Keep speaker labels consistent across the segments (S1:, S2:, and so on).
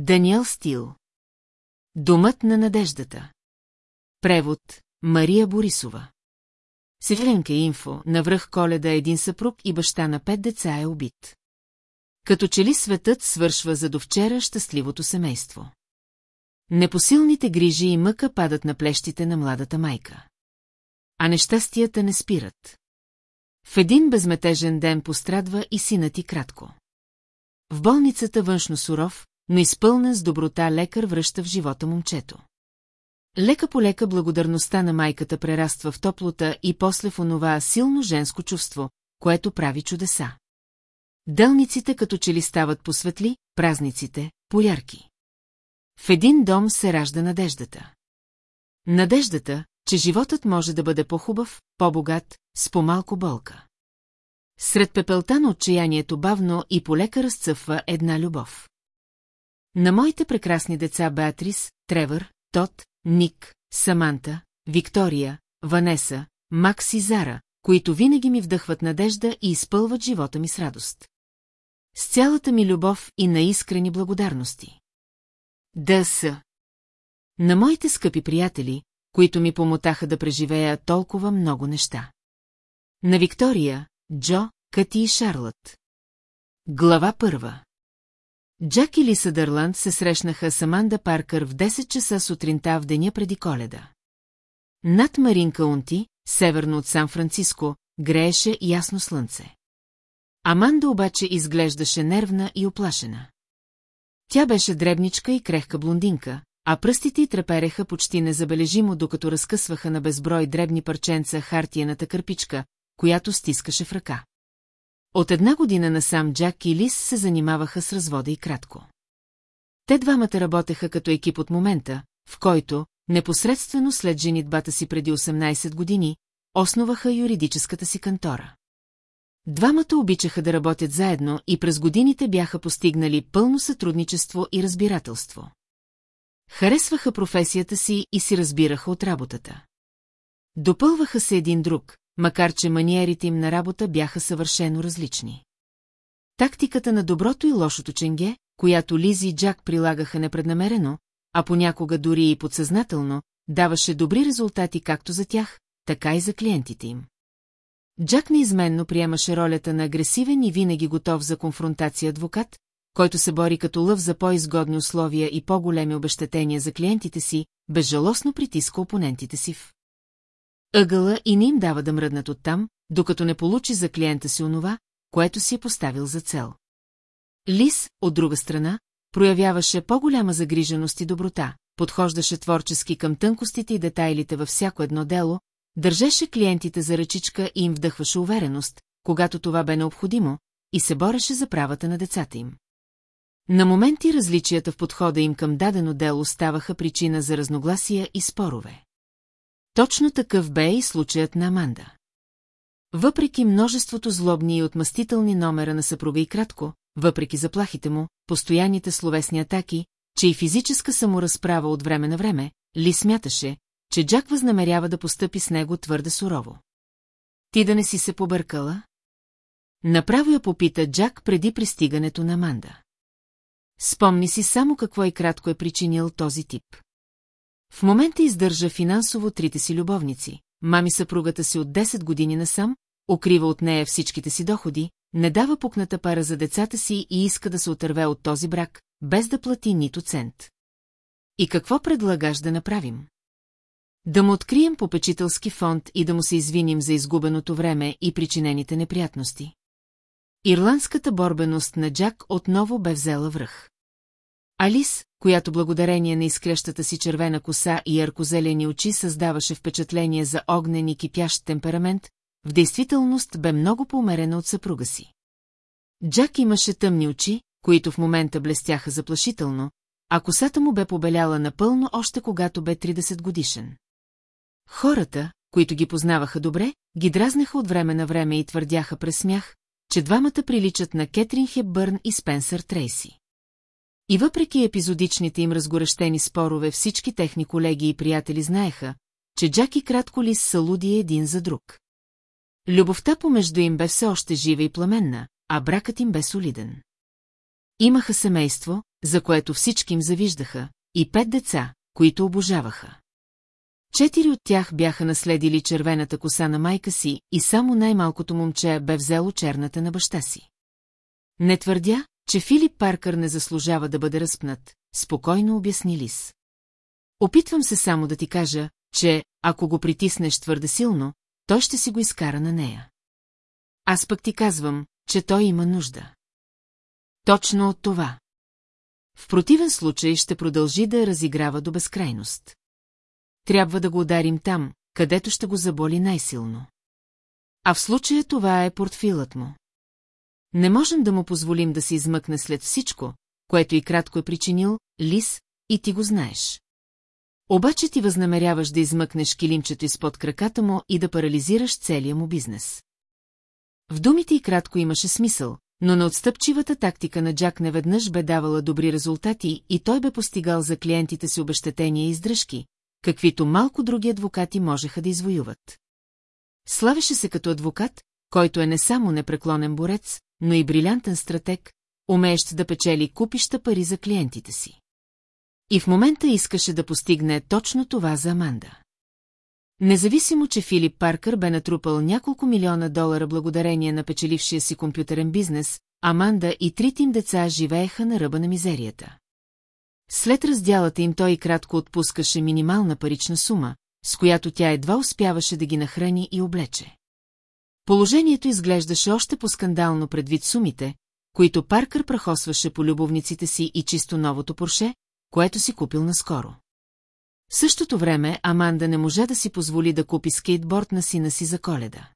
S1: Даниел Стил Думът на надеждата Превод Мария Борисова Севленка инфо, навръх коледа един съпруг и баща на пет деца е убит. Като че ли светът свършва за довчера щастливото семейство. Непосилните грижи и мъка падат на плещите на младата майка. А нещастията не спират. В един безметежен ден пострадва и синът ти кратко. В болницата външно суров, но изпълнен с доброта лекар връща в живота момчето. Лека по лека благодарността на майката прераства в топлота и после в онова силно женско чувство, което прави чудеса. Дълниците като че ли стават посветли, празниците – поярки. В един дом се ражда надеждата. Надеждата, че животът може да бъде по-хубав, по-богат, с по-малко болка. Сред пепелта на отчаянието бавно и полека разцъфва една любов. На моите прекрасни деца Беатрис, Тревър, Тот, Ник, Саманта, Виктория, Ванеса, Макс и Зара, които винаги ми вдъхват надежда и изпълват живота ми с радост. С цялата ми любов и на искрени благодарности. Да са. На моите скъпи приятели, които ми помотаха да преживея толкова много неща. На Виктория, Джо, Кати и Шарлът. Глава първа Джак и Лиса Дърланд се срещнаха с Аманда Паркър в 10 часа сутринта в деня преди коледа. Над Марин Каунти, северно от Сан-Франциско, грееше ясно слънце. Аманда обаче изглеждаше нервна и оплашена. Тя беше дребничка и крехка блондинка, а пръстите й трепереха почти незабележимо, докато разкъсваха на безброй дребни парченца хартияната кърпичка, която стискаше в ръка. От една година насам Джак и Лис се занимаваха с развода и кратко. Те двамата работеха като екип от момента, в който, непосредствено след женитбата си преди 18 години, основаха юридическата си кантора. Двамата обичаха да работят заедно и през годините бяха постигнали пълно сътрудничество и разбирателство. Харесваха професията си и си разбираха от работата. Допълваха се един друг, макар че маниерите им на работа бяха съвършено различни. Тактиката на доброто и лошото ченге, която Лизи и Джак прилагаха непреднамерено, а понякога дори и подсъзнателно, даваше добри резултати както за тях, така и за клиентите им. Джак неизменно приемаше ролята на агресивен и винаги готов за конфронтация адвокат, който се бори като лъв за по-изгодни условия и по-големи обещетения за клиентите си, безжалостно притиска опонентите си в ъгъла и не им дава да мръднат оттам, докато не получи за клиента си онова, което си е поставил за цел. Лис, от друга страна, проявяваше по-голяма загриженост и доброта, подхождаше творчески към тънкостите и детайлите във всяко едно дело, държеше клиентите за ръчичка и им вдъхваше увереност, когато това бе необходимо, и се бореше за правата на децата им. На моменти различията в подхода им към дадено дело ставаха причина за разногласия и спорове. Точно такъв бе и случаят на Аманда. Въпреки множеството злобни и отмъстителни номера на съпруга и кратко, въпреки заплахите му, постоянните словесни атаки, че и физическа саморазправа от време на време, Ли смяташе, че Джак възнамерява да постъпи с него твърде сурово. Ти да не си се побъркала? Направо я попита Джак преди пристигането на Манда. Спомни си само какво и кратко е причинил този тип. В момента издържа финансово трите си любовници, мами съпругата си от 10 години насам, укрива от нея всичките си доходи, не дава пукната пара за децата си и иска да се отърве от този брак, без да плати нито цент. И какво предлагаш да направим? Да му открием попечителски фонд и да му се извиним за изгубеното време и причинените неприятности. Ирландската борбеност на Джак отново бе взела връх. Алис, която благодарение на изкрещата си червена коса и яркозелени очи създаваше впечатление за огнен и кипящ темперамент, в действителност бе много поумерена от съпруга си. Джак имаше тъмни очи, които в момента блестяха заплашително, а косата му бе побеляла напълно още когато бе 30 годишен. Хората, които ги познаваха добре, ги дразнеха от време на време и твърдяха през смях, че двамата приличат на Кетрин Хепбърн и Спенсър Трейси. И въпреки епизодичните им разгорещени спорове, всички техни колеги и приятели знаеха, че Джак и кратко лис са луди един за друг. Любовта помежду им бе все още жива и пламенна, а бракът им бе солиден. Имаха семейство, за което всички им завиждаха, и пет деца, които обожаваха. Четири от тях бяха наследили червената коса на майка си и само най-малкото момче бе взело черната на баща си. Не твърдя, че Филип Паркър не заслужава да бъде разпнат, спокойно обясни Лис. Опитвам се само да ти кажа, че, ако го притиснеш твърде силно, той ще си го изкара на нея. Аз пък ти казвам, че той има нужда. Точно от това. В противен случай ще продължи да разиграва до безкрайност. Трябва да го ударим там, където ще го заболи най-силно. А в случая това е портфилът му. Не можем да му позволим да се измъкне след всичко, което и кратко е причинил, лис, и ти го знаеш. Обаче ти възнамеряваш да измъкнеш килимчето изпод краката му и да парализираш целия му бизнес. В думите и кратко имаше смисъл, но на отстъпчивата тактика на Джак неведнъж бе давала добри резултати и той бе постигал за клиентите си обещетения и издръжки, каквито малко други адвокати можеха да извоюват. Славеше се като адвокат, който е не само непреклонен борец, но и брилянтен стратег, умеещ да печели купища пари за клиентите си. И в момента искаше да постигне точно това за Аманда. Независимо, че Филип Паркър бе натрупал няколко милиона долара благодарение на печелившия си компютърен бизнес, Аманда и трите им деца живееха на ръба на мизерията. След разделата им той кратко отпускаше минимална парична сума, с която тя едва успяваше да ги нахрани и облече. Положението изглеждаше още по-скандално предвид сумите, които Паркър прахосваше по любовниците си и чисто новото Порше, което си купил наскоро. В същото време Аманда не може да си позволи да купи скейтборд на сина си за коледа.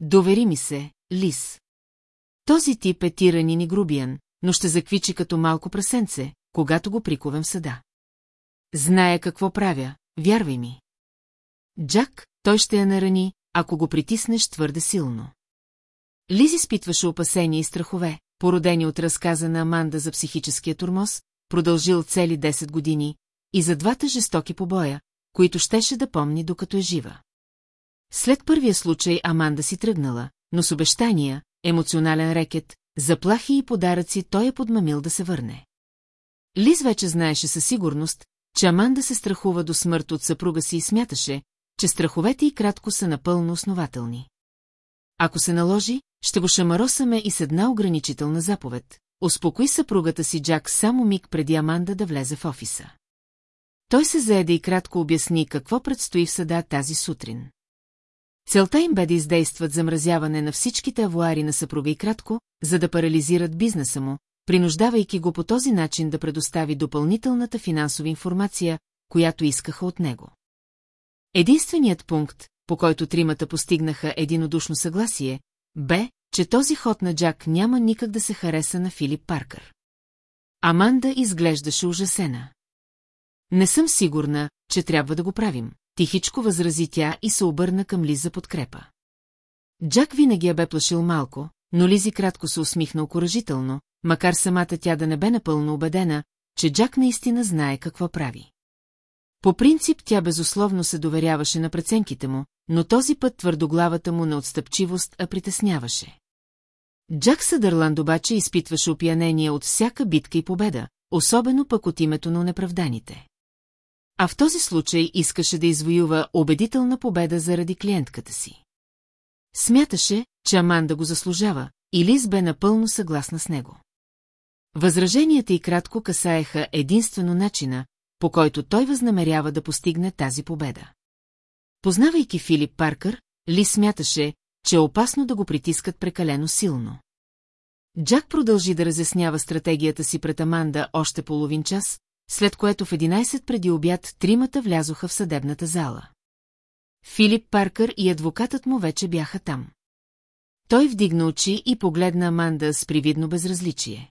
S1: Довери ми се, Лис. Този тип е тиранин и грубиян, но ще заквичи като малко прасенце, когато го приковем в съда. какво правя, вярвай ми. Джак, той ще я нарани, ако го притиснеш твърде силно. Лиз изпитваше опасения и страхове, породени от разказа на Аманда за психическия турмоз, продължил цели 10 години, и за двата жестоки побоя, които щеше да помни докато е жива. След първия случай Аманда си тръгнала, но с обещания, емоционален рекет, заплахи и подаръци той е подмамил да се върне. Лиз вече знаеше със сигурност, че Аманда се страхува до смърт от съпруга си и смяташе, че страховете и кратко са напълно основателни. Ако се наложи, ще го шамаросаме и с една ограничителна заповед. Успокои съпругата си Джак само миг преди Аманда да влезе в офиса. Той се заеде и кратко обясни какво предстои в съда тази сутрин. Целта им бе да издействат замразяване на всичките авуари на съпруга и кратко, за да парализират бизнеса му, принуждавайки го по този начин да предостави допълнителната финансова информация, която искаха от него. Единственият пункт, по който тримата постигнаха единодушно съгласие, бе, че този ход на Джак няма никак да се хареса на Филип Паркър. Аманда изглеждаше ужасена. Не съм сигурна, че трябва да го правим, тихичко възрази тя и се обърна към лиза подкрепа. Джак винаги я бе плашил малко, но Лизи кратко се усмихна окоръжително, макар самата тя да не бе напълно убедена, че Джак наистина знае какво прави. По принцип тя безусловно се доверяваше на преценките му, но този път твърдоглавата му на отстъпчивост а притесняваше. Джак Съдърланд обаче изпитваше опиянение от всяка битка и победа, особено пък от името на неправданите. А в този случай искаше да извоюва убедителна победа заради клиентката си. Смяташе, че Аманда го заслужава, и Лиз бе напълно съгласна с него. Възраженията и кратко касаеха единствено начина, по който той възнамерява да постигне тази победа. Познавайки Филип Паркър, Ли смяташе, че е опасно да го притискат прекалено силно. Джак продължи да разяснява стратегията си пред Аманда още половин час, след което в 11 преди обяд тримата влязоха в съдебната зала. Филип Паркър и адвокатът му вече бяха там. Той вдигна очи и погледна Аманда с привидно безразличие.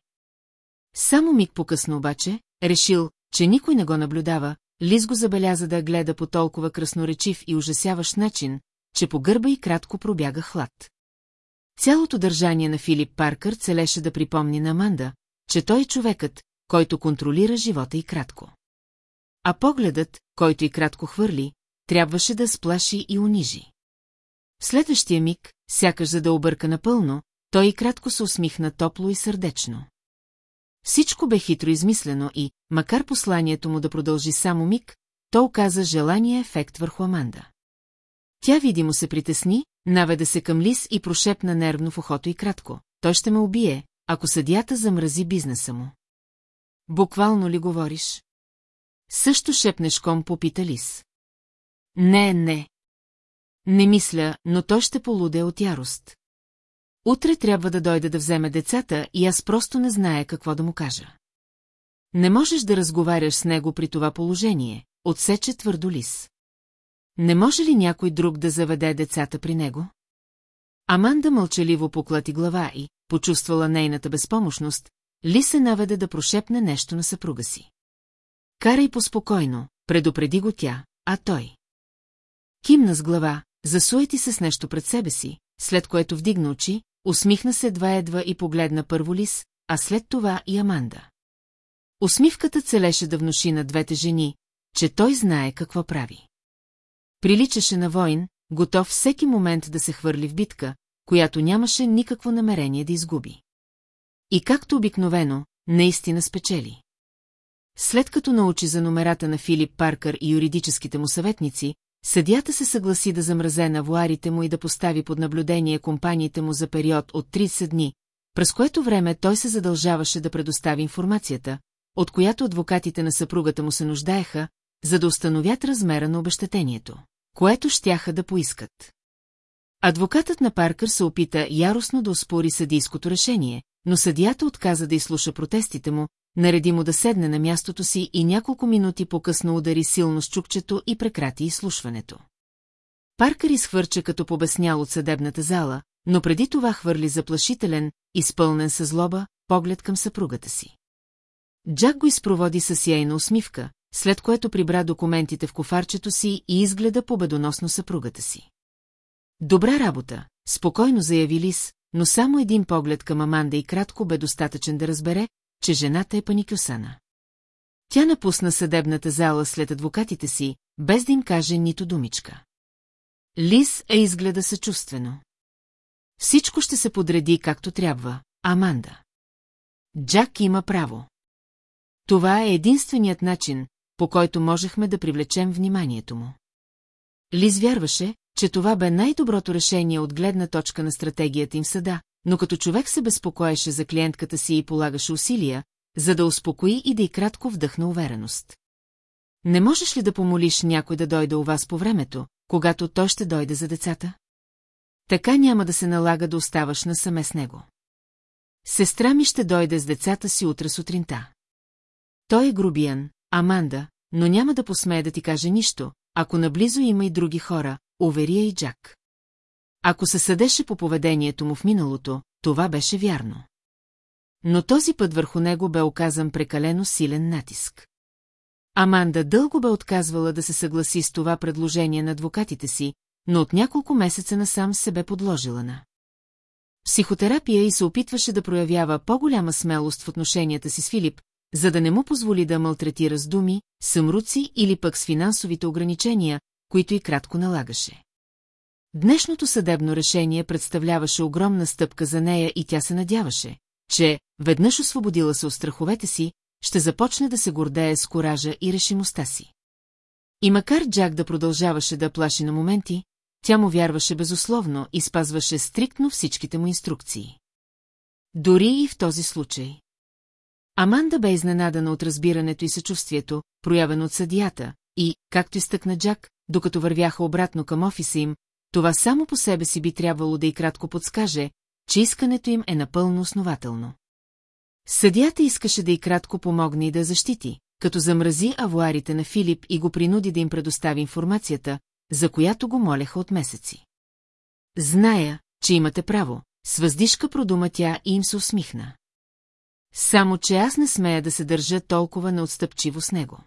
S1: Само миг по-късно обаче, решил, че никой не го наблюдава, Лиз го забеляза да гледа по толкова красноречив и ужасяващ начин, че по гърба и кратко пробяга хлад. Цялото държание на Филип Паркър целеше да припомни на Аманда, че той е човекът, който контролира живота и кратко. А погледът, който и кратко хвърли, трябваше да сплаши и унижи. В следващия миг, сякаш за да обърка напълно, той и кратко се усмихна топло и сърдечно. Всичко бе хитро измислено и, макар посланието му да продължи само миг, то оказа желания ефект върху Аманда. Тя видимо се притесни, наведе се към Лис и прошепна нервно в ухото и кратко. Той ще ме убие, ако съдията замрази бизнеса му. Буквално ли говориш? Също шепнеш ком попита Лис. Не, не. Не мисля, но той ще полуде от ярост. Утре трябва да дойде да вземе децата и аз просто не зная какво да му кажа. Не можеш да разговаряш с него при това положение, отсече твърдо лис. Не може ли някой друг да заведе децата при него? Аманда мълчаливо поклати глава и, почувствала нейната безпомощност, ли се наведе да прошепне нещо на съпруга си. Карай поспокойно, предупреди го тя, а той. Кимна с глава, засуети се с нещо пред себе си, след което вдигна очи, Усмихна се едва едва и погледна първо Лис, а след това и Аманда. Усмивката целеше да внуши на двете жени, че той знае какво прави. Приличаше на войн, готов всеки момент да се хвърли в битка, която нямаше никакво намерение да изгуби. И както обикновено, наистина спечели. След като научи за номерата на Филип Паркър и юридическите му съветници, Съдията се съгласи да замразе навуарите му и да постави под наблюдение компаниите му за период от 30 дни, през което време той се задължаваше да предостави информацията, от която адвокатите на съпругата му се нуждаеха, за да установят размера на обещетението, което щяха да поискат. Адвокатът на Паркър се опита яростно да успори съдийското решение, но съдията отказа да изслуша протестите му, нареди му да седне на мястото си и няколко минути по-късно удари силно с чукчето и прекрати изслушването. Паркър изхвърча като побеснял от съдебната зала, но преди това хвърли заплашителен, изпълнен със злоба, поглед към съпругата си. Джак го изпроводи с сияйна усмивка, след което прибра документите в кофарчето си и изгледа победоносно съпругата си. Добра работа, спокойно заяви Лис, но само един поглед към Аманда и кратко бе достатъчен да разбере, че жената е паникюсана. Тя напусна съдебната зала след адвокатите си, без да им каже нито думичка. Лис е изгледа съчувствено. Всичко ще се подреди както трябва, Аманда. Джак има право. Това е единственият начин, по който можехме да привлечем вниманието му. Лиз вярваше, че това бе най-доброто решение от гледна точка на стратегията им съда, но като човек се безпокоеше за клиентката си и полагаше усилия, за да успокои и да и кратко вдъхна увереност. Не можеш ли да помолиш някой да дойде у вас по времето, когато той ще дойде за децата? Така няма да се налага да оставаш насаме с него. Сестра ми ще дойде с децата си утре сутринта. Той е грубиян, Аманда, но няма да посмее да ти каже нищо, ако наблизо има и други хора, увери и Джак. Ако се съдеше по поведението му в миналото, това беше вярно. Но този път върху него бе оказан прекалено силен натиск. Аманда дълго бе отказвала да се съгласи с това предложение на адвокатите си, но от няколко месеца насам се бе подложила на. Психотерапия и се опитваше да проявява по-голяма смелост в отношенията си с Филип, за да не му позволи да малтретира с думи, съмруци или пък с финансовите ограничения, които и кратко налагаше. Днешното съдебно решение представляваше огромна стъпка за нея и тя се надяваше, че, веднъж освободила се от страховете си, ще започне да се гордее с коража и решимостта си. И макар Джак да продължаваше да плаши на моменти, тя му вярваше безусловно и спазваше стриктно всичките му инструкции. Дори и в този случай. Аманда бе изненадана от разбирането и съчувствието, проявено от съдията, и, както изтъкна Джак, докато вървяха обратно към офиса им, това само по себе си би трябвало да и кратко подскаже, че искането им е напълно основателно. Съдията искаше да и кратко помогне и да защити, като замрази авуарите на Филип и го принуди да им предостави информацията, за която го молеха от месеци. Зная, че имате право, с въздишка продума тя и им се усмихна. Само, че аз не смея да се държа толкова неотстъпчиво с него.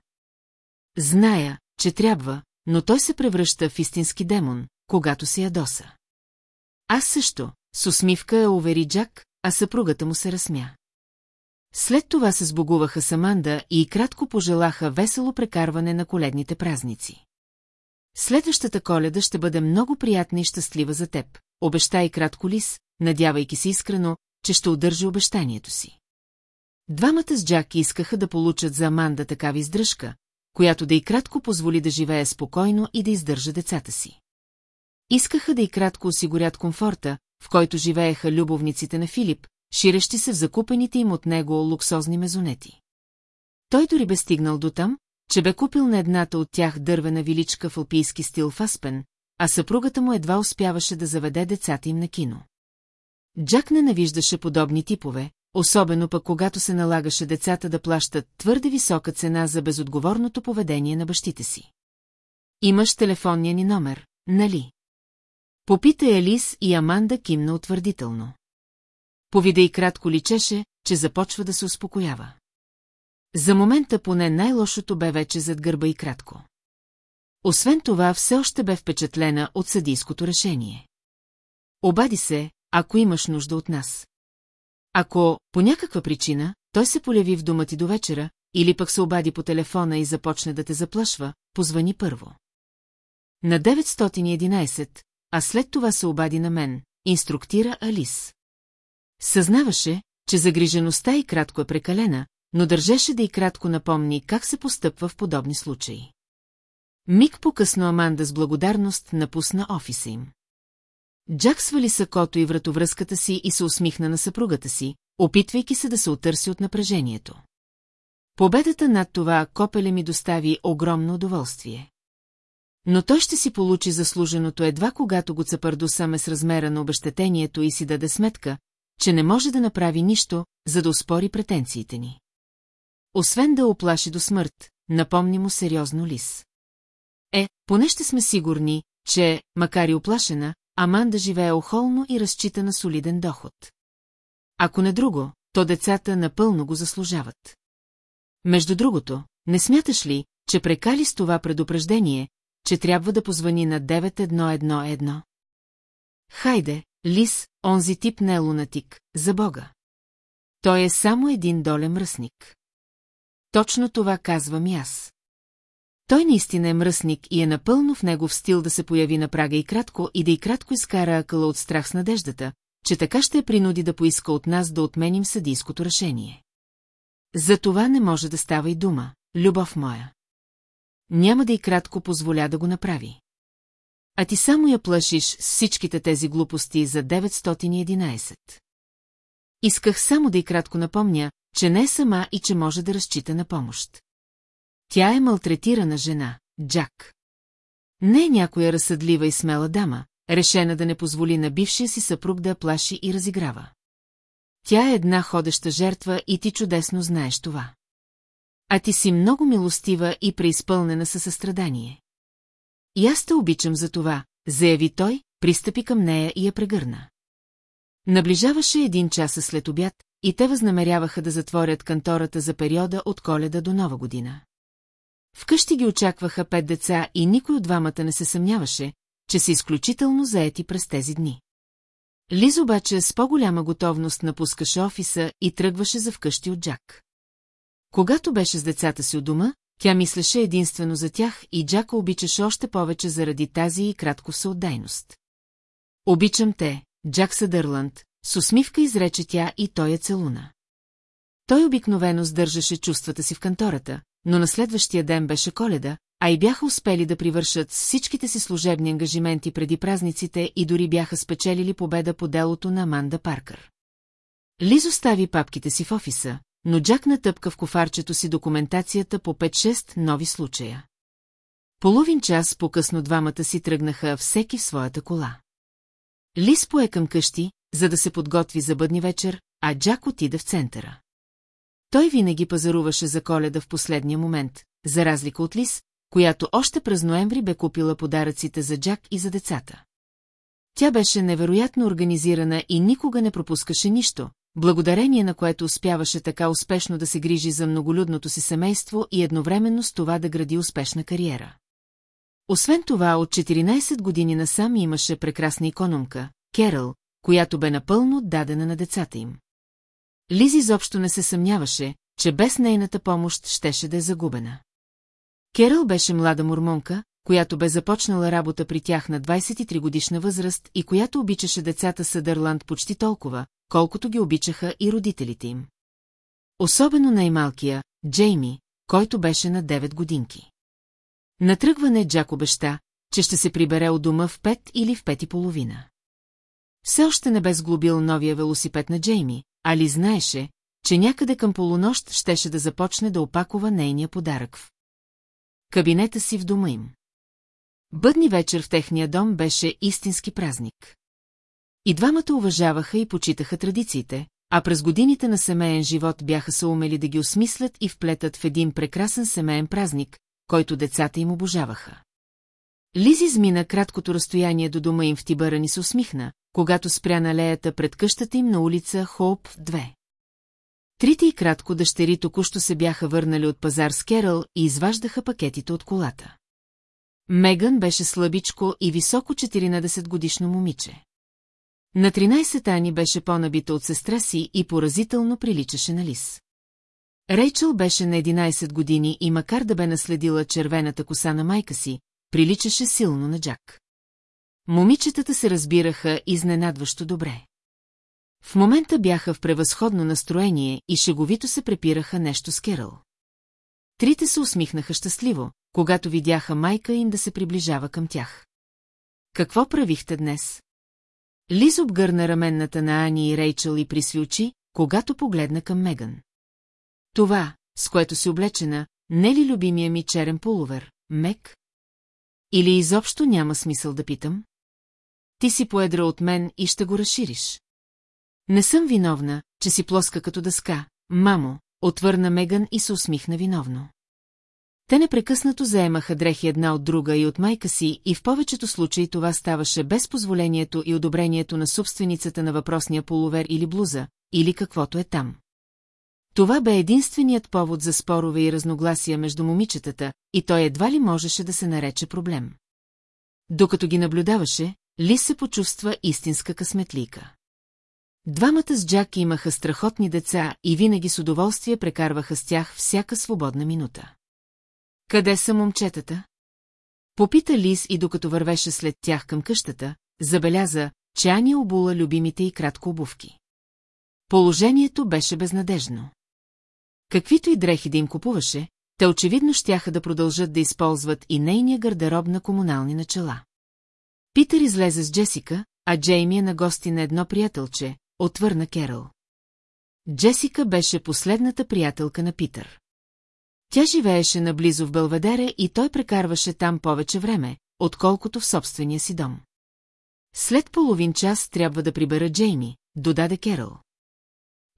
S1: Зная, че трябва, но той се превръща в истински демон, когато се ядоса. Аз също, с усмивка я увери Джак, а съпругата му се разсмя. След това се сбогуваха с Аманда и кратко пожелаха весело прекарване на коледните празници. Следващата коледа ще бъде много приятна и щастлива за теб, обеща и кратко Лис, надявайки се искрено, че ще удържи обещанието си. Двамата с Джак искаха да получат за Аманда такава издръжка, която да и кратко позволи да живее спокойно и да издържа децата си. Искаха да и кратко осигурят комфорта, в който живееха любовниците на Филип, ширещи се в закупените им от него луксозни мезонети. Той дори бе стигнал до там, че бе купил на едната от тях дървена виличка в алпийски стил фаспен, а съпругата му едва успяваше да заведе децата им на кино. Джак не навиждаше подобни типове, особено пък когато се налагаше децата да плащат твърде висока цена за безотговорното поведение на бащите си. Имаш телефонния ни номер, нали? Попита Елис и Аманда кимна утвърдително. Повида и кратко личеше, че започва да се успокоява. За момента поне най-лошото бе вече зад гърба и кратко. Освен това, все още бе впечатлена от съдийското решение. Обади се, ако имаш нужда от нас. Ако, по някаква причина, той се поляви в дома ти до вечера, или пък се обади по телефона и започне да те заплашва, позвани първо. На 911, а след това се обади на мен, инструктира Алис. Съзнаваше, че загрижеността и кратко е прекалена, но държеше да и кратко напомни как се постъпва в подобни случаи. Миг по-късно Аманда с благодарност напусна офиса им. Джак свали сакото и вратовръзката си и се усмихна на съпругата си, опитвайки се да се отърси от напрежението. Победата над това копеле ми достави огромно удоволствие. Но той ще си получи заслуженото едва когато го цапърдосаме с размера на обещетението и си даде сметка, че не може да направи нищо, за да успори претенциите ни. Освен да оплаши до смърт, напомни му сериозно лис. Е, поне ще сме сигурни, че, макар и оплашена, Аманда живее охолно и разчита на солиден доход. Ако не друго, то децата напълно го заслужават. Между другото, не смяташ ли, че прекали с това предупреждение, че трябва да позвани на 9111. Хайде, Лис, онзи тип не е лунатик, за Бога. Той е само един долен мръсник. Точно това казвам и аз. Той наистина е мръсник и е напълно в негов стил да се появи на прага и кратко и да и кратко изкара акъла от страх с надеждата, че така ще я принуди да поиска от нас да отменим съдийското решение. За това не може да става и дума, любов моя няма да и кратко позволя да го направи. А ти само я плашиш с всичките тези глупости за 911. Исках само да и кратко напомня, че не е сама и че може да разчита на помощ. Тя е малтретирана жена, Джак. Не е някоя разсъдлива и смела дама, решена да не позволи на бившия си съпруг да я плаши и разиграва. Тя е една ходеща жертва и ти чудесно знаеш това. А ти си много милостива и преизпълнена със състрадание. И аз те обичам за това, заяви той, пристъпи към нея и я прегърна. Наближаваше един час след обяд, и те възнамеряваха да затворят кантората за периода от коледа до нова година. Вкъщи ги очакваха пет деца и никой от двамата не се съмняваше, че са изключително заети през тези дни. Лиз обаче с по-голяма готовност напускаше офиса и тръгваше за вкъщи от Джак. Когато беше с децата си у дома, тя мислеше единствено за тях и Джака обичаше още повече заради тази и кратко съотдайност. Обичам те, Джак Съдърланд, с усмивка изрече тя и той е целуна. Той обикновено сдържаше чувствата си в кантората, но на следващия ден беше коледа, а и бяха успели да привършат всичките си служебни ангажименти преди празниците и дори бяха спечелили победа по делото на Аманда Паркър. Лиз остави папките си в офиса, но Джак натъпка в кофарчето си документацията по 5-6 нови случая. Половин час по-късно двамата си тръгнаха всеки в своята кола. Лис пое към къщи, за да се подготви за бъдни вечер, а Джак отиде в центъра. Той винаги пазаруваше за коледа в последния момент, за разлика от Лис, която още през ноември бе купила подаръците за Джак и за децата. Тя беше невероятно организирана и никога не пропускаше нищо, благодарение на което успяваше така успешно да се грижи за многолюдното си семейство и едновременно с това да гради успешна кариера. Освен това, от 14 години насам имаше прекрасна икономка, Керъл, която бе напълно дадена на децата им. Лизи изобщо не се съмняваше, че без нейната помощ щеше да е загубена. Керъл беше млада мормонка, която бе започнала работа при тях на 23 годишна възраст и която обичаше децата Съдърланд почти толкова, колкото ги обичаха и родителите им. Особено най-малкия, Джейми, който беше на 9 годинки. На тръгване Джак обеща, че ще се прибере от дома в пет или в пет и половина. Все още не бе сглобил новия велосипед на Джейми, али знаеше, че някъде към полунощ щеше да започне да опакова нейния подарък в кабинета си в дома им. Бъдни вечер в техния дом беше истински празник. И двамата уважаваха и почитаха традициите, а през годините на семейен живот бяха се умели да ги осмислят и вплетат в един прекрасен семейен празник, който децата им обожаваха. Лизи измина краткото разстояние до дома им в Тибъра ни се усмихна, когато спря на леята пред къщата им на улица Хоуп 2. Трите и кратко дъщери току-що се бяха върнали от пазар с Керъл и изваждаха пакетите от колата. Меган беше слабичко и високо 14-годишно момиче. На 13 Ани беше по-набита от сестра си и поразително приличаше на лис. Рейчел беше на 11 години и макар да бе наследила червената коса на майка си, приличаше силно на Джак. Момичетата се разбираха изненадващо добре. В момента бяха в превъзходно настроение и шеговито се препираха нещо с Керъл. Трите се усмихнаха щастливо, когато видяха майка им да се приближава към тях. Какво правихте днес? Лиз обгърна раменната на Ани и Рейчел и очи, когато погледна към Меган. Това, с което си облечена, не ли любимия ми черен полувер, Мек? Или изобщо няма смисъл да питам? Ти си поедра от мен и ще го разшириш. Не съм виновна, че си плоска като дъска, мамо, отвърна Меган и се усмихна виновно. Те непрекъснато заемаха дрехи една от друга и от майка си и в повечето случаи това ставаше без позволението и одобрението на собственицата на въпросния полувер или блуза, или каквото е там. Това бе единственият повод за спорове и разногласия между момичетата, и той едва ли можеше да се нарече проблем. Докато ги наблюдаваше, Ли се почувства истинска късметлика. Двамата с Джак имаха страхотни деца и винаги с удоволствие прекарваха с тях всяка свободна минута. Къде са момчетата? Попита Лис и докато вървеше след тях към къщата, забеляза, че Ани обула любимите и кратко обувки. Положението беше безнадежно. Каквито и дрехи да им купуваше, те очевидно щяха да продължат да използват и нейния гардероб на комунални начала. Питър излезе с Джесика, а Джейми е на гости на едно приятелче, отвърна Керъл. Джесика беше последната приятелка на Питър. Тя живееше наблизо в Белведере и той прекарваше там повече време, отколкото в собствения си дом. След половин час трябва да прибера Джейми, додаде Керъл.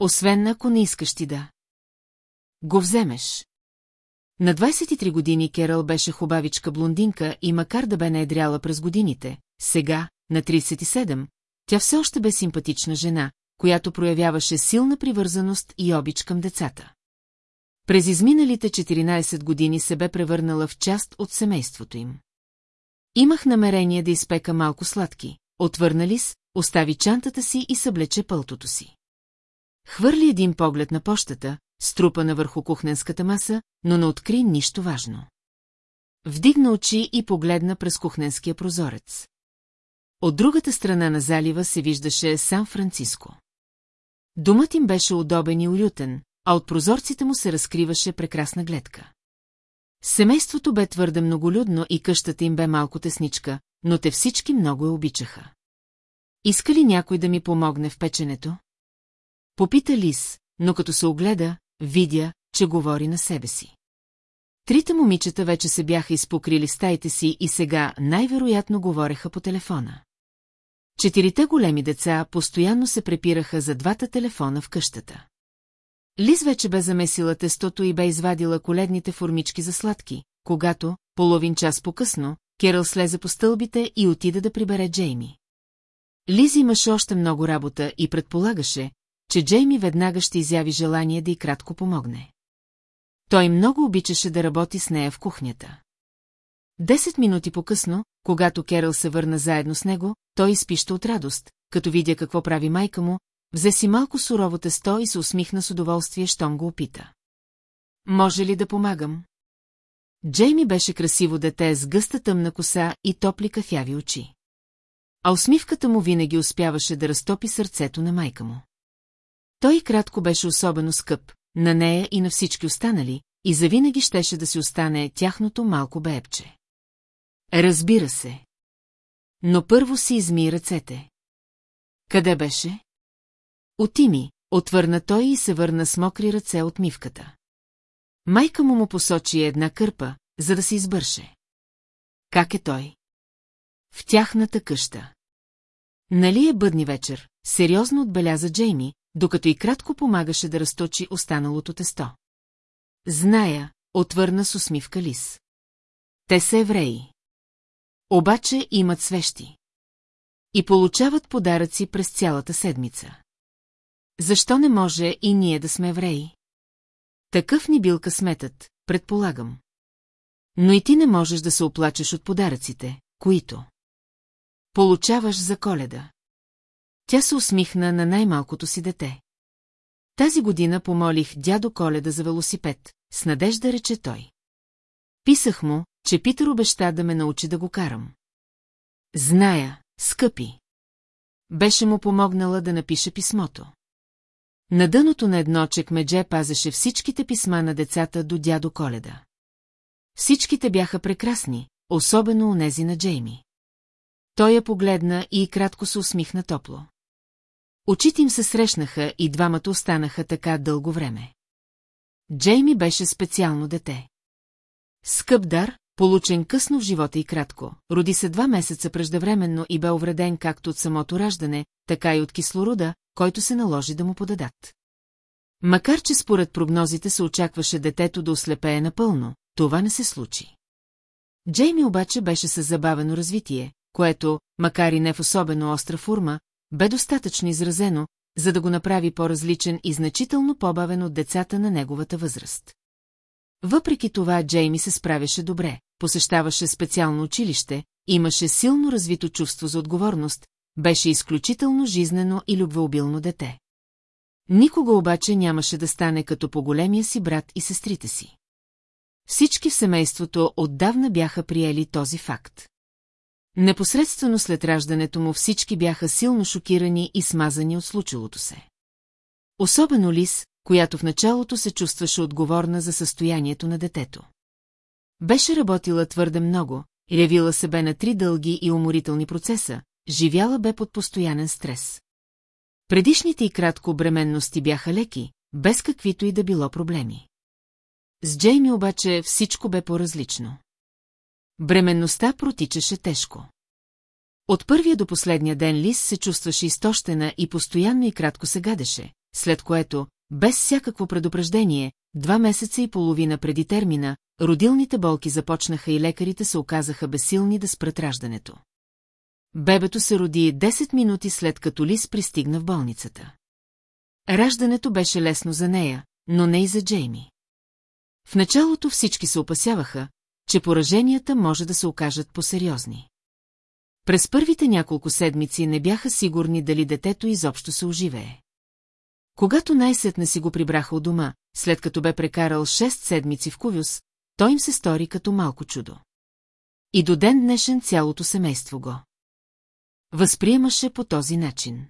S1: Освен ако не искаш ти да. Го вземеш. На 23 години Керъл беше хубавичка блондинка и макар да бе наедряла през годините, сега, на 37, тя все още бе симпатична жена, която проявяваше силна привързаност и обич към децата. През изминалите 14 години се бе превърнала в част от семейството им. Имах намерение да изпека малко сладки, отвърна Лис, остави чантата си и съблече пълтото си. Хвърли един поглед на пощата, струпана върху кухненската маса, но не откри нищо важно. Вдигна очи и погледна през кухненския прозорец. От другата страна на залива се виждаше Сан-Франциско. Домът им беше удобен и уютен, а от прозорците му се разкриваше прекрасна гледка. Семейството бе твърде многолюдно и къщата им бе малко тесничка, но те всички много я обичаха. Иска ли някой да ми помогне в печенето? Попита Лис, но като се огледа, видя, че говори на себе си. Трите момичета вече се бяха изпокрили стаите си и сега най-вероятно говореха по телефона. Четирите големи деца постоянно се препираха за двата телефона в къщата. Лиз вече бе замесила тестото и бе извадила коледните формички за сладки, когато, половин час по-късно, Керъл слезе по стълбите и отида да прибере Джейми. Лиз имаше още много работа и предполагаше, че Джейми веднага ще изяви желание да й кратко помогне. Той много обичаше да работи с нея в кухнята. Десет минути по-късно, когато Керъл се върна заедно с него, той изпища от радост, като видя какво прави майка му, Взе си малко сурово тесто и се усмихна с удоволствие, щом го опита. Може ли да помагам? Джейми беше красиво дете с гъста тъмна коса и топли кафяви очи. А усмивката му винаги успяваше да разтопи сърцето на майка му. Той кратко беше особено скъп, на нея и на всички останали, и завинаги щеше да си остане тяхното малко бебче. Разбира се. Но първо си изми ръцете. Къде беше? Оти ми, отвърна той и се върна с мокри ръце от мивката. Майка му му посочи една кърпа, за да се избърше. Как е той? В тяхната къща. Нали е бъдни вечер, сериозно отбеляза Джейми, докато и кратко помагаше да разточи останалото тесто. Зная, отвърна с усмивка Лис. Те са евреи. Обаче имат свещи. И получават подаръци през цялата седмица. Защо не може и ние да сме евреи? Такъв ни бил късметът, предполагам. Но и ти не можеш да се оплачеш от подаръците, които получаваш за коледа. Тя се усмихна на най-малкото си дете. Тази година помолих дядо Коледа за велосипед, с надежда рече той. Писах му, че Питър обеща да ме научи да го карам. Зная, скъпи. Беше му помогнала да напише писмото. На дъното на едно чекмедже пазеше всичките писма на децата до дядо Коледа. Всичките бяха прекрасни, особено унези на Джейми. Той я погледна и кратко се усмихна топло. Очите им се срещнаха и двамата останаха така дълго време. Джейми беше специално дете. Скъп дар, получен късно в живота и кратко, роди се два месеца преждевременно и бе увреден както от самото раждане, така и от кислорода, който се наложи да му подадат. Макар, че според прогнозите се очакваше детето да ослепее напълно, това не се случи. Джейми обаче беше с забавено развитие, което, макар и не в особено остра форма, бе достатъчно изразено, за да го направи по-различен и значително по-бавен от децата на неговата възраст. Въпреки това Джейми се справяше добре, посещаваше специално училище, имаше силно развито чувство за отговорност, беше изключително жизнено и любвеобилно дете. Никога обаче нямаше да стане като по-големия си брат и сестрите си. Всички в семейството отдавна бяха приели този факт. Непосредствено след раждането му всички бяха силно шокирани и смазани от случилото се. Особено Лис, която в началото се чувстваше отговорна за състоянието на детето. Беше работила твърде много, явила се бе на три дълги и уморителни процеса, живяла бе под постоянен стрес. Предишните и кратко бременности бяха леки, без каквито и да било проблеми. С Джейми обаче всичко бе по-различно. Бременността протичаше тежко. От първия до последния ден Лис се чувстваше изтощена и постоянно и кратко се гадеше, след което, без всякакво предупреждение, два месеца и половина преди термина, родилните болки започнаха и лекарите се оказаха безсилни да спрат раждането. Бебето се роди 10 минути след като Лис пристигна в болницата. Раждането беше лесно за нея, но не и за Джейми. В началото всички се опасяваха, че пораженията може да се окажат по-сериозни. През първите няколко седмици не бяха сигурни дали детето изобщо се оживее. Когато най-сетне си го прибраха от дома, след като бе прекарал 6 седмици в Кувюс, той им се стори като малко чудо. И до ден днешен цялото семейство го. Възприемаше по този начин.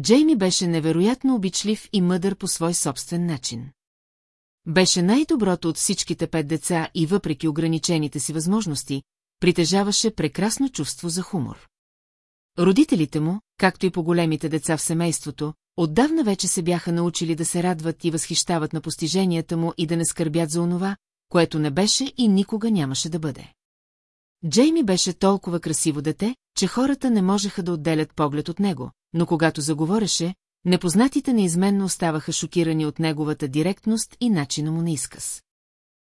S1: Джейми беше невероятно обичлив и мъдър по свой собствен начин. Беше най-доброто от всичките пет деца и въпреки ограничените си възможности, притежаваше прекрасно чувство за хумор. Родителите му, както и по-големите деца в семейството, отдавна вече се бяха научили да се радват и възхищават на постиженията му и да не скърбят за онова, което не беше и никога нямаше да бъде. Джейми беше толкова красиво дете, че хората не можеха да отделят поглед от него, но когато заговореше, непознатите неизменно оставаха шокирани от неговата директност и начина му на изказ.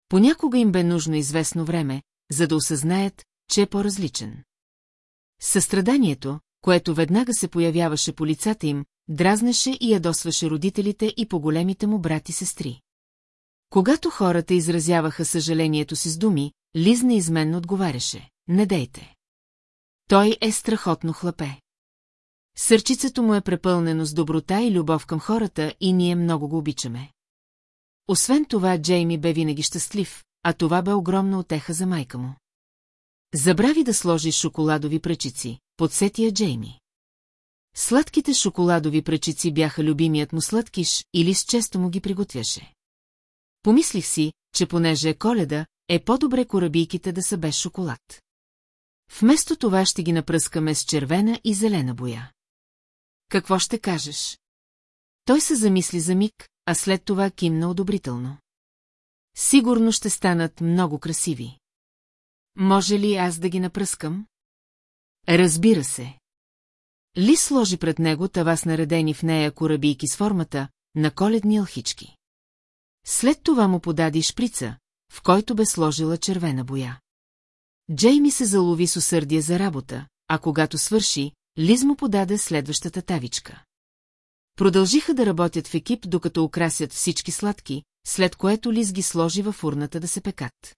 S1: Понякога им бе нужно известно време, за да осъзнаят, че е по-различен. Състраданието, което веднага се появяваше по лицата им, дразнеше и ядосваше родителите и по-големите му брати и сестри. Когато хората изразяваха съжалението си с думи, Лиз неизменно отговаряше. Не дейте. Той е страхотно хлапе. Сърчицето му е препълнено с доброта и любов към хората и ние много го обичаме. Освен това, Джейми бе винаги щастлив, а това бе огромна отеха за майка му. Забрави да сложи шоколадови пречици, подсетия Джейми. Сладките шоколадови пречици бяха любимият му сладкиш или с често му ги приготвяше. Помислих си, че понеже е коледа, е по-добре корабийките да са без шоколад. Вместо това ще ги напръскаме с червена и зелена боя. Какво ще кажеш? Той се замисли за миг, а след това кимна одобрително. Сигурно ще станат много красиви. Може ли аз да ги напръскам? Разбира се. Ли сложи пред него тава с наредени в нея корабийки с формата на коледни алхички. След това му подади шприца, в който бе сложила червена боя. Джейми се залови с усърдие за работа, а когато свърши, Лиз му подаде следващата тавичка. Продължиха да работят в екип, докато украсят всички сладки, след което Лиз ги сложи във урната да се пекат.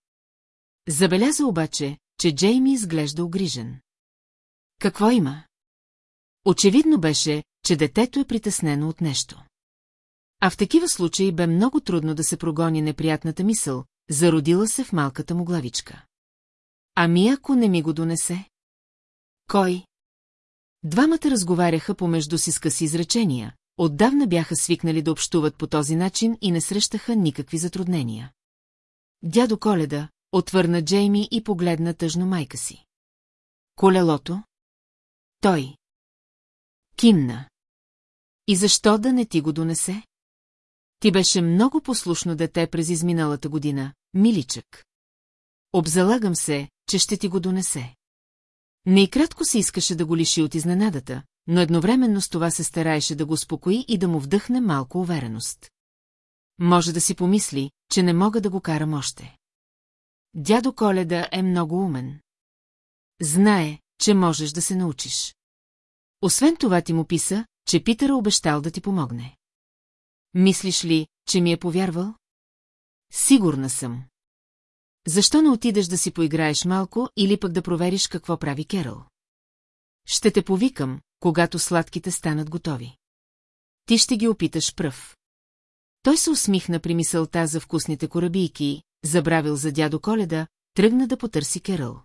S1: Забеляза обаче, че Джейми изглежда огрижен. Какво има? Очевидно беше, че детето е притеснено от нещо. А в такива случаи бе много трудно да се прогони неприятната мисъл, Зародила се в малката му главичка. Ами ако не ми го донесе? Кой? Двамата разговаряха помежду си с къси изречения, отдавна бяха свикнали да общуват по този начин и не срещаха никакви затруднения. Дядо Коледа отвърна Джейми и погледна тъжно майка си. Колелото? Той. Кимна. И защо да не ти го донесе? Ти беше много послушно дете през изминалата година, миличък. Обзалагам се, че ще ти го донесе. Най-кратко се искаше да го лиши от изненадата, но едновременно с това се стараеше да го успокои и да му вдъхне малко увереност. Може да си помисли, че не мога да го карам още. Дядо Коледа е много умен. Знае, че можеш да се научиш. Освен това ти му писа, че Питър обещал да ти помогне. Мислиш ли, че ми е повярвал? Сигурна съм. Защо не отидеш да си поиграеш малко или пък да провериш какво прави Керъл? Ще те повикам, когато сладките станат готови. Ти ще ги опиташ пръв. Той се усмихна при мисълта за вкусните корабийки, забравил за дядо Коледа, тръгна да потърси Керъл.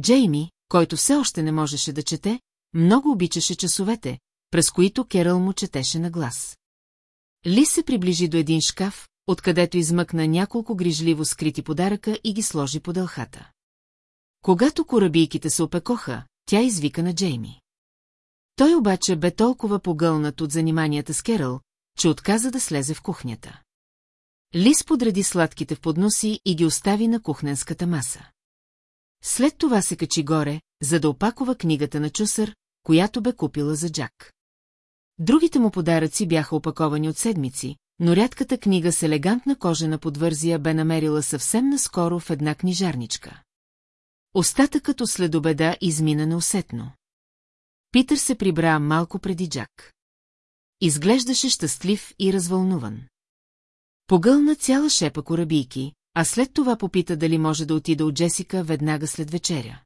S1: Джейми, който все още не можеше да чете, много обичаше часовете, през които Керъл му четеше на глас. Ли се приближи до един шкаф, откъдето измъкна няколко грижливо скрити подаръка и ги сложи по дълхата. Когато корабийките се опекоха, тя извика на Джейми. Той обаче бе толкова погълнат от заниманията с Керъл, че отказа да слезе в кухнята. Лис подреди сладките в подноси и ги остави на кухненската маса. След това се качи горе, за да опакова книгата на Чусър, която бе купила за Джак. Другите му подаръци бяха опаковани от седмици, но рядката книга с елегантна кожена подвързия бе намерила съвсем наскоро в една книжарничка. Остатъкът от следобеда измина неусетно. Питър се прибра малко преди Джак. Изглеждаше щастлив и развълнуван. Погълна цяла шепа корабийки, а след това попита дали може да отида от Джесика веднага след вечеря.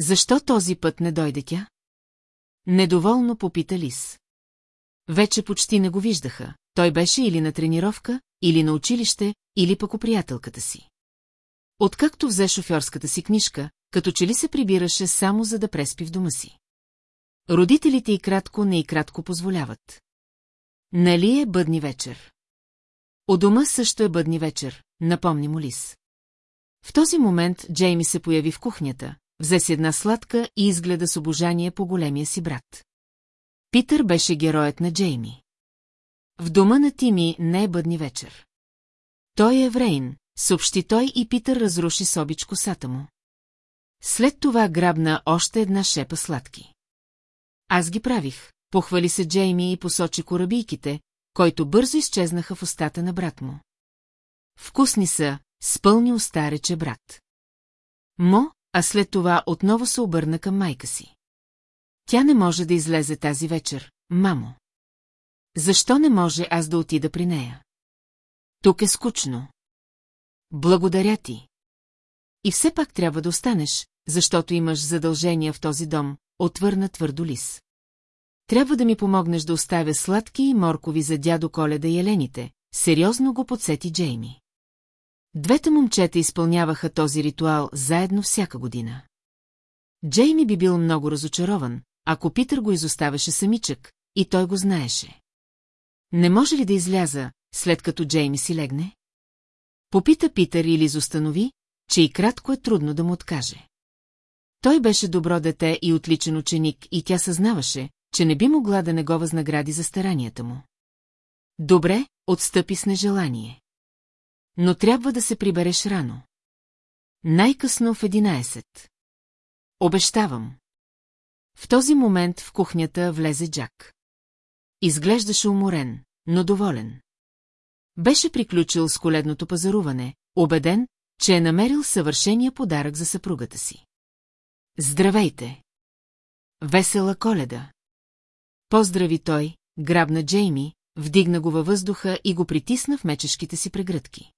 S1: Защо този път не дойде тя? Недоволно попита Лис. Вече почти не го виждаха, той беше или на тренировка, или на училище, или пък у приятелката си. Откакто взе шофьорската си книжка, като че ли се прибираше само за да преспи в дома си. Родителите и кратко не и кратко позволяват. Нали е бъдни вечер? У дома също е бъдни вечер, напомни му Лис. В този момент Джейми се появи в кухнята, взе си една сладка и изгледа с обожание по големия си брат. Питър беше героят на Джейми. В дома на Тими не е бъдни вечер. Той е еврейн, съобщи той и Питър разруши собич косата му. След това грабна още една шепа сладки. Аз ги правих, похвали се Джейми и посочи корабийките, които бързо изчезнаха в устата на брат му. Вкусни са, спълни уста рече брат. Мо, а след това отново се обърна към майка си. Тя не може да излезе тази вечер, мамо. Защо не може аз да отида при нея? Тук е скучно. Благодаря ти. И все пак трябва да останеш, защото имаш задължения в този дом, отвърна твърдо лис. Трябва да ми помогнеш да оставя сладки и моркови за дядо Коледа и елените, сериозно го подсети Джейми. Двете момчета изпълняваха този ритуал заедно всяка година. Джейми би бил много разочарован, ако Питър го изоставаше самичък, и той го знаеше. Не може ли да изляза, след като Джейми си легне? Попита Питър или установи, че и кратко е трудно да му откаже. Той беше добро дете и отличен ученик и тя съзнаваше, че не би могла да не го възнагради за старанията му. Добре, отстъпи с нежелание. Но трябва да се прибереш рано. Най-късно в 11. Обещавам. В този момент в кухнята влезе Джак. Изглеждаше уморен, но доволен. Беше приключил с коледното пазаруване, убеден, че е намерил съвършения подарък за съпругата си. Здравейте! Весела коледа! Поздрави той, грабна Джейми, вдигна го във въздуха и го притисна в мечешките си прегръдки.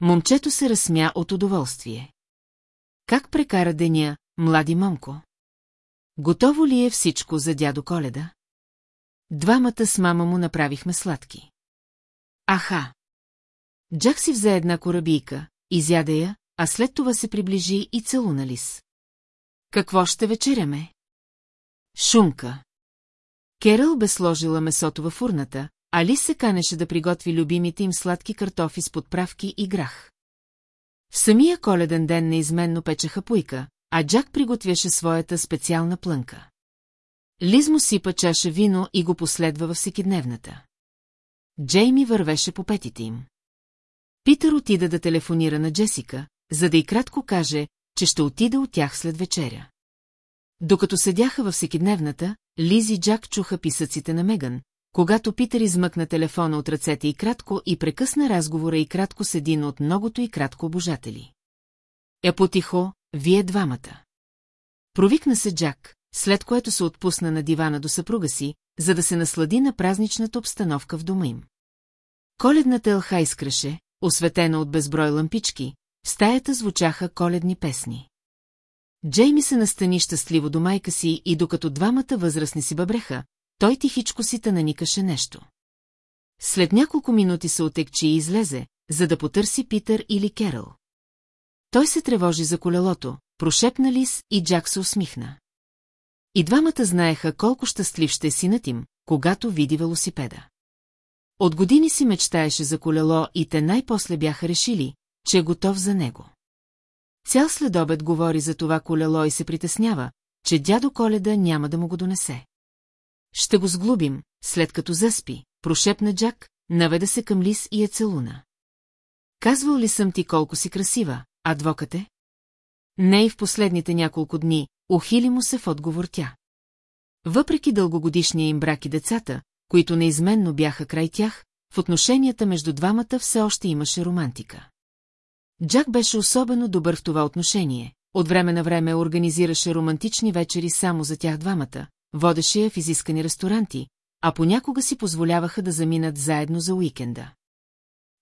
S1: Момчето се разсмя от удоволствие. Как прекара деня, млади момко? Готово ли е всичко за дядо Коледа? Двамата с мама му направихме сладки. Аха! Джак си взе една корабийка, изяде я, а след това се приближи и целуна Лис. Какво ще вечеряме? Шунка. Керъл бе сложила месото във фурната. а Лис се канеше да приготви любимите им сладки картофи с подправки и грах. В самия коледен ден неизменно печеха пуйка, а Джак приготвяше своята специална плънка. Лиз му сипа чаша вино и го последва във всекидневната. Джейми вървеше по петите им. Питър отида да телефонира на Джесика, за да и кратко каже, че ще отида от тях след вечеря. Докато седяха във всекидневната, Лиз и Джак чуха писъците на Меган, когато Питър измъкна телефона от ръцете и кратко и прекъсна разговора и кратко с един от многото и кратко обожатели. Е потихо, вие двамата. Провикна се Джак, след което се отпусна на дивана до съпруга си, за да се наслади на празничната обстановка в дома им. Коледната елха изкръше, осветена от безброй лампички, в стаята звучаха коледни песни. Джейми се настани щастливо до майка си и докато двамата възрастни си бъбреха, той тихичко си наникаше нещо. След няколко минути се отекчи и излезе, за да потърси Питър или Керъл. Той се тревожи за колелото, прошепна Лис и Джак се усмихна. И двамата знаеха колко щастлив ще е синът им, когато види велосипеда. От години си мечтаеше за колело и те най-после бяха решили, че е готов за него. Цял следобед говори за това колело и се притеснява, че дядо Коледа няма да му го донесе. Ще го сглубим, след като заспи, прошепна Джак, наведа се към Лис и я е целуна. Казвал ли съм ти колко си красива, адвокате? Не и в последните няколко дни, Охили му се в отговор тя. Въпреки дългогодишния им брак и децата, които неизменно бяха край тях, в отношенията между двамата все още имаше романтика. Джак беше особено добър в това отношение. От време на време организираше романтични вечери само за тях двамата, водеше я в изискани ресторанти, а понякога си позволяваха да заминат заедно за уикенда.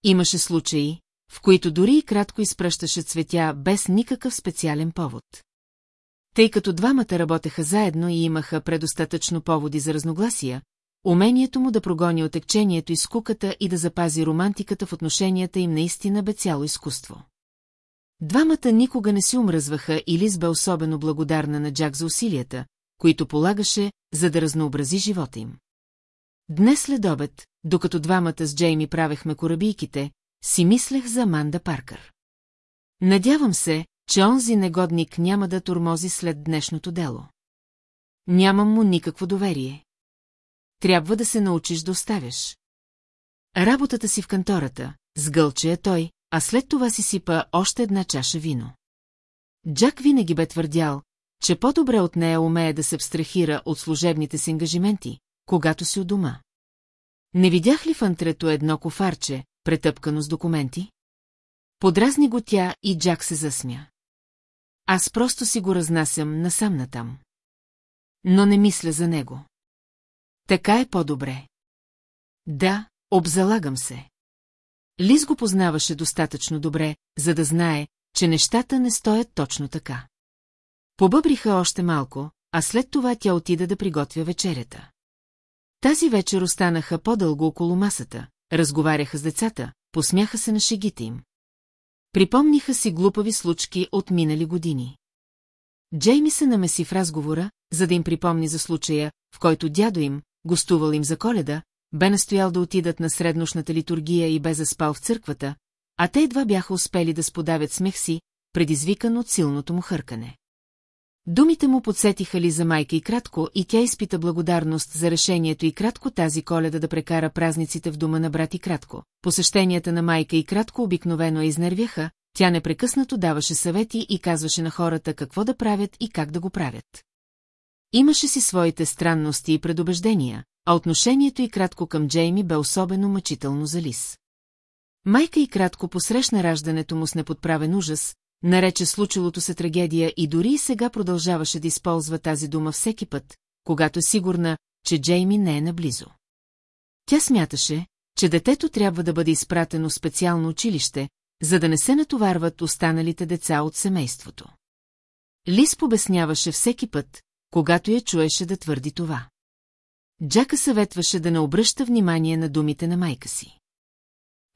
S1: Имаше случаи, в които дори и кратко изпръщаше цветя без никакъв специален повод. Тъй като двамата работеха заедно и имаха предостатъчно поводи за разногласия, умението му да прогони отекчението и скуката и да запази романтиката в отношенията им наистина бе цяло изкуство. Двамата никога не си умръзваха и Лиз бе особено благодарна на Джак за усилията, които полагаше, за да разнообрази живота им. Днес след обед, докато двамата с Джейми правехме корабийките, си мислех за Манда Паркър. Надявам се, че онзи негодник няма да турмози след днешното дело. Нямам му никакво доверие. Трябва да се научиш да оставяш. Работата си в кантората, сгълче е той, а след това си сипа още една чаша вино. Джак винаги бе твърдял, че по-добре от нея умее да се абстрахира от служебните си ангажименти, когато си у дома. Не видях ли в антрето едно кофарче, претъпкано с документи? Подразни го тя и Джак се засмя. Аз просто си го разнасям насам-натам. Но не мисля за него. Така е по-добре. Да, обзалагам се. Лиз го познаваше достатъчно добре, за да знае, че нещата не стоят точно така. Побъбриха още малко, а след това тя отида да приготвя вечерята. Тази вечер останаха по-дълго около масата, разговаряха с децата, посмяха се на шегите им. Припомниха си глупави случки от минали години. Джейми се намеси в разговора, за да им припомни за случая, в който дядо им, гостувал им за коледа, бе настоял да отидат на средношната литургия и бе заспал в църквата, а те едва бяха успели да сподавят смех си, предизвикан от силното му хъркане. Думите му подсетиха ли за майка и кратко и тя изпита благодарност за решението и кратко тази коледа да прекара празниците в дома на брат и кратко. Посещенията на майка и кратко обикновено изнервяха, тя непрекъснато даваше съвети и казваше на хората какво да правят и как да го правят. Имаше си своите странности и предубеждения, а отношението и кратко към Джейми бе особено мъчително за Лис. Майка и кратко посрещна раждането му с неподправен ужас, нарече случилото се трагедия и дори и сега продължаваше да използва тази дума всеки път, когато е сигурна, че Джейми не е наблизо. Тя смяташе, че детето трябва да бъде изпратено в специално училище, за да не се натоварват останалите деца от семейството. Лис обясняваше всеки път, когато я чуеше да твърди това. Джака съветваше да не обръща внимание на думите на майка си.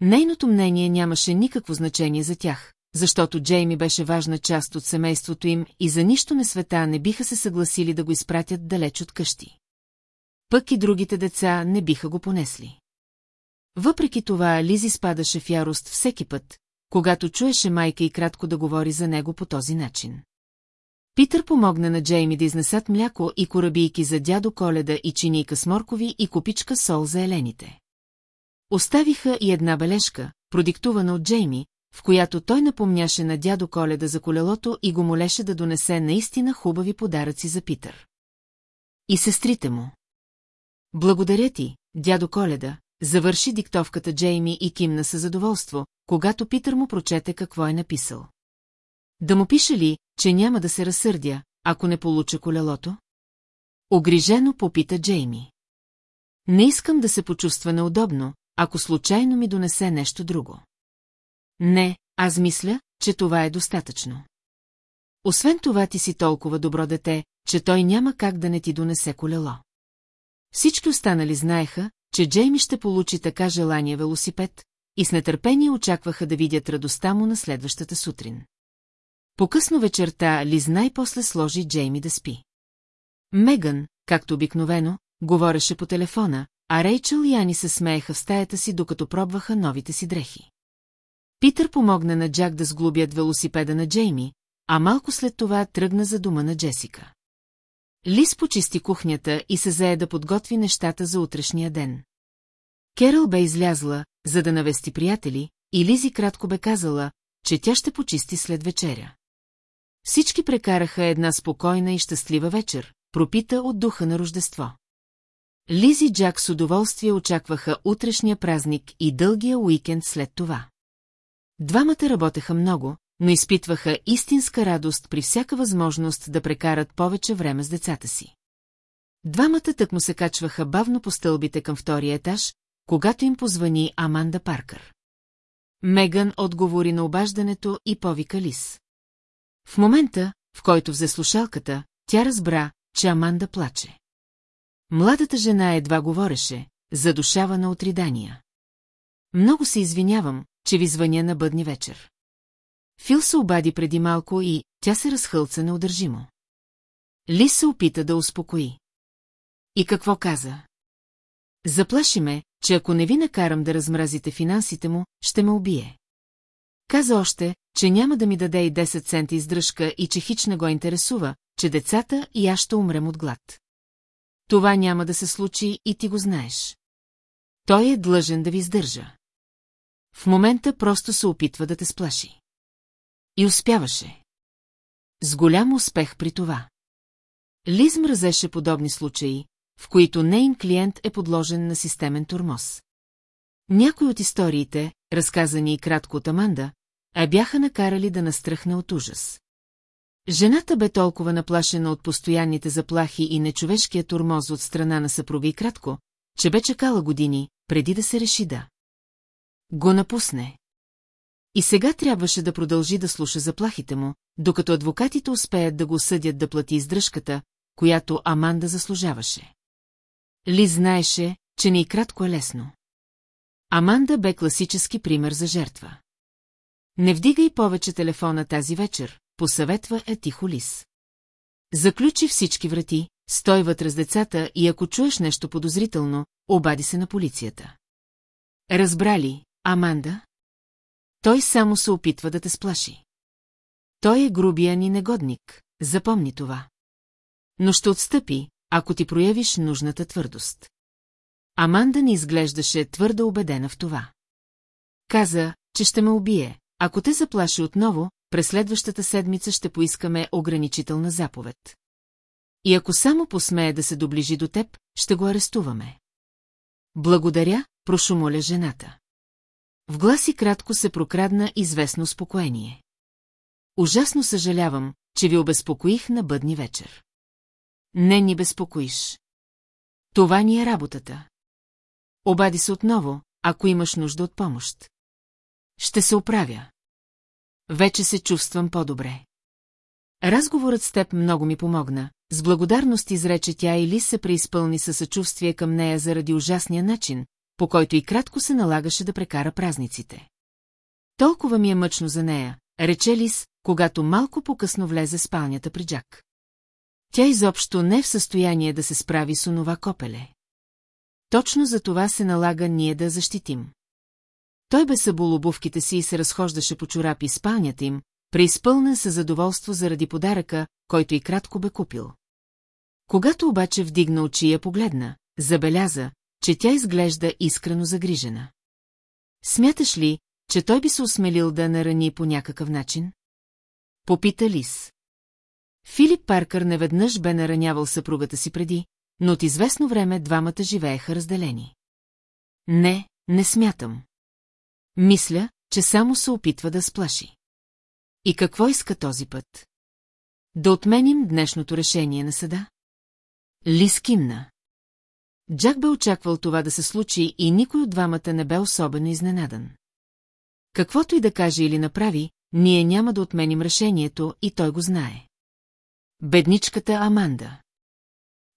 S1: Нейното мнение нямаше никакво значение за тях, защото Джейми беше важна част от семейството им и за нищо на света не биха се съгласили да го изпратят далеч от къщи. Пък и другите деца не биха го понесли. Въпреки това Лизи спадаше в ярост всеки път, когато чуеше майка и кратко да говори за него по този начин. Питър помогна на Джейми да изнесат мляко и корабийки за дядо Коледа и чинийка с моркови и купичка сол за елените. Оставиха и една бележка, продиктувана от Джейми, в която той напомняше на дядо Коледа за колелото и го молеше да донесе наистина хубави подаръци за Питър. И сестрите му. Благодаря ти, дядо Коледа, завърши диктовката Джейми и кимна със задоволство, когато Питър му прочете какво е написал. Да му пише ли, че няма да се разсърдя, ако не получа колелото? Огрижено попита Джейми. Не искам да се почувства неудобно, ако случайно ми донесе нещо друго. Не, аз мисля, че това е достатъчно. Освен това ти си толкова добро дете, че той няма как да не ти донесе колело. Всички останали знаеха, че Джейми ще получи така желания велосипед и с нетърпение очакваха да видят радостта му на следващата сутрин. По-късно вечерта Лиз най-после сложи Джейми да спи. Меган, както обикновено, говореше по телефона, а Рейчел и Ани се смееха в стаята си, докато пробваха новите си дрехи. Питър помогна на Джак да сглобят велосипеда на Джейми, а малко след това тръгна за дома на Джесика. Лис почисти кухнята и се зае да подготви нещата за утрешния ден. Керъл бе излязла, за да навести приятели, и Лизи кратко бе казала, че тя ще почисти след вечеря. Всички прекараха една спокойна и щастлива вечер, пропита от духа на Рождество. Лизи Джак с удоволствие очакваха утрешния празник и дългия уикенд след това. Двамата работеха много, но изпитваха истинска радост при всяка възможност да прекарат повече време с децата си. Двамата так му се качваха бавно по стълбите към втория етаж, когато им позвани Аманда Паркър. Меган отговори на обаждането и повика Лис. В момента, в който взе слушалката, тя разбра, че Аманда плаче. Младата жена едва говореше, задушавана от ридания. Много се извинявам, че ви звъня на бъдни вечер. Фил се обади преди малко и тя се разхълца неудържимо. Ли се опита да успокои. И какво каза? Заплаши ме, че ако не ви накарам да размразите финансите му, ще ме убие. Каза още, че няма да ми даде и 10 цента издръжка и че хич не го интересува, че децата и аз ще умрем от глад. Това няма да се случи и ти го знаеш. Той е длъжен да ви издържа. В момента просто се опитва да те сплаши. И успяваше. С голям успех при това. Лиз мразеше подобни случаи, в които нейн клиент е подложен на системен турмоз. Някои от историите, разказани и кратко от Аманда, а бяха накарали да настръхне от ужас. Жената бе толкова наплашена от постоянните заплахи и нечовешкия турмоз от страна на съпруга и кратко, че бе чакала години, преди да се реши да. Го напусне. И сега трябваше да продължи да слуша заплахите му, докато адвокатите успеят да го съдят да плати издръжката, която Аманда заслужаваше. Ли знаеше, че не и кратко е лесно. Аманда бе класически пример за жертва. Не вдигай повече телефона тази вечер, посъветва е тихо Лис. Заключи всички врати, стой вътре с децата и ако чуеш нещо подозрително, обади се на полицията. Разбрали, Аманда? Той само се опитва да те сплаши. Той е грубия ни негодник, запомни това. Но ще отстъпи, ако ти проявиш нужната твърдост. Аманда не изглеждаше твърдо убедена в това. Каза, че ще ме убие. Ако те заплаши отново, през следващата седмица ще поискаме ограничителна заповед. И ако само посмее да се доближи до теб, ще го арестуваме. Благодаря, прошумоля жената. В гласи кратко се прокрадна известно спокоение. Ужасно съжалявам, че ви обезпокоих на бъдни вечер. Не ни безпокоиш. Това ни е работата. Обади се отново, ако имаш нужда от помощ. Ще се оправя. Вече се чувствам по-добре. Разговорът с теб много ми помогна. С благодарност изрече тя или се преизпълни със съчувствие към нея заради ужасния начин, по който и кратко се налагаше да прекара празниците. Толкова ми е мъчно за нея, рече Лис, когато малко по-късно влезе спалнята при Джак. Тя изобщо не е в състояние да се справи с онова копеле. Точно за това се налага ние да защитим. Той бе събул обувките си и се разхождаше по чорапи спалнята им, преизпълнен със задоволство заради подаръка, който и кратко бе купил. Когато обаче вдигна очи я погледна, забеляза, че тя изглежда искрено загрижена. Смяташ ли, че той би се осмелил да нарани по някакъв начин? Попита Лис. Филип Паркър неведнъж бе наранявал съпругата си преди, но от известно време двамата живееха разделени. Не, не смятам. Мисля, че само се опитва да сплаши. И какво иска този път? Да отменим днешното решение на съда? Лис кимна. Джак бе очаквал това да се случи и никой от двамата не бе особено изненадан. Каквото и да каже или направи, ние няма да отменим решението и той го знае. Бедничката Аманда.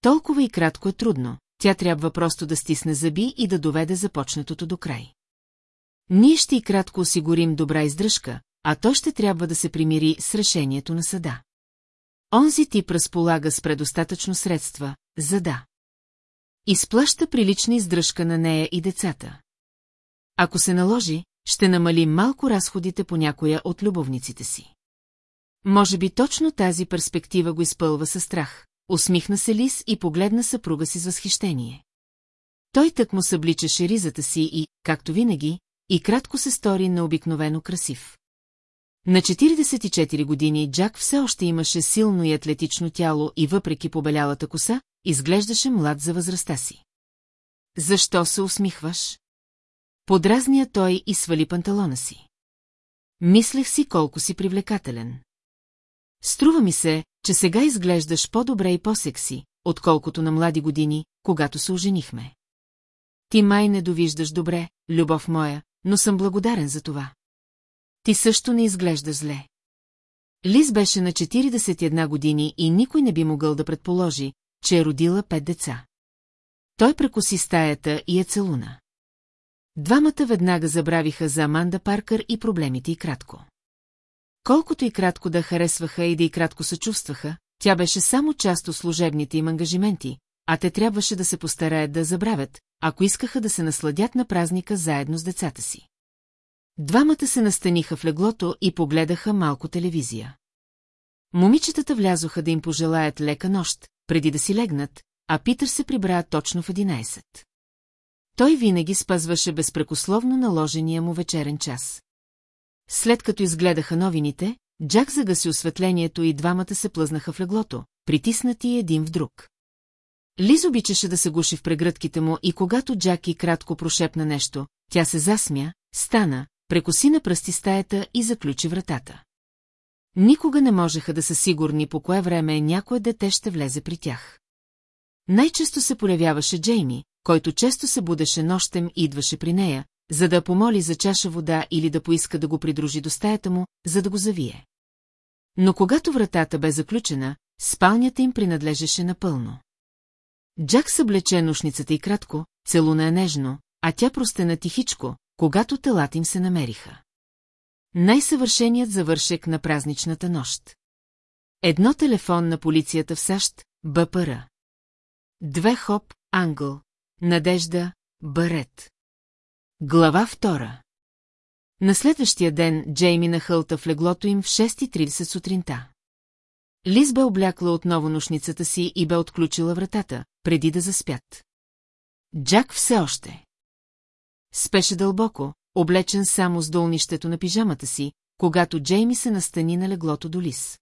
S1: Толкова и кратко е трудно, тя трябва просто да стисне зъби и да доведе започнатото до край. Ние ще и кратко осигурим добра издръжка, а то ще трябва да се примири с решението на съда. Онзи тип разполага с предостатъчно средства, за да. Изплаща прилична издръжка на нея и децата. Ако се наложи, ще намали малко разходите по някоя от любовниците си. Може би точно тази перспектива го изпълва със страх. Усмихна се Лис и погледна съпруга си с възхищение. Той так му събличаше ризата си и, както винаги, и кратко се стори необикновено красив. На 44 години Джак все още имаше силно и атлетично тяло и въпреки побелялата коса, изглеждаше млад за възрастта си. Защо се усмихваш? Подразния той и свали панталона си. Мислех си колко си привлекателен. Струва ми се, че сега изглеждаш по-добре и по-секси, отколкото на млади години, когато се оженихме. Ти май не довиждаш добре, любов моя, но съм благодарен за това. Ти също не изглежда зле. Лиз беше на 41 години и никой не би могъл да предположи, че е родила пет деца. Той прекоси стаята и я е целуна. Двамата веднага забравиха за Аманда Паркър и проблемите и кратко. Колкото и кратко да харесваха и да и кратко съчувстваха, тя беше само част от служебните им ангажименти, а те трябваше да се постараят да забравят, ако искаха да се насладят на празника заедно с децата си. Двамата се настаниха в леглото и погледаха малко телевизия. Момичетата влязоха да им пожелаят лека нощ, преди да си легнат, а Питър се прибра точно в 11. Той винаги спазваше безпрекословно наложения му вечерен час. След като изгледаха новините, Джак загаси осветлението и двамата се плъзнаха в леглото, притиснати един в друг. Лиз обичаше да се гуши в прегръдките му и когато Джаки кратко прошепна нещо, тя се засмя, стана, прекоси на пръсти стаята и заключи вратата. Никога не можеха да са сигурни по кое време някое дете ще влезе при тях. Най-често се появяваше Джейми, който често се будеше нощем и идваше при нея, за да помоли за чаша вода или да поиска да го придружи до стаята му, за да го завие. Но когато вратата бе заключена, спалнята им принадлежеше напълно. Джак съблече нощницата и кратко, целуна е нежно, а тя простена тихичко, когато телата им се намериха. Най-съвършеният завършек на празничната нощ. Едно телефон на полицията в САЩ, БПР. Две хоп, Англ, Надежда, Барет. Глава втора. На следващия ден Джейми нахълта в леглото им в 6.30 сутринта. Лиз бе облякла отново нощницата си и бе отключила вратата, преди да заспят. Джак все още. Спеше дълбоко, облечен само с долнището на пижамата си, когато Джейми се настани на леглото до Лис.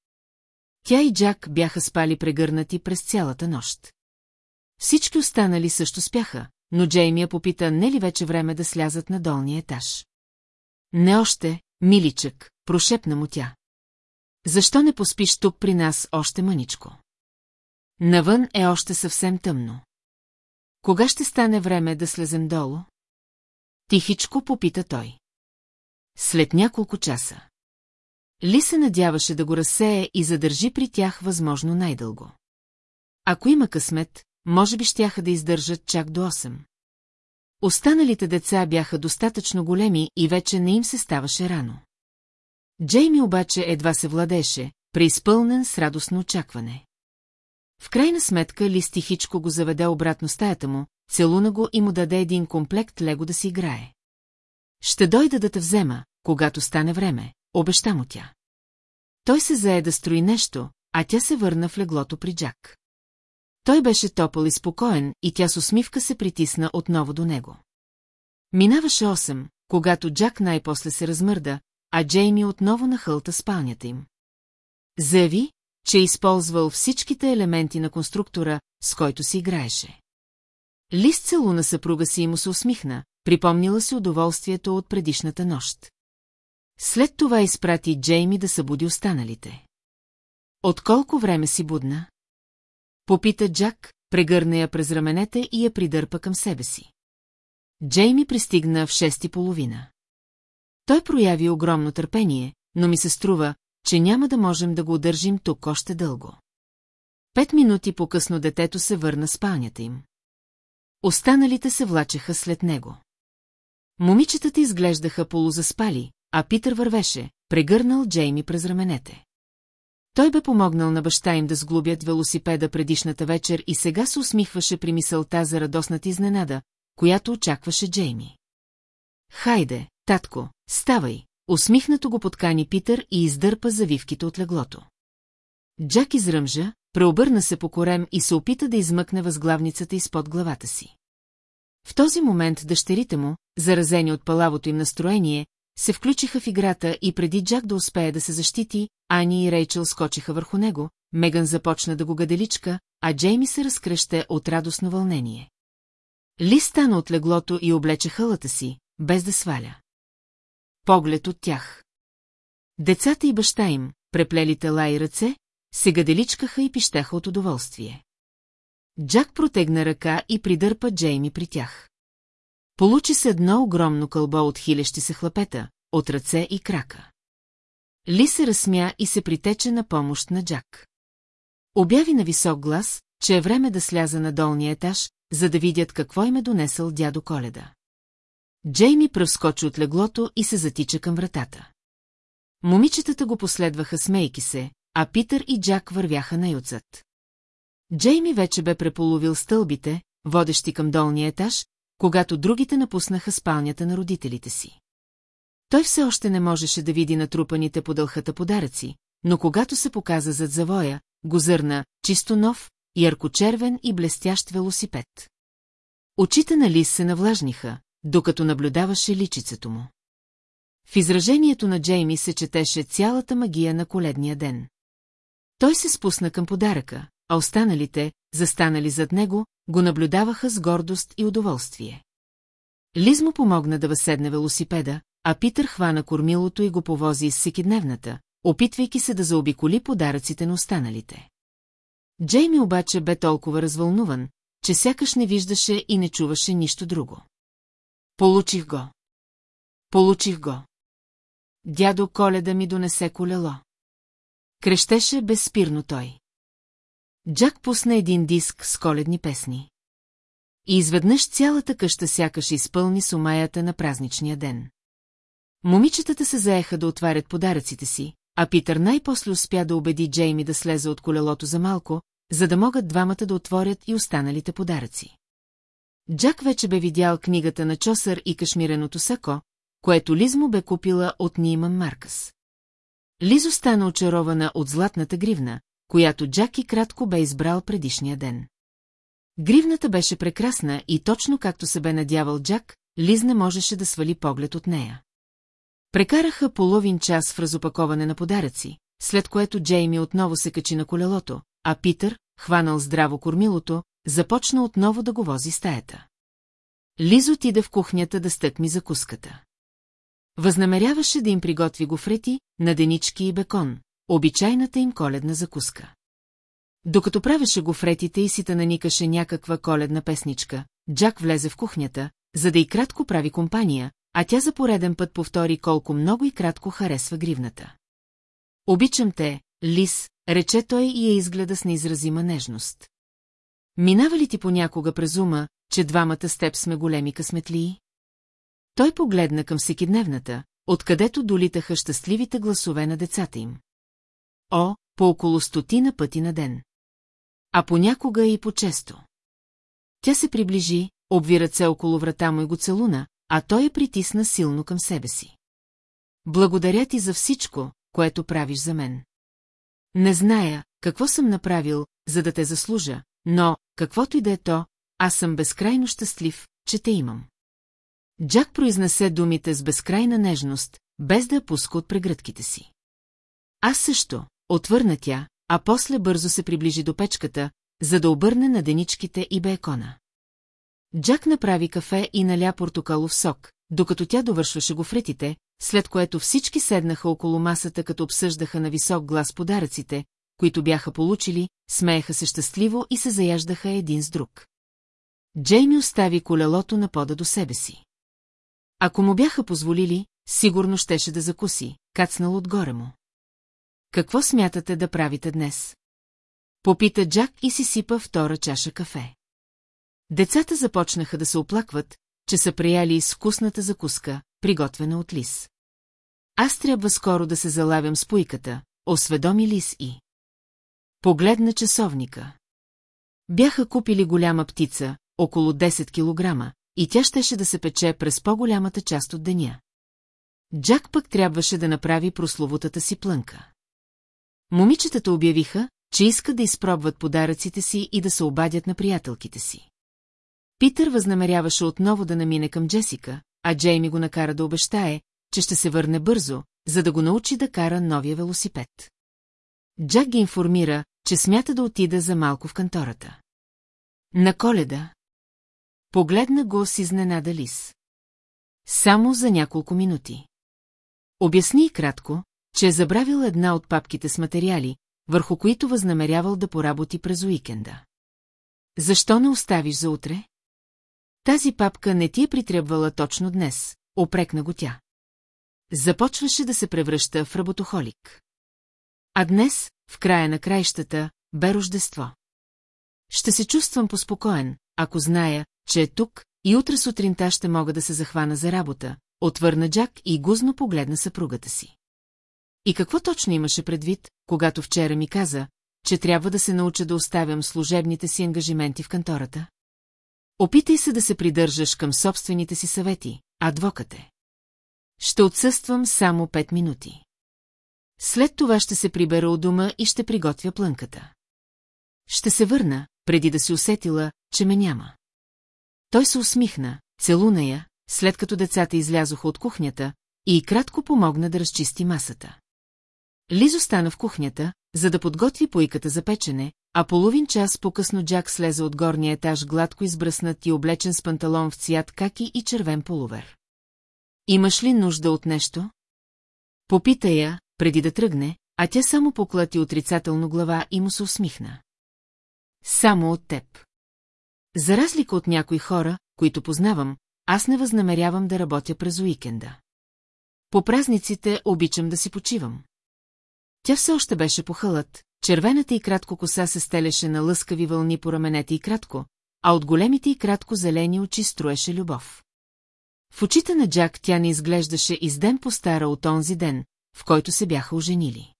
S1: Тя и Джак бяха спали прегърнати през цялата нощ. Всички останали също спяха, но Джейми я попита не ли вече време да слязат на долния етаж. Не още, миличък, прошепна му тя. Защо не поспиш тук при нас още мъничко? Навън е още съвсем тъмно. Кога ще стане време да слезем долу? Тихичко попита той. След няколко часа. Ли се надяваше да го разсее и задържи при тях възможно най-дълго. Ако има късмет, може би щяха да издържат чак до 8. Останалите деца бяха достатъчно големи и вече не им се ставаше рано. Джейми обаче едва се владеше, преизпълнен с радостно очакване. В крайна сметка Ли стихичко го заведе обратно стаята му, целуна го и му даде един комплект лего да си играе. Ще дойда да те взема, когато стане време, обеща му тя. Той се зае да строи нещо, а тя се върна в леглото при Джак. Той беше топъл и спокоен и тя с усмивка се притисна отново до него. Минаваше 8, когато Джак най-после се размърда, а Джейми отново нахълта спалнята им. Заяви, че е използвал всичките елементи на конструктора, с който си играеше. Лист целу на съпруга си и му се усмихна, припомнила си удоволствието от предишната нощ. След това изпрати Джейми да събуди останалите. От колко време си будна? Попита Джак, прегърна я през раменете и я придърпа към себе си. Джейми пристигна в шести половина. Той прояви огромно търпение, но ми се струва, че няма да можем да го удържим тук още дълго. Пет минути по-късно детето се върна спалнята им. Останалите се влачеха след него. Момичетата изглеждаха полузаспали, а Питър вървеше, прегърнал Джейми през раменете. Той бе помогнал на баща им да сглобят велосипеда предишната вечер и сега се усмихваше при мисълта за радостната изненада, която очакваше Джейми. Хайде, татко, ставай, Усмихнато го подкани Питър и издърпа завивките от леглото. Джак изръмжа, преобърна се по корем и се опита да измъкне възглавницата изпод главата си. В този момент дъщерите му, заразени от палавото им настроение, се включиха в играта и преди Джак да успее да се защити, Ани и Рейчел скочиха върху него, Меган започна да го гаделичка, а Джейми се разкръща от радостно вълнение. Ли стана от леглото и облече хълата си, без да сваля поглед от тях. Децата и баща им, преплели тела и ръце, се гаделичкаха и пищеха от удоволствие. Джак протегна ръка и придърпа Джейми при тях. Получи се едно огромно кълбо от хилещи се хлапета, от ръце и крака. Ли се разсмя и се притече на помощ на Джак. Обяви на висок глас, че е време да сляза на долния етаж, за да видят какво им е донесъл дядо Коледа. Джейми превскочи от леглото и се затича към вратата. Момичетата го последваха смейки се, а Питър и Джак вървяха най-отзад. Джейми вече бе преполовил стълбите, водещи към долния етаж, когато другите напуснаха спалнята на родителите си. Той все още не можеше да види натрупаните по дълхата подаръци, но когато се показа зад завоя, го зърна, чисто нов, яркочервен и блестящ велосипед. Очите на Лис се навлажниха, докато наблюдаваше личицето му. В изражението на Джейми се четеше цялата магия на коледния ден. Той се спусна към подаръка, а останалите, застанали зад него, го наблюдаваха с гордост и удоволствие. Лиз му помогна да възседне велосипеда, а Питър хвана кормилото и го повози из всекидневната, опитвайки се да заобиколи подаръците на останалите. Джейми обаче бе толкова развълнуван, че сякаш не виждаше и не чуваше нищо друго. Получих го. Получих го. Дядо Коледа ми донесе колело. Крещеше безспирно той. Джак пусна един диск с коледни песни. И изведнъж цялата къща сякаш изпълни сумаята на празничния ден. Момичетата се заеха да отварят подаръците си, а Питър най-после успя да убеди Джейми да слезе от колелото за малко, за да могат двамата да отворят и останалите подаръци. Джак вече бе видял книгата на Чосър и кашмиреното сако, което лизмо бе купила от Ниман Маркас. Лизо стана очарована от златната гривна, която Джак и кратко бе избрал предишния ден. Гривната беше прекрасна и точно както се бе надявал Джак, Лиз не можеше да свали поглед от нея. Прекараха половин час в разопаковане на подаръци, след което Джейми отново се качи на колелото, а Питър, хванал здраво кормилото, започна отново да го вози стаята. Лиз отида в кухнята да стъкми закуската. Възнамеряваше да им приготви гофрети, наденички и бекон, обичайната им коледна закуска. Докато правеше гофретите и си наникаше някаква коледна песничка, Джак влезе в кухнята, за да и кратко прави компания, а тя за пореден път повтори колко много и кратко харесва гривната. Обичам те, Лис, рече той и я изгледа с неизразима нежност. Минава ли ти понякога през ума, че двамата с теб сме големи късметлии? Той погледна към всекидневната, откъдето долитаха щастливите гласове на децата им. О, по около стотина пъти на ден. А понякога и по-често. Тя се приближи, обви ръце около врата му и го целуна, а той я притисна силно към себе си. Благодаря ти за всичко, което правиш за мен. Не зная, какво съм направил, за да те заслужа, но, каквото и да е то, аз съм безкрайно щастлив, че те имам. Джак произнесе думите с безкрайна нежност, без да я пуска от прегръдките си. Аз също, отвърна тя, а после бързо се приближи до печката, за да обърне на деничките и бекона. Джак направи кафе и наля портокалов сок, докато тя довършваше гофретите, след което всички седнаха около масата, като обсъждаха на висок глас подаръците, които бяха получили, смееха се щастливо и се заяждаха един с друг. Джейми остави колелото на пода до себе си. Ако му бяха позволили, сигурно щеше да закуси, кацнал отгоре му. Какво смятате да правите днес? Попита Джак и си сипа втора чаша кафе. Децата започнаха да се оплакват, че са прияли изкусната закуска, приготвена от лис. Аз трябва скоро да се залавям с пуйката, осведоми лис и. Погледна часовника. Бяха купили голяма птица, около 10 кг, и тя щеше да се пече през по-голямата част от деня. Джак пък трябваше да направи прословутата си плънка. Момичетата обявиха, че искат да изпробват подаръците си и да се обадят на приятелките си. Питър възнамеряваше отново да намине към Джесика, а Джейми го накара да обещае, че ще се върне бързо, за да го научи да кара новия велосипед. Джак ги информира, че смята да отида за малко в кантората. На коледа. Погледна го с изненада Лис. Само за няколко минути. Обясни и кратко, че е забравил една от папките с материали, върху които възнамерявал да поработи през уикенда. Защо не оставиш за утре? Тази папка не ти е притребвала точно днес, опрекна го тя. Започваше да се превръща в работохолик. А днес, в края на краищата, бе Рождество. Ще се чувствам поспокоен, ако зная, че е тук и утре сутринта ще мога да се захвана за работа, отвърна Джак и гузно погледна съпругата си. И какво точно имаше предвид, когато вчера ми каза, че трябва да се науча да оставям служебните си ангажименти в кантората? Опитай се да се придържаш към собствените си съвети, адвокате. Ще отсъствам само пет минути. След това ще се прибера от дома и ще приготвя плънката. Ще се върна, преди да си усетила, че ме няма. Той се усмихна, целуна я, след като децата излязоха от кухнята, и кратко помогна да разчисти масата. Лизо стана в кухнята, за да подготви поиката за печене, а половин час по-късно Джак слезе от горния етаж гладко избръснат и облечен с панталон в цвят каки и червен полувер. Имаш ли нужда от нещо? Попита я, преди да тръгне, а тя само поклати отрицателно глава и му се усмихна. Само от теб. За разлика от някои хора, които познавам, аз не възнамерявам да работя през уикенда. По празниците обичам да си почивам. Тя все още беше по хълът. червената и кратко коса се стелеше на лъскави вълни по раменете и кратко, а от големите и кратко зелени очи строеше любов. В очите на Джак тя не изглеждаше изден по-стара от онзи ден, в който се бяха оженили.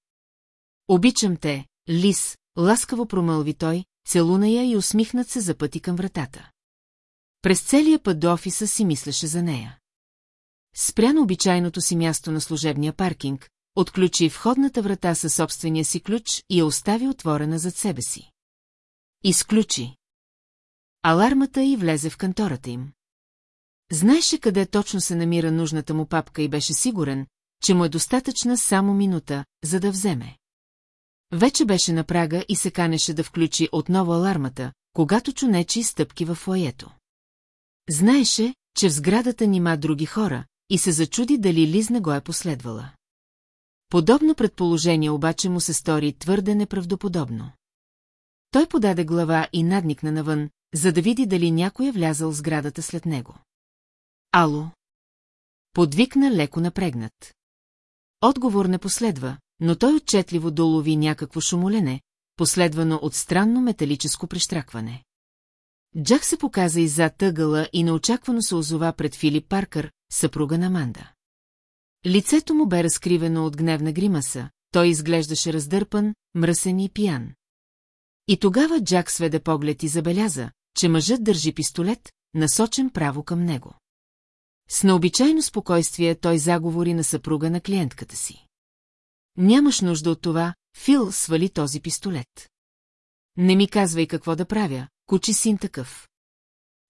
S1: Обичам те, Лис, ласкаво промълви той, целуна я и усмихнат се за пъти към вратата. През целия път до офиса си мислеше за нея. Спря на обичайното си място на служебния паркинг, отключи входната врата със собствения си ключ и я остави отворена зад себе си. Изключи. Алармата и влезе в кантората им. Знаеше къде точно се намира нужната му папка и беше сигурен, че му е достатъчна само минута, за да вземе. Вече беше на прага и се канеше да включи отново алармата, когато чунечи стъпки в лаето. Знаеше, че в сградата нима други хора и се зачуди дали Лизна го е последвала. Подобно предположение обаче му се стори твърде неправдоподобно. Той подаде глава и надникна навън, за да види дали някой е влязал в сградата след него. Ало! Подвикна леко напрегнат. Отговор не последва, но той отчетливо долови някакво шумолене, последвано от странно металическо прещракване. Джак се показа иззад тъгъла и неочаквано се озова пред Филип Паркър, съпруга на Манда. Лицето му бе разкривено от гневна гримаса, той изглеждаше раздърпан, мръсен и пиян. И тогава Джак сведе поглед и забеляза, че мъжът държи пистолет, насочен право към него. С необичайно спокойствие той заговори на съпруга на клиентката си. Нямаш нужда от това, Фил свали този пистолет. Не ми казвай какво да правя, кучи син такъв.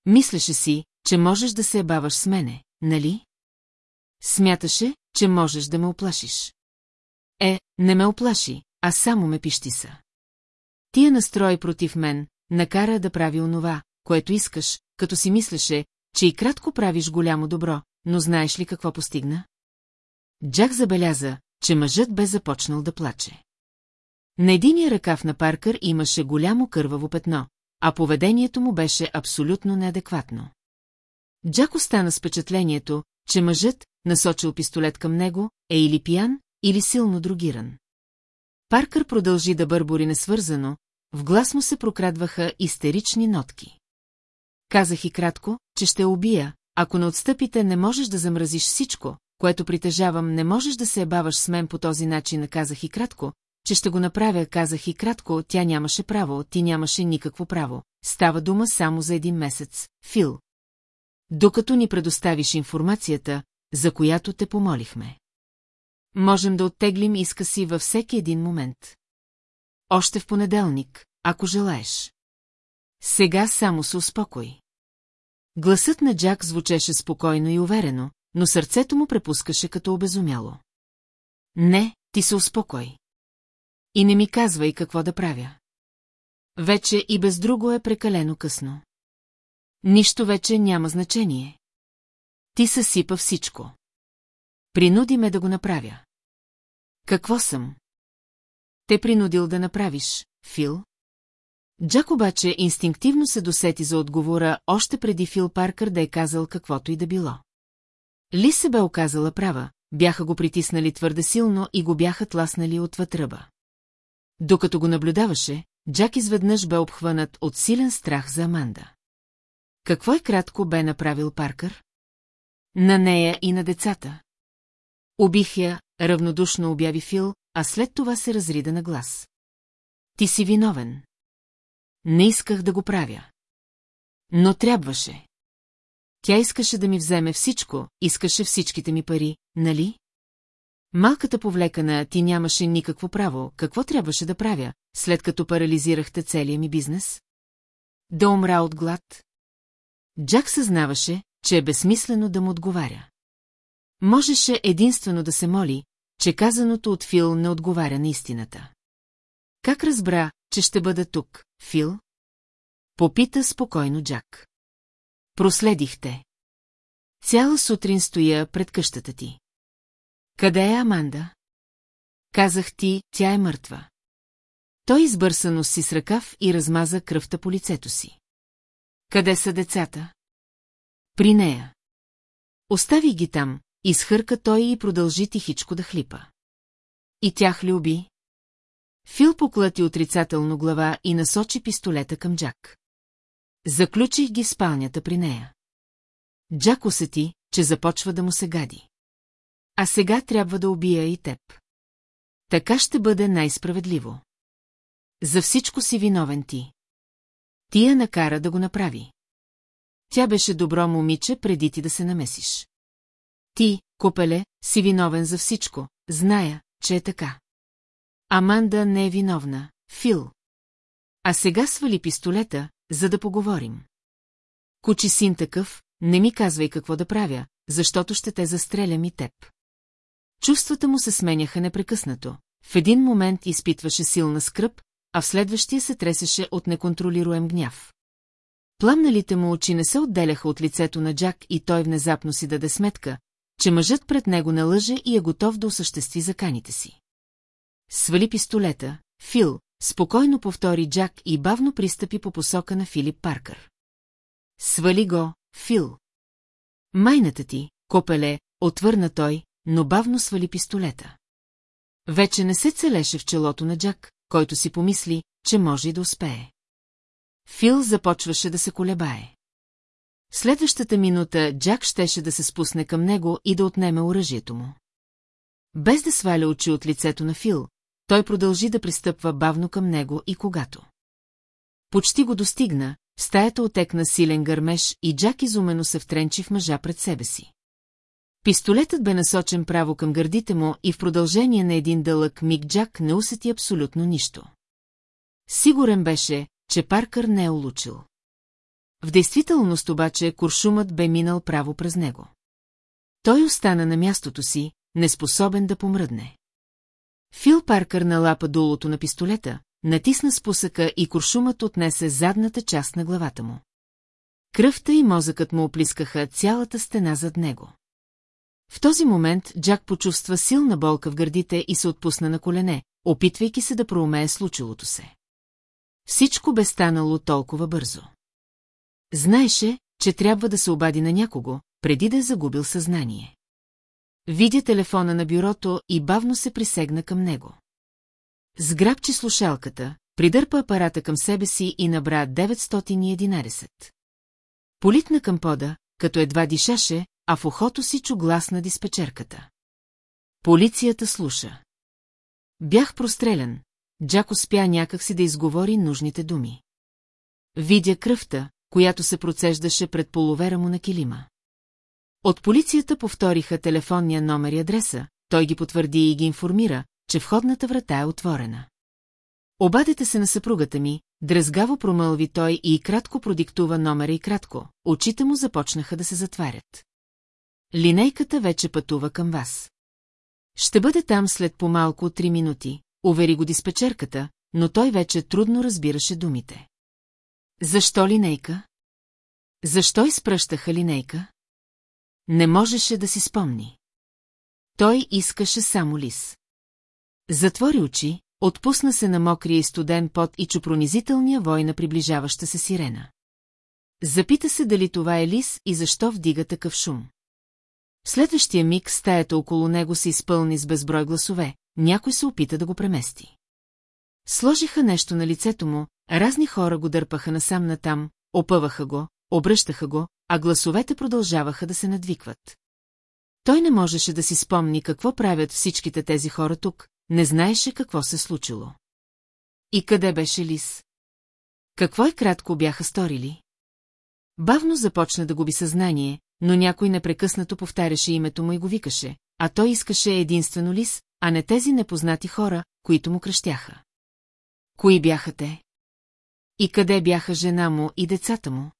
S1: Мислеше си, че можеш да се ебаваш с мене, нали? Смяташе, че можеш да ме оплашиш. Е, не ме оплаши, а само ме пищиса. Тия настрой против мен, накара да прави онова, което искаш, като си мислеше, че и кратко правиш голямо добро, но знаеш ли какво постигна? Джак забеляза, че мъжът бе започнал да плаче. На единия ръкав на Паркър имаше голямо кърваво петно, а поведението му беше абсолютно неадекватно. Джак остана с впечатлението, че мъжът, насочил пистолет към него, е или пиян, или силно другиран. Паркър продължи да бърбори несвързано, в глас му се прокрадваха истерични нотки. Казах и кратко, че ще убия, ако не отстъпите, не можеш да замразиш всичко, което притежавам, не можеш да се ебаваш с мен по този начин, казах и кратко, че ще го направя, казах и кратко, тя нямаше право, ти нямаше никакво право. Става дума само за един месец, Фил. Докато ни предоставиш информацията, за която те помолихме. Можем да оттеглим иска си във всеки един момент. Още в понеделник, ако желаеш. Сега само се успокой. Гласът на Джак звучеше спокойно и уверено, но сърцето му препускаше като обезумяло. Не, ти се успокой. И не ми казвай какво да правя. Вече и без друго е прекалено късно. Нищо вече няма значение. Ти съсипа всичко. Принуди ме да го направя. Какво съм? Те принудил да направиш, Фил, Джак обаче инстинктивно се досети за отговора още преди Фил Паркър да е казал каквото и да било. Ли се бе оказала права, бяха го притиснали твърде силно и го бяха тласнали от вътръба. Докато го наблюдаваше, Джак изведнъж бе обхванат от силен страх за Аманда. Какво е кратко бе направил Паркър? На нея и на децата. Убих я, равнодушно обяви Фил, а след това се разрида на глас. Ти си виновен. Не исках да го правя. Но трябваше. Тя искаше да ми вземе всичко, искаше всичките ми пари, нали? Малката повлекана ти нямаше никакво право, какво трябваше да правя, след като парализирахте целия ми бизнес? Да умра от глад? Джак съзнаваше, че е безсмислено да му отговаря. Можеше единствено да се моли, че казаното от Фил не отговаря на истината. Как разбра, че ще бъда тук, Фил? Попита спокойно Джак. Проследихте. Цяла сутрин стоя пред къщата ти. Къде е Аманда? Казах ти, тя е мъртва. Той избърса нос си с ръкав и размаза кръвта по лицето си. Къде са децата? При нея. Остави ги там, изхърка той и продължи тихичко да хлипа. И тях люби? Фил поклати отрицателно глава и насочи пистолета към Джак. Заключих ги спалнята при нея. Джак усети, че започва да му се гади. А сега трябва да убия и теб. Така ще бъде най-справедливо. За всичко си виновен ти. Ти я накара да го направи. Тя беше добро момиче преди ти да се намесиш. Ти, купеле, си виновен за всичко, зная, че е така. Аманда не е виновна, Фил. А сега свали пистолета, за да поговорим. Кучи син такъв, не ми казвай какво да правя, защото ще те застрелям и теб. Чувствата му се сменяха непрекъснато. В един момент изпитваше силна скръп, а в следващия се тресеше от неконтролируем гняв. Пламналите му очи не се отделяха от лицето на Джак и той внезапно си даде сметка, че мъжът пред него не лъже и е готов да осъществи заканите си. Свали пистолета, Фил, спокойно повтори Джак и бавно пристъпи по посока на Филип Паркър. Свали го, Фил. Майната ти, копеле, отвърна той, но бавно свали пистолета. Вече не се целеше в челото на Джак, който си помисли, че може и да успее. Фил започваше да се колебае. Следващата минута Джак щеше да се спусне към него и да отнеме оръжието му. Без да сваля очи от лицето на Фил, той продължи да пристъпва бавно към него и когато. Почти го достигна, в стаята отекна силен гърмеж и Джак изумено се втренчи в мъжа пред себе си. Пистолетът бе насочен право към гърдите му и в продължение на един дълъг миг Джак не усети абсолютно нищо. Сигурен беше, че Паркър не е улучил. В действителност обаче куршумът бе минал право през него. Той остана на мястото си, неспособен да помръдне. Фил Паркър налапа долото на пистолета, натисна спусъка и куршумът отнесе задната част на главата му. Кръвта и мозъкът му оплискаха цялата стена зад него. В този момент Джак почувства силна болка в гърдите и се отпусна на колене, опитвайки се да проумее случилото се. Всичко бе станало толкова бързо. Знаеше, че трябва да се обади на някого, преди да е загубил съзнание. Видя телефона на бюрото и бавно се присегна към него. Сграбчи слушалката, придърпа апарата към себе си и набра 911. Политна към пода, като едва дишаше, а в ухото си чу глас на диспетчерката. Полицията слуша. Бях прострелян. Джак успя някакси да изговори нужните думи. Видя кръвта, която се процеждаше пред половера му на килима. От полицията повториха телефонния номер и адреса, той ги потвърди и ги информира, че входната врата е отворена. Обадете се на съпругата ми, дръзгаво промълви той и кратко продиктува номера и кратко. Очите му започнаха да се затварят. Линейката вече пътува към вас. Ще бъде там след по-малко от три минути, увери го диспечерката, но той вече трудно разбираше думите. Защо линейка? Защо изпръщаха линейка? Не можеше да си спомни. Той искаше само лис. Затвори очи, отпусна се на мокрия и студен пот и чу пронизителния вой на приближаваща се сирена. Запита се дали това е лис и защо вдига такъв шум. В следващия миг стаята около него се изпълни с безброй гласове, някой се опита да го премести. Сложиха нещо на лицето му, разни хора го дърпаха насам-натам, опъваха го, обръщаха го, а гласовете продължаваха да се надвикват. Той не можеше да си спомни какво правят всичките тези хора тук, не знаеше какво се случило. И къде беше Лис? Какво е кратко бяха сторили? Бавно започна да губи съзнание, но някой непрекъснато повтаряше името му и го викаше, а той искаше единствено Лис, а не тези непознати хора, които му кръщяха. Кои бяха те? И къде бяха жена му и децата му?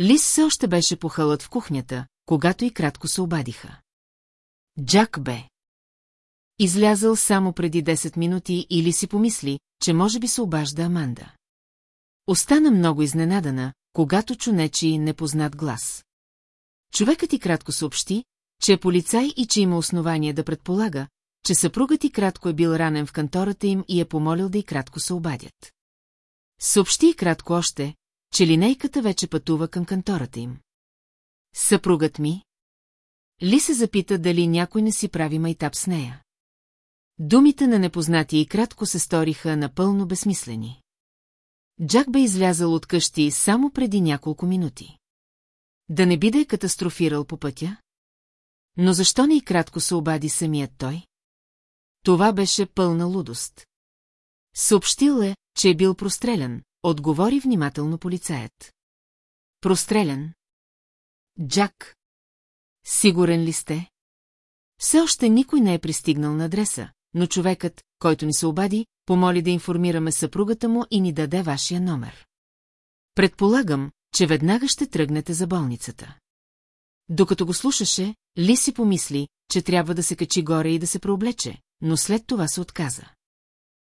S1: Лис все още беше похълът в кухнята, когато и кратко се обадиха. Джак бе. Излязъл само преди 10 минути или си помисли, че може би се обажда Аманда. Остана много изненадана, когато чунечи непознат глас. Човекът и кратко съобщи, че е полицай и че има основание да предполага, че съпругът и кратко е бил ранен в кантората им и е помолил да и кратко се обадят. Съобщи и кратко още, че линейката вече пътува към кантората им. Съпругът ми? Ли се запита дали някой не си прави майтап с нея. Думите на непознати и кратко се сториха напълно безсмислени. Джак бе излязъл от къщи само преди няколко минути. Да не би да е катастрофирал по пътя? Но защо не и кратко се обади самият той? Това беше пълна лудост. Съобщил е, че е бил прострелян, Отговори внимателно полицаят. Прострелян. Джак. Сигурен ли сте? Все още никой не е пристигнал на адреса, но човекът, който ни се обади, помоли да информираме съпругата му и ни даде вашия номер. Предполагам, че веднага ще тръгнете за болницата. Докато го слушаше, Ли си помисли, че трябва да се качи горе и да се преоблече, но след това се отказа.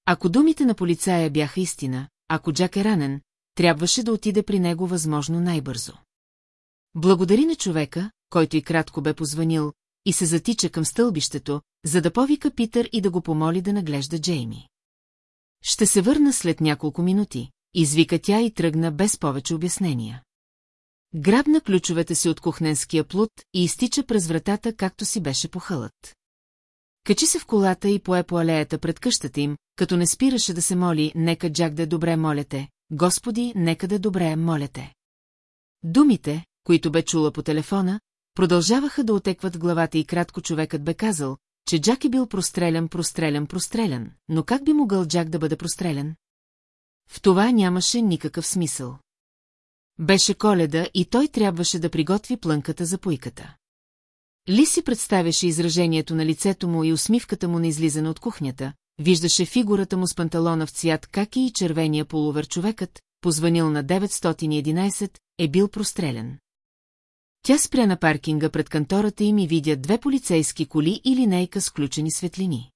S1: Ако думите на полицая бяха истина, ако Джак е ранен, трябваше да отиде при него възможно най-бързо. Благодари на човека, който и кратко бе позванил, и се затича към стълбището, за да повика Питър и да го помоли да наглежда Джейми. Ще се върна след няколко минути, извика тя и тръгна без повече обяснения. Грабна ключовете си от кухненския плут и изтича през вратата, както си беше похълът. Качи се в колата и пое по алеята пред къщата им, като не спираше да се моли, нека Джак да е добре молете, Господи, нека да е добре молете. Думите, които бе чула по телефона, продължаваха да отекват главата и кратко човекът бе казал, че Джак е бил прострелян, прострелян, прострелян, но как би могъл Джак да бъде прострелян? В това нямаше никакъв смисъл. Беше коледа и той трябваше да приготви плънката за пуйката. Ли си представяше изражението на лицето му и усмивката му на излизане от кухнята, виждаше фигурата му с панталона в цвят как и червения полувер човекът, позванил на 911, е бил прострелян. Тя спря на паркинга пред кантората им и видя две полицейски коли и линейка с включени светлини.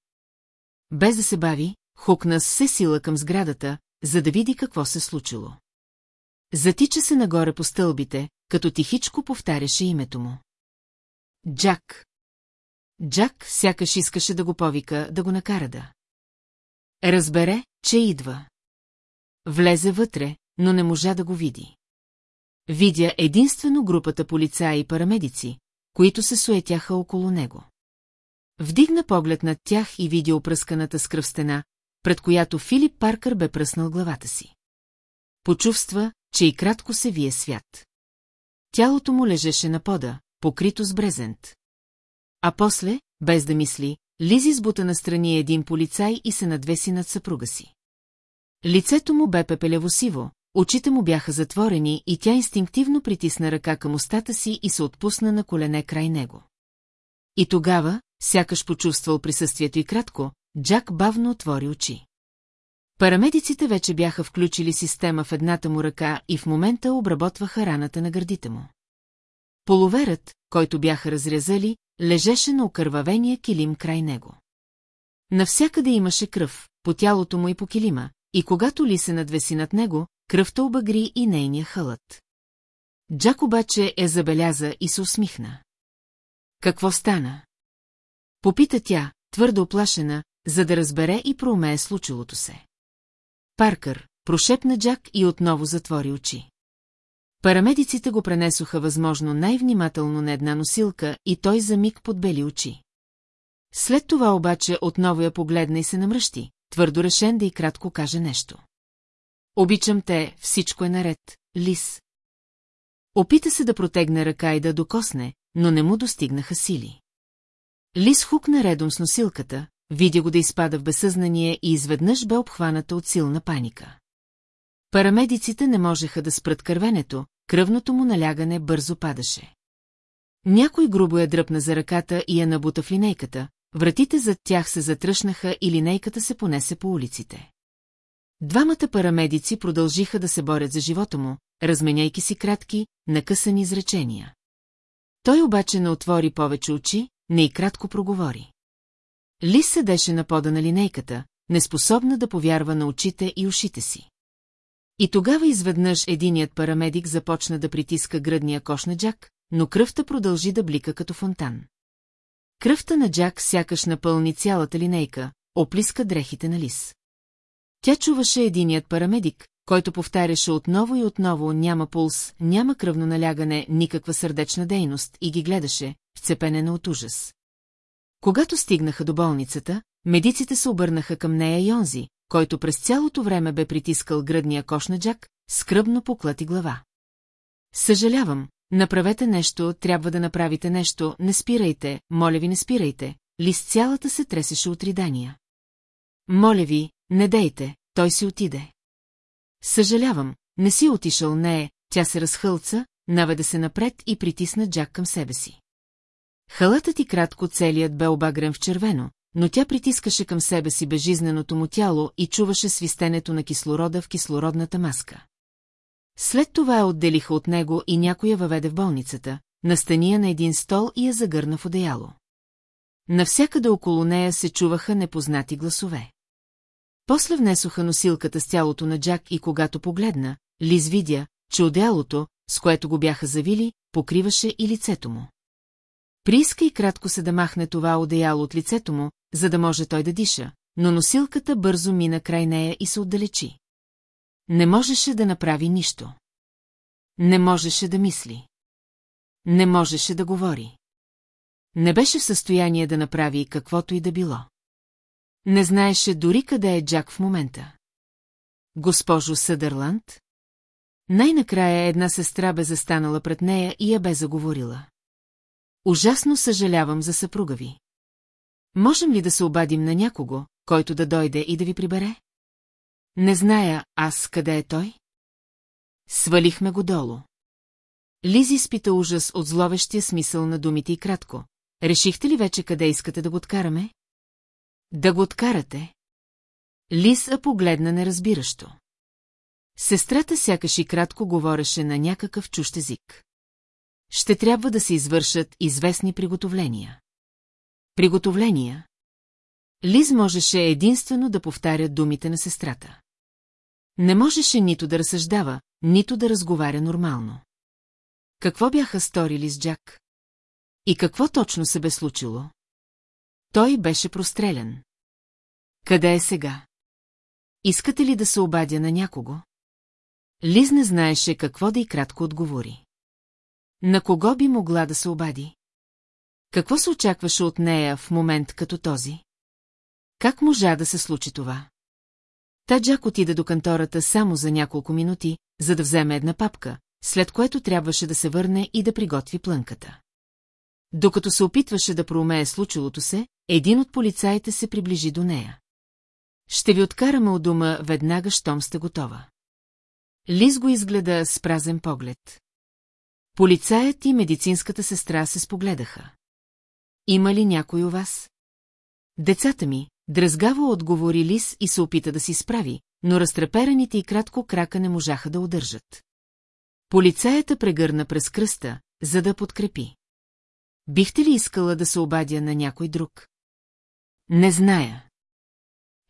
S1: Без да се бави, хукна с се сила към сградата, за да види какво се случило. Затича се нагоре по стълбите, като тихичко повтаряше името му. Джак. Джак сякаш искаше да го повика, да го накара да. Разбере, че идва. Влезе вътре, но не можа да го види. Видя единствено групата полицаи и парамедици, които се суетяха около него. Вдигна поглед над тях и видя опръсканата с кръв стена, пред която Филип Паркър бе пръснал главата си. Почувства, че и кратко се вие свят. Тялото му лежеше на пода, покрито с брезент. А после, без да мисли, Лизи сбута настрани един полицай и се надвеси над съпруга си. Лицето му бе пепелево-сиво, очите му бяха затворени и тя инстинктивно притисна ръка към устата си и се отпусна на колене край него. И тогава, сякаш почувствал присъствието и кратко, Джак бавно отвори очи. Парамедиците вече бяха включили система в едната му ръка и в момента обработваха раната на гърдите му. Половерът, който бяха разрязали, лежеше на окървавения килим край него. Навсякъде имаше кръв, по тялото му и по килима, и когато ли се надвеси над него, кръвта обагри и нейния хълът. Джак обаче е забеляза и се усмихна. Какво стана? Попита тя, твърдо оплашена, за да разбере и проумее случилото се. Паркър, прошепна Джак и отново затвори очи. Парамедиците го пренесоха възможно най-внимателно на една носилка и той за миг подбели очи. След това обаче отново я погледна и се намръщи, твърдо решен да и кратко каже нещо. Обичам те, всичко е наред, лис. Опита се да протегне ръка и да докосне, но не му достигнаха сили. Лис хукна редом с носилката, видя го да изпада в безсъзнание и изведнъж бе обхваната от силна паника. Парамедиците не можеха да спрат кървенето, кръвното му налягане бързо падаше. Някой грубо я дръпна за ръката и я набута в линейката, вратите зад тях се затръшнаха и линейката се понесе по улиците. Двамата парамедици продължиха да се борят за живота му, разменяйки си кратки, накъсани изречения. Той обаче не отвори повече очи, не и кратко проговори. Ли седеше на пода на линейката, неспособна да повярва на очите и ушите си. И тогава изведнъж единият парамедик започна да притиска гръдния кош на Джак, но кръвта продължи да блика като фонтан. Кръвта на Джак сякаш напълни цялата линейка, оплиска дрехите на лис. Тя чуваше единият парамедик, който повтаряше отново и отново няма пулс, няма кръвно налягане, никаква сърдечна дейност и ги гледаше, вцепенена от ужас. Когато стигнаха до болницата, медиците се обърнаха към нея и онзи, който през цялото време бе притискал гръдния Джак, скръбно поклати глава. Съжалявам, направете нещо, трябва да направите нещо, не спирайте, моля ви не спирайте, лист цялата се тресеше от ридания. Моля ви, не дейте, той си отиде. Съжалявам, не си отишъл, не е, тя се разхълца, наведе се напред и притисна Джак към себе си. Халата ти кратко целият бе обагрен в червено, но тя притискаше към себе си безжизненото му тяло и чуваше свистенето на кислорода в кислородната маска. След това я отделиха от него и някой я въведе в болницата, настания на един стол и я загърна в одеяло. Навсякъде около нея се чуваха непознати гласове. После внесоха носилката с тялото на Джак и когато погледна, Лиз видя, че одеялото, с което го бяха завили, покриваше и лицето му. Прииска и кратко се да махне това одеяло от лицето му, за да може той да диша, но носилката бързо мина край нея и се отдалечи. Не можеше да направи нищо. Не можеше да мисли. Не можеше да говори. Не беше в състояние да направи каквото и да било. Не знаеше дори къде е Джак в момента. Госпожо Съдърланд? Най-накрая една сестра бе застанала пред нея и я бе заговорила. Ужасно съжалявам за съпруга ви. Можем ли да се обадим на някого, който да дойде и да ви прибере? Не зная аз къде е той. Свалихме го долу. Лизи спита ужас от зловещия смисъл на думите и кратко. Решихте ли вече къде искате да го откараме? Да го откарате. Лиза погледна неразбиращо. Сестрата сякаш и кратко говореше на някакъв чущ език. Ще трябва да се извършат известни приготовления. Приготовления? Лиз можеше единствено да повтаря думите на сестрата. Не можеше нито да разсъждава, нито да разговаря нормално. Какво бяха сторили с Джак? И какво точно се бе случило? Той беше прострелен. Къде е сега? Искате ли да се обадя на някого? Лиз не знаеше какво да и кратко отговори. На кого би могла да се обади? Какво се очакваше от нея в момент като този? Как можа да се случи това? Та Джак отида до кантората само за няколко минути, за да вземе една папка, след което трябваше да се върне и да приготви плънката. Докато се опитваше да проумее случилото се, един от полицаите се приближи до нея. Ще ви откараме от дома веднага, щом сте готова. Лиз го изгледа с празен поглед. Полицаят и медицинската сестра се спогледаха. Има ли някой у вас? Децата ми, дръзгаво отговори Лис и се опита да си справи, но разтреперените и кратко крака не можаха да удържат. Полицаята прегърна през кръста, за да подкрепи. Бихте ли искала да се обадя на някой друг? Не зная.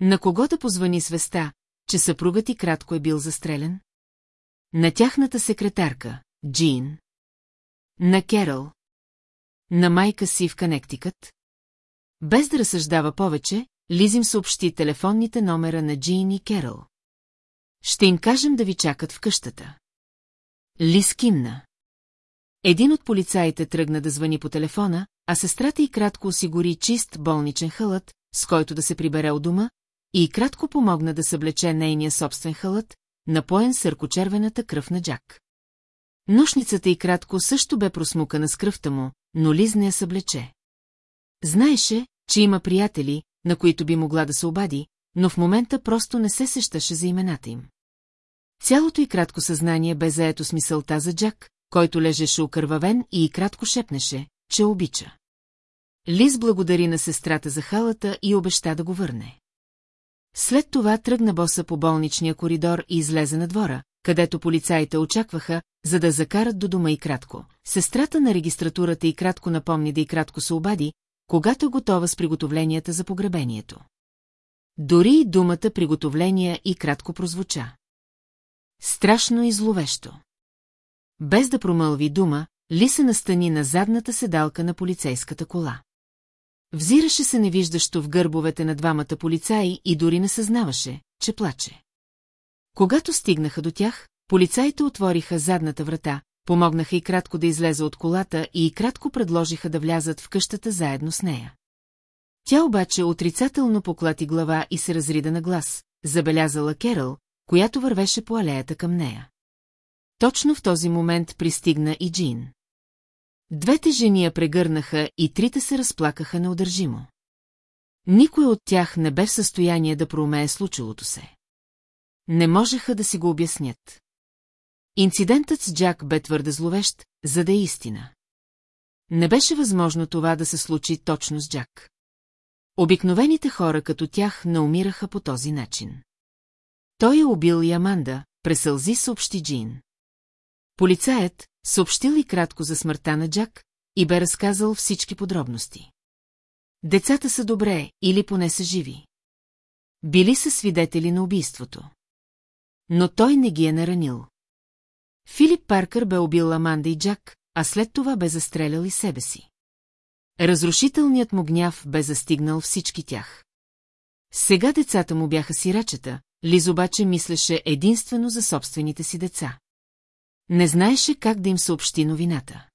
S1: На кого да позвани свеста, че съпругът ти кратко е бил застрелен? На тяхната секретарка, Джин. На Керъл? На майка си в Канектикът? Без да разсъждава повече, Лизим съобщи телефонните номера на Джин и Керъл. Ще им кажем да ви чакат в къщата. Лиз кимна. Един от полицаите тръгна да звъни по телефона, а сестрата й кратко осигури чист болничен халат, с който да се прибере от дома, и кратко помогна да съблече нейния собствен халат, напоен с ръкочервената кръв на Джак. Нощницата и кратко също бе просмукана с кръвта му, но Лиз не я съблече. Знаеше, че има приятели, на които би могла да се обади, но в момента просто не се сещаше за имената им. Цялото и кратко съзнание бе заето с мисълта за Джак, който лежеше окървавен и, и кратко шепнеше, че обича. Лиз благодари на сестрата за халата и обеща да го върне. След това тръгна боса по болничния коридор и излезе на двора, където полицаите очакваха, за да закарат до дома и кратко. Сестрата на регистратурата и кратко напомни да и кратко се обади, когато е готова с приготовленията за погребението. Дори и думата приготовления и кратко прозвуча. Страшно и зловещо. Без да промълви дума, Ли се настани на задната седалка на полицейската кола. Взираше се невиждащо в гърбовете на двамата полицаи и дори не съзнаваше, че плаче. Когато стигнаха до тях, полицаите отвориха задната врата, помогнаха и кратко да излезе от колата и и кратко предложиха да влязат в къщата заедно с нея. Тя обаче отрицателно поклати глава и се разрида на глас, забелязала Керъл, която вървеше по алеята към нея. Точно в този момент пристигна и Джин. Двете жени я прегърнаха и трите се разплакаха неудържимо. Никой от тях не бе в състояние да проумее случилото се. Не можеха да си го обяснят. Инцидентът с Джак бе твърде зловещ, за да е истина. Не беше възможно това да се случи точно с Джак. Обикновените хора като тях не умираха по този начин. Той е убил и Аманда, пресълзи съобщи Джин. Полицаят съобщил и кратко за смъртта на Джак и бе разказал всички подробности. Децата са добре или поне са живи. Били са свидетели на убийството. Но той не ги е наранил. Филип Паркър бе убил Аманда и Джак, а след това бе застрелял и себе си. Разрушителният му гняв бе застигнал всички тях. Сега децата му бяха сирачета, Лиз обаче мислеше единствено за собствените си деца. Не знаеше как да им съобщи новината.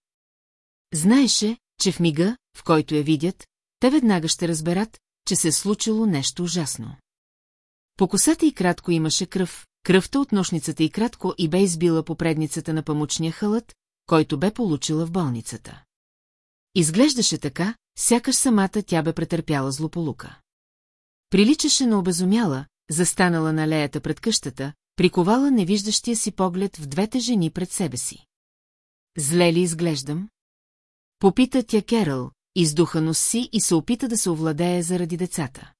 S1: Знаеше, че в мига, в който я видят, те веднага ще разберат, че се е случило нещо ужасно. По косата и кратко имаше кръв, кръвта от нощницата и кратко и бе избила по предницата на памучния халът, който бе получила в болницата. Изглеждаше така, сякаш самата тя бе претърпяла злополука. Приличаше на обезумяла, застанала на леята пред къщата, приковала невиждащия си поглед в двете жени пред себе си. Зле ли изглеждам? Попита тя Керъл, издуха си и се опита да се овладее заради децата.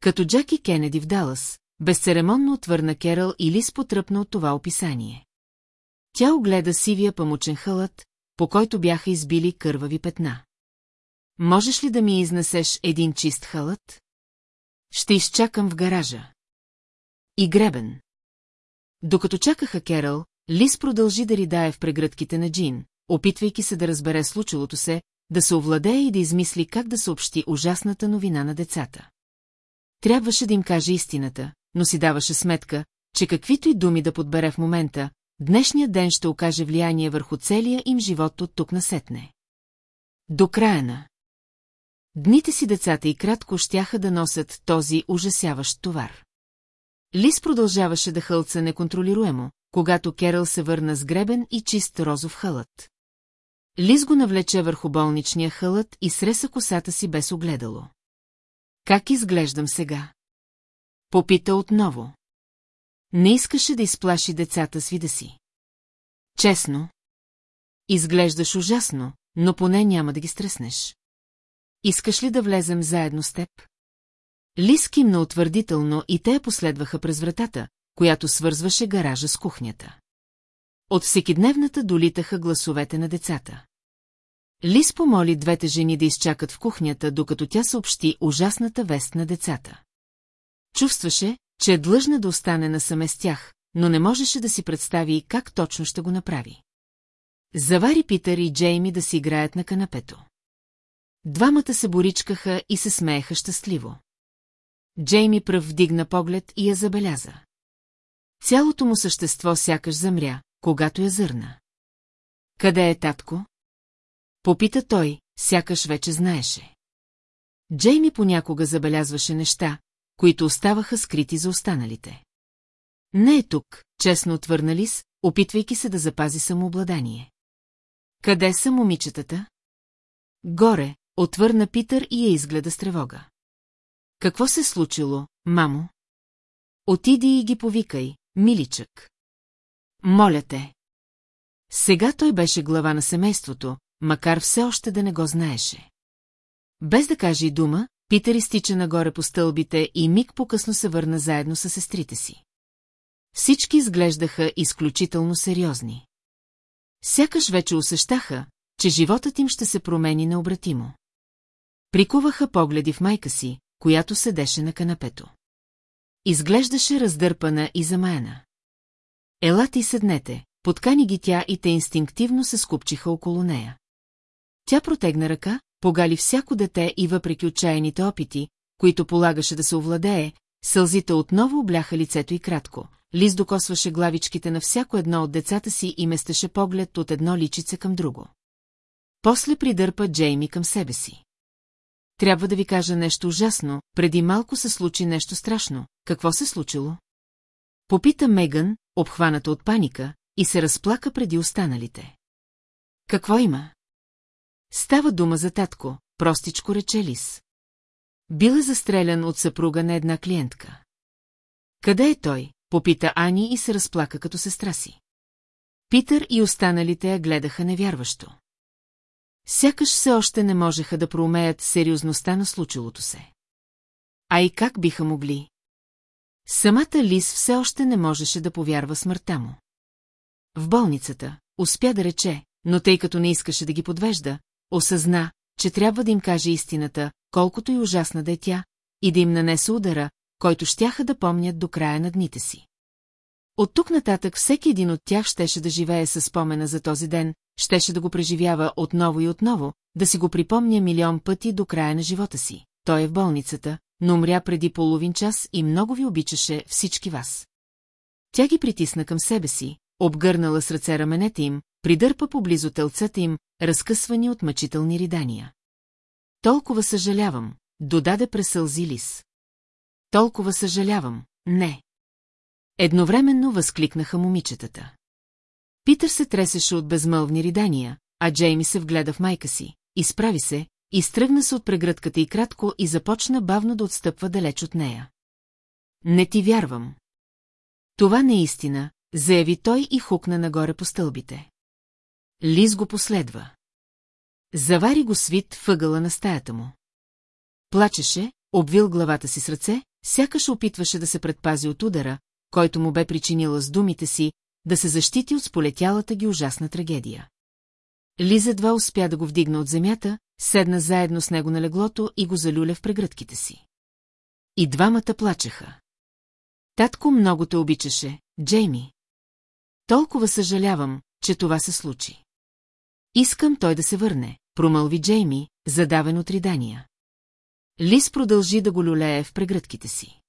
S1: Като Джаки Кенеди в Далас, Безцеремонно отвърна Керал и Лис потръпна от това описание. Тя огледа сивия памучен хълът, по който бяха избили кървави петна. Можеш ли да ми изнесеш един чист хълът? Ще изчакам в гаража. И гребен. Докато чакаха Керал, Лис продължи да ридае в прегръдките на Джин, опитвайки се да разбере случилото се, да се овладее и да измисли как да съобщи ужасната новина на децата. Трябваше да им каже истината, но си даваше сметка, че каквито и думи да подбере в момента, днешния ден ще окаже влияние върху целия им живот от тук насетне. До края на. Дните си децата и кратко щяха да носят този ужасяващ товар. Лис продължаваше да хълца неконтролируемо, когато Керъл се върна с гребен и чист розов халът. Лис го навлече върху болничния халът и среса косата си без огледало. Как изглеждам сега? Попита отново. Не искаше да изплаши децата с вида си. Честно. Изглеждаш ужасно, но поне няма да ги стреснеш. Искаш ли да влезем заедно с теб? Лис кимна утвърдително и те я последваха през вратата, която свързваше гаража с кухнята. От всекидневната долитаха гласовете на децата. Лис помоли двете жени да изчакат в кухнята, докато тя съобщи ужасната вест на децата. Чувстваше, че е длъжна да остане насаме с тях, но не можеше да си представи как точно ще го направи. Завари Питър и Джейми да си играят на канапето. Двамата се боричкаха и се смееха щастливо. Джейми пръв вдигна поглед и я забеляза. Цялото му същество сякаш замря, когато я зърна. Къде е татко? Попита той, сякаш вече знаеше. Джейми понякога забелязваше неща, които оставаха скрити за останалите. Не е тук, честно отвърна Лис, опитвайки се да запази самообладание. Къде са момичетата? Горе, отвърна Питър и я изгледа с тревога. Какво се е случило, мамо? Отиди и ги повикай, миличък. Моля те. Сега той беше глава на семейството, макар все още да не го знаеше. Без да каже и дума, Питър изтича нагоре по стълбите и миг по-късно се върна заедно с сестрите си. Всички изглеждаха изключително сериозни. Сякаш вече усещаха, че животът им ще се промени необратимо. Прикуваха погледи в майка си, която седеше на канапето. Изглеждаше раздърпана и замаяна. Ела ти седнете, подкани ги тя и те инстинктивно се скупчиха около нея. Тя протегна ръка, погали всяко дете и въпреки отчаяните опити, които полагаше да се овладее, сълзите отново обляха лицето и кратко. Лиз докосваше главичките на всяко едно от децата си и местеше поглед от едно личице към друго. После придърпа Джейми към себе си. Трябва да ви кажа нещо ужасно, преди малко се случи нещо страшно. Какво се случило? Попита Меган, обхваната от паника, и се разплака преди останалите. Какво има? Става дума за татко, простичко рече Лис. Бил е застрелян от съпруга на една клиентка. Къде е той? Попита Ани и се разплака като сестра си. Питър и останалите я гледаха невярващо. Сякаш все още не можеха да проумеят сериозността на случилото се. А и как биха могли? Самата Лис все още не можеше да повярва смъртта му. В болницата, успя да рече, но тъй като не искаше да ги подвежда, Осъзна, че трябва да им каже истината, колкото и ужасна да е тя, и да им нанесе удара, който щяха да помнят до края на дните си. От тук нататък всеки един от тях щеше да живее със спомена за този ден, щеше да го преживява отново и отново, да си го припомня милион пъти до края на живота си. Той е в болницата, но умря преди половин час и много ви обичаше всички вас. Тя ги притисна към себе си, обгърнала с ръце раменете им, придърпа поблизо телцата им, разкъсвани от мъчителни ридания. Толкова съжалявам, додаде пресълзи лис. Толкова съжалявам, не. Едновременно възкликнаха момичетата. Питър се тресеше от безмълвни ридания, а Джейми се вгледа в майка си, изправи се, изтръгна се от прегръдката и кратко и започна бавно да отстъпва далеч от нея. Не ти вярвам. Това не е истина, заяви той и хукна нагоре по стълбите. Лиз го последва. Завари го свит въгъла на стаята му. Плачеше, обвил главата си с ръце, сякаш опитваше да се предпази от удара, който му бе причинила с думите си, да се защити от сполетялата ги ужасна трагедия. Лиза два успя да го вдигна от земята, седна заедно с него на леглото и го залюля в прегръдките си. И двамата плачеха. Татко много те обичаше, Джейми. Толкова съжалявам, че това се случи. Искам той да се върне, промълви Джейми, задавен от ридания. Лис продължи да го люлее в прегръдките си.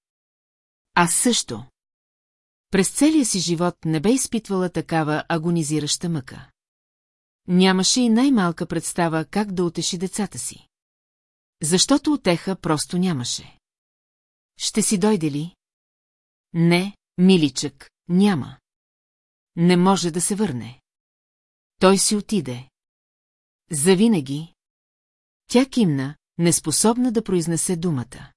S1: Аз също. През целия си живот не бе изпитвала такава агонизираща мъка. Нямаше и най-малка представа как да утеши децата си. Защото отеха просто нямаше. Ще си дойде ли? Не, миличък, няма. Не може да се върне. Той си отиде. Завинаги. Тя кимна, неспособна да произнесе думата.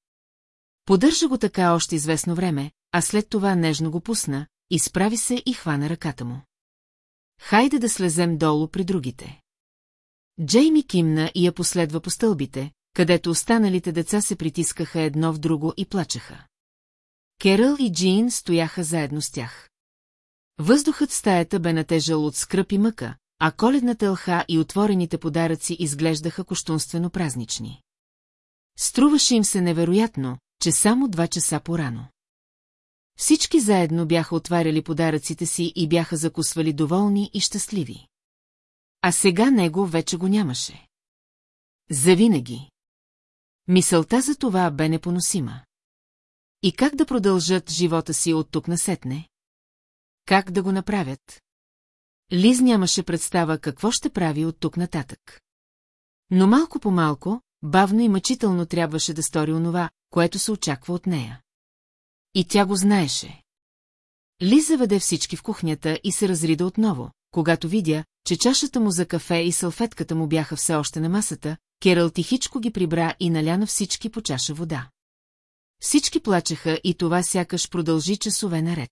S1: Подържа го така още известно време, а след това нежно го пусна, изправи се и хвана ръката му. Хайде да слезем долу при другите. Джейми кимна и я последва по стълбите, където останалите деца се притискаха едно в друго и плачеха. Керъл и Джин стояха заедно с тях. Въздухът в стаята бе натежал от скръп и мъка, а коледната лха и отворените подаръци изглеждаха коштунствено празнични. Струваше им се невероятно, че само два часа порано. Всички заедно бяха отваряли подаръците си и бяха закусвали доволни и щастливи. А сега него вече го нямаше. Завинаги. Мисълта за това бе непоносима. И как да продължат живота си от тук насетне? Как да го направят? Лиз нямаше представа какво ще прави от тук нататък. Но малко по малко, бавно и мъчително трябваше да стори онова, което се очаква от нея. И тя го знаеше. Лиз заведе всички в кухнята и се разрида отново, когато видя, че чашата му за кафе и салфетката му бяха все още на масата, Керал тихичко ги прибра и наля на всички по чаша вода. Всички плачеха и това сякаш продължи часове наред.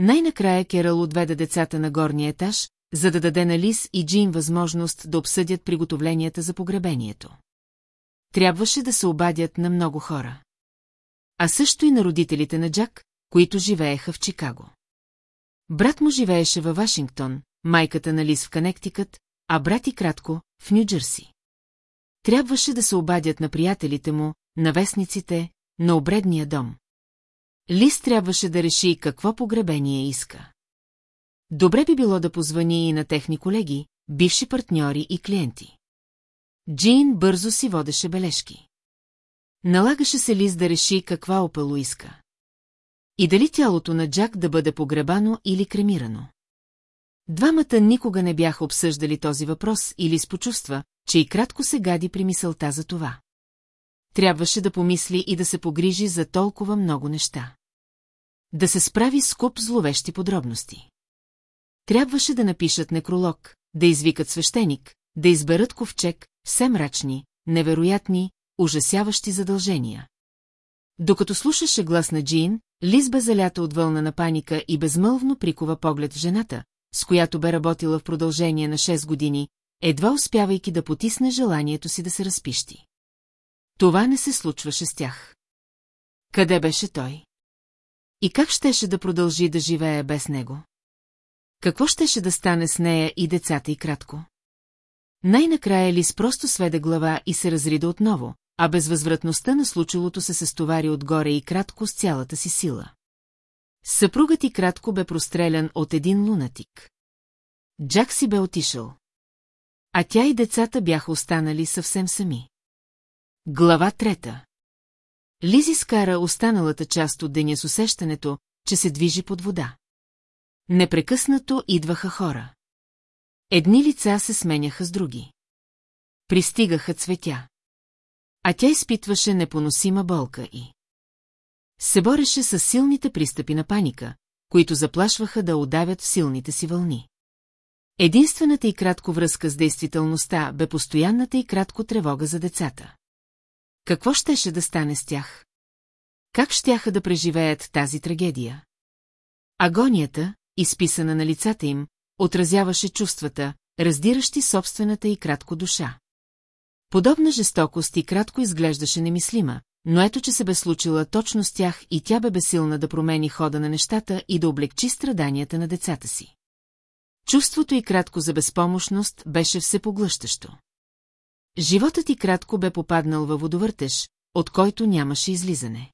S1: Най-накрая Керал отведе децата на горния етаж, за да даде на Лис и Джин възможност да обсъдят приготовленията за погребението. Трябваше да се обадят на много хора. А също и на родителите на Джак, които живееха в Чикаго. Брат му живееше във Вашингтон, майката на Лис в Канектикът, а брат и кратко – в Нью-Джерси. Трябваше да се обадят на приятелите му, на вестниците, на обредния дом. Лис трябваше да реши какво погребение иска. Добре би било да позвани и на техни колеги, бивши партньори и клиенти. Джин бързо си водеше бележки. Налагаше се Лис да реши каква опело иска. И дали тялото на Джак да бъде погребано или кремирано. Двамата никога не бяха обсъждали този въпрос или спочувства, че и кратко се гади при мисълта за това. Трябваше да помисли и да се погрижи за толкова много неща. Да се справи с куп зловещи подробности. Трябваше да напишат некролог, да извикат свещеник, да изберат ковчег, все мрачни, невероятни, ужасяващи задължения. Докато слушаше глас на Джин, Лизба залята от вълна на паника и безмълвно прикова поглед в жената, с която бе работила в продължение на 6 години, едва успявайки да потисне желанието си да се разпищи. Това не се случваше с тях. Къде беше той? И как щеше да продължи да живее без него? Какво щеше да стане с нея и децата и кратко? Най-накрая Лис просто сведе глава и се разрида отново, а безвъзвратността на случилото се се стовари отгоре и кратко с цялата си сила. Съпругът и кратко бе прострелян от един лунатик. Джак си бе отишъл. А тя и децата бяха останали съвсем сами. Глава трета Лизи скара останалата част от деня с усещането, че се движи под вода. Непрекъснато идваха хора. Едни лица се сменяха с други. Пристигаха цветя. А тя изпитваше непоносима болка и... Се бореше с силните пристъпи на паника, които заплашваха да удавят в силните си вълни. Единствената и кратко връзка с действителността бе постоянната и кратко тревога за децата. Какво щеше да стане с тях? Как щяха да преживеят тази трагедия? Агонията, изписана на лицата им, отразяваше чувствата, раздиращи собствената и кратко душа. Подобна жестокост и кратко изглеждаше немислима, но ето че се бе случила точно с тях и тя бе бесилна да промени хода на нещата и да облегчи страданията на децата си. Чувството и кратко за безпомощност беше всепоглъщащо. Животът ти кратко бе попаднал във водовъртеж, от който нямаше излизане.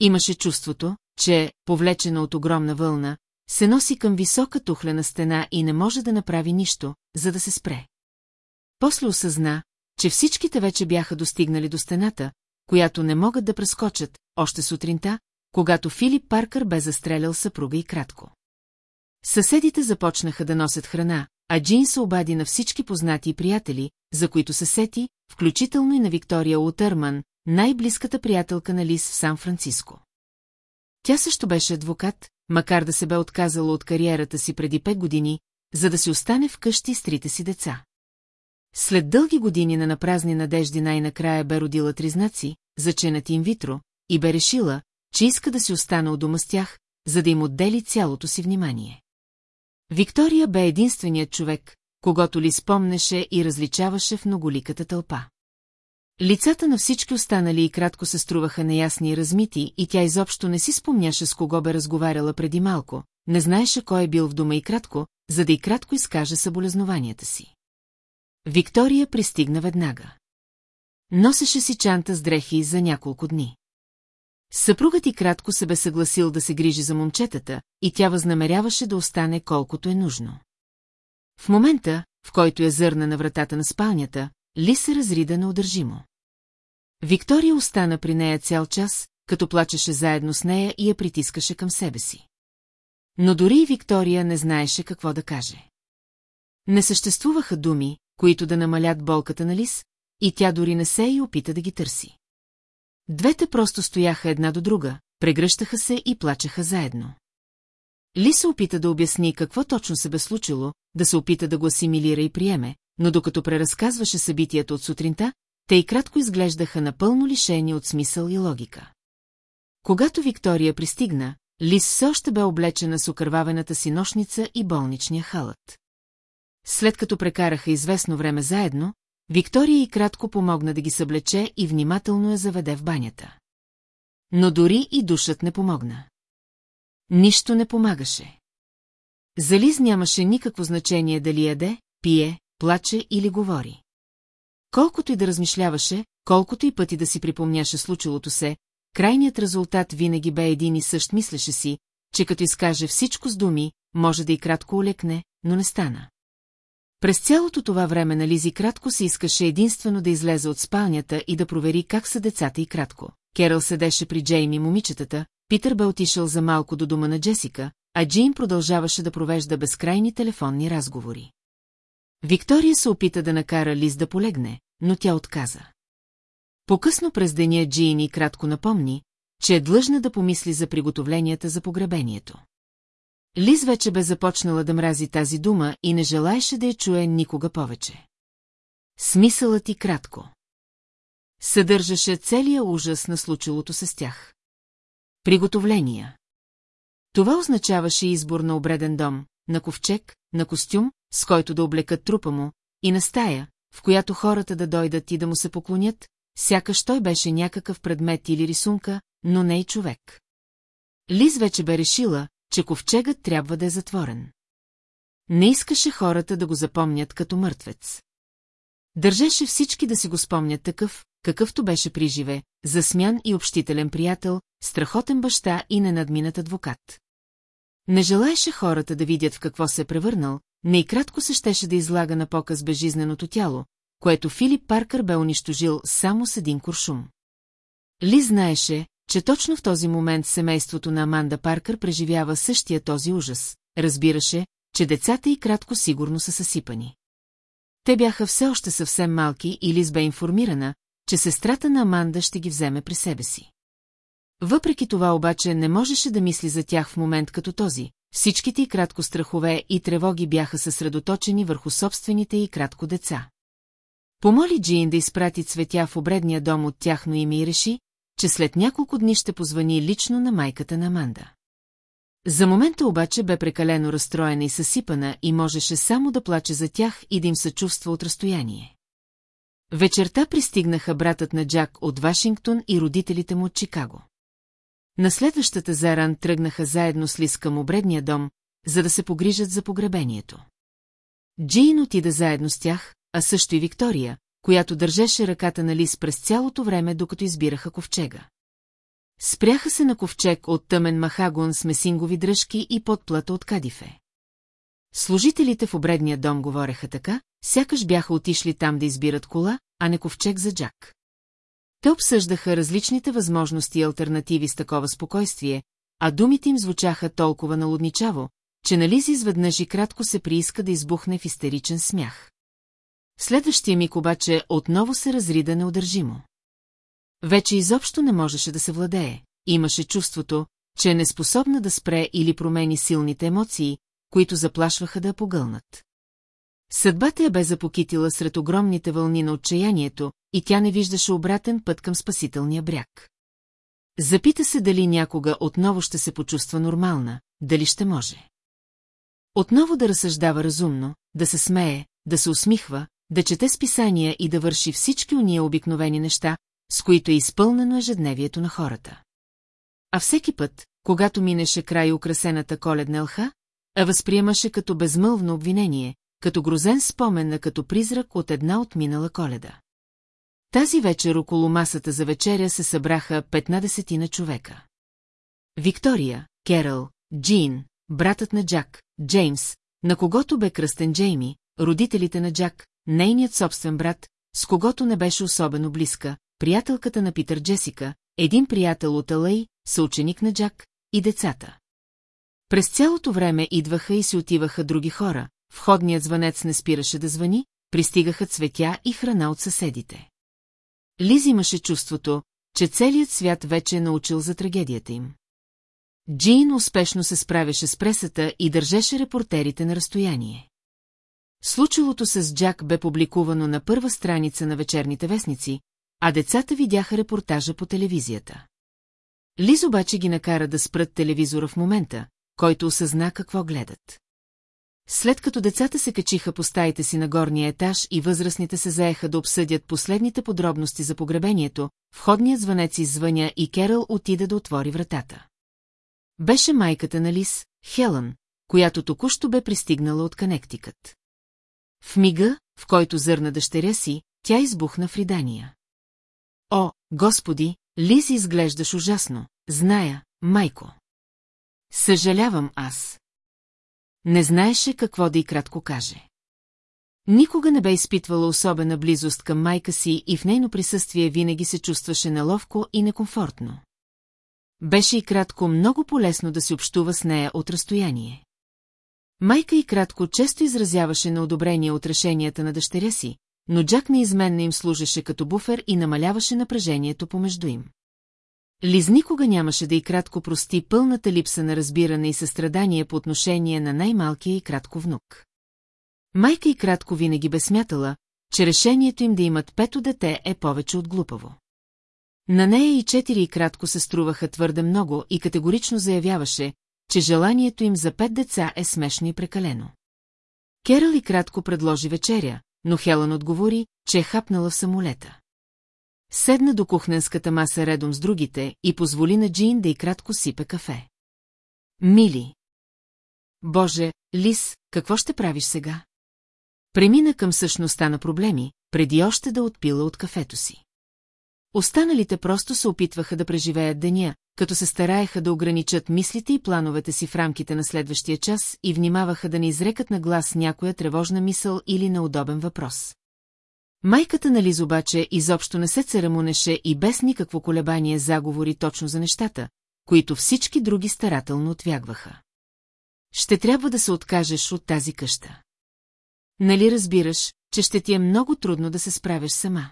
S1: Имаше чувството, че, повлечена от огромна вълна, се носи към висока тухлена стена и не може да направи нищо, за да се спре. После осъзна, че всичките вече бяха достигнали до стената, която не могат да прескочат, още сутринта, когато Филип Паркър бе застрелял съпруга и кратко. Съседите започнаха да носят храна, а Джин се обади на всички познати и приятели, за които се сети, включително и на Виктория Утърман, най-близката приятелка на Лис в Сан-Франциско. Тя също беше адвокат, макар да се бе отказала от кариерата си преди пет години, за да си остане вкъщи с трите си деца. След дълги години на напразни надежди най-накрая бе родила тризнаци, заченат им витро, и бе решила, че иска да си остана у дома с тях, за да им отдели цялото си внимание. Виктория бе единственият човек, когато ли спомнеше и различаваше в многоликата тълпа. Лицата на всички останали и кратко се струваха неясни и размити, и тя изобщо не си спомняше с кого бе разговаряла преди малко, не знаеше кой е бил в дома и кратко, за да и кратко изкаже съболезнованията си. Виктория пристигна веднага. Носеше си чанта с дрехи за няколко дни. Съпругът и кратко се бе съгласил да се грижи за момчетата, и тя възнамеряваше да остане колкото е нужно. В момента, в който я зърна на вратата на спалнята, Ли се разрида неудържимо. Виктория остана при нея цял час, като плачеше заедно с нея и я притискаше към себе си. Но дори и Виктория не знаеше какво да каже. Не съществуваха думи, които да намалят болката на Лис, и тя дори не се и опита да ги търси. Двете просто стояха една до друга, прегръщаха се и плачеха заедно. Ли се опита да обясни какво точно се бе случило, да се опита да го асимилира и приеме, но докато преразказваше събитията от сутринта, те и кратко изглеждаха напълно лишени от смисъл и логика. Когато Виктория пристигна, Лис все още бе облечена с окървавената си нощница и болничния халат. След като прекараха известно време заедно, Виктория и кратко помогна да ги съблече и внимателно я заведе в банята. Но дори и душът не помогна. Нищо не помагаше. За Лиз нямаше никакво значение дали яде, пие, плаче или говори. Колкото и да размишляваше, колкото и пъти да си припомняше случилото се, крайният резултат винаги бе един и същ мислеше си, че като изкаже всичко с думи, може да и кратко олекне, но не стана. През цялото това време на Лизи кратко се искаше единствено да излезе от спалнята и да провери как са децата и кратко. Керъл седеше при Джейми момичетата, Питър бе отишъл за малко до дома на Джесика, а Джейм продължаваше да провежда безкрайни телефонни разговори. Виктория се опита да накара Лиз да полегне, но тя отказа. Покъсно през деня Джейни кратко напомни, че е длъжна да помисли за приготовленията за погребението. Лиз вече бе започнала да мрази тази дума и не желаеше да я чуе никога повече. Смисълът ти кратко. Съдържаше целия ужас на случилото се с тях. Приготовления. Това означаваше избор на обреден дом, на ковчег, на костюм, с който да облекат трупа му, и на стая, в която хората да дойдат и да му се поклонят, сякаш той беше някакъв предмет или рисунка, но не и човек. Лиз вече бе решила, че ковчегът трябва да е затворен. Не искаше хората да го запомнят като мъртвец. Държеше всички да си го спомнят такъв, какъвто беше приживе, засмян и общителен приятел, страхотен баща и ненадминат адвокат. Не желаеше хората да видят в какво се е превърнал, не и кратко се щеше да излага на показ безжизненото тяло, което Филип Паркър бе унищожил само с един куршум. Ли знаеше, че точно в този момент семейството на Аманда Паркър преживява същия този ужас. Разбираше, че децата и кратко сигурно са съсипани. Те бяха все още съвсем малки и Лиз бе информирана, че сестрата на Аманда ще ги вземе при себе си. Въпреки това обаче не можеше да мисли за тях в момент като този, всичките и кратко страхове и тревоги бяха съсредоточени върху собствените и кратко деца. Помоли Джин да изпрати цветя в обредния дом от тяхно име и реши, че след няколко дни ще позвани лично на майката на Аманда. За момента обаче бе прекалено разстроена и съсипана и можеше само да плаче за тях и да им съчувства от разстояние. Вечерта пристигнаха братът на Джак от Вашингтон и родителите му от Чикаго. На следващата заран тръгнаха заедно с Лис към обредния дом, за да се погрижат за погребението. Джейн отида заедно с тях, а също и Виктория, която държеше ръката на Лис през цялото време, докато избираха ковчега. Спряха се на ковчег от тъмен махагон с месингови дръжки и подплата от кадифе. Служителите в обредния дом говореха така, сякаш бяха отишли там да избират кола, а не ковчег за Джак. Те обсъждаха различните възможности и альтернативи с такова спокойствие, а думите им звучаха толкова налудничаво, че Нализ изведнъж и кратко се прииска да избухне в истеричен смях. Следващия миг обаче отново се разрида неудържимо. Вече изобщо не можеше да се владее, имаше чувството, че е неспособна да спре или промени силните емоции, които заплашваха да я погълнат. Съдбата я бе запокитила сред огромните вълни на отчаянието и тя не виждаше обратен път към спасителния бряг. Запита се дали някога отново ще се почувства нормална, дали ще може. Отново да разсъждава разумно, да се смее, да се усмихва, да чете списания и да върши всички уния обикновени неща, с които е изпълнено ежедневието на хората. А всеки път, когато минеше край украсената коледна лха, а възприемаше като безмълвно обвинение, като грозен спомен на като призрак от една отминала коледа. Тази вечер около масата за вечеря се събраха 15 на човека. Виктория, Керъл, Джин, братът на Джак, Джеймс, на когото бе кръстен Джейми, родителите на Джак, нейният собствен брат, с когото не беше особено близка, приятелката на Питър Джесика, един приятел от Алей, съученик на Джак и децата. През цялото време идваха и си отиваха други хора, входният звънец не спираше да звъни, пристигаха цветя и храна от съседите. Лиз имаше чувството, че целият свят вече е научил за трагедията им. Джин успешно се справяше с пресата и държеше репортерите на разстояние. Случилото с Джак бе публикувано на първа страница на вечерните вестници, а децата видяха репортажа по телевизията. Лиз обаче ги накара да спрат телевизора в момента, който осъзна какво гледат. След като децата се качиха по стаите си на горния етаж и възрастните се заеха да обсъдят последните подробности за погребението, входният звънец извъня и Керъл отида да отвори вратата. Беше майката на Лис, Хелън, която току-що бе пристигнала от Канектикът. В мига, в който зърна дъщеря си, тя избухна в ридания. О, господи, Лиз изглеждаш ужасно, зная, майко. Съжалявам аз. Не знаеше какво да и кратко каже. Никога не бе изпитвала особена близост към майка си и в нейно присъствие винаги се чувстваше неловко и некомфортно. Беше и кратко много полезно да се общува с нея от разстояние. Майка и кратко често изразяваше на одобрение от решенията на дъщеря си, но Джак неизменно им служеше като буфер и намаляваше напрежението помежду им. Лиз никога нямаше да и кратко прости пълната липса на разбиране и състрадание по отношение на най-малкия и кратко внук. Майка и кратко винаги бе смятала, че решението им да имат пето дете е повече от глупаво. На нея и четири и кратко се струваха твърде много и категорично заявяваше, че желанието им за пет деца е смешно и прекалено. Керал и кратко предложи вечеря, но Хелън отговори, че е хапнала в самолета. Седна до кухненската маса редом с другите и позволи на Джин да и кратко сипе кафе. Мили! Боже, Лис, какво ще правиш сега? Премина към същността на проблеми, преди още да отпила от кафето си. Останалите просто се опитваха да преживеят деня, като се стараеха да ограничат мислите и плановете си в рамките на следващия час и внимаваха да не изрекат на глас някоя тревожна мисъл или неудобен въпрос. Майката на Лиз обаче изобщо не се церемонеше и без никакво колебание заговори точно за нещата, които всички други старателно отвягваха. Ще трябва да се откажеш от тази къща. Нали разбираш, че ще ти е много трудно да се справиш сама?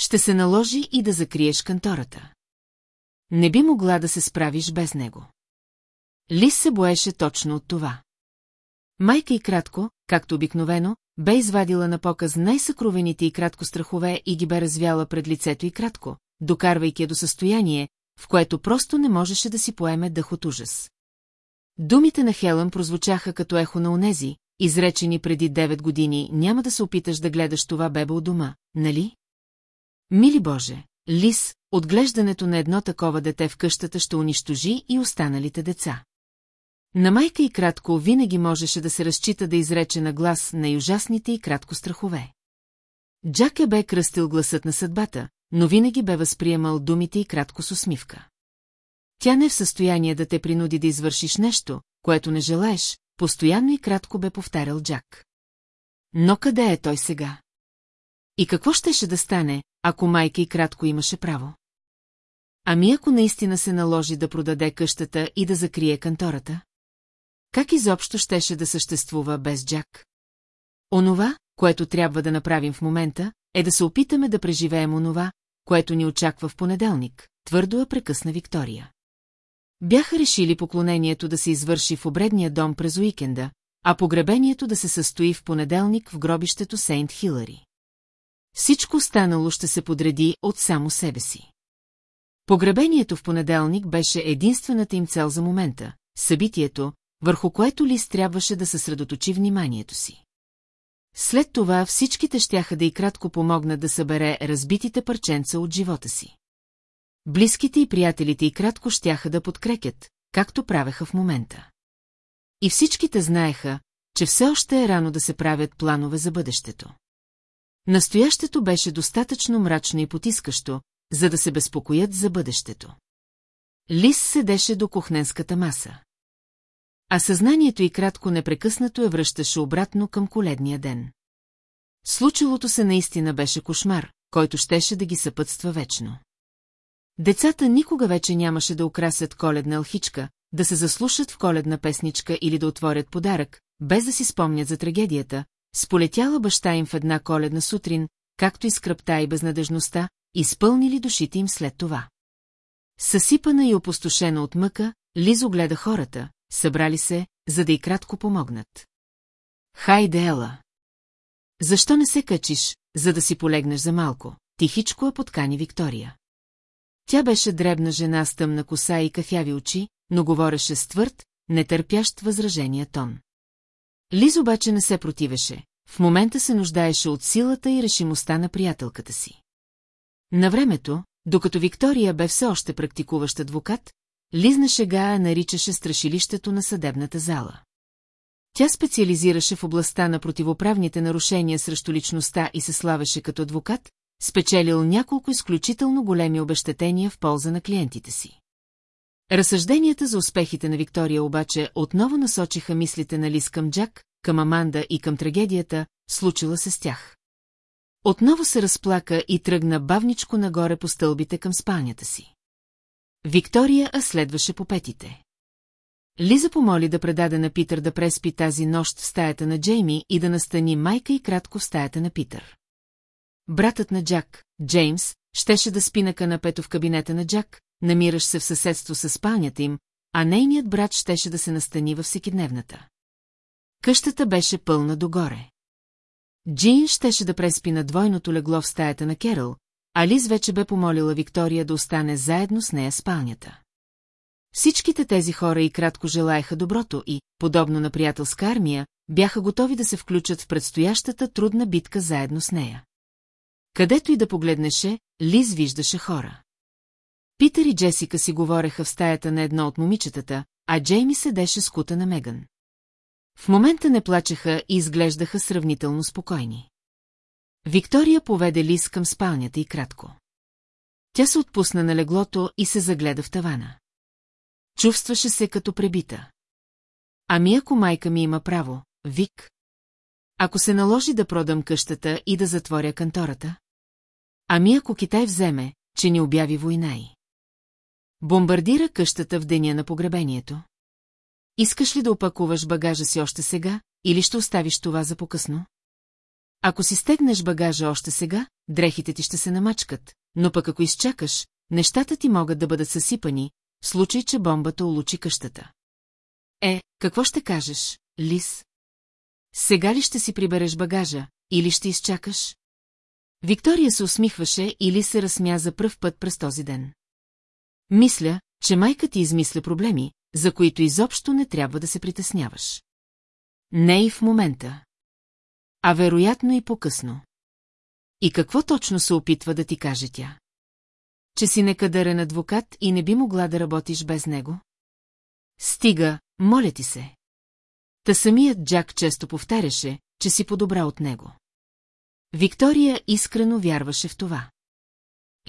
S1: Ще се наложи и да закриеш кантората. Не би могла да се справиш без него. Лис се боеше точно от това. Майка и кратко, както обикновено, бе извадила на показ най-съкровените и кратко страхове и ги бе развяла пред лицето и кратко, докарвайки я до състояние, в което просто не можеше да си поеме дъх от ужас. Думите на Хелън прозвучаха като ехо на онези, изречени преди 9 години, няма да се опиташ да гледаш това бебе у дома, нали? Мили Боже, Лис, отглеждането на едно такова дете в къщата ще унищожи и останалите деца. На майка и кратко винаги можеше да се разчита да изрече на глас на ужасните и кратко страхове. Джак е бе кръстил гласът на съдбата, но винаги бе възприемал думите и кратко с усмивка. Тя не е в състояние да те принуди да извършиш нещо, което не желаеш, постоянно и кратко бе повтарял Джак. Но къде е той сега? И какво щеше да стане, ако майка и кратко имаше право. Ами ако наистина се наложи да продаде къщата и да закрие кантората? Как изобщо щеше да съществува без Джак? Онова, което трябва да направим в момента, е да се опитаме да преживеем онова, което ни очаква в понеделник, твърдо я прекъсна Виктория. Бяха решили поклонението да се извърши в обредния дом през уикенда, а погребението да се състои в понеделник в гробището Сейнт Хилари. Всичко останало ще се подреди от само себе си. Погребението в понеделник беше единствената им цел за момента, събитието, върху което Лис трябваше да съсредоточи вниманието си. След това всичките щяха да и кратко помогнат да събере разбитите парченца от живота си. Близките и приятелите и кратко щяха да подкрекят, както правеха в момента. И всичките знаеха, че все още е рано да се правят планове за бъдещето. Настоящето беше достатъчно мрачно и потискащо, за да се безпокоят за бъдещето. Лис седеше до кухненската маса. А съзнанието и кратко непрекъснато я връщаше обратно към коледния ден. Случилото се наистина беше кошмар, който щеше да ги съпътства вечно. Децата никога вече нямаше да украсят коледна алхичка, да се заслушат в коледна песничка или да отворят подарък, без да си спомнят за трагедията, Сполетяла баща им в една коледна сутрин, както и скръпта и безнадежността, изпълнили душите им след това. Съсипана и опустошена от мъка, Лизо гледа хората, събрали се, за да и кратко помогнат. Хайде, Ела! Защо не се качиш, за да си полегнеш за малко? Тихичко я е подкани Виктория. Тя беше дребна жена с тъмна коса и кафяви очи, но говореше с твърд, нетърпящ възражения тон. Лиз обаче не се противеше, в момента се нуждаеше от силата и решимостта на приятелката си. На времето, докато Виктория бе все още практикуващ адвокат, Лизна шега я наричаше страшилището на съдебната зала. Тя специализираше в областта на противоправните нарушения срещу личността и се славеше като адвокат, спечелил няколко изключително големи обещетения в полза на клиентите си. Разсъжденията за успехите на Виктория обаче отново насочиха мислите на Лиз към Джак, към Аманда и към трагедията, случила се с тях. Отново се разплака и тръгна бавничко нагоре по стълбите към спалнята си. Виктория а следваше по петите. Лиза помоли да предаде на Питър да преспи тази нощ в стаята на Джейми и да настани майка и кратко в стаята на Питър. Братът на Джак, Джеймс, щеше да спи на канапето в кабинета на Джак, намираш се в съседство с спалнята им, а нейният брат щеше да се настани във всекидневната. Къщата беше пълна догоре. Джин щеше да преспи на двойното легло в стаята на Керъл, а Лиз вече бе помолила Виктория да остане заедно с нея спалнята. Всичките тези хора и кратко желаеха доброто и, подобно на приятелска армия, бяха готови да се включат в предстоящата трудна битка заедно с нея. Където и да погледнеше, Лиз виждаше хора. Питър и Джесика си говореха в стаята на едно от момичетата, а Джейми седеше скута на Меган. В момента не плачеха и изглеждаха сравнително спокойни. Виктория поведе Лис към спалнята и кратко. Тя се отпусна на леглото и се загледа в тавана. Чувстваше се като пребита. Ами ако майка ми има право, Вик? Ако се наложи да продам къщата и да затворя кантората? Ами ако Китай вземе, че ни обяви война и. Бомбардира къщата в деня на погребението? Искаш ли да опакуваш багажа си още сега, или ще оставиш това за покъсно? Ако си стегнеш багажа още сега, дрехите ти ще се намачкат, но пък ако изчакаш, нещата ти могат да бъдат съсипани, в случай, че бомбата улучи къщата. Е, какво ще кажеш, Лис? Сега ли ще си прибереш багажа, или ще изчакаш? Виктория се усмихваше или се разсмя за пръв път през този ден. Мисля, че майка ти измисля проблеми, за които изобщо не трябва да се притесняваш. Не и в момента. А вероятно и по-късно. И какво точно се опитва да ти каже тя? Че си некадърен адвокат и не би могла да работиш без него? Стига, моля ти се. Та самият Джак често повтаряше, че си подобра от него. Виктория искрено вярваше в това.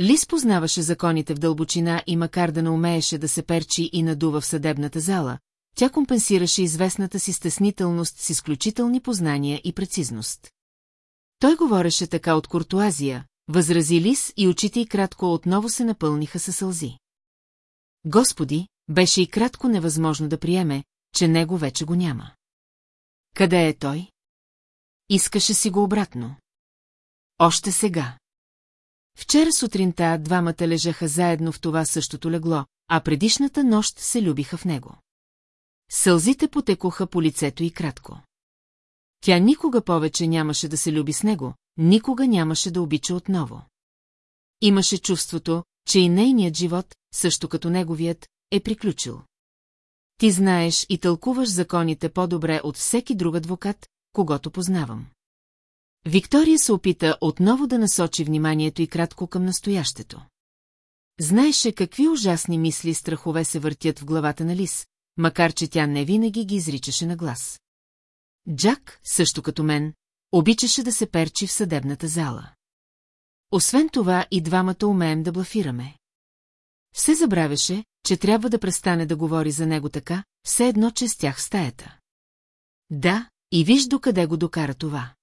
S1: Лис познаваше законите в дълбочина и макар да не умееше да се перчи и надува в съдебната зала, тя компенсираше известната си стеснителност с изключителни познания и прецизност. Той говореше така от куртуазия, възрази Лис и очите й кратко отново се напълниха със сълзи. Господи, беше и кратко невъзможно да приеме, че него вече го няма. Къде е той? Искаше си го обратно. Още сега. Вчера сутринта двамата лежаха заедно в това същото легло, а предишната нощ се любиха в него. Сълзите потекоха по лицето и кратко. Тя никога повече нямаше да се люби с него, никога нямаше да обича отново. Имаше чувството, че и нейният живот, също като неговият, е приключил. Ти знаеш и тълкуваш законите по-добре от всеки друг адвокат, когато познавам. Виктория се опита отново да насочи вниманието и кратко към настоящето. Знаеше какви ужасни мисли и страхове се въртят в главата на Лис, макар че тя не винаги ги изричаше на глас. Джак, също като мен, обичаше да се перчи в съдебната зала. Освен това и двамата умеем да блафираме. Все забравяше, че трябва да престане да говори за него така, все едно, че с тях в стаята. Да, и виж докъде го докара това.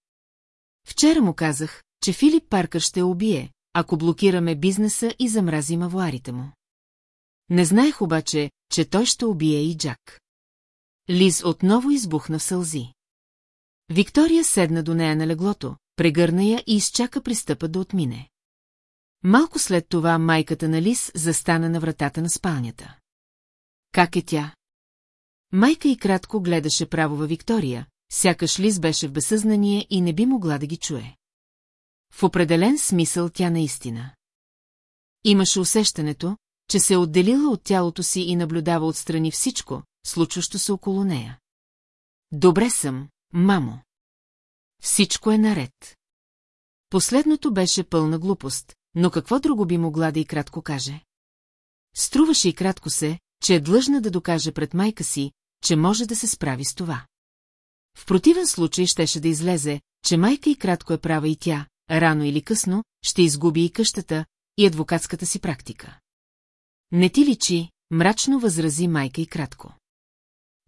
S1: Вчера му казах, че Филип Паркър ще убие, ако блокираме бизнеса и замразим авуарите му. Не знаех обаче, че той ще убие и Джак. Лиз отново избухна в сълзи. Виктория седна до нея на леглото, прегърна я и изчака пристъпа да отмине. Малко след това майката на Лис застана на вратата на спалнята. Как е тя? Майка и кратко гледаше право във Виктория, сякаш Лиз беше в безсъзнание и не би могла да ги чуе. В определен смисъл тя наистина. Имаше усещането, че се е отделила от тялото си и наблюдава отстрани всичко, случващо се около нея. Добре съм, мамо. Всичко е наред. Последното беше пълна глупост, но какво друго би могла да и кратко каже? Струваше и кратко се, че е длъжна да докаже пред майка си, че може да се справи с това. В противен случай щеше да излезе, че майка и кратко е права и тя, рано или късно, ще изгуби и къщата, и адвокатската си практика. Не ти личи, мрачно възрази майка и кратко.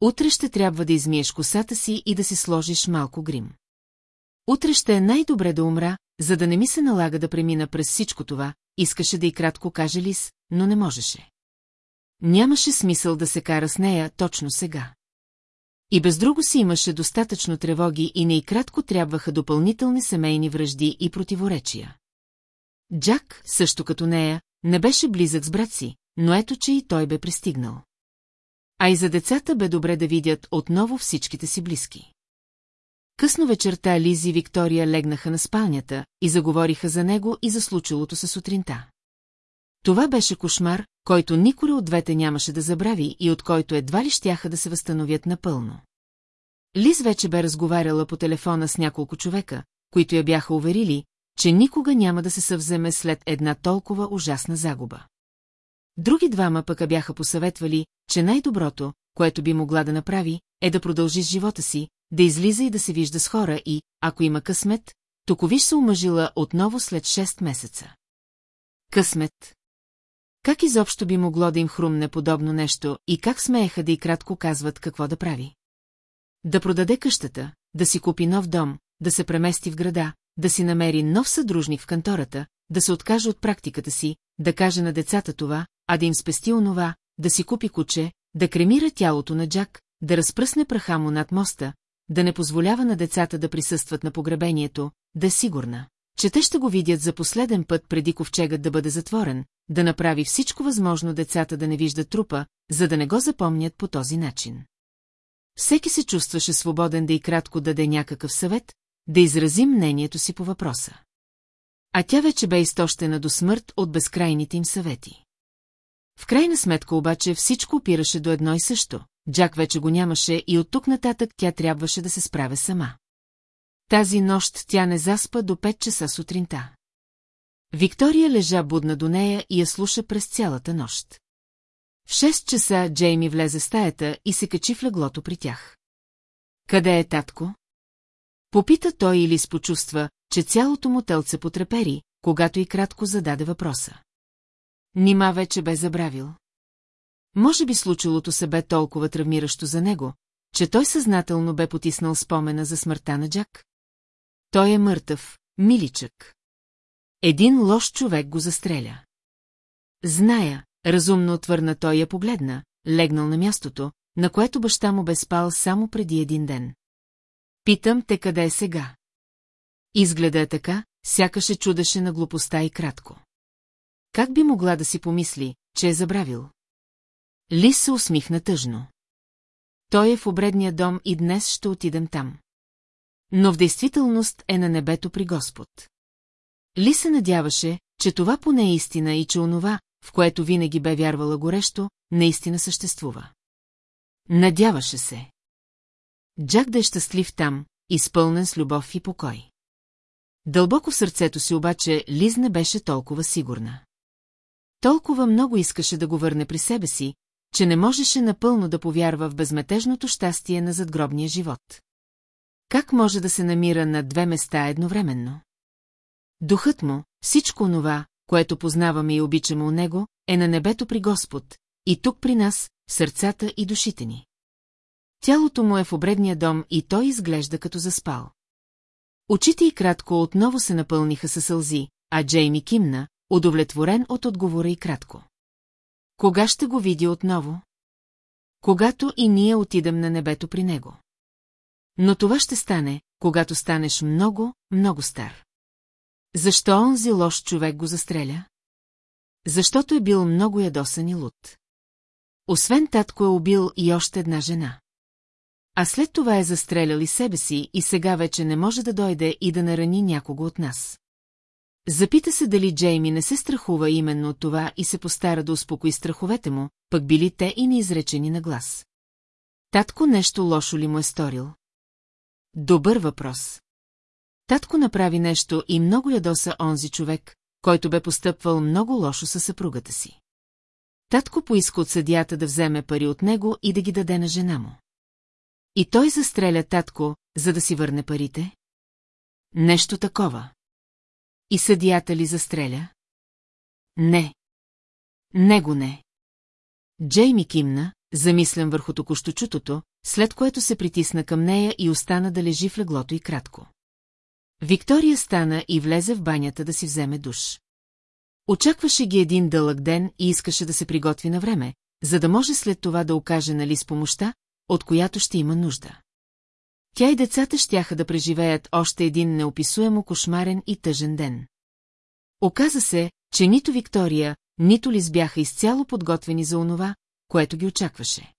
S1: Утре ще трябва да измиеш косата си и да си сложиш малко грим. Утре ще е най-добре да умра, за да не ми се налага да премина през всичко това, искаше да и кратко каже Лис, но не можеше. Нямаше смисъл да се кара с нея точно сега. И без друго си имаше достатъчно тревоги и неикратко трябваха допълнителни семейни връжди и противоречия. Джак, също като нея, не беше близък с брат си, но ето, че и той бе пристигнал. А и за децата бе добре да видят отново всичките си близки. Късно вечерта Лизи и Виктория легнаха на спалнята и заговориха за него и за случилото се сутринта. Това беше кошмар, който никой от двете нямаше да забрави и от който едва ли щяха да се възстановят напълно. Лиз вече бе разговаряла по телефона с няколко човека, които я бяха уверили, че никога няма да се съвземе след една толкова ужасна загуба. Други двама пък бяха посъветвали, че най-доброто, което би могла да направи, е да продължи с живота си, да излиза и да се вижда с хора и, ако има късмет, токовиш се омъжила отново след 6 месеца. Късмет. Как изобщо би могло да им хрумне подобно нещо и как смееха да и кратко казват какво да прави? Да продаде къщата, да си купи нов дом, да се премести в града, да си намери нов съдружник в кантората, да се откаже от практиката си, да каже на децата това, а да им спести онова, да си купи куче, да кремира тялото на Джак, да разпръсне праха му над моста, да не позволява на децата да присъстват на погребението, да е сигурна, че те ще го видят за последен път преди ковчегът да бъде затворен, да направи всичко възможно децата да не виждат трупа, за да не го запомнят по този начин. Всеки се чувстваше свободен да и кратко даде някакъв съвет, да изрази мнението си по въпроса. А тя вече бе изтощена до смърт от безкрайните им съвети. В крайна сметка обаче всичко опираше до едно и също. Джак вече го нямаше и от тук нататък тя трябваше да се справя сама. Тази нощ тя не заспа до 5 часа сутринта. Виктория лежа будна до нея и я слуша през цялата нощ. В 6 часа Джейми влезе в стаята и се качи в леглото при тях. Къде е татко? Попита той или спочувства, че цялото му телце потрепери, когато и кратко зададе въпроса. Нима вече бе забравил. Може би случилото се бе толкова травмиращо за него, че той съзнателно бе потиснал спомена за смъртта на Джак. Той е мъртъв, миличък. Един лош човек го застреля. Зная, разумно отвърна той я погледна, легнал на мястото, на което баща му бе спал само преди един ден. Питам те къде е сега. Изгледа е така, сякаше чудеше на глупостта и кратко. Как би могла да си помисли, че е забравил? Лис се усмихна тъжно. Той е в обредния дом и днес ще отидем там. Но в действителност е на небето при Господ. Ли се надяваше, че това поне е истина и че онова, в което винаги бе вярвала горещо, наистина съществува. Надяваше се. Джак да е щастлив там, изпълнен с любов и покой. Дълбоко в сърцето си обаче Лиз не беше толкова сигурна. Толкова много искаше да го върне при себе си, че не можеше напълно да повярва в безметежното щастие на задгробния живот. Как може да се намира на две места едновременно? Духът му, всичко онова, което познаваме и обичаме у него, е на небето при Господ, и тук при нас, сърцата и душите ни. Тялото му е в обредния дом и той изглежда като заспал. Очите и кратко отново се напълниха със сълзи, а Джейми кимна, удовлетворен от отговора и кратко. Кога ще го видя отново? Когато и ние отидем на небето при него. Но това ще стане, когато станеш много, много стар. Защо онзи лош човек го застреля? Защото е бил много ядосан и луд. Освен татко е убил и още една жена. А след това е застрелял и себе си и сега вече не може да дойде и да нарани някого от нас. Запита се дали Джейми не се страхува именно от това и се постара да успокои страховете му, пък били те и неизречени на глас. Татко нещо лошо ли му е сторил? Добър въпрос. Татко направи нещо и много ядоса онзи човек, който бе постъпвал много лошо със съпругата си. Татко поиска от съдията да вземе пари от него и да ги даде на жена му. И той застреля татко, за да си върне парите? Нещо такова. И съдията ли застреля? Не. Него не. Джейми кимна, замислен върху току-що чутото, след което се притисна към нея и остана да лежи в леглото и кратко. Виктория стана и влезе в банята да си вземе душ. Очакваше ги един дълъг ден и искаше да се приготви на време, за да може след това да окаже нали с помощта, от която ще има нужда. Тя и децата щяха да преживеят още един неописуемо кошмарен и тъжен ден. Оказа се, че нито Виктория, нито Лис бяха изцяло подготвени за онова, което ги очакваше.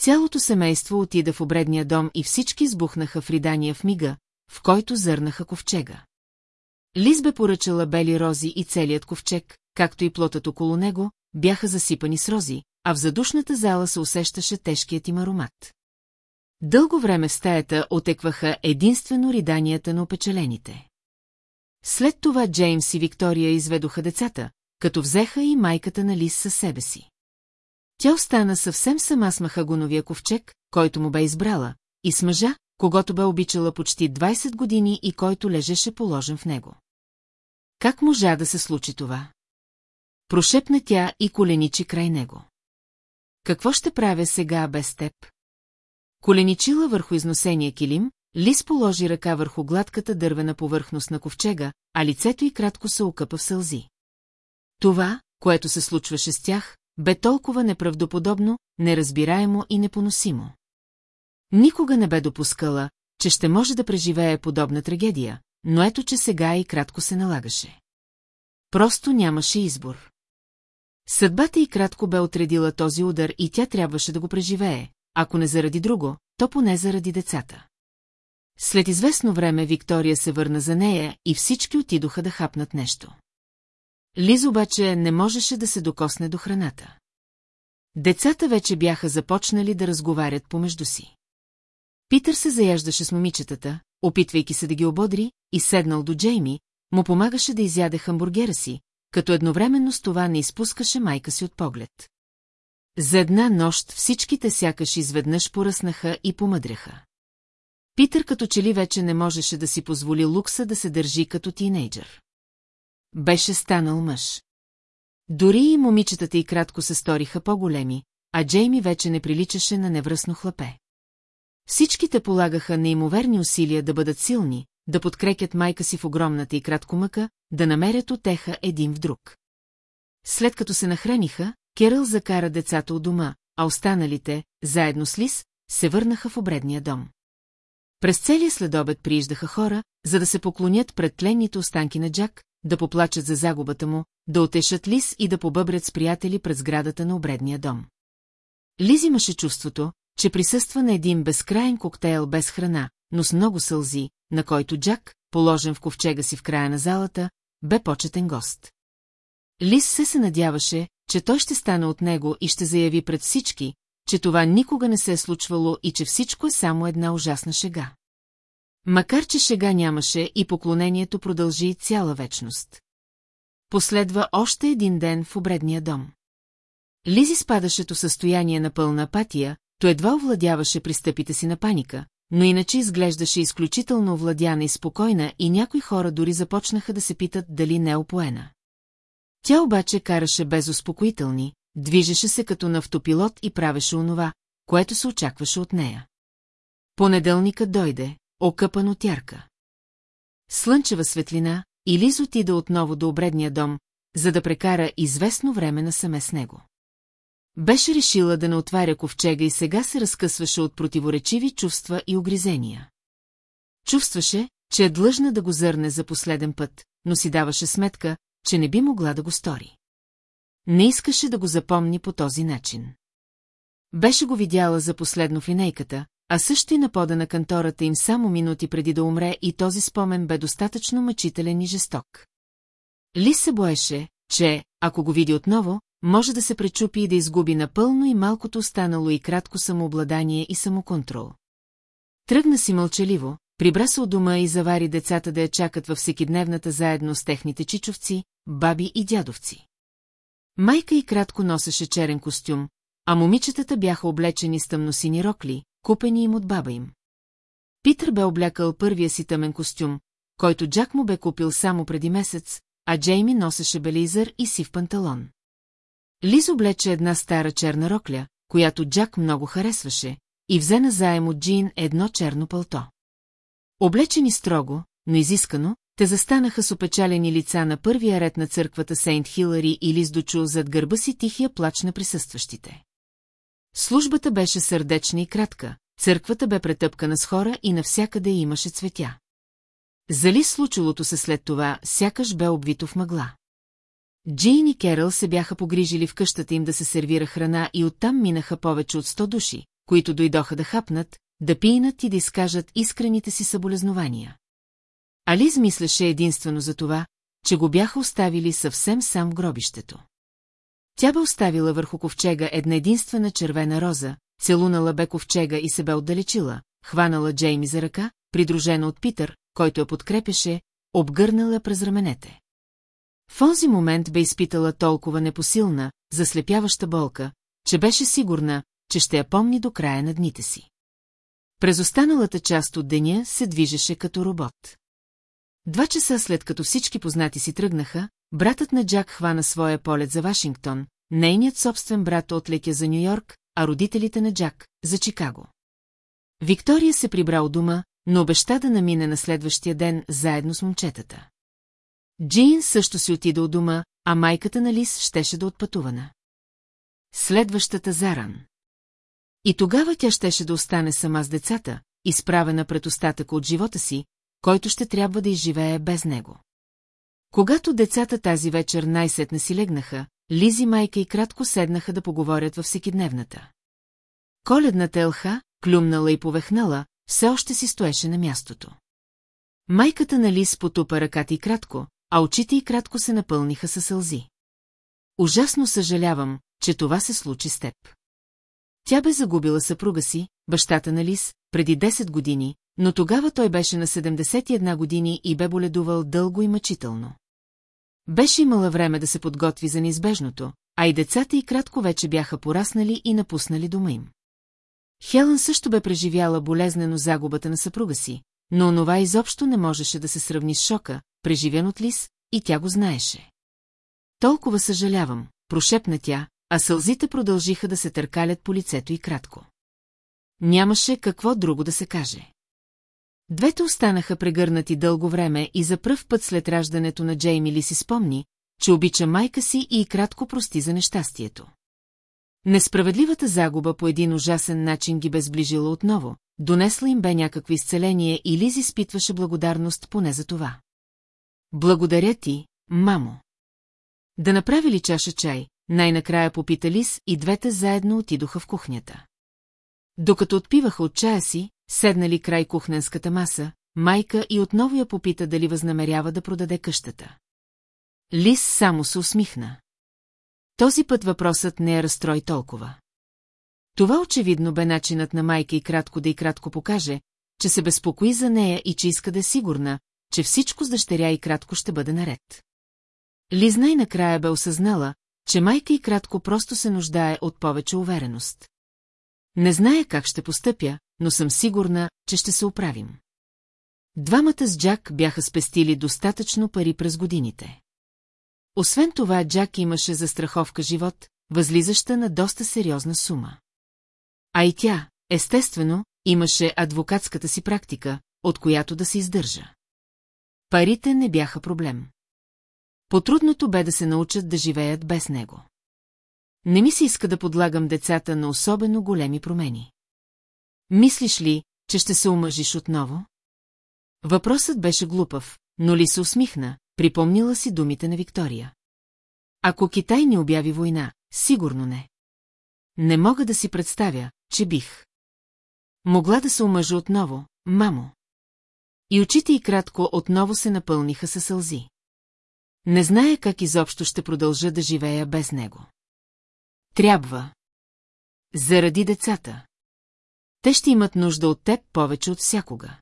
S1: Цялото семейство отида в обредния дом и всички сбухнаха в ридания в мига, в който зърнаха ковчега. Лиз бе поръчала бели рози и целият ковчег, както и плотът около него, бяха засипани с рози, а в задушната зала се усещаше тежкият им аромат. Дълго време в стаята отекваха единствено риданията на опечелените. След това Джеймс и Виктория изведоха децата, като взеха и майката на Лис със себе си. Тя остана съвсем сама с махагоновия ковчег, който му бе избрала, и с мъжа, когато бе обичала почти 20 години и който лежеше положен в него. Как можа да се случи това? Прошепна тя и коленичи край него. Какво ще правя сега без теб? Коленичила върху износения килим, Лис положи ръка върху гладката дървена повърхност на ковчега, а лицето й кратко се окъпа в сълзи. Това, което се случваше с тях, бе толкова неправдоподобно, неразбираемо и непоносимо. Никога не бе допускала, че ще може да преживее подобна трагедия, но ето, че сега и кратко се налагаше. Просто нямаше избор. Съдбата и кратко бе отредила този удар и тя трябваше да го преживее, ако не заради друго, то поне заради децата. След известно време Виктория се върна за нея и всички отидоха да хапнат нещо. Лиз обаче не можеше да се докосне до храната. Децата вече бяха започнали да разговарят помежду си. Питър се заяждаше с момичетата, опитвайки се да ги ободри, и седнал до Джейми, му помагаше да изяде хамбургера си, като едновременно с това не изпускаше майка си от поглед. За една нощ всичките сякаш изведнъж поръснаха и помъдряха. Питър като че ли вече не можеше да си позволи лукса да се държи като тинейджър. Беше станал мъж. Дори и момичетата и кратко се сториха по-големи, а Джейми вече не приличаше на невръсно хлапе. Всичките полагаха неимоверни усилия да бъдат силни, да подкрепят майка си в огромната и кратко мъка, да намерят отеха един в друг. След като се нахраниха, Керъл закара децата от дома, а останалите, заедно с Лис, се върнаха в обредния дом. През целия следобед прииждаха хора, за да се поклонят пред тленните останки на Джак, да поплачат за загубата му, да отешат Лис и да побъбрят с приятели през сградата на обредния дом. Лиз имаше чувството, че присъства на един безкрайен коктейл без храна, но с много сълзи, на който Джак, положен в ковчега си в края на залата, бе почетен гост. Лис се се надяваше, че той ще стане от него и ще заяви пред всички, че това никога не се е случвало и че всичко е само една ужасна шега. Макар, че шега нямаше и поклонението продължи цяла вечност. Последва още един ден в обредния дом. Лизи спадаше в състояние на пълна апатия, то едва овладяваше пристъпите си на паника, но иначе изглеждаше изключително овладяна и спокойна и някои хора дори започнаха да се питат дали не е опоена. Тя обаче караше без успокоителни, движеше се като на автопилот и правеше онова, което се очакваше от нея. Понеделникът дойде, окъпан от ярка. Слънчева светлина и Лиз отида отново до обредния дом, за да прекара известно време насаме с него. Беше решила да не отваря ковчега и сега се разкъсваше от противоречиви чувства и огризения. Чувстваше, че е длъжна да го зърне за последен път, но си даваше сметка, че не би могла да го стори. Не искаше да го запомни по този начин. Беше го видяла за последно в линейката, а също и на пода на кантората им само минути преди да умре и този спомен бе достатъчно мъчителен и жесток. Ли се боеше, че, ако го види отново, може да се пречупи и да изгуби напълно и малкото останало и кратко самообладание и самоконтрол. Тръгна си мълчаливо, прибра се от дома и завари децата да я чакат във всекидневната заедно с техните чичовци, баби и дядовци. Майка и кратко носеше черен костюм, а момичетата бяха облечени с тъмносини рокли, купени им от баба им. Питър бе облякал първия си тъмен костюм, който Джак му бе купил само преди месец, а Джейми носеше белизър и сив панталон. Лиз облече една стара черна рокля, която Джак много харесваше, и взе назаем от Джин едно черно пълто. Облечени строго, но изискано, те застанаха с опечалени лица на първия ред на църквата Сейнт Хилари и Лиз дочу зад гърба си тихия плач на присъстващите. Службата беше сърдечна и кратка, църквата бе претъпкана с хора и навсякъде имаше цветя. Зали случилото се след това, сякаш бе обвито в мъгла. Джейн и Керъл се бяха погрижили в къщата им да се сервира храна и оттам минаха повече от 100 души, които дойдоха да хапнат, да пийнат и да изкажат искрените си съболезнования. Алис мислеше единствено за това, че го бяха оставили съвсем сам в гробището. Тя бе оставила върху ковчега една единствена червена роза, целунала бе ковчега и се бе отдалечила, хванала Джейми за ръка, придружена от Питър, който я подкрепеше, обгърнала през раменете. В този момент бе изпитала толкова непосилна, заслепяваща болка, че беше сигурна, че ще я помни до края на дните си. През останалата част от деня се движеше като робот. Два часа след като всички познати си тръгнаха, братът на Джак хвана своя полет за Вашингтон, нейният собствен брат отлетя за Нью-Йорк, а родителите на Джак – за Чикаго. Виктория се прибра у дома, но обеща да намине на следващия ден заедно с момчетата. Джин също си отиде от дома, а майката на Лис щеше да отпътувана. Следващата заран. И тогава тя щеше да остане сама с децата, изправена пред остатъка от живота си, който ще трябва да изживее без него. Когато децата тази вечер най-сетне си легнаха, Лизи майка и кратко седнаха да поговорят във всекидневната. Коледната елха, клюмнала и повехнала, все още си стоеше на мястото. Майката на Лис потупа ръката и кратко, а очите й кратко се напълниха със сълзи. Ужасно съжалявам, че това се случи с теб. Тя бе загубила съпруга си, бащата на Лис, преди 10 години, но тогава той беше на 71 години и бе боледувал дълго и мъчително. Беше имала време да се подготви за неизбежното, а и децата й кратко вече бяха пораснали и напуснали дома им. Хелън също бе преживяла болезнено загубата на съпруга си, но онова изобщо не можеше да се сравни с шока, преживен от лис, и тя го знаеше. Толкова съжалявам, прошепна тя, а сълзите продължиха да се търкалят по лицето и кратко. Нямаше какво друго да се каже. Двете останаха прегърнати дълго време и за пръв път след раждането на Джейми Ли си спомни, че обича майка си и кратко прости за нещастието. Несправедливата загуба по един ужасен начин ги безближила отново, донесла им бе някакво изцеление и Лиз изпитваше благодарност поне за това. Благодаря ти, мамо. Да направи ли чаша чай, най-накрая попита Лис и двете заедно отидоха в кухнята. Докато отпиваха от чая си, седнали край кухненската маса, майка и отново я попита дали възнамерява да продаде къщата. Лис само се усмихна. Този път въпросът не е разстрой толкова. Това очевидно бе начинът на майка и кратко да и кратко покаже, че се безпокои за нея и че иска да е сигурна, че всичко с дъщеря и кратко ще бъде наред. Лизна и накрая бе осъзнала, че майка и кратко просто се нуждае от повече увереност. Не знае как ще постъпя, но съм сигурна, че ще се оправим. Двамата с Джак бяха спестили достатъчно пари през годините. Освен това, Джак имаше застраховка живот, възлизаща на доста сериозна сума. А и тя, естествено, имаше адвокатската си практика, от която да се издържа. Парите не бяха проблем. Потрудното бе да се научат да живеят без него. Не ми се иска да подлагам децата на особено големи промени. Мислиш ли, че ще се омъжиш отново? Въпросът беше глупав, но ли се усмихна, припомнила си думите на Виктория. Ако Китай не обяви война, сигурно не. Не мога да си представя, че бих. Могла да се омъжа отново, мамо. И очите й кратко отново се напълниха със сълзи. Не знае как изобщо ще продължа да живея без него. Трябва. Заради децата. Те ще имат нужда от теб повече от всякога.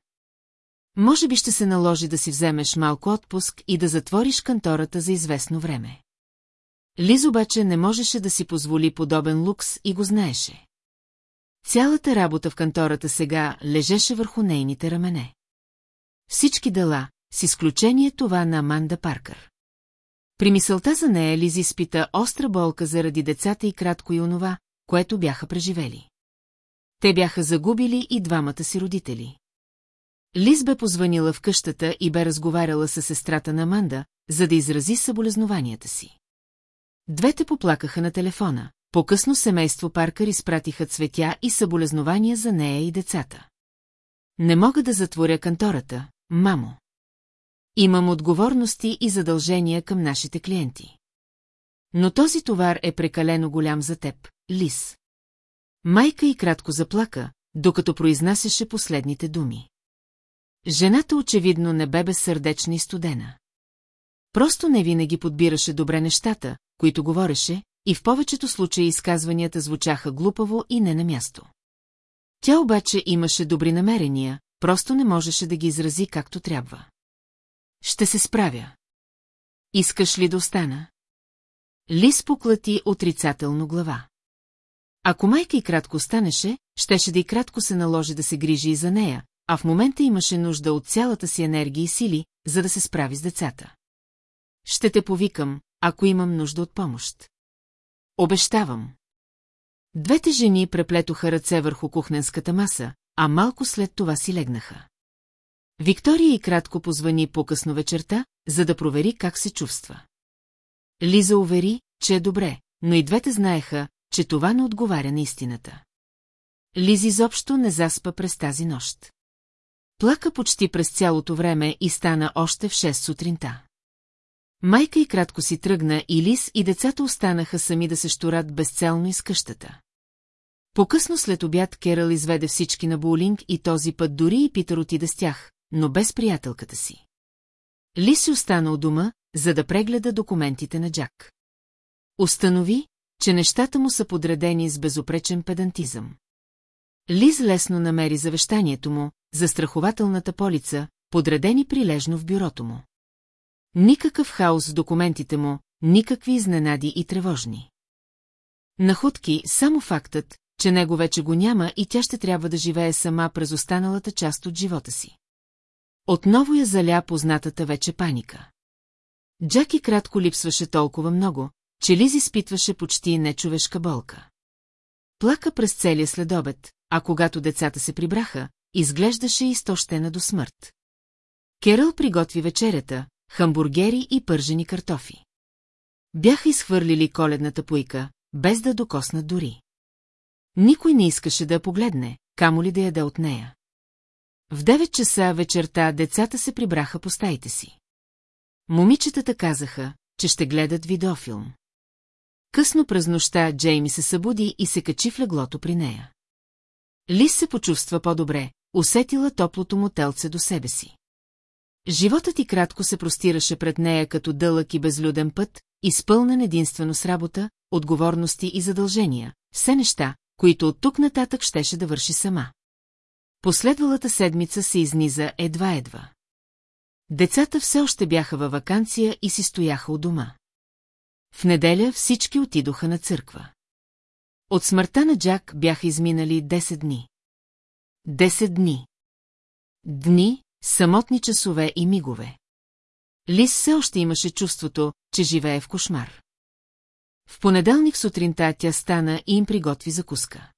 S1: Може би ще се наложи да си вземеш малко отпуск и да затвориш кантората за известно време. Лиз обаче не можеше да си позволи подобен лукс и го знаеше. Цялата работа в кантората сега лежеше върху нейните рамене всички дела, с изключение това на Аманда Паркър. При мисълта за нея Лиз изпита остра болка заради децата и кратко и онова, което бяха преживели. Те бяха загубили и двамата си родители. Лиз бе позванила в къщата и бе разговаряла с сестрата на Манда, за да изрази съболезнованията си. Двете поплакаха на телефона. По-късно семейство Паркър изпратиха цветя и съболезнования за нея и децата. Не мога да затворя кантората, мамо. Имам отговорности и задължения към нашите клиенти. Но този товар е прекалено голям за теб, Лис. Майка и кратко заплака, докато произнасяше последните думи. Жената очевидно не бе сърдечна и студена. Просто не винаги подбираше добре нещата, които говореше, и в повечето случаи изказванията звучаха глупаво и не на място. Тя обаче имаше добри намерения, просто не можеше да ги изрази както трябва. Ще се справя. Искаш ли да остана? Лис поклати отрицателно глава. Ако майка и кратко станеше, щеше да и кратко се наложи да се грижи и за нея, а в момента имаше нужда от цялата си енергия и сили, за да се справи с децата. Ще те повикам, ако имам нужда от помощ. Обещавам. Двете жени преплетоха ръце върху кухненската маса, а малко след това си легнаха. Виктория и кратко позвани по-късно вечерта, за да провери как се чувства. Лиза увери, че е добре, но и двете знаеха, че това не отговаря на истината. Лиз изобщо не заспа през тази нощ. Плака почти през цялото време и стана още в 6 сутринта. Майка и кратко си тръгна и Лис и децата останаха сами да се щурат безцелно из къщата. По-късно след обяд Керал изведе всички на боулинг и този път дори и Питър отида с тях, но без приятелката си. Ли си остана у дома, за да прегледа документите на Джак. Установи, че нещата му са подредени с безопречен педантизъм. Лиз лесно намери завещанието му, застрахователната полица, подредени прилежно в бюрото му. Никакъв хаос в документите му, никакви изненади и тревожни. Находки само фактът, че него вече го няма и тя ще трябва да живее сама през останалата част от живота си. Отново я заля познатата вече паника. Джаки кратко липсваше толкова много, че Лиз изпитваше почти нечовешка болка. Плака през целия следобед, а когато децата се прибраха, изглеждаше изтощена до смърт. Керъл приготви вечерята, хамбургери и пържени картофи. Бяха изхвърлили коледната пуйка, без да докоснат дори. Никой не искаше да я погледне, камо ли да яде от нея. В 9 часа вечерта децата се прибраха по стаите си. Момичетата казаха, че ще гледат видеофилм. Късно през нощта Джейми се събуди и се качи в леглото при нея. Лис се почувства по-добре, усетила топлото му телце до себе си. Животът ти кратко се простираше пред нея като дълъг и безлюден път, изпълнен единствено с работа, отговорности и задължения, все неща, които от тук нататък щеше да върши сама. Последвалата седмица се изниза едва-едва. Децата все още бяха във вакансия и си стояха у дома. В неделя всички отидоха на църква. От смъртта на Джак бяха изминали 10 дни. 10 дни. Дни, самотни часове и мигове. Лис все още имаше чувството, че живее в кошмар. В понеделник сутринта тя стана и им приготви закуска.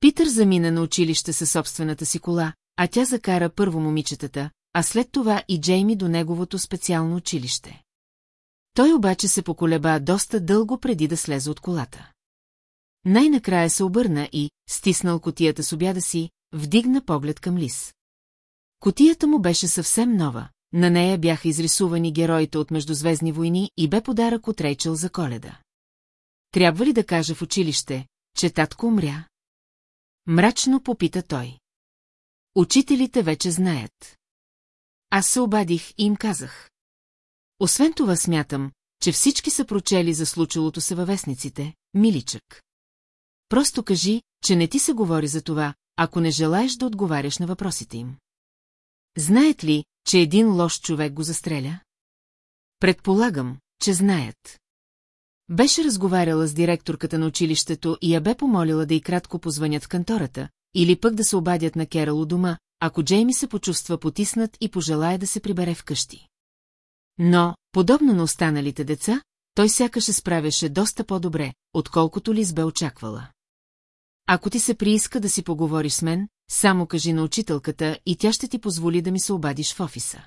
S1: Питър замина на училище със собствената си кола, а тя закара първо момичетата, а след това и Джейми до неговото специално училище. Той обаче се поколеба доста дълго преди да слезе от колата. Най-накрая се обърна и, стиснал котията с обяда си, вдигна поглед към Лис. Котията му беше съвсем нова, на нея бяха изрисувани героите от Междузвездни войни и бе подарък от Рейчел за коледа. Трябва ли да кажа в училище, че татко умря? Мрачно попита той. Учителите вече знаят. Аз се обадих и им казах. Освен това смятам, че всички са прочели за случилото се във вестниците, миличък. Просто кажи, че не ти се говори за това, ако не желаеш да отговаряш на въпросите им. Знаят ли, че един лош човек го застреля? Предполагам, че знаят. Беше разговаряла с директорката на училището и я бе помолила да и кратко позвънят в кантората, или пък да се обадят на Керал у дома, ако Джейми се почувства потиснат и пожелая да се прибере вкъщи. Но, подобно на останалите деца, той сякаш се справяше доста по-добре, отколкото Лиз бе очаквала. Ако ти се прииска да си поговориш с мен, само кажи на учителката и тя ще ти позволи да ми се обадиш в офиса.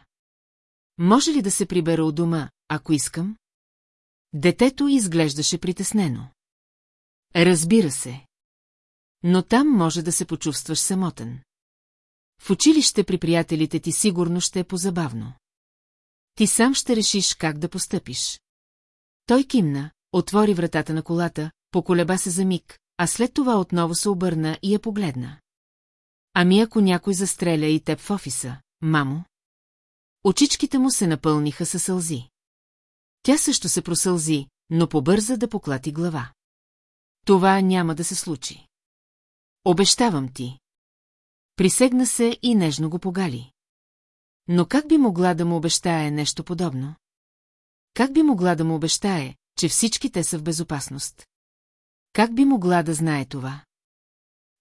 S1: Може ли да се прибера у дома, ако искам? Детето изглеждаше притеснено. Разбира се. Но там може да се почувстваш самотен. В училище при приятелите ти сигурно ще е позабавно. Ти сам ще решиш как да постъпиш. Той кимна, отвори вратата на колата, поколеба се за миг, а след това отново се обърна и я погледна. Ами ако някой застреля и теб в офиса, мамо? Очичките му се напълниха със сълзи. Тя също се просълзи, но побърза да поклати глава. Това няма да се случи. Обещавам ти. Присегна се и нежно го погали. Но как би могла да му обещае нещо подобно? Как би могла да му обещае, че всички те са в безопасност? Как би могла да знае това?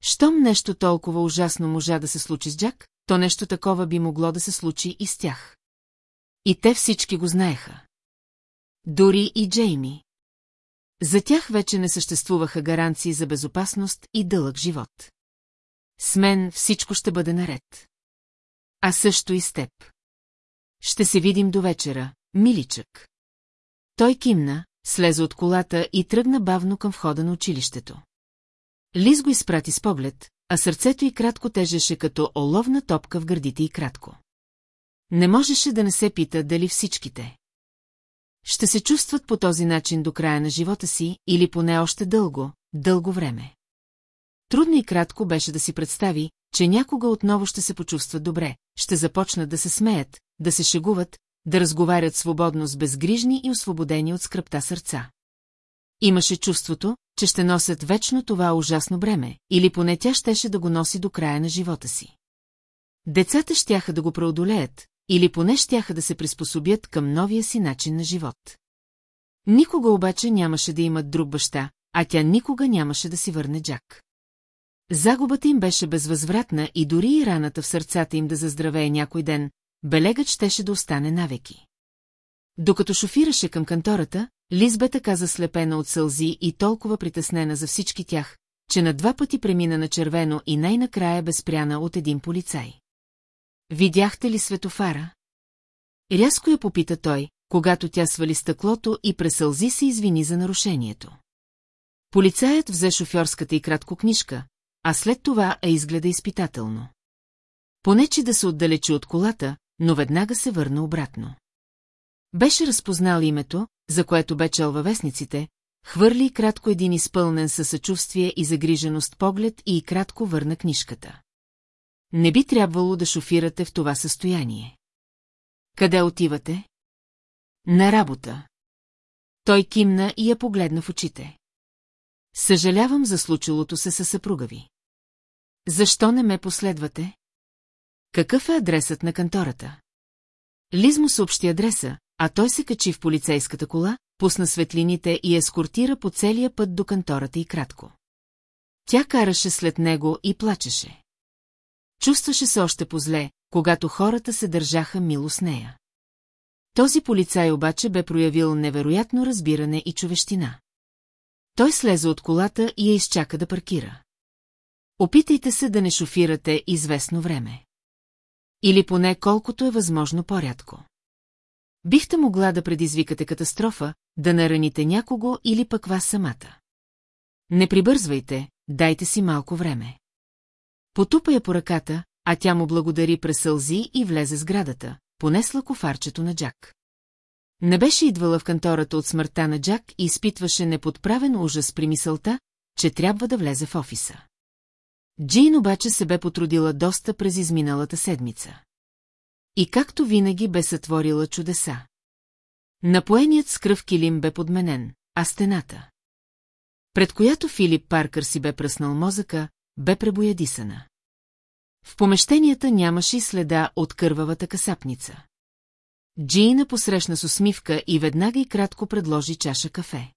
S1: Щом нещо толкова ужасно можа да се случи с Джак, то нещо такова би могло да се случи и с тях. И те всички го знаеха. Дори и Джейми. За тях вече не съществуваха гаранции за безопасност и дълъг живот. С мен всичко ще бъде наред. А също и с теб. Ще се видим до вечера, миличък. Той кимна, слезе от колата и тръгна бавно към входа на училището. Лиз го изпрати с поглед, а сърцето й кратко тежеше като оловна топка в гърдите и кратко. Не можеше да не се пита дали всичките ще се чувстват по този начин до края на живота си или поне още дълго, дълго време. Трудно и кратко беше да си представи, че някога отново ще се почувстват добре, ще започнат да се смеят, да се шегуват, да разговарят свободно с безгрижни и освободени от скръпта сърца. Имаше чувството, че ще носят вечно това ужасно бреме, или поне тя щеше да го носи до края на живота си. Децата щяха да го преодолеят, или поне щяха да се приспособят към новия си начин на живот. Никога обаче нямаше да имат друг баща, а тя никога нямаше да си върне Джак. Загубата им беше безвъзвратна и дори и раната в сърцата им да заздравее някой ден, белегът щеше да остане навеки. Докато шофираше към кантората, Лизбета каза слепена от сълзи и толкова притеснена за всички тях, че на два пъти премина на червено и най-накрая безпряна от един полицай. Видяхте ли светофара? Рязко я попита той, когато тя свали стъклото и пресълзи се извини за нарушението. Полицаят взе шофьорската и кратко книжка, а след това я изгледа изпитателно. Понече да се отдалечи от колата, но веднага се върна обратно. Беше разпознал името, за което бе чел във вестниците, хвърли кратко един изпълнен със съчувствие и загриженост поглед и кратко върна книжката. Не би трябвало да шофирате в това състояние. Къде отивате? На работа. Той кимна и я погледна в очите. Съжалявам за случилото се със съпруга ви. Защо не ме последвате? Какъв е адресът на кантората? Лиз му съобщи адреса, а той се качи в полицейската кола, пусна светлините и ескортира по целия път до кантората и кратко. Тя караше след него и плачеше. Чувстваше се още по зле, когато хората се държаха мило с нея. Този полицай обаче бе проявил невероятно разбиране и човещина. Той слезе от колата и я изчака да паркира. Опитайте се да не шофирате известно време. Или поне колкото е възможно по-рядко. Бихте могла да предизвикате катастрофа, да нараните някого или пък вас самата. Не прибързвайте, дайте си малко време. Потупа я по ръката, а тя му благодари през сълзи и влезе с градата, понесла кофарчето на Джак. Не беше идвала в кантората от смъртта на Джак и изпитваше неподправен ужас при мисълта, че трябва да влезе в офиса. Джейн обаче се бе потрудила доста през изминалата седмица. И както винаги бе сътворила чудеса. Напоеният с кръв килим бе подменен, а стената, пред която Филип Паркър си бе пръснал мозъка, бе пребоядисана. В помещенията нямаше и следа от кървавата касапница. Джина посрещна с усмивка и веднага и кратко предложи чаша кафе.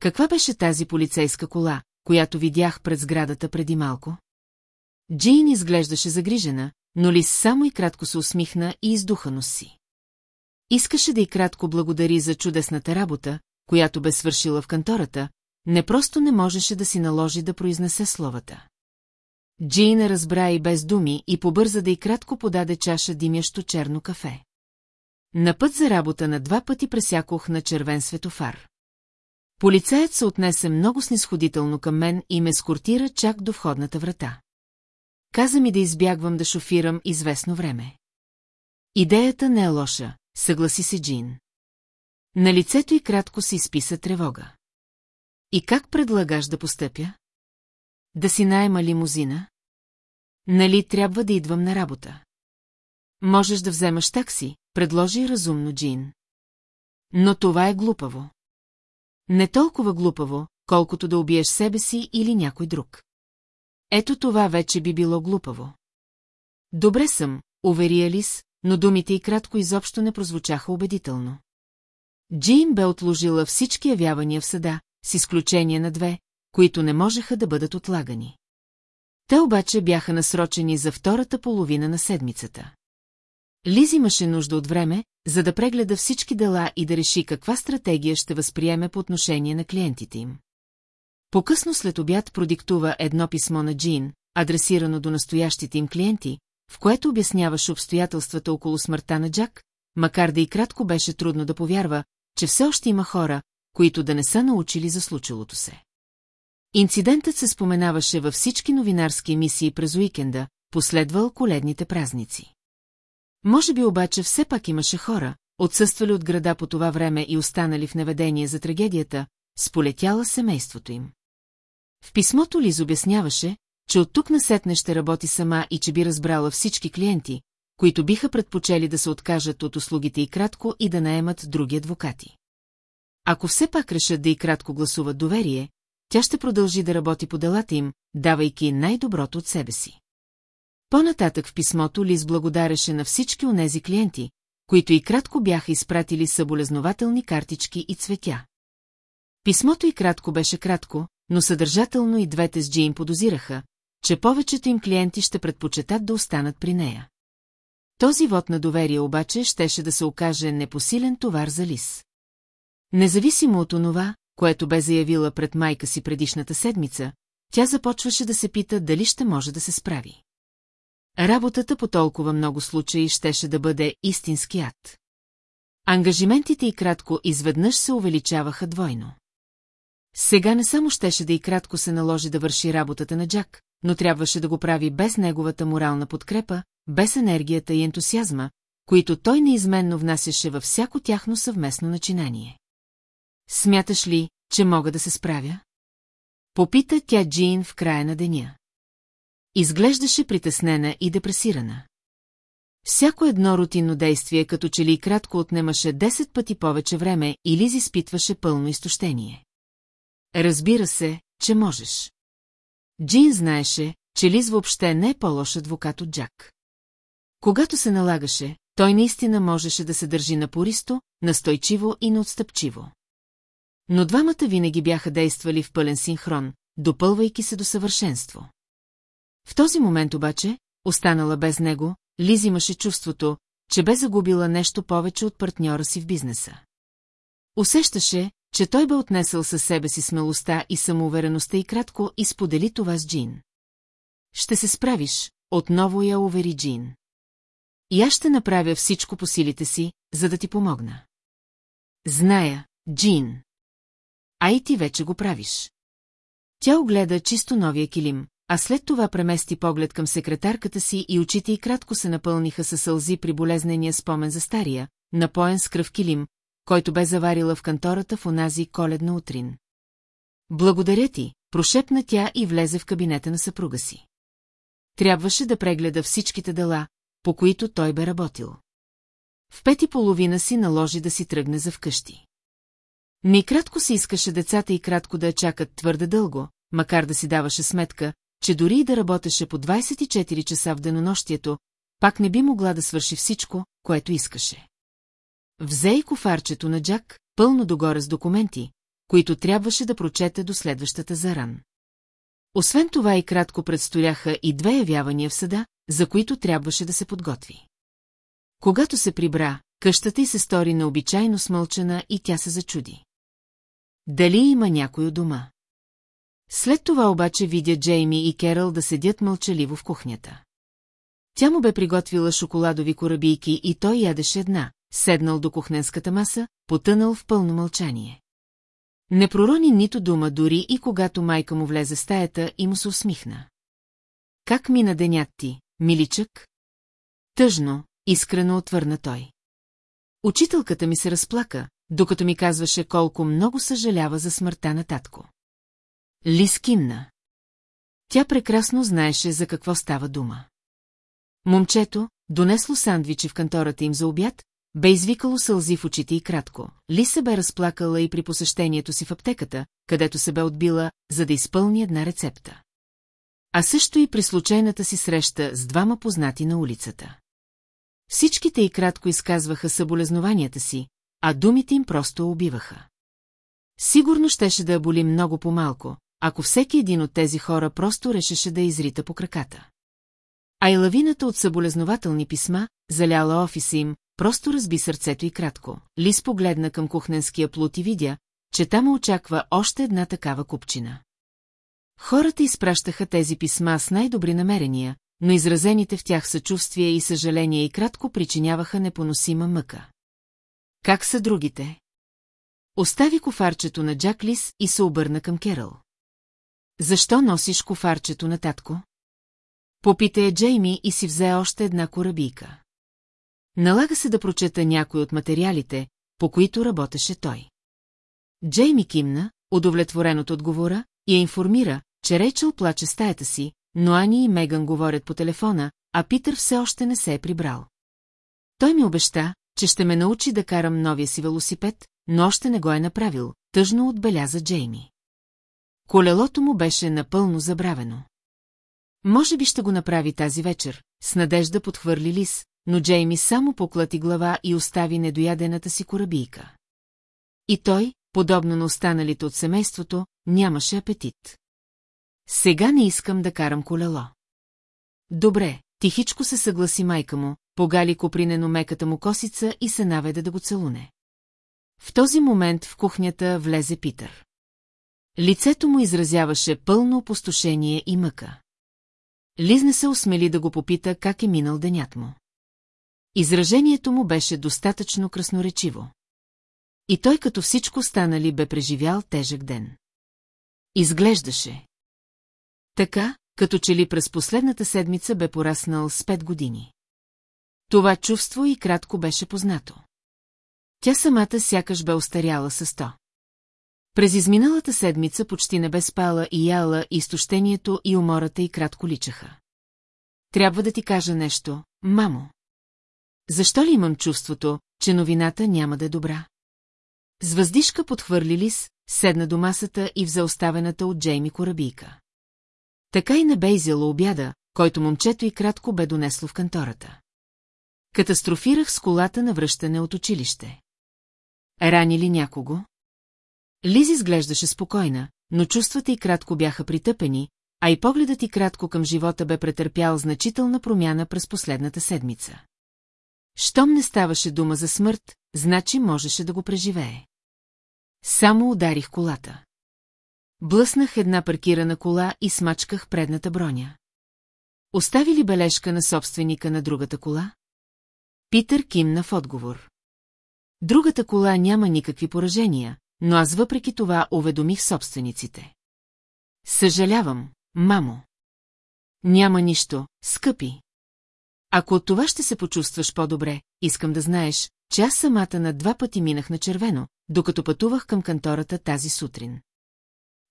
S1: Каква беше тази полицейска кола, която видях пред сградата преди малко? Джин изглеждаше загрижена, но Лис само и кратко се усмихна и издуха си. Искаше да и кратко благодари за чудесната работа, която бе свършила в кантората, не просто не можеше да си наложи да произнесе словата. Джина разбра и без думи и побърза да й кратко подаде чаша димящо черно кафе. На път за работа на два пъти пресякох на червен светофар. Полицаят се отнесе много снисходително към мен и ме скортира чак до входната врата. Каза ми да избягвам да шофирам известно време. Идеята не е лоша, съгласи се Джин. На лицето й кратко се изписа тревога. И как предлагаш да постъпя? Да си найма лимузина? Нали трябва да идвам на работа? Можеш да вземаш такси, предложи разумно Джин. Но това е глупаво. Не толкова глупаво, колкото да убиеш себе си или някой друг. Ето това вече би било глупаво. Добре съм, увери Алис, но думите и кратко изобщо не прозвучаха убедително. Джин бе отложила всички явявания в съда, с изключение на две, които не можеха да бъдат отлагани. Те обаче бяха насрочени за втората половина на седмицата. Лиз имаше нужда от време, за да прегледа всички дела и да реши каква стратегия ще възприеме по отношение на клиентите им. Покъсно след обяд продиктува едно писмо на Джин, адресирано до настоящите им клиенти, в което обясняваше обстоятелствата около смъртта на Джак, макар да и кратко беше трудно да повярва, че все още има хора, които да не са научили за случилото се. Инцидентът се споменаваше във всички новинарски емисии през уикенда, последвал коледните празници. Може би обаче все пак имаше хора, отсъствали от града по това време и останали в наведение за трагедията, сполетяла семейството им. В писмото Лиз обясняваше, че от тук насетне ще работи сама и че би разбрала всички клиенти, които биха предпочели да се откажат от услугите и кратко и да наемат други адвокати. Ако все пак решат да и кратко гласуват доверие, тя ще продължи да работи по делата им, давайки най-доброто от себе си. По-нататък в писмото Лис благодареше на всички онези клиенти, които и кратко бяха изпратили съболезнователни картички и цветя. Писмото и кратко беше кратко, но съдържателно и двете с Джи подозираха, че повечето им клиенти ще предпочитат да останат при нея. Този вод на доверие обаче щеше да се окаже непосилен товар за Лис. Независимо от онова, което бе заявила пред майка си предишната седмица, тя започваше да се пита дали ще може да се справи. Работата по толкова много случаи щеше да бъде истински ад. Ангажиментите и кратко изведнъж се увеличаваха двойно. Сега не само щеше да и кратко се наложи да върши работата на Джак, но трябваше да го прави без неговата морална подкрепа, без енергията и ентусиазма, които той неизменно внасяше във всяко тяхно съвместно начинание. Смяташ ли, че мога да се справя? Попита тя Джин в края на деня. Изглеждаше притеснена и депресирана. Всяко едно рутинно действие като че ли кратко отнемаше 10 пъти повече време и Лиз изпитваше пълно изтощение. Разбира се, че можеш. Джин знаеше, че Лиз въобще не е по-лош адвокат от Джак. Когато се налагаше, той наистина можеше да се държи напористо, настойчиво и неотстъпчиво. Но двамата винаги бяха действали в пълен синхрон, допълвайки се до съвършенство. В този момент обаче, останала без него, Лиз имаше чувството, че бе загубила нещо повече от партньора си в бизнеса. Усещаше, че той бе отнесъл със себе си смелостта и самоувереността и кратко изподели това с Джин. Ще се справиш, отново я увери Джин. И аз ще направя всичко по силите си, за да ти помогна. Зная, Джин а и ти вече го правиш. Тя огледа чисто новия килим, а след това премести поглед към секретарката си и очите й кратко се напълниха със сълзи при болезнения спомен за стария, напоен с кръв килим, който бе заварила в кантората в онази коледна утрин. Благодаря ти, прошепна тя и влезе в кабинета на съпруга си. Трябваше да прегледа всичките дела, по които той бе работил. В пет и половина си наложи да си тръгне за вкъщи. Ми кратко се искаше децата и кратко да я чакат твърде дълго, макар да си даваше сметка, че дори и да работеше по 24 часа в денонощието, пак не би могла да свърши всичко, което искаше. Взе и кофарчето на Джак, пълно догоре с документи, които трябваше да прочете до следващата заран. Освен това и кратко предстояха и две явявания в съда, за които трябваше да се подготви. Когато се прибра, къщата й се стори необичайно смълчена и тя се зачуди. Дали има някой у дома? След това обаче видя Джейми и Керъл да седят мълчаливо в кухнята. Тя му бе приготвила шоколадови корабийки и той ядеше една, седнал до кухненската маса, потънал в пълно мълчание. Не пророни нито дума дори и когато майка му влезе в стаята и му се усмихна. Как мина денят ти, миличък? Тъжно, искрено отвърна той. Учителката ми се разплака, докато ми казваше колко много съжалява за смъртта на татко. Лис кимна. Тя прекрасно знаеше за какво става дума. Момчето, донесло сандвичи в кантората им за обяд, бе извикало сълзи в очите и кратко. Лиса бе разплакала и при посещението си в аптеката, където се бе отбила, за да изпълни една рецепта. А също и при случайната си среща с двама познати на улицата. Всичките и кратко изказваха съболезнованията си, а думите им просто убиваха. Сигурно щеше да я боли много по-малко, ако всеки един от тези хора просто решеше да изрита по краката. А и лавината от съболезнователни писма, заляла офиса им, просто разби сърцето и кратко. Лис погледна към кухненския плут и видя, че там очаква още една такава купчина. Хората изпращаха тези писма с най-добри намерения, но изразените в тях съчувствие и съжаление и кратко причиняваха непоносима мъка. Как са другите? Остави кофарчето на Джаклис и се обърна към Керъл. Защо носиш кофарчето на татко? Попита е Джейми и си взе още една корабийка. Налага се да прочета някой от материалите, по които работеше той. Джейми кимна, удовлетворен от отговора, я информира, че Рейчел плаче стаята си, но Ани и Меган говорят по телефона, а Питър все още не се е прибрал. Той ми обеща, че ще ме научи да карам новия си велосипед, но още не го е направил, тъжно отбеляза Джейми. Колелото му беше напълно забравено. Може би ще го направи тази вечер, с надежда подхвърли лис, но Джейми само поклати глава и остави недоядената си корабийка. И той, подобно на останалите от семейството, нямаше апетит. Сега не искам да карам колело. Добре, тихичко се съгласи майка му, погали копринено меката му косица и се наведе да го целуне. В този момент в кухнята влезе Питър. Лицето му изразяваше пълно опустошение и мъка. Лизне се осмели да го попита как е минал денят му. Изражението му беше достатъчно красноречиво. И той като всичко станали бе преживял тежък ден. Изглеждаше. Така, като че ли през последната седмица бе пораснал с пет години. Това чувство и кратко беше познато. Тя самата сякаш бе остаряла със сто. През изминалата седмица почти не бе спала и яла, и изтощението и умората и кратко личаха. Трябва да ти кажа нещо, мамо. Защо ли имам чувството, че новината няма да е добра? С въздишка подхвърли лис, седна до масата и взе оставената от Джейми корабийка. Така и не бе изяла обяда, който момчето и кратко бе донесло в кантората. Катастрофирах с колата на връщане от училище. Рани ли някого? Лиз изглеждаше спокойна, но чувствата и кратко бяха притъпени, а и погледът и кратко към живота бе претърпял значителна промяна през последната седмица. Щом не ставаше дума за смърт, значи можеше да го преживее. Само ударих колата. Блъснах една паркирана кола и смачках предната броня. Остави ли бележка на собственика на другата кола? Питър кимна в отговор. Другата кола няма никакви поражения, но аз въпреки това уведомих собствениците. Съжалявам, мамо. Няма нищо, скъпи. Ако от това ще се почувстваш по-добре, искам да знаеш, че аз самата на два пъти минах на червено, докато пътувах към кантората тази сутрин.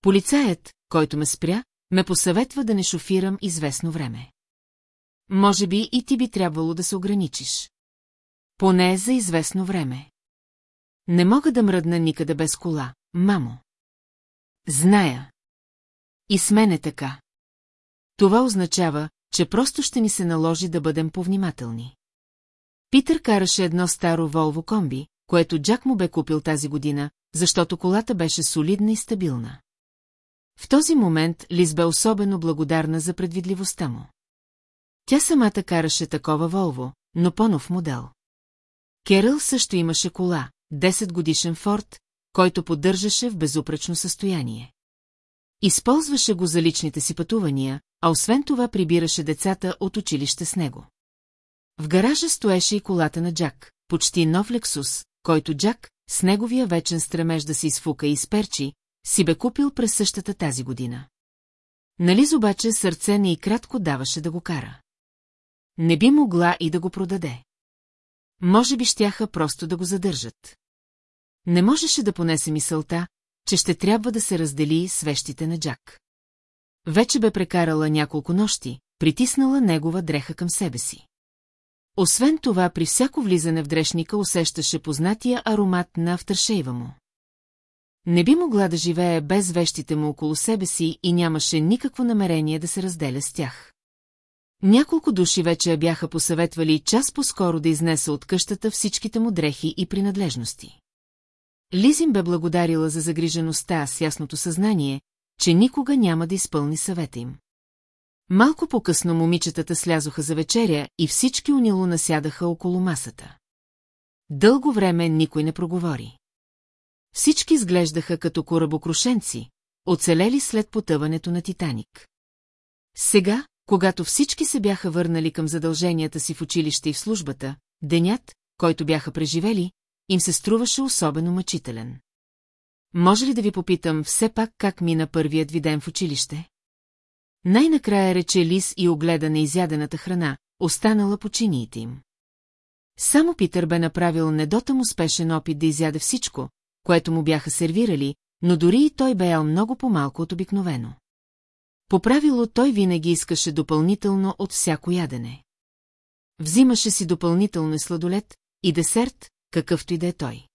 S1: Полицаят, който ме спря, ме посъветва да не шофирам известно време. Може би и ти би трябвало да се ограничиш. Поне за известно време. Не мога да мръдна никъде без кола, мамо. Зная. И с мен е така. Това означава, че просто ще ни се наложи да бъдем повнимателни. Питър караше едно старо Волво комби, което Джак му бе купил тази година, защото колата беше солидна и стабилна. В този момент Лиз бе особено благодарна за предвидливостта му. Тя самата караше такова Волво, но по-нов модел. Керъл също имаше кола, 10 годишен форт, който поддържаше в безупречно състояние. Използваше го за личните си пътувания, а освен това прибираше децата от училище с него. В гаража стоеше и колата на Джак, почти нов Лексус, който Джак, с неговия вечен стремеж да се изфука и изперчи, си бе купил през същата тази година. Нализ обаче сърце не и кратко даваше да го кара. Не би могла и да го продаде може би щяха просто да го задържат. Не можеше да понесе мисълта, че ще трябва да се раздели с вещите на Джак. Вече бе прекарала няколко нощи, притиснала негова дреха към себе си. Освен това, при всяко влизане в дрешника усещаше познатия аромат на автършейва му. Не би могла да живее без вещите му около себе си и нямаше никакво намерение да се разделя с тях. Няколко души вече бяха посъветвали час по-скоро да изнеса от къщата всичките му дрехи и принадлежности. Лизин бе благодарила за загрижеността с ясното съзнание, че никога няма да изпълни съвета им. Малко по-късно момичетата слязоха за вечеря и всички унило насядаха около масата. Дълго време никой не проговори. Всички изглеждаха като корабокрушенци, оцелели след потъването на Титаник. Сега, когато всички се бяха върнали към задълженията си в училище и в службата, денят, който бяха преживели, им се струваше особено мъчителен. Може ли да ви попитам все пак как мина първият ви ден в училище? Най-накрая рече Лис и огледа неизядената храна, останала по чиниите им. Само Питър бе направил недотъм успешен опит да изяде всичко, което му бяха сервирали, но дори и той бе ял много по-малко от обикновено. По правило той винаги искаше допълнително от всяко ядене. Взимаше си допълнително сладолет и десерт, какъвто и да е той.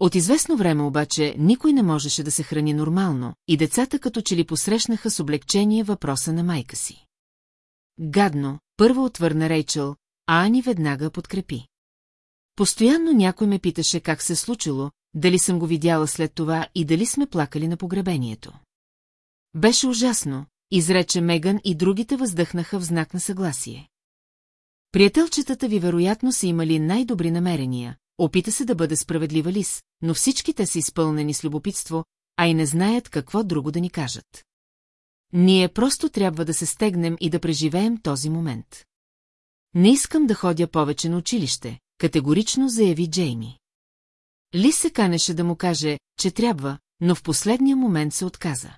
S1: От известно време обаче никой не можеше да се храни нормално и децата като че ли посрещнаха с облегчение въпроса на майка си. Гадно, първо отвърна Рейчел, а Ани веднага подкрепи. Постоянно някой ме питаше как се е случило, дали съм го видяла след това и дали сме плакали на погребението. Беше ужасно, изрече Меган и другите въздъхнаха в знак на съгласие. Приятелчетата ви вероятно са имали най-добри намерения, опита се да бъде справедлива лис, но всички те са изпълнени с любопитство, а и не знаят какво друго да ни кажат. Ние просто трябва да се стегнем и да преживеем този момент. Не искам да ходя повече на училище, категорично заяви Джейми. Ли се канеше да му каже, че трябва, но в последния момент се отказа.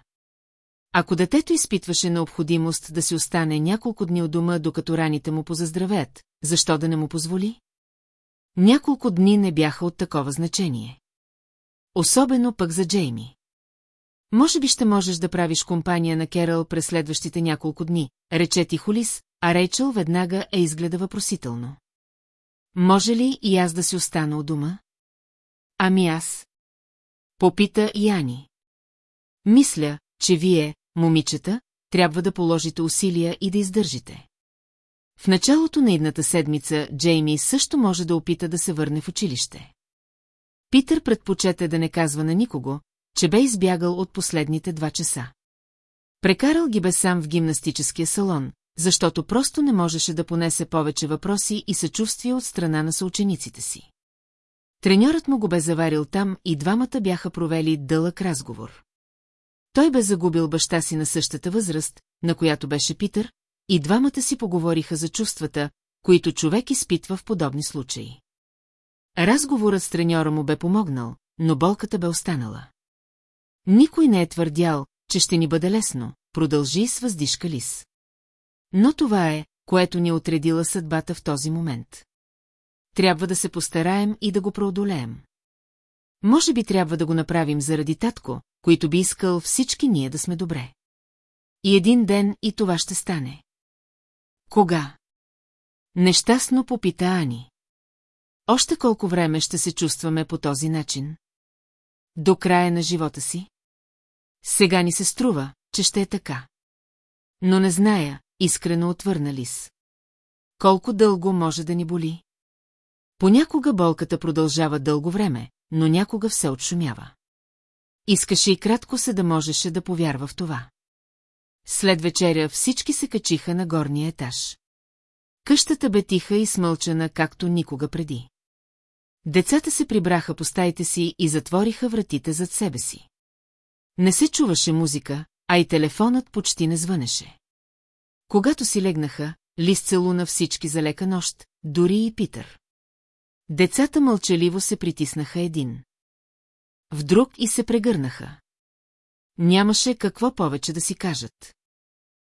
S1: Ако детето изпитваше необходимост да си остане няколко дни от дома, докато раните му позаздравеят, защо да не му позволи? Няколко дни не бяха от такова значение. Особено пък за Джейми. Може би ще можеш да правиш компания на Керъл през следващите няколко дни, рече ти Холис, а Рейчел веднага е изгледа въпросително. Може ли и аз да си остана у дома? Ами аз. Попита Яни. Мисля, че вие, момичета, трябва да положите усилия и да издържите. В началото на едната седмица Джейми също може да опита да се върне в училище. Питър предпочете да не казва на никого, че бе избягал от последните два часа. Прекарал ги бе сам в гимнастическия салон, защото просто не можеше да понесе повече въпроси и съчувствие от страна на съучениците си. Треньорът му го бе заварил там и двамата бяха провели дълъг разговор. Той бе загубил баща си на същата възраст, на която беше Питър, и двамата си поговориха за чувствата, които човек изпитва в подобни случаи. Разговорът с треньора му бе помогнал, но болката бе останала. Никой не е твърдял, че ще ни бъде лесно, продължи с въздишка лис. Но това е, което ни е отредила съдбата в този момент. Трябва да се постараем и да го преодолеем. Може би трябва да го направим заради татко, които би искал всички ние да сме добре. И един ден и това ще стане. Кога? Нещастно попита Ани. Още колко време ще се чувстваме по този начин? До края на живота си? Сега ни се струва, че ще е така. Но не зная, искрено отвърна Лис. Колко дълго може да ни боли? Понякога болката продължава дълго време, но някога все отшумява. Искаше и кратко се да можеше да повярва в това. След вечеря всички се качиха на горния етаж. Къщата бе тиха и смълчана, както никога преди. Децата се прибраха по стаите си и затвориха вратите зад себе си. Не се чуваше музика, а и телефонът почти не звънеше. Когато си легнаха, Лис целуна всички за лека нощ, дори и Питър. Децата мълчаливо се притиснаха един в друг и се прегърнаха. Нямаше какво повече да си кажат.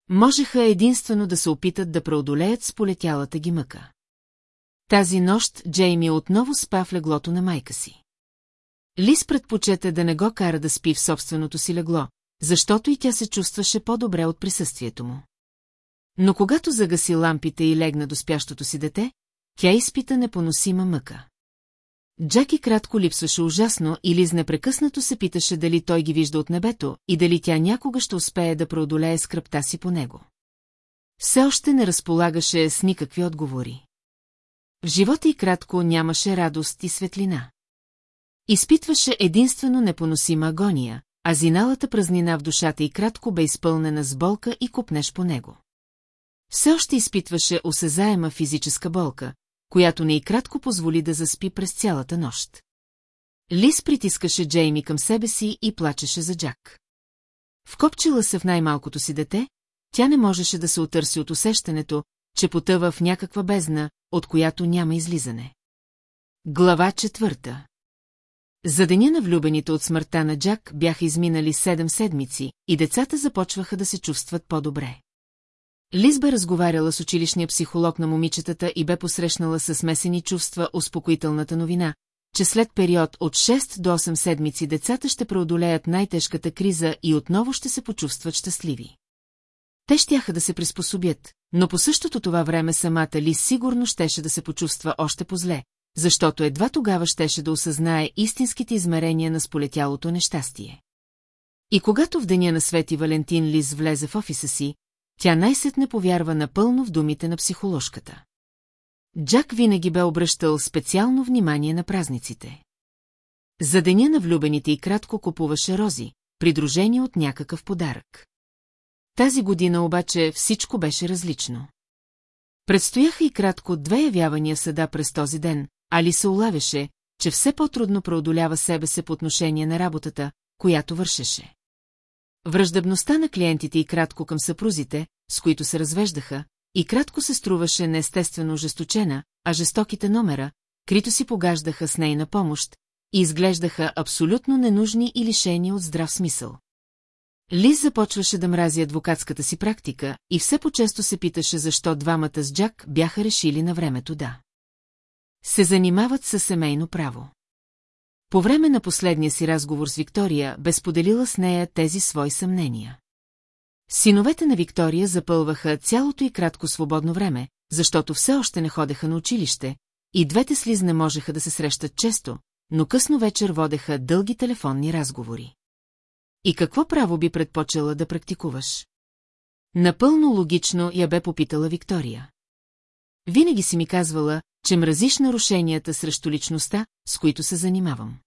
S1: Можеха единствено да се опитат да преодолеят сполетялата ги мъка. Тази нощ Джейми отново спа в леглото на майка си. Лис предпочете да не го кара да спи в собственото си легло, защото и тя се чувстваше по-добре от присъствието му. Но когато загаси лампите и легна до спящото си дете, тя изпита непоносима мъка. Джаки кратко липсваше ужасно или Лиз непрекъснато се питаше дали той ги вижда от небето и дали тя някога ще успее да преодолее скръпта си по него. Все още не разполагаше с никакви отговори. В живота и кратко нямаше радост и светлина. Изпитваше единствено непоносима агония, а зиналата празнина в душата и кратко бе изпълнена с болка и купнеш по него. Все още изпитваше осезаема физическа болка, която не и кратко позволи да заспи през цялата нощ. Лис притискаше Джейми към себе си и плачеше за Джак. Вкопчила се в най-малкото си дете, тя не можеше да се отърси от усещането, че потъва в някаква бездна, от която няма излизане. Глава четвърта За деня на влюбените от смъртта на Джак бяха изминали седем седмици и децата започваха да се чувстват по-добре. Лиз бе разговаряла с училищния психолог на момичетата и бе посрещнала със смесени чувства успокоителната новина, че след период от 6 до 8 седмици децата ще преодолеят най-тежката криза и отново ще се почувстват щастливи. Те щяха да се приспособят, но по същото това време самата Лиз сигурно щеше да се почувства още по-зле, защото едва тогава щеше да осъзнае истинските измерения на сполетялото нещастие. И когато в деня на Свети Валентин Лис влезе в офиса си, тя най-сетне повярва напълно в думите на психоложката. Джак винаги бе обръщал специално внимание на празниците. За деня на влюбените и кратко купуваше рози, придружени от някакъв подарък. Тази година обаче всичко беше различно. Предстояха и кратко две явявания съда през този ден, али се улавяше, че все по-трудно преодолява себе се по отношение на работата, която вършеше. Враждебността на клиентите и кратко към съпрузите, с които се развеждаха, и кратко се струваше неестествено ожесточена, а жестоките номера, крито си погаждаха с нейна помощ, и изглеждаха абсолютно ненужни и лишени от здрав смисъл. Лиз започваше да мрази адвокатската си практика и все по-често се питаше защо двамата с Джак бяха решили на времето да. Се занимават със семейно право. По време на последния си разговор с Виктория бе споделила с нея тези свои съмнения. Синовете на Виктория запълваха цялото и кратко свободно време, защото все още не ходеха на училище, и двете слиз не можеха да се срещат често, но късно вечер водеха дълги телефонни разговори. И какво право би предпочела да практикуваш? Напълно логично я бе попитала Виктория. Винаги си ми казвала, че мразиш нарушенията срещу личността, с които се занимавам.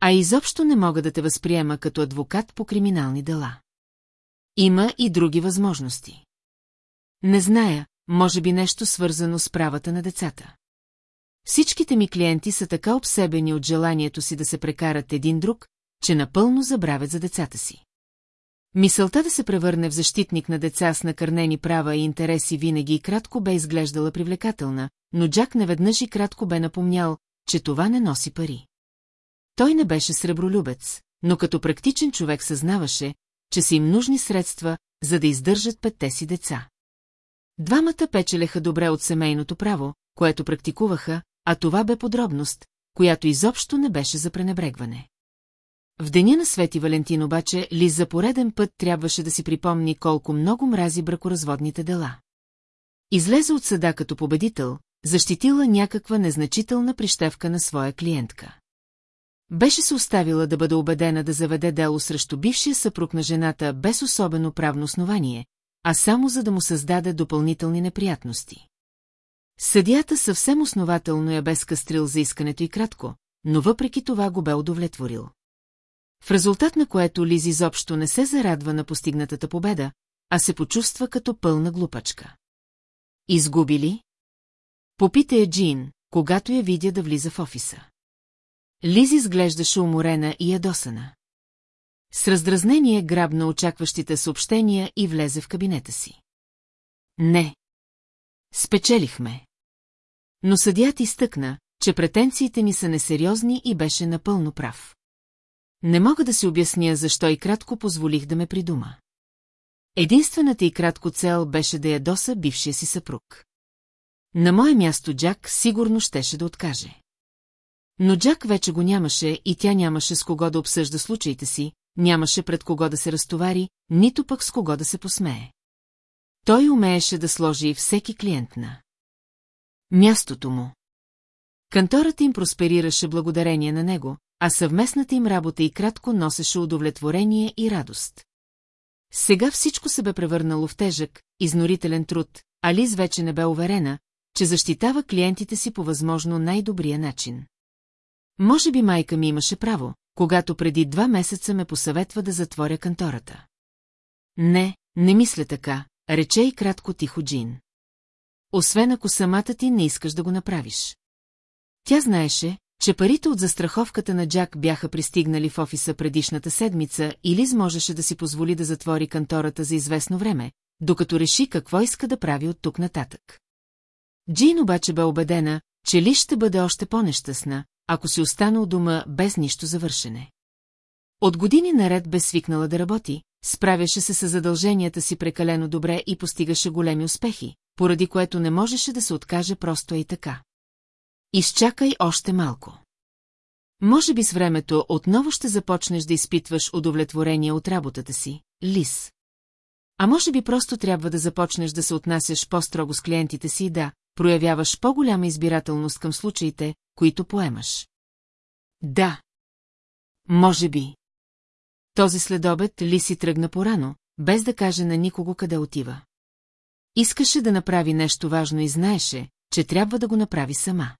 S1: А изобщо не мога да те възприема като адвокат по криминални дела. Има и други възможности. Не зная, може би нещо свързано с правата на децата. Всичките ми клиенти са така обсебени от желанието си да се прекарат един друг, че напълно забравят за децата си. Мисълта да се превърне в защитник на деца с накърнени права и интереси винаги и кратко бе изглеждала привлекателна, но Джак неведнъж и кратко бе напомнял, че това не носи пари. Той не беше сребролюбец, но като практичен човек съзнаваше, че са им нужни средства, за да издържат петте си деца. Двамата печелеха добре от семейното право, което практикуваха, а това бе подробност, която изобщо не беше за пренебрегване. В деня на Свети Валентин обаче Ли за пореден път трябваше да си припомни колко много мрази бракоразводните дела. Излезе от съда като победител, защитила някаква незначителна прищевка на своя клиентка. Беше се оставила да бъде убедена да заведе дело срещу бившия съпруг на жената без особено правно основание, а само за да му създаде допълнителни неприятности. Съдията съвсем основателно я бе скастрил за искането и кратко, но въпреки това го бе удовлетворил в резултат на което Лиз изобщо не се зарадва на постигнатата победа, а се почувства като пълна глупачка. Изгуби ли? Попита я Джин, когато я видя да влиза в офиса. Лиз изглеждаше уморена и ядосана. С раздразнение грабна очакващите съобщения и влезе в кабинета си. Не. Спечелихме. Но съдят изтъкна, че претенциите ни са несериозни и беше напълно прав. Не мога да си обясня защо и кратко позволих да ме придума. Единствената и кратко цел беше да ядоса бившия си съпруг. На мое място Джак сигурно щеше да откаже. Но Джак вече го нямаше и тя нямаше с кого да обсъжда случаите си, нямаше пред кого да се разтовари, нито пък с кого да се посмее. Той умееше да сложи всеки клиент на мястото му. Кантората им просперираше благодарение на него, а съвместната им работа и кратко носеше удовлетворение и радост. Сега всичко се бе превърнало в тежък, изнорителен труд, а Лиз вече не бе уверена, че защитава клиентите си по възможно най-добрия начин. Може би майка ми имаше право, когато преди два месеца ме посъветва да затворя кантората. Не, не мисля така, рече и кратко тихо Джин. Освен ако самата ти не искаш да го направиш. Тя знаеше, че парите от застраховката на Джак бяха пристигнали в офиса предишната седмица и Лиз можеше да си позволи да затвори кантората за известно време, докато реши какво иска да прави от тук нататък. Джин обаче бе убедена, че Лиз ще бъде още по-нещастна, ако си остана у дома без нищо завършене. От години наред бе свикнала да работи, справяше се с задълженията си прекалено добре и постигаше големи успехи, поради което не можеше да се откаже просто и така. Изчакай още малко. Може би с времето отново ще започнеш да изпитваш удовлетворение от работата си, Лис. А може би просто трябва да започнеш да се отнасяш по-строго с клиентите си и да проявяваш по-голяма избирателност към случаите, които поемаш. Да. Може би. Този следобед Ли си тръгна порано, без да каже на никого къде отива. Искаше да направи нещо важно и знаеше, че трябва да го направи сама.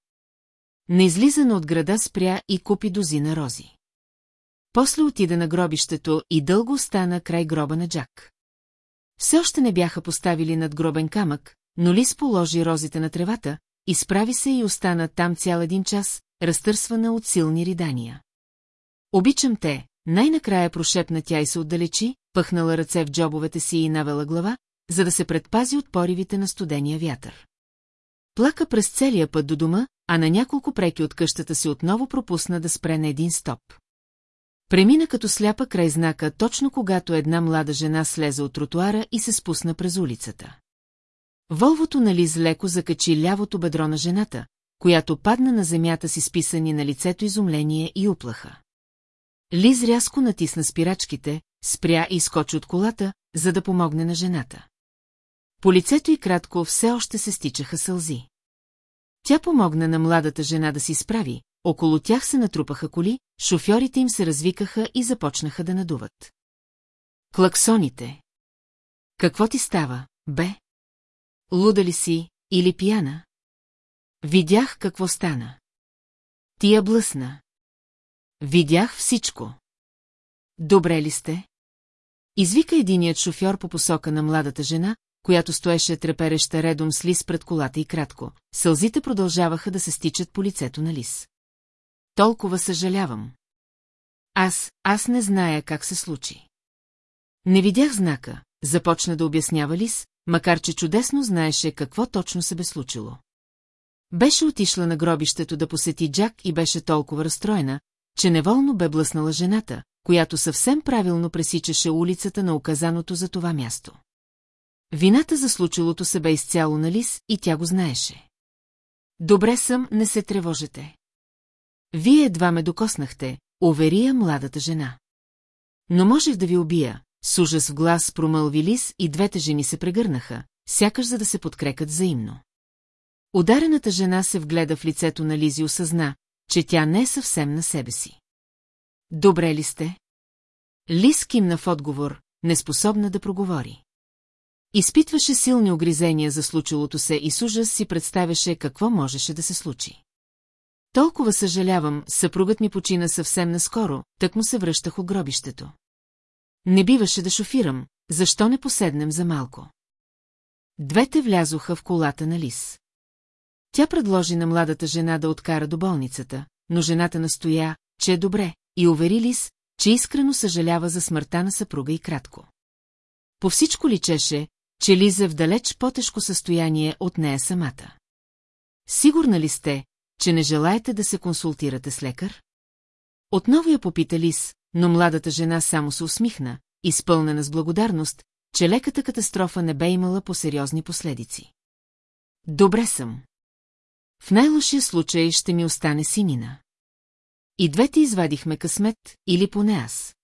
S1: На излизане от града спря и купи дозина рози. После отида на гробището и дълго остана край гроба на Джак. Все още не бяха поставили над гробен камък, но Лис положи розите на тревата, изправи се и остана там цял един час, разтърсвана от силни ридания. Обичам те, най-накрая прошепна тя и се отдалечи, пъхнала ръце в джобовете си и навела глава, за да се предпази от поривите на студения вятър. Плака през целия път до дома, а на няколко преки от къщата си отново пропусна да спре на един стоп. Премина като сляпа край знака, точно когато една млада жена слезе от тротуара и се спусна през улицата. Волвото на Лиз леко закачи лявото бедро на жената, която падна на земята си списани на лицето изумление и уплаха. Лиз рязко натисна спирачките, спря и скочи от колата, за да помогне на жената. По лицето и кратко все още се стичаха сълзи. Тя помогна на младата жена да си справи, около тях се натрупаха коли, шофьорите им се развикаха и започнаха да надуват. Клаксоните. Какво ти става, бе? Луда ли си или пияна? Видях какво стана. Ти я блъсна. Видях всичко. Добре ли сте? Извика единият шофьор по посока на младата жена, която стоеше трепереща редом с Лис пред колата и кратко. Сълзите продължаваха да се стичат по лицето на Лис. Толкова съжалявам. Аз, аз не зная как се случи. Не видях знака, започна да обяснява Лис, макар че чудесно знаеше какво точно се бе случило. Беше отишла на гробището да посети Джак и беше толкова разстроена, че неволно бе блъснала жената, която съвсем правилно пресичаше улицата на оказаното за това място. Вината за случилото се бе изцяло на Лис и тя го знаеше. Добре съм, не се тревожете. Вие едва ме докоснахте, уверия я младата жена. Но можех да ви убия, с ужас в глас промълви Лис и двете жени се прегърнаха, сякаш за да се подкрекат взаимно. Ударената жена се вгледа в лицето на Лизи и осъзна, че тя не е съвсем на себе си. Добре ли сте? Лис кимна в отговор, неспособна да проговори. Изпитваше силни огризения за случилото се и с ужас си представяше какво можеше да се случи. Толкова съжалявам, съпругът ми почина съвсем наскоро, так му се връщах от гробището. Не биваше да шофирам, защо не поседнем за малко? Двете влязоха в колата на Лис. Тя предложи на младата жена да откара до болницата, но жената настоя, че е добре, и увери Лис, че искрено съжалява за смъртта на съпруга и кратко. По всичко личеше, че Лиза в далеч по-тежко състояние от нея самата. Сигурна ли сте, че не желаете да се консултирате с лекар? Отново я попита Лис, но младата жена само се усмихна, изпълнена с благодарност, че леката катастрофа не бе имала по-сериозни последици. Добре съм. В най-лошия случай ще ми остане синина. И двете извадихме късмет, или поне аз.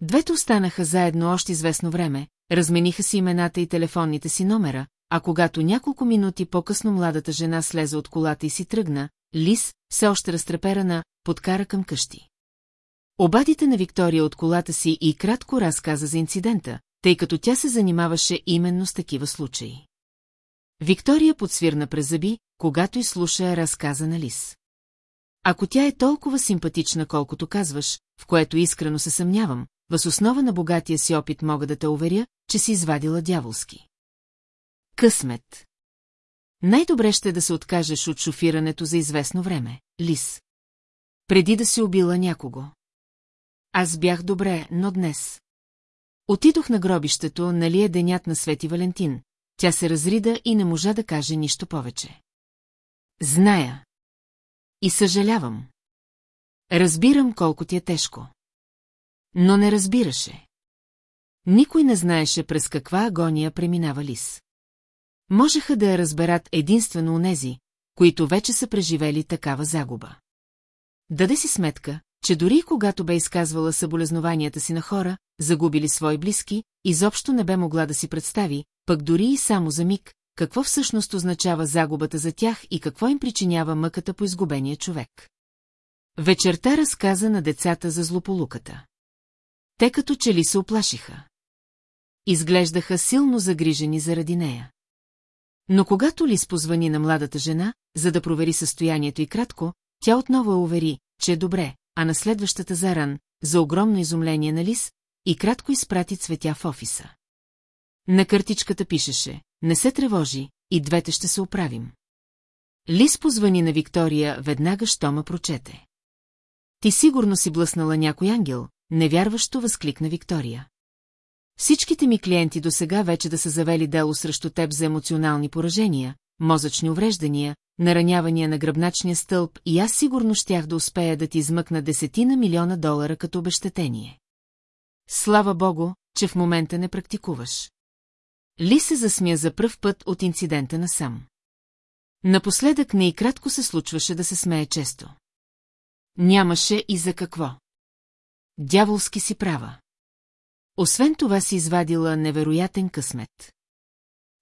S1: Двете останаха заедно още известно време, размениха си имената и телефонните си номера, а когато няколко минути по-късно младата жена слезе от колата и си тръгна, Лис, все още разтреперана, подкара към къщи. Обадите на Виктория от колата си и кратко разказа за инцидента, тъй като тя се занимаваше именно с такива случаи. Виктория подсвирна през зъби, когато изслуша разказа на Лис. Ако тя е толкова симпатична, колкото казваш, в което искрено се съмнявам, въз основа на богатия си опит мога да те уверя, че си извадила дяволски. Късмет. Най-добре ще е да се откажеш от шофирането за известно време, Лис. Преди да си убила някого. Аз бях добре, но днес. Отидох на гробището, нали е денят на Свети Валентин. Тя се разрида и не можа да каже нищо повече. Зная. И съжалявам. Разбирам колко ти е тежко. Но не разбираше. Никой не знаеше през каква агония преминава Лис. Можеха да я разберат единствено нези, които вече са преживели такава загуба. Даде си сметка, че дори когато бе изказвала съболезнованията си на хора, загубили свои близки, изобщо не бе могла да си представи, пък дори и само за миг, какво всъщност означава загубата за тях и какво им причинява мъката по изгубения човек. Вечерта разказа на децата за злополуката. Те като че ли се оплашиха. Изглеждаха силно загрижени заради нея. Но когато Лис позвани на младата жена, за да провери състоянието и кратко, тя отново увери, че е добре, а на следващата заран, за огромно изумление на Лис, и кратко изпрати цветя в офиса. На картичката пишеше, не се тревожи, и двете ще се оправим. Лис позвани на Виктория веднага, щома прочете. Ти сигурно си блъснала някой ангел, Невярващо възкликна Виктория. Всичките ми клиенти до сега вече да са завели дело срещу теб за емоционални поражения, мозъчни увреждания, наранявания на гръбначния стълб и аз сигурно щях да успея да ти измъкна десетина милиона долара като обещетение. Слава богу, че в момента не практикуваш. Ли се засмя за пръв път от инцидента насам. Напоследък не и кратко се случваше да се смее често. Нямаше и за какво. Дяволски си права. Освен това си извадила невероятен късмет.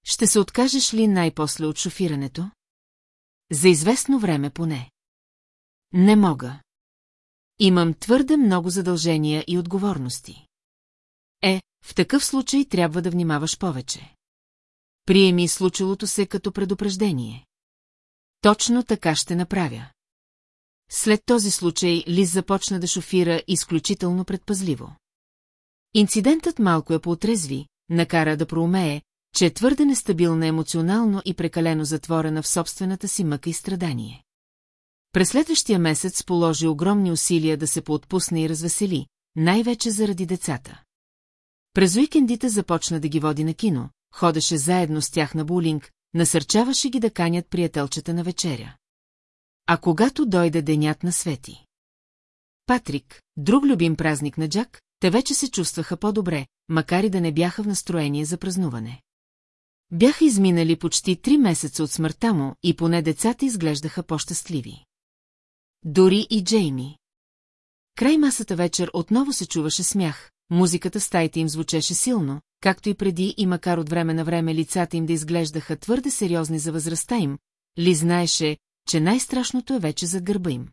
S1: Ще се откажеш ли най-после от шофирането? За известно време поне. Не мога. Имам твърде много задължения и отговорности. Е, в такъв случай трябва да внимаваш повече. Приеми случилото се като предупреждение. Точно така ще направя. След този случай Лиз започна да шофира изключително предпазливо. Инцидентът малко я поотрезви, накара да проумее, че е твърде нестабилна емоционално и прекалено затворена в собствената си мъка и страдание. През следващия месец положи огромни усилия да се поотпусне и развесели, най-вече заради децата. През уикендите започна да ги води на кино, ходеше заедно с тях на булинг, насърчаваше ги да канят приятелчета на вечеря. А когато дойде денят на Свети? Патрик, друг любим празник на Джак, те вече се чувстваха по-добре, макар и да не бяха в настроение за празнуване. Бяха изминали почти три месеца от смъртта му и поне децата изглеждаха по-щастливи. Дори и Джейми. Край масата вечер отново се чуваше смях, музиката в стаите им звучеше силно, както и преди и макар от време на време лицата им да изглеждаха твърде сериозни за възрастта им, Ли знаеше, че най-страшното е вече за гърба им.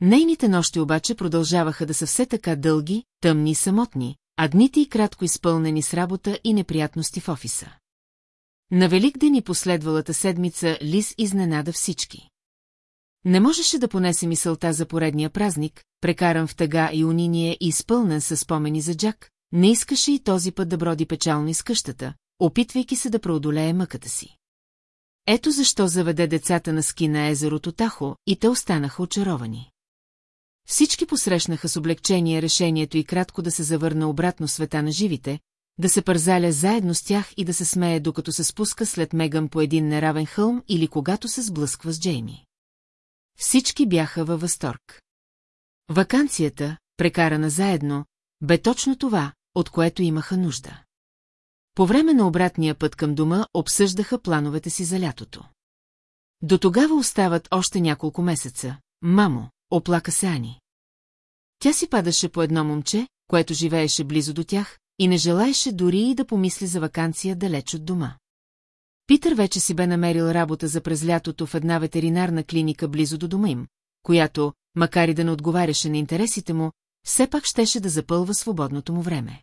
S1: Нейните нощи обаче продължаваха да са все така дълги, тъмни и самотни, а дните и кратко изпълнени с работа и неприятности в офиса. На Велик ден и последвалата седмица Лис изненада всички. Не можеше да понесе мисълта за поредния празник, прекаран в тъга и униние и изпълнен със спомени за Джак, не искаше и този път да броди печално из къщата, опитвайки се да преодолее мъката си. Ето защо заведе децата на ски на езерото Тахо и те останаха очаровани. Всички посрещнаха с облегчение решението и кратко да се завърна обратно света на живите, да се пързаля заедно с тях и да се смее, докато се спуска след Меган по един неравен хълм или когато се сблъсква с Джейми. Всички бяха във възторг. Ваканцията, прекарана заедно, бе точно това, от което имаха нужда. По време на обратния път към дома обсъждаха плановете си за лятото. До тогава остават още няколко месеца. Мамо, оплака се Ани. Тя си падаше по едно момче, което живееше близо до тях, и не желаеше дори и да помисли за вакансия далеч от дома. Питър вече си бе намерил работа за през лятото в една ветеринарна клиника близо до дома им, която, макар и да не отговаряше на интересите му, все пак щеше да запълва свободното му време.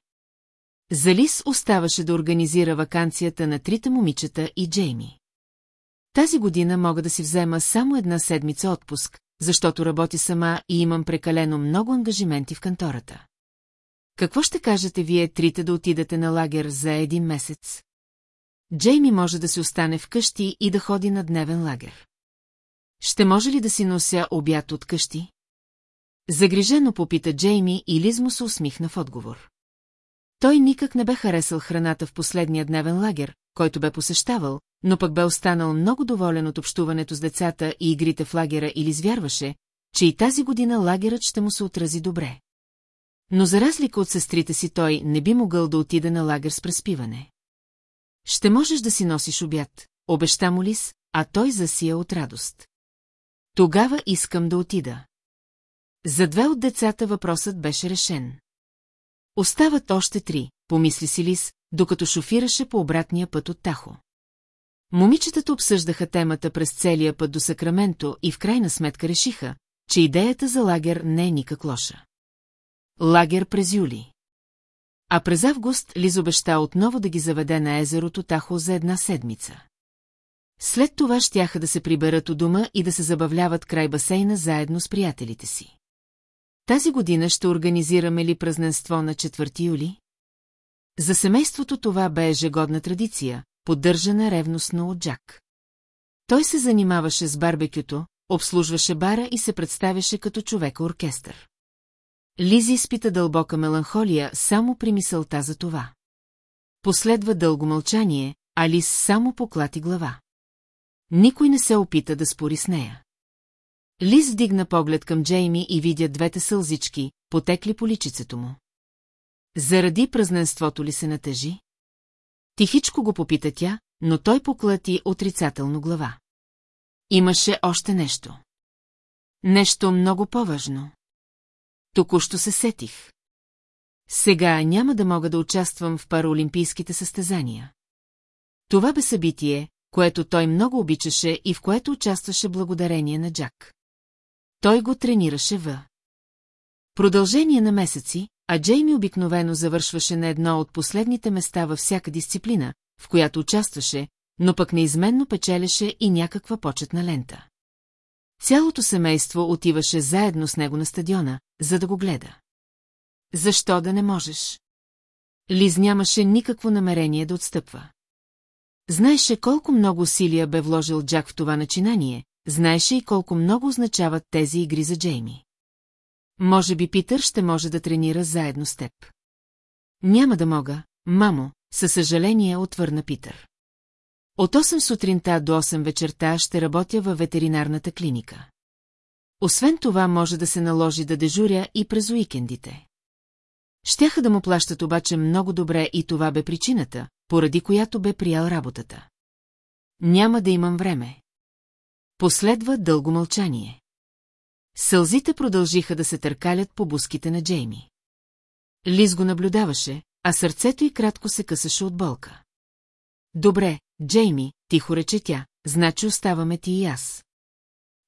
S1: Залис оставаше да организира вакансията на трите момичета и Джейми. Тази година мога да си взема само една седмица отпуск, защото работя сама и имам прекалено много ангажименти в кантората. Какво ще кажете вие трите да отидете на лагер за един месец? Джейми може да се остане вкъщи и да ходи на дневен лагер. Ще може ли да си нося обяд от къщи? Загрижено попита Джейми и Лизмо се усмихна в отговор. Той никак не бе харесал храната в последния дневен лагер, който бе посещавал, но пък бе останал много доволен от общуването с децата и игрите в лагера или звярваше, че и тази година лагерът ще му се отрази добре. Но за разлика от сестрите си той не би могъл да отиде на лагер с преспиване. Ще можеш да си носиш обяд, обеща му Лис, а той засия от радост. Тогава искам да отида. За две от децата въпросът беше решен. Остават още три, помисли си Лис, докато шофираше по обратния път от Тахо. Момичетата обсъждаха темата през целия път до Сакраменто и в крайна сметка решиха, че идеята за лагер не е никак лоша. Лагер през юли. А през август Лиз обеща отново да ги заведе на езерото Тахо за една седмица. След това щяха да се приберат у дома и да се забавляват край басейна заедно с приятелите си. Тази година ще организираме ли празненство на 4 юли? За семейството това бе ежегодна традиция, поддържана ревностно от Джак. Той се занимаваше с барбекюто, обслужваше бара и се представяше като човека-оркестър. Лизи изпита дълбока меланхолия само при мисълта за това. Последва дълго мълчание, а Лиз само поклати глава. Никой не се опита да спори с нея. Лиз вдигна поглед към Джейми и видя двете сълзички, потекли по личицето му. Заради празненството ли се натъжи? Тихичко го попита тя, но той поклати отрицателно глава. Имаше още нещо. Нещо много по-важно. Току-що се сетих. Сега няма да мога да участвам в параолимпийските състезания. Това бе събитие, което той много обичаше и в което участваше благодарение на Джак. Той го тренираше в. Продължение на месеци, а Джейми обикновено завършваше на едно от последните места във всяка дисциплина, в която участваше, но пък неизменно печелеше и някаква почетна лента. Цялото семейство отиваше заедно с него на стадиона, за да го гледа. Защо да не можеш? Лиз нямаше никакво намерение да отстъпва. Знаеше колко много усилия бе вложил Джак в това начинание, знаеше и колко много означават тези игри за Джейми. Може би Питър ще може да тренира заедно с теб. Няма да мога, мамо, със съжаление отвърна Питър. От 8 сутринта до 8 вечерта ще работя във ветеринарната клиника. Освен това може да се наложи да дежуря и през уикендите. Щяха да му плащат обаче много добре и това бе причината, поради която бе приял работата. Няма да имам време. Последва дълго мълчание. Сълзите продължиха да се търкалят по буските на Джейми. Лиз го наблюдаваше, а сърцето й кратко се късаше от болка. Добре, Джейми, тихо рече тя, значи оставаме ти и аз.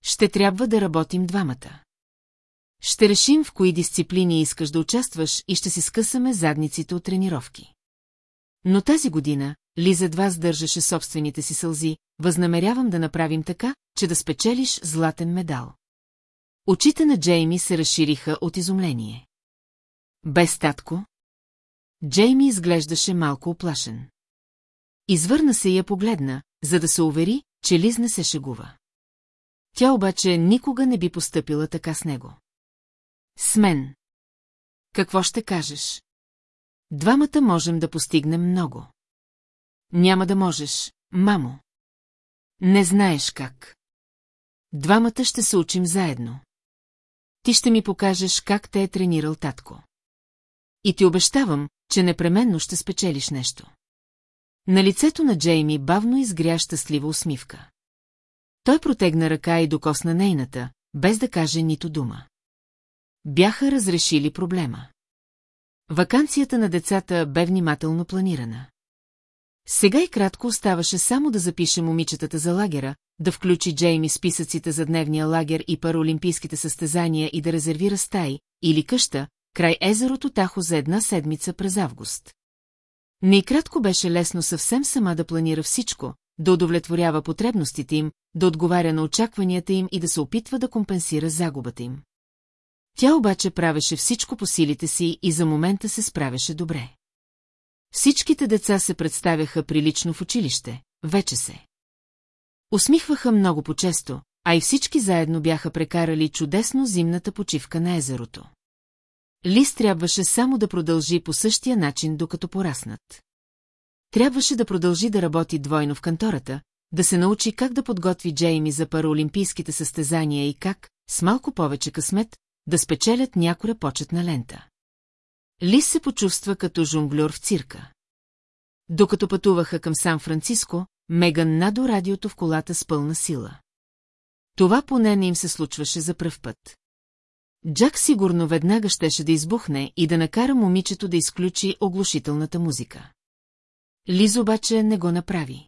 S1: Ще трябва да работим двамата. Ще решим в кои дисциплини искаш да участваш и ще си скъсаме задниците от тренировки. Но тази година Лиза два сдържаше собствените си сълзи, възнамерявам да направим така, че да спечелиш златен медал. Очите на Джейми се разшириха от изумление. Без татко? Джейми изглеждаше малко оплашен. Извърна се и я погледна, за да се увери, че Лиз не се шегува. Тя обаче никога не би постъпила така с него. С мен. Какво ще кажеш? Двамата можем да постигнем много. Няма да можеш, мамо. Не знаеш как. Двамата ще се учим заедно. Ти ще ми покажеш как те е тренирал татко. И ти обещавам, че непременно ще спечелиш нещо. На лицето на Джейми бавно изгря щастлива усмивка. Той протегна ръка и докосна нейната, без да каже нито дума. Бяха разрешили проблема. Ваканцията на децата бе внимателно планирана. Сега и кратко оставаше само да запише момичетата за лагера, да включи Джейми списъците за дневния лагер и параолимпийските състезания и да резервира стаи или къща край езерото Тахо за една седмица през август. Не и кратко беше лесно съвсем сама да планира всичко, да удовлетворява потребностите им, да отговаря на очакванията им и да се опитва да компенсира загубата им. Тя обаче правеше всичко по силите си и за момента се справяше добре. Всичките деца се представяха прилично в училище, вече се. Усмихваха много по-често, а и всички заедно бяха прекарали чудесно зимната почивка на езерото. Лис трябваше само да продължи по същия начин, докато пораснат. Трябваше да продължи да работи двойно в кантората, да се научи как да подготви Джейми за параолимпийските състезания и как, с малко повече късмет, да спечелят някоя почетна лента. Лис се почувства като жонглер в цирка. Докато пътуваха към Сан-Франциско, Меган надо радиото в колата с пълна сила. Това поне не им се случваше за пръв път. Джак сигурно веднага щеше да избухне и да накара момичето да изключи оглушителната музика. Лиз обаче не го направи.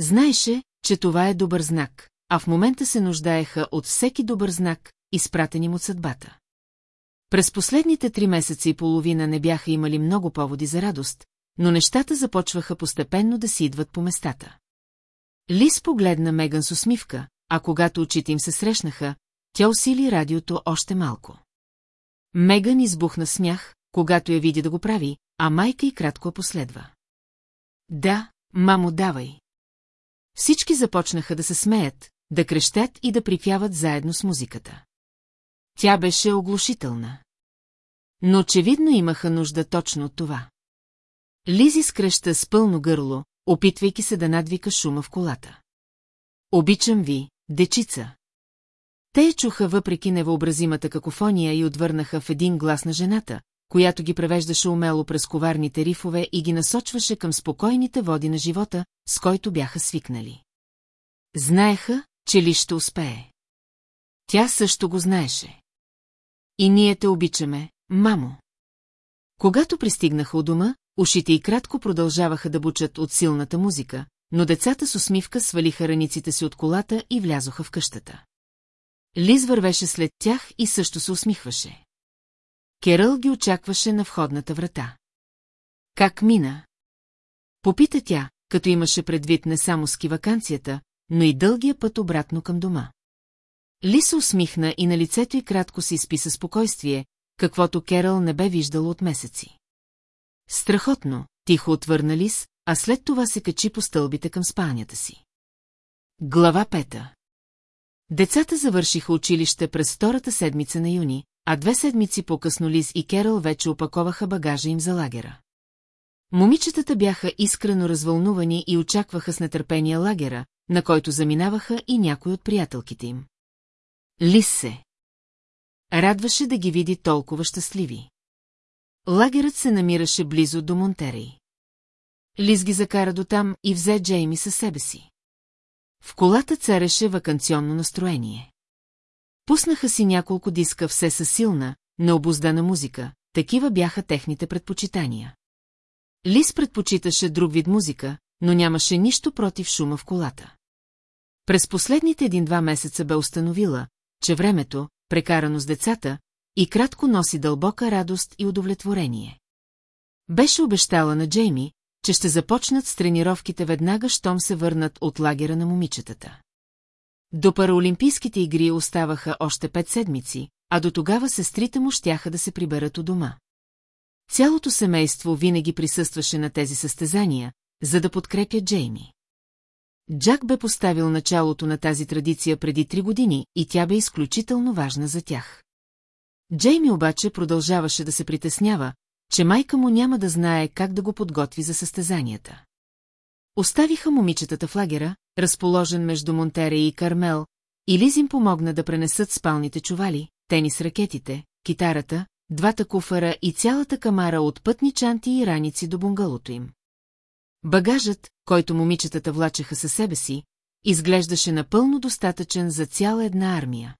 S1: Знаеше, че това е добър знак, а в момента се нуждаеха от всеки добър знак, изпратени му от съдбата. През последните три месеца и половина не бяха имали много поводи за радост, но нещата започваха постепенно да си идват по местата. Лис погледна Меган с усмивка, а когато очите им се срещнаха, тя усили радиото още малко. Меган избухна смях, когато я види да го прави, а майка и кратко последва. Да, мамо, давай. Всички започнаха да се смеят, да крещят и да припяват заедно с музиката. Тя беше оглушителна. Но очевидно имаха нужда точно от това. Лизи скръща с пълно гърло, опитвайки се да надвика шума в колата. Обичам ви, дечица. Те я чуха въпреки невъобразимата какофония и отвърнаха в един глас на жената, която ги превеждаше умело през коварните рифове и ги насочваше към спокойните води на живота, с който бяха свикнали. Знаеха, че ли ще успее. Тя също го знаеше. И ние те обичаме, мамо. Когато пристигнаха у дома, ушите и кратко продължаваха да бучат от силната музика, но децата с усмивка свалиха раниците си от колата и влязоха в къщата. Лиз вървеше след тях и също се усмихваше. Керъл ги очакваше на входната врата. Как мина? Попита тя, като имаше предвид не само ски вакансията, но и дългия път обратно към дома. Ли се усмихна и на лицето й кратко се изписа спокойствие, каквото Керал не бе виждала от месеци. Страхотно, тихо отвърна Лис, а след това се качи по стълбите към спанята си. Глава пета Децата завършиха училище през втората седмица на юни, а две седмици по-късно Лис и Керал вече опаковаха багажа им за лагера. Момичетата бяха искрено развълнувани и очакваха с нетърпение лагера, на който заминаваха и някои от приятелките им. Лис се. Радваше да ги види толкова щастливи. Лагерът се намираше близо до Монтерей. Лис ги закара до там и взе Джейми със себе си. В колата цареше вакансионно настроение. Пуснаха си няколко диска все със силна, необуздана музика, такива бяха техните предпочитания. Лис предпочиташе друг вид музика, но нямаше нищо против шума в колата. През последните един-два месеца бе установила, че времето, прекарано с децата, и кратко носи дълбока радост и удовлетворение. Беше обещала на Джейми, че ще започнат с тренировките веднага, щом се върнат от лагера на момичетата. До параолимпийските игри оставаха още пет седмици, а до тогава сестрите му щяха да се приберат у дома. Цялото семейство винаги присъстваше на тези състезания, за да подкрепя Джейми. Джак бе поставил началото на тази традиция преди три години и тя бе изключително важна за тях. Джейми обаче продължаваше да се притеснява, че майка му няма да знае как да го подготви за състезанията. Оставиха момичетата в лагера, разположен между Монтере и Кармел, и Лиз им помогна да пренесат спалните чували, тенис ракетите, китарата, двата куфара и цялата камара от пътни чанти и раници до бунгалото им. Багажът, който момичетата влачеха със себе си, изглеждаше напълно достатъчен за цяла една армия.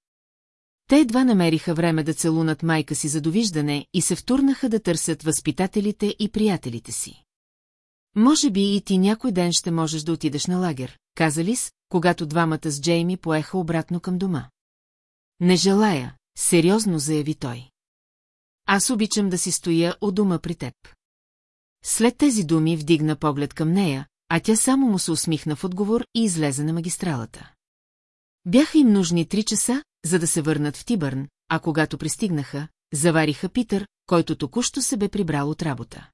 S1: Те едва намериха време да целунат майка си за довиждане и се втурнаха да търсят възпитателите и приятелите си. Може би и ти някой ден ще можеш да отидеш на лагер, каза Лис, когато двамата с Джейми поеха обратно към дома. Не желая, сериозно заяви той. Аз обичам да си стоя у дома при теб. След тези думи вдигна поглед към нея, а тя само му се усмихна в отговор и излезе на магистралата. Бяха им нужни три часа, за да се върнат в Тибърн, а когато пристигнаха, завариха Питър, който току-що се бе прибрал от работа.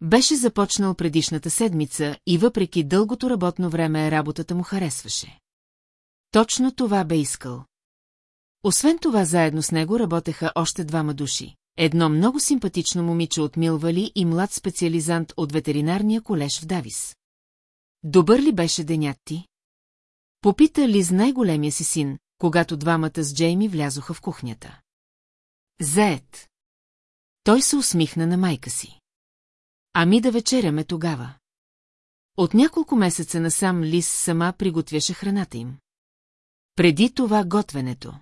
S1: Беше започнал предишната седмица и въпреки дългото работно време работата му харесваше. Точно това бе искал. Освен това заедно с него работеха още двама души едно много симпатично момиче от Милвали и млад специализант от ветеринарния колеж в Давис. Добър ли беше денят ти? Попита Лиз най-големия си син, когато двамата с Джейми влязоха в кухнята. Заед. Той се усмихна на майка си. Ами да вечеряме тогава. От няколко месеца насам Лис сама приготвяше храната им. Преди това готвенето.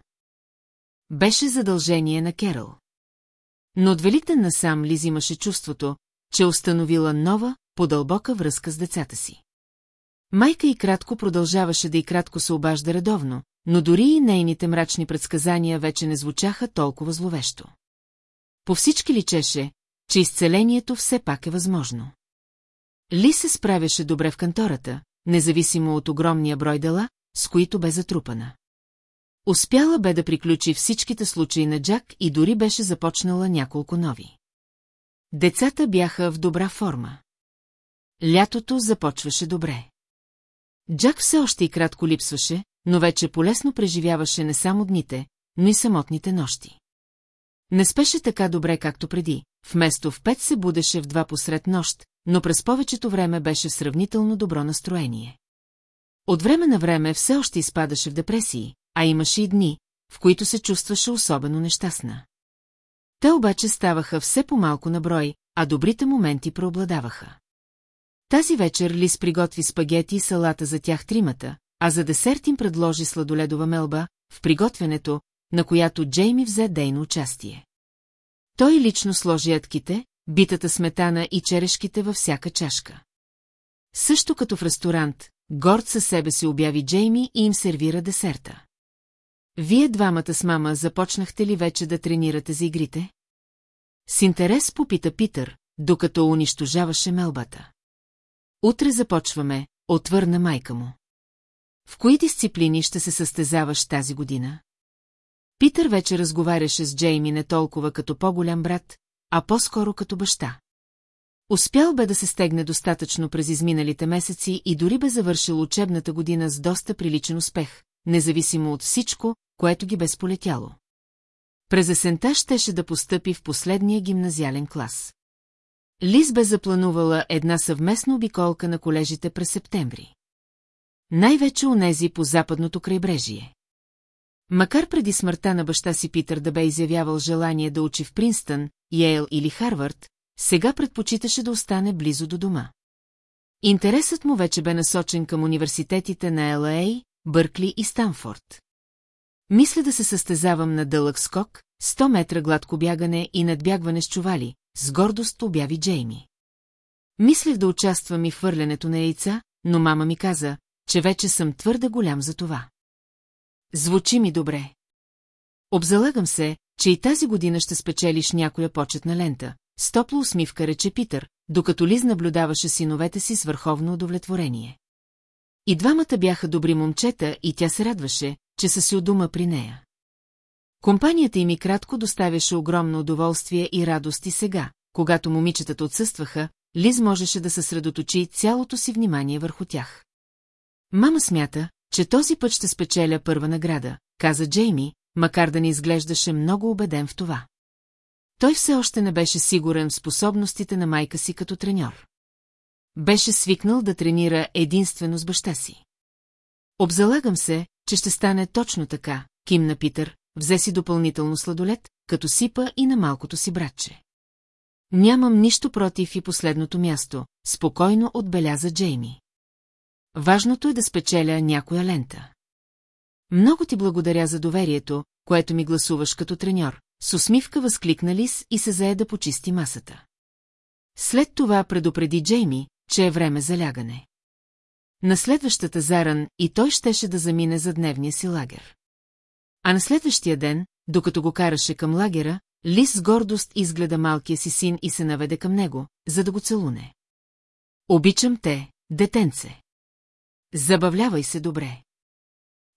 S1: Беше задължение на Керъл. Но от Великден насам Лиз имаше чувството, че е установила нова, по-дълбока връзка с децата си. Майка и кратко продължаваше да и кратко се обажда редовно, но дори и нейните мрачни предсказания вече не звучаха толкова зловещо. По всички личеше, че изцелението все пак е възможно. Ли се справяше добре в кантората, независимо от огромния брой дела, с които бе затрупана. Успяла бе да приключи всичките случаи на Джак и дори беше започнала няколко нови. Децата бяха в добра форма. Лятото започваше добре. Джак все още и кратко липсваше, но вече полесно преживяваше не само дните, но и самотните нощи. Не спеше така добре, както преди. Вместо в пет се будеше в два посред нощ, но през повечето време беше сравнително добро настроение. От време на време все още изпадаше в депресии, а имаше и дни, в които се чувстваше особено нещастна. Те обаче ставаха все по-малко на брой, а добрите моменти преобладаваха. Тази вечер Лис приготви спагети и салата за тях тримата, а за десерт им предложи сладоледова мелба, в приготвянето, на която Джейми взе дейно участие. Той лично сложи ядките, битата сметана и черешките във всяка чашка. Също като в ресторант, горд със себе се обяви Джейми и им сервира десерта. Вие двамата с мама започнахте ли вече да тренирате за игрите? С интерес попита Питър, докато унищожаваше мелбата. Утре започваме, отвърна майка му. В кои дисциплини ще се състезаваш тази година? Питър вече разговаряше с Джейми не толкова като по-голям брат, а по-скоро като баща. Успял бе да се стегне достатъчно през изминалите месеци и дори бе завършил учебната година с доста приличен успех, независимо от всичко, което ги бе сполетяло. През есента щеше да постъпи в последния гимназиален клас. Лиз бе запланувала една съвместна обиколка на колежите през септември. Най-вече нези по западното крайбрежие. Макар преди смъртта на баща си Питър да бе изявявал желание да учи в Принстън, Йейл или Харвард, сега предпочиташе да остане близо до дома. Интересът му вече бе насочен към университетите на ЛА, Бъркли и Станфорд. Мисля да се състезавам на дълъг скок, 100 метра гладко бягане и надбягване с чували, с гордост обяви Джейми. Мислех да участвам и в хвърлянето на яйца, но мама ми каза, че вече съм твърде голям за това. Звучи ми добре. Обзалагам се, че и тази година ще спечелиш някоя почетна лента. С топла усмивка рече Питър, докато Лиз наблюдаваше синовете си с върховно удовлетворение. И двамата бяха добри момчета и тя се радваше, че са си у дома при нея. Компанията им и кратко доставяше огромно удоволствие и радост и сега, когато момичетата отсъстваха, Лиз можеше да съсредоточи цялото си внимание върху тях. Мама смята, че този път ще спечеля първа награда, каза Джейми, макар да не изглеждаше много убеден в това. Той все още не беше сигурен в способностите на майка си като треньор. Беше свикнал да тренира единствено с баща си. Обзалагам се, че ще стане точно така, кимна Питър, взе си допълнително сладолет, като сипа и на малкото си братче. Нямам нищо против и последното място, спокойно отбеляза Джейми. Важното е да спечеля някоя лента. Много ти благодаря за доверието, което ми гласуваш като треньор, с усмивка възкликна Лис и се зае да почисти масата. След това предупреди Джейми, че е време за лягане. На следващата заран и той щеше да замине за дневния си лагер. А на следващия ден, докато го караше към лагера, Лис с гордост изгледа малкия си син и се наведе към него, за да го целуне. Обичам те, детенце. Забавлявай се добре.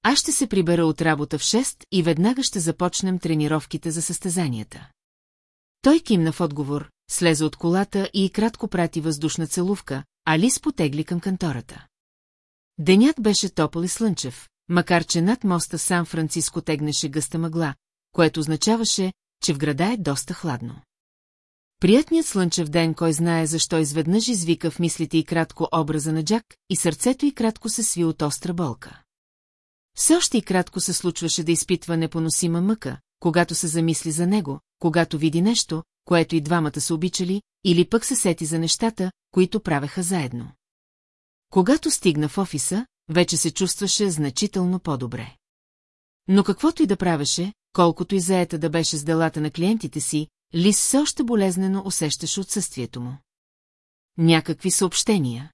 S1: Аз ще се прибера от работа в 6 и веднага ще започнем тренировките за състезанията. Той кимна в отговор, слезе от колата и кратко прати въздушна целувка, а Лис потегли към кантората. Денят беше топъл и слънчев, макар че над моста Сан-Франциско тегнеше гъста мъгла, което означаваше, че в града е доста хладно. Приятният слънчев ден кой знае защо изведнъж извика в мислите и кратко образа на Джак и сърцето и кратко се сви от остра болка. Все още и кратко се случваше да изпитва непоносима мъка, когато се замисли за него, когато види нещо, което и двамата са обичали, или пък се сети за нещата, които правеха заедно. Когато стигна в офиса, вече се чувстваше значително по-добре. Но каквото и да правеше, колкото и заета да беше с делата на клиентите си, Лис все още болезнено усещаше отсъствието му. Някакви съобщения.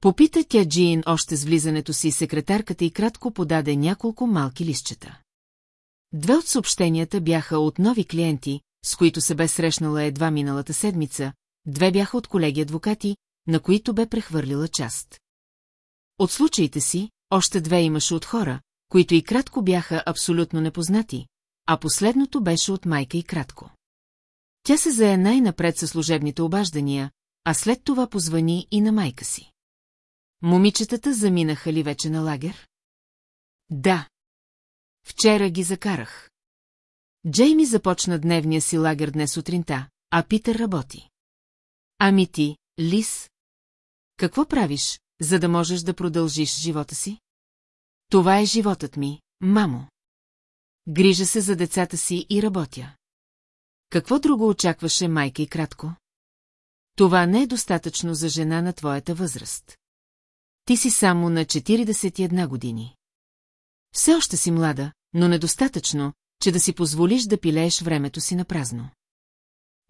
S1: Попита тя Джиин още с влизането си и секретарката и кратко подаде няколко малки листчета. Две от съобщенията бяха от нови клиенти, с които се бе срещнала едва миналата седмица, две бяха от колеги адвокати, на които бе прехвърлила част. От случаите си, още две имаше от хора, които и кратко бяха абсолютно непознати, а последното беше от майка и кратко. Тя се зае най-напред със служебните обаждания, а след това позвани и на майка си. Момичетата заминаха ли вече на лагер? Да. Вчера ги закарах. Джейми започна дневния си лагер днес сутринта, а Питър работи. Ами ти, Лис, какво правиш, за да можеш да продължиш живота си? Това е животът ми, мамо. Грижа се за децата си и работя. Какво друго очакваше майка и кратко? Това не е достатъчно за жена на твоята възраст. Ти си само на 41 години. Все още си млада, но недостатъчно, че да си позволиш да пилееш времето си на празно.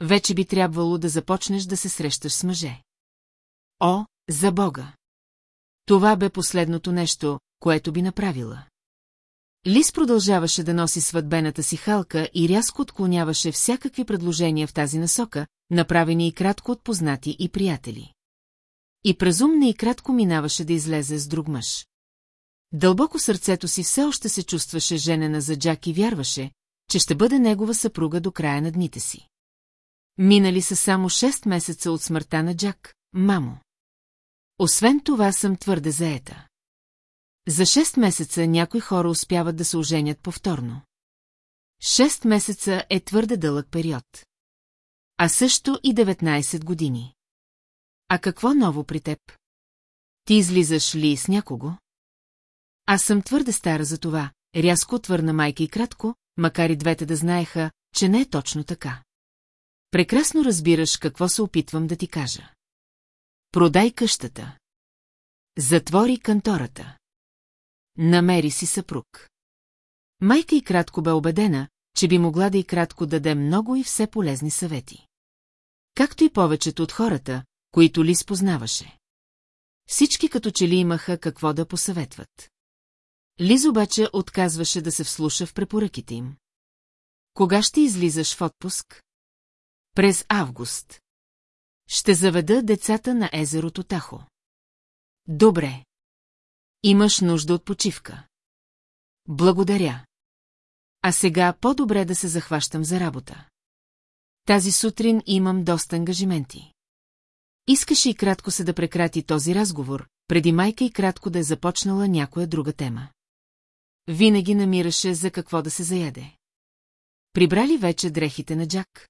S1: Вече би трябвало да започнеш да се срещаш с мъже. О, за Бога! Това бе последното нещо, което би направила. Лис продължаваше да носи сватбената си халка и рязко отклоняваше всякакви предложения в тази насока, направени и кратко от познати и приятели. И празумне и кратко минаваше да излезе с друг мъж. Дълбоко сърцето си все още се чувстваше женена за Джак и вярваше, че ще бъде негова съпруга до края на дните си. Минали са само 6 месеца от смъртта на Джак, мамо. Освен това съм твърде заета. За 6 месеца някои хора успяват да се оженят повторно. 6 месеца е твърде дълъг период. А също и 19 години. А какво ново при теб? Ти излизаш ли с някого? Аз съм твърде стара за това, рязко отвърна майка и кратко, макар и двете да знаеха, че не е точно така. Прекрасно разбираш какво се опитвам да ти кажа. Продай къщата. Затвори кантората. Намери си съпруг. Майка и кратко бе убедена, че би могла да и кратко даде много и все полезни съвети. Както и повечето от хората, които Лис познаваше. Всички като че ли имаха какво да посъветват. Лиз обаче отказваше да се вслуша в препоръките им. Кога ще излизаш в отпуск? През август. Ще заведа децата на езерото Тахо. Добре. Имаш нужда от почивка. Благодаря. А сега по-добре да се захващам за работа. Тази сутрин имам доста ангажименти. Искаше и кратко се да прекрати този разговор, преди майка и кратко да е започнала някоя друга тема. Винаги намираше за какво да се заяде. Прибрали вече дрехите на Джак?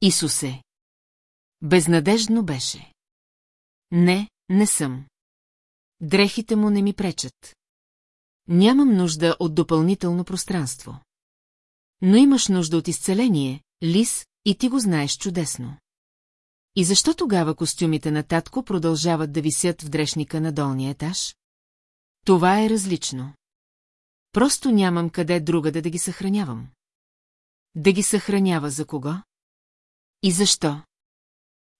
S1: Исусе! Безнадежно беше. Не, не съм. Дрехите му не ми пречат. Нямам нужда от допълнително пространство. Но имаш нужда от изцеление, лис, и ти го знаеш чудесно. И защо тогава костюмите на татко продължават да висят в дрешника на долния етаж? Това е различно. Просто нямам къде другаде да ги съхранявам. Да ги съхранява за кого? И защо?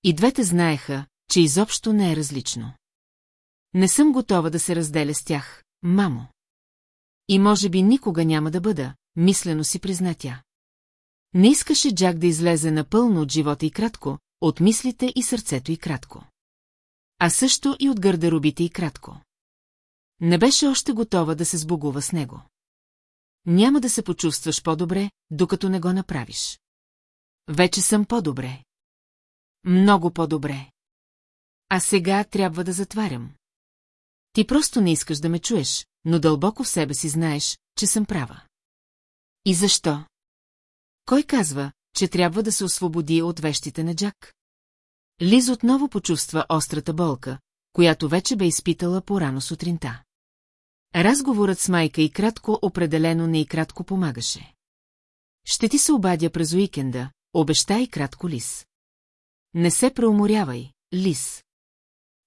S1: И двете знаеха, че изобщо не е различно. Не съм готова да се разделя с тях, мамо. И може би никога няма да бъда, мислено си призна тя. Не искаше Джак да излезе напълно от живота и кратко, от мислите и сърцето и кратко. А също и от гардеробите и кратко. Не беше още готова да се сбогува с него. Няма да се почувстваш по-добре, докато не го направиш. Вече съм по-добре. Много по-добре. А сега трябва да затварям. Ти просто не искаш да ме чуеш, но дълбоко в себе си знаеш, че съм права. И защо? Кой казва, че трябва да се освободи от вещите на Джак? Лиз отново почувства острата болка, която вече бе изпитала порано сутринта. Разговорът с майка и кратко определено не и кратко помагаше. Ще ти се обадя през уикенда, обеща и кратко Лис. Не се преуморявай, Лис.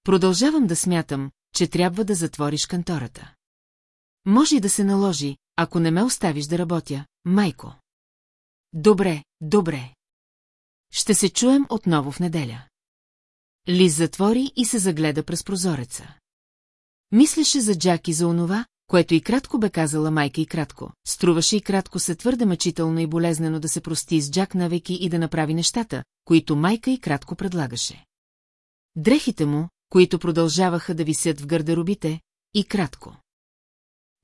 S1: Продължавам да смятам, че трябва да затвориш кантората. Може и да се наложи, ако не ме оставиш да работя, майко. Добре, добре. Ще се чуем отново в неделя. Лис затвори и се загледа през прозореца. Мислеше за Джаки за онова, което и кратко бе казала майка и кратко. Струваше и кратко се твърде мъчително и болезнено да се прости с Джак навеки и да направи нещата, които майка и кратко предлагаше. Дрехите му, които продължаваха да висят в гардеробите, и кратко.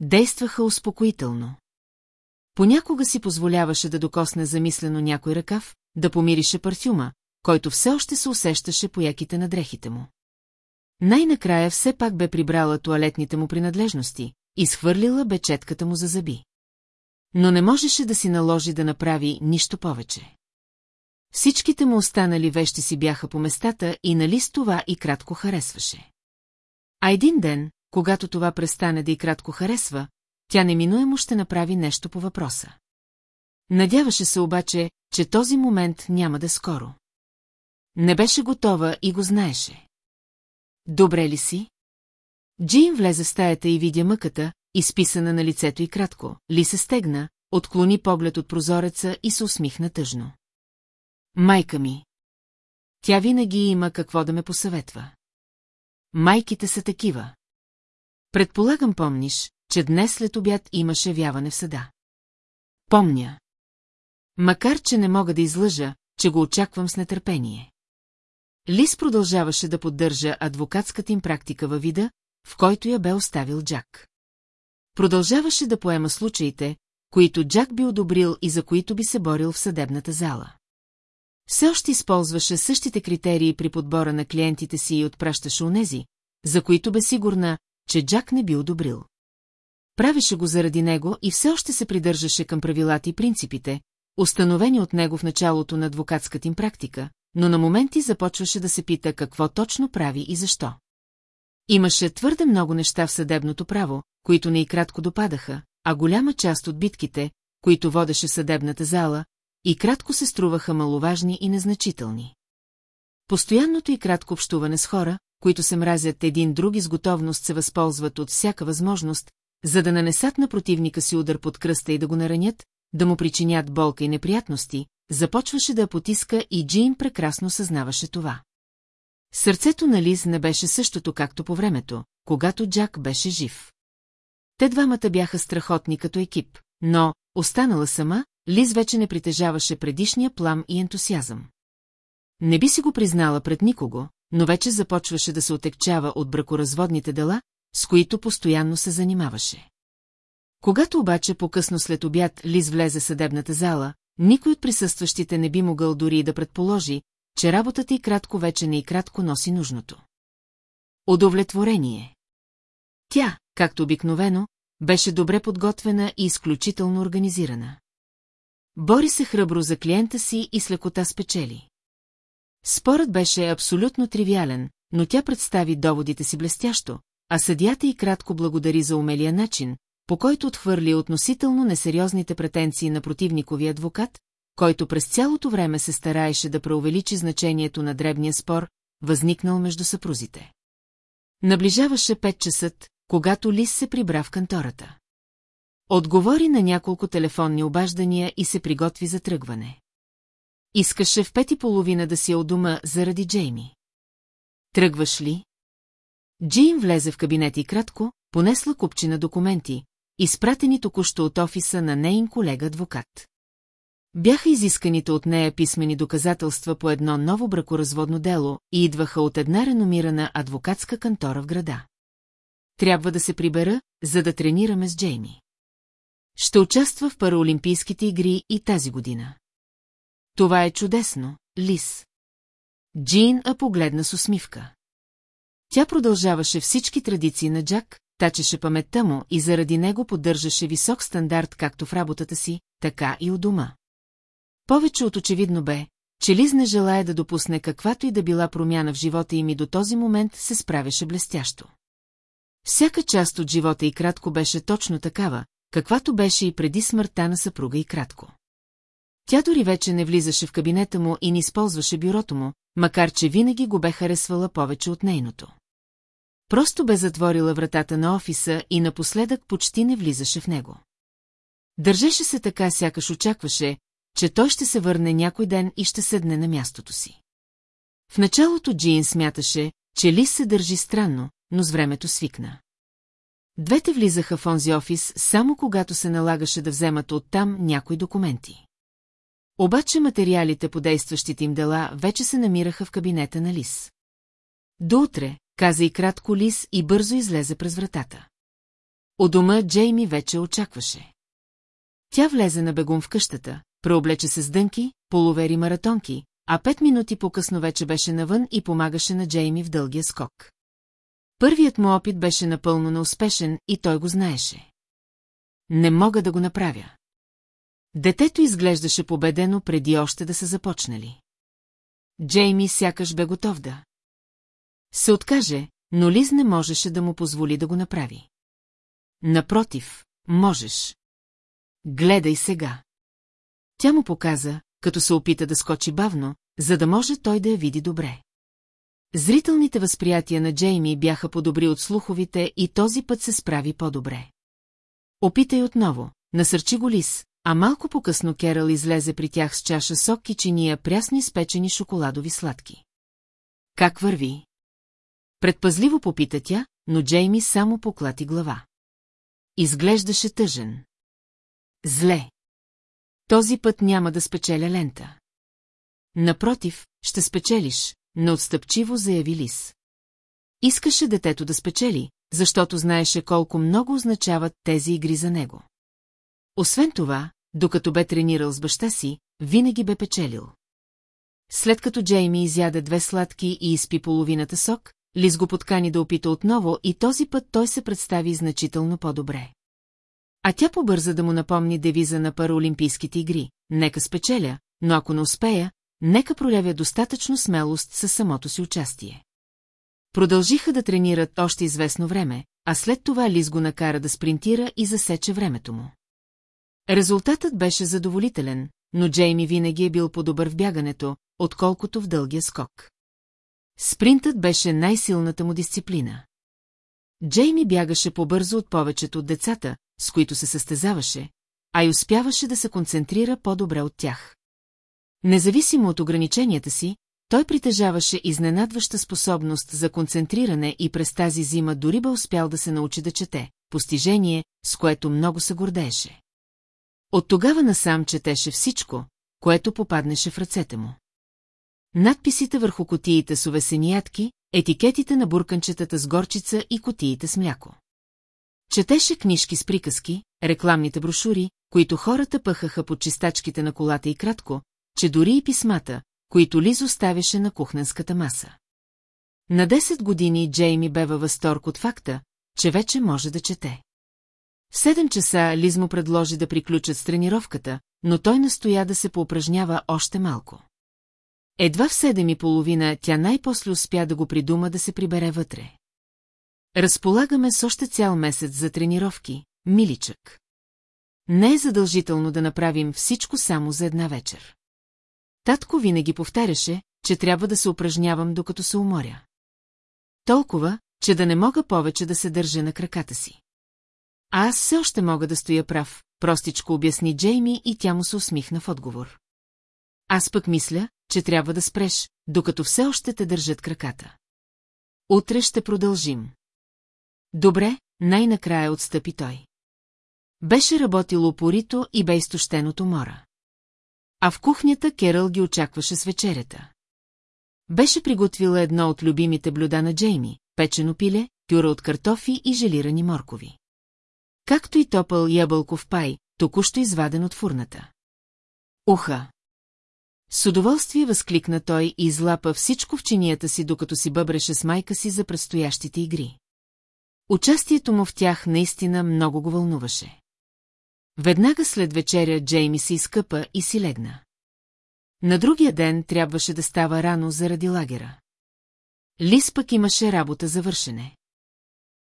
S1: Действаха успокоително. Понякога си позволяваше да докосне замислено някой ръкав, да помирише парфюма, който все още се усещаше по яките на дрехите му. Най-накрая все пак бе прибрала туалетните му принадлежности, изхвърлила бечетката му за зъби. Но не можеше да си наложи да направи нищо повече. Всичките му останали вещи си бяха по местата и нали с това и кратко харесваше. А един ден, когато това престане да и кратко харесва, тя неминуемо ще направи нещо по въпроса. Надяваше се обаче, че този момент няма да е скоро. Не беше готова и го знаеше. Добре ли си? Джин влезе в стаята и видя мъката, изписана на лицето и кратко. Ли се стегна, отклони поглед от прозореца и се усмихна тъжно. Майка ми. Тя винаги има какво да ме посъветва. Майките са такива. Предполагам помниш, че днес след обяд имаше вяване в сада. Помня. Макар, че не мога да излъжа, че го очаквам с нетърпение. Лис продължаваше да поддържа адвокатската им практика във вида, в който я бе оставил Джак. Продължаваше да поема случаите, които Джак би одобрил и за които би се борил в съдебната зала. Все още използваше същите критерии при подбора на клиентите си и отпращаше унези, за които бе сигурна, че Джак не би одобрил. Правеше го заради него и все още се придържаше към правилата и принципите, установени от него в началото на адвокатската им практика, но на моменти започваше да се пита какво точно прави и защо. Имаше твърде много неща в съдебното право, които не и кратко допадаха, а голяма част от битките, които водеше съдебната зала, и кратко се струваха маловажни и незначителни. Постоянното и кратко общуване с хора, които се мразят един друг и с готовност се възползват от всяка възможност, за да нанесат на противника си удар под кръста и да го наранят, да му причинят болка и неприятности, започваше да я потиска и Джин прекрасно съзнаваше това. Сърцето на Лиз не беше същото както по времето, когато Джак беше жив. Те двамата бяха страхотни като екип, но, останала сама, Лиз вече не притежаваше предишния плам и ентусиазъм. Не би си го признала пред никого, но вече започваше да се отекчава от бракоразводните дела, с които постоянно се занимаваше. Когато обаче по-късно след обяд Лиз влезе в съдебната зала, никой от присъстващите не би могъл дори да предположи, че работата и кратко вече не и кратко носи нужното. Удовлетворение. Тя, както обикновено, беше добре подготвена и изключително организирана. Бори се храбро за клиента си и с лекота спечели. Спорът беше абсолютно тривиален, но тя представи доводите си блестящо, а съдията и кратко благодари за умелия начин, по който отхвърли относително несериозните претенции на противниковия адвокат, който през цялото време се стараеше да преувеличи значението на дребния спор, възникнал между съпрузите. Наближаваше пет часът, когато Лис се прибра в кантората. Отговори на няколко телефонни обаждания и се приготви за тръгване. Искаше в пет и половина да си е у дома заради Джейми. Тръгваш ли? Джейм влезе в кабинет и кратко, понесла купчина документи, изпратени току-що от офиса на нейн колега-адвокат. Бяха изисканите от нея писмени доказателства по едно ново бракоразводно дело и идваха от една реномирана адвокатска кантора в града. Трябва да се прибера, за да тренираме с Джейми. Ще участва в параолимпийските игри и тази година. Това е чудесно, Лис. Джин а погледна с усмивка. Тя продължаваше всички традиции на Джак, тачеше паметта му и заради него поддържаше висок стандарт както в работата си, така и у дома. Повече от очевидно бе, че Лиз не желая да допусне каквато и да била промяна в живота им и до този момент се справяше блестящо. Всяка част от живота и кратко беше точно такава, каквато беше и преди смъртта на съпруга и кратко. Тя дори вече не влизаше в кабинета му и не използваше бюрото му, макар че винаги го бе харесвала повече от нейното. Просто бе затворила вратата на офиса и напоследък почти не влизаше в него. Държеше се така, сякаш очакваше, че той ще се върне някой ден и ще седне на мястото си. В началото Джин смяташе, че Лис се държи странно, но с времето свикна. Двете влизаха в онзи офис, само когато се налагаше да вземат оттам някои документи. Обаче материалите по действащите им дела вече се намираха в кабинета на Лис. До утре, каза и кратко Лис и бързо излезе през вратата. У дома Джейми вече очакваше. Тя влезе на бегун в къщата, преоблече се с дънки, половери маратонки, а пет минути по-късно вече беше навън и помагаше на Джейми в дългия скок. Първият му опит беше напълно неуспешен и той го знаеше. Не мога да го направя. Детето изглеждаше победено преди още да са започнали. Джейми сякаш бе готов да. Се откаже, но Лиз не можеше да му позволи да го направи. Напротив, можеш. Гледай сега. Тя му показа, като се опита да скочи бавно, за да може той да я види добре. Зрителните възприятия на Джейми бяха подобри от слуховите и този път се справи по-добре. Опитай отново, насърчи го Лис, а малко по-късно Керал излезе при тях с чаша сок и чиния прясно спечени шоколадови сладки. Как върви? Предпазливо попита тя, но Джейми само поклати глава. Изглеждаше тъжен. Зле. Този път няма да спечеля лента. Напротив, ще спечелиш, неотстъпчиво заяви Лис. Искаше детето да спечели, защото знаеше колко много означават тези игри за него. Освен това, докато бе тренирал с баща си, винаги бе печелил. След като Джейми изяде две сладки и изпи половината сок, Лис го подкани да опита отново и този път той се представи значително по-добре. А тя побърза да му напомни девиза на параолимпийските игри. Нека спечеля, но ако не успея, нека проявя достатъчно смелост със самото си участие. Продължиха да тренират още известно време, а след това Лиз го накара да спринтира и засече времето му. Резултатът беше задоволителен, но Джейми винаги е бил по-добър в бягането, отколкото в дългия скок. Спринтът беше най-силната му дисциплина. Джейми бягаше по-бързо от повечето от децата, с които се състезаваше, а и успяваше да се концентрира по-добре от тях. Независимо от ограниченията си, той притежаваше изненадваща способност за концентриране и през тази зима дори бе успял да се научи да чете, постижение, с което много се гордееше. От тогава насам четеше всичко, което попаднеше в ръцете му. Надписите върху котиите с увесениятки, етикетите на бурканчетата с горчица и котиите с мляко. Четеше книжки с приказки, рекламните брошури, които хората пъхаха под чистачките на колата и кратко, че дори и писмата, които Лиз оставяше на кухненската маса. На 10 години Джейми бе във възторг от факта, че вече може да чете. В 7 часа Лиз му предложи да приключат с тренировката, но той настоя да се поупражнява още малко. Едва в 7 и половина тя най-после успя да го придума да се прибере вътре. Разполагаме с още цял месец за тренировки, миличък. Не е задължително да направим всичко само за една вечер. Татко винаги повтаряше, че трябва да се упражнявам докато се уморя. Толкова, че да не мога повече да се държа на краката си. А аз все още мога да стоя прав, простичко обясни Джейми и тя му се усмихна в отговор. Аз пък мисля, че трябва да спреш, докато все още те държат краката. Утре ще продължим. Добре, най-накрая отстъпи той. Беше работил упорито и бе изтощен от умора. А в кухнята Керъл ги очакваше с вечерята. Беше приготвила едно от любимите блюда на Джейми – печено пиле, тюра от картофи и желирани моркови. Както и топъл ябълков пай, току-що изваден от фурната. Уха! С удоволствие възкликна той и излапа всичко в чинията си, докато си бъбреше с майка си за предстоящите игри. Участието му в тях наистина много го вълнуваше. Веднага след вечеря Джейми се изкъпа и си легна. На другия ден трябваше да става рано заради лагера. Лис пък имаше работа за вършене.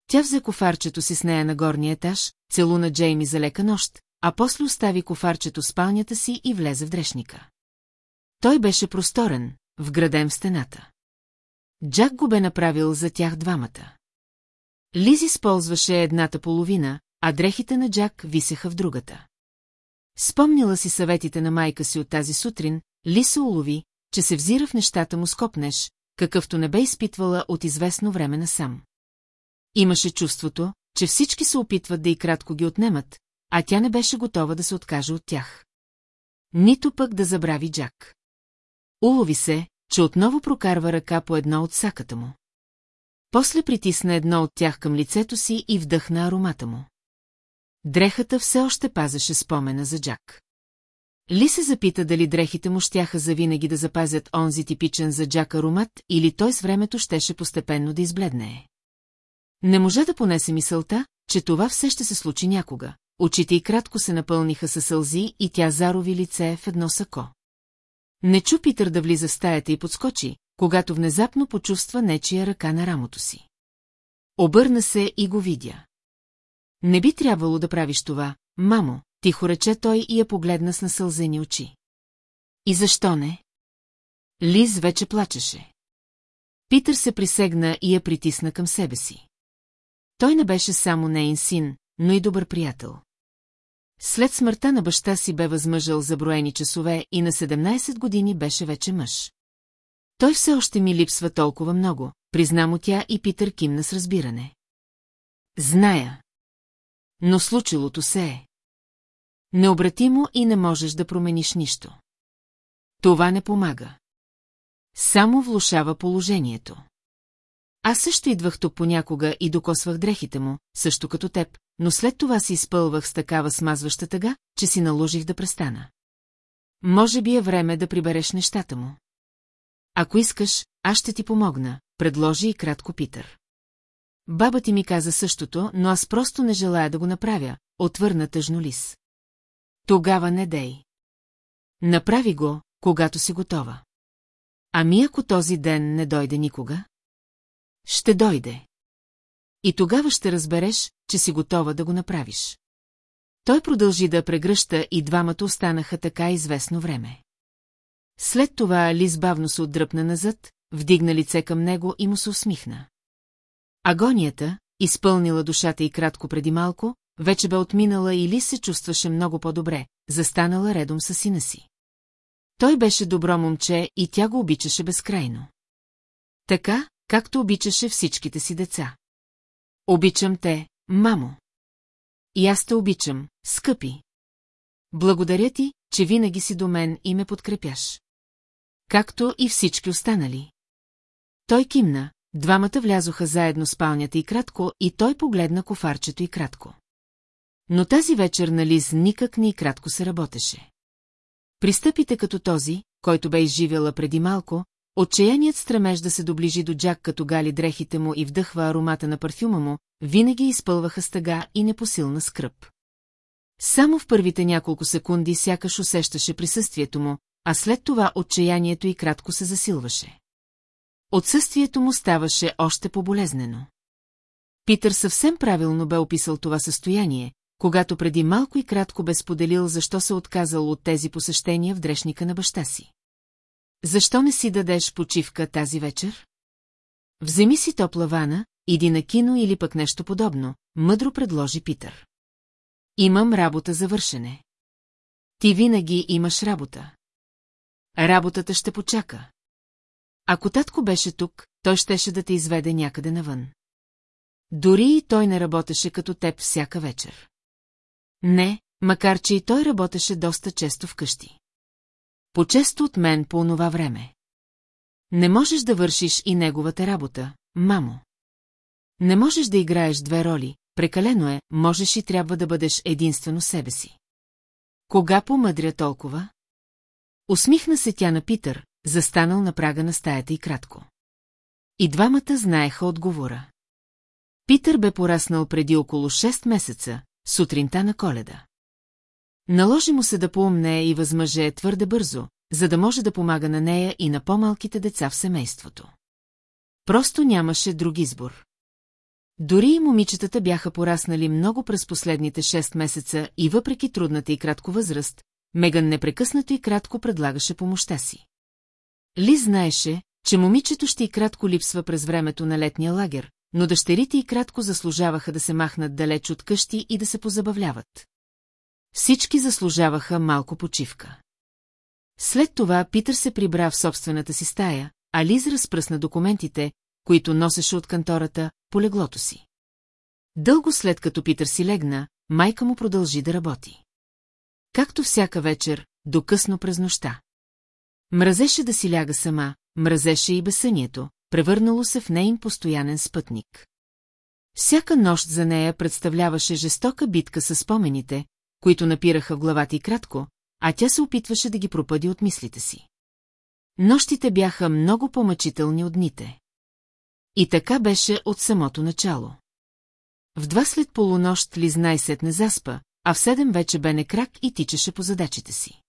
S1: Тя взе кофарчето си с нея на горния етаж, целуна Джейми за лека нощ, а после остави кофарчето в спалнята си и влезе в дрешника. Той беше просторен, вграден в стената. Джак го бе направил за тях двамата. Лиз използваше едната половина, а дрехите на Джак висеха в другата. Спомнила си съветите на майка си от тази сутрин, Лиса улови, че се взира в нещата му скопнеш, какъвто не бе изпитвала от известно време насам. Имаше чувството, че всички се опитват да и кратко ги отнемат, а тя не беше готова да се откаже от тях. Нито пък да забрави Джак. Улови се, че отново прокарва ръка по едно от саката му. После притисна едно от тях към лицето си и вдъхна аромата му. Дрехата все още пазеше спомена за Джак. Ли се запита дали дрехите му щяха завинаги да запазят онзи типичен за Джак аромат или той с времето щеше постепенно да избледне. Не може да понесе мисълта, че това все ще се случи някога. Очите й кратко се напълниха със сълзи и тя зарови лице в едно сако. Не чу Питър да влиза в стаята и подскочи, когато внезапно почувства нечия ръка на рамото си. Обърна се и го видя. Не би трябвало да правиш това, мамо, тихо рече той и я погледна с насълзени очи. И защо не? Лиз вече плачеше. Питър се присегна и я притисна към себе си. Той не беше само нейн син, но и добър приятел. След смъртта на баща си бе възмъжал за броени часове и на 17 години беше вече мъж. Той все още ми липсва толкова много, призна му тя и Питър кимна с разбиране. Зная. Но случилото се е. Необратимо и не можеш да промениш нищо. Това не помага. Само влушава положението. Аз също идвах тук понякога и докосвах дрехите му, също като теб, но след това си изпълвах с такава смазваща тъга, че си наложих да престана. Може би е време да прибереш нещата му. Ако искаш, аз ще ти помогна, предложи и кратко Питър. Баба ти ми каза същото, но аз просто не желая да го направя, отвърна тъжно лис. Тогава не дей. Направи го, когато си готова. Ами ако този ден не дойде никога? Ще дойде. И тогава ще разбереш, че си готова да го направиш. Той продължи да прегръща и двамата останаха така известно време. След това Лис бавно се отдръпна назад, вдигна лице към него и му се усмихна. Агонията, изпълнила душата и кратко преди малко, вече бе отминала и Лис се чувстваше много по-добре, застанала редом със сина си. Той беше добро момче и тя го обичаше безкрайно. Така, както обичаше всичките си деца. Обичам те, мамо. И аз те обичам, скъпи. Благодаря ти, че винаги си до мен и ме подкрепяш както и всички останали. Той кимна, двамата влязоха заедно спалнята и кратко, и той погледна кофарчето и кратко. Но тази вечер на Лиз никак не и кратко се работеше. Пристъпите като този, който бе изживела преди малко, отчаяният стремеж да се доближи до Джак като гали дрехите му и вдъхва аромата на парфюма му, винаги изпълваха стъга и непосилна скръп. Само в първите няколко секунди сякаш усещаше присъствието му, а след това отчаянието и кратко се засилваше. Отсъствието му ставаше още по-болезнено. Питър съвсем правилно бе описал това състояние, когато преди малко и кратко бе споделил защо се отказал от тези посещения в дрешника на баща си. Защо не си дадеш почивка тази вечер? Вземи си топла вана, иди на кино или пък нещо подобно, мъдро предложи Питър. Имам работа за вършене. Ти винаги имаш работа. Работата ще почака. Ако татко беше тук, той щеше да те изведе някъде навън. Дори и той не работеше като теб всяка вечер. Не, макар че и той работеше доста често вкъщи. По-често от мен по онова време. Не можеш да вършиш и неговата работа, мамо. Не можеш да играеш две роли, прекалено е, можеш и трябва да бъдеш единствено себе си. Кога помъдря толкова? Усмихна се тя на Питър, застанал на прага на стаята и кратко. И двамата знаеха отговора. Питър бе пораснал преди около 6 месеца, сутринта на коледа. Наложи му се да поумне и възмъже твърде бързо, за да може да помага на нея и на по-малките деца в семейството. Просто нямаше друг избор. Дори и момичетата бяха пораснали много през последните 6 месеца и въпреки трудната и кратко възраст, Меган непрекъснато и кратко предлагаше помощта си. Ли знаеше, че момичето ще и кратко липсва през времето на летния лагер, но дъщерите и кратко заслужаваха да се махнат далеч от къщи и да се позабавляват. Всички заслужаваха малко почивка. След това Питър се прибра в собствената си стая, а Лиз разпръсна документите, които носеше от кантората, по леглото си. Дълго след като Питър си легна, майка му продължи да работи както всяка вечер, докъсно през нощта. Мразеше да си ляга сама, мразеше и бесънието, превърнало се в нейн постоянен спътник. Всяка нощ за нея представляваше жестока битка с спомените, които напираха в главата и кратко, а тя се опитваше да ги пропъди от мислите си. Нощите бяха много помъчителни от дните. И така беше от самото начало. В два след полунощ лизнайсет не сетне заспа, а в седем вече бе не крак и тичаше по задачите си.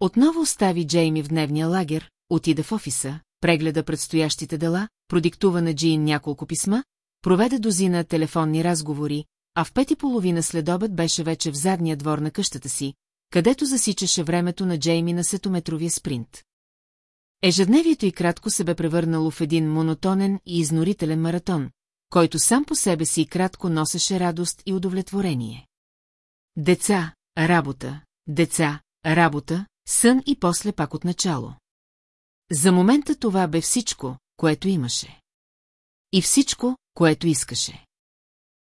S1: Отново остави Джейми в дневния лагер, отида в офиса, прегледа предстоящите дела, продиктува на Джин няколко писма, проведе дозина телефонни разговори, а в пет и половина след обед беше вече в задния двор на къщата си, където засичаше времето на Джейми на сетометровия спринт. Ежедневието и кратко се бе превърнало в един монотонен и изнорителен маратон, който сам по себе си и кратко носеше радост и удовлетворение. Деца, работа, деца, работа, сън и после пак от начало. За момента това бе всичко, което имаше. И всичко, което искаше.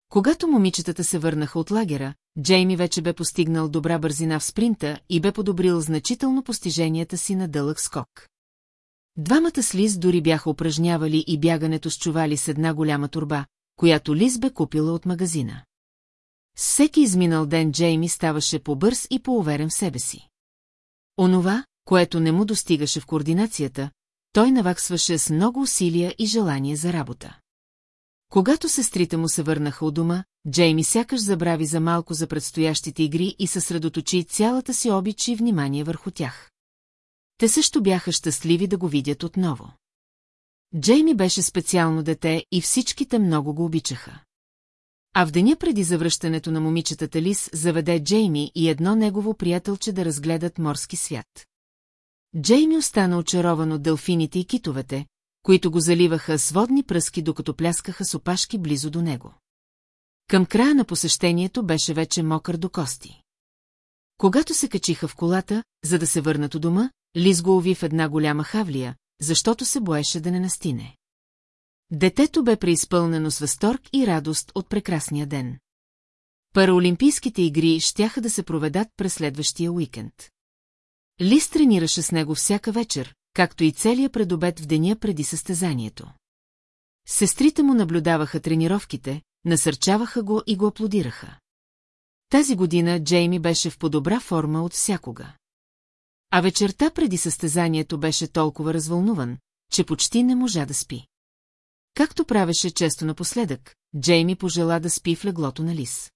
S1: Когато момичетата се върнаха от лагера, Джейми вече бе постигнал добра бързина в спринта и бе подобрил значително постиженията си на дълъг скок. Двамата с Лиз дори бяха упражнявали и бягането с чували с една голяма турба, която Лиз бе купила от магазина. Всеки изминал ден Джейми ставаше по-бърз и по-уверен в себе си. Онова, което не му достигаше в координацията, той наваксваше с много усилия и желание за работа. Когато сестрите му се върнаха от дома, Джейми сякаш забрави за малко за предстоящите игри и съсредоточи цялата си обич и внимание върху тях. Те също бяха щастливи да го видят отново. Джейми беше специално дете и всичките много го обичаха. А в деня преди завръщането на момичетата Лис заведе Джейми и едно негово приятелче да разгледат морски свят. Джейми остана очарован от дълфините и китовете, които го заливаха с водни пръски, докато пляскаха с опашки близо до него. Към края на посещението беше вече мокър до кости. Когато се качиха в колата, за да се върнат у дома, Лиз го уви в една голяма хавлия, защото се боеше да не настине. Детето бе преизпълнено с възторг и радост от прекрасния ден. Параолимпийските игри щяха да се проведат през следващия уикенд. Лис тренираше с него всяка вечер, както и целият предобед в деня преди състезанието. Сестрите му наблюдаваха тренировките, насърчаваха го и го аплодираха. Тази година Джейми беше в подобра форма от всякога. А вечерта преди състезанието беше толкова развълнуван, че почти не можа да спи. Както правеше често напоследък, Джейми пожела да спи в леглото на Лис.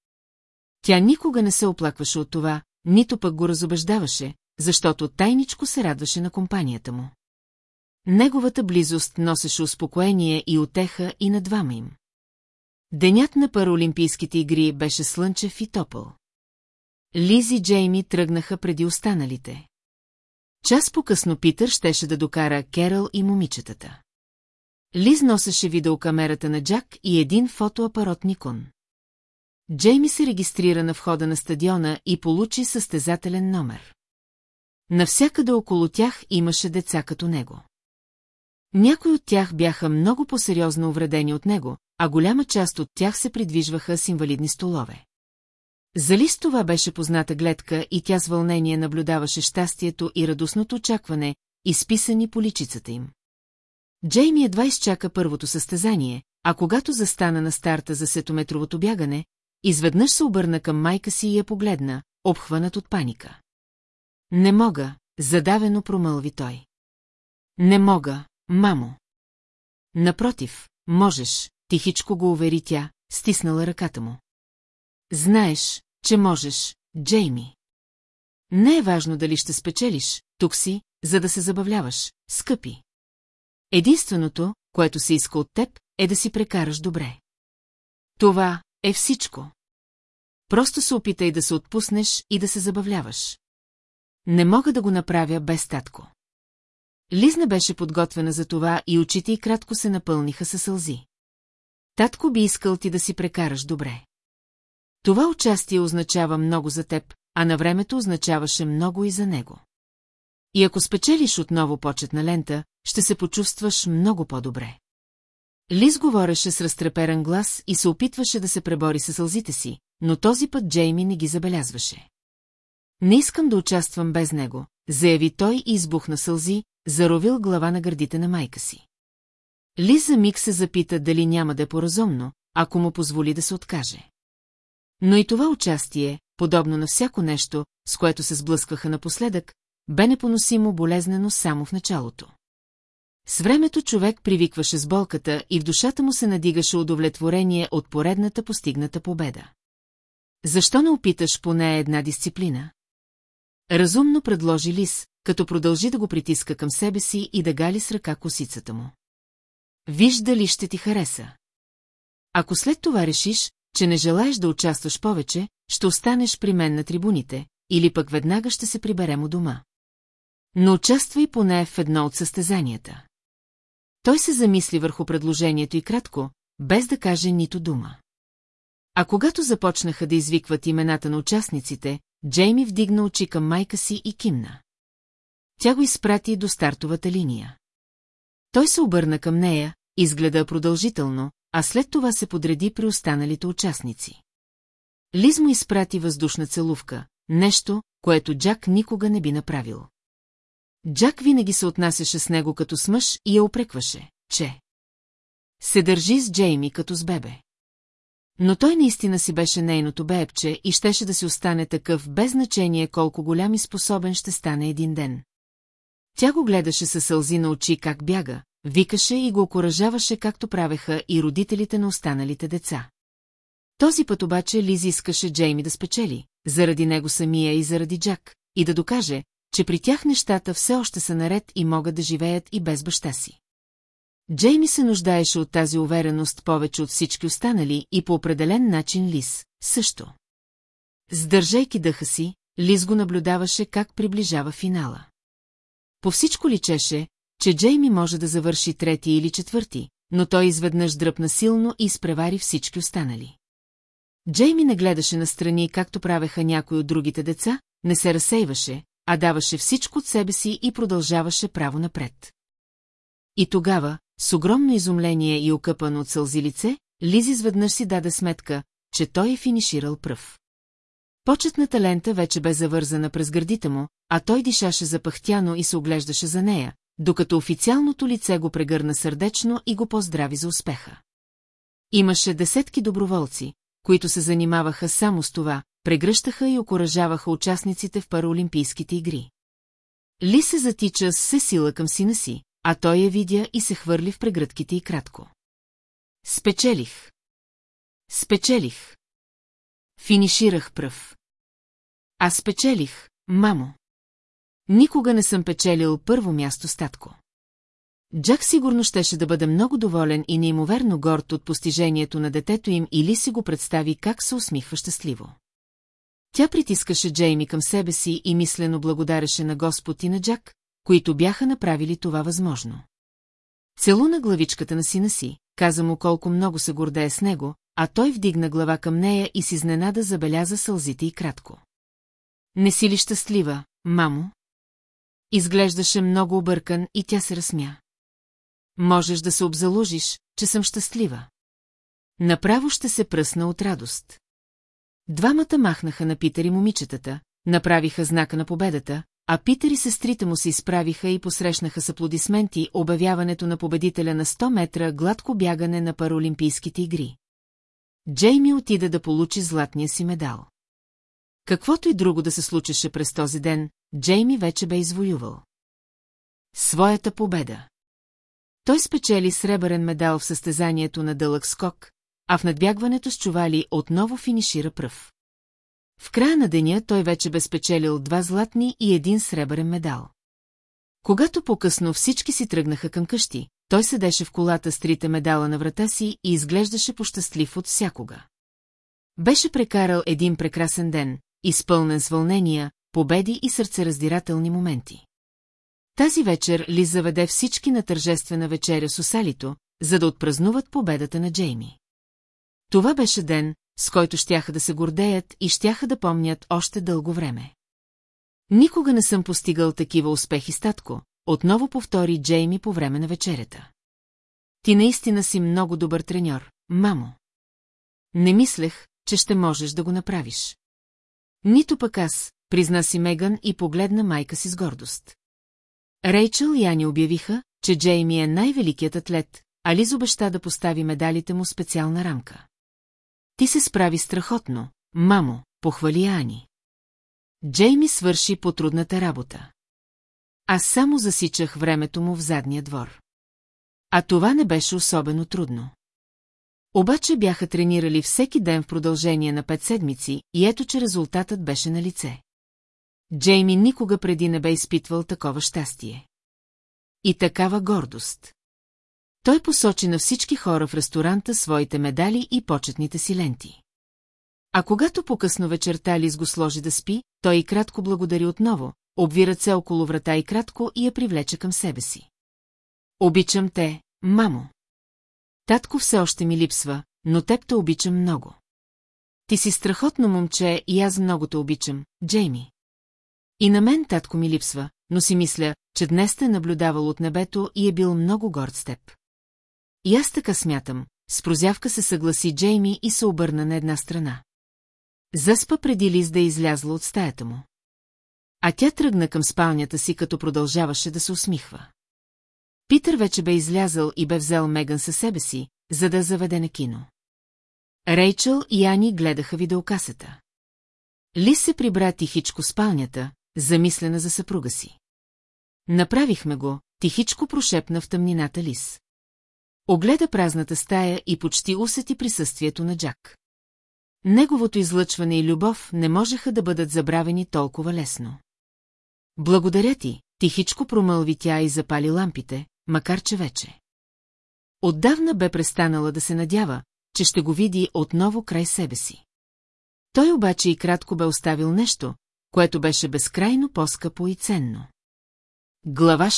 S1: Тя никога не се оплакваше от това, нито пък го разобеждаваше, защото тайничко се радваше на компанията му. Неговата близост носеше успокоение и отеха и на двама им. Денят на параолимпийските игри беше слънчев и топъл. Лизи и Джейми тръгнаха преди останалите. Час по-късно Питър щеше да докара Керъл и момичетата. Лиз носеше видеокамерата на Джак и един фотоапарат Никон. Джейми се регистрира на входа на стадиона и получи състезателен номер. Навсякъде около тях имаше деца като него. Някои от тях бяха много по-сериозно увредени от него, а голяма част от тях се придвижваха с инвалидни столове. За Лиз това беше позната гледка и тя с вълнение наблюдаваше щастието и радостното очакване, изписани по личицата им. Джейми едва изчака първото състезание, а когато застана на старта за сетометровото бягане, изведнъж се обърна към майка си и я погледна, обхванат от паника. Не мога, задавено промълви той. Не мога, мамо. Напротив, можеш, тихичко го увери тя, стиснала ръката му. Знаеш, че можеш, Джейми. Не е важно дали ще спечелиш, тук си, за да се забавляваш, скъпи. Единственото, което се иска от теб, е да си прекараш добре. Това е всичко. Просто се опитай да се отпуснеш и да се забавляваш. Не мога да го направя без татко. Лизна беше подготвена за това и очите й кратко се напълниха със сълзи. Татко би искал ти да си прекараш добре. Това участие означава много за теб, а на времето означаваше много и за него. И ако спечелиш отново почетна лента, ще се почувстваш много по-добре. Лиз говореше с разтреперен глас и се опитваше да се пребори с сълзите си, но този път Джейми не ги забелязваше. Не искам да участвам без него, заяви той и избухна сълзи, заровил глава на гърдите на майка си. Лиз за миг се запита дали няма да е поразумно, ако му позволи да се откаже. Но и това участие, подобно на всяко нещо, с което се сблъскаха напоследък, бе непоносимо болезнено само в началото. С времето човек привикваше с болката и в душата му се надигаше удовлетворение от поредната постигната победа. Защо не опиташ поне една дисциплина? Разумно предложи Лис, като продължи да го притиска към себе си и да гали с ръка косицата му. Виж дали ще ти хареса. Ако след това решиш, че не желаеш да участваш повече, ще останеш при мен на трибуните, или пък веднага ще се приберем у дома. Но участвай поне в едно от състезанията. Той се замисли върху предложението и кратко, без да каже нито дума. А когато започнаха да извикват имената на участниците, Джейми вдигна очи към майка си и кимна. Тя го изпрати до стартовата линия. Той се обърна към нея, изгледа продължително, а след това се подреди при останалите участници. Лиз му изпрати въздушна целувка, нещо, което Джак никога не би направил. Джак винаги се отнасяше с него като с мъж и я опрекваше, че се държи с Джейми като с бебе. Но той наистина си беше нейното бебче и щеше да си остане такъв без значение колко голям и способен ще стане един ден. Тя го гледаше със сълзи на очи как бяга, викаше и го окоръжаваше както правеха и родителите на останалите деца. Този път обаче Лизи искаше Джейми да спечели, заради него самия и заради Джак, и да докаже, че при тях нещата все още са наред и могат да живеят и без баща си. Джейми се нуждаеше от тази увереност повече от всички останали и по определен начин Лис също. Сдържайки дъха си, Лис го наблюдаваше как приближава финала. По всичко личеше, че Джейми може да завърши трети или четвърти, но той изведнъж дръпна силно и изпревари всички останали. Джейми не гледаше настрани, както правеха някои от другите деца, не се разсейваше, а даваше всичко от себе си и продължаваше право напред. И тогава, с огромно изумление и окъпано от сълзи лице, Лиз изведнъж си даде сметка, че той е финиширал пръв. Почетната лента вече бе завързана през гърдите му, а той дишаше запахтяно и се оглеждаше за нея, докато официалното лице го прегърна сърдечно и го поздрави за успеха. Имаше десетки доброволци, които се занимаваха само с това, прегръщаха и окоръжаваха участниците в параолимпийските игри. Ли се затича с се сила към сина си, а той я видя и се хвърли в прегръдките и кратко. Спечелих. Спечелих. Финиширах пръв. Аз спечелих, мамо. Никога не съм печелил първо място статко. Джак сигурно щеше да бъде много доволен и неимоверно горд от постижението на детето им или си го представи как се усмихва щастливо. Тя притискаше Джейми към себе си и мислено благодареше на Господ и на Джак, които бяха направили това възможно. Целуна главичката на сина си, каза му колко много се гордее с него, а той вдигна глава към нея и с изненада забеляза сълзите и кратко. Не си ли щастлива, мамо? Изглеждаше много объркан и тя се разсмя. Можеш да се обзалужиш, че съм щастлива. Направо ще се пръсна от радост. Двамата махнаха на Питър и момичетата, направиха знака на победата, а Питър и сестрите му се изправиха и посрещнаха с аплодисменти обявяването на победителя на 100 метра гладко бягане на паролимпийските игри. Джейми отида да получи златния си медал. Каквото и друго да се случеше през този ден, Джейми вече бе извоювал. Своята победа. Той спечели сребърен медал в състезанието на дълъг скок, а в надбягването с чували отново финишира пръв. В края на деня той вече бе спечелил два златни и един сребърен медал. Когато по-късно всички си тръгнаха към къщи, той седеше в колата с трите медала на врата си и изглеждаше пощастлив от всякога. Беше прекарал един прекрасен ден, изпълнен с вълнения, победи и сърцераздирателни моменти. Тази вечер Ли заведе всички на тържествена вечеря с Осалито, за да отпразнуват победата на Джейми. Това беше ден, с който щяха да се гордеят и щяха да помнят още дълго време. Никога не съм постигал такива успехи статко, отново повтори Джейми по време на вечерята. Ти наистина си много добър треньор, мамо. Не мислех, че ще можеш да го направиш. Нито пък аз, призна си Меган и погледна майка си с гордост. Рейчел и Ани обявиха, че Джейми е най-великият атлет, а Лиз обеща да постави медалите му специална рамка. Ти се справи страхотно, мамо, похвали Ани. Джейми свърши по трудната работа. Аз само засичах времето му в задния двор. А това не беше особено трудно. Обаче бяха тренирали всеки ден в продължение на пет седмици и ето, че резултатът беше на лице. Джейми никога преди не бе изпитвал такова щастие. И такава гордост. Той посочи на всички хора в ресторанта своите медали и почетните си ленти. А когато по-късно вечерта Лиз го сложи да спи, той и кратко благодари отново, обви ръце около врата и кратко и я привлече към себе си. Обичам те, мамо. Татко все още ми липсва, но теб те обичам много. Ти си страхотно момче и аз много те обичам, Джейми. И на мен татко ми липсва, но си мисля, че днес те наблюдавал от небето и е бил много горд с теб. И аз така смятам, с прозявка се съгласи Джейми и се обърна на една страна. Заспа преди Лиз да е излязла от стаята му. А тя тръгна към спалнята си, като продължаваше да се усмихва. Питър вече бе излязъл и бе взел Меган със себе си, за да заведе на кино. Рейчел и Ани гледаха видеокасата. Ли се прибра тихичко спалнята, замислена за съпруга си. Направихме го, тихичко прошепна в тъмнината Лис. Огледа празната стая и почти усети присъствието на Джак. Неговото излъчване и любов не можеха да бъдат забравени толкова лесно. Благодаря ти, тихичко промълви тя и запали лампите, макар че вече. Отдавна бе престанала да се надява, че ще го види отново край себе си. Той обаче и кратко бе оставил нещо, което беше безкрайно по-скъпо и ценно. Глава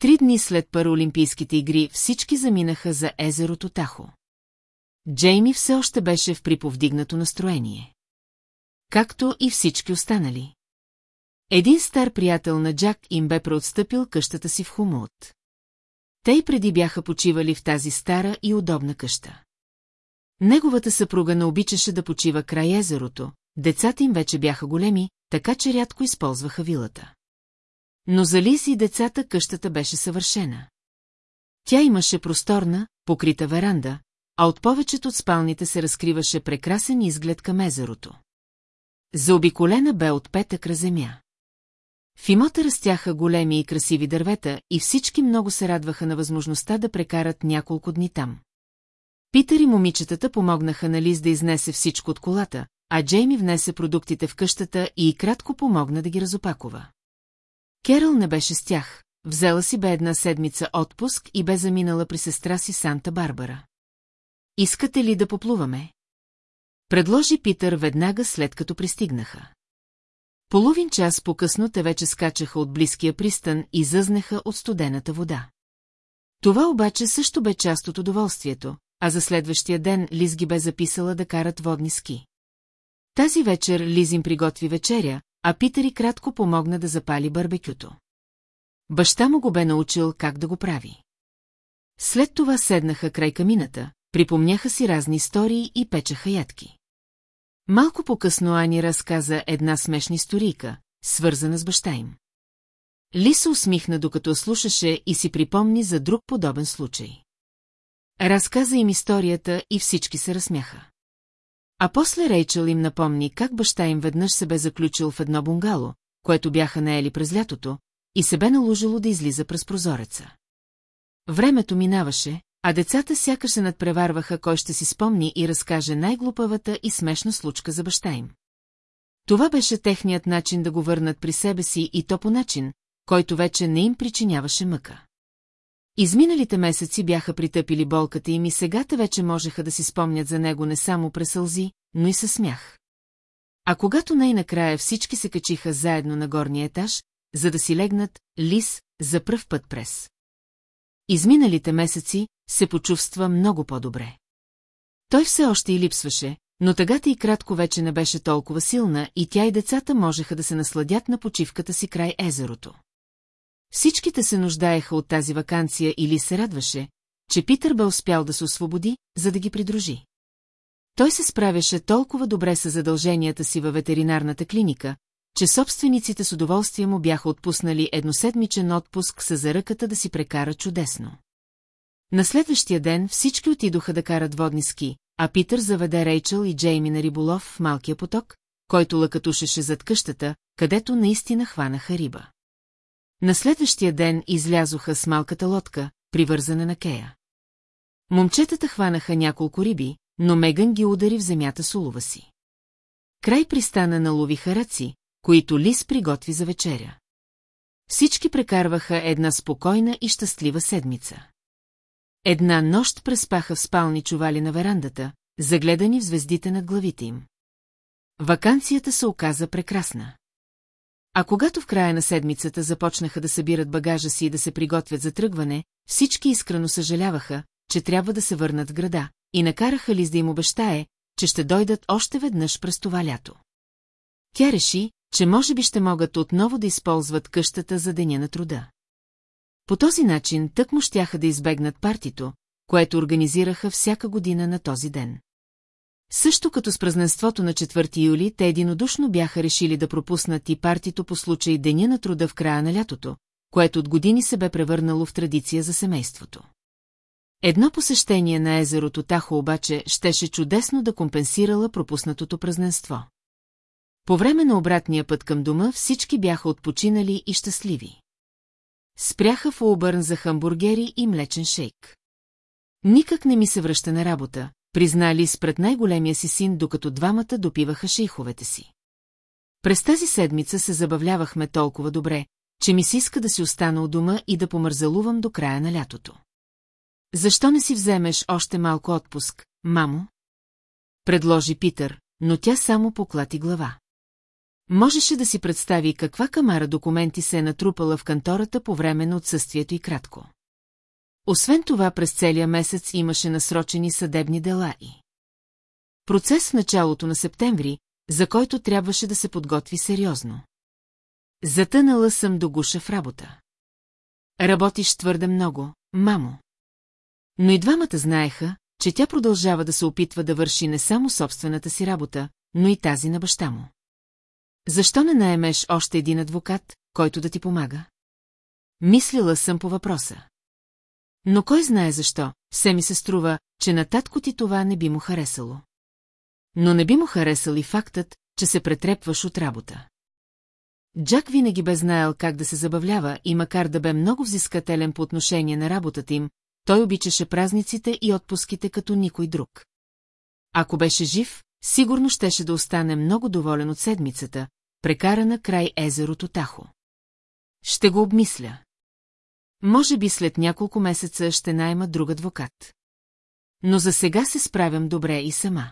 S1: Три дни след параолимпийските игри всички заминаха за езерото Тахо. Джейми все още беше в приповдигнато настроение. Както и всички останали. Един стар приятел на Джак им бе преотстъпил къщата си в Хумут. Те и преди бяха почивали в тази стара и удобна къща. Неговата съпруга не обичаше да почива край езерото, децата им вече бяха големи, така че рядко използваха вилата. Но за Лиз и децата къщата беше съвършена. Тя имаше просторна, покрита веранда, а от повечето от спалните се разкриваше прекрасен изглед към езерото. Заобиколена бе от петъкра земя. В имота растяха големи и красиви дървета и всички много се радваха на възможността да прекарат няколко дни там. Питър и момичетата помогнаха на Лиз да изнесе всичко от колата, а Джейми внесе продуктите в къщата и кратко помогна да ги разопакова. Керъл не беше с тях, взела си бе една седмица отпуск и бе заминала при сестра си Санта-Барбара. Искате ли да поплуваме? Предложи Питър веднага след като пристигнаха. Половин час по-късно те вече скачаха от близкия пристан и зъзнеха от студената вода. Това обаче също бе част от удоволствието, а за следващия ден Лиз ги бе записала да карат водни ски. Тази вечер Лиз им приготви вечеря, а Питър и кратко помогна да запали барбекюто. Баща му го бе научил как да го прави. След това седнаха край камината, припомняха си разни истории и печаха ядки. Малко по-късно Ани разказа една смешна историйка, свързана с баща им. Лиса усмихна, докато слушаше и си припомни за друг подобен случай. Разказа им историята и всички се разсмяха. А после Рейчел им напомни как баща им веднъж се бе заключил в едно бунгало, което бяха наели през лятото, и се бе наложило да излиза през прозореца. Времето минаваше, а децата сякаш се надпреварваха кой ще си спомни и разкаже най-глупавата и смешна случка за баща им. Това беше техният начин да го върнат при себе си и то по начин, който вече не им причиняваше мъка. Изминалите месеци бяха притъпили болката им и сега те вече можеха да си спомнят за него не само през сълзи, но и със смях. А когато най-накрая всички се качиха заедно на горния етаж, за да си легнат, Лис за пръв път през. Изминалите месеци се почувства много по-добре. Той все още и липсваше, но тъгата и кратко вече не беше толкова силна и тя и децата можеха да се насладят на почивката си край езерото. Всичките се нуждаеха от тази вакансия или се радваше, че Питър бе успял да се освободи, за да ги придружи. Той се справяше толкова добре с задълженията си във ветеринарната клиника, че собствениците с удоволствие му бяха отпуснали едноседмичен отпуск с заръката да си прекара чудесно. На следващия ден всички отидоха да карат водни ски, а Питър заведе Рейчел и Джейми на риболов в малкия поток, който лъкатушеше зад къщата, където наистина хванаха риба. На следващия ден излязоха с малката лодка, привързана на кея. Момчетата хванаха няколко риби, но Меган ги удари в земята с улова си. Край пристана наловиха раци, които Лис приготви за вечеря. Всички прекарваха една спокойна и щастлива седмица. Една нощ преспаха в спални чували на верандата, загледани в звездите над главите им. Ваканцията се оказа прекрасна. А когато в края на седмицата започнаха да събират багажа си и да се приготвят за тръгване, всички искрено съжаляваха, че трябва да се върнат в града, и накараха Лиз да им обещае, че ще дойдат още веднъж през това лято. Тя реши, че може би ще могат отново да използват къщата за деня на труда. По този начин тък му щяха да избегнат партито, което организираха всяка година на този ден. Също като с празненството на 4 юли, те единодушно бяха решили да пропуснат и партито по случай Деня на труда в края на лятото, което от години се бе превърнало в традиция за семейството. Едно посещение на езерото Тахо обаче щеше чудесно да компенсирала пропуснатото празненство. По време на обратния път към дома всички бяха отпочинали и щастливи. Спряха в Оубърн за хамбургери и млечен шейк. Никак не ми се връща на работа, признали спред най-големия си син, докато двамата допиваха шейховете си. През тази седмица се забавлявахме толкова добре, че ми се иска да си остана у дома и да помързалувам до края на лятото. Защо не си вземеш още малко отпуск, мамо? Предложи Питър, но тя само поклати глава. Можеше да си представи каква камара документи се е натрупала в кантората по време на отсъствието и кратко. Освен това през целия месец имаше насрочени съдебни дела и процес в началото на септември, за който трябваше да се подготви сериозно. Затънала съм до гуша в работа. Работиш твърде много, мамо. Но и двамата знаеха, че тя продължава да се опитва да върши не само собствената си работа, но и тази на баща му. Защо не наемеш още един адвокат, който да ти помага? Мислила съм по въпроса. Но кой знае защо, все ми се струва, че на татко ти това не би му харесало. Но не би му харесал и фактът, че се претрепваш от работа. Джак винаги бе знаел как да се забавлява и макар да бе много взискателен по отношение на работата им, той обичаше празниците и отпуските като никой друг. Ако беше жив, сигурно щеше да остане много доволен от седмицата, прекарана край езерото Тахо. Ще го обмисля. Може би след няколко месеца ще найма друг адвокат. Но за сега се справям добре и сама.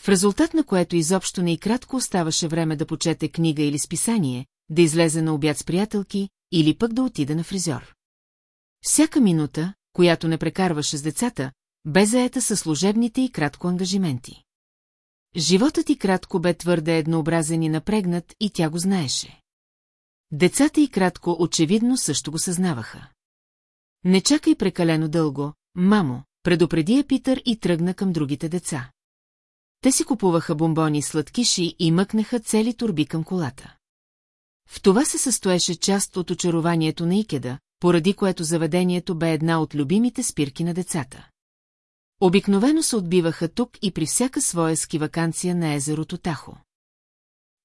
S1: В резултат на което изобщо не и кратко оставаше време да почете книга или списание, да излезе на обяд с приятелки или пък да отида на фризьор. Всяка минута, която не прекарваше с децата, бе заета със служебните и кратко ангажименти. Животът и кратко бе твърде еднообразен и напрегнат и тя го знаеше. Децата и кратко очевидно също го съзнаваха. Не чакай прекалено дълго, мамо, предупреди я Питър и тръгна към другите деца. Те си купуваха бомбони и сладкиши и мъкнаха цели турби към колата. В това се състоеше част от очарованието на Икеда, поради което заведението бе една от любимите спирки на децата. Обикновено се отбиваха тук и при всяка своя ски вакансия на езерото Тахо.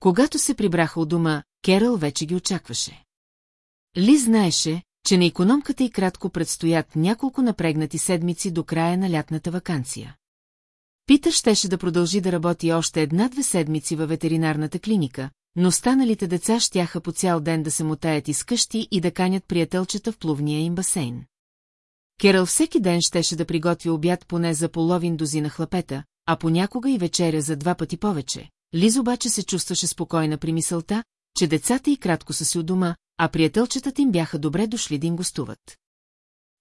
S1: Когато се прибраха от дома, Керъл вече ги очакваше. Ли знаеше, че на економката и кратко предстоят няколко напрегнати седмици до края на лятната вакансия. Питър щеше да продължи да работи още една-две седмици във ветеринарната клиника, но станалите деца щяха по цял ден да се мутаят из къщи и да канят приятелчета в плувния им басейн. Керъл всеки ден щеше да приготви обяд поне за половин дози на хлапета, а понякога и вечеря за два пъти повече, Лиз обаче се чувстваше спокойна при мисълта, че децата и кратко са си у дома, а приятелчетата им бяха добре дошли да им гостуват.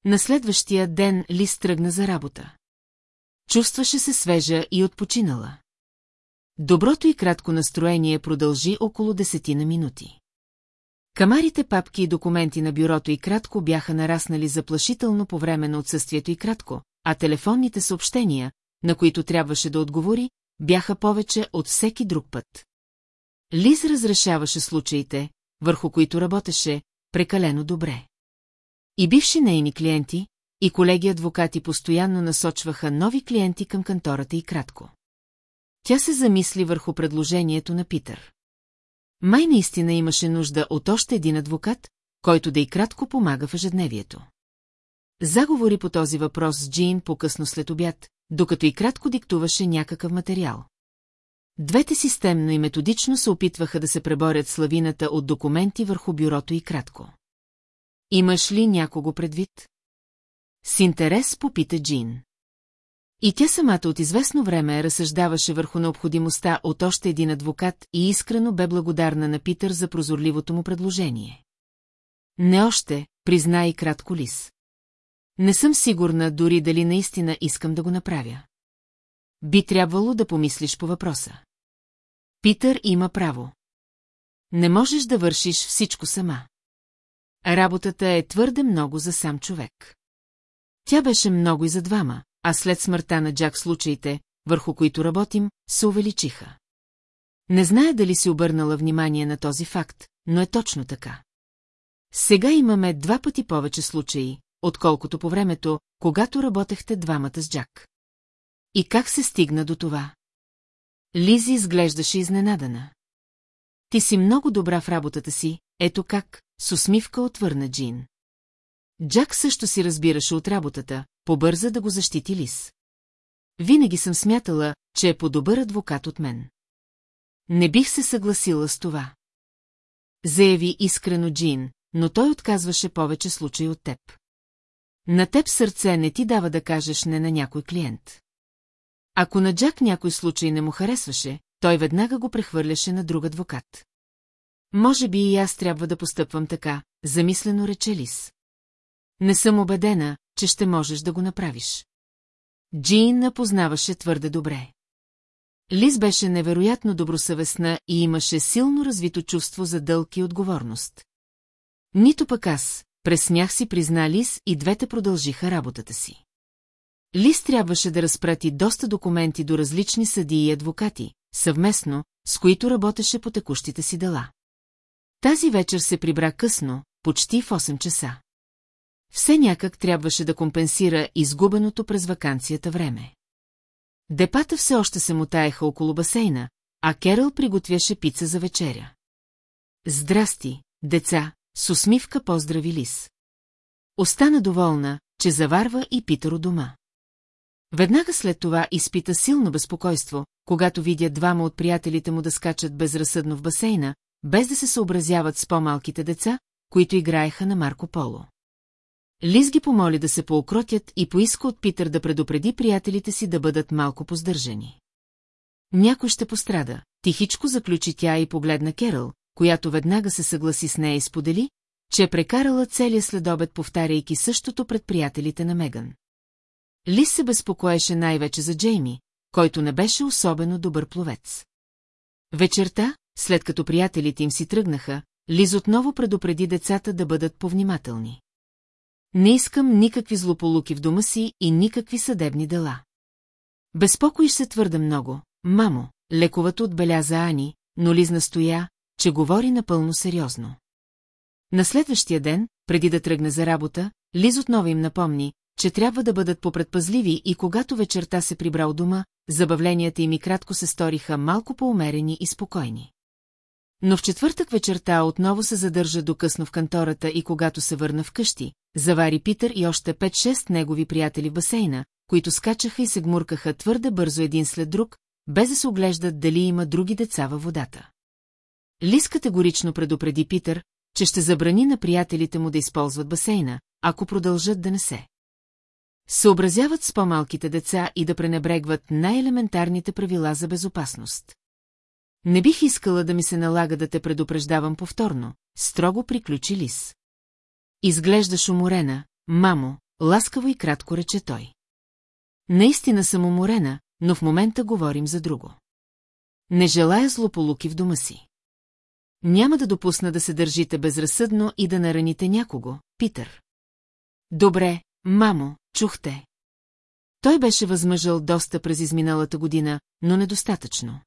S1: На следващия ден Лиз тръгна за работа. Чувстваше се свежа и отпочинала. Доброто и кратко настроение продължи около десетина минути. Камарите, папки и документи на бюрото и кратко бяха нараснали заплашително по време на отсъствието и кратко, а телефонните съобщения, на които трябваше да отговори, бяха повече от всеки друг път. Лиз разрешаваше случаите, върху които работеше, прекалено добре. И бивши нейни клиенти, и колеги адвокати постоянно насочваха нови клиенти към кантората и кратко. Тя се замисли върху предложението на Питър. Май наистина имаше нужда от още един адвокат, който да и кратко помага в ежедневието. Заговори по този въпрос с Джин по-късно след обяд, докато и кратко диктуваше някакъв материал. Двете системно и методично се опитваха да се преборят с лавината от документи върху бюрото и кратко. Имаш ли някого предвид? С интерес попита Джин. И тя самата от известно време разсъждаваше върху необходимостта от още един адвокат и искрено бе благодарна на Питър за прозорливото му предложение. Не още, призна и кратко лис. Не съм сигурна дори дали наистина искам да го направя. Би трябвало да помислиш по въпроса. Питър има право. Не можеш да вършиш всичко сама. Работата е твърде много за сам човек. Тя беше много и за двама, а след смъртта на Джак случаите, върху които работим, се увеличиха. Не зная дали си обърнала внимание на този факт, но е точно така. Сега имаме два пъти повече случаи, отколкото по времето, когато работехте двамата с Джак. И как се стигна до това? Лизи изглеждаше изненадана. Ти си много добра в работата си, ето как, с усмивка отвърна Джин. Джак също си разбираше от работата, побърза да го защити Лис. Винаги съм смятала, че е по-добър адвокат от мен. Не бих се съгласила с това. Заяви искрено Джин, но той отказваше повече случаи от теб. На теб сърце не ти дава да кажеш не на някой клиент. Ако на Джак някой случай не му харесваше, той веднага го прехвърляше на друг адвокат. Може би и аз трябва да постъпвам така, замислено рече Лис. Не съм убедена, че ще можеш да го направиш. Джин напознаваше твърде добре. Лис беше невероятно добросъвестна и имаше силно развито чувство за дълг и отговорност. Нито пък аз, през снях си призна Лис и двете продължиха работата си. Лис трябваше да разпрати доста документи до различни съдии и адвокати, съвместно, с които работеше по текущите си дела. Тази вечер се прибра късно, почти в 8 часа. Все някак трябваше да компенсира изгубеното през вакансията време. Депата все още се мутаеха около басейна, а Керъл приготвяше пица за вечеря. Здрасти, деца, с усмивка поздрави Лис. Остана доволна, че заварва и Питър у дома. Веднага след това изпита силно безпокойство, когато видя двама от приятелите му да скачат безразсъдно в басейна, без да се съобразяват с по-малките деца, които играеха на Марко Поло. Лиз ги помоли да се поукротят и поиска от Питър да предупреди приятелите си да бъдат малко поздържани. Някой ще пострада, тихичко заключи тя и погледна Керъл, която веднага се съгласи с нея и сподели, че е прекарала целия следобед, повтаряйки същото пред приятелите на Меган. Лис се безпокоеше най-вече за Джейми, който не беше особено добър пловец. Вечерта, след като приятелите им си тръгнаха, Лиз отново предупреди децата да бъдат повнимателни. Не искам никакви злополуки в дома си и никакви съдебни дела. Безпокоиш се твърде много, мамо, лековато отбеляза Ани, но Лиз настоя, че говори напълно сериозно. На следващия ден, преди да тръгне за работа, Лиз отново им напомни, че трябва да бъдат попредпазливи и когато вечерта се прибрал дома, забавленията им и кратко се сториха малко поумерени и спокойни. Но в четвъртък вечерта отново се задържа до късно в кантората и когато се върна вкъщи, завари Питър и още 5-6 негови приятели в басейна, които скачаха и се гмуркаха твърде бързо един след друг, без да се оглеждат дали има други деца във водата. Лис категорично предупреди Питър, че ще забрани на приятелите му да използват басейна, ако продължат да не се. Съобразяват с по-малките деца и да пренебрегват най-елементарните правила за безопасност. Не бих искала да ми се налага да те предупреждавам повторно, строго приключи Лис. Изглеждаш уморена, мамо, ласкаво и кратко рече той. Наистина съм уморена, но в момента говорим за друго. Не желая злополуки в дома си. Няма да допусна да се държите безразсъдно и да нараните някого, Питър. Добре, мамо, чухте. Той беше възмъжал доста през изминалата година, но недостатъчно.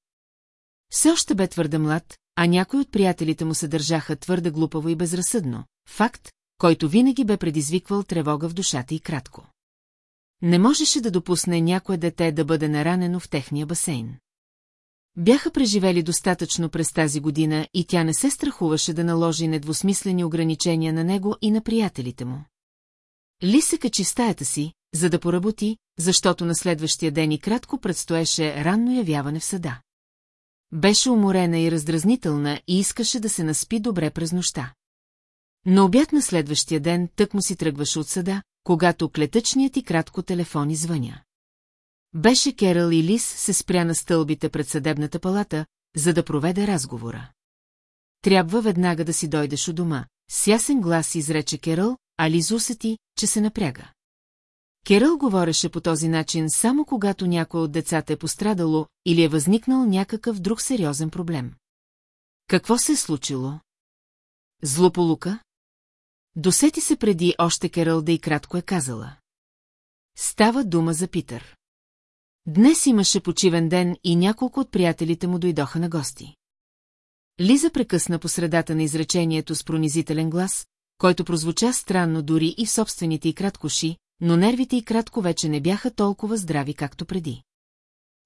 S1: Все още бе твърде млад, а някои от приятелите му се държаха твърде глупаво и безразсъдно, факт, който винаги бе предизвиквал тревога в душата и кратко. Не можеше да допусне някое дете да бъде наранено в техния басейн. Бяха преживели достатъчно през тази година и тя не се страхуваше да наложи недвусмислени ограничения на него и на приятелите му. Ли се качи в стаята си, за да поработи, защото на следващия ден и кратко предстоеше ранно явяване в съда. Беше уморена и раздразнителна и искаше да се наспи добре през нощта. На обяд на следващия ден тък му си тръгваше от съда, когато клетъчният и кратко телефон извъня. Беше Керал и Лис се спря на стълбите пред съдебната палата, за да проведе разговора. Трябва веднага да си дойдеш у дома. С ясен глас изрече Керал, а Лиз усети, че се напряга. Керал говореше по този начин само когато някой от децата е пострадало или е възникнал някакъв друг сериозен проблем. Какво се е случило? Злополука? Досети се преди още Керал да и кратко е казала. Става дума за Питър. Днес имаше почивен ден и няколко от приятелите му дойдоха на гости. Лиза прекъсна по средата на изречението с пронизителен глас, който прозвуча странно дори и в собствените и краткоши, но нервите и кратко вече не бяха толкова здрави, както преди.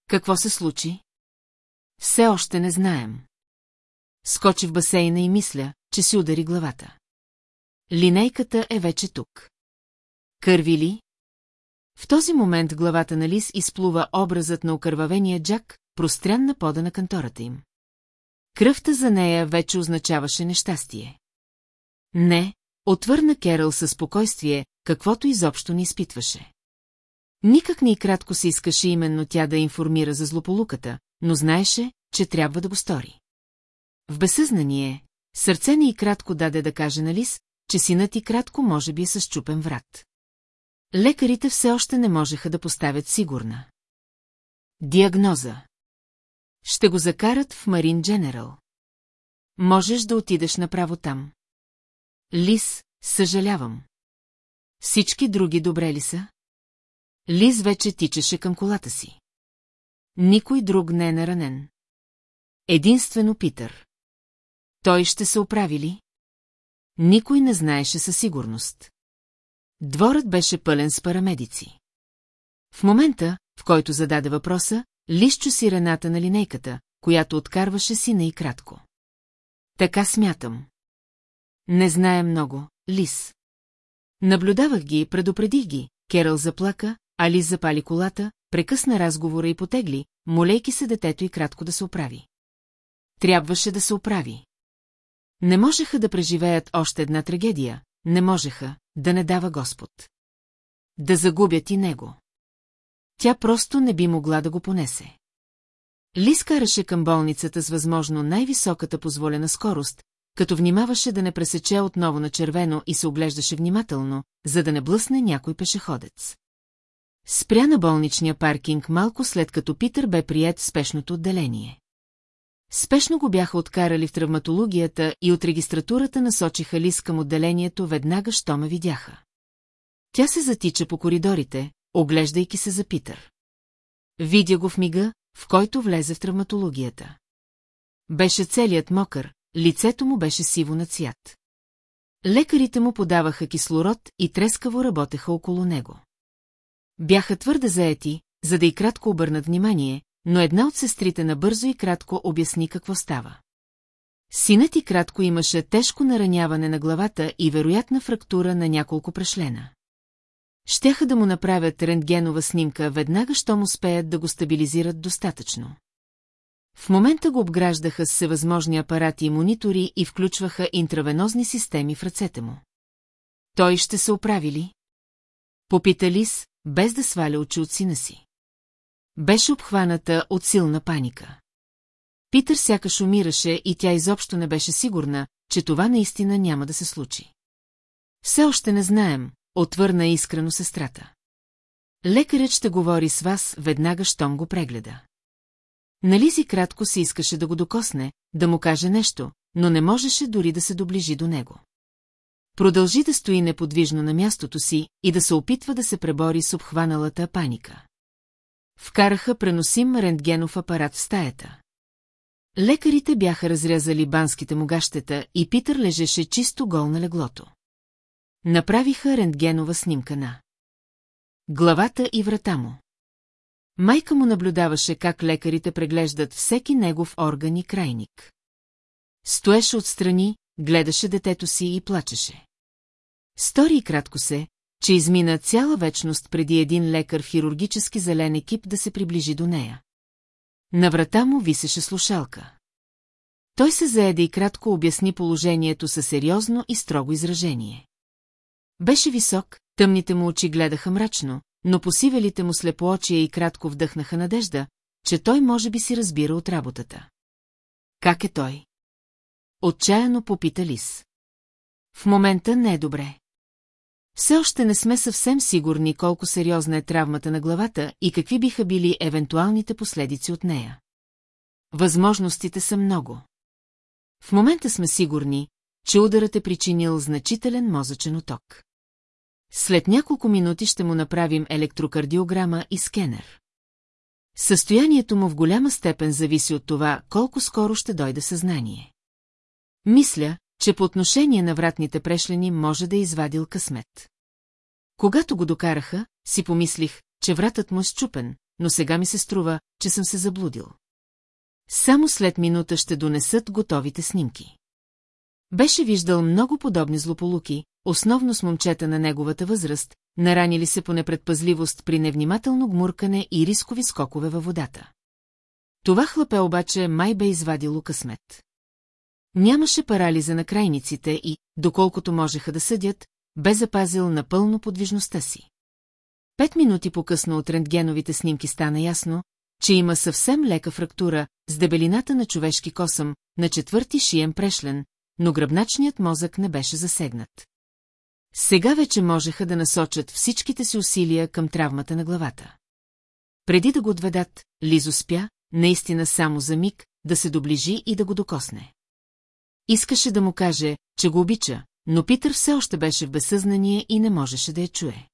S1: Какво се случи? Все още не знаем. Скочи в басейна и мисля, че си удари главата. Линейката е вече тук. Кърви ли, в този момент в главата на Лис изплува образът на окървавения Джак, прострян на пода на кантората им. Кръвта за нея вече означаваше нещастие. Не, отвърна Керъл със спокойствие, каквото изобщо не изпитваше. Никак не и кратко се искаше именно тя да информира за злополуката, но знаеше, че трябва да го стори. В безсъзнание, сърце ни и кратко даде да каже на Лис, че синът и кратко може би е с чупен врат. Лекарите все още не можеха да поставят сигурна. Диагноза. Ще го закарат в Марин Дженерал. Можеш да отидеш направо там. Лис, съжалявам. Всички други добре ли са? Лиз вече тичаше към колата си. Никой друг не е наранен. Единствено Питър. Той ще се оправи ли? Никой не знаеше със сигурност. Дворът беше пълен с парамедици. В момента, в който зададе въпроса, Лищо си рената на линейката, която откарваше сина и кратко. Така смятам. Не знае много, Лис. Наблюдавах ги и предупредих ги. Керал заплака, а Лис запали колата, прекъсна разговора и потегли, молейки се детето и кратко да се оправи. Трябваше да се оправи. Не можеха да преживеят още една трагедия, не можеха да не дава Господ. Да загубят и него. Тя просто не би могла да го понесе. Лис караше към болницата с възможно най-високата позволена скорост, като внимаваше да не пресече отново на червено и се оглеждаше внимателно, за да не блъсне някой пешеходец. Спря на болничния паркинг малко след като Питър бе прият в спешното отделение. Спешно го бяха откарали в травматологията и от регистратурата насочиха Лис към отделението веднага, що ме видяха. Тя се затича по коридорите, оглеждайки се за Питър. Видя го в мига, в който влезе в травматологията. Беше целият мокър, лицето му беше сиво на цвят. Лекарите му подаваха кислород и трескаво работеха около него. Бяха твърде заети, за да и кратко обърнат внимание, но една от сестрите набързо и кратко обясни какво става. Синът и кратко имаше тежко нараняване на главата и вероятна фрактура на няколко прешлена. Щяха да му направят рентгенова снимка веднага, щом успеят да го стабилизират достатъчно. В момента го обграждаха с всевъзможни апарати и монитори и включваха интравенозни системи в ръцете му. Той ще се оправи ли? Попита Лис, без да сваля очи от сина си. Беше обхваната от силна паника. Питър сякаш умираше и тя изобщо не беше сигурна, че това наистина няма да се случи. Все още не знаем, отвърна искрено сестрата. Лекарят ще говори с вас веднага, щом го прегледа. Нализи кратко се искаше да го докосне, да му каже нещо, но не можеше дори да се доближи до него. Продължи да стои неподвижно на мястото си и да се опитва да се пребори с обхваналата паника. Вкараха преносим рентгенов апарат в стаята. Лекарите бяха разрязали банските му гащета и Питър лежеше чисто гол на леглото. Направиха рентгенова снимка на главата и врата му. Майка му наблюдаваше как лекарите преглеждат всеки негов орган и крайник. Стоеше отстрани, гледаше детето си и плачеше. Стори кратко се, че измина цяла вечност преди един лекар в хирургически зелен екип да се приближи до нея. На врата му висеше слушалка. Той се заеде и кратко обясни положението със сериозно и строго изражение. Беше висок, тъмните му очи гледаха мрачно, но посивелите му слепоочия и кратко вдъхнаха надежда, че той може би си разбира от работата. Как е той? Отчаяно попита Лис. В момента не е добре. Все още не сме съвсем сигурни колко сериозна е травмата на главата и какви биха били евентуалните последици от нея. Възможностите са много. В момента сме сигурни, че ударът е причинил значителен мозъчен оток. След няколко минути ще му направим електрокардиограма и скенер. Състоянието му в голяма степен зависи от това, колко скоро ще дойде съзнание. Мисля, че по отношение на вратните прешлени може да е извадил късмет. Когато го докараха, си помислих, че вратът му е счупен, но сега ми се струва, че съм се заблудил. Само след минута ще донесат готовите снимки. Беше виждал много подобни злополуки, основно с момчета на неговата възраст, наранили се по непредпазливост при невнимателно гмуркане и рискови скокове във водата. Това хлапе обаче май бе извадило късмет. Нямаше парализа на крайниците и, доколкото можеха да съдят, бе запазил напълно подвижността си. Пет минути по-късно от рентгеновите снимки стана ясно, че има съвсем лека фрактура с дебелината на човешки косъм на четвърти шиен прешлен, но гръбначният мозък не беше засегнат. Сега вече можеха да насочат всичките си усилия към травмата на главата. Преди да го отведат, Лиз успя, наистина само за миг, да се доближи и да го докосне. Искаше да му каже, че го обича, но Питър все още беше в безсъзнание и не можеше да я чуе.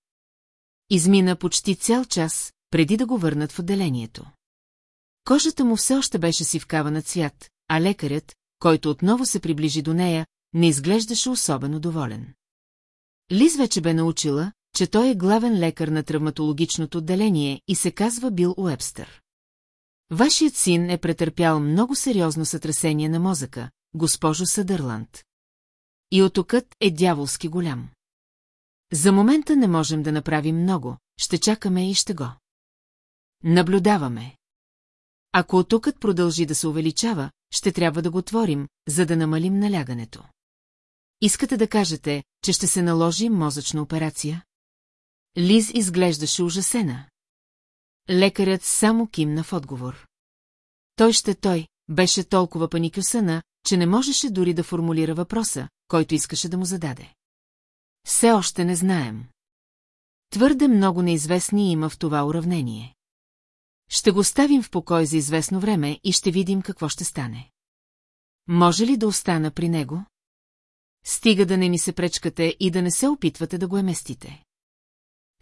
S1: Измина почти цял час, преди да го върнат в отделението. Кожата му все още беше сивкава на цвят, а лекарят, който отново се приближи до нея, не изглеждаше особено доволен. Лиз вече бе научила, че той е главен лекар на травматологичното отделение и се казва Бил Уебстър. Вашият син е претърпял много сериозно сътресение на мозъка, госпожо Съдърланд. И отокът е дяволски голям. За момента не можем да направим много, ще чакаме и ще го. Наблюдаваме. Ако отокът продължи да се увеличава, ще трябва да го отворим, за да намалим налягането. Искате да кажете, че ще се наложи мозъчна операция? Лиз изглеждаше ужасена. Лекарят само кимна в отговор. Той ще той, беше толкова паникюсана, че не можеше дори да формулира въпроса, който искаше да му зададе. Все още не знаем. Твърде много неизвестни има в това уравнение. Ще го ставим в покой за известно време и ще видим какво ще стане. Може ли да остана при него? Стига да не ми се пречкате и да не се опитвате да го еместите.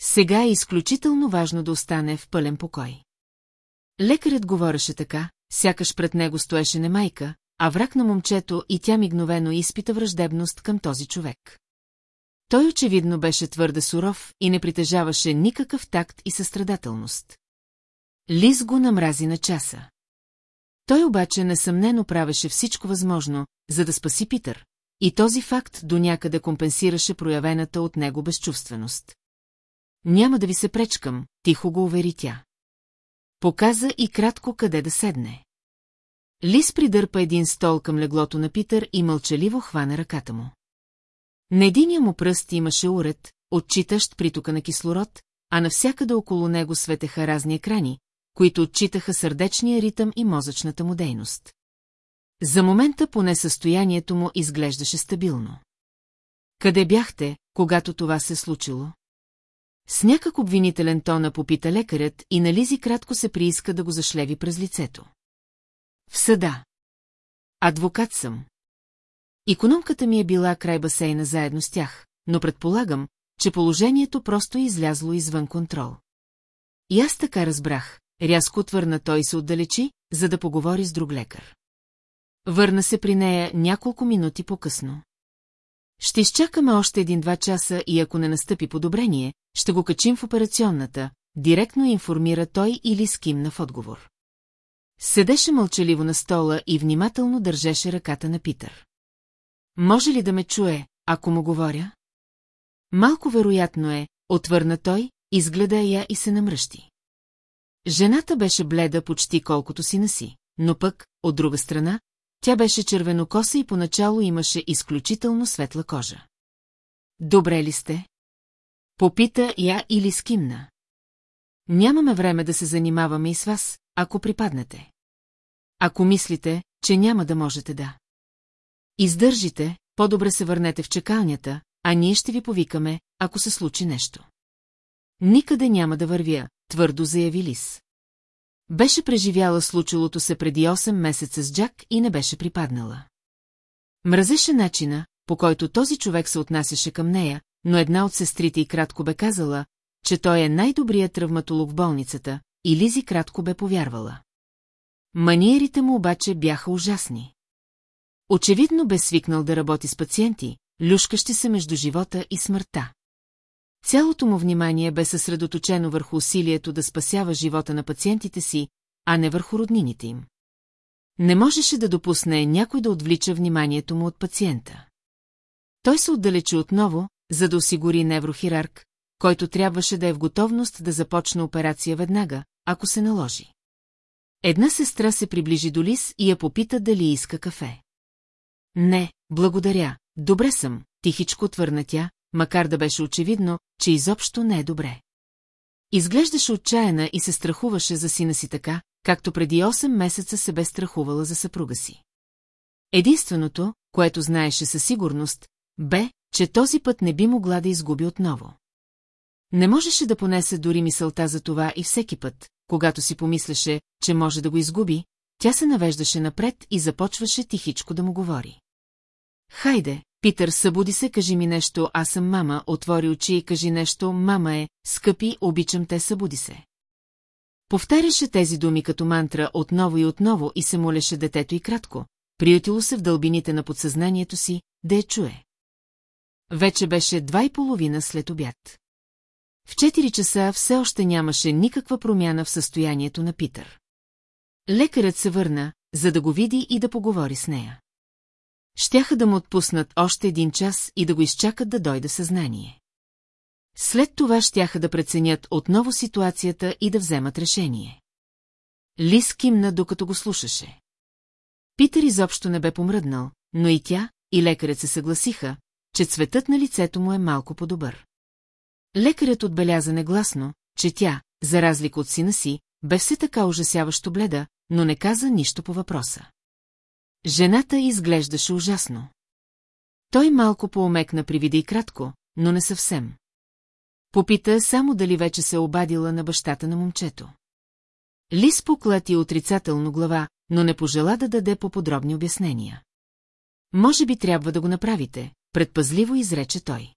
S1: Сега е изключително важно да остане в пълен покой. Лекарят говореше така, сякаш пред него стоеше не майка, а враг на момчето и тя мигновено изпита враждебност към този човек. Той очевидно беше твърде суров и не притежаваше никакъв такт и състрадателност. Лиз го намрази на часа. Той обаче несъмнено правеше всичко възможно, за да спаси Питър, и този факт до някъде компенсираше проявената от него безчувственост. Няма да ви се пречкам, тихо го увери тя. Показа и кратко къде да седне. Лис придърпа един стол към леглото на Питър и мълчаливо хвана ръката му. На единия му пръст имаше уред, отчитащ притока на кислород, а навсякъде около него светеха разни екрани, които отчитаха сърдечния ритъм и мозъчната му дейност. За момента поне състоянието му изглеждаше стабилно. Къде бяхте, когато това се случило? С някак обвинителен тона попита лекарят и на Лизи кратко се прииска да го зашлеви през лицето. В съда. Адвокат съм. Икономката ми е била край басейна заедно с тях, но предполагам, че положението просто е излязло извън контрол. И аз така разбрах, рязко отвърна той се отдалечи, за да поговори с друг лекар. Върна се при нея няколко минути по-късно. Ще изчакаме още един-два часа и ако не настъпи подобрение, ще го качим в операционната, директно информира той или скимна в отговор. Седеше мълчаливо на стола и внимателно държеше ръката на Питър. Може ли да ме чуе, ако му говоря? Малко вероятно е, отвърна той, изгледа я и се намръщи. Жената беше бледа почти колкото си наси, но пък, от друга страна, тя беше червенокоса и поначало имаше изключително светла кожа. Добре ли сте? Попита я или скимна. Нямаме време да се занимаваме и с вас, ако припаднете. Ако мислите, че няма да можете да. Издържите, по-добре се върнете в чекалнята, а ние ще ви повикаме, ако се случи нещо. Никъде няма да вървя, твърдо заяви Лис. Беше преживяла случилото се преди 8 месеца с Джак и не беше припаднала. Мразеше начина, по който този човек се отнасяше към нея, но една от сестрите и кратко бе казала, че той е най-добрият травматолог в болницата, и Лизи кратко бе повярвала. Маниерите му обаче бяха ужасни. Очевидно бе свикнал да работи с пациенти, люшкащи се между живота и смъртта. Цялото му внимание бе съсредоточено върху усилието да спасява живота на пациентите си, а не върху роднините им. Не можеше да допусне някой да отвлича вниманието му от пациента. Той се отдалечи отново, за да осигури неврохирарк, който трябваше да е в готовност да започне операция веднага, ако се наложи. Една сестра се приближи до Лис и я попита дали иска кафе. Не, благодаря, добре съм, тихичко отвърна тя, макар да беше очевидно, че изобщо не е добре. Изглеждаше отчаяна и се страхуваше за сина си така, както преди 8 месеца се бе страхувала за съпруга си. Единственото, което знаеше със сигурност, бе, че този път не би могла да изгуби отново. Не можеше да понесе дори мисълта за това и всеки път, когато си помислеше, че може да го изгуби, тя се навеждаше напред и започваше тихичко да му говори. Хайде, Питър, събуди се, кажи ми нещо, аз съм мама, отвори очи и кажи нещо, мама е, скъпи, обичам те, събуди се. Повтаряше тези думи като мантра отново и отново и се молеше детето и кратко, приютило се в дълбините на подсъзнанието си, да я чуе. Вече беше два и половина след обяд. В 4 часа все още нямаше никаква промяна в състоянието на Питър. Лекарът се върна, за да го види и да поговори с нея. Щяха да му отпуснат още един час и да го изчакат да дойде съзнание. След това щяха да преценят отново ситуацията и да вземат решение. Лис кимна, докато го слушаше. Питър изобщо не бе помръднал, но и тя, и лекарят се съгласиха, че цветът на лицето му е малко по-добър. Лекарят отбеляза негласно, че тя, за разлика от сина си, бе все така ужасяващо бледа, но не каза нищо по въпроса. Жената изглеждаше ужасно. Той малко поомекна при вида и кратко, но не съвсем. Попита само дали вече се е обадила на бащата на момчето. Лис поклати отрицателно глава, но не пожела да даде по-подробни обяснения. Може би трябва да го направите, предпазливо изрече той.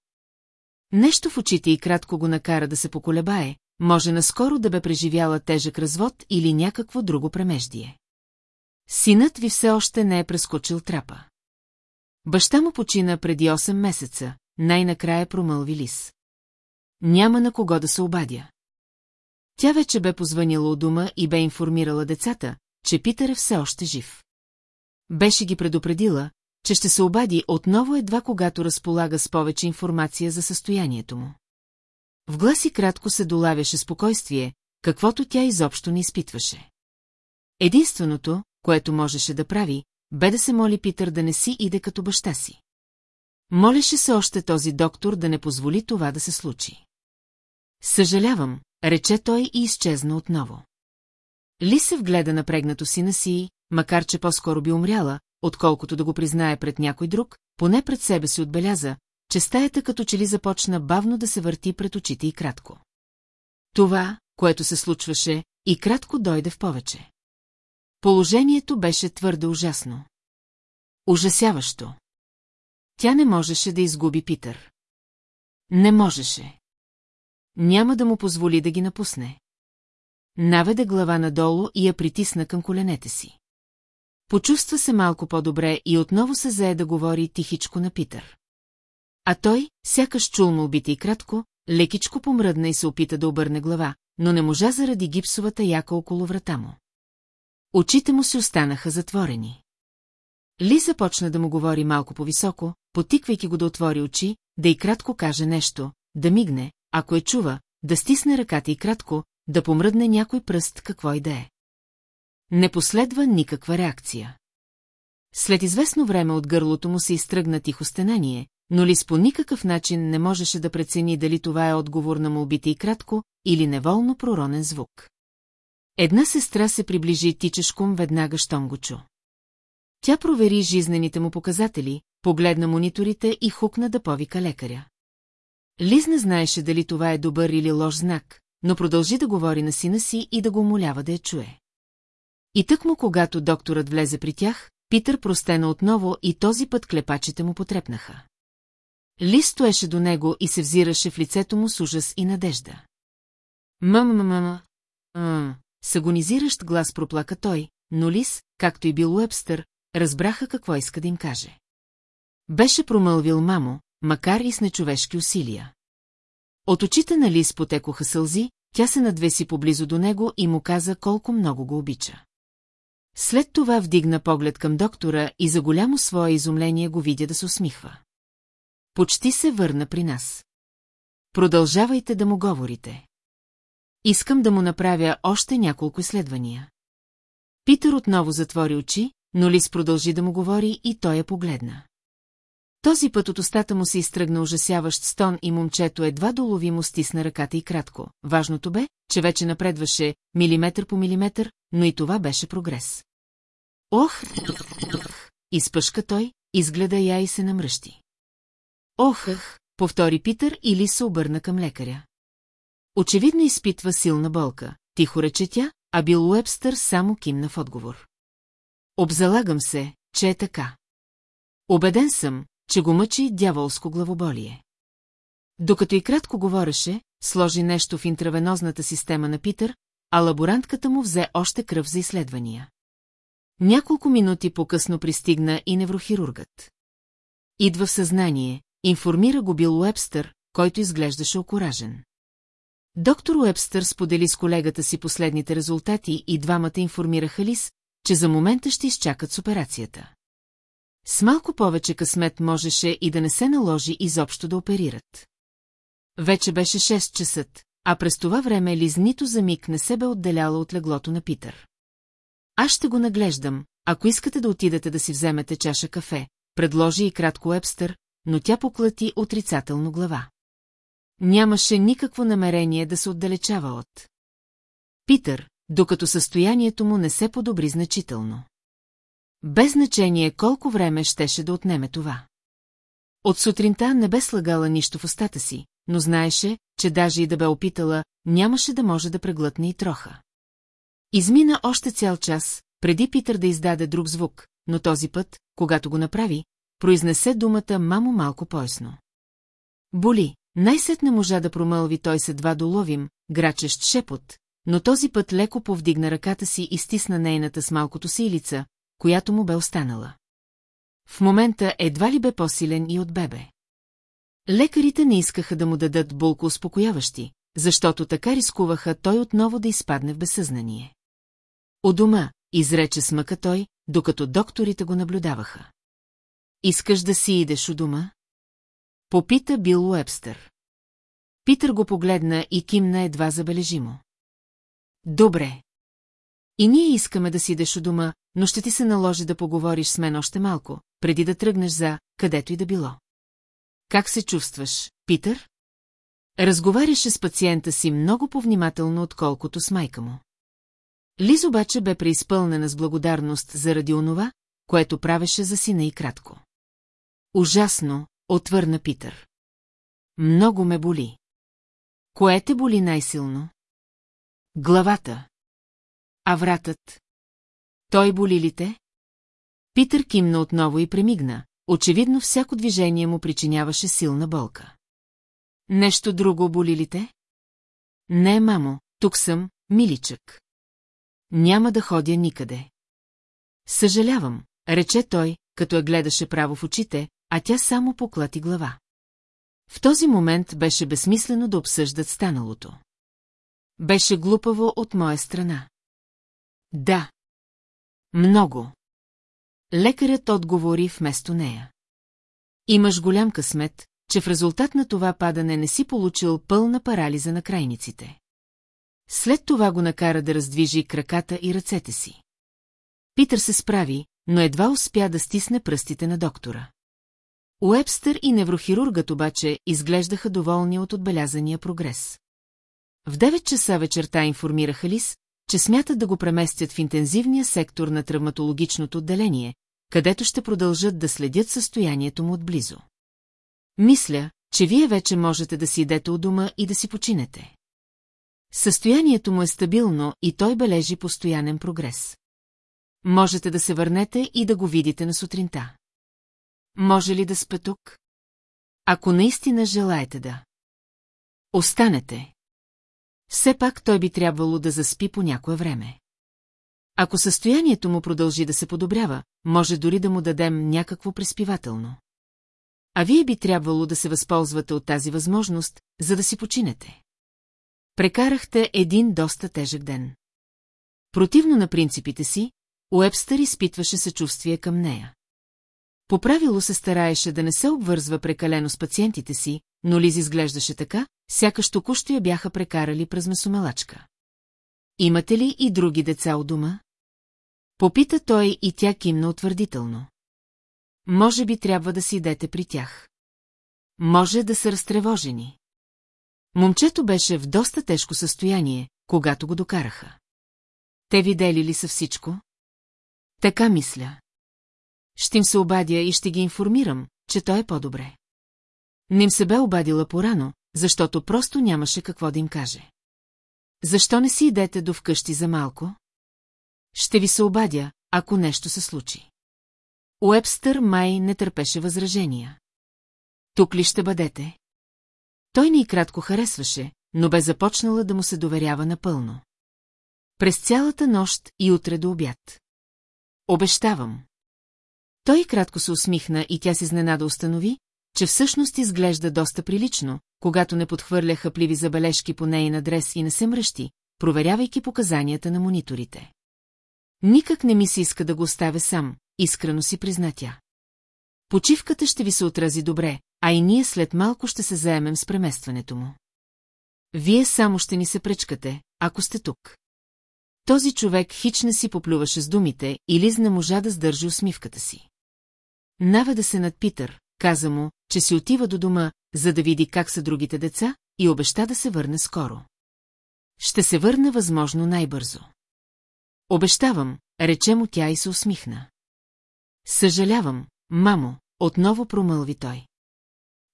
S1: Нещо в очите и кратко го накара да се поколебае, може наскоро да бе преживяла тежък развод или някакво друго премеждие. Синът ви все още не е прескочил трапа. Баща му почина преди 8 месеца, най-накрая промълви лис. Няма на кого да се обадя. Тя вече бе позванила у дома и бе информирала децата, че Питър е все още жив. Беше ги предупредила, че ще се обади отново едва когато разполага с повече информация за състоянието му. В гласи кратко се долавяше спокойствие, каквото тя изобщо не изпитваше. Единственото, което можеше да прави, бе да се моли Питър да не си иде като баща си. Молеше се още този доктор да не позволи това да се случи. Съжалявам, рече той и изчезна отново. Ли се вгледа напрегнато сина си, макар че по-скоро би умряла, отколкото да го признае пред някой друг, поне пред себе си отбеляза, че стаята като че ли започна бавно да се върти пред очите и кратко. Това, което се случваше, и кратко дойде в повече. Положението беше твърде ужасно. Ужасяващо. Тя не можеше да изгуби Питър. Не можеше. Няма да му позволи да ги напусне. Наведе глава надолу и я притисна към коленете си. Почувства се малко по-добре и отново се зае да говори тихичко на Питър. А той, сякаш чулно убите и кратко, лекичко помръдна и се опита да обърне глава, но не можа заради гипсовата яка около врата му. Очите му се останаха затворени. Ли започна да му говори малко по-високо, потиквайки го да отвори очи, да и кратко каже нещо, да мигне, ако е чува, да стисне ръката и кратко, да помръдне някой пръст какво и да е. Не последва никаква реакция. След известно време от гърлото му се изтръгна тихо стенание, но Лис по никакъв начин не можеше да прецени дали това е отговор на молбите и кратко, или неволно проронен звук. Една сестра се приближи тичешком веднага, щом го чу. Тя провери жизнените му показатели, погледна мониторите и хукна да повика лекаря. Лиз не знаеше дали това е добър или лош знак, но продължи да говори на сина си и да го молява да я чуе. И тъкмо когато докторът влезе при тях, Питър простена отново и този път клепачите му потрепнаха. Ли стоеше до него и се взираше в лицето му с ужас и надежда. Мъм-мъм-мъм, с агонизиращ глас проплака той, но Лис, както и бил Уебстър, разбраха какво иска да им каже. Беше промълвил мамо, макар и с нечовешки усилия. От очите на Лис потекоха сълзи, тя се надвеси поблизо до него и му каза колко много го обича. След това вдигна поглед към доктора и за голямо свое изумление го видя да се усмихва. Почти се върна при нас. Продължавайте да му говорите. Искам да му направя още няколко изследвания. Питър отново затвори очи, но Лис продължи да му говори и той я погледна. Този път от устата му се изтръгна ужасяващ стон и момчето едва доловимо стисна ръката и кратко. Важното бе, че вече напредваше милиметър по милиметър, но и това беше прогрес. Ох! Изпъшка той, изгледа я и се намръщи. Ох, Повтори Питър и Ли се обърна към лекаря. Очевидно изпитва силна болка, тихо рече тя, а Бил Уебстър само кимна в отговор. Обзалагам се, че е така. Обеден съм, че го мъчи дяволско главоболие. Докато и кратко говореше, сложи нещо в интравенозната система на Питър, а лаборантката му взе още кръв за изследвания. Няколко минути по-късно пристигна и неврохирургът. Идва в съзнание, информира го Бил Уебстър, който изглеждаше окоражен. Доктор Уебстър сподели с колегата си последните резултати и двамата информираха Лис, че за момента ще изчакат с операцията. С малко повече късмет можеше и да не се наложи изобщо да оперират. Вече беше 6 часа, а през това време Лиз нито за миг не се бе отделяла от леглото на Питър. Аз ще го наглеждам, ако искате да отидете да си вземете чаша кафе, предложи и кратко Епстър, но тя поклати отрицателно глава. Нямаше никакво намерение да се отдалечава от. Питър, докато състоянието му не се подобри значително. Без значение колко време щеше да отнеме това. От сутринта не бе слагала нищо в устата си, но знаеше, че даже и да бе опитала, нямаше да може да преглътне и троха. Измина още цял час, преди Питър да издаде друг звук, но този път, когато го направи, произнесе думата мамо малко поясно. Боли, най-сетне можа да промълви той се два доловим, грачещ шепот, но този път леко повдигна ръката си и стисна нейната с малкото си лица, която му бе останала. В момента едва ли бе по-силен и от бебе. Лекарите не искаха да му дадат болко успокояващи, защото така рискуваха той отново да изпадне в безсъзнание. У дома, изрече смъка той, докато докторите го наблюдаваха. Искаш да си идеш у дома? Попита Бил Уебстър. Питър го погледна и кимна едва забележимо. Добре. И ние искаме да си идеш у дома, но ще ти се наложи да поговориш с мен още малко, преди да тръгнеш за където и да било. Как се чувстваш, Питър? Разговаряше с пациента си много повнимателно, отколкото с майка му. Лиз обаче бе преизпълнена с благодарност заради онова, което правеше за сина и кратко. Ужасно, отвърна Питър. Много ме боли. Кое те боли най-силно? Главата. А вратът? Той боли ли те? Питър кимна отново и премигна. Очевидно всяко движение му причиняваше силна болка. Нещо друго боли ли те? Не, мамо, тук съм, миличък. Няма да ходя никъде. Съжалявам, рече той, като я гледаше право в очите, а тя само поклати глава. В този момент беше безсмислено да обсъждат станалото. Беше глупаво от моя страна. Да, много. Лекарят отговори вместо нея. Имаш голям късмет, че в резултат на това падане не си получил пълна парализа на крайниците. След това го накара да раздвижи краката и ръцете си. Питър се справи, но едва успя да стисне пръстите на доктора. Уебстър и неврохирургът обаче изглеждаха доволни от отбелязания прогрес. В 9 часа вечерта информираха Лис, че смятат да го преместят в интензивния сектор на травматологичното отделение, където ще продължат да следят състоянието му отблизо. Мисля, че вие вече можете да си идете у дома и да си починете. Състоянието му е стабилно и той бележи постоянен прогрес. Можете да се върнете и да го видите на сутринта. Може ли да спе тук? Ако наистина желаете да. Останете. Все пак той би трябвало да заспи по някое време. Ако състоянието му продължи да се подобрява, може дори да му дадем някакво преспивателно. А вие би трябвало да се възползвате от тази възможност, за да си починете. Прекарахте един доста тежък ден. Противно на принципите си, Уебстър изпитваше съчувствие към нея. По правило се стараеше да не се обвързва прекалено с пациентите си, но Лиз изглеждаше така, сякаш току-що я бяха прекарали през месомелачка. Имате ли и други деца у дома? Попита той и тя кимна утвърдително. Може би трябва да си идете при тях. Може да са разтревожени. Момчето беше в доста тежко състояние, когато го докараха. Те видели ли са всичко? Така мисля. Ще им се обадя и ще ги информирам, че той е по-добре. Не им се бе обадила порано, защото просто нямаше какво да им каже. Защо не си идете до вкъщи за малко? Ще ви се обадя, ако нещо се случи. Уебстър май не търпеше възражения. Тук ли ще бъдете? Той ни и кратко харесваше, но бе започнала да му се доверява напълно. През цялата нощ и утре до обяд. Обещавам. Той кратко се усмихна и тя се изненада установи, че всъщност изглежда доста прилично, когато не подхвърля хъпливи забележки по нейн адрес и не се мръщи, проверявайки показанията на мониторите. Никак не ми се иска да го оставя сам, искрено си призна тя. Почивката ще ви се отрази добре, а и ние след малко ще се заемем с преместването му. Вие само ще ни се пречкате, ако сте тук. Този човек хич не си поплюваше с думите и Лиз не можа да сдържи усмивката си. Наведа се над Питър, каза му, че си отива до дома, за да види как са другите деца, и обеща да се върне скоро. Ще се върна възможно най-бързо. Обещавам, рече му тя и се усмихна. Съжалявам, мамо, отново промълви той.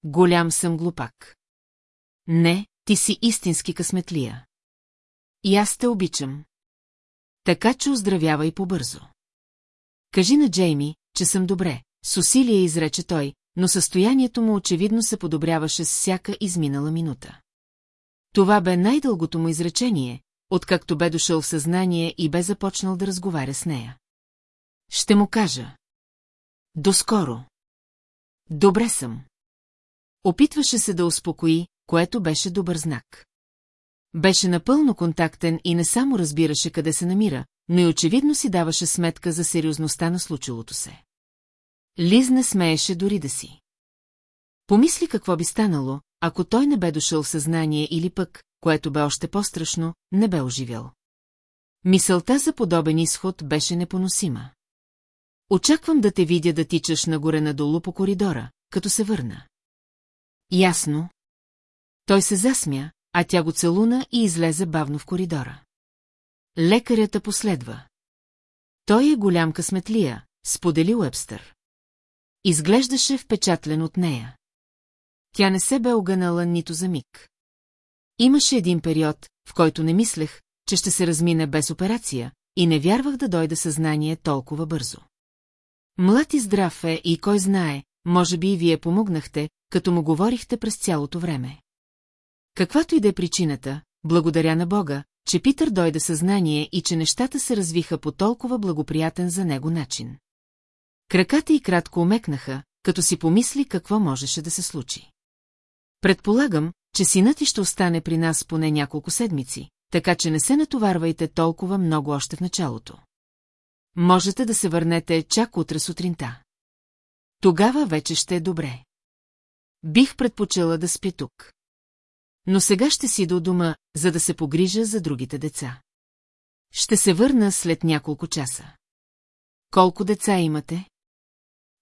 S1: Голям съм глупак. Не, ти си истински късметлия. И аз те обичам. Така, че оздравявай побързо. Кажи на Джейми, че съм добре, с усилие изрече той, но състоянието му очевидно се подобряваше с всяка изминала минута. Това бе най-дългото му изречение, откакто бе дошъл в съзнание и бе започнал да разговаря с нея. Ще му кажа. Доскоро. Добре съм. Опитваше се да успокои, което беше добър знак. Беше напълно контактен и не само разбираше къде се намира, но и очевидно си даваше сметка за сериозността на случилото се. Лиз не смееше дори да си. Помисли какво би станало, ако той не бе дошъл в съзнание или пък, което бе още по-страшно, не бе оживял. Мисълта за подобен изход беше непоносима. Очаквам да те видя да тичаш нагоре-надолу по коридора, като се върна. Ясно. Той се засмя, а тя го целуна и излезе бавно в коридора. Лекарята последва. Той е голям късметлия, сподели Уебстър. Изглеждаше впечатлен от нея. Тя не се бе огънала нито за миг. Имаше един период, в който не мислех, че ще се размина без операция, и не вярвах да дойде съзнание толкова бързо. Млад и здрав е и кой знае, може би и вие помогнахте, като му говорихте през цялото време. Каквато и да е причината, благодаря на Бога, че Питър дойде съзнание и че нещата се развиха по толкова благоприятен за него начин. Краката й кратко омекнаха, като си помисли какво можеше да се случи. Предполагам, че синът ти ще остане при нас поне няколко седмици, така че не се натоварвайте толкова много още в началото. Можете да се върнете чак утре сутринта. Тогава вече ще е добре. Бих предпочела да спи тук. Но сега ще си до дома, за да се погрижа за другите деца. Ще се върна след няколко часа. Колко деца имате?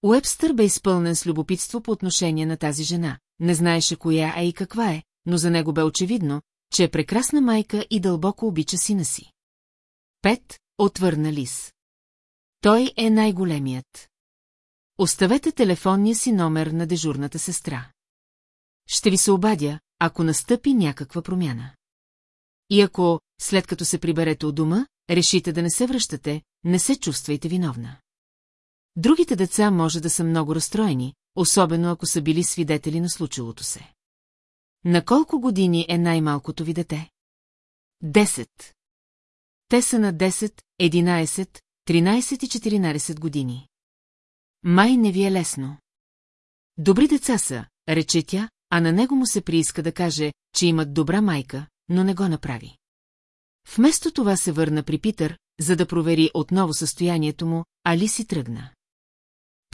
S1: Уебстър бе изпълнен с любопитство по отношение на тази жена. Не знаеше коя е и каква е, но за него бе очевидно, че е прекрасна майка и дълбоко обича сина си. Пет, отвърна Лис. Той е най-големият. Оставете телефонния си номер на дежурната сестра. Ще ви се обадя, ако настъпи някаква промяна. И ако, след като се приберете от дома, решите да не се връщате, не се чувствайте виновна. Другите деца може да са много разстроени, особено ако са били свидетели на случилото се. На колко години е най-малкото ви дете? 10. Те са на 10, 11, 13 и 14 години. Май не ви е лесно. Добри деца са, рече тя, а на него му се прииска да каже, че имат добра майка, но не го направи. Вместо това се върна при Питър, за да провери отново състоянието му, а ли си тръгна.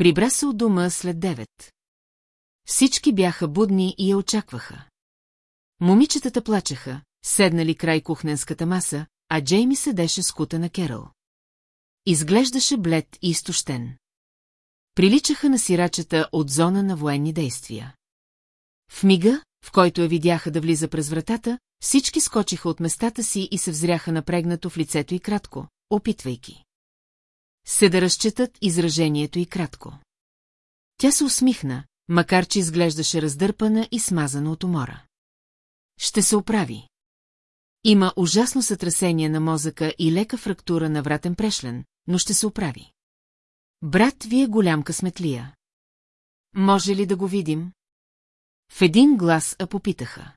S1: Прибра се от дома след девет. Всички бяха будни и я очакваха. Момичетата плачеха, седнали край кухненската маса, а Джейми седеше с кута на Керъл. Изглеждаше блед и изтощен. Приличаха на сирачета от зона на военни действия. В мига, в който я видяха да влиза през вратата, всички скочиха от местата си и се взряха напрегнато в лицето и кратко, опитвайки се да разчетат изражението и кратко. Тя се усмихна, макар че изглеждаше раздърпана и смазана от умора. Ще се оправи. Има ужасно сътресение на мозъка и лека фрактура на вратен прешлен, но ще се оправи. Брат ви е голям късметлия. Може ли да го видим? В един глас а попитаха.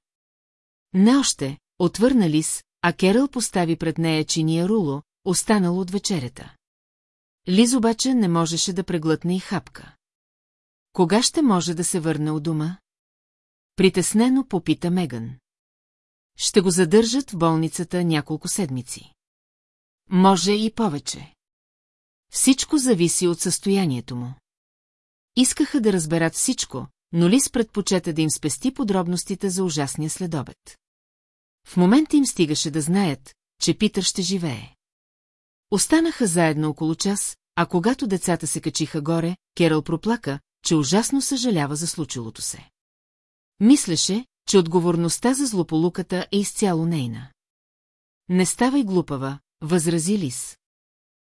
S1: Не още, отвърна Лис, а Керъл постави пред нея чиния руло, останало от вечерята. Лиз обаче не можеше да преглътне и хапка. Кога ще може да се върне у дома? Притеснено попита Меган. Ще го задържат в болницата няколко седмици. Може и повече. Всичко зависи от състоянието му. Искаха да разберат всичко, но Лис предпочета да им спести подробностите за ужасния следобед. В момента им стигаше да знаят, че Питър ще живее. Останаха заедно около час, а когато децата се качиха горе, Керал проплака, че ужасно съжалява за случилото се. Мислеше, че отговорността за злополуката е изцяло нейна. Не ставай глупава, възрази Лис.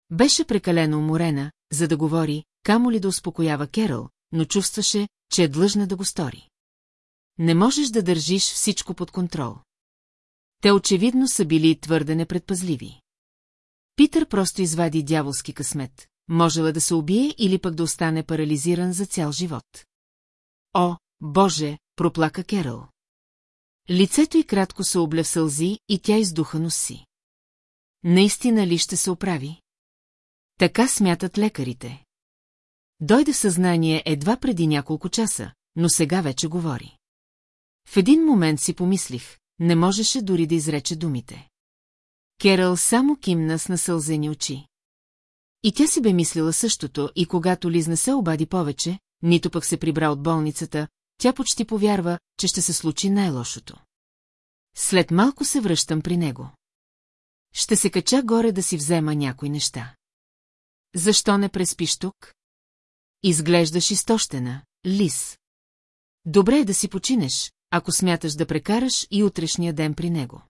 S1: Беше прекалено уморена, за да говори, камо ли да успокоява Керал, но чувстваше, че е длъжна да го стори. Не можеш да държиш всичко под контрол. Те очевидно са били твърде непредпазливи. Питър просто извади дяволски късмет. Можела да се убие или пък да остане парализиран за цял живот. О, Боже, проплака Керъл. Лицето й кратко се обля в сълзи и тя издуха носи. Наистина ли ще се оправи? Така смятат лекарите. Дойде в съзнание едва преди няколко часа, но сега вече говори. В един момент си помислих, не можеше дори да изрече думите. Керал само кимна с насълзени очи. И тя си бе мислила същото и когато Лиз не се обади повече, нито пък се прибра от болницата, тя почти повярва, че ще се случи най-лошото. След малко се връщам при него. Ще се кача горе да си взема някои неща. Защо не преспиш тук? Изглеждаш изтощена, Лис. Добре е да си починеш, ако смяташ да прекараш и утрешния ден при него.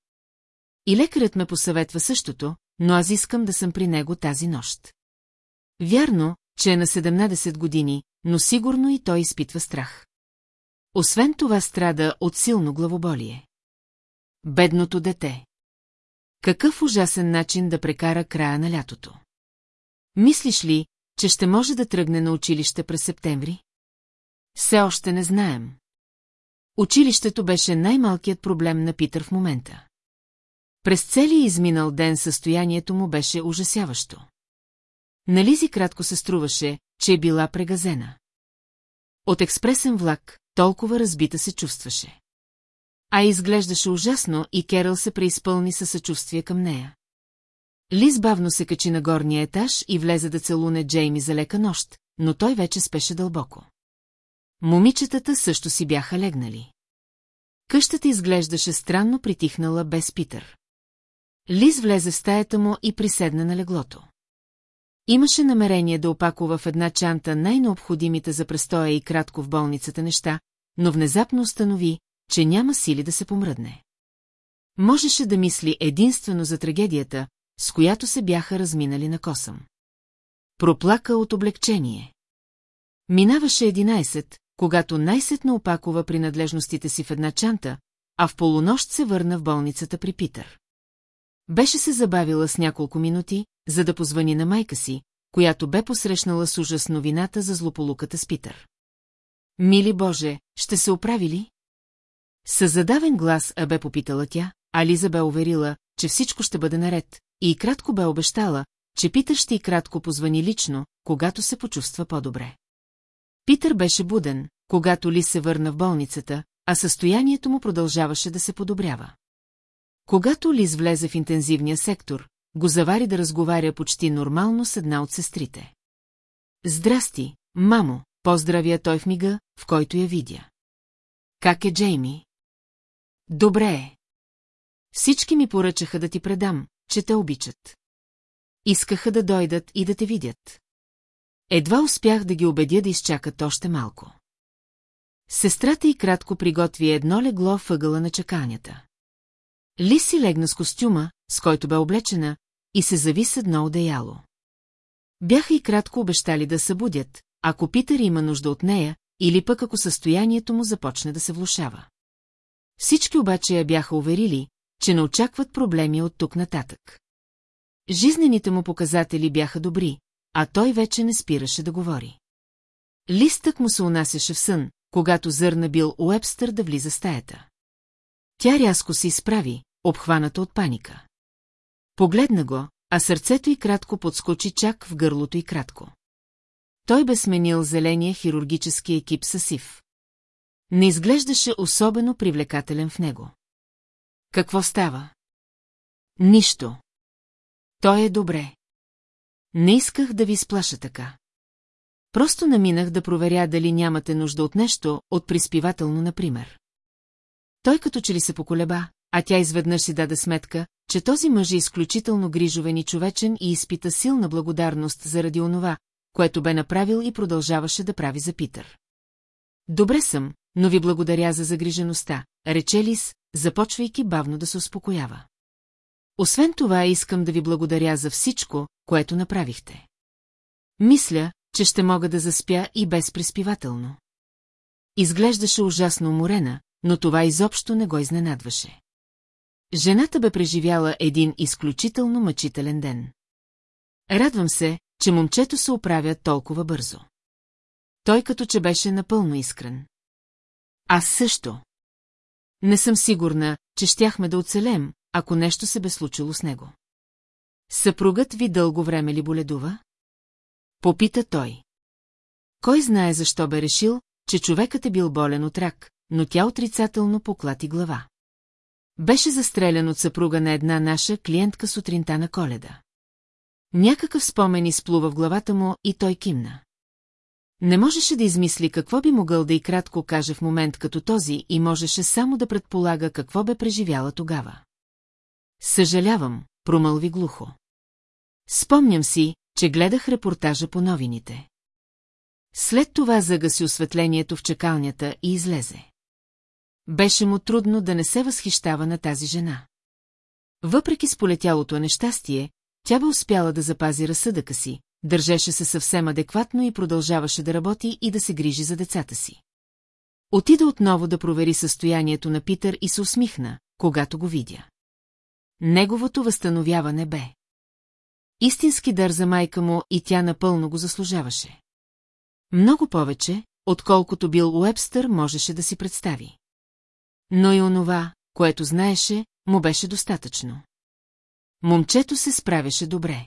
S1: И лекарят ме посъветва същото, но аз искам да съм при него тази нощ. Вярно, че е на 17 години, но сигурно и той изпитва страх. Освен това страда от силно главоболие. Бедното дете. Какъв ужасен начин да прекара края на лятото. Мислиш ли, че ще може да тръгне на училище през септември? Все още не знаем. Училището беше най-малкият проблем на Питър в момента. През целия изминал ден състоянието му беше ужасяващо. На Лизи кратко се струваше, че е била прегазена. От експресен влак, толкова разбита се чувстваше. А изглеждаше ужасно и Керъл се преизпълни със съчувствие към нея. Лиз бавно се качи на горния етаж и влезе да целуне Джейми за лека нощ, но той вече спеше дълбоко. Момичетата също си бяха легнали. Къщата изглеждаше странно притихнала без Питър. Лиз влезе в стаята му и приседна на леглото. Имаше намерение да опакова в една чанта най-необходимите за престоя и кратко в болницата неща, но внезапно установи, че няма сили да се помръдне. Можеше да мисли единствено за трагедията, с която се бяха разминали на косъм. Проплака от облегчение. Минаваше 11, когато най-сетно опакова принадлежностите си в една чанта, а в полунощ се върна в болницата при Питър. Беше се забавила с няколко минути, за да позвани на майка си, която бе посрещнала с ужас новината за злополуката с Питър. Мили Боже, ще се оправи ли? Със задавен глас а бе попитала тя, а Лиза бе уверила, че всичко ще бъде наред, и кратко бе обещала, че Питър ще и кратко позвани лично, когато се почувства по-добре. Питър беше буден, когато Ли се върна в болницата, а състоянието му продължаваше да се подобрява. Когато Лиз влезе в интензивния сектор, го завари да разговаря почти нормално с една от сестрите. Здрасти, мамо, поздравя той в мига, в който я видя. Как е Джейми? Добре е. Всички ми поръчаха да ти предам, че те обичат. Искаха да дойдат и да те видят. Едва успях да ги убедя да изчакат още малко. Сестрата й кратко приготви едно легло въгъла на чаканията. Ли си легна с костюма, с който бе облечена, и се зави с едно одеяло. Бяха и кратко обещали да събудят, ако Питър има нужда от нея, или пък ако състоянието му започне да се влушава. Всички обаче я бяха уверили, че не очакват проблеми от тук нататък. Жизнените му показатели бяха добри, а той вече не спираше да говори. Листък му се унасяше в сън, когато зърна бил Уебстър да влиза стаята. Тя рязко се изправи, обхваната от паника. Погледна го, а сърцето й кратко подскочи чак в гърлото й кратко. Той бе сменил зеления хирургически екип със сив. Не изглеждаше особено привлекателен в него. Какво става? Нищо. Той е добре. Не исках да ви сплаша така. Просто наминах да проверя дали нямате нужда от нещо, от приспивателно, например. Той като че ли се поколеба, а тя изведнъж си даде сметка, че този мъж е изключително грижовен и човечен и изпита силна благодарност заради онова, което бе направил и продължаваше да прави за Питър. Добре съм, но ви благодаря за загрижеността, рече Лис, започвайки бавно да се успокоява. Освен това, искам да ви благодаря за всичко, което направихте. Мисля, че ще мога да заспя и безприспивателно. Изглеждаше ужасно уморена, но това изобщо не го изненадваше. Жената бе преживяла един изключително мъчителен ден. Радвам се, че момчето се оправя толкова бързо. Той като че беше напълно искрен. Аз също. Не съм сигурна, че щяхме да оцелем, ако нещо се бе случило с него. Съпругът ви дълго време ли боледува? Попита той. Кой знае защо бе решил, че човекът е бил болен от рак, но тя отрицателно поклати глава. Беше застрелян от съпруга на една наша клиентка сутринта на коледа. Някакъв спомен изплува в главата му и той кимна. Не можеше да измисли какво би могъл да и кратко каже в момент като този и можеше само да предполага какво бе преживяла тогава. Съжалявам, промълви глухо. Спомням си, че гледах репортажа по новините. След това загаси осветлението в чекалнята и излезе. Беше му трудно да не се възхищава на тази жена. Въпреки сполетялото нещастие, тя бе успяла да запази разсъдъка си, държеше се съвсем адекватно и продължаваше да работи и да се грижи за децата си. Отида отново да провери състоянието на Питър и се усмихна, когато го видя. Неговото възстановяване бе. Истински дар за майка му и тя напълно го заслужаваше. Много повече, отколкото бил Уебстър можеше да си представи но и онова, което знаеше, му беше достатъчно. Момчето се справяше добре.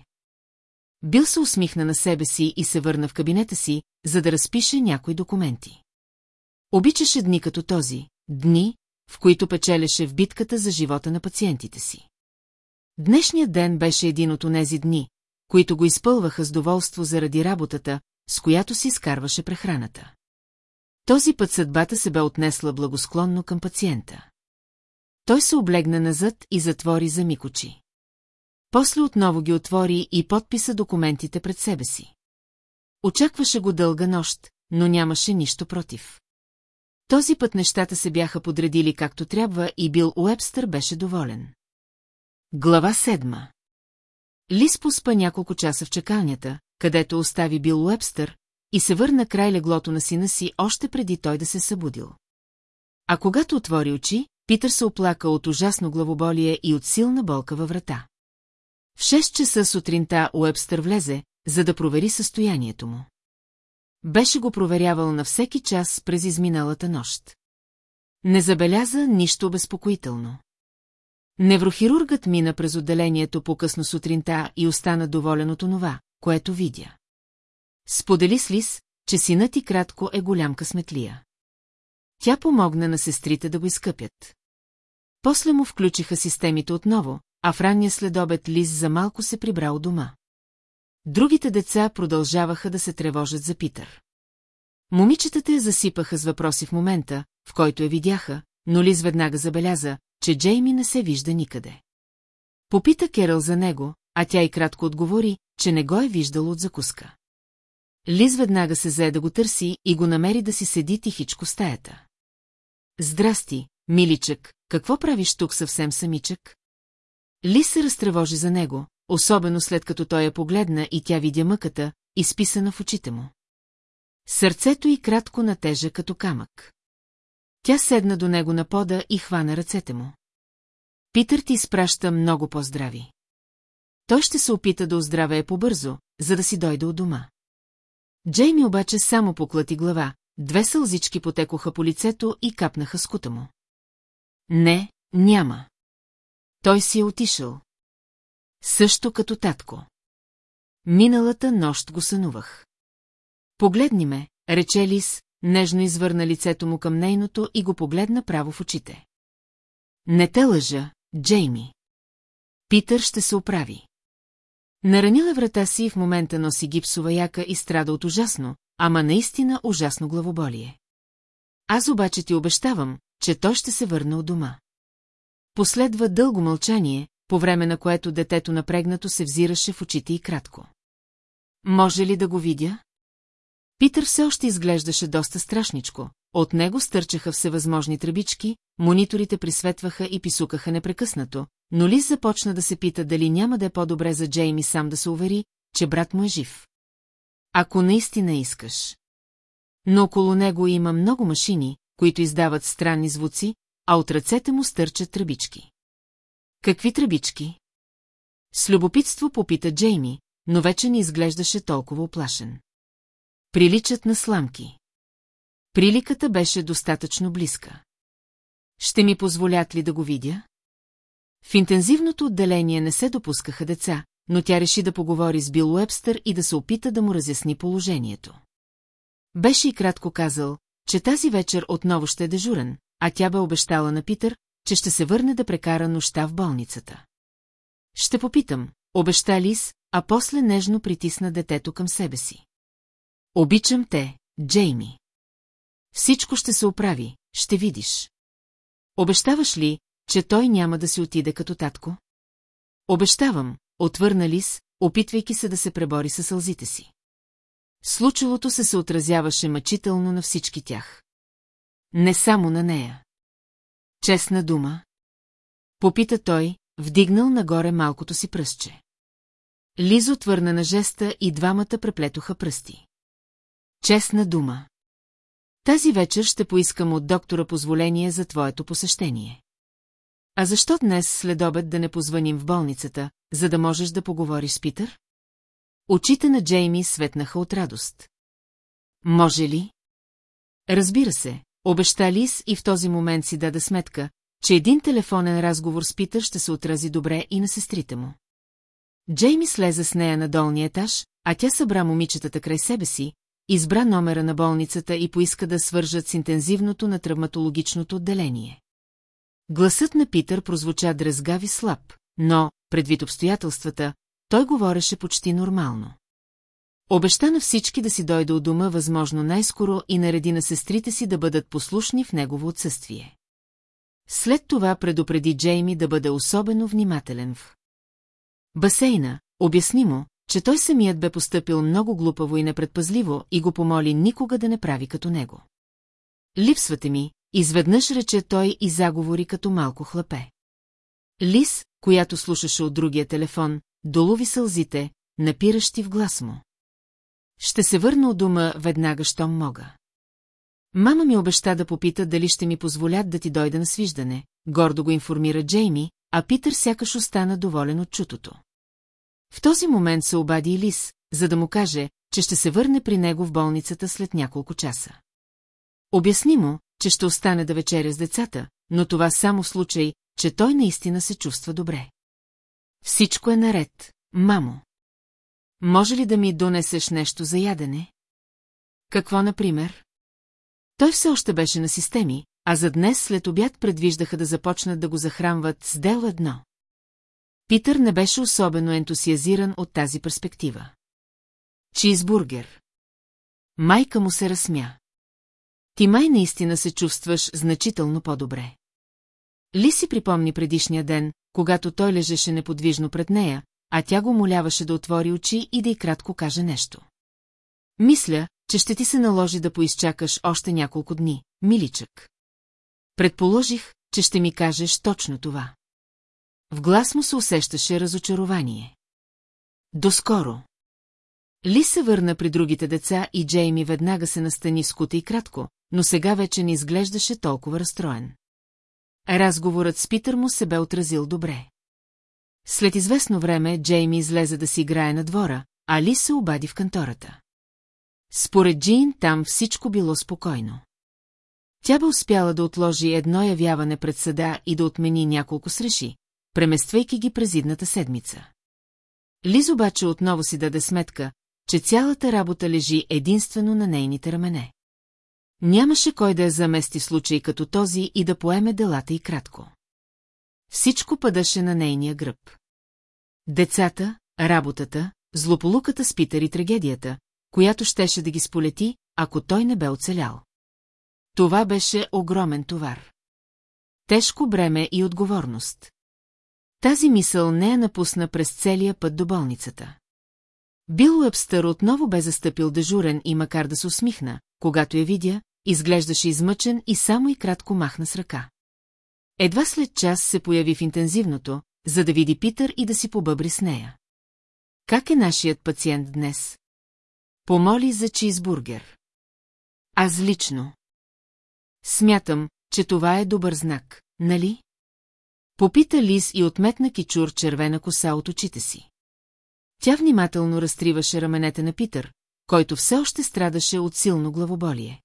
S1: Бил се усмихна на себе си и се върна в кабинета си, за да разпише някои документи. Обичаше дни като този, дни, в които печелеше в битката за живота на пациентите си. Днешният ден беше един от онези дни, които го изпълваха с доволство заради работата, с която си изкарваше прехраната. Този път съдбата се бе отнесла благосклонно към пациента. Той се облегна назад и затвори за микочи. После отново ги отвори и подписа документите пред себе си. Очакваше го дълга нощ, но нямаше нищо против. Този път нещата се бяха подредили както трябва и Бил Уебстър беше доволен. Глава седма Лис поспа няколко часа в чакалнята, където остави Бил Уебстър, и се върна край леглото на сина си още преди той да се събудил. А когато отвори очи, Питър се оплака от ужасно главоболие и от силна болка във врата. В 6 часа сутринта Уебстър влезе, за да провери състоянието му. Беше го проверявал на всеки час през изминалата нощ. Не забеляза нищо безпокоително. Неврохирургът мина през отделението по късно сутринта и остана доволен от онова, което видя. Сподели с Лис, че синът ти кратко е голям късметлия. Тя помогна на сестрите да го изкъпят. После му включиха системите отново, а в ранния следобед Лис за малко се прибра у дома. Другите деца продължаваха да се тревожат за Питър. Момичетата я засипаха с въпроси в момента, в който я видяха, но Лиз веднага забеляза, че Джейми не се вижда никъде. Попита Керъл за него, а тя и кратко отговори, че не го е виждал от закуска. Лиз веднага се зае да го търси и го намери да си седи тихичко в стаята. Здрасти, миличък, какво правиш тук съвсем самичък? Лиз се разтревожи за него, особено след като той я погледна и тя видя мъката, изписана в очите му. Сърцето й кратко натежа като камък. Тя седна до него на пода и хвана ръцете му. Питър ти изпраща много по-здрави. Той ще се опита да оздравее побързо, за да си дойде от дома. Джейми обаче само поклати глава, две сълзички потекоха по лицето и капнаха с му. Не, няма. Той си е отишъл. Също като татко. Миналата нощ го сънувах. Погледни ме, рече Лис, нежно извърна лицето му към нейното и го погледна право в очите. Не те лъжа, Джейми. Питър ще се оправи. Наранил е врата си и в момента носи гипсова яка и страда от ужасно, ама наистина ужасно главоболие. Аз обаче ти обещавам, че той ще се върне от дома. Последва дълго мълчание, по време на което детето напрегнато се взираше в очите и кратко. Може ли да го видя? Питър все още изглеждаше доста страшничко, от него стърчаха всевъзможни тръбички, мониторите присветваха и писукаха непрекъснато, но Лис започна да се пита дали няма да е по-добре за Джейми сам да се увери, че брат му е жив. Ако наистина искаш. Но около него има много машини, които издават странни звуци, а от ръцете му стърчат тръбички. Какви тръбички? С любопитство попита Джейми, но вече не изглеждаше толкова оплашен. Приличат на сламки. Приликата беше достатъчно близка. Ще ми позволят ли да го видя? В интензивното отделение не се допускаха деца, но тя реши да поговори с Бил Уебстър и да се опита да му разясни положението. Беше и кратко казал, че тази вечер отново ще е дежурен, а тя бе обещала на Питър, че ще се върне да прекара нощта в болницата. Ще попитам, обеща Лис, а после нежно притисна детето към себе си. Обичам те, Джейми. Всичко ще се оправи, ще видиш. Обещаваш ли, че той няма да си отиде като татко? Обещавам, отвърна Лис, опитвайки се да се пребори със сълзите си. Случилото се се отразяваше мъчително на всички тях. Не само на нея. Честна дума. Попита той, вдигнал нагоре малкото си пръстче. Лиз отвърна на жеста и двамата преплетоха пръсти. Честна дума. Тази вечер ще поискам от доктора позволение за твоето посещение. А защо днес след обед да не позваним в болницата, за да можеш да поговориш с Питър? Очите на Джейми светнаха от радост. Може ли? Разбира се, обеща Лис и в този момент си даде сметка, че един телефонен разговор с Питър ще се отрази добре и на сестрите му. Джейми слезе с нея на долния етаж, а тя събра момичетата край себе си, избра номера на болницата и поиска да свържат с интензивното на травматологичното отделение. Гласът на Питър прозвуча дрезгав и слаб, но, предвид обстоятелствата, той говореше почти нормално. Обеща на всички да си дойде от дома възможно най-скоро и нареди на сестрите си да бъдат послушни в негово отсъствие. След това предупреди Джейми да бъде особено внимателен в басейна, обясни му, че той самият бе поступил много глупаво и непредпазливо и го помоли никога да не прави като него. Липсвате ми, изведнъж рече той и заговори като малко хлапе. Лис, която слушаше от другия телефон, долови сълзите, напиращи в глас му. Ще се върна от дома веднага, щом мога. Мама ми обеща да попита дали ще ми позволят да ти дойда на свиждане, гордо го информира Джейми, а Питър сякаш остана доволен от чутото. В този момент се обади и Лис, за да му каже, че ще се върне при него в болницата след няколко часа. Обясни му, че ще остане да вечеря с децата, но това само в случай, че той наистина се чувства добре. Всичко е наред, мамо. Може ли да ми донесеш нещо за ядене? Какво, например? Той все още беше на системи, а за днес след обяд предвиждаха да започнат да го захранват с дел едно. Питър не беше особено ентусиазиран от тази перспектива. Чизбургер. Майка му се разсмя. Ти май наистина се чувстваш значително по-добре. Ли си припомни предишния ден, когато той лежеше неподвижно пред нея, а тя го моляваше да отвори очи и да й кратко каже нещо. Мисля, че ще ти се наложи да поизчакаш още няколко дни, миличък. Предположих, че ще ми кажеш точно това. В глас му се усещаше разочарование. Доскоро. Ли се върна при другите деца и Джейми веднага се настани с кута и кратко, но сега вече не изглеждаше толкова разстроен. Разговорът с Питър му се бе отразил добре. След известно време Джейми излезе да си играе на двора, а Ли се обади в кантората. Според Джин там всичко било спокойно. Тя бе успяла да отложи едно явяване пред съда и да отмени няколко среши премествайки ги през идната седмица. Лиз обаче отново си даде сметка, че цялата работа лежи единствено на нейните рамене. Нямаше кой да я замести случай като този и да поеме делата и кратко. Всичко падаше на нейния гръб. Децата, работата, злополуката с Питър и трагедията, която щеше да ги сполети, ако той не бе оцелял. Това беше огромен товар. Тежко бреме и отговорност. Тази мисъл не е напусна през целия път до болницата. Бил Уебстър отново бе застъпил дежурен и макар да се усмихна, когато я видя, изглеждаше измъчен и само и кратко махна с ръка. Едва след час се появи в интензивното, за да види Питър и да си побъбри с нея. Как е нашият пациент днес? Помоли за чизбургер. Аз лично. Смятам, че това е добър знак, нали? Попита Лис и отметна кичур червена коса от очите си. Тя внимателно разтриваше раменете на Питър, който все още страдаше от силно главоболие.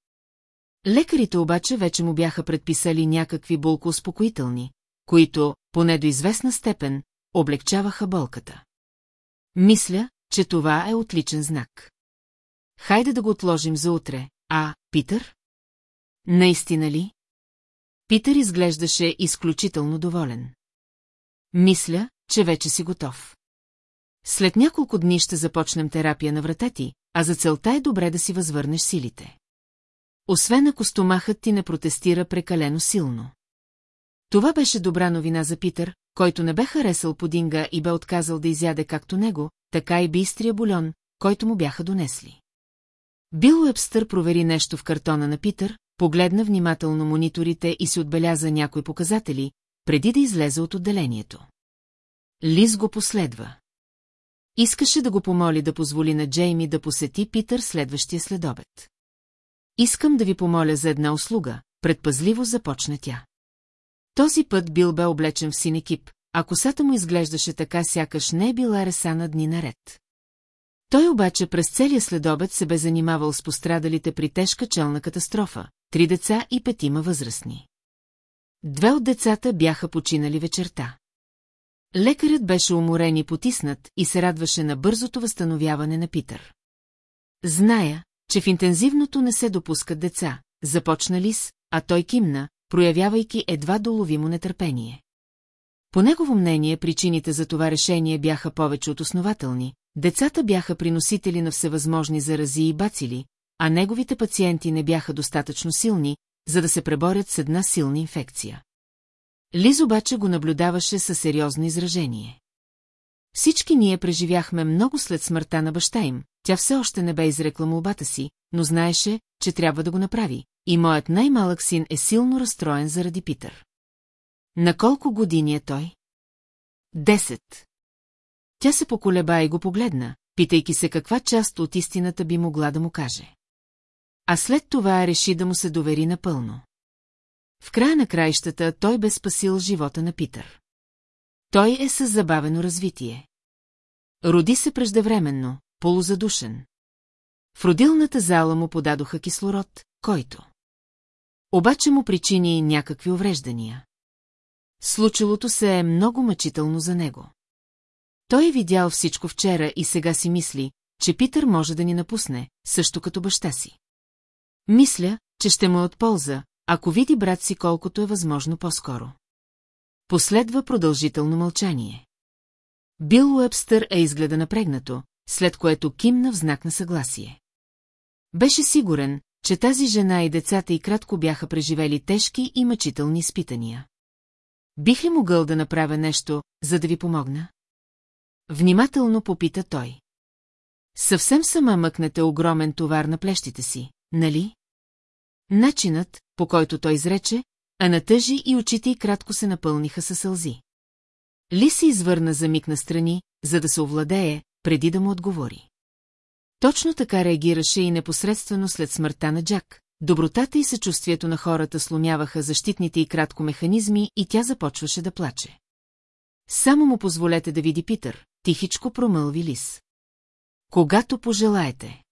S1: Лекарите обаче вече му бяха предписали някакви болкоуспокоителни, които, поне до известна степен, облегчаваха болката. Мисля, че това е отличен знак. Хайде да го отложим за утре, а, Питър? Наистина ли? Питър изглеждаше изключително доволен. Мисля, че вече си готов. След няколко дни ще започнем терапия на врата ти, а за целта е добре да си възвърнеш силите. Освен ако стомахът ти не протестира прекалено силно. Това беше добра новина за Питър, който не бе харесал подинга и бе отказал да изяде както него, така и бистрия бульон, който му бяха донесли. Бил Уебстър провери нещо в картона на Питър, погледна внимателно мониторите и се отбеляза някои показатели, преди да излезе от отделението. Лиз го последва. Искаше да го помоли да позволи на Джейми да посети Питър следващия следобед. Искам да ви помоля за една услуга, предпазливо започна тя. Този път бил бе облечен в син екип, а косата му изглеждаше така сякаш не е била ресана дни наред. Той обаче през целия следобед се бе занимавал с пострадалите при тежка челна катастрофа, три деца и петима възрастни. Две от децата бяха починали вечерта. Лекарят беше уморен и потиснат и се радваше на бързото възстановяване на Питър. Зная, че в интензивното не се допускат деца, започна Лис, а той кимна, проявявайки едва доловимо нетърпение. По негово мнение причините за това решение бяха повече от основателни, децата бяха приносители на всевъзможни зарази и бацили, а неговите пациенти не бяха достатъчно силни, за да се преборят с една силна инфекция. Лиз обаче го наблюдаваше със сериозно изражение. Всички ние преживяхме много след смъртта на баща им, тя все още не бе изрекла молбата си, но знаеше, че трябва да го направи, и моят най-малък син е силно разстроен заради Питър. На колко години е той? Десет. Тя се поколеба и го погледна, питайки се каква част от истината би могла да му каже а след това реши да му се довери напълно. В края на краищата той бе спасил живота на Питър. Той е с забавено развитие. Роди се преждевременно, полузадушен. В родилната зала му подадоха кислород, който. Обаче му причини някакви увреждания. Случилото се е много мъчително за него. Той е видял всичко вчера и сега си мисли, че Питър може да ни напусне, също като баща си. Мисля, че ще му е от полза, ако види брат си колкото е възможно по-скоро. Последва продължително мълчание. Бил Уебстър е изгледа напрегнато, след което кимна в знак на съгласие. Беше сигурен, че тази жена и децата и кратко бяха преживели тежки и мъчителни изпитания. Бих ли могъл да направя нещо, за да ви помогна? Внимателно попита той. Съвсем сама мъкнете огромен товар на плещите си, нали? Начинът, по който той изрече, а натъжи и очите й кратко се напълниха със сълзи. Ли се извърна за миг настрани, за да се овладее, преди да му отговори. Точно така реагираше и непосредствено след смъртта на Джак. Добротата и съчувствието на хората сломяваха защитните и кратко механизми и тя започваше да плаче. Само му позволете да види Питър, тихичко промълви Лис. Когато пожелаете.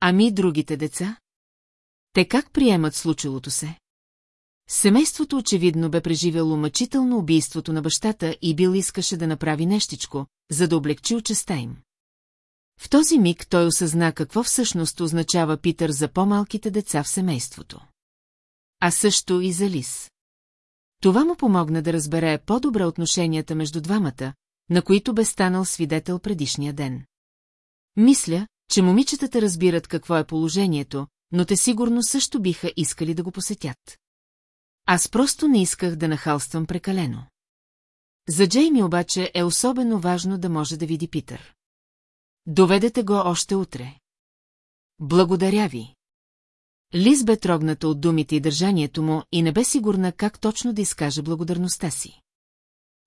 S1: Ами другите деца? Те как приемат случилото се? Семейството очевидно бе преживяло мъчително убийството на бащата и Бил искаше да направи нещичко, за да облегчи участа им. В този миг той осъзна какво всъщност означава Питър за по-малките деца в семейството. А също и за Лис. Това му помогна да разбере по-добре отношенията между двамата, на които бе станал свидетел предишния ден. Мисля, че момичетата разбират какво е положението, но те сигурно също биха искали да го посетят. Аз просто не исках да нахалствам прекалено. За Джейми обаче е особено важно да може да види Питър. Доведете го още утре. Благодаря ви. Лиз бе трогната от думите и държанието му и не бе сигурна как точно да изкаже благодарността си.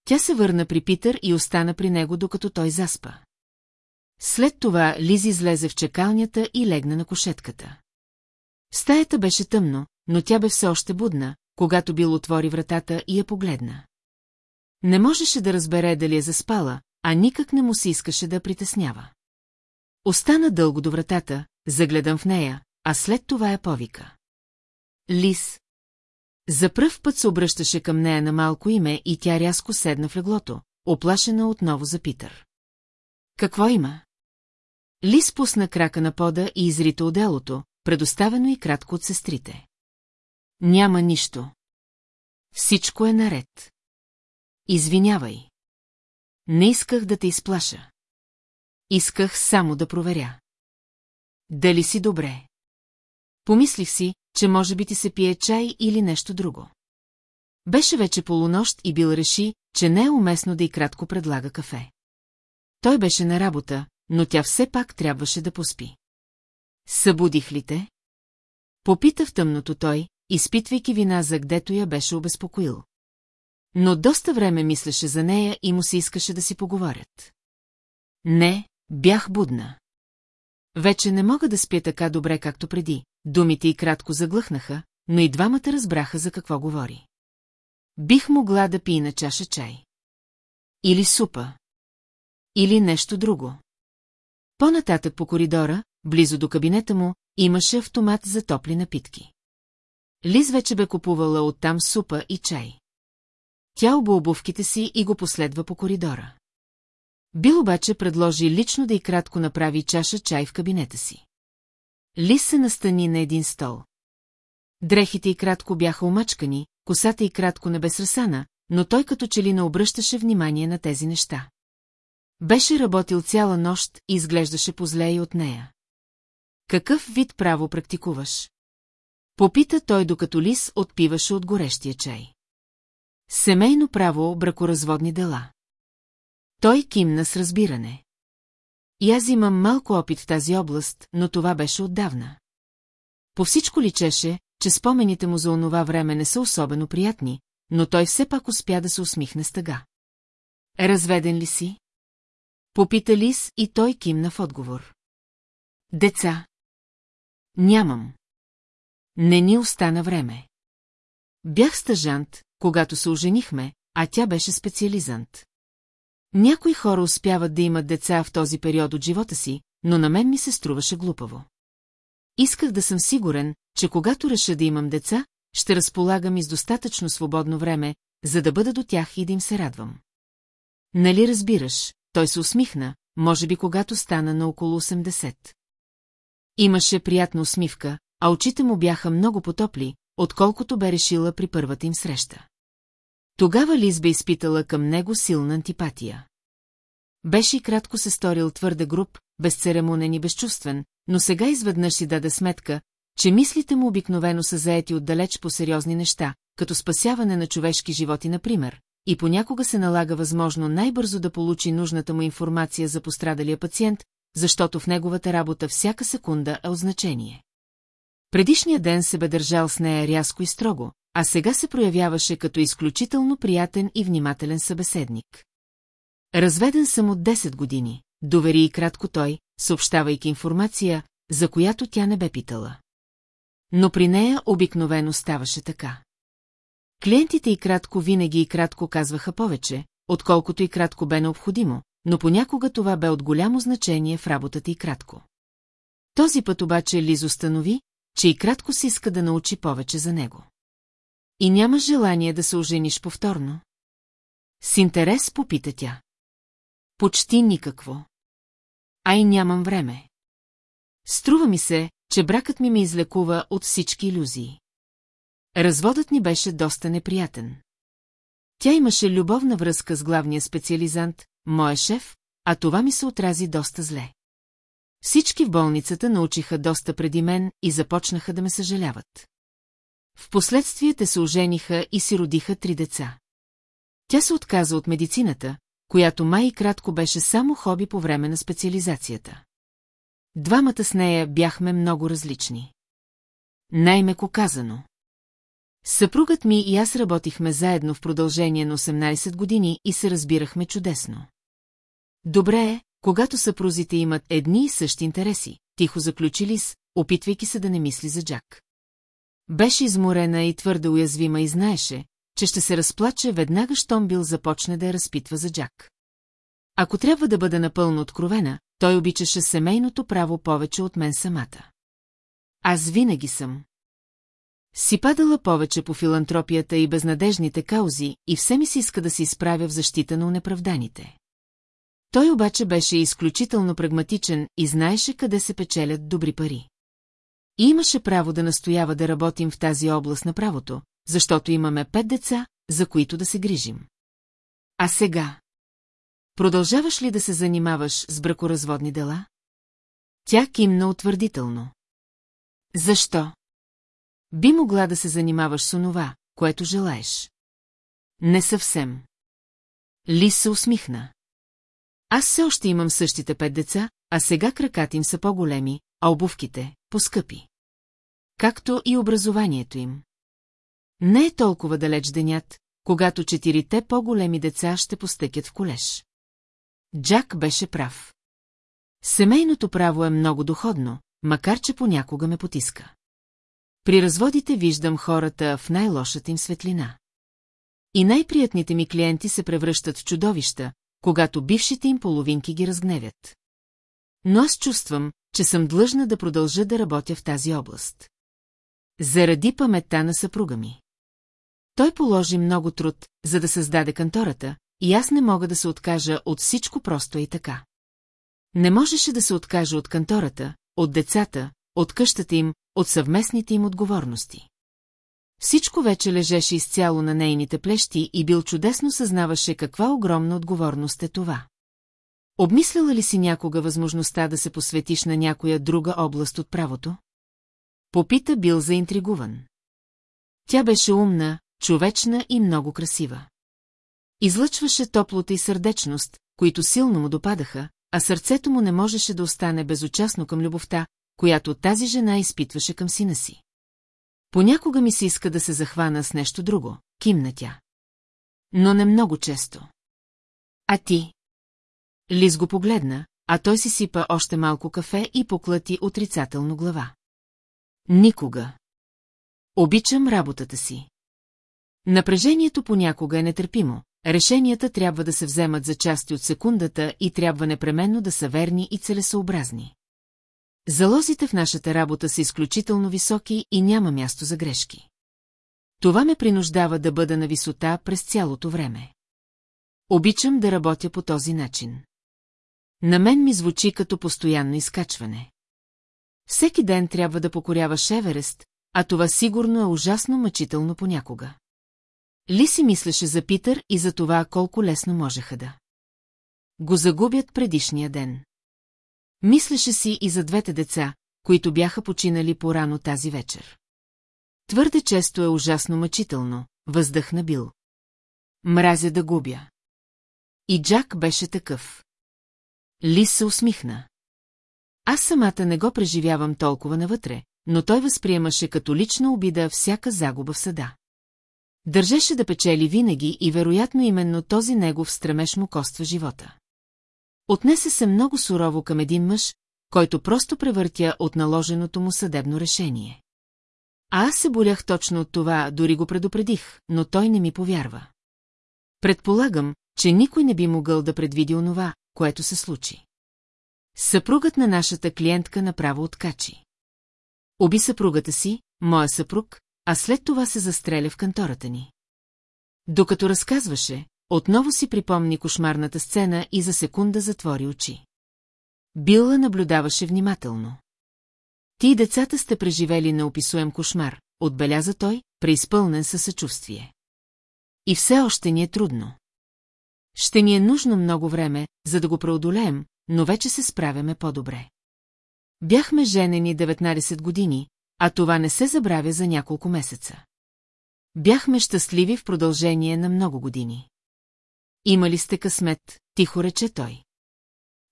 S1: Тя се върна при Питър и остана при него, докато той заспа. След това Лиз излезе в чекалнята и легна на кошетката. Стаята беше тъмно, но тя бе все още будна, когато Бил отвори вратата и я погледна. Не можеше да разбере дали е заспала, а никак не му се искаше да притеснява. Остана дълго до вратата, загледам в нея, а след това я повика. Лис. За пръв път се обръщаше към нея на малко име и тя рязко седна в леглото, оплашена отново за Питър. Какво има? Лис пусна крака на пода и изрита отделото, предоставено и кратко от сестрите. Няма нищо. Всичко е наред. Извинявай. Не исках да те изплаша. Исках само да проверя. Дали си добре? Помислих си, че може би ти се пие чай или нещо друго. Беше вече полунощ и Бил реши, че не е уместно да и кратко предлага кафе. Той беше на работа, но тя все пак трябваше да поспи. Събудих ли те? Попита в тъмното той, изпитвайки вина за гдето я беше обезпокоил. Но доста време мислеше за нея и му се искаше да си поговорят. Не, бях будна. Вече не мога да спя така добре, както преди. Думите и кратко заглъхнаха, но и двамата разбраха за какво говори. Бих могла да пи на чаша чай. Или супа. Или нещо друго. По-нататък по коридора, близо до кабинета му, имаше автомат за топли напитки. Лиз вече бе купувала оттам супа и чай. Тя оба обувките си и го последва по коридора. Бил обаче предложи лично да и кратко направи чаша чай в кабинета си. Лиз се настани на един стол. Дрехите и кратко бяха омачкани, косата и кратко не бе но той като че ли не обръщаше внимание на тези неща. Беше работил цяла нощ и изглеждаше позле и от нея. Какъв вид право практикуваш? Попита той докато лис отпиваше от горещия чай. Семейно право, бракоразводни дела. Той кимна с разбиране. И аз имам малко опит в тази област, но това беше отдавна. По всичко личеше, че спомените му за онова време не са особено приятни, но той все пак успя да се усмихне стъга. Разведен ли си? Попита Лис и той кимна в отговор. Деца. Нямам. Не ни остана време. Бях стъжант, когато се оженихме, а тя беше специализант. Някои хора успяват да имат деца в този период от живота си, но на мен ми се струваше глупаво. Исках да съм сигурен, че когато реша да имам деца, ще разполагам и с достатъчно свободно време, за да бъда до тях и да им се радвам. Нали разбираш, той се усмихна, може би когато стана на около 80. Имаше приятна усмивка, а очите му бяха много потопли, отколкото бе решила при първата им среща. Тогава Лиз бе изпитала към него силна антипатия. Беше и кратко се сторил твърде груб, безцеремонен и безчувствен, но сега изведнъж си даде сметка, че мислите му обикновено са заети отдалеч по сериозни неща, като спасяване на човешки животи, например, и понякога се налага възможно най-бързо да получи нужната му информация за пострадалия пациент, защото в неговата работа всяка секунда е означение. Предишния ден се бе държал с нея рязко и строго, а сега се проявяваше като изключително приятен и внимателен събеседник. Разведен съм от 10 години, довери и кратко той, съобщавайки информация, за която тя не бе питала. Но при нея обикновено ставаше така. Клиентите и кратко винаги и кратко казваха повече, отколкото и кратко бе необходимо, но понякога това бе от голямо значение в работата и кратко. Този път обаче Лиз установи, че и кратко си иска да научи повече за него. И няма желание да се ожениш повторно? С интерес попита тя. Почти никакво. Ай, нямам време. Струва ми се, че бракът ми ме излекува от всички иллюзии. Разводът ни беше доста неприятен. Тя имаше любовна връзка с главния специализант, моя шеф, а това ми се отрази доста зле. Всички в болницата научиха доста преди мен и започнаха да ме съжаляват. Впоследствие те се ожениха и си родиха три деца. Тя се отказа от медицината, която май и кратко беше само хоби по време на специализацията. Двамата с нея бяхме много различни. Най-меко казано. Съпругът ми и аз работихме заедно в продължение на 18 години и се разбирахме чудесно. Добре е, когато съпрузите имат едни и същи интереси, тихо заключи Лис, опитвайки се да не мисли за Джак. Беше изморена и твърде уязвима и знаеше, че ще се разплаче веднага, щом бил започне да я разпитва за Джак. Ако трябва да бъда напълно откровена, той обичаше семейното право повече от мен самата. Аз винаги съм. Си падала повече по филантропията и безнадежните каузи и все ми си иска да се изправя в защита на унеправданите. Той обаче беше изключително прагматичен и знаеше къде се печелят добри пари. И имаше право да настоява да работим в тази област на правото, защото имаме пет деца, за които да се грижим. А сега? Продължаваш ли да се занимаваш с бракоразводни дела? Тя кимна утвърдително. Защо? Би могла да се занимаваш с онова, което желаеш. Не съвсем. Ли се усмихна. Аз все още имам същите пет деца, а сега краката им са по-големи, а обувките – по-скъпи. Както и образованието им. Не е толкова далеч денят, когато четирите по-големи деца ще постъкят в колеж. Джак беше прав. Семейното право е много доходно, макар че понякога ме потиска. При разводите виждам хората в най-лошата им светлина. И най-приятните ми клиенти се превръщат в чудовища, когато бившите им половинки ги разгневят. Но аз чувствам, че съм длъжна да продължа да работя в тази област. Заради паметта на съпруга ми. Той положи много труд, за да създаде кантората, и аз не мога да се откажа от всичко просто и така. Не можеше да се откажа от кантората, от децата, от къщата им, от съвместните им отговорности. Всичко вече лежеше изцяло на нейните плещи и бил чудесно съзнаваше каква огромна отговорност е това. Обмисляла ли си някога възможността да се посветиш на някоя друга област от правото? Попита бил заинтригуван. Тя беше умна, човечна и много красива. Излъчваше топлота и сърдечност, които силно му допадаха, а сърцето му не можеше да остане безучастно към любовта, която тази жена изпитваше към сина си. Понякога ми се иска да се захвана с нещо друго, кимна тя. Но не много често. А ти? Лиз го погледна, а той си сипа още малко кафе и поклати отрицателно глава. Никога. Обичам работата си. Напрежението понякога е нетърпимо. Решенията трябва да се вземат за части от секундата и трябва непременно да са верни и целесообразни. Залозите в нашата работа са изключително високи и няма място за грешки. Това ме принуждава да бъда на висота през цялото време. Обичам да работя по този начин. На мен ми звучи като постоянно изкачване. Всеки ден трябва да покорява Шеверест, а това сигурно е ужасно мъчително понякога. Ли си мислеше за Питър и за това колко лесно можеха да. Го загубят предишния ден. Мислеше си и за двете деца, които бяха починали порано тази вечер. Твърде често е ужасно мъчително, въздъхна Бил. Мразя да губя. И Джак беше такъв. Лис се усмихна. Аз самата не го преживявам толкова навътре, но той възприемаше като лична обида всяка загуба в съда. Държеше да печели винаги и вероятно именно този негов стремеж му коства живота. Отнесе се много сурово към един мъж, който просто превъртя от наложеното му съдебно решение. А аз се болях точно от това, дори го предупредих, но той не ми повярва. Предполагам, че никой не би могъл да предвиди онова, което се случи. Съпругът на нашата клиентка направо откачи. Оби съпругата си, моя съпруг, а след това се застреля в кантората ни. Докато разказваше, отново си припомни кошмарната сцена и за секунда затвори очи. Билла наблюдаваше внимателно. Ти и децата сте преживели неописуем кошмар, отбеляза той, преизпълнен със съчувствие. И все още ни е трудно. Ще ни е нужно много време, за да го преодолеем, но вече се справяме по-добре. Бяхме женени 19 години, а това не се забравя за няколко месеца. Бяхме щастливи в продължение на много години. Има ли сте късмет, тихо рече той.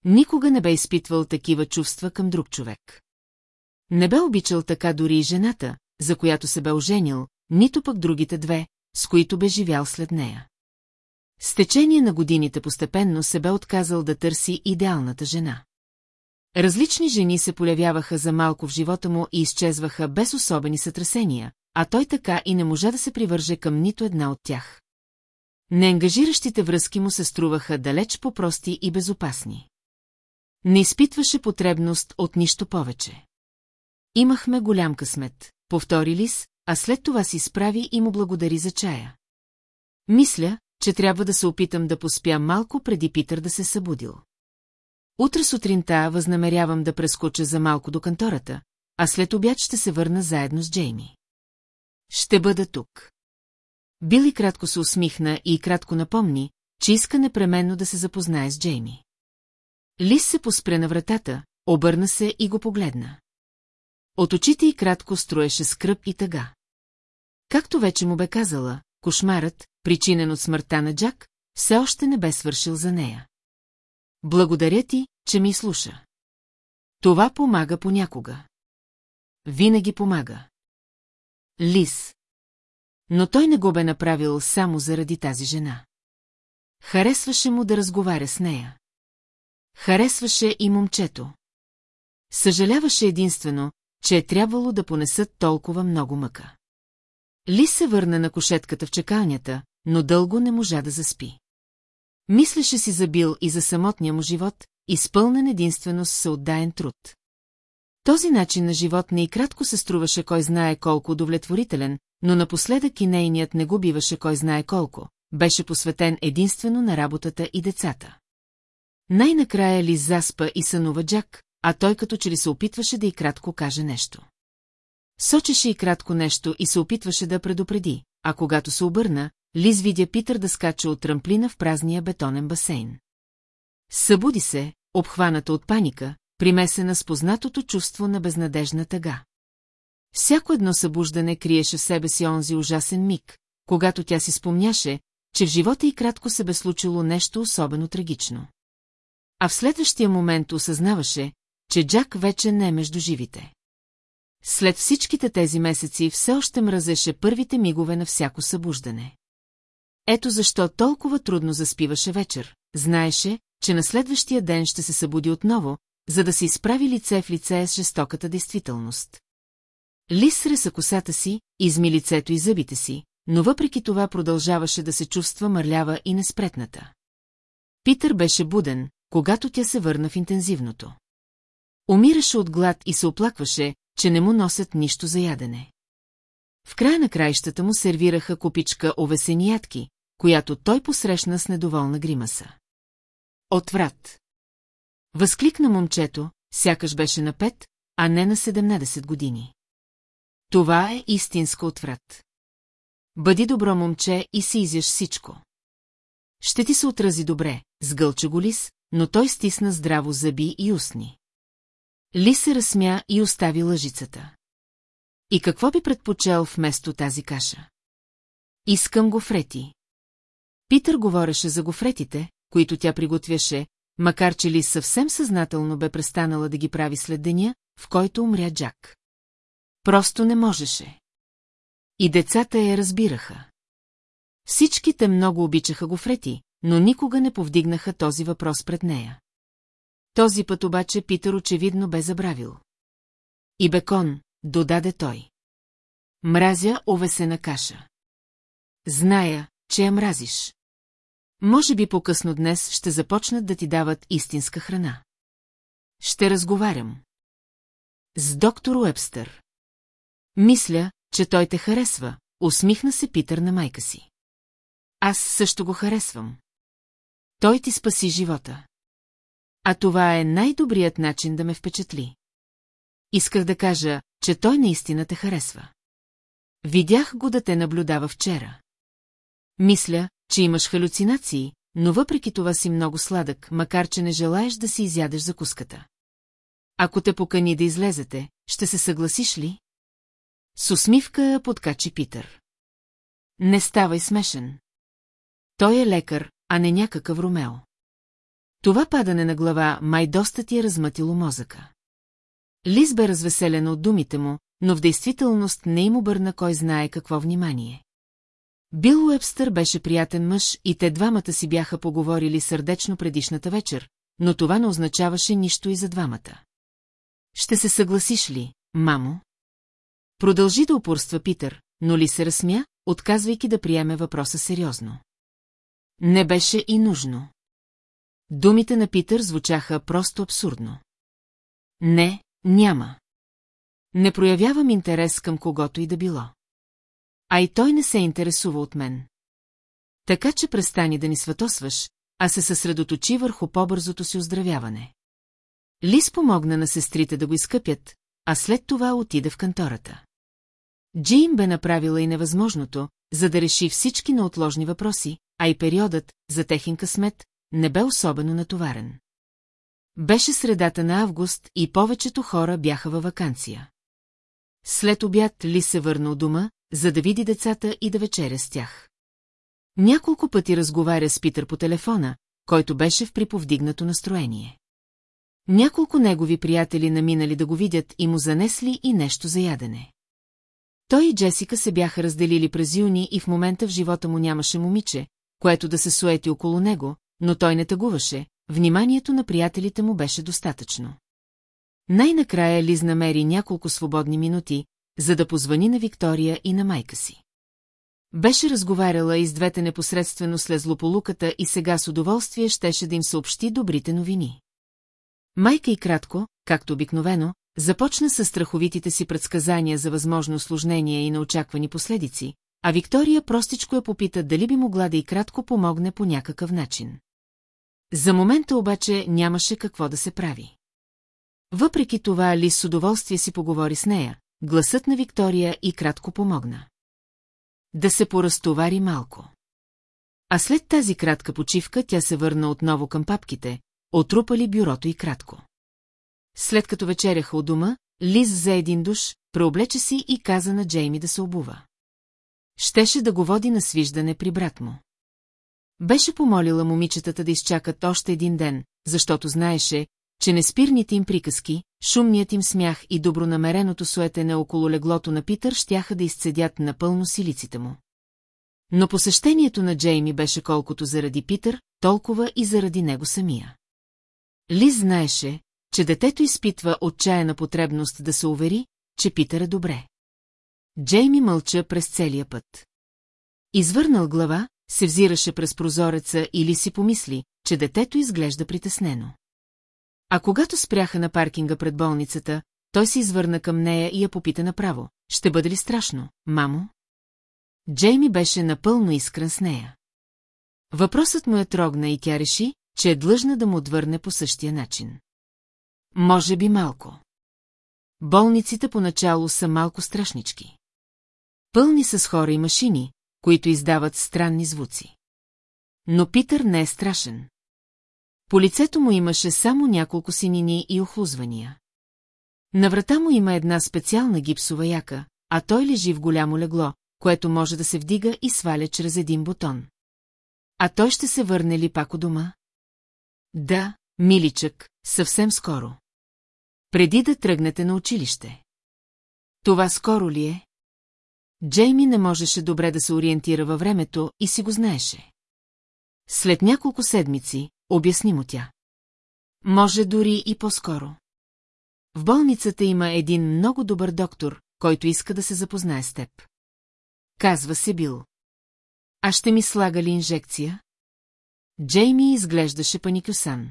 S1: Никога не бе изпитвал такива чувства към друг човек. Не бе обичал така дори и жената, за която се бе оженил, нито пък другите две, с които бе живял след нея. С течение на годините постепенно се бе отказал да търси идеалната жена. Различни жени се полявяваха за малко в живота му и изчезваха без особени сътресения, а той така и не можа да се привърже към нито една от тях. Неангажиращите връзки му се струваха далеч по-прости и безопасни. Не изпитваше потребност от нищо повече. Имахме голям късмет, повтори Лис, а след това си справи и му благодари за чая. Мисля, че трябва да се опитам да поспя малко преди Питър да се събудил. Утре сутринта възнамерявам да прескоча за малко до кантората, а след обяд ще се върна заедно с Джейми. Ще бъда тук. Били кратко се усмихна и кратко напомни, че иска непременно да се запознае с Джейми. Лис се поспре на вратата, обърна се и го погледна. От очите й кратко строеше скръп и тъга. Както вече му бе казала, кошмарът, причинен от смъртта на Джак, все още не бе свършил за нея. Благодаря ти, че ми слуша. Това помага понякога. Винаги помага. Лис. Но той не го бе направил само заради тази жена. Харесваше му да разговаря с нея. Харесваше и момчето. Съжаляваше единствено, че е трябвало да понесат толкова много мъка. Ли се върна на кошетката в чекалнята, но дълго не можа да заспи. Мислеше си за Бил и за самотния му живот, изпълнен единствено с съотдаен труд. Този начин на живот не и кратко се струваше кой знае колко удовлетворителен, но напоследък и нейният не го биваше кой знае колко, беше посветен единствено на работата и децата. Най-накрая Ли заспа и сънува Джак, а той като че ли се опитваше да и кратко каже нещо. Сочеше и кратко нещо и се опитваше да предупреди, а когато се обърна, Лиз видя Питър да скача от трамплина в празния бетонен басейн. Събуди се, обхваната от паника, примесена с познатото чувство на безнадежна тъга. Всяко едно събуждане криеше в себе си онзи ужасен миг, когато тя си спомняше, че в живота й кратко се бе случило нещо особено трагично. А в следващия момент осъзнаваше, че Джак вече не е между живите. След всичките тези месеци все още мразеше първите мигове на всяко събуждане. Ето защо толкова трудно заспиваше вечер. Знаеше, че на следващия ден ще се събуди отново, за да се изправи лице в лице с жестоката действителност. Лис среса косата си, изми лицето и зъбите си, но въпреки това продължаваше да се чувства мърлява и неспретната. Питър беше буден, когато тя се върна в интензивното. Умираше от глад и се оплакваше, че не му носят нищо за ядене. В края на краищата му сервираха купичка овесени ядки, която той посрещна с недоволна гримаса. Отврат. Възкликна момчето, сякаш беше на пет, а не на 17 години. Това е истинска отврат. Бъди добро момче и си изяш всичко. Ще ти се отрази добре, сгълча го лис, но той стисна здраво зъби и устни. Ли се разсмя и остави лъжицата. И какво би предпочел вместо тази каша? Искам гофрети. Питър говореше за гофретите, които тя приготвяше, макар че Лис съвсем съзнателно бе престанала да ги прави след деня, в който умря Джак. Просто не можеше. И децата я разбираха. Всичките много обичаха го Фрети, но никога не повдигнаха този въпрос пред нея. Този път обаче Питър очевидно бе забравил. И бекон, додаде той. Мразя овесена каша. Зная, че я мразиш. Може би по-късно днес ще започнат да ти дават истинска храна. Ще разговарям. С доктор Уебстър. Мисля, че той те харесва, усмихна се Питър на майка си. Аз също го харесвам. Той ти спаси живота. А това е най-добрият начин да ме впечатли. Исках да кажа, че той наистина те харесва. Видях го да те наблюдава вчера. Мисля, че имаш халюцинации, но въпреки това си много сладък, макар че не желаеш да си изядеш закуската. Ако те покани да излезете, ще се съгласиш ли? С усмивка подкачи Питър. Не ставай смешен. Той е лекар, а не някакъв Ромео. Това падане на глава май доста ти е размътило мозъка. Лиз бе развеселена от думите му, но в действителност не им обърна кой знае какво внимание. Бил Уебстър беше приятен мъж и те двамата си бяха поговорили сърдечно предишната вечер, но това не означаваше нищо и за двамата. Ще се съгласиш ли, мамо? Продължи да упорства Питър, но ли се разсмя, отказвайки да приеме въпроса сериозно. Не беше и нужно. Думите на Питър звучаха просто абсурдно. Не, няма. Не проявявам интерес към когото и да било. А и той не се интересува от мен. Така че престани да ни сватосваш, а се съсредоточи върху по-бързото си оздравяване. Лис помогна на сестрите да го изкъпят, а след това отида в кантората. Джим бе направила и невъзможното, за да реши всички неотложни въпроси, а и периодът, за техен късмет, не бе особено натоварен. Беше средата на август и повечето хора бяха във вакансия. След обяд Ли се върна от дома, за да види децата и да вечеря с тях. Няколко пъти разговаря с Питър по телефона, който беше в приповдигнато настроение. Няколко негови приятели наминали да го видят и му занесли и нещо за ядене. Той и Джесика се бяха разделили през юни и в момента в живота му нямаше момиче, което да се суети около него, но той не тъгуваше, вниманието на приятелите му беше достатъчно. Най-накрая Лиз намери няколко свободни минути, за да позвани на Виктория и на майка си. Беше разговаряла и с двете непосредствено след злополуката и сега с удоволствие щеше да им съобщи добрите новини. Майка и кратко, както обикновено, започна с страховитите си предсказания за възможно осложнение и неочаквани последици, а Виктория простичко я попита дали би могла да и кратко помогне по някакъв начин. За момента обаче нямаше какво да се прави. Въпреки това Лис с удоволствие си поговори с нея, Гласът на Виктория и кратко помогна. Да се поразтовари малко. А след тази кратка почивка тя се върна отново към папките, отрупали бюрото и кратко. След като вечеряха у дома, Лиз взе един душ, преоблече си и каза на Джейми да се обува. Щеше да го води на свиждане при брат му. Беше помолила момичетата да изчакат още един ден, защото знаеше, че неспирните им приказки, шумният им смях и добронамереното суетене около леглото на Питър щяха да изцедят напълно силиците му. Но посещението на Джейми беше колкото заради Питър, толкова и заради него самия. Лиз знаеше, че детето изпитва отчаяна потребност да се увери, че Питър е добре. Джейми мълча през целия път. Извърнал глава, се взираше през прозореца или си помисли, че детето изглежда притеснено. А когато спряха на паркинга пред болницата, той се извърна към нея и я попита направо. Ще бъде ли страшно, мамо? Джейми беше напълно искрен с нея. Въпросът му я е трогна и тя реши, че е длъжна да му отвърне по същия начин. Може би малко. Болниците поначало са малко страшнички. Пълни с хора и машини, които издават странни звуци. Но Питър не е страшен. По лицето му имаше само няколко синини и охлузвания. На врата му има една специална гипсова яка, а той лежи в голямо легло, което може да се вдига и сваля чрез един бутон. А той ще се върне ли пак у дома? Да, миличък, съвсем скоро. Преди да тръгнете на училище. Това скоро ли е? Джейми не можеше добре да се ориентира във времето и си го знаеше. След няколко седмици, обясни му тя. Може дори и по-скоро. В болницата има един много добър доктор, който иска да се запознае с теб. Казва се Бил. А ще ми слага ли инжекция? Джейми изглеждаше паникюсан.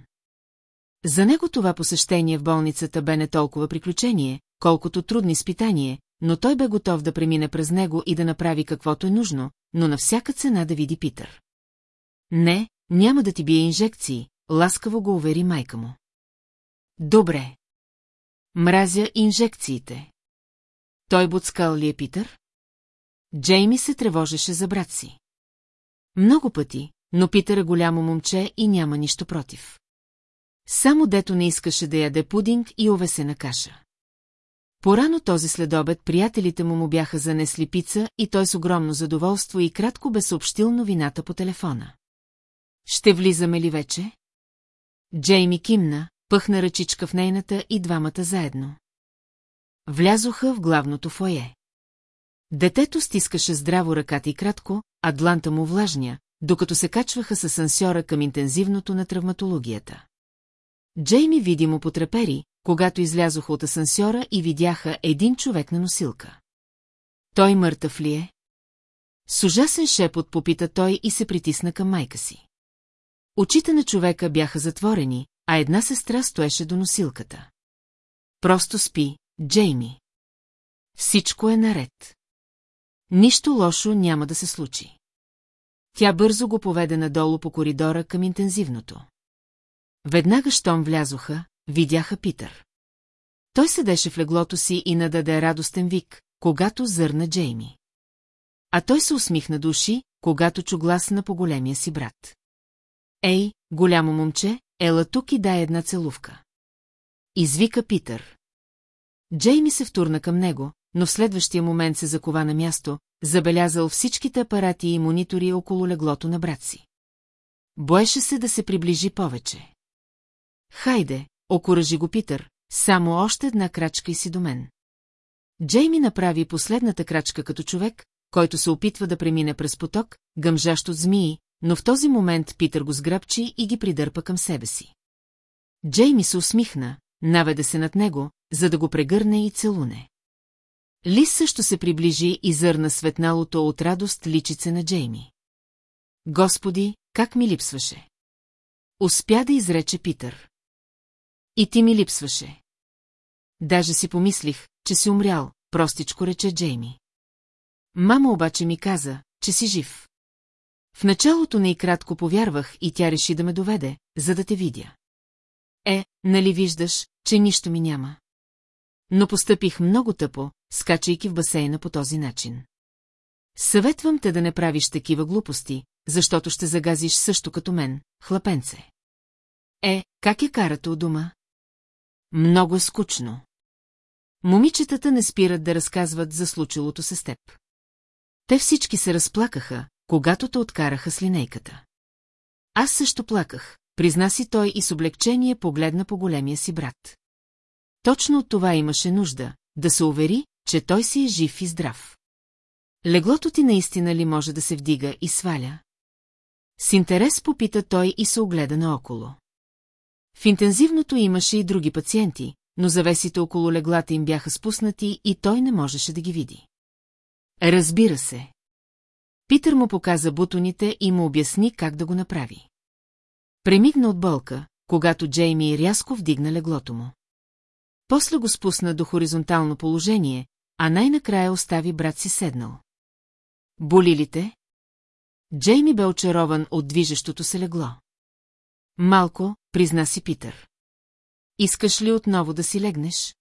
S1: За него това посещение в болницата бе не толкова приключение, колкото трудни изпитание, но той бе готов да премине през него и да направи каквото е нужно, но на всяка цена да види Питър. Не, няма да ти бие инжекции, ласкаво го увери майка му. Добре. Мразя инжекциите. Той буцкал ли е Питър? Джейми се тревожеше за брат си. Много пъти, но Питър е голямо момче и няма нищо против. Само дето не искаше да яде пудинг и овесена каша. Порано този следобед приятелите му му бяха занесли пица и той с огромно задоволство и кратко бе съобщил новината по телефона. Ще влизаме ли вече? Джейми кимна, пъхна ръчичка в нейната и двамата заедно. Влязоха в главното фойе. Детето стискаше здраво ръката и кратко, а дланта му влажня, докато се качваха с асансьора към интензивното на травматологията. Джейми видимо потрепери, когато излязоха от асансьора и видяха един човек на носилка. Той мъртъв ли е? С ужасен шепот попита той и се притисна към майка си. Очите на човека бяха затворени, а една сестра стоеше до носилката. Просто спи, Джейми. Всичко е наред. Нищо лошо няма да се случи. Тя бързо го поведе надолу по коридора към интензивното. Веднага щом влязоха, видяха Питър. Той седеше в леглото си и нададе радостен вик, когато зърна Джейми. А той се усмихна души, когато чу глас на по-големия си брат. Ей, голямо момче, ела тук и дай една целувка. Извика Питър. Джейми се втурна към него, но в следващия момент се закова на място, забелязал всичките апарати и монитори около леглото на брат си. Боеше се да се приближи повече. Хайде, окоръжи го Питър, само още една крачка и си до мен. Джейми направи последната крачка като човек, който се опитва да премине през поток, гъмжащ от змии, но в този момент Питър го сграбчи и ги придърпа към себе си. Джейми се усмихна, наведе се над него, за да го прегърне и целуне. Лис също се приближи и зърна светналото от радост личице на Джейми. Господи, как ми липсваше! Успя да изрече Питър. И ти ми липсваше. Даже си помислих, че си умрял, простичко рече Джейми. Мама обаче ми каза, че си жив. В началото не и кратко повярвах и тя реши да ме доведе, за да те видя. Е, нали виждаш, че нищо ми няма. Но постъпих много тъпо, скачайки в басейна по този начин. Съветвам те да не правиш такива глупости, защото ще загазиш също като мен, хлапенце. Е, как е карата у дома? Много е скучно. Момичетата не спират да разказват за случилото се с теб. Те всички се разплакаха, когато те откараха с линейката. Аз също плаках, призна си той и с облегчение погледна по големия си брат. Точно от това имаше нужда, да се увери, че той си е жив и здрав. Леглото ти наистина ли може да се вдига и сваля? С интерес попита той и се огледа наоколо. В интензивното имаше и други пациенти, но завесите около леглата им бяха спуснати и той не можеше да ги види. Разбира се. Питър му показа бутоните и му обясни как да го направи. Премигна от болка, когато Джейми рязко вдигна леглото му. После го спусна до хоризонтално положение, а най-накрая остави брат си седнал. Боли ли те? Джейми бе очарован от движещото се легло. Малко, призна си Питър. Искаш ли отново да си легнеш?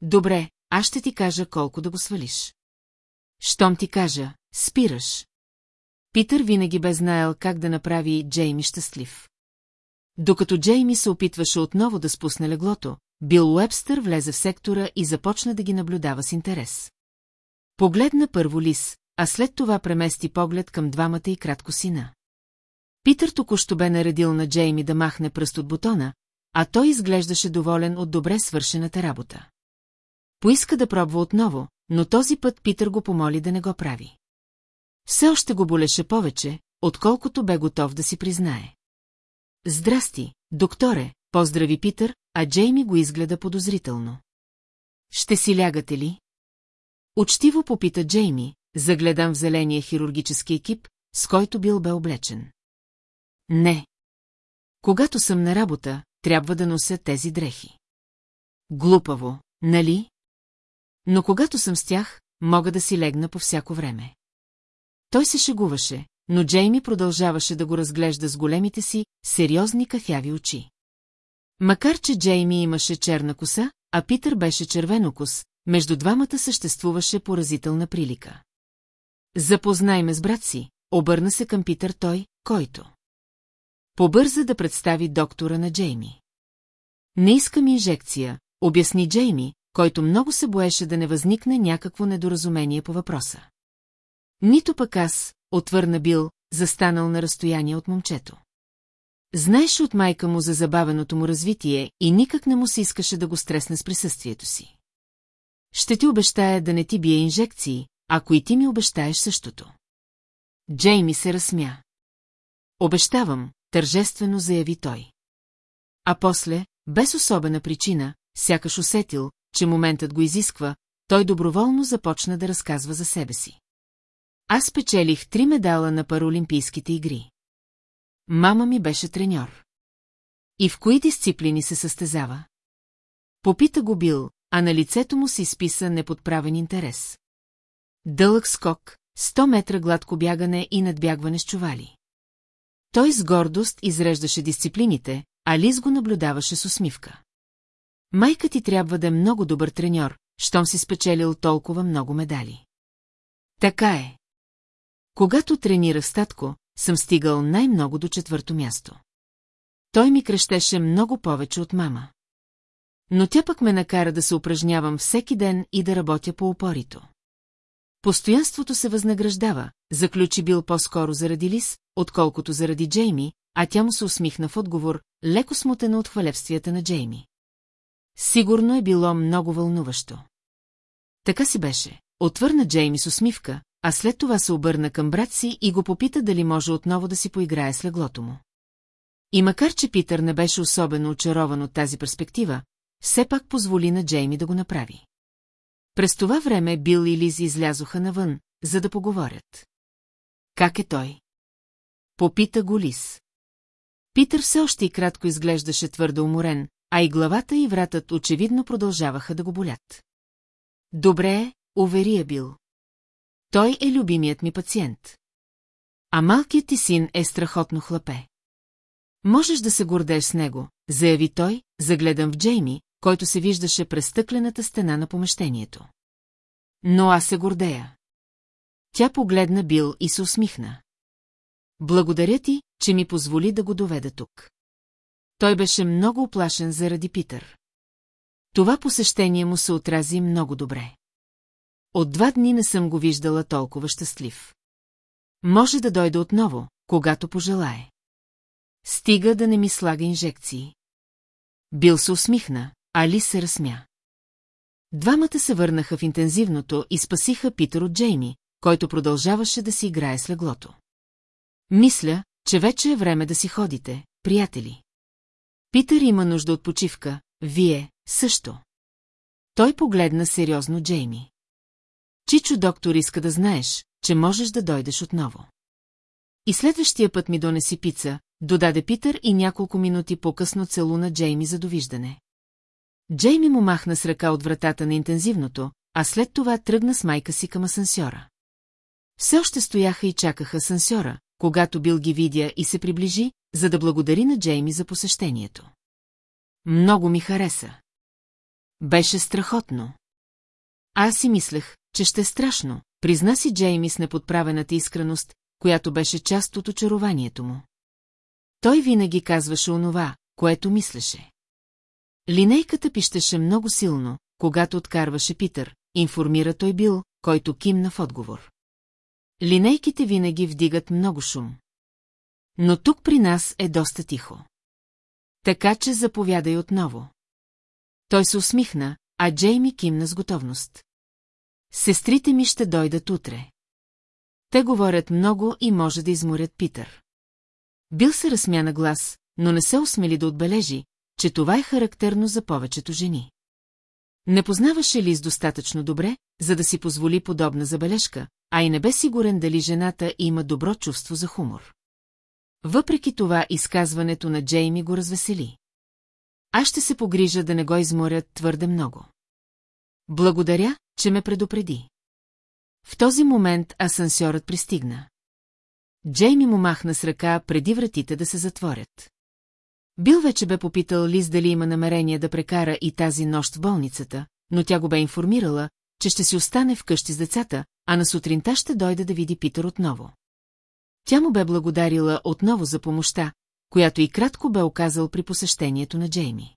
S1: Добре, аз ще ти кажа колко да го свалиш. Щом ти кажа, Спираш. Питър винаги бе знаел как да направи Джейми щастлив. Докато Джейми се опитваше отново да спусне леглото, Бил Уебстър влезе в сектора и започна да ги наблюдава с интерес. Погледна първо Лис, а след това премести поглед към двамата и кратко сина. Питър току-що бе наредил на Джейми да махне пръст от бутона, а той изглеждаше доволен от добре свършената работа. Поиска да пробва отново, но този път Питър го помоли да не го прави. Все още го болеше повече, отколкото бе готов да си признае. Здрасти, докторе, поздрави Питър, а Джейми го изгледа подозрително. Ще си лягате ли? Учтиво попита Джейми, загледан в зеления хирургически екип, с който бил бе облечен. Не. Когато съм на работа, трябва да нося тези дрехи. Глупаво, нали? Но когато съм с тях, мога да си легна по всяко време. Той се шегуваше, но Джейми продължаваше да го разглежда с големите си, сериозни кафяви очи. Макар, че Джейми имаше черна коса, а Питър беше червенокос, между двамата съществуваше поразителна прилика. Запознай ме с брат си, обърна се към Питър той, който. Побърза да представи доктора на Джейми. Не искам инжекция, обясни Джейми, който много се боеше да не възникне някакво недоразумение по въпроса. Нито пък аз, отвърна Бил, застанал на разстояние от момчето. Знаеше от майка му за забавеното му развитие и никак не му се искаше да го стресне с присъствието си. Ще ти обещая да не ти бие инжекции, ако и ти ми обещаеш същото. Джейми се разсмя. Обещавам, тържествено заяви той. А после, без особена причина, сякаш усетил, че моментът го изисква, той доброволно започна да разказва за себе си. Аз печелих три медала на паролимпийските игри. Мама ми беше треньор. И в кои дисциплини се състезава? Попита го бил, а на лицето му се изписа неподправен интерес. Дълъг скок, 100 метра гладко бягане и надбягване с чували. Той с гордост изреждаше дисциплините, а Лиз го наблюдаваше с усмивка. Майка ти трябва да е много добър треньор, щом си спечелил толкова много медали. Така е. Когато в статко, съм стигал най-много до четвърто място. Той ми крещеше много повече от мама. Но тя пък ме накара да се упражнявам всеки ден и да работя по опорито. Постоянството се възнаграждава, заключи бил по-скоро заради Лис, отколкото заради Джейми, а тя му се усмихна в отговор, леко смутена от хвалевствията на Джейми. Сигурно е било много вълнуващо. Така си беше. Отвърна Джейми с усмивка, а след това се обърна към брат си и го попита дали може отново да си поиграе с леглото му. И макар, че Питър не беше особено очарован от тази перспектива, все пак позволи на Джейми да го направи. През това време Бил и Лиз излязоха навън, за да поговорят. Как е той? Попита го Лиз. Питър все още и кратко изглеждаше твърдо уморен, а и главата и вратът очевидно продължаваха да го болят. Добре, уверия Бил. Той е любимият ми пациент. А малкият ти син е страхотно хлапе. Можеш да се гордеш с него, заяви той, загледан в Джейми, който се виждаше през стъклената стена на помещението. Но аз се гордея. Тя погледна Бил и се усмихна. Благодаря ти, че ми позволи да го доведа тук. Той беше много оплашен заради Питър. Това посещение му се отрази много добре. От два дни не съм го виждала толкова щастлив. Може да дойде отново, когато пожелае. Стига да не ми слага инжекции. Бил се усмихна, Али се разсмя. Двамата се върнаха в интензивното и спасиха Питър от Джейми, който продължаваше да си играе с леглото. Мисля, че вече е време да си ходите, приятели. Питър има нужда от почивка, вие също. Той погледна сериозно Джейми. Чичо доктор иска да знаеш, че можеш да дойдеш отново. И следващия път ми донеси пица, додаде Питър и няколко минути по-късно целуна Джейми за довиждане. Джейми му махна с ръка от вратата на интензивното, а след това тръгна с майка си към асансьора. Все още стояха и чакаха асансьора, когато бил ги видя и се приближи, за да благодари на Джейми за посещението. Много ми хареса. Беше страхотно. Аз си мислех, че ще е страшно, призна си Джейми с неподправената искреност, която беше част от очарованието му. Той винаги казваше онова, което мислеше. Линейката пищеше много силно, когато откарваше Питър, информира той бил, който кимна в отговор. Линейките винаги вдигат много шум. Но тук при нас е доста тихо. Така че заповядай отново. Той се усмихна, а Джейми кимна с готовност. Сестрите ми ще дойдат утре. Те говорят много и може да изморят Питър. Бил се разсмя на глас, но не се осмели да отбележи, че това е характерно за повечето жени. Не познаваше Лиз достатъчно добре, за да си позволи подобна забележка, а и не бе сигурен дали жената има добро чувство за хумор. Въпреки това изказването на Джейми го развесели. Аз ще се погрижа да не го изморят твърде много. Благодаря, че ме предупреди. В този момент асансьорът пристигна. Джейми му махна с ръка преди вратите да се затворят. Бил вече бе попитал Лиз дали има намерение да прекара и тази нощ в болницата, но тя го бе информирала, че ще си остане вкъщи с децата, а на сутринта ще дойде да види Питър отново. Тя му бе благодарила отново за помощта, която и кратко бе оказал при посещението на Джейми.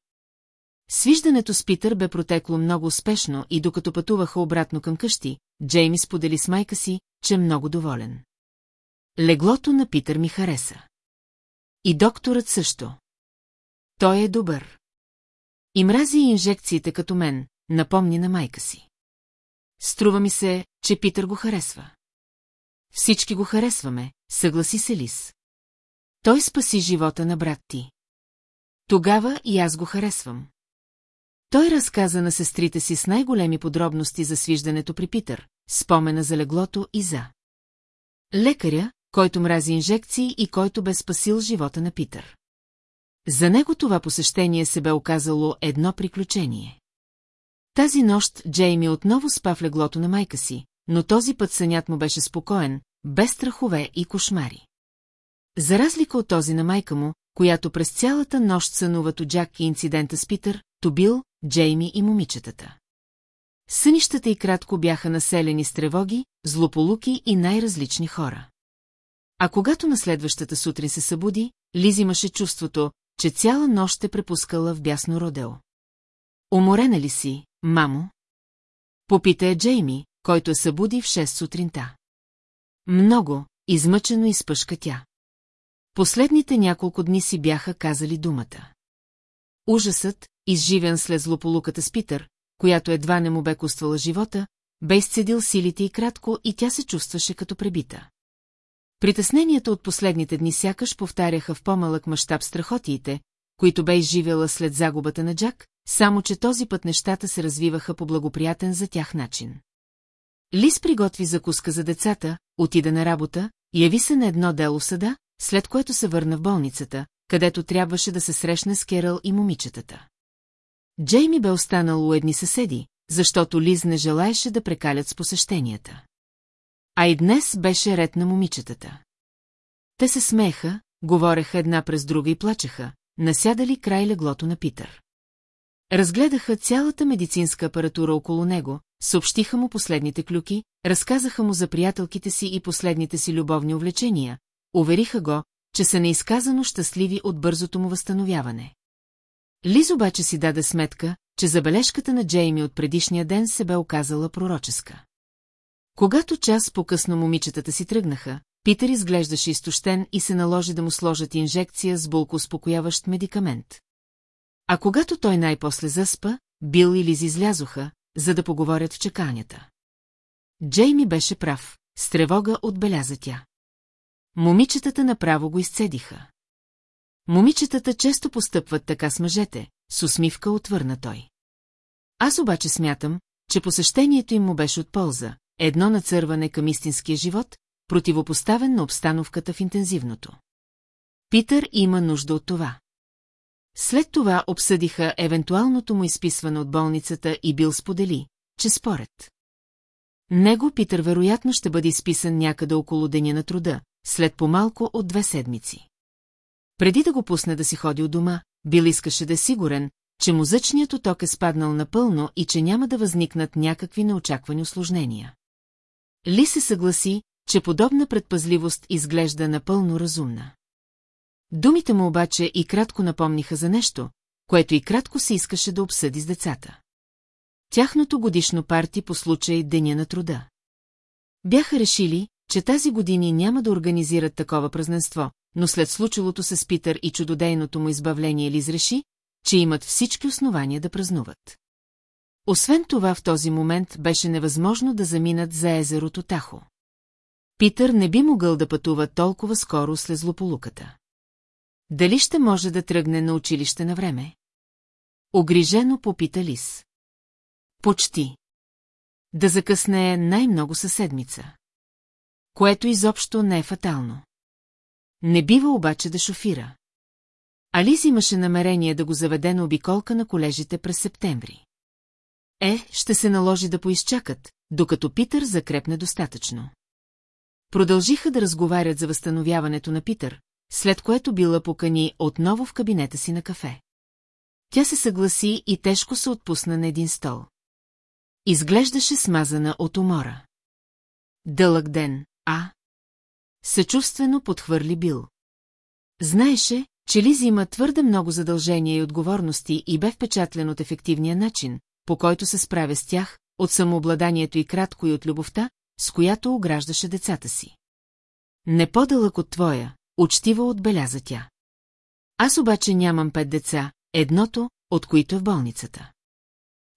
S1: Свиждането с Питър бе протекло много успешно и докато пътуваха обратно към къщи, Джейми сподели с майка си, че е много доволен. Леглото на Питър ми хареса. И докторът също. Той е добър. И мрази инжекциите като мен, напомни на майка си. Струва ми се, че Питър го харесва. Всички го харесваме, съгласи се Лис. Той спаси живота на брат ти. Тогава и аз го харесвам. Той разказа на сестрите си с най-големи подробности за свиждането при Питър, спомена за леглото и за. Лекаря, който мрази инжекции и който бе спасил живота на Питър. За него това посещение се бе оказало едно приключение. Тази нощ Джейми отново спа в леглото на майка си, но този път сънят му беше спокоен, без страхове и кошмари. За разлика от този на майка му, която през цялата нощ сънуват от Джак и инцидента с Питър, Тобил, Джейми и момичетата. Сънищата и кратко бяха населени с тревоги, злополуки и най-различни хора. А когато на следващата сутрин се събуди, Лиз имаше чувството, че цяла нощ е препускала в бясно родео. Уморена ли си, мамо? Попита е Джейми, който е събуди в 6 сутринта. Много, измъчено изпъшка тя. Последните няколко дни си бяха казали думата. Ужасът, изживен след злополуката с Питър, която едва не му бе коствала живота, бе изцедил силите и кратко и тя се чувстваше като пребита. Притесненията от последните дни сякаш повтаряха в по-малък мащаб страхотиите, които бе изживяла след загубата на Джак, само че този път нещата се развиваха по благоприятен за тях начин. Лис приготви закуска за децата, отида на работа, яви се на едно дело в съда, след което се върна в болницата, където трябваше да се срещне с Керъл и момичетата. Джейми бе останал у едни съседи, защото Лиз не желаеше да прекалят с посещенията. А и днес беше ред на момичетата. Те се смееха, говореха една през друга и плачеха, насядали край леглото на Питър. Разгледаха цялата медицинска апаратура около него, съобщиха му последните клюки, разказаха му за приятелките си и последните си любовни увлечения, увериха го, че са неизказано щастливи от бързото му възстановяване. Лиз обаче си даде сметка, че забележката на Джейми от предишния ден се бе оказала пророческа. Когато час по-късно момичетата си тръгнаха, Питър изглеждаше изтощен и се наложи да му сложат инжекция с болкоуспокояващ медикамент. А когато той най-после заспа, Бил и Лиз излязоха, за да поговорят в чеканята. Джейми беше прав, с тревога отбеляза тя. Момичетата направо го изцедиха. Момичетата често постъпват така с мъжете, с усмивка отвърна той. Аз обаче смятам, че посещението им му беше от полза, едно нацърване към истинския живот, противопоставен на обстановката в интензивното. Питър има нужда от това. След това обсъдиха евентуалното му изписване от болницата и Бил сподели, че според. Него Питър вероятно ще бъде изписан някъде около деня на труда, след по-малко от две седмици. Преди да го пусне да си ходи от дома, Бил искаше да е сигурен, че музъчният оток е спаднал напълно и че няма да възникнат някакви неочаквани осложнения. Ли се съгласи, че подобна предпазливост изглежда напълно разумна. Думите му обаче и кратко напомниха за нещо, което и кратко се искаше да обсъди с децата. Тяхното годишно парти по случай Деня на труда. Бяха решили, че тази години няма да организират такова празненство, но след случилото се с Питър и чудодейното му избавление ли изреши, че имат всички основания да празнуват. Освен това в този момент беше невъзможно да заминат за езерото Тахо. Питър не би могъл да пътува толкова скоро след злополуката. Дали ще може да тръгне на училище на време? Огрижено попита Лис. Почти. Да закъсне най-много със седмица. Което изобщо не е фатално. Не бива обаче да шофира. Алис имаше намерение да го заведе на обиколка на колежите през септември. Е, ще се наложи да поизчакат, докато Питър закрепне достатъчно. Продължиха да разговарят за възстановяването на Питър, след което била покани отново в кабинета си на кафе. Тя се съгласи и тежко се отпусна на един стол. Изглеждаше смазана от умора. Дълъг ден, а... Съчувствено подхвърли Бил. Знаеше, че Лизи има твърде много задължения и отговорности и бе впечатлен от ефективния начин, по който се справя с тях, от самообладанието и кратко и от любовта, с която ограждаше децата си. Не по-дълъг от твоя, учтиво отбеляза тя. Аз обаче нямам пет деца, едното, от които е в болницата.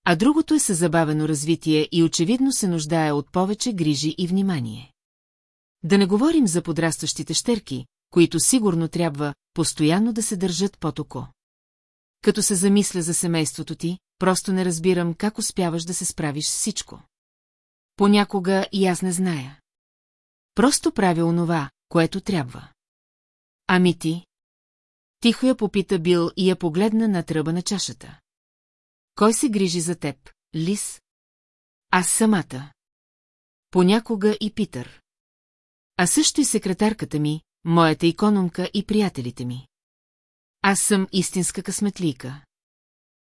S1: А другото е със забавено развитие и очевидно се нуждае от повече грижи и внимание. Да не говорим за подрастващите щерки, които сигурно трябва постоянно да се държат под око. Като се замисля за семейството ти, просто не разбирам как успяваш да се справиш с всичко. Понякога и аз не зная. Просто правя онова, което трябва. Ами ти? Тихо я попита Бил и я погледна на тръба на чашата. Кой се грижи за теб, Лис? Аз самата. Понякога и Питър. А също и секретарката ми, моята икономка и приятелите ми. Аз съм истинска късметлийка.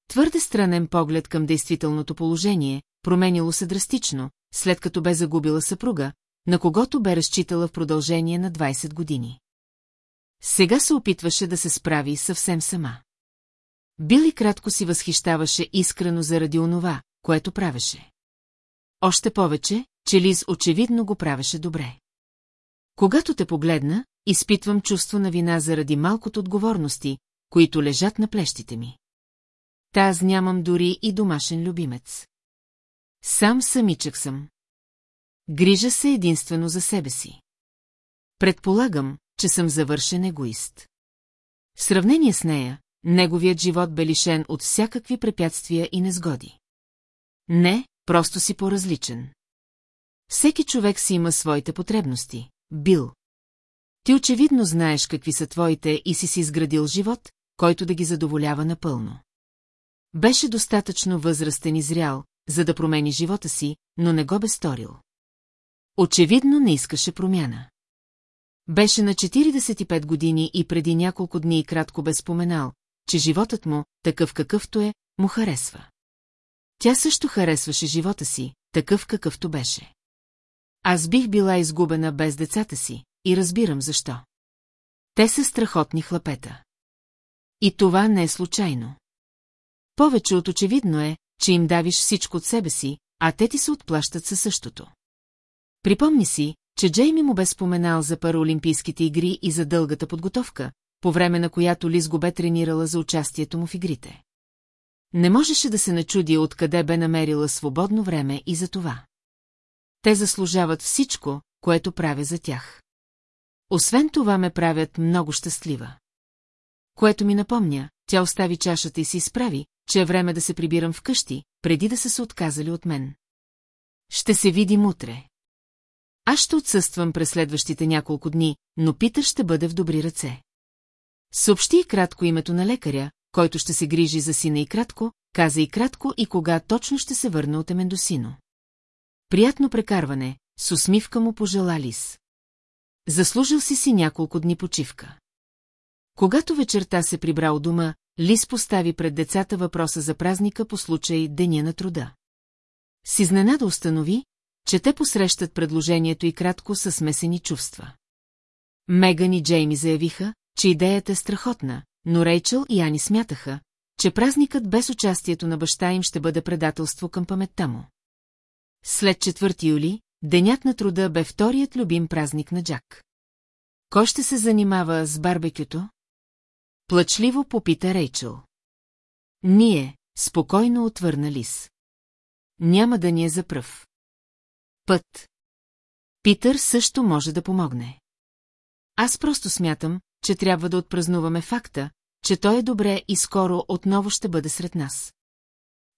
S1: Твърде странен поглед към действителното положение, променило се драстично, след като бе загубила съпруга, на когото бе разчитала в продължение на 20 години. Сега се опитваше да се справи съвсем сама. Били кратко си възхищаваше искрено заради онова, което правеше. Още повече, че Лиз очевидно го правеше добре. Когато те погледна, изпитвам чувство на вина заради малкото отговорности, които лежат на плещите ми. Та аз нямам дори и домашен любимец. Сам самичък съм. Грижа се единствено за себе си. Предполагам, че съм завършен егоист. В сравнение с нея, неговият живот бе лишен от всякакви препятствия и незгоди. Не, просто си по-различен. Всеки човек си има своите потребности, бил. Ти очевидно знаеш какви са твоите и си си изградил живот, който да ги задоволява напълно. Беше достатъчно възрастен и зрял, за да промени живота си, но не го бе сторил. Очевидно не искаше промяна. Беше на 45 години и преди няколко дни кратко бе споменал, че животът му, такъв какъвто е, му харесва. Тя също харесваше живота си, такъв какъвто беше. Аз бих била изгубена без децата си и разбирам защо. Те са страхотни хлапета. И това не е случайно. Повече от очевидно е, че им давиш всичко от себе си, а те ти се отплащат със същото. Припомни си, че Джейми му бе споменал за параолимпийските игри и за дългата подготовка, по време на която Лиз го бе тренирала за участието му в игрите. Не можеше да се начуди откъде бе намерила свободно време и за това те заслужават всичко, което правя за тях. Освен това ме правят много щастлива. Което ми напомня, тя остави чашата и си изправи, че е време да се прибирам вкъщи, преди да са се отказали от мен. Ще се видим утре. Аз ще отсъствам през следващите няколко дни, но Питър ще бъде в добри ръце. Съобщи и кратко името на лекаря, който ще се грижи за сина и кратко, каза и кратко и кога точно ще се върне от Емендосино. Приятно прекарване, с усмивка му пожела Лис. Заслужил си си няколко дни почивка. Когато вечерта се прибра у дома, Лис постави пред децата въпроса за празника по случай Деня на труда. С изненада установи, че те посрещат предложението и кратко със смесени чувства. Меган и Джейми заявиха, че идеята е страхотна, но Рейчел и Ани смятаха, че празникът без участието на баща им ще бъде предателство към паметта му. След 4 юли, Денят на труда бе вторият любим празник на Джак. Кой ще се занимава с барбекюто? Плачливо попита Рейчел. Ние, спокойно отвърна Лис. Няма да ни е за пръв. Път. Питър също може да помогне. Аз просто смятам, че трябва да отпразнуваме факта, че той е добре и скоро отново ще бъде сред нас.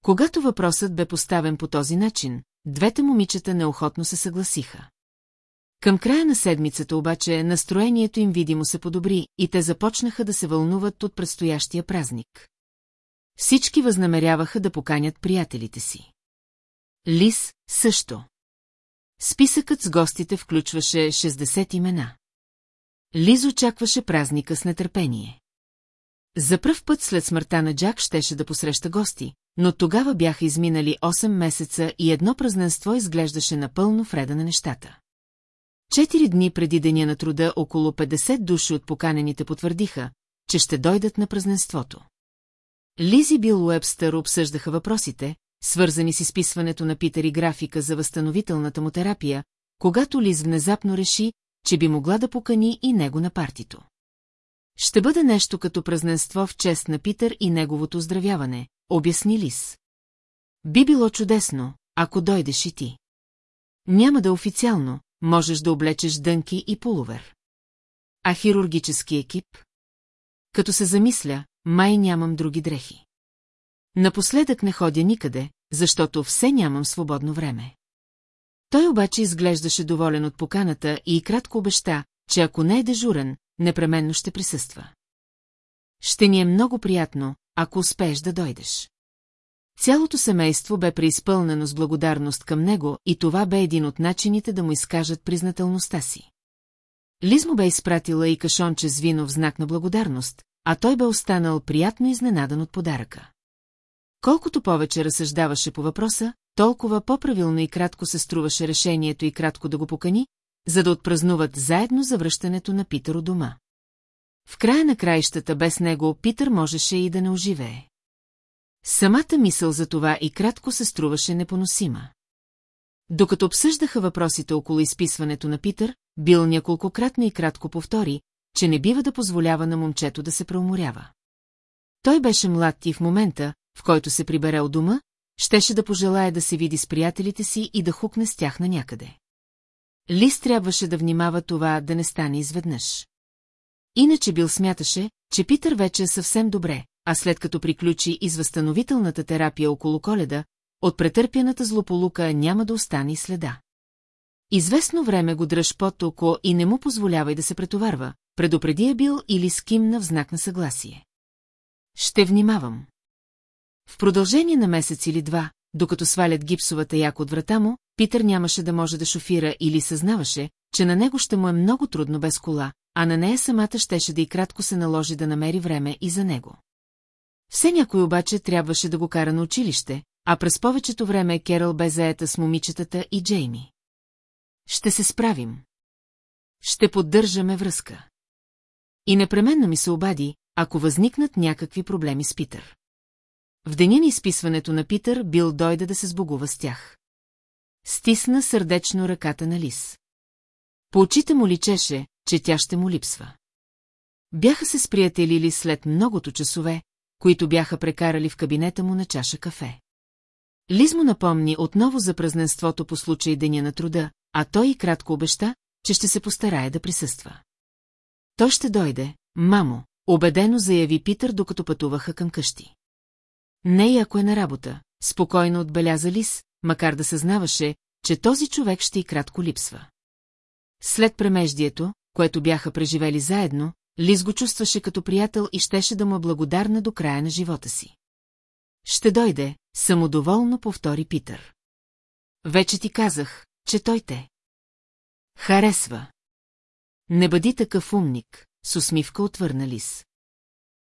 S1: Когато въпросът бе поставен по този начин, Двете момичета неохотно се съгласиха. Към края на седмицата обаче настроението им видимо се подобри и те започнаха да се вълнуват от предстоящия празник. Всички възнамеряваха да поканят приятелите си. Лис също. Списъкът с гостите включваше 60 имена. Лиз очакваше празника с нетърпение. За пръв път след смъртта на Джак щеше да посреща гости, но тогава бяха изминали 8 месеца и едно празненство изглеждаше напълно вреда на нещата. Четири дни преди деня на труда около 50 души от поканените потвърдиха, че ще дойдат на празненството. Лизи Бил Уебстър обсъждаха въпросите, свързани с изписването на Питър и графика за възстановителната му терапия, когато Лиз внезапно реши, че би могла да покани и него на партито. Ще бъде нещо като празненство в чест на Питър и неговото оздравяване, обясни Лис. Би било чудесно, ако дойдеш и ти. Няма да официално, можеш да облечеш дънки и пуловер. А хирургически екип? Като се замисля, май нямам други дрехи. Напоследък не ходя никъде, защото все нямам свободно време. Той обаче изглеждаше доволен от поканата и кратко обеща, че ако не е дежурен, непременно ще присъства. Ще ни е много приятно, ако успееш да дойдеш. Цялото семейство бе преизпълнено с благодарност към него и това бе един от начините да му изкажат признателността си. Лиз му бе изпратила и кашонче с вино в знак на благодарност, а той бе останал приятно изненадан от подаръка. Колкото повече разсъждаваше по въпроса, толкова по-правилно и кратко се струваше решението и кратко да го покани, за да отпразнуват заедно завръщането на Питеро у дома. В края на краищата без него Питър можеше и да не оживее. Самата мисъл за това и кратко се струваше непоносима. Докато обсъждаха въпросите около изписването на Питър, бил няколкократно и кратко повтори, че не бива да позволява на момчето да се преуморява. Той беше млад и в момента, в който се прибере от дома, щеше да пожелая да се види с приятелите си и да хукне с тях на някъде. Лис трябваше да внимава това да не стане изведнъж. Иначе бил смяташе, че Питър вече е съвсем добре, а след като приключи извъзстановителната терапия около коледа, от претърпяната злополука няма да остане следа. Известно време го дръж под око и не му позволявай да се претоварва, предупреди е бил или скимна в знак на съгласие. Ще внимавам. В продължение на месец или два, докато свалят гипсовата як от врата му, Питър нямаше да може да шофира или съзнаваше, че на него ще му е много трудно без кола, а на нея самата щеше да и кратко се наложи да намери време и за него. Все някой обаче трябваше да го кара на училище, а през повечето време Керъл бе заета с момичетата и Джейми. Ще се справим. Ще поддържаме връзка. И непременно ми се обади, ако възникнат някакви проблеми с Питър. В деня на изписването на Питър бил дойде да се сбогува с тях. Стисна сърдечно ръката на Лис. По очите му личеше, че тя ще му липсва. Бяха се сприятелили след многото часове, които бяха прекарали в кабинета му на чаша кафе. Лиз му напомни отново за празненството по случай Деня на труда, а той и кратко обеща, че ще се постарае да присъства. Той ще дойде, мамо, убедено заяви Питър, докато пътуваха към къщи. Не и ако е на работа, спокойно отбеляза Лис, макар да съзнаваше, че този човек ще и кратко липсва. След премеждието, което бяха преживели заедно, Лиз го чувстваше като приятел и щеше да му е благодарна до края на живота си. Ще дойде, самодоволно повтори Питър. Вече ти казах, че той те. Харесва. Не бъди такъв умник, с усмивка отвърна Лис.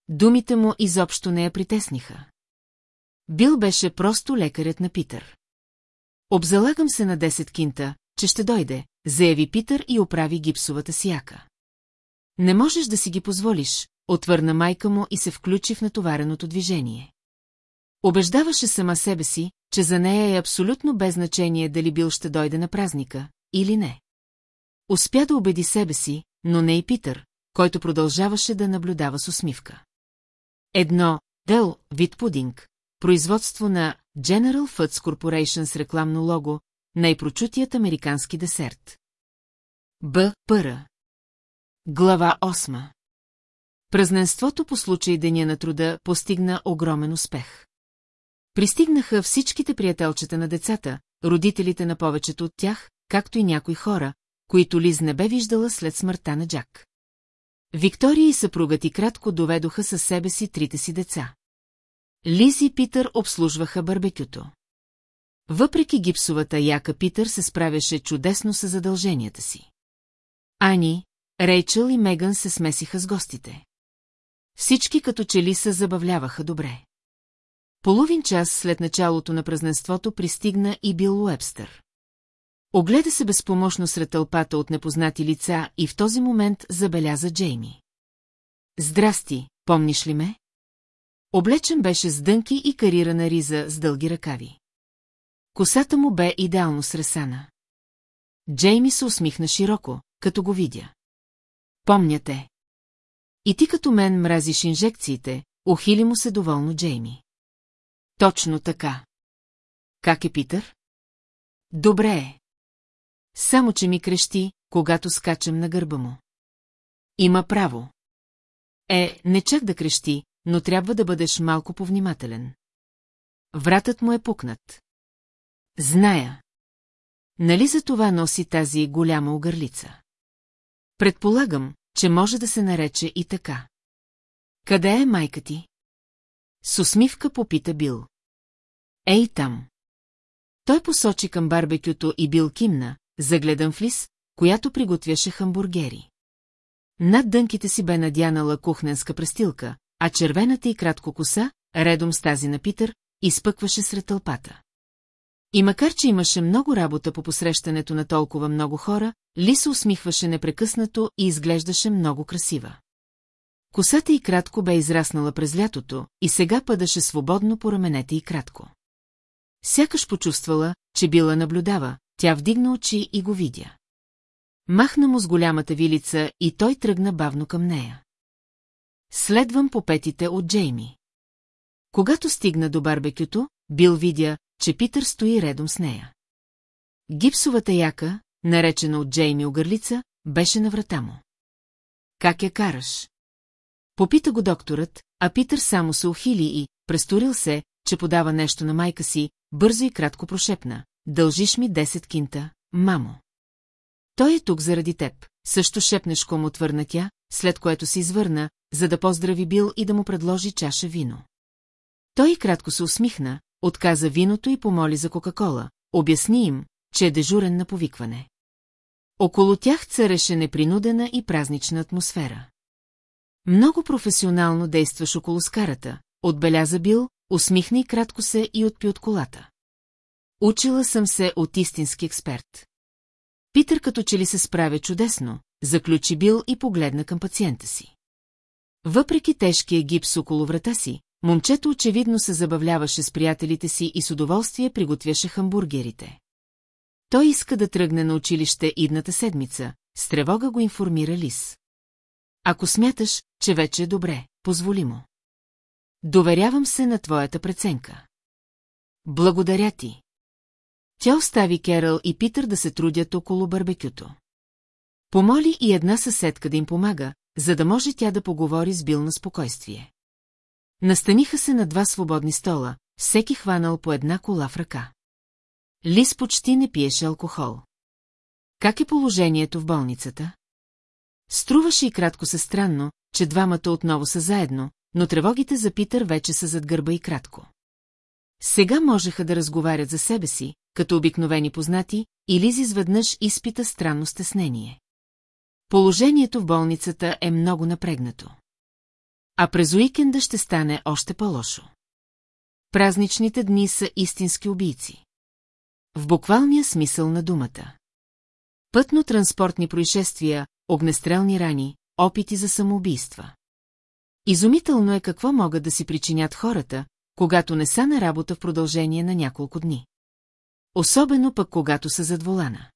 S1: Думите му изобщо не я притесниха. Бил беше просто лекарят на Питър. Обзалагам се на 10 кинта, че ще дойде, заяви Питър и оправи гипсовата си яка. Не можеш да си ги позволиш, отвърна майка му и се включи в натовареното движение. Обеждаваше сама себе си, че за нея е абсолютно без значение дали бил ще дойде на празника или не. Успя да убеди себе си, но не и Питър, който продължаваше да наблюдава с усмивка. Едно дел вид пудинг, производство на General Foods Corporation с рекламно лого, най-прочутият американски десерт. Б. Пъра. Глава 8. Празненството по случай Деня на труда постигна огромен успех. Пристигнаха всичките приятелчета на децата, родителите на повечето от тях, както и някои хора, които Лиз не бе виждала след смъртта на Джак. Виктория и съпругът и кратко доведоха със себе си трите си деца. Лиз и Питър обслужваха барбекюто. Въпреки гипсовата яка Питър се справяше чудесно с задълженията си. Ани, Рейчел и Меган се смесиха с гостите. Всички като че ли се забавляваха добре. Половин час след началото на празненството пристигна и Бил Уебстър. Огледа се безпомощно сред тълпата от непознати лица и в този момент забеляза Джейми. Здрасти, помниш ли ме? Облечен беше с дънки и карирана риза с дълги ръкави. Косата му бе идеално сресана. Джейми се усмихна широко, като го видя. Помня те. И ти като мен мразиш инжекциите, ухили му се доволно Джейми. Точно така. Как е, Питър? Добре е. Само, че ми крещи, когато скачам на гърба му. Има право. Е, не чак да крещи, но трябва да бъдеш малко повнимателен. Вратът му е пукнат. Зная. Нали за това носи тази голяма огърлица? Предполагам, че може да се нарече и така. Къде е майка ти? С усмивка попита Бил. Ей там. Той посочи към барбекюто и Бил кимна, загледан в лис, която приготвяше хамбургери. Над дънките си бе надянала кухненска престилка, а червената и кратко коса, редом с тази на Питър, изпъкваше сред тълпата. И макар, че имаше много работа по посрещането на толкова много хора, Ли се усмихваше непрекъснато и изглеждаше много красива. Косата й кратко бе израснала през лятото и сега падаше свободно по раменете и кратко. Сякаш почувствала, че била наблюдава, тя вдигна очи и го видя. Махна му с голямата вилица и той тръгна бавно към нея. Следвам по петите от Джейми. Когато стигна до барбекюто, Бил видя, че Питър стои редом с нея. Гипсовата яка, наречена от Джейми Огърлица, беше на врата му. Как я караш? Попита го докторът, а Питър само се ухили и, престорил се, че подава нещо на майка си, бързо и кратко прошепна. Дължиш ми 10 кинта, мамо. Той е тук заради теб, също шепнеш му отвърна тя, след което се извърна, за да поздрави Бил и да му предложи чаша вино. Той кратко се усмихна, отказа виното и помоли за Кока-кола, обясни им, че е дежурен на повикване. Около тях цареше непринудена и празнична атмосфера. Много професионално действаш около скарата, отбеляза Бил, усмихна и кратко се и отпи от колата. Учила съм се от истински експерт. Питър като че ли се справя чудесно, заключи Бил и погледна към пациента си. Въпреки тежкия гипс около врата си, Момчето очевидно се забавляваше с приятелите си и с удоволствие приготвяше хамбургерите. Той иска да тръгне на училище идната седмица, с тревога го информира Лис. Ако смяташ, че вече е добре, позволи му. Доверявам се на твоята преценка. Благодаря ти. Тя остави Керал и Питър да се трудят около барбекюто. Помоли и една съседка да им помага, за да може тя да поговори с Бил на спокойствие. Настаниха се на два свободни стола, всеки хванал по една кола в ръка. Лис почти не пиеше алкохол. Как е положението в болницата? Струваше и кратко се странно, че двамата отново са заедно, но тревогите за Питър вече са зад гърба и кратко. Сега можеха да разговарят за себе си, като обикновени познати, и Лиз изведнъж изпита странно стеснение. Положението в болницата е много напрегнато. А през уикенда ще стане още по-лошо. Празничните дни са истински убийци. В буквалния смисъл на думата. Пътно-транспортни происшествия, огнестрелни рани, опити за самоубийства. Изумително е какво могат да си причинят хората, когато не са на работа в продължение на няколко дни. Особено пък когато са зад волана.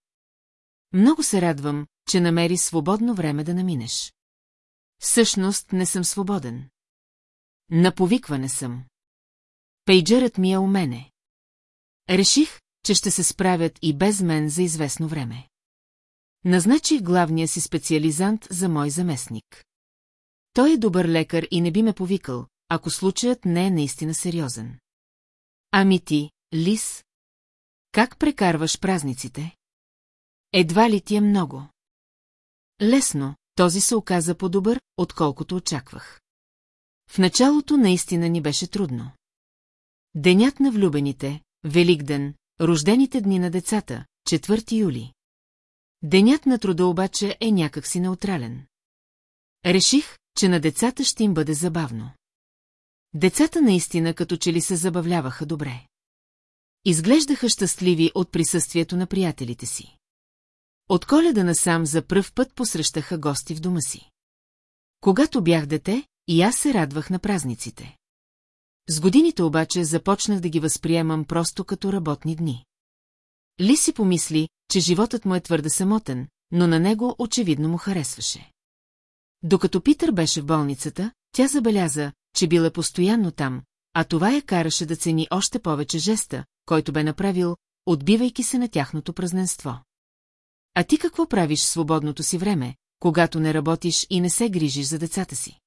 S1: Много се радвам, че намери свободно време да наминеш. Всъщност не съм свободен. На съм. Пейджерът ми е у мене. Реших, че ще се справят и без мен за известно време. Назначих главния си специализант за мой заместник. Той е добър лекар и не би ме повикал, ако случаят не е наистина сериозен. Ами ти, Лис? Как прекарваш празниците? Едва ли ти е много? Лесно, този се оказа по-добър, отколкото очаквах. В началото наистина ни беше трудно. Денят на влюбените, Великден, рождените дни на децата, 4 юли. Денят на труда обаче е някакси неутрален. Реших, че на децата ще им бъде забавно. Децата наистина като че ли се забавляваха добре. Изглеждаха щастливи от присъствието на приятелите си. От коледа насам за пръв път посрещаха гости в дома си. Когато бях дете, и аз се радвах на празниците. С годините обаче започнах да ги възприемам просто като работни дни. Ли си помисли, че животът му е твърде самотен, но на него очевидно му харесваше. Докато Питър беше в болницата, тя забеляза, че била постоянно там, а това я караше да цени още повече жеста, който бе направил, отбивайки се на тяхното празненство. А ти какво правиш в свободното си време, когато не работиш и не се грижиш за децата си?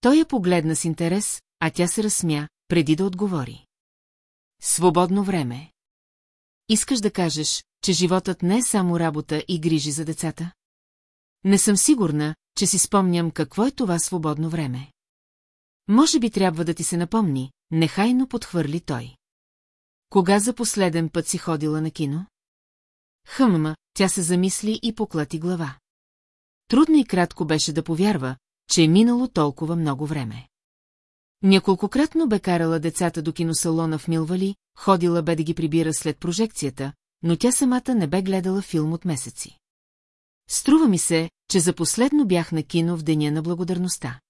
S1: Той я погледна с интерес, а тя се разсмя, преди да отговори. Свободно време. Искаш да кажеш, че животът не е само работа и грижи за децата? Не съм сигурна, че си спомням какво е това свободно време. Може би трябва да ти се напомни, нехайно подхвърли той. Кога за последен път си ходила на кино? Хъмма, тя се замисли и поклати глава. Трудно и кратко беше да повярва, че е минало толкова много време. Няколкократно бе карала децата до киносалона в Милвали, ходила бе да ги прибира след прожекцията, но тя самата не бе гледала филм от месеци. Струва ми се, че за последно бях на кино в Деня на благодарността.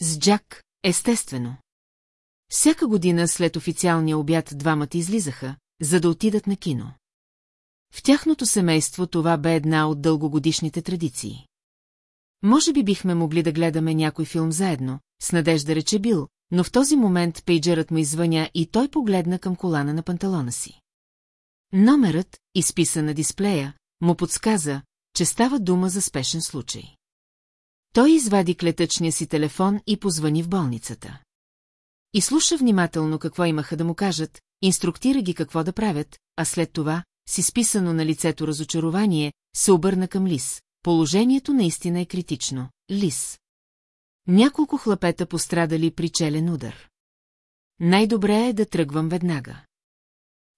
S1: С Джак, естествено. Всяка година след официалния обяд двамата излизаха, за да отидат на кино. В тяхното семейство това бе една от дългогодишните традиции. Може би бихме могли да гледаме някой филм заедно, с надежда рече бил, но в този момент пейджерът му извъня и той погледна към колана на панталона си. Номерът, изписан на дисплея, му подсказа, че става дума за спешен случай. Той извади клетъчния си телефон и позвани в болницата. И слуша внимателно какво имаха да му кажат, инструктира ги какво да правят, а след това, с изписано на лицето разочарование, се обърна към Лис. Положението наистина е критично. Лис. Няколко хлапета пострадали при челен удар. Най-добре е да тръгвам веднага.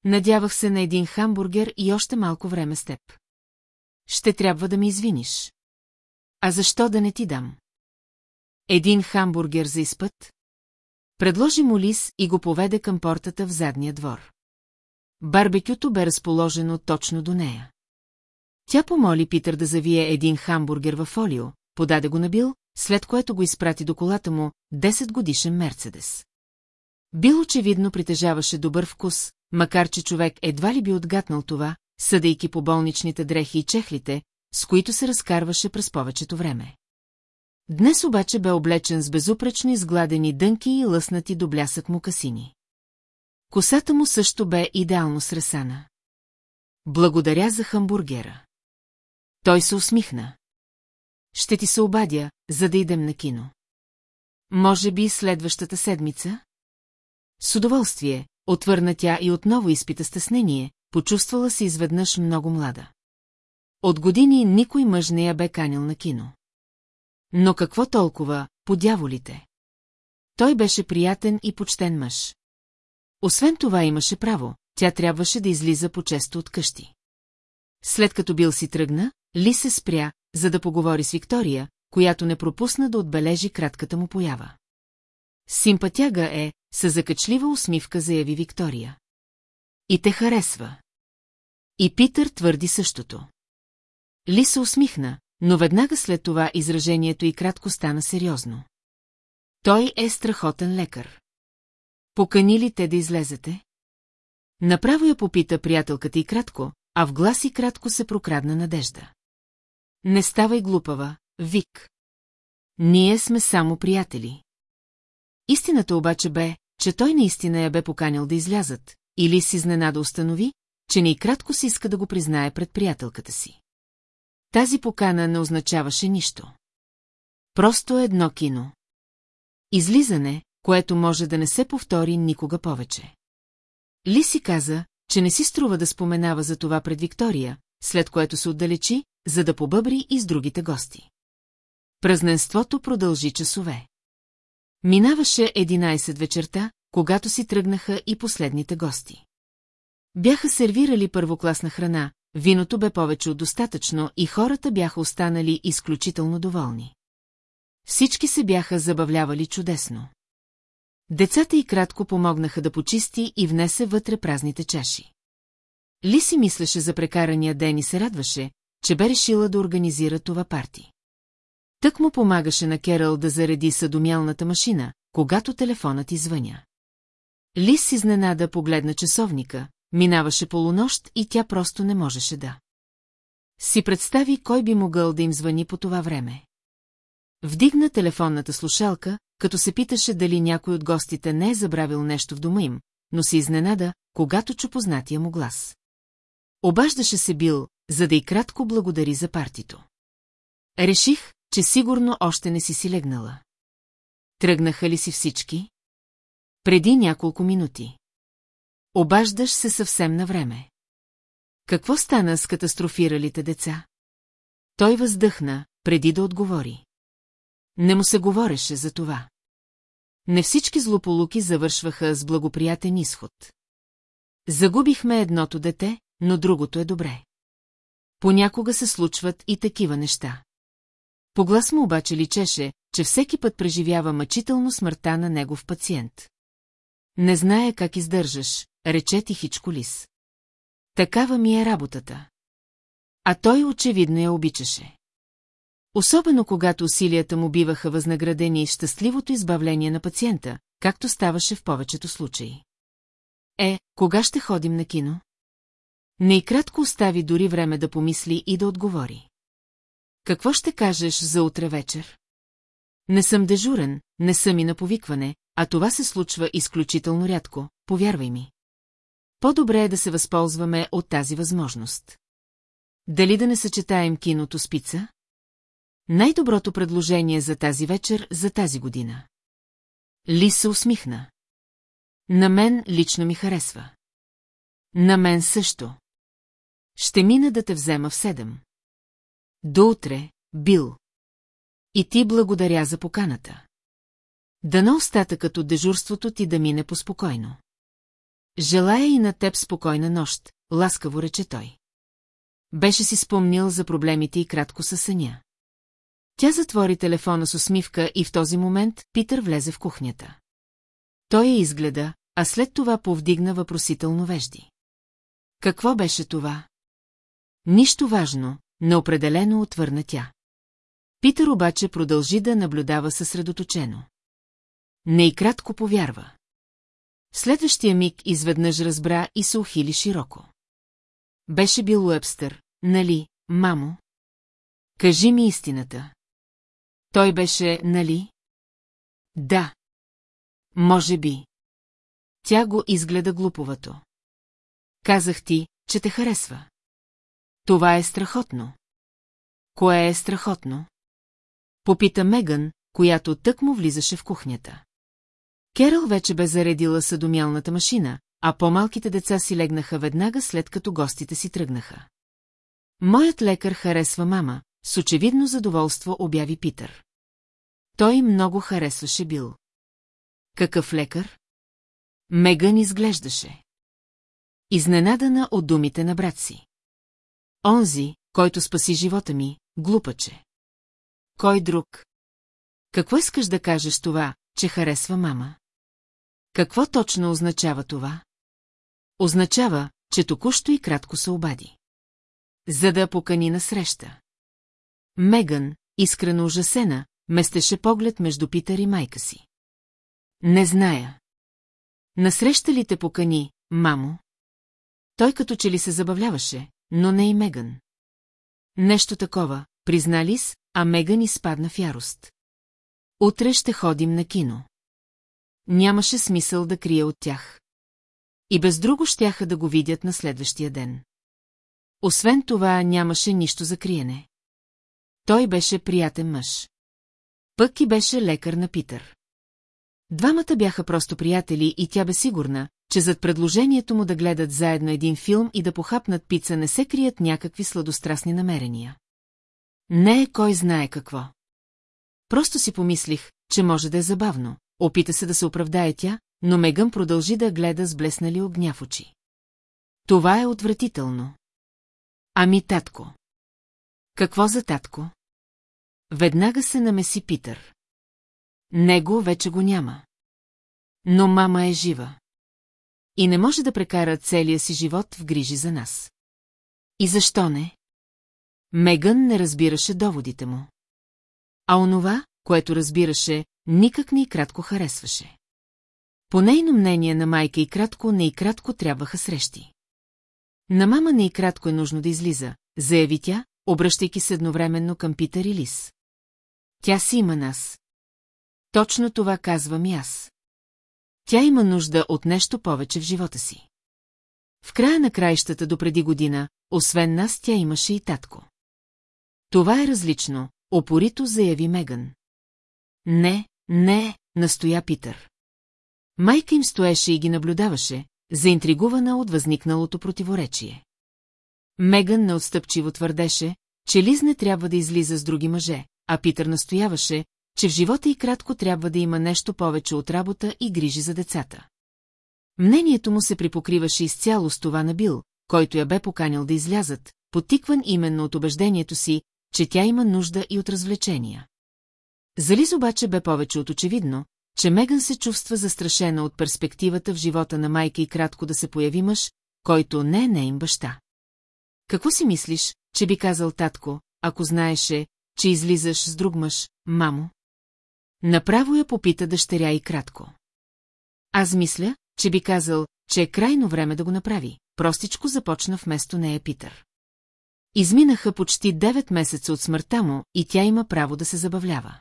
S1: Надявах се на един хамбургер и още малко време с теб. Ще трябва да ми извиниш. А защо да не ти дам? Един хамбургер за изпът? Предложи му Лис и го поведе към портата в задния двор. Барбекюто бе разположено точно до нея. Тя помоли Питър да завие един хамбургер във фолио, подаде го на Бил, след което го изпрати до колата му, 10 годишен Мерцедес. Бил очевидно притежаваше добър вкус, макар че човек едва ли би отгатнал това, съдейки по болничните дрехи и чехлите, с които се разкарваше през повечето време. Днес обаче бе облечен с безупречно изгладени дънки и лъснати до блясък му касини. Косата му също бе идеално сресана. Благодаря за хамбургера. Той се усмихна. Ще ти се обадя, за да идем на кино. Може би следващата седмица? С удоволствие, отвърна тя и отново изпита стеснение, почувствала се изведнъж много млада. От години никой мъж не я бе канил на кино. Но какво толкова, подяволите? Той беше приятен и почтен мъж. Освен това имаше право, тя трябваше да излиза по-често от къщи. След като бил си тръгна, Ли се спря, за да поговори с Виктория, която не пропусна да отбележи кратката му поява. Симпатяга е, със закачлива усмивка заяви Виктория. И те харесва. И Питър твърди същото. Ли се усмихна, но веднага след това изражението и кратко стана сериозно. Той е страхотен лекар. Покани ли те да излезете? Направо я попита приятелката и кратко, а в глас и кратко се прокрадна надежда. Не ставай глупава, Вик. Ние сме само приятели. Истината обаче бе, че той наистина я бе поканил да излязат, или си изненада установи, че ни кратко си иска да го признае пред приятелката си. Тази покана не означаваше нищо. Просто едно кино. Излизане, което може да не се повтори никога повече. Ли си каза, че не си струва да споменава за това пред Виктория, след което се отдалечи, за да побъбри и с другите гости. Празненството продължи часове. Минаваше 11 вечерта, когато си тръгнаха и последните гости. Бяха сервирали първокласна храна, виното бе повече от достатъчно и хората бяха останали изключително доволни. Всички се бяха забавлявали чудесно. Децата й кратко помогнаха да почисти и внесе вътре празните чаши. Ли си мислеше за прекарания ден и се радваше, че бе решила да организира това парти. Тък му помагаше на Керал да зареди съдомялната машина, когато телефонът извъня. Лис изненада погледна часовника, минаваше полунощ и тя просто не можеше да. Си представи кой би могъл да им звъни по това време. Вдигна телефонната слушалка, като се питаше дали някой от гостите не е забравил нещо в дома им, но се изненада, когато чу познатия му глас. Обаждаше се Бил, за да и кратко благодари за партито. Реших, че сигурно още не си си легнала. Тръгнаха ли си всички? Преди няколко минути. Обаждаш се съвсем на време. Какво стана с катастрофиралите деца? Той въздъхна, преди да отговори. Не му се говореше за това. Не всички злополуки завършваха с благоприятен изход. Загубихме едното дете, но другото е добре. Понякога се случват и такива неща. По глас му обаче личеше, че всеки път преживява мъчително смъртта на негов пациент. Не знае как издържаш, рече Хичко лис. Такава ми е работата. А той очевидно я обичаше. Особено когато усилията му биваха възнаградени щастливото избавление на пациента, както ставаше в повечето случаи. Е, кога ще ходим на кино? Не и кратко остави дори време да помисли и да отговори. Какво ще кажеш за утре вечер? Не съм дежурен, не съм и на повикване, а това се случва изключително рядко, повярвай ми. По-добре е да се възползваме от тази възможност. Дали да не съчетаем киното с пица? Най-доброто предложение за тази вечер, за тази година. Ли се усмихна. На мен лично ми харесва. На мен също. Ще мина да те взема в седем. До утре, Бил. И ти благодаря за поканата. Дано остатъкът от дежурството ти да мине поспокойно. Желая и на теб спокойна нощ, ласкаво рече той. Беше си спомнил за проблемите и кратко със съня. Тя затвори телефона с усмивка и в този момент Питър влезе в кухнята. Той я изгледа, а след това повдигна въпросително вежди. Какво беше това? Нищо важно, неопределено отвърна тя. Питър обаче продължи да наблюдава съсредоточено. Не и кратко повярва. следващия миг изведнъж разбра и се ухили широко. Беше бил Уебстър, нали, мамо? Кажи ми истината. Той беше, нали? Да. Може би. Тя го изгледа глуповато. Казах ти, че те харесва. Това е страхотно. Кое е страхотно? Попита Меган, която тък му влизаше в кухнята. Керъл вече бе заредила съдомялната машина, а по-малките деца си легнаха веднага след като гостите си тръгнаха. Моят лекар харесва мама, с очевидно задоволство обяви Питър. Той много харесваше Бил. Какъв лекар? Меган изглеждаше. Изненадана от думите на брат си. Онзи, който спаси живота ми, глупаче. Кой друг? Какво искаш да кажеш това, че харесва мама? Какво точно означава това? Означава, че току-що и кратко се обади. За да покани на среща. Меган, искрено ужасена, местеше поглед между Питър и майка си. Не зная. Насреща ли те покани, мамо? Той като че ли се забавляваше, но не и Меган. Нещо такова, признали с, а Меган изпадна в ярост. Утре ще ходим на кино. Нямаше смисъл да крия от тях. И без друго щяха да го видят на следващия ден. Освен това нямаше нищо за криене. Той беше приятен мъж. Пък и беше лекар на Питър. Двамата бяха просто приятели и тя бе сигурна, че зад предложението му да гледат заедно един филм и да похапнат пица не се крият някакви сладострастни намерения. Не е кой знае какво. Просто си помислих, че може да е забавно. Опита се да се оправдае тя, но Мегън продължи да гледа с блеснали огня в очи. Това е отвратително. Ами, татко. Какво за татко? Веднага се намеси Питър. Него вече го няма. Но мама е жива. И не може да прекара целия си живот в грижи за нас. И защо не? Меган не разбираше доводите му. А онова, което разбираше, никак не и кратко харесваше. По нейно мнение на майка и кратко не и кратко трябваха срещи. На мама не и кратко е нужно да излиза, заяви тя, обръщайки се едновременно към Питър и Лис. Тя си има нас. Точно това казвам и аз. Тя има нужда от нещо повече в живота си. В края на краищата до преди година, освен нас, тя имаше и татко. Това е различно, опорито заяви Меган. Не, не, настоя Питър. Майка им стоеше и ги наблюдаваше, заинтригувана от възникналото противоречие. Меган неотстъпчиво твърдеше, че Лиз не трябва да излиза с други мъже, а Питър настояваше, че в живота и кратко трябва да има нещо повече от работа и грижи за децата. Мнението му се припокриваше изцяло с това на Бил, който я бе поканил да излязат, потикван именно от убеждението си, че тя има нужда и от развлечения. За Лиз обаче бе повече от очевидно, че Меган се чувства застрашена от перспективата в живота на майка и кратко да се появи мъж, който не е им баща. Какво си мислиш, че би казал татко, ако знаеше, че излизаш с друг мъж, мамо? Направо я попита дъщеря и кратко. Аз мисля, че би казал, че е крайно време да го направи. Простичко започна вместо нея Питър. Изминаха почти 9 месеца от смъртта му и тя има право да се забавлява.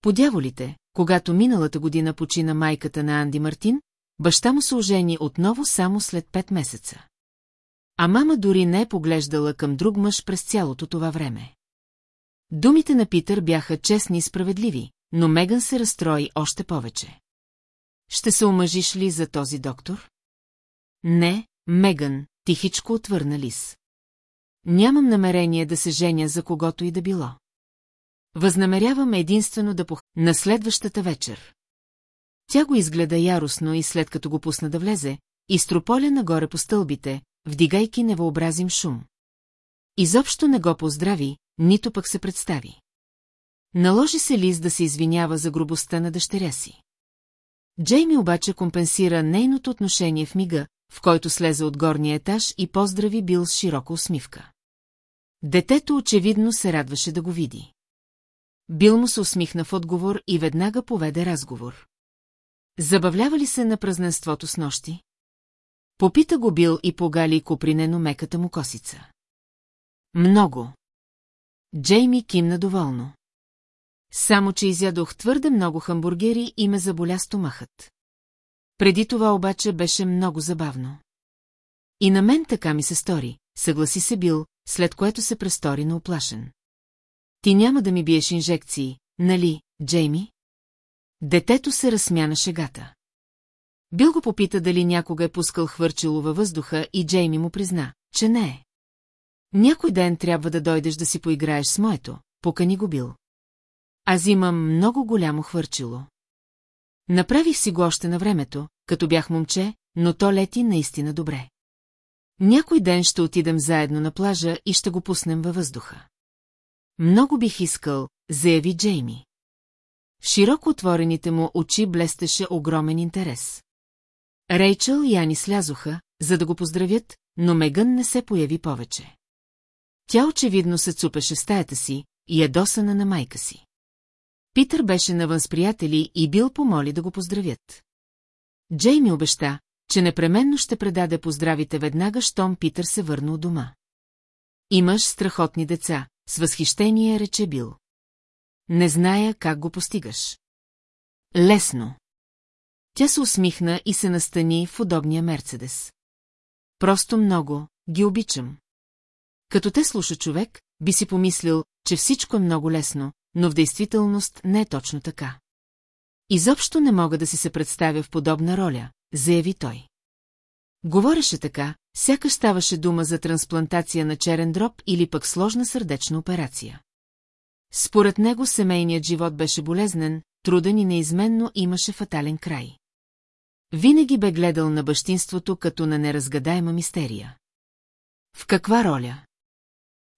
S1: Подяволите, когато миналата година почина майката на Анди Мартин, баща му се ожени отново само след 5 месеца. А мама дори не е поглеждала към друг мъж през цялото това време. Думите на Питър бяха честни и справедливи, но Меган се разстрои още повече. Ще се омъжиш ли за този доктор? Не, Меган, тихичко отвърна Лис. Нямам намерение да се женя за когото и да било. Възнамерявам единствено да пох... на следващата вечер. Тя го изгледа яростно и след като го пусна да влезе, изтрополя нагоре по стълбите, вдигайки невообразим шум. Изобщо не го поздрави, нито пък се представи. Наложи се Лиз да се извинява за грубостта на дъщеря си. Джейми обаче компенсира нейното отношение в мига, в който слезе от горния етаж и поздрави Бил с широка усмивка. Детето очевидно се радваше да го види. Бил му се усмихна в отговор и веднага поведе разговор. Забавлява ли се на празненството с нощи? Попита го Бил и погали копринено меката му косица. Много. Джейми кимна доволно. Само, че изядох твърде много хамбургери и ме заболя стомахът. Преди това обаче беше много забавно. И на мен така ми се стори, съгласи се бил, след което се престори на оплашен. Ти няма да ми биеш инжекции, нали, Джейми? Детето се разсмя на шегата. Бил го попита дали някога е пускал хвърчило във въздуха и Джейми му призна, че не е. Някой ден трябва да дойдеш да си поиграеш с моето, покани го бил. Аз имам много голямо хвърчило. Направих си го още на времето, като бях момче, но то лети наистина добре. Някой ден ще отидем заедно на плажа и ще го пуснем във въздуха. Много бих искал, заяви Джейми. В широко отворените му очи блестеше огромен интерес. Рейчел и Ани слязоха, за да го поздравят, но Меган не се появи повече. Тя очевидно се цупеше в стаята си и ядосана на майка си. Питър беше навън с приятели и бил помоли да го поздравят. Джейми обеща, че непременно ще предаде поздравите веднага, щом Питър се върна от дома. Имаш страхотни деца, с възхищение рече бил. Не зная как го постигаш. Лесно. Тя се усмихна и се настани в удобния Мерцедес. Просто много ги обичам. Като те слуша човек, би си помислил, че всичко е много лесно, но в действителност не е точно така. Изобщо не мога да си се представя в подобна роля, заяви той. Говореше така, сякаш ставаше дума за трансплантация на черен дроб или пък сложна сърдечна операция. Според него семейният живот беше болезнен, труден и неизменно имаше фатален край. Винаги бе гледал на бащинството като на неразгадаема мистерия. В каква роля?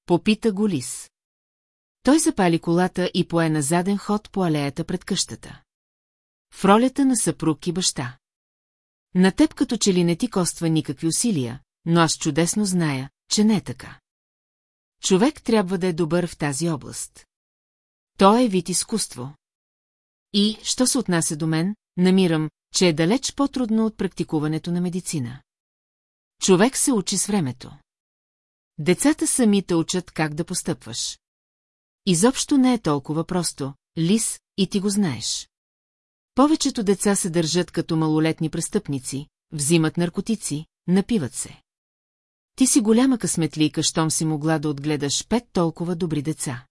S1: Попита го лис. Той запали колата и пое на заден ход по алеята пред къщата. В ролята на съпруг и баща. На теб като че ли не ти коства никакви усилия, но аз чудесно зная, че не е така. Човек трябва да е добър в тази област. Той е вид изкуство. И, що се отнася до мен, намирам, че е далеч по-трудно от практикуването на медицина. Човек се учи с времето. Децата сами те учат как да постъпваш. Изобщо не е толкова просто, лис, и ти го знаеш. Повечето деца се държат като малолетни престъпници, взимат наркотици, напиват се. Ти си голяма късметлика, щом си могла да отгледаш пет толкова добри деца.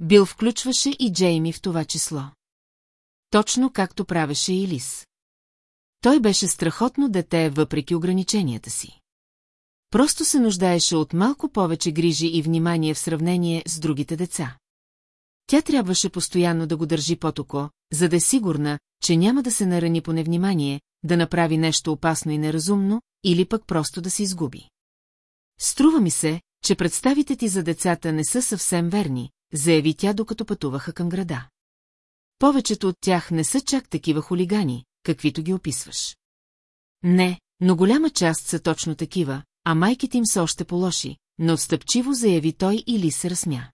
S1: Бил включваше и Джейми в това число. Точно както правеше и Лис. Той беше страхотно дете въпреки ограниченията си. Просто се нуждаеше от малко повече грижи и внимание в сравнение с другите деца. Тя трябваше постоянно да го държи под око, за да е сигурна, че няма да се нарани по невнимание, да направи нещо опасно и неразумно, или пък просто да се изгуби. Струва ми се, че представите ти за децата не са съвсем верни, заяви тя докато пътуваха към града. Повечето от тях не са чак такива хулигани, каквито ги описваш. Не, но голяма част са точно такива, а майките им са още по-лоши, но отстъпчиво заяви той и Ли се разсмя.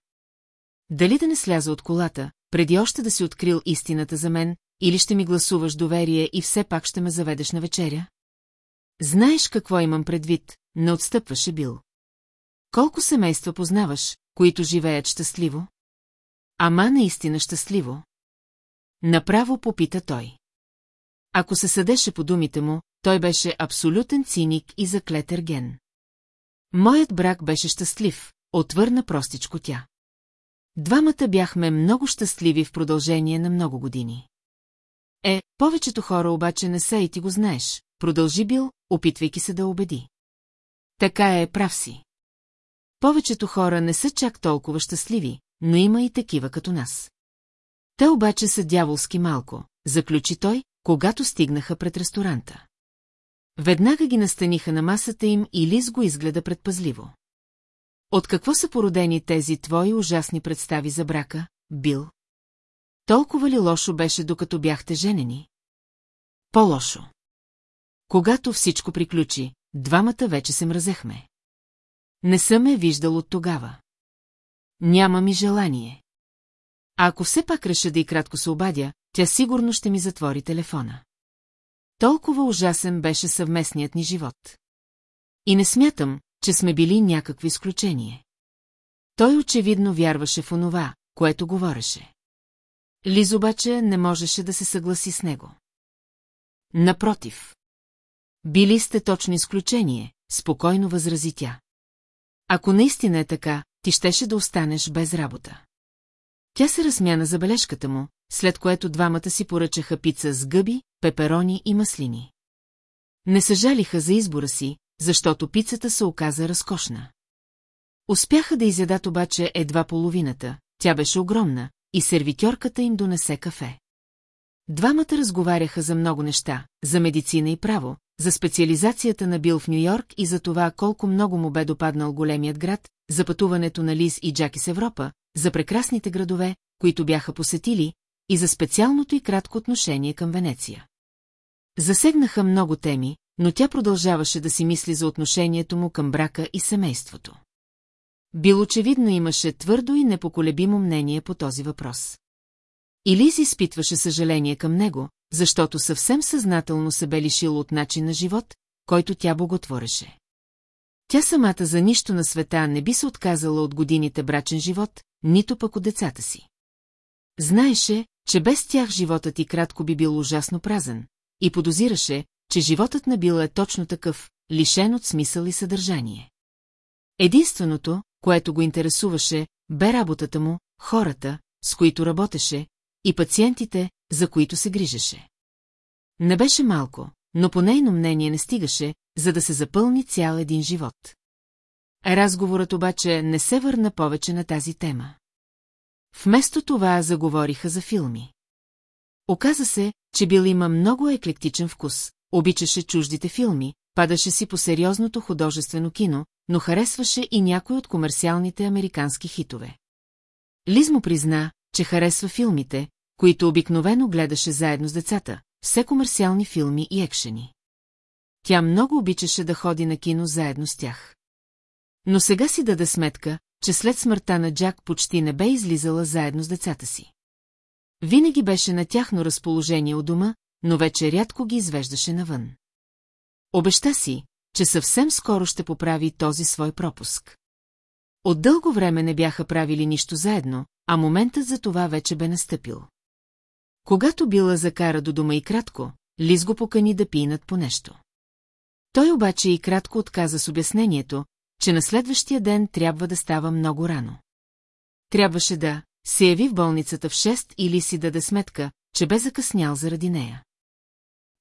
S1: Дали да не сляза от колата, преди още да си открил истината за мен, или ще ми гласуваш доверие и все пак ще ме заведеш на вечеря? Знаеш какво имам предвид, не отстъпваше Бил. Колко семейства познаваш, които живеят щастливо? Ама наистина щастливо. Направо попита той. Ако се съдеше по думите му, той беше абсолютен циник и заклетер ген. Моят брак беше щастлив, отвърна простичко тя. Двамата бяхме много щастливи в продължение на много години. Е, повечето хора обаче не са и ти го знаеш, продължи Бил, опитвайки се да убеди. Така е, прав си. Повечето хора не са чак толкова щастливи, но има и такива като нас. Те обаче са дяволски малко, заключи той, когато стигнаха пред ресторанта. Веднага ги настаниха на масата им и Лиз го изгледа предпазливо. От какво са породени тези твои ужасни представи за брака, Бил? Толкова ли лошо беше, докато бяхте женени? По-лошо. Когато всичко приключи, двамата вече се мразехме. Не съм е виждал от тогава. Няма ми желание. А ако все пак реша да и кратко се обадя, тя сигурно ще ми затвори телефона. Толкова ужасен беше съвместният ни живот. И не смятам, че сме били някакво изключение. Той очевидно вярваше в онова, което говореше. Лиз обаче не можеше да се съгласи с него. Напротив. Били сте точно изключение, спокойно възрази тя. Ако наистина е така, ти щеше да останеш без работа. Тя се размяна забележката му, след което двамата си поръчаха пица с гъби, пеперони и маслини. Не съжалиха за избора си, защото пицата се оказа разкошна. Успяха да изядат обаче едва половината, тя беше огромна, и сервитьорката им донесе кафе. Двамата разговаряха за много неща, за медицина и право, за специализацията на Бил в Нью-Йорк и за това колко много му бе допаднал големият град, за пътуването на Лиз и Джаки с Европа, за прекрасните градове, които бяха посетили, и за специалното и кратко отношение към Венеция. Засегнаха много теми, но тя продължаваше да си мисли за отношението му към брака и семейството. Бил очевидно имаше твърдо и непоколебимо мнение по този въпрос. Илиз изпитваше съжаление към него, защото съвсем съзнателно се бе лишил от начин на живот, който тя боготвореше. Тя самата за нищо на света не би се отказала от годините брачен живот, нито пък от децата си. Знаеше, че без тях животът и кратко би бил ужасно празен, и подозираше, че животът на Бил е точно такъв, лишен от смисъл и съдържание. Единственото, което го интересуваше, бе работата му, хората, с които работеше, и пациентите, за които се грижеше. Не беше малко, но по нейно мнение не стигаше, за да се запълни цял един живот. Разговорът обаче не се върна повече на тази тема. Вместо това заговориха за филми. Оказа се, че бил има много еклектичен вкус, обичаше чуждите филми, падаше си по сериозното художествено кино, но харесваше и някой от комерциалните американски хитове. Лиз му призна, че харесва филмите, които обикновено гледаше заедно с децата, все комерциални филми и екшени. Тя много обичаше да ходи на кино заедно с тях. Но сега си даде сметка, че след смъртта на Джак почти не бе излизала заедно с децата си. Винаги беше на тяхно разположение у дома, но вече рядко ги извеждаше навън. Обеща си, че съвсем скоро ще поправи този свой пропуск. От дълго време не бяха правили нищо заедно, а моментът за това вече бе настъпил. Когато била закара до дома и кратко, Лиз го покани да пинат по нещо. Той обаче и кратко отказа с обяснението, че на следващия ден трябва да става много рано. Трябваше да се яви в болницата в 6 или си даде сметка, че бе закъснял заради нея.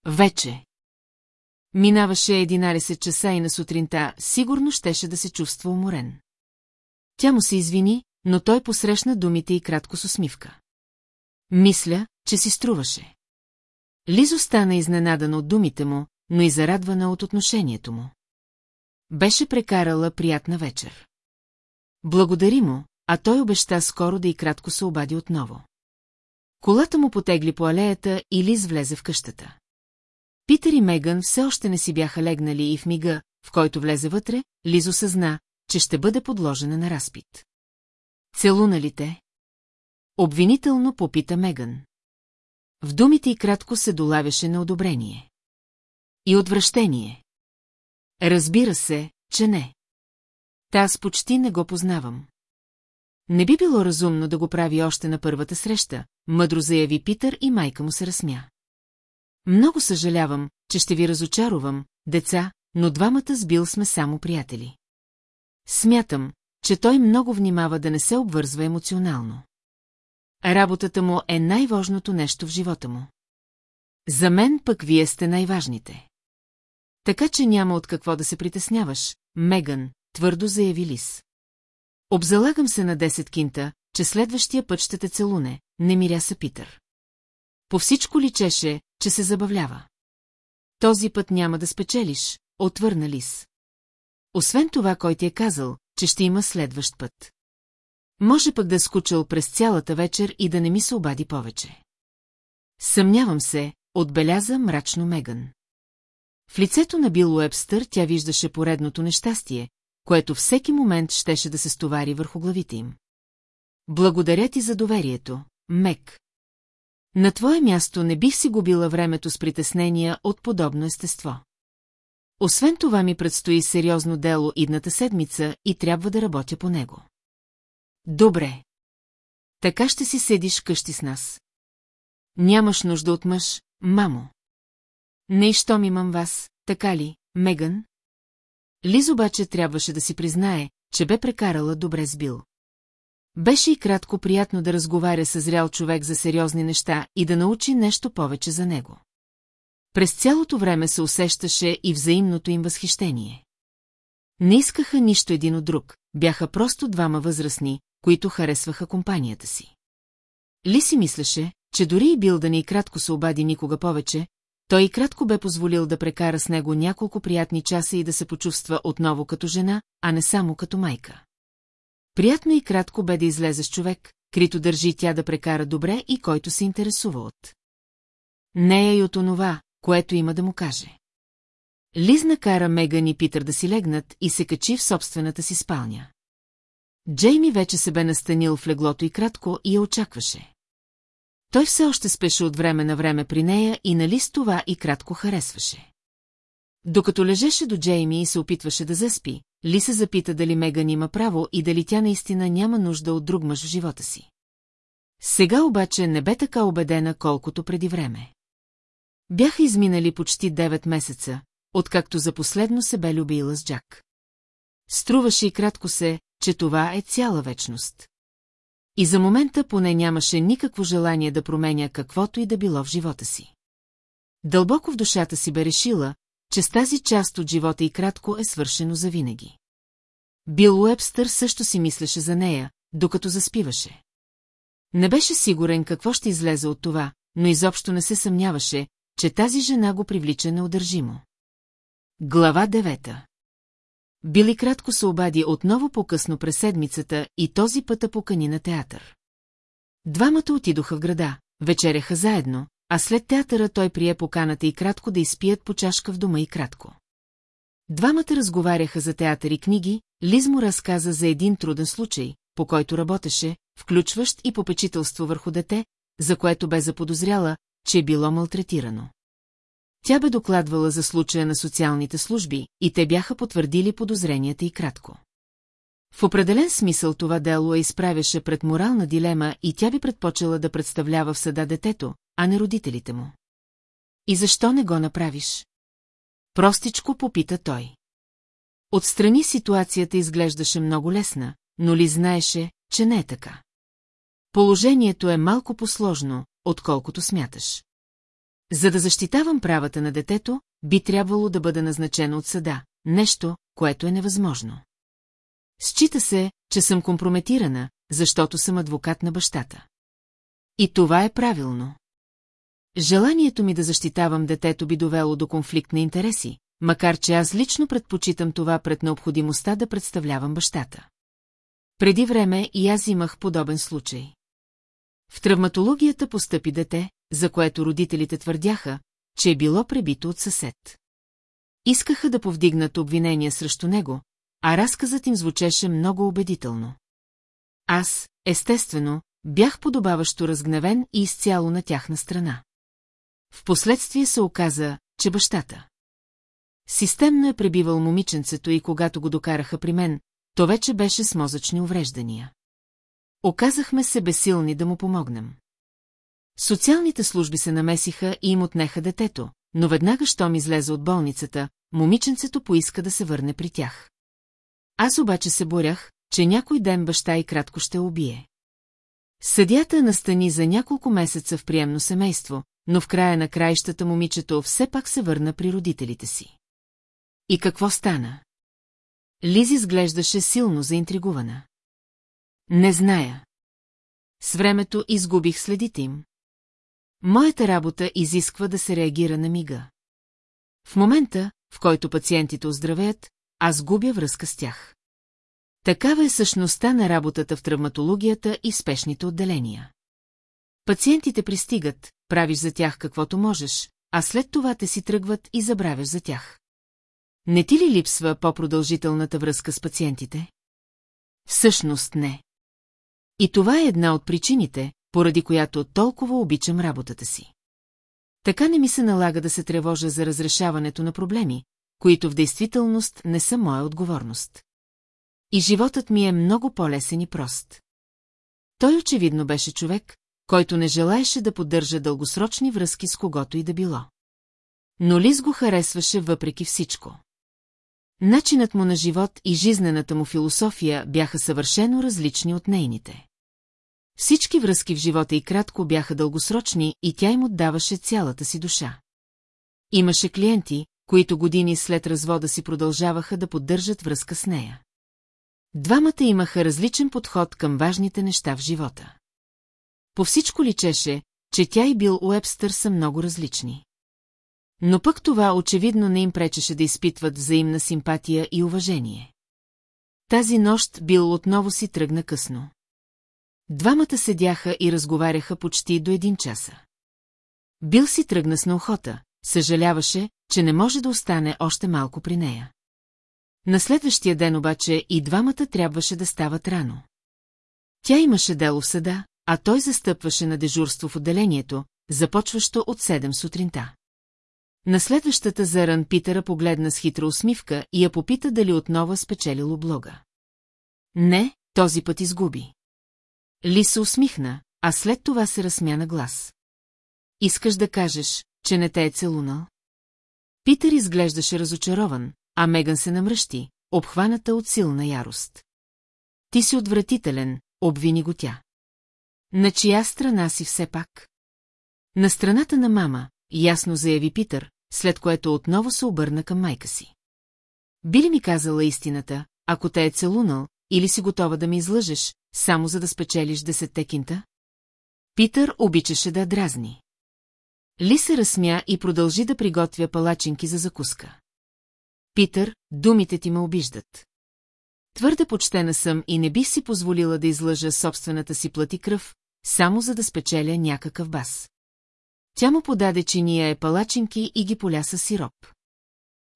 S1: Вече. Минаваше 11 часа и на сутринта сигурно щеше да се чувства уморен. Тя му се извини, но той посрещна думите и кратко с усмивка. Мисля, че си струваше. Лизо стана изненадана от думите му, но и зарадвана от отношението му. Беше прекарала приятна вечер. Благодари му, а той обеща скоро да и кратко се обади отново. Колата му потегли по алеята и Лиз влезе в къщата. Питър и Меган все още не си бяха легнали и в мига, в който влезе вътре, Лиз осъзна, че ще бъде подложена на разпит. Целуна ли те? Обвинително попита Меган. В думите и кратко се долавяше на одобрение. И отвращение. Разбира се, че не. Та аз почти не го познавам. Не би било разумно да го прави още на първата среща, мъдро заяви Питър и майка му се разсмя. Много съжалявам, че ще ви разочаровам, деца, но двамата с Бил сме само приятели. Смятам, че той много внимава да не се обвързва емоционално. Работата му е най-важното нещо в живота му. За мен пък вие сте най-важните. Така, че няма от какво да се притесняваш, Меган, твърдо заяви Лис. Обзалагам се на 10 кинта, че следващия път ще те целуне, не миря се Питър. По всичко личеше, че се забавлява. Този път няма да спечелиш, отвърна Лис. Освен това, кой ти е казал, че ще има следващ път. Може пък да е скучал през цялата вечер и да не ми се обади повече. Съмнявам се, отбеляза мрачно Меган. В лицето на Бил Уебстър тя виждаше поредното нещастие, което всеки момент щеше да се стовари върху главите им. Благодаря ти за доверието, Мек. На твое място не бих си губила времето с притеснения от подобно естество. Освен това ми предстои сериозно дело идната седмица и трябва да работя по него. Добре. Така ще си седиш къщи с нас. Нямаш нужда от мъж, мамо. Не и щом имам вас, така ли, Меган? Лиз обаче трябваше да си признае, че бе прекарала добре с Бил. Беше и кратко приятно да разговаря с зрял човек за сериозни неща и да научи нещо повече за него. През цялото време се усещаше и взаимното им възхищение. Не искаха нищо един от друг, бяха просто двама възрастни, които харесваха компанията си. Ли си мислеше, че дори и бил да не и кратко се обади никога повече, той и кратко бе позволил да прекара с него няколко приятни часа и да се почувства отново като жена, а не само като майка. Приятно и кратко бе да излезе с човек, крито държи тя да прекара добре и който се интересува от. Нея е и от онова, което има да му каже. Лизна кара Меган и Питър да си легнат и се качи в собствената си спалня. Джейми вече се бе настанил в леглото и кратко и я очакваше. Той все още спеше от време на време при нея и нали с това и кратко харесваше. Докато лежеше до Джейми и се опитваше да заспи, Ли се запита дали Меган има право и дали тя наистина няма нужда от друг мъж в живота си. Сега обаче не бе така убедена, колкото преди време. Бяха изминали почти 9 месеца, откакто за последно се бе любила с Джак. Струваше и кратко се, че това е цяла вечност. И за момента поне нямаше никакво желание да променя каквото и да било в живота си. Дълбоко в душата си бе решила, че с тази част от живота и кратко е свършено завинаги. Бил Уебстър също си мислеше за нея, докато заспиваше. Не беше сигурен какво ще излезе от това, но изобщо не се съмняваше, че тази жена го привлича неудържимо. Глава девета били кратко се обади отново по-късно през седмицата и този път покани на театър. Двамата отидоха в града, вечеряха заедно, а след театъра той прие поканата и кратко да изпият по чашка в дома и кратко. Двамата разговаряха за театър и книги, Лиз му разказа за един труден случай, по който работеше, включващ и попечителство върху дете, за което бе заподозряла, че е било малтретирано. Тя бе докладвала за случая на социалните служби и те бяха потвърдили подозренията и кратко. В определен смисъл това дело я изправяше пред морална дилема и тя би предпочела да представлява в съда детето, а не родителите му. И защо не го направиш? Простичко попита той. Отстрани ситуацията изглеждаше много лесна, но ли знаеше, че не е така? Положението е малко посложно, отколкото смяташ. За да защитавам правата на детето, би трябвало да бъде назначено от съда, нещо, което е невъзможно. Счита се, че съм компрометирана, защото съм адвокат на бащата. И това е правилно. Желанието ми да защитавам детето би довело до конфликт на интереси, макар че аз лично предпочитам това пред необходимостта да представлявам бащата. Преди време и аз имах подобен случай. В травматологията постъпи дете, за което родителите твърдяха, че е било пребито от съсед. Искаха да повдигнат обвинения срещу него, а разказът им звучеше много убедително. Аз, естествено, бях подобаващо разгневен и изцяло на тяхна страна. Впоследствие се оказа, че бащата. Системно е пребивал момиченцето и когато го докараха при мен, то вече беше с мозъчни увреждания. Оказахме се бесилни да му помогнем. Социалните служби се намесиха и им отнеха детето, но веднага, щом излезе от болницата, момиченцето поиска да се върне при тях. Аз обаче се борях, че някой ден баща и кратко ще убие. Съдята настани за няколко месеца в приемно семейство, но в края на краищата момичето все пак се върна при родителите си. И какво стана? Лизи изглеждаше силно заинтригувана. Не зная. С времето изгубих следите им. Моята работа изисква да се реагира на мига. В момента, в който пациентите оздравеят, аз губя връзка с тях. Такава е същността на работата в травматологията и в спешните отделения. Пациентите пристигат, правиш за тях каквото можеш, а след това те си тръгват и забравяш за тях. Не ти ли липсва по-продължителната връзка с пациентите? Всъщност не. И това е една от причините, поради която толкова обичам работата си. Така не ми се налага да се тревожа за разрешаването на проблеми, които в действителност не са моя отговорност. И животът ми е много по-лесен и прост. Той очевидно беше човек, който не желаеше да поддържа дългосрочни връзки с когото и да било. Но Лиз го харесваше въпреки всичко. Начинът му на живот и жизнената му философия бяха съвършено различни от нейните. Всички връзки в живота и кратко бяха дългосрочни и тя им отдаваше цялата си душа. Имаше клиенти, които години след развода си продължаваха да поддържат връзка с нея. Двамата имаха различен подход към важните неща в живота. По всичко личеше, че тя и Бил Уебстър са много различни. Но пък това очевидно не им пречеше да изпитват взаимна симпатия и уважение. Тази нощ Бил отново си тръгна късно. Двамата седяха и разговаряха почти до един часа. Бил си тръгна с наухота, съжаляваше, че не може да остане още малко при нея. На следващия ден обаче и двамата трябваше да стават рано. Тя имаше дело в съда, а той застъпваше на дежурство в отделението, започващо от 7 сутринта. На следващата заран Питера погледна с хитра усмивка и я попита дали отново е спечелило блога. Не, този път изгуби. Ли се усмихна, а след това се разсмя на глас. Искаш да кажеш, че не те е целунал? Питър изглеждаше разочарован, а Меган се намръщи, обхваната от силна ярост. Ти си отвратителен, обвини го тя. На чия страна си все пак? На страната на мама, ясно заяви Питър, след което отново се обърна към майка си. Би ли ми казала истината, ако те е целунал, или си готова да ми излъжеш, само за да спечелиш десетте кинта? Питър обичаше да дразни. Ли се разсмя и продължи да приготвя палачинки за закуска. Питър, думите ти ме обиждат. Твърде почтена съм и не бих си позволила да излъжа собствената си плати кръв, само за да спечеля някакъв бас. Тя му подаде чиния е палачинки и ги поля с сироп.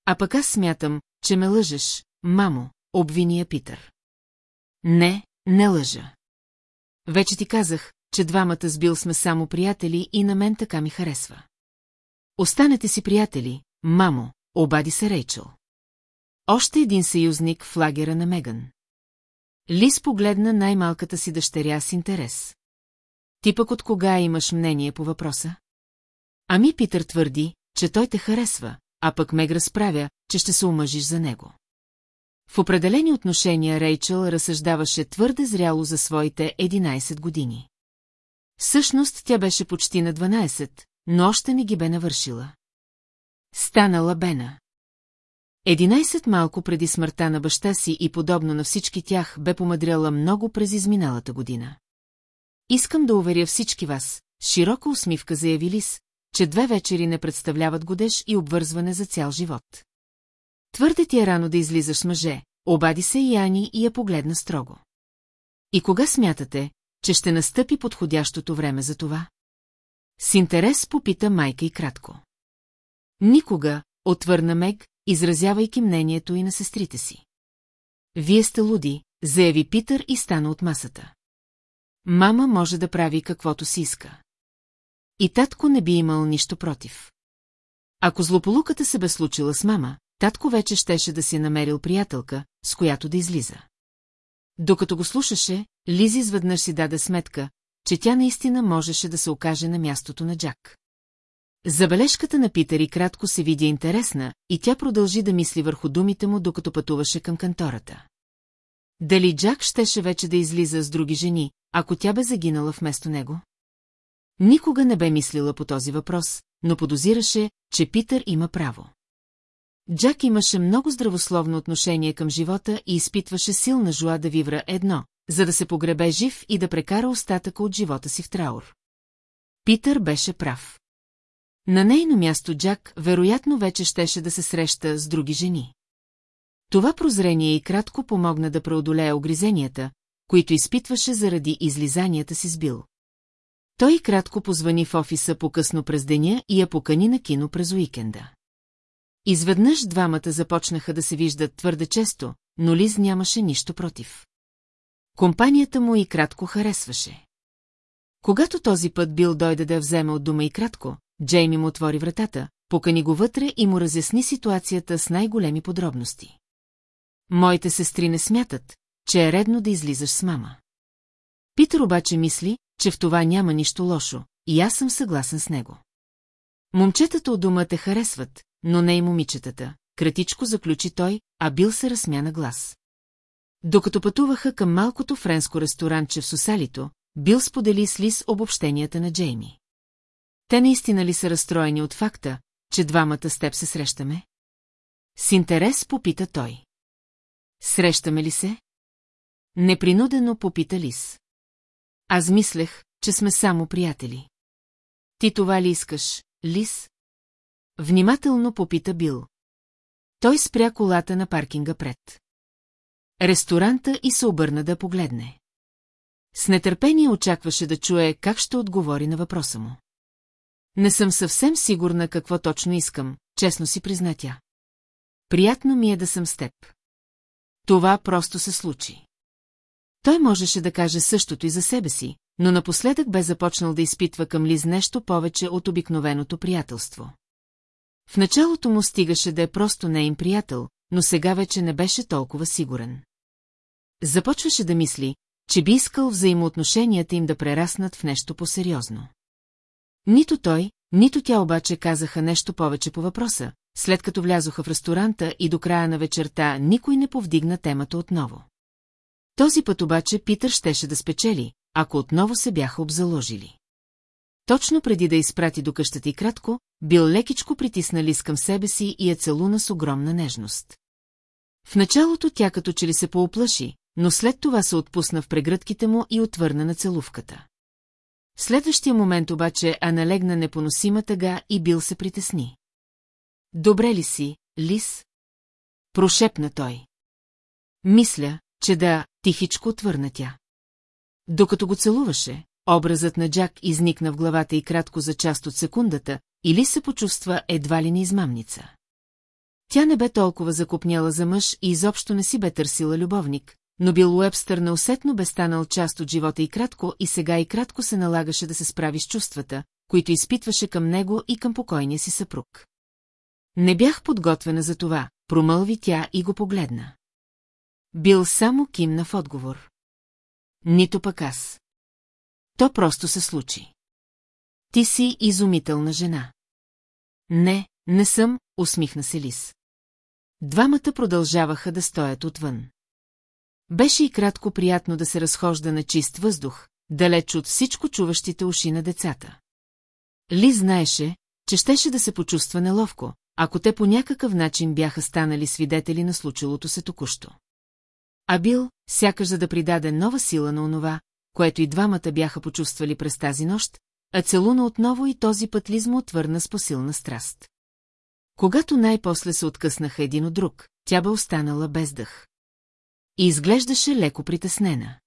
S1: А пък аз смятам, че ме лъжеш, мамо, обвиния Питър. Не, не лъжа. Вече ти казах, че двамата с Бил сме само приятели и на мен така ми харесва. Останете си приятели, мамо, обади се Рейчел. Още един съюзник в лагера на Меган. Лис погледна най-малката си дъщеря с интерес. Ти пък от кога имаш мнение по въпроса? Ами Питър твърди, че той те харесва, а пък Мег разправя, че ще се омъжиш за него. В определени отношения Рейчел разсъждаваше твърде зряло за своите 11 години. Всъщност тя беше почти на 12, но още не ги бе навършила. Станала Бена. 11 малко преди смъртта на баща си и подобно на всички тях бе помадряла много през изминалата година. Искам да уверя всички вас, широка усмивка заяви Лис, че две вечери не представляват годеж и обвързване за цял живот. Твърде ти е рано да излизаш с мъже, обади се и Ани и я погледна строго. И кога смятате, че ще настъпи подходящото време за това? С интерес попита майка и кратко. Никога, отвърна Мег, изразявайки мнението и на сестрите си. Вие сте луди, заяви Питър и стана от масата. Мама може да прави каквото си иска. И татко не би имал нищо против. Ако злополуката се бе случила с мама, татко вече щеше да си е намерил приятелка, с която да излиза. Докато го слушаше, Лизи изведнъж си даде сметка, че тя наистина можеше да се окаже на мястото на Джак. Забележката на Питър кратко се видя интересна и тя продължи да мисли върху думите му, докато пътуваше към кантората. Дали Джак щеше вече да излиза с други жени, ако тя бе загинала вместо него? Никога не бе мислила по този въпрос, но подозираше, че Питър има право. Джак имаше много здравословно отношение към живота и изпитваше силна жуа да вивра едно, за да се погребе жив и да прекара остатъка от живота си в траур. Питър беше прав. На нейно място Джак вероятно вече щеше да се среща с други жени. Това прозрение и кратко помогна да преодолее огризенията, които изпитваше заради излизанията си с Бил. Той кратко позвани в офиса по-късно през деня и я покани на кино през уикенда. Изведнъж двамата започнаха да се виждат твърде често, но Лиз нямаше нищо против. Компанията му и кратко харесваше. Когато този път Бил дойде да я вземе от дома и кратко, Джейми му отвори вратата, покани го вътре и му разясни ситуацията с най-големи подробности. Моите сестри не смятат, че е редно да излизаш с мама. Питър обаче мисли, че в това няма нищо лошо, и аз съм съгласен с него. Момчетата от дома те харесват, но не и момичетата, кратичко заключи той, а бил се разсмя на глас. Докато пътуваха към малкото френско ресторанче в Сусалито, бил сподели с Лис обобщенията на Джейми. Те наистина ли са разстроени от факта, че двамата с теб се срещаме? С интерес попита той. Срещаме ли се? Непринудено попита Лис. Аз мислех, че сме само приятели. Ти това ли искаш, Лис? Внимателно попита Бил. Той спря колата на паркинга пред. Ресторанта и се обърна да погледне. С нетърпение очакваше да чуе как ще отговори на въпроса му. Не съм съвсем сигурна какво точно искам, честно си призна тя. Приятно ми е да съм с теб. Това просто се случи. Той можеше да каже същото и за себе си, но напоследък бе започнал да изпитва към Лиз нещо повече от обикновеното приятелство. В началото му стигаше да е просто им приятел, но сега вече не беше толкова сигурен. Започваше да мисли, че би искал взаимоотношенията им да прераснат в нещо по-сериозно. Нито той, нито тя обаче казаха нещо повече по въпроса, след като влязоха в ресторанта и до края на вечерта никой не повдигна темата отново. Този път обаче Питър щеше да спечели, ако отново се бяха обзаложили. Точно преди да изпрати до къщата и кратко, бил лекичко притиснали към себе си и я е целуна с огромна нежност. В началото тя като че ли се пооплаши, но след това се отпусна в прегръдките му и отвърна на целувката. В следващия момент обаче а налегна непоносима тъга и бил се притесни. Добре ли си, Лис? Прошепна той. Мисля, че да, тихичко отвърна тя. Докато го целуваше, образът на Джак изникна в главата и кратко за част от секундата, или се почувства едва ли не измамница. Тя не бе толкова закопняла за мъж и изобщо не си бе търсила любовник, но Бил Уебстър неусетно бе станал част от живота и кратко и сега и кратко се налагаше да се справи с чувствата, които изпитваше към него и към покойния си съпруг. Не бях подготвена за това, промълви тя и го погледна. Бил само кимна в отговор. Нито пък аз. То просто се случи. Ти си изумителна жена. Не, не съм, усмихна се Лис. Двамата продължаваха да стоят отвън. Беше и кратко приятно да се разхожда на чист въздух, далеч от всичко чуващите уши на децата. Ли знаеше, че щеше да се почувства неловко, ако те по някакъв начин бяха станали свидетели на случилото се току-що. А бил, сякаш за да придаде нова сила на онова, което и двамата бяха почувствали през тази нощ, а целуна отново и този път Лизма отвърна с посилна страст. Когато най-после се откъснаха един от друг, тя бе останала без дъх. И изглеждаше леко притеснена.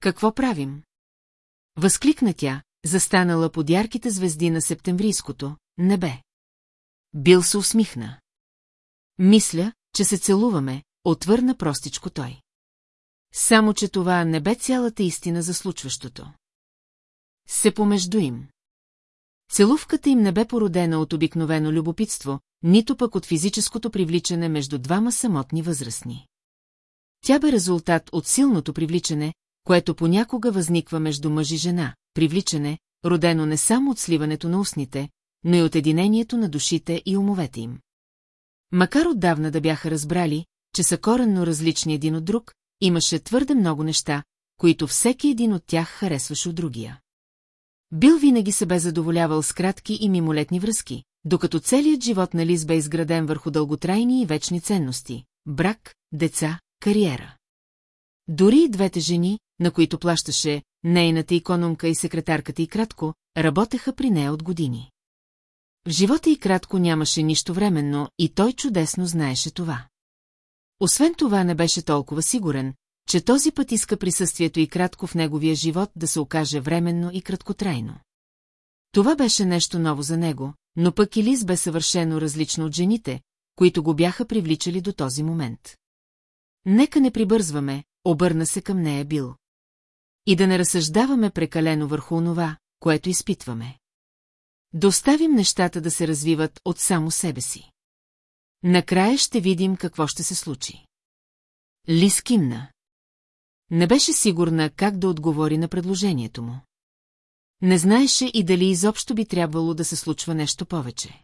S1: Какво правим? Възкликна тя, застанала под ярките звезди на септемврийското небе. Бил се усмихна. Мисля, че се целуваме, Отвърна простичко той. Само, че това не бе цялата истина за случващото. Се помежду им. Целувката им не бе породена от обикновено любопитство, нито пък от физическото привличане между двама самотни възрастни. Тя бе резултат от силното привличане, което понякога възниква между мъж и жена, привличане, родено не само от сливането на устните, но и от единението на душите и умовете им. Макар отдавна да бяха разбрали, че са коренно различни един от друг, имаше твърде много неща, които всеки един от тях харесваше от другия. Бил винаги се бе задоволявал с кратки и мимолетни връзки, докато целият живот на Лиз бе изграден върху дълготрайни и вечни ценности – брак, деца, кариера. Дори и двете жени, на които плащаше, нейната икономка и секретарката и кратко, работеха при нея от години. В живота и кратко нямаше нищо временно и той чудесно знаеше това. Освен това не беше толкова сигурен, че този път иска присъствието и кратко в неговия живот да се окаже временно и краткотрайно. Това беше нещо ново за него, но пък и Лиз бе съвършено различно от жените, които го бяха привличали до този момент. Нека не прибързваме, обърна се към нея Бил. И да не разсъждаваме прекалено върху онова, което изпитваме. Доставим нещата да се развиват от само себе си. Накрая ще видим какво ще се случи. Лис кимна. Не беше сигурна как да отговори на предложението му. Не знаеше и дали изобщо би трябвало да се случва нещо повече.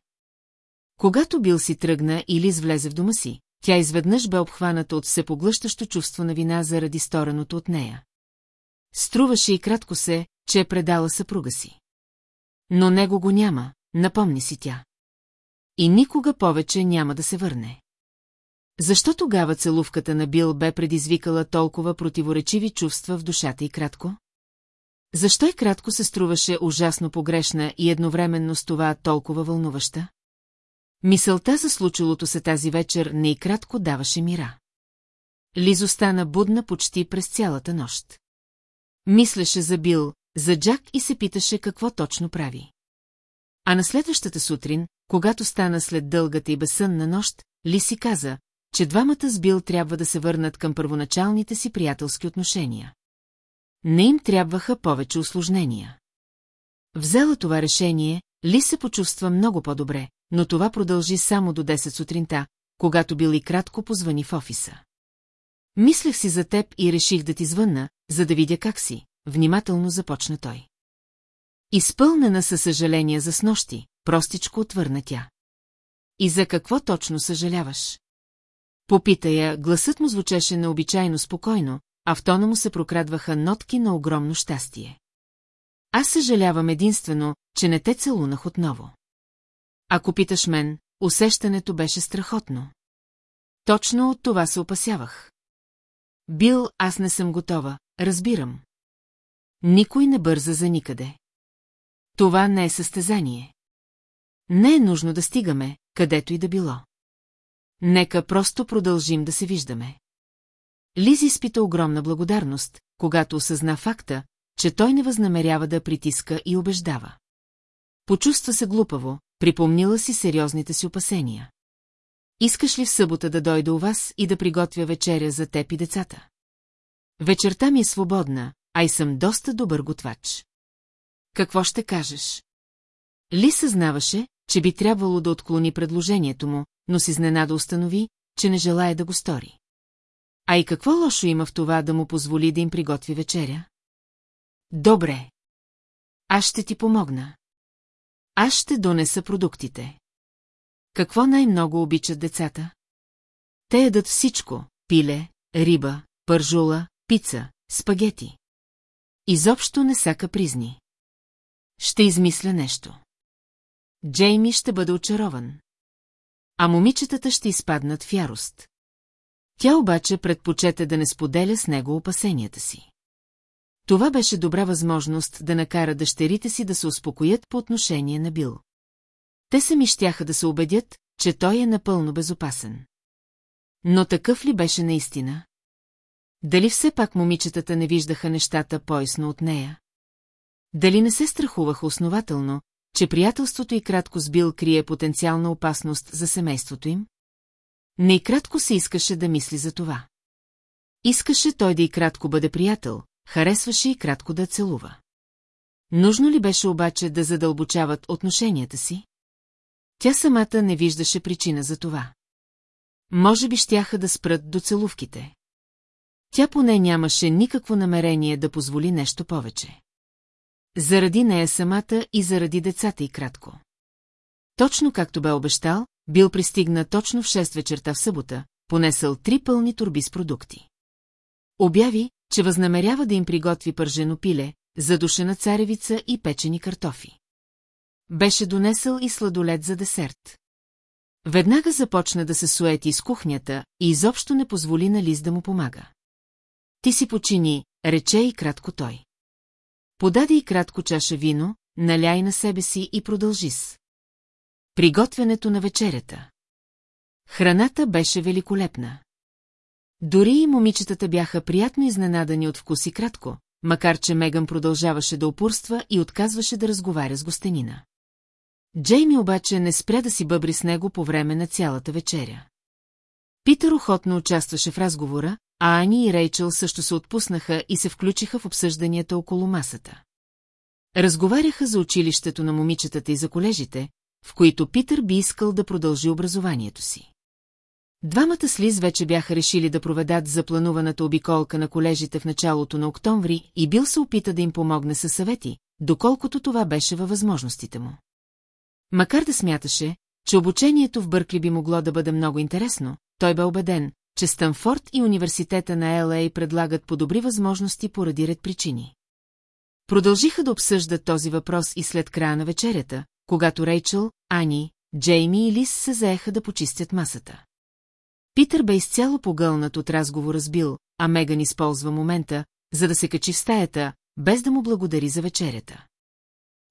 S1: Когато Бил си тръгна и извлезе влезе в дома си, тя изведнъж бе обхваната от всепоглъщащо чувство на вина заради стореното от нея. Струваше и кратко се, че е предала съпруга си. Но него го няма, напомни си тя и никога повече няма да се върне. Защо тогава целувката на Бил бе предизвикала толкова противоречиви чувства в душата и кратко? Защо и кратко се струваше ужасно погрешна и едновременно с това толкова вълнуваща? Мисълта за случилото се тази вечер не и кратко даваше мира. Лизо стана будна почти през цялата нощ. Мислеше за Бил, за Джак и се питаше какво точно прави. А на следващата сутрин, когато стана след дългата и безсънна нощ, Ли си каза, че двамата с Бил трябва да се върнат към първоначалните си приятелски отношения. Не им трябваха повече осложнения. Взела това решение, Ли се почувства много по-добре, но това продължи само до 10 сутринта, когато Бил и кратко позвани в офиса. Мислех си за теб и реших да ти звънна, за да видя как си, внимателно започна той. Изпълнена със съжаление за снощи, простичко отвърна тя. И за какво точно съжаляваш? Попита я, гласът му звучеше необичайно спокойно, а в тона му се прокрадваха нотки на огромно щастие. Аз съжалявам единствено, че не те целунах отново. Ако питаш мен, усещането беше страхотно. Точно от това се опасявах. Бил, аз не съм готова, разбирам. Никой не бърза за никъде. Това не е състезание. Не е нужно да стигаме, където и да било. Нека просто продължим да се виждаме. Лизи изпита огромна благодарност, когато осъзна факта, че той не възнамерява да притиска и убеждава. Почувства се глупаво, припомнила си сериозните си опасения. Искаш ли в събота да дойда у вас и да приготвя вечеря за теб и децата? Вечерта ми е свободна, а и съм доста добър готвач. Какво ще кажеш? Ли съзнаваше, че би трябвало да отклони предложението му, но с изненада установи, че не желая да го стори. А и какво лошо има в това да му позволи да им приготви вечеря? Добре. Аз ще ти помогна. Аз ще донеса продуктите. Какво най-много обичат децата? Те ядат всичко – пиле, риба, пържула, пица, спагети. Изобщо не са капризни. Ще измисля нещо. Джейми ще бъде очарован. А момичетата ще изпаднат в ярост. Тя обаче предпочете да не споделя с него опасенията си. Това беше добра възможност да накара дъщерите си да се успокоят по отношение на Бил. Те сами щяха да се убедят, че той е напълно безопасен. Но такъв ли беше наистина? Дали все пак момичетата не виждаха нещата поясно от нея? Дали не се страхуваха основателно, че приятелството и кратко с Бил крие потенциална опасност за семейството им? Не и кратко се искаше да мисли за това. Искаше той да и кратко бъде приятел, харесваше и кратко да целува. Нужно ли беше обаче да задълбочават отношенията си? Тя самата не виждаше причина за това. Може би щяха да спрат до целувките. Тя поне нямаше никакво намерение да позволи нещо повече. Заради нея самата и заради децата и кратко. Точно както бе обещал, бил пристигна точно в 6 вечерта в събота, понесъл три пълни турби с продукти. Обяви, че възнамерява да им приготви пържено пиле, задушена царевица и печени картофи. Беше донесъл и сладолет за десерт. Веднага започна да се суети с кухнята и изобщо не позволи на Лиз да му помага. Ти си почини, рече и кратко той. Подаде и кратко чаша вино, наляй на себе си и продължи с. Приготвянето на вечерята. Храната беше великолепна. Дори и момичетата бяха приятно изненадани от вкус и кратко, макар че Меган продължаваше да опурства и отказваше да разговаря с гостенина. Джейми обаче не спря да си бъбри с него по време на цялата вечеря. Питър охотно участваше в разговора, а Ани и Рейчел също се отпуснаха и се включиха в обсъжданията около масата. Разговаряха за училището на момичетата и за колежите, в които Питър би искал да продължи образованието си. Двамата слиз вече бяха решили да проведат заплануваната обиколка на колежите в началото на октомври и Бил се опита да им помогне със съвети, доколкото това беше във възможностите му. Макар да смяташе, че обучението в Бъркли би могло да бъде много интересно, той бе убеден, че Станфорд и Университета на Л.А. предлагат по-добри възможности поради ред причини. Продължиха да обсъждат този въпрос и след края на вечерята, когато Рейчел, Ани, Джейми и Лис се заеха да почистят масата. Питър бе изцяло погълнат от разговора с Бил, а Меган използва момента, за да се качи в стаята, без да му благодари за вечерята.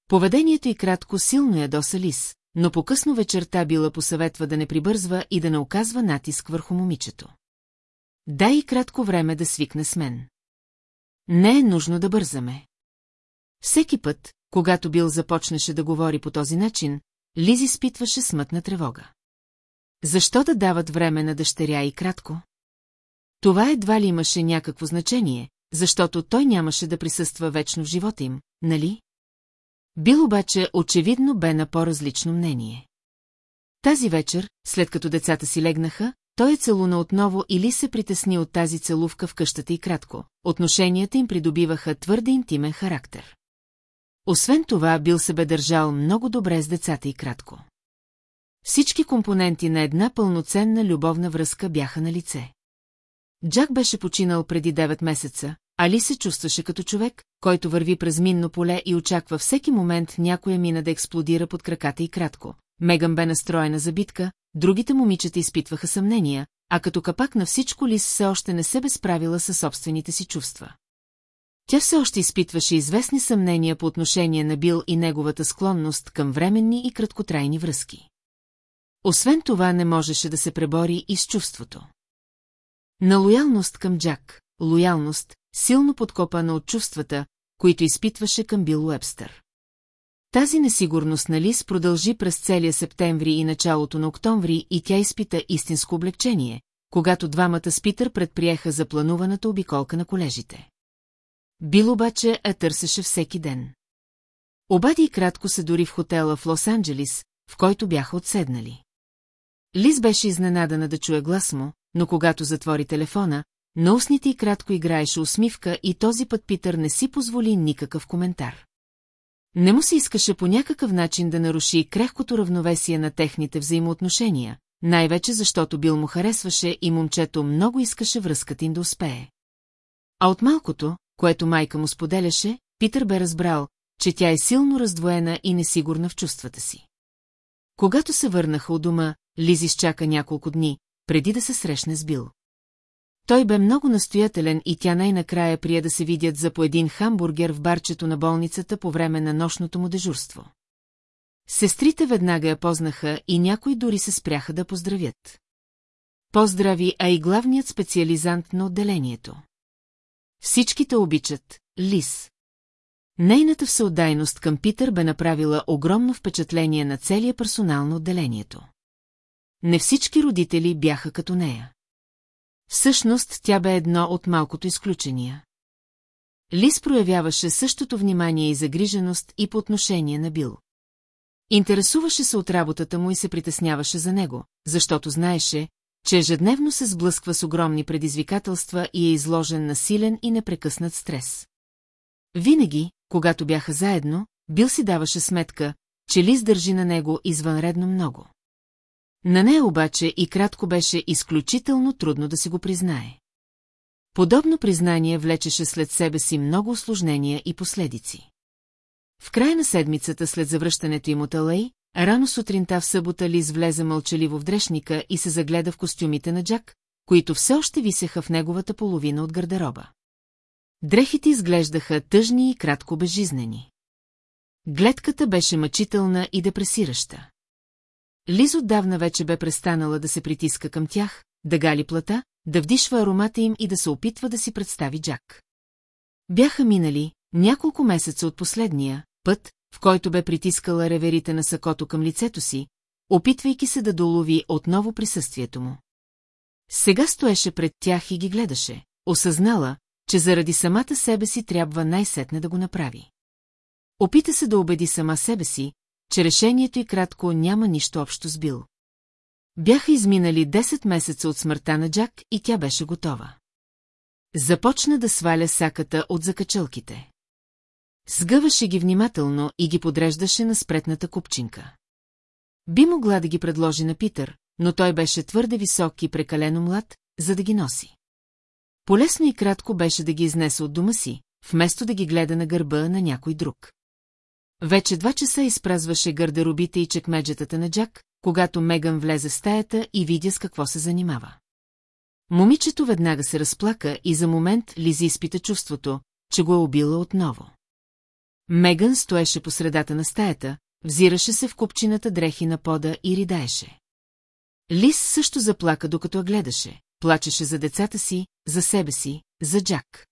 S1: Поведението и кратко силно ядоса Лис, но по-късно вечерта била посъветва да не прибързва и да не оказва натиск върху момичето. Дай и кратко време да свикне с мен. Не е нужно да бързаме. Всеки път, когато Бил започнаше да говори по този начин, Лизи спитваше смътна тревога. Защо да дават време на дъщеря и кратко? Това едва ли имаше някакво значение, защото той нямаше да присъства вечно в живота им, нали? Бил обаче очевидно бе на по-различно мнение. Тази вечер, след като децата си легнаха, той е целуна отново или се притесни от тази целувка в къщата и кратко. Отношенията им придобиваха твърде интимен характер. Освен това, бил се бе държал много добре с децата и кратко. Всички компоненти на една пълноценна любовна връзка бяха на лице. Джак беше починал преди 9 месеца, Али се чувстваше като човек, който върви през минно поле и очаква всеки момент някоя мина да експлодира под краката и кратко. Меган бе настроена за битка, другите момичета изпитваха съмнения, а като капак на всичко Лис все още не се бе справила със собствените си чувства. Тя все още изпитваше известни съмнения по отношение на Бил и неговата склонност към временни и краткотрайни връзки. Освен това не можеше да се пребори и с чувството. На лоялност към Джак, лоялност, силно подкопана от чувствата, които изпитваше към Бил Уебстър. Тази несигурност на Лис продължи през целия септември и началото на октомври и тя изпита истинско облегчение, когато двамата с Питър предприеха заплануваната обиколка на колежите. Бил обаче я търсеше всеки ден. Обади и кратко се дори в хотела в Лос-Анджелис, в който бяха отседнали. Лис беше изненадана да чуе глас му, но когато затвори телефона, на устните и кратко играеше усмивка и този път Питър не си позволи никакъв коментар. Не му се искаше по някакъв начин да наруши крехкото равновесие на техните взаимоотношения, най-вече защото Бил му харесваше и момчето много искаше връзката им да успее. А от малкото, което майка му споделяше, Питър бе разбрал, че тя е силно раздвоена и несигурна в чувствата си. Когато се върнаха у дома, Лизи изчака няколко дни, преди да се срещне с Бил. Той бе много настоятелен и тя най-накрая прие да се видят за по един хамбургер в барчето на болницата по време на нощното му дежурство. Сестрите веднага я познаха и някои дори се спряха да поздравят. Поздрави, а и главният специализант на отделението. Всичките обичат Лис. Нейната всеотдайност към Питър бе направила огромно впечатление на целия персонал на отделението. Не всички родители бяха като нея. Всъщност тя бе едно от малкото изключения. Лис проявяваше същото внимание и загриженост и по отношение на Бил. Интересуваше се от работата му и се притесняваше за него, защото знаеше, че ежедневно се сблъсква с огромни предизвикателства и е изложен на силен и непрекъснат стрес. Винаги, когато бяха заедно, Бил си даваше сметка, че Лис държи на него извънредно много. На нея обаче и кратко беше изключително трудно да си го признае. Подобно признание влечеше след себе си много осложнения и последици. В края на седмицата след завръщането им от Алей, рано сутринта в събота Лиз влезе мълчаливо в дрешника и се загледа в костюмите на Джак, които все още висеха в неговата половина от гардероба. Дрехите изглеждаха тъжни и кратко безжизнени. Гледката беше мъчителна и депресираща. Лиз отдавна вече бе престанала да се притиска към тях, да гали плата, да вдишва аромата им и да се опитва да си представи Джак. Бяха минали няколко месеца от последния път, в който бе притискала реверите на сакото към лицето си, опитвайки се да долови отново присъствието му. Сега стоеше пред тях и ги гледаше, осъзнала, че заради самата себе си трябва най-сетне да го направи. Опита се да убеди сама себе си, че решението и кратко няма нищо общо с Бил. Бяха изминали 10 месеца от смъртта на Джак и тя беше готова. Започна да сваля саката от закачалките. Сгъваше ги внимателно и ги подреждаше на спретната купчинка. Би могла да ги предложи на Питър, но той беше твърде висок и прекалено млад, за да ги носи. Полесно и кратко беше да ги изнесе от дома си, вместо да ги гледа на гърба на някой друг. Вече два часа изпразваше гардеробите и чекмеджетата на Джак, когато Меган влезе в стаята и видя с какво се занимава. Момичето веднага се разплака и за момент Лизи изпита чувството, че го е убила отново. Меган стоеше по средата на стаята, взираше се в купчината дрехи на пода и ридаеше. Лис също заплака, докато я гледаше, плачеше за децата си, за себе си, за Джак.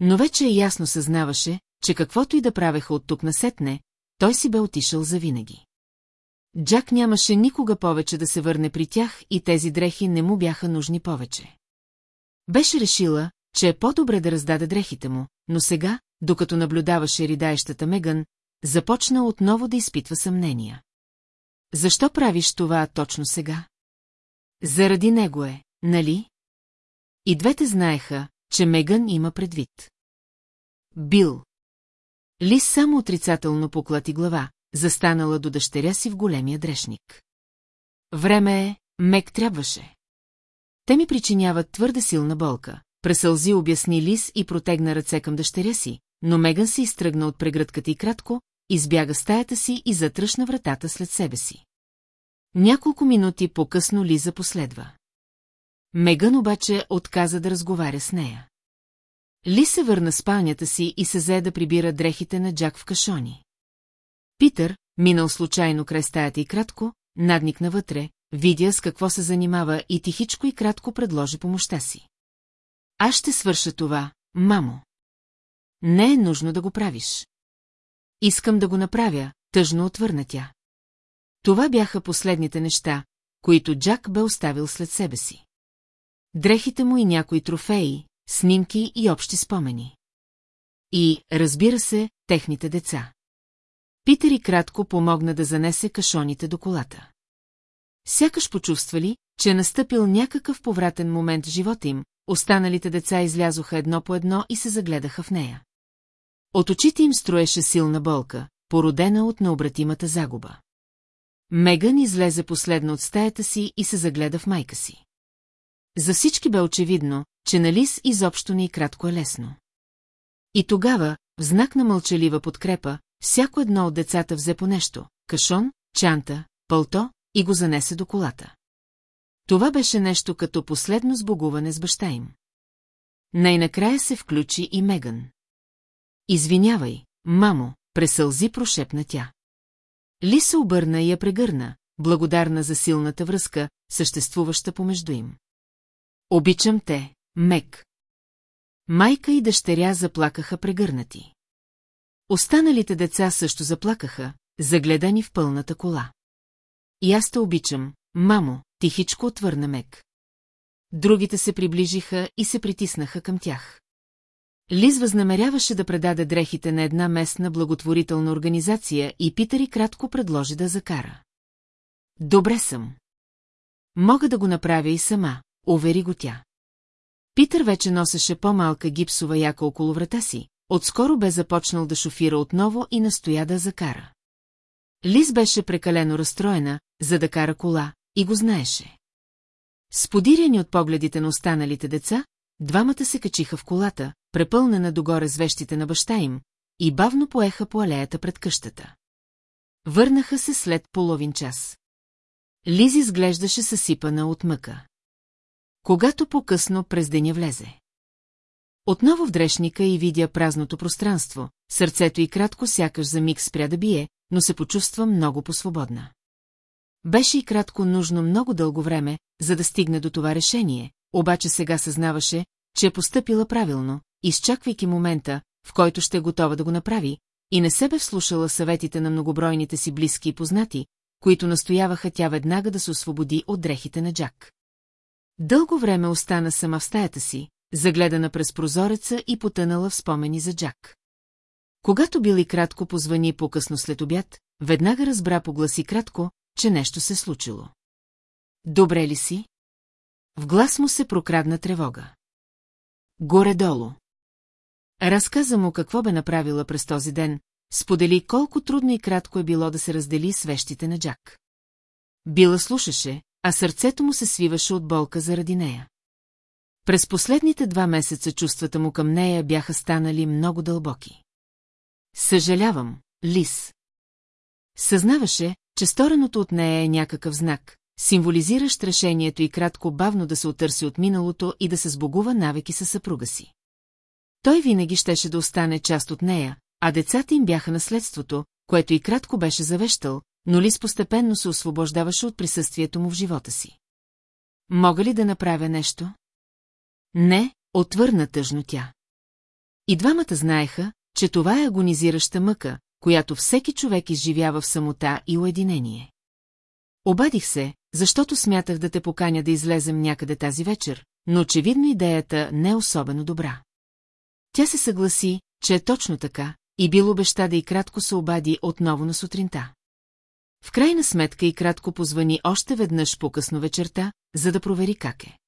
S1: Но вече ясно съзнаваше, че каквото и да правеха от тук насетне, той си бе отишъл завинаги. Джак нямаше никога повече да се върне при тях и тези дрехи не му бяха нужни повече. Беше решила, че е по-добре да раздаде дрехите му, но сега, докато наблюдаваше ридаещата Меган, започна отново да изпитва съмнения. Защо правиш това точно сега? Заради него е, нали? И двете знаеха, че Меган има предвид. Бил. Лис само отрицателно поклати глава, застанала до дъщеря си в големия дрешник. Време е, мек трябваше. Те ми причиняват твърде силна болка. Пресълзи обясни Лис и протегна ръце към дъщеря си, но Меган се изтръгна от прегръдката и кратко, избяга стаята си и затръшна вратата след себе си. Няколко минути по-късно Лиза последва. Меган обаче отказа да разговаря с нея. Ли се върна спалнята си и се зае да прибира дрехите на Джак в кашони. Питър, минал случайно край стаята и кратко, надникна вътре, видя с какво се занимава и тихичко и кратко предложи помощта си. Аз ще свърша това, мамо. Не е нужно да го правиш. Искам да го направя, тъжно отвърна тя. Това бяха последните неща, които Джак бе оставил след себе си. Дрехите му и някои трофеи, снимки и общи спомени. И, разбира се, техните деца. Питери и кратко помогна да занесе кашоните до колата. Сякаш почувствали, че е настъпил някакъв повратен момент в живота им, останалите деца излязоха едно по едно и се загледаха в нея. От очите им строеше силна болка, породена от необратимата загуба. Меган излезе последно от стаята си и се загледа в майка си. За всички бе очевидно, че на Лис изобщо ни кратко е лесно. И тогава, в знак на мълчалива подкрепа, всяко едно от децата взе по нещо – кашон, чанта, пълто и го занесе до колата. Това беше нещо като последно сбогуване с баща им. Най-накрая се включи и Меган. Извинявай, мамо, пресълзи прошепна тя. Ли се обърна и я прегърна, благодарна за силната връзка, съществуваща помежду им. Обичам те, Мек. Майка и дъщеря заплакаха прегърнати. Останалите деца също заплакаха, загледани в пълната кола. И аз те обичам, мамо, тихичко отвърна Мек. Другите се приближиха и се притиснаха към тях. Лиз възнамеряваше да предаде дрехите на една местна благотворителна организация и Питери кратко предложи да закара. Добре съм. Мога да го направя и сама, увери го тя. Питър вече носеше по-малка гипсова яка около врата си, отскоро бе започнал да шофира отново и настоя да закара. Лиз беше прекалено разстроена, за да кара кола, и го знаеше. Сподиряни от погледите на останалите деца, двамата се качиха в колата, препълнена догоре с вещите на баща им, и бавно поеха по алеята пред къщата. Върнаха се след половин час. Лиз изглеждаше съсипана от мъка. Когато по-късно през деня влезе. Отново в дрешника и видя празното пространство, сърцето и кратко сякаш за миг спря да бие, но се почувства много посвободна. Беше и кратко нужно много дълго време, за да стигне до това решение, обаче сега съзнаваше, че е постъпила правилно, изчаквайки момента, в който ще е готова да го направи, и не се бе вслушала съветите на многобройните си близки и познати, които настояваха тя веднага да се освободи от дрехите на Джак. Дълго време остана сама в стаята си, загледана през прозореца и потънала в спомени за Джак. Когато Били кратко позвани по-късно след обяд, веднага разбра по гласи кратко, че нещо се случило. Добре ли си? В глас му се прокрадна тревога. Горе-долу. Разказа му какво бе направила през този ден, сподели колко трудно и кратко е било да се раздели с вещите на Джак. Била слушаше, а сърцето му се свиваше от болка заради нея. През последните два месеца чувствата му към нея бяха станали много дълбоки. Съжалявам, Лис. Съзнаваше, че стореното от нея е някакъв знак, символизиращ решението и кратко бавно да се отърси от миналото и да се сбогува навеки със съпруга си. Той винаги щеше да остане част от нея, а децата им бяха наследството, което и кратко беше завещал, но Лис постепенно се освобождаваше от присъствието му в живота си. Мога ли да направя нещо? Не, отвърна тъжно тя. И двамата знаеха, че това е агонизираща мъка, която всеки човек изживява в самота и уединение. Обадих се, защото смятах да те поканя да излезем някъде тази вечер, но очевидно идеята не е особено добра. Тя се съгласи, че е точно така, и бил обеща да и кратко се обади отново на сутринта. В крайна сметка и кратко позвани още веднъж по-късно вечерта, за да провери как е.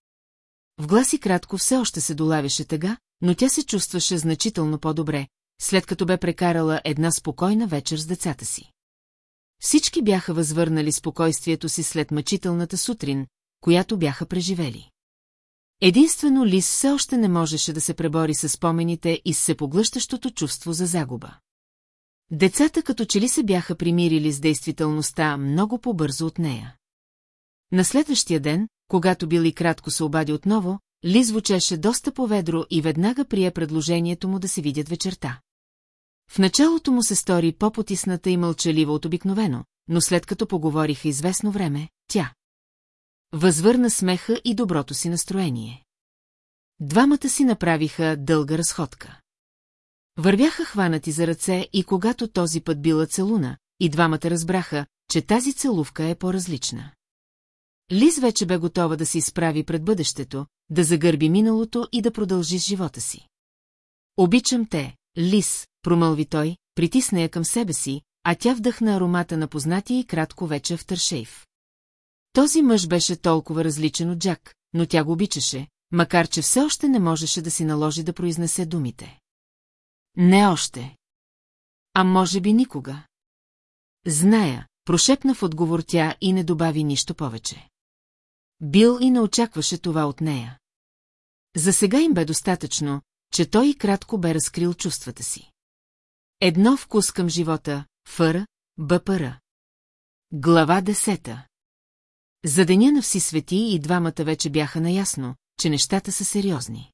S1: В глас и кратко все още се долавяше тъга, но тя се чувстваше значително по-добре, след като бе прекарала една спокойна вечер с децата си. Всички бяха възвърнали спокойствието си след мъчителната сутрин, която бяха преживели. Единствено Лис все още не можеше да се пребори с спомените и с всепоглъщащото чувство за загуба. Децата като че ли се бяха примирили с действителността много по-бързо от нея. На следващия ден, когато били кратко се обади отново, Ли звучеше доста поведро и веднага прие предложението му да се видят вечерта. В началото му се стори по-потисната и мълчалива от обикновено, но след като поговориха известно време, тя. Възвърна смеха и доброто си настроение. Двамата си направиха дълга разходка. Вървяха хванати за ръце и когато този път била целуна, и двамата разбраха, че тази целувка е по-различна. Лиз вече бе готова да се изправи пред бъдещето, да загърби миналото и да продължи с живота си. Обичам те, Лис, промълви той, притисна я към себе си, а тя вдъхна аромата на познатия и кратко вече в Тършейв. Този мъж беше толкова различен от Джак, но тя го обичаше, макар че все още не можеше да си наложи да произнесе думите. Не още. А може би никога. Зная, прошепна в отговор тя и не добави нищо повече. Бил и не очакваше това от нея. За сега им бе достатъчно, че той и кратко бе разкрил чувствата си. Едно вкус към живота, фър, бъпъра. Глава десета За деня на всички свети и двамата вече бяха наясно, че нещата са сериозни.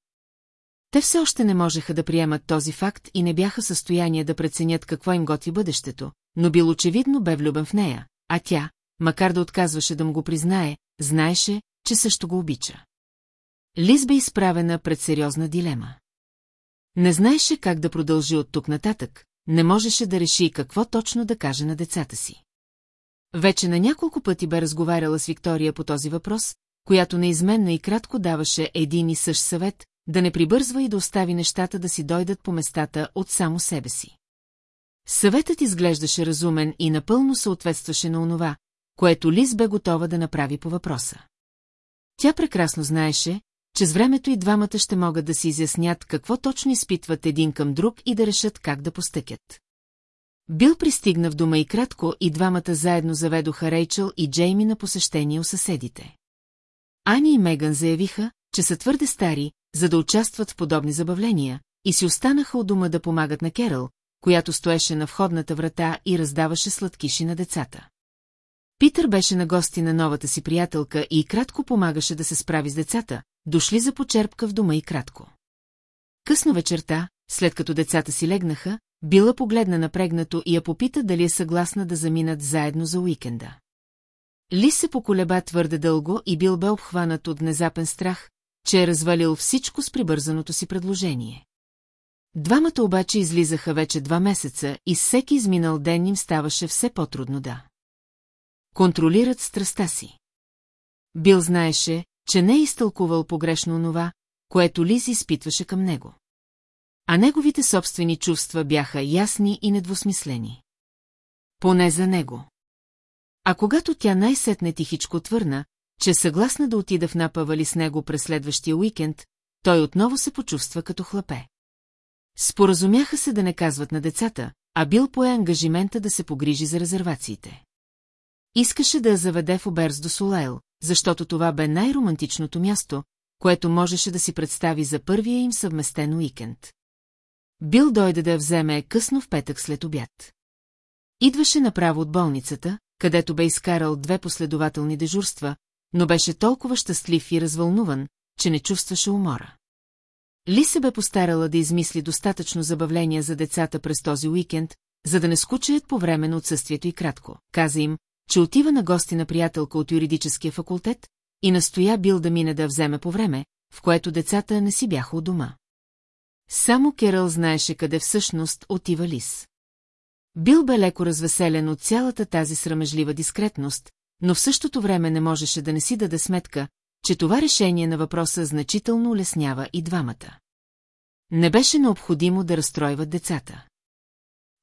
S1: Те все още не можеха да приемат този факт и не бяха в състояние да преценят какво им готи бъдещето, но бил очевидно бе влюбен в нея, а тя, макар да отказваше да му го признае, знаеше, че също го обича. Лиз бе изправена пред сериозна дилема. Не знаеше как да продължи от тук нататък, не можеше да реши какво точно да каже на децата си. Вече на няколко пъти бе разговаряла с Виктория по този въпрос, която неизменно и кратко даваше един и същ съвет, да не прибързва и да остави нещата да си дойдат по местата от само себе си. Съветът изглеждаше разумен и напълно съответстваше на онова, което Лиз бе готова да направи по въпроса. Тя прекрасно знаеше, че с времето и двамата ще могат да си изяснят какво точно изпитват един към друг и да решат как да постъкят. Бил пристигна в дома и кратко и двамата заедно заведоха Рейчел и Джейми на посещение у съседите. Ани и Меган заявиха, че са твърде стари, за да участват в подобни забавления, и си останаха у дома да помагат на Керъл, която стоеше на входната врата и раздаваше сладкиши на децата. Питър беше на гости на новата си приятелка и кратко помагаше да се справи с децата, дошли за почерпка в дома и кратко. Късно вечерта, след като децата си легнаха, била погледна напрегнато и я попита дали е съгласна да заминат заедно за уикенда. Ли се поколеба твърде дълго и бил бе обхванат от внезапен страх, че е развалил всичко с прибързаното си предложение. Двамата обаче излизаха вече два месеца и всеки изминал ден им ставаше все по-трудно да. Контролират страстта си. Бил знаеше, че не е изтълкувал погрешно това, което Лиз изпитваше към него. А неговите собствени чувства бяха ясни и недвусмислени. Поне за него. А когато тя най-сетне тихичко отвърна, че съгласна да отида в напавали с него през следващия уикенд, той отново се почувства като хлапе. Споразумяха се да не казват на децата, а бил пое ангажимента да се погрижи за резервациите. Искаше да я заведе в Оберс до Солайл, защото това бе най-романтичното място, което можеше да си представи за първия им съвместен уикенд. Бил дойде да я вземе късно в петък след обяд. Идваше направо от болницата, където бе изкарал две последователни дежурства, но беше толкова щастлив и развълнуван, че не чувстваше умора. Ли се бе постарала да измисли достатъчно забавления за децата през този уикенд, за да не скучаят по време на отсъствието и кратко. Каза им, че отива на гости на приятелка от юридическия факултет и настоя бил да мине да вземе по време, в което децата не си бяха у дома. Само Керъл знаеше къде всъщност отива Лис. Бил бе леко развеселен от цялата тази срамежлива дискретност, но в същото време не можеше да не си даде сметка, че това решение на въпроса значително улеснява и двамата. Не беше необходимо да разстройват децата.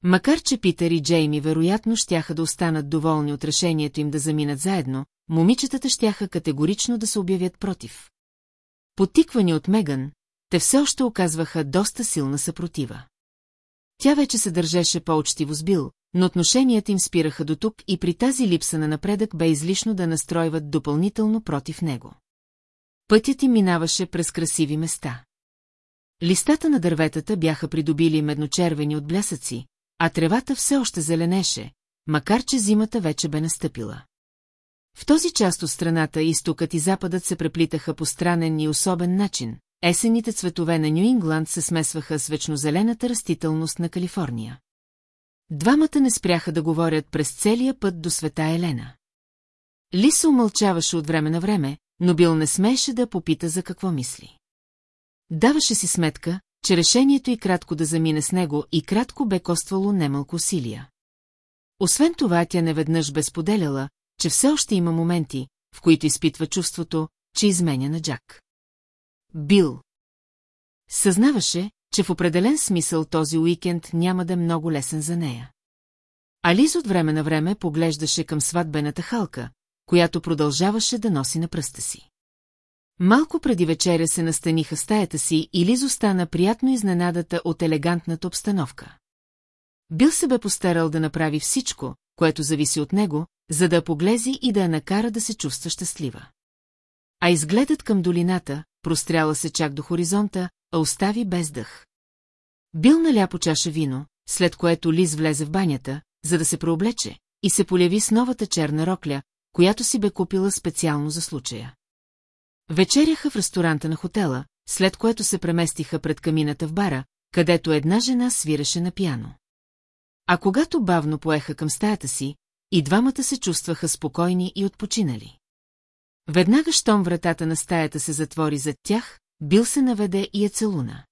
S1: Макар че Питър и Джейми вероятно щяха да останат доволни от решението им да заминат заедно, момичетата щяха категорично да се обявят против. Потиквани от Меган, те все още оказваха доста силна съпротива. Тя вече се държеше по-очтиво с Бил, но отношенията им спираха до тук и при тази липса на напредък бе излишно да настройват допълнително против него. Пътят им минаваше през красиви места. Листата на дърветата бяха придобили медночервени от блясъци, а тревата все още зеленеше, макар че зимата вече бе настъпила. В този част от страната изтокът и западът се преплитаха по странен и особен начин. Есените цветове на Нью-Ингланд се смесваха с вечнозелената растителност на Калифорния. Двамата не спряха да говорят през целия път до света Елена. Лиса умълчаваше от време на време, но Бил не смееше да попита за какво мисли. Даваше си сметка, че решението и кратко да замине с него и кратко бе коствало немалко усилия. Освен това, тя неведнъж бе споделяла, че все още има моменти, в които изпитва чувството, че изменя на Джак. Бил. Съзнаваше, че в определен смисъл този уикенд няма да е много лесен за нея. Ализ от време на време поглеждаше към сватбената халка, която продължаваше да носи на пръста си. Малко преди вечеря се настаниха стаята си и Лиз остана приятно изненадата от елегантната обстановка. Бил се бе постарал да направи всичко, което зависи от него, за да поглези и да я накара да се чувства щастлива. А изгледът към долината, простряла се чак до хоризонта, а остави без дъх. Бил наля по чаша вино, след което Лиз влезе в банята, за да се прооблече, и се поляви с новата черна рокля, която си бе купила специално за случая. Вечеряха в ресторанта на хотела, след което се преместиха пред камината в бара, където една жена свираше на пяно. А когато бавно поеха към стаята си, и двамата се чувстваха спокойни и отпочинали. Веднага щом вратата на стаята се затвори зад тях, бил се наведе и я е целуна.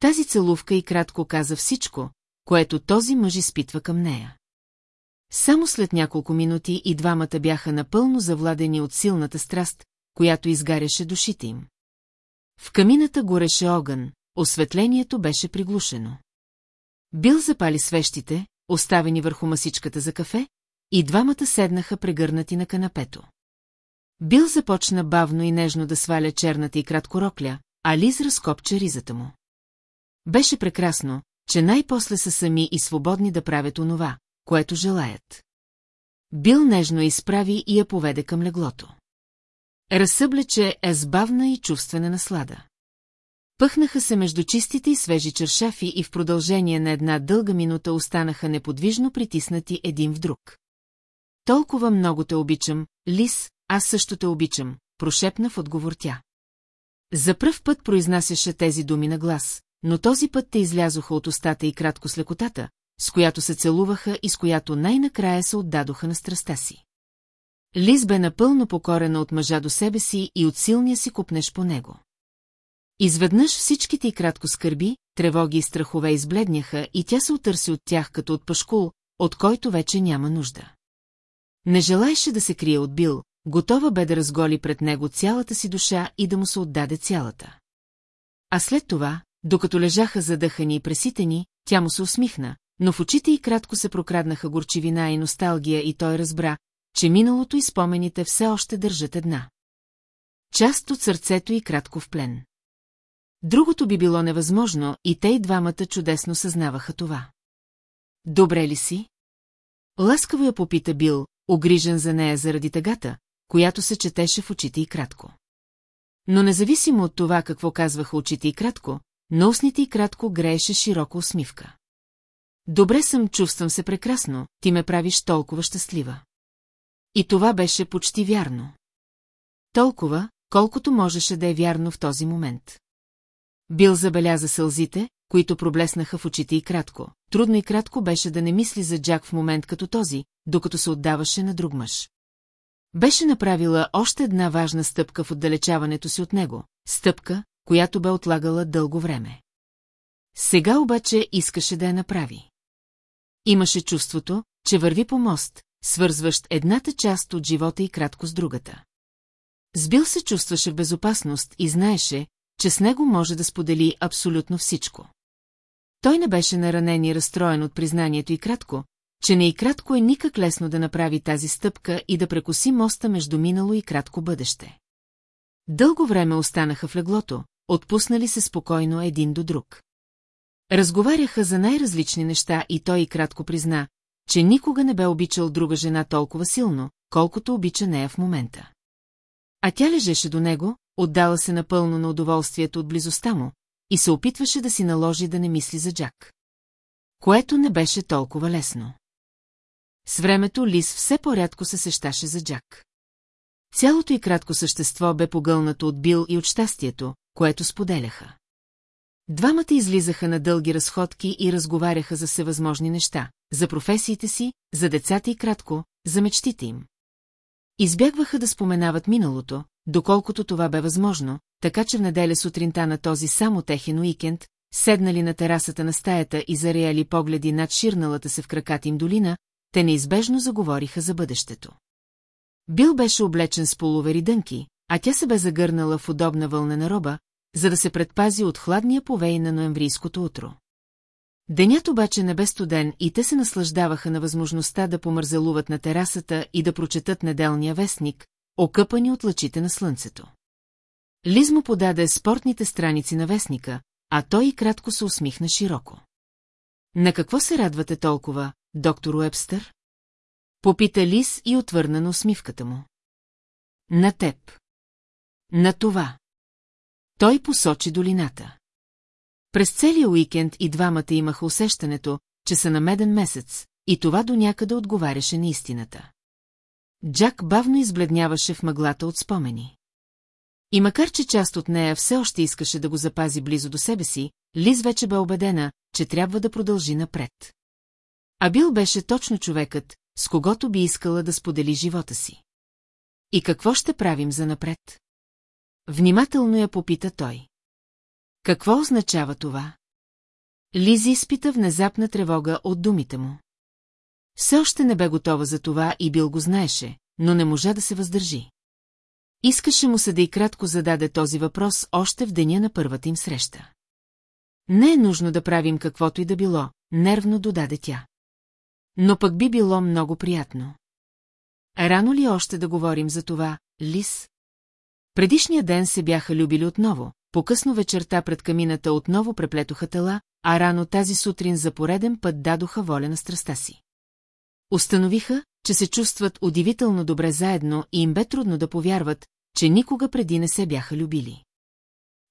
S1: Тази целувка и кратко каза всичко, което този мъж изпитва към нея. Само след няколко минути и двамата бяха напълно завладени от силната страст, която изгаряше душите им. В камината гореше огън, осветлението беше приглушено. Бил запали свещите, оставени върху масичката за кафе, и двамата седнаха прегърнати на канапето. Бил започна бавно и нежно да сваля черната и кратко рокля, а Лиз разкопче ризата му. Беше прекрасно, че най-после са сами и свободни да правят онова, което желаят. Бил нежно изправи и я поведе към леглото. Разсъблече е с бавна и чувствена наслада. Пъхнаха се между чистите и свежи чершафи и в продължение на една дълга минута останаха неподвижно притиснати един в друг. Толкова много те обичам, Лис, аз също те обичам, прошепна в отговор тя. За пръв път произнасяше тези думи на глас, но този път те излязоха от устата и кратко с лекотата, с която се целуваха и с която най-накрая се отдадоха на страста си. Лиз бе напълно покорена от мъжа до себе си и от силния си купнеш по него. Изведнъж всичките й кратко скърби, тревоги и страхове избледняха и тя се отърси от тях като от пашкул, от който вече няма нужда. Не желаеше да се крие от Бил, готова бе да разголи пред него цялата си душа и да му се отдаде цялата. А след това, докато лежаха задъхани и преситени, тя му се усмихна, но в очите й кратко се прокраднаха горчивина и носталгия и той разбра, че миналото и спомените все още държат една. Част от сърцето и кратко в плен. Другото би било невъзможно и те и двамата чудесно съзнаваха това. Добре ли си? Ласкаво я попита Бил, огрижен за нея заради тъгата, която се четеше в очите и кратко. Но независимо от това какво казваха очите и кратко, на устните и кратко грееше широко усмивка. Добре съм, чувствам се прекрасно, ти ме правиш толкова щастлива. И това беше почти вярно. Толкова, колкото можеше да е вярно в този момент. Бил забеляза сълзите, които проблеснаха в очите и кратко. Трудно и кратко беше да не мисли за Джак в момент като този, докато се отдаваше на друг мъж. Беше направила още една важна стъпка в отдалечаването си от него, стъпка, която бе отлагала дълго време. Сега обаче искаше да я направи. Имаше чувството, че върви по мост, свързващ едната част от живота и кратко с другата. Сбил се чувстваше в безопасност и знаеше, че с него може да сподели абсолютно всичко. Той не беше наранен и разстроен от признанието и кратко, че не и кратко е никак лесно да направи тази стъпка и да прекоси моста между минало и кратко бъдеще. Дълго време останаха в леглото, отпуснали се спокойно един до друг. Разговаряха за най-различни неща и той и кратко призна, че никога не бе обичал друга жена толкова силно, колкото обича нея в момента. А тя лежеше до него, отдала се напълно на удоволствието от близостта му и се опитваше да си наложи да не мисли за Джак. Което не беше толкова лесно. С времето Лис все по-рядко се сещаше за Джак. Цялото и кратко същество бе погълнато от Бил и от щастието, което споделяха. Двамата излизаха на дълги разходки и разговаряха за всевъзможни неща, за професиите си, за децата и кратко, за мечтите им. Избягваха да споменават миналото, доколкото това бе възможно, така че в неделя сутринта на този само техен уикенд, седнали на терасата на стаята и зареяли погледи над ширналата се в краката им долина, те неизбежно заговориха за бъдещето. Бил беше облечен с полувери дънки, а тя се бе загърнала в удобна вълнена роба, за да се предпази от хладния повей на ноемврийското утро. Денят обаче не бе студен и те се наслаждаваха на възможността да помързалуват на терасата и да прочетат неделния вестник, окъпани от лъчите на слънцето. Лиз му подаде спортните страници на вестника, а той и кратко се усмихна широко. На какво се радвате толкова, доктор Уебстър? Попита Лис и отвърна на усмивката му. На теб. На това. Той посочи долината. През целия уикенд и двамата имаха усещането, че са на меден месец, и това до някъде отговаряше на истината. Джак бавно избледняваше в мъглата от спомени. И макар, че част от нея все още искаше да го запази близо до себе си, Лиз вече бе убедена, че трябва да продължи напред. А бил беше точно човекът, с когото би искала да сподели живота си. И какво ще правим за напред? Внимателно я попита той. Какво означава това? Лизи изпита внезапна тревога от думите му. Все още не бе готова за това и Бил го знаеше, но не можа да се въздържи. Искаше му се да и кратко зададе този въпрос още в деня на първата им среща. Не е нужно да правим каквото и да било, нервно додаде тя. Но пък би било много приятно. Рано ли още да говорим за това, Лис? Предишния ден се бяха любили отново, по-късно вечерта пред камината отново преплетоха тела, а рано тази сутрин за пореден път дадоха воля на страста си. Установиха, че се чувстват удивително добре заедно и им бе трудно да повярват, че никога преди не се бяха любили.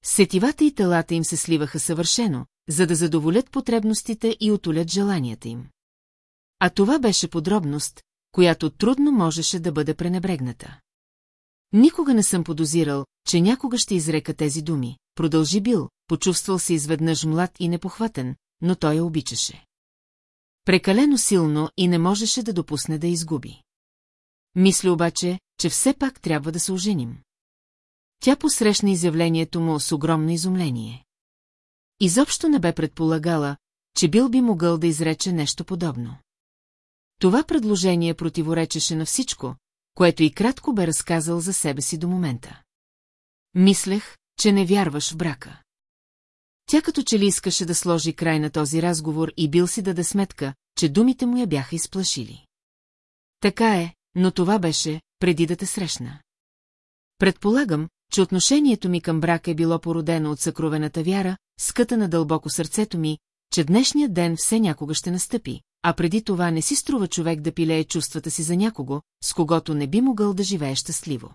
S1: Сетивата и телата им се сливаха съвършено, за да задоволят потребностите и отолят желанията им. А това беше подробност, която трудно можеше да бъде пренебрегната. Никога не съм подозирал, че някога ще изрека тези думи. Продължи бил, почувствал се изведнъж млад и непохватен, но той я обичаше. Прекалено силно и не можеше да допусне да изгуби. Мисля обаче, че все пак трябва да се оженим. Тя посрещна изявлението му с огромно изумление. Изобщо не бе предполагала, че бил би могъл да изрече нещо подобно. Това предложение противоречеше на всичко, което и кратко бе разказал за себе си до момента. Мислех, че не вярваш в брака. Тя като че ли искаше да сложи край на този разговор и бил си даде сметка, че думите му я бяха изплашили. Така е, но това беше, преди да те срещна. Предполагам, че отношението ми към брак е било породено от съкровената вяра, скъта на дълбоко сърцето ми, че днешният ден все някога ще настъпи, а преди това не си струва човек да пилее чувствата си за някого, с когото не би могъл да живее щастливо.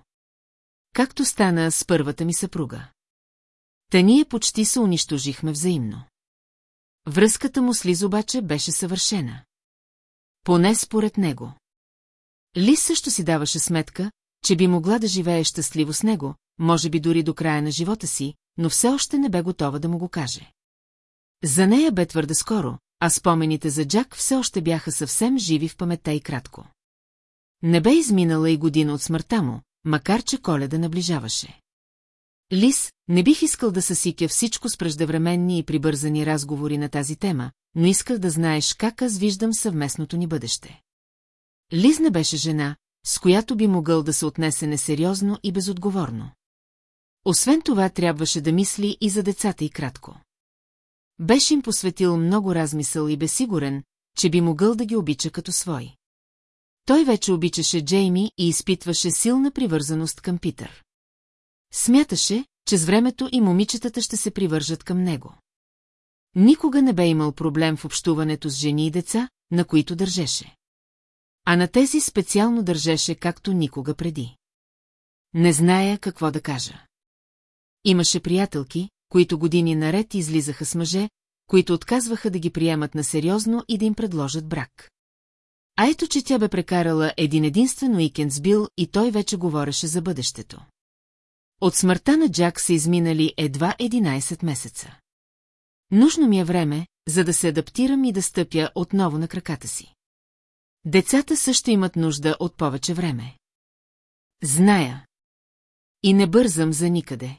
S1: Както стана с първата ми съпруга. Та ние почти се унищожихме взаимно. Връзката му с Лиз обаче беше съвършена. Поне според него. Лиз също си даваше сметка, че би могла да живее щастливо с него, може би дори до края на живота си, но все още не бе готова да му го каже. За нея бе твърде скоро, а спомените за Джак все още бяха съвсем живи в паметта и кратко. Не бе изминала и година от смъртта му, макар че коледа наближаваше. Лис, не бих искал да съсикя всичко с преждевременни и прибързани разговори на тази тема, но исках да знаеш как аз виждам съвместното ни бъдеще. Лиз не беше жена, с която би могъл да се отнесе несериозно и безотговорно. Освен това трябваше да мисли и за децата и кратко. Беше им посветил много размисъл и бе сигурен, че би могъл да ги обича като свой. Той вече обичаше Джейми и изпитваше силна привързаност към Питър. Смяташе, че с времето и момичетата ще се привържат към него. Никога не бе имал проблем в общуването с жени и деца, на които държеше. А на тези специално държеше както никога преди. Не зная какво да кажа. Имаше приятелки, които години наред излизаха с мъже, които отказваха да ги приемат насериозно и да им предложат брак. А ето, че тя бе прекарала един единствен уикенд с Бил и той вече говореше за бъдещето. От смъртта на Джак са изминали едва 11 месеца. Нужно ми е време, за да се адаптирам и да стъпя отново на краката си. Децата също имат нужда от повече време. Зная. И не бързам за никъде.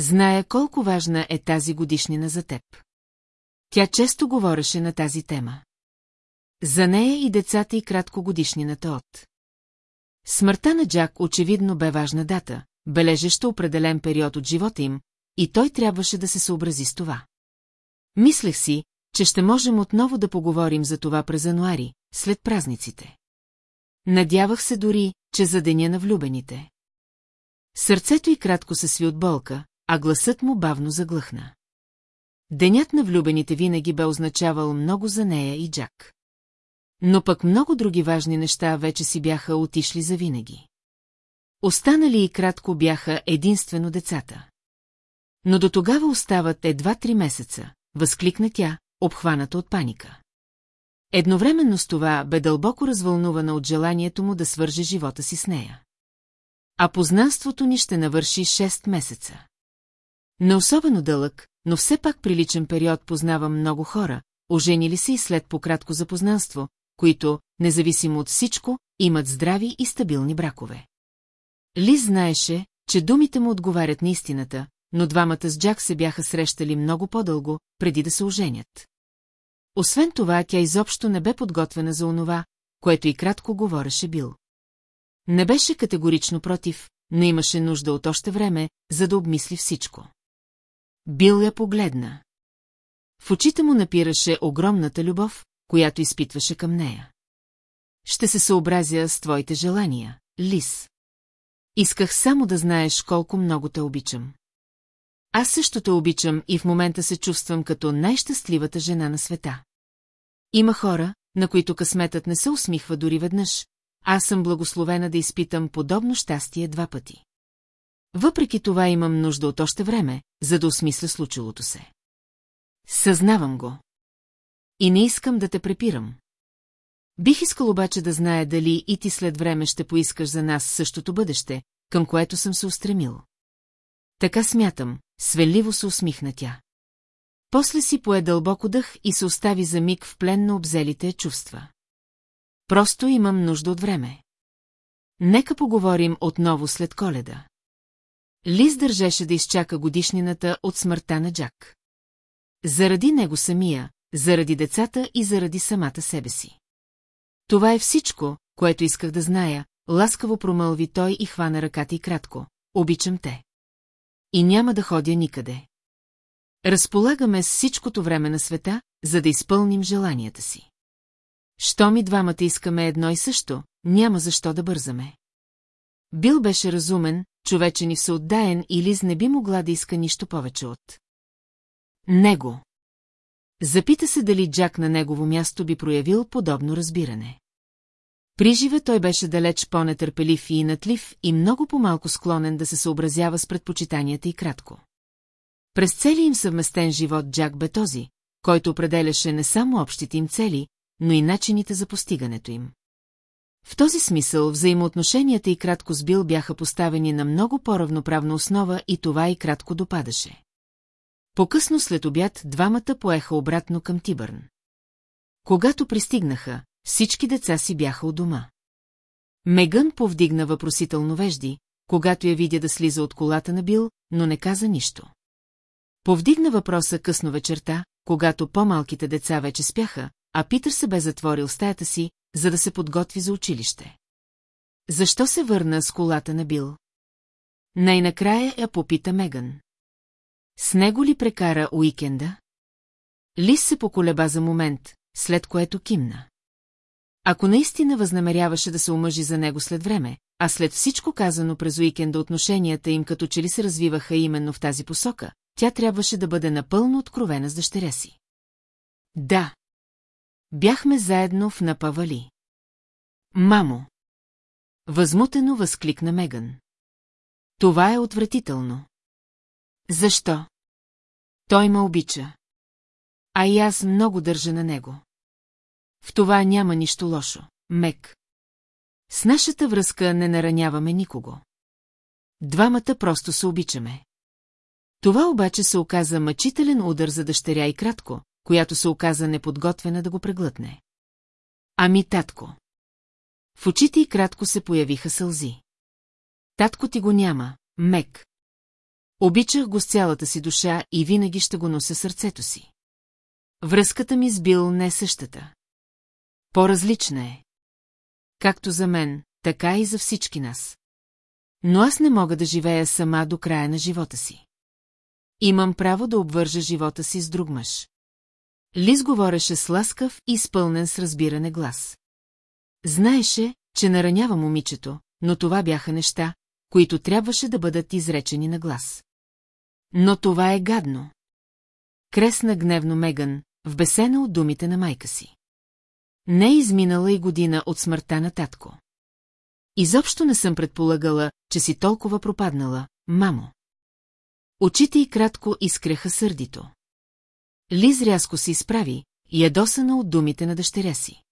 S1: Зная колко важна е тази годишнина за теб. Тя често говореше на тази тема. За нея и децата и кратко годишнината от. Смъртта на Джак очевидно бе важна дата, бележеща определен период от живота им, и той трябваше да се съобрази с това. Мислех си, че ще можем отново да поговорим за това през януари, след празниците. Надявах се дори, че за деня на влюбените. Сърцето й кратко се сви от болка, а гласът му бавно заглъхна. Денят на влюбените винаги бе означавал много за нея и Джак. Но пък много други важни неща вече си бяха отишли за винаги. Останали и кратко бяха единствено децата. Но до тогава остават едва три месеца, възкликна тя, обхваната от паника. Едновременно с това бе дълбоко развълнувана от желанието му да свърже живота си с нея. А познанството ни ще навърши 6 месеца. Не особено дълъг, но все пак приличен период познавам много хора, оженили се и след пократко запознанство, които, независимо от всичко, имат здрави и стабилни бракове. Ли знаеше, че думите му отговарят на истината, но двамата с Джак се бяха срещали много по-дълго, преди да се оженят. Освен това, тя изобщо не бе подготвена за онова, което и кратко говореше Бил. Не беше категорично против, но имаше нужда от още време, за да обмисли всичко. Бил я погледна. В очите му напираше огромната любов, която изпитваше към нея. Ще се съобразя с твоите желания, Лис. Исках само да знаеш колко много те обичам. Аз също те обичам и в момента се чувствам като най-щастливата жена на света. Има хора, на които късметът не се усмихва дори веднъж. Аз съм благословена да изпитам подобно щастие два пъти. Въпреки това имам нужда от още време, за да осмисля случилото се. Съзнавам го. И не искам да те препирам. Бих искал обаче да знае дали и ти след време ще поискаш за нас същото бъдеще, към което съм се устремил. Така смятам, свеливо се усмихна тя. После си пое дълбоко дъх и се остави за миг в плен на обзелите чувства. Просто имам нужда от време. Нека поговорим отново след коледа. Лиз държеше да изчака годишнината от смъртта на Джак. Заради него самия, заради децата и заради самата себе си. Това е всичко, което исках да зная, ласкаво промълви той и хвана ръката и кратко. Обичам те. И няма да ходя никъде. Разполагаме с всичкото време на света, за да изпълним желанията си. Що ми двамата искаме едно и също, няма защо да бързаме. Бил беше разумен, отдаен и Лиз не би могла да иска нищо повече от него. Запита се дали Джак на негово място би проявил подобно разбиране. При жива той беше далеч по-нетърпелив и инатлив и много по-малко склонен да се съобразява с предпочитанията и кратко. През целия им съвместен живот Джак бе този, който определяше не само общите им цели, но и начините за постигането им. В този смисъл взаимоотношенията и кратко с Бил бяха поставени на много по-равноправна основа и това и кратко допадаше. Покъсно след обяд двамата поеха обратно към Тибърн. Когато пристигнаха, всички деца си бяха у дома. Мегън повдигна въпросително вежди, когато я видя да слиза от колата на Бил, но не каза нищо. Повдигна въпроса късно вечерта, когато по-малките деца вече спяха, а Питър се бе затворил стаята си, за да се подготви за училище. Защо се върна с колата на Бил? Най-накрая я попита Меган. С него ли прекара уикенда? Лис се поколеба за момент, след което кимна. Ако наистина възнамеряваше да се омъжи за него след време, а след всичко казано през уикенда отношенията им като че ли се развиваха именно в тази посока, тя трябваше да бъде напълно откровена с дъщеря си. Да. Бяхме заедно в напавали. Мамо! Възмутено възкликна Меган. Това е отвратително. Защо? Той ме обича. А и аз много държа на него. В това няма нищо лошо, Мек. С нашата връзка не нараняваме никого. Двамата просто се обичаме. Това обаче се оказа мъчителен удар за дъщеря и кратко, която се оказа неподготвена да го преглътне. Ами, татко! В очите и кратко се появиха сълзи. Татко ти го няма, мек. Обичах го с цялата си душа и винаги ще го нося сърцето си. Връзката ми с Бил не е същата. По-различна е. Както за мен, така и за всички нас. Но аз не мога да живея сама до края на живота си. Имам право да обвържа живота си с друг мъж. Лиз говореше с ласкав и изпълнен с разбиране глас. Знаеше, че наранява момичето, но това бяха неща, които трябваше да бъдат изречени на глас. Но това е гадно. Кресна гневно Меган, вбесена от думите на майка си. Не е изминала и година от смъртта на татко. Изобщо не съм предполагала, че си толкова пропаднала, мамо. Очите й кратко изкреха сърдито. Лиз рязко се изправи, ядосана от думите на дъщеря си.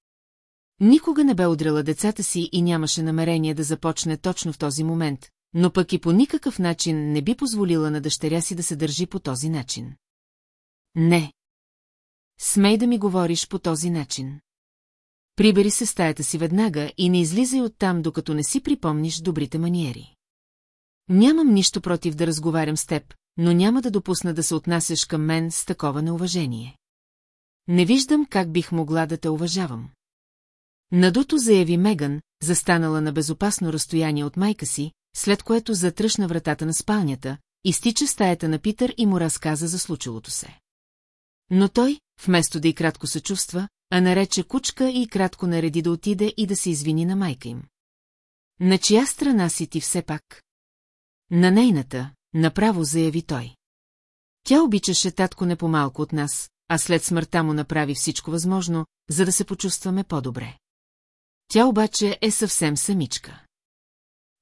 S1: Никога не бе удряла децата си и нямаше намерение да започне точно в този момент, но пък и по никакъв начин не би позволила на дъщеря си да се държи по този начин. Не. Смей да ми говориш по този начин. Прибери се стаята си веднага и не излизай оттам, докато не си припомниш добрите маниери. Нямам нищо против да разговарям с теб, но няма да допусна да се отнасяш към мен с такова неуважение. Не виждам как бих могла да те уважавам. Надуто заяви Меган, застанала на безопасно разстояние от майка си, след което затръшна вратата на спалнята, изтича стаята на Питър и му разказа за случилото се. Но той, вместо да и кратко се чувства, а нарече кучка и кратко нареди да отиде и да се извини на майка им. На чия страна си ти все пак? На нейната, направо заяви той. Тя обичаше татко не по-малко от нас, а след смъртта му направи всичко възможно, за да се почувстваме по-добре. Тя обаче е съвсем самичка.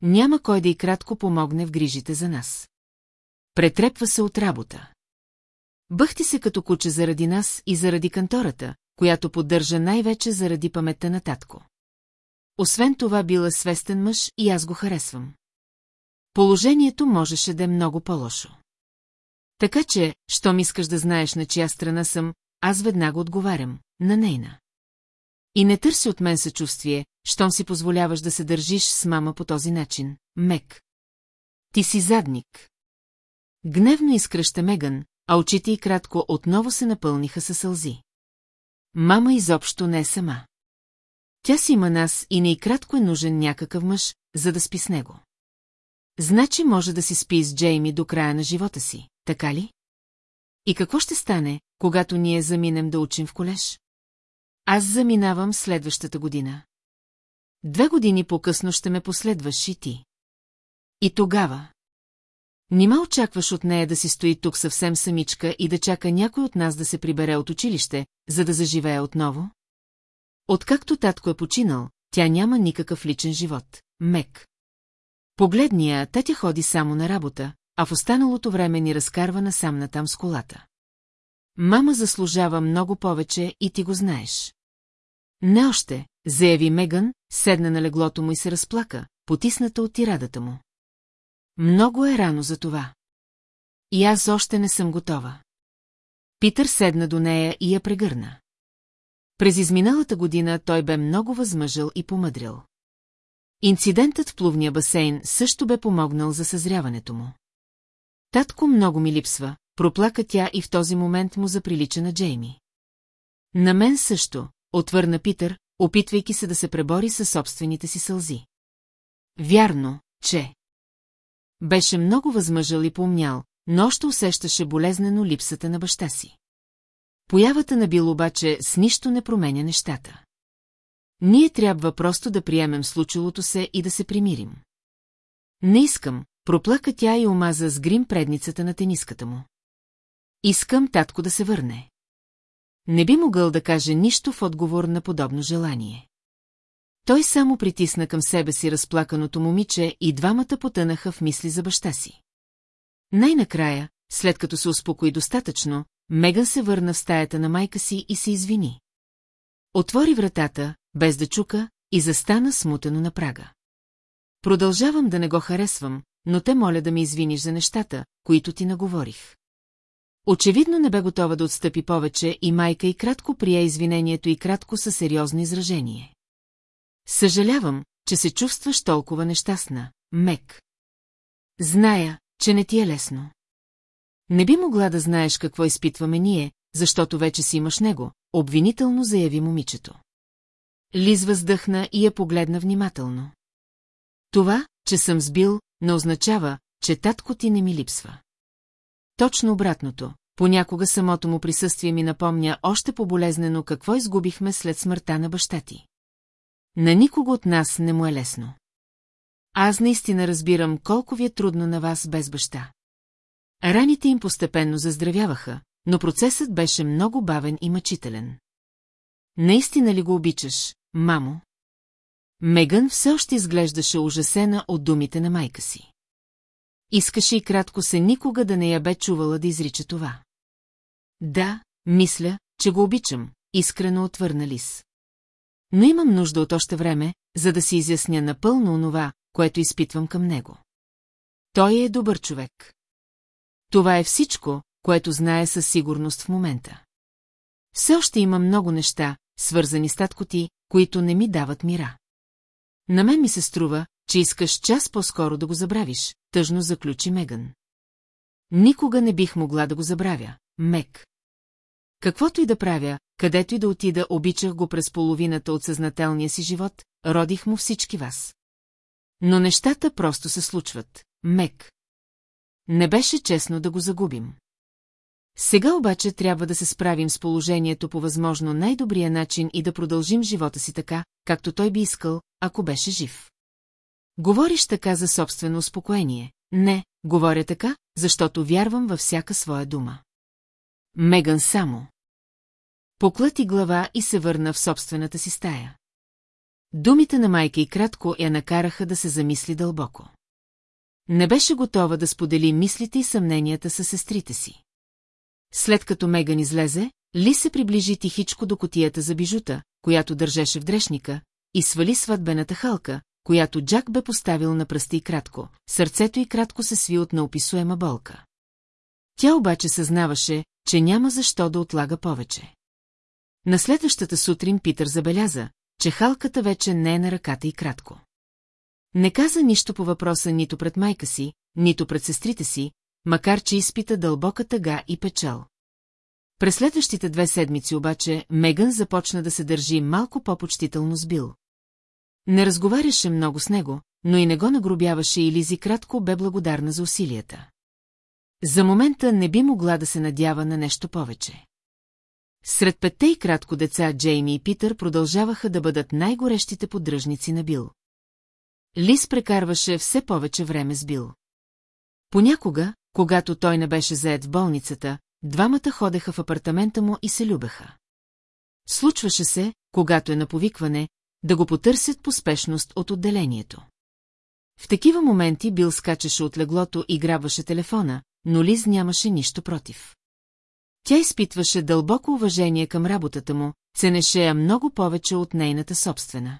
S1: Няма кой да и кратко помогне в грижите за нас. Претрепва се от работа. Бъхти се като куче заради нас и заради кантората, която поддържа най-вече заради паметта на татко. Освен това била свестен мъж и аз го харесвам. Положението можеше да е много по-лошо. Така че, щом искаш да знаеш на чия страна съм, аз веднага отговарям, на нейна. И не търси от мен съчувствие, щом си позволяваш да се държиш с мама по този начин, мек. Ти си задник. Гневно изкръща Меган, а очите й кратко отново се напълниха със сълзи. Мама изобщо не е сама. Тя си има нас и не и кратко е нужен някакъв мъж, за да спи с него. Значи може да си спи с Джейми до края на живота си, така ли? И какво ще стане, когато ние заминем да учим в колеж? Аз заминавам следващата година. Две години по-късно ще ме последваш и ти. И тогава. Нима очакваш от нея да си стои тук съвсем самичка и да чака някой от нас да се прибере от училище, за да заживее отново? Откакто татко е починал, тя няма никакъв личен живот. Мек. Погледния я, ходи само на работа, а в останалото време ни разкарва насам натам с колата. Мама заслужава много повече и ти го знаеш. Не още, заяви Меган, седна на леглото му и се разплака, потисната от тирадата му. Много е рано за това. И аз още не съм готова. Питър седна до нея и я прегърна. През изминалата година той бе много възмъжал и помъдрил. Инцидентът в плувния басейн също бе помогнал за съзряването му. Татко много ми липсва, проплака тя и в този момент му заприлича на Джейми. На мен също, отвърна Питър, опитвайки се да се пребори със собствените си сълзи. Вярно, че... Беше много възмъжал и помнял, но още усещаше болезнено липсата на баща си. Появата на Бил обаче с нищо не променя нещата. Ние трябва просто да приемем случилото се и да се примирим. Не искам, проплака тя и омаза с грим предницата на тениската му. Искам татко да се върне. Не би могъл да каже нищо в отговор на подобно желание. Той само притисна към себе си разплаканото момиче и двамата потънаха в мисли за баща си. Най-накрая, след като се успокои достатъчно, Меган се върна в стаята на майка си и се извини. Отвори вратата, без да чука, и застана смутено на прага. Продължавам да не го харесвам, но те моля да ми извиниш за нещата, които ти наговорих. Очевидно не бе готова да отстъпи повече и майка и кратко прие извинението и кратко със сериозно изражение. Съжалявам, че се чувстваш толкова нещастна, Мек. Зная, че не ти е лесно. Не би могла да знаеш какво изпитваме ние, защото вече си имаш него, обвинително заяви момичето. Лиз въздъхна и я погледна внимателно. Това, че съм сбил, не означава, че татко ти не ми липсва. Точно обратното, понякога самото му присъствие ми напомня още по-болезнено какво изгубихме след смъртта на баща ти. На никого от нас не му е лесно. Аз наистина разбирам колко ви е трудно на вас без баща. Раните им постепенно заздравяваха, но процесът беше много бавен и мъчителен. Наистина ли го обичаш, мамо? Меган все още изглеждаше ужасена от думите на майка си. Искаше и кратко се никога да не я бе чувала да изрича това. Да, мисля, че го обичам, искрено отвърна Лис. Но имам нужда от още време, за да си изясня напълно онова, което изпитвам към него. Той е добър човек. Това е всичко, което знае със сигурност в момента. Все още има много неща, свързани с таткоти, които не ми дават мира. На мен ми се струва, че искаш час по-скоро да го забравиш, тъжно заключи Меган. Никога не бих могла да го забравя, Мек. Каквото и да правя, където и да отида, обичах го през половината от съзнателния си живот, родих му всички вас. Но нещата просто се случват, Мек. Не беше честно да го загубим. Сега обаче трябва да се справим с положението по възможно най-добрия начин и да продължим живота си така, както той би искал, ако беше жив. Говориш така за собствено успокоение. Не, говоря така, защото вярвам във всяка своя дума. Меган само. Поклати глава и се върна в собствената си стая. Думите на майка и кратко я накараха да се замисли дълбоко. Не беше готова да сподели мислите и съмненията с сестрите си. След като Меган излезе, Ли се приближи тихичко до котията за бижута, която държеше в дрешника, и свали сватбената халка, която Джак бе поставил на пръсти и кратко. Сърцето и кратко се сви от неописуема болка. Тя обаче съзнаваше, че няма защо да отлага повече. На следващата сутрин Питър забеляза, че халката вече не е на ръката и кратко. Не каза нищо по въпроса нито пред майка си, нито пред сестрите си, макар че изпита дълбока тъга и печал. През следващите две седмици обаче Меган започна да се държи малко по-почтително с Бил. Не разговаряше много с него, но и не го нагробяваше и Лизи кратко бе благодарна за усилията. За момента не би могла да се надява на нещо повече. Сред петте и кратко деца Джейми и Питър продължаваха да бъдат най-горещите поддръжници на Бил. Лис прекарваше все повече време с Бил. Понякога, когато той не беше заед в болницата, двамата ходеха в апартамента му и се любеха. Случваше се, когато е на повикване, да го потърсят по спешност от отделението. В такива моменти Бил скачаше от леглото и грабваше телефона, но Лиз нямаше нищо против. Тя изпитваше дълбоко уважение към работата му, ценеше я много повече от нейната собствена.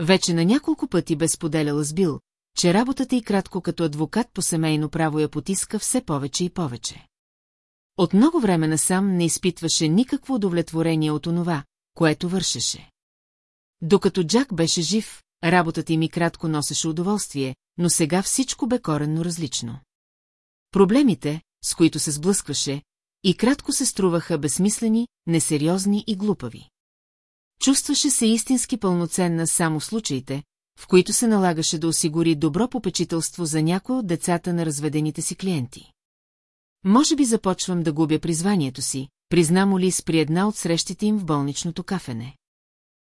S1: Вече на няколко пъти бе споделяла с Бил, че работата и кратко като адвокат по семейно право я потиска все повече и повече. От много време насам не изпитваше никакво удовлетворение от онова, което вършеше. Докато Джак беше жив, работата им и кратко носеше удоволствие, но сега всичко бе коренно различно. Проблемите, с които се сблъскваше, и кратко се струваха безсмислени, несериозни и глупави. Чувстваше се истински пълноценна само в случаите, в които се налагаше да осигури добро попечителство за някои от децата на разведените си клиенти. Може би започвам да губя призванието си, признам ли Лис при една от срещите им в болничното кафене.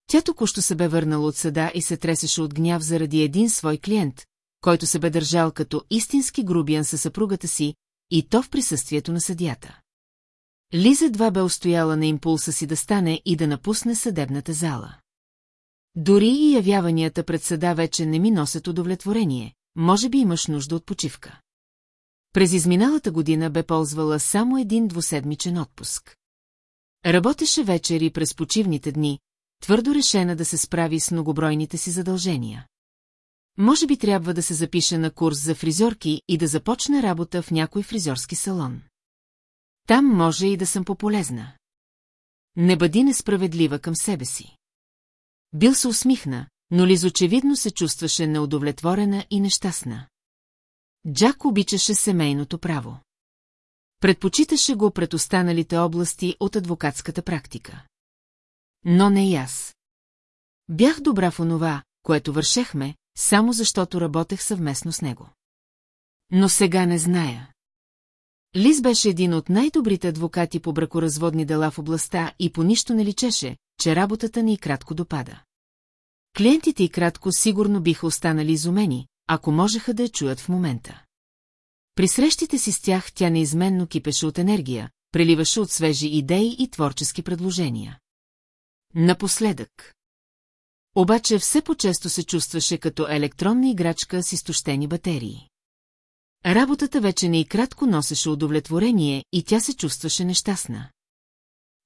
S1: Тя току-що се бе върнала от съда и се тресеше от гняв заради един свой клиент, който се бе държал като истински грубиян със съпругата си, и то в присъствието на съдята. Лиза два бе устояла на импулса си да стане и да напусне съдебната зала. Дори и явяванията пред съда вече не ми носят удовлетворение, може би имаш нужда от почивка. През изминалата година бе ползвала само един двуседмичен отпуск. Работеше вечер и през почивните дни, твърдо решена да се справи с многобройните си задължения. Може би трябва да се запише на курс за фризьорки и да започне работа в някой фризьорски салон. Там може и да съм пополезна. Не бъди несправедлива към себе си. Бил се усмихна, но Лиз очевидно се чувстваше неудовлетворена и нещастна. Джак обичаше семейното право. Предпочиташе го пред останалите области от адвокатската практика. Но не и аз. Бях добра в онова, което вършехме, само защото работех съвместно с него. Но сега не зная. Лиз беше един от най-добрите адвокати по бракоразводни дела в областта и по нищо не личеше, че работата ни кратко допада. Клиентите и кратко сигурно биха останали изумени, ако можеха да я чуят в момента. При срещите си с тях тя неизменно кипеше от енергия, преливаше от свежи идеи и творчески предложения. Напоследък. Обаче все по-често се чувстваше като електронна играчка с изтощени батерии. Работата вече не и кратко носеше удовлетворение и тя се чувстваше нещастна.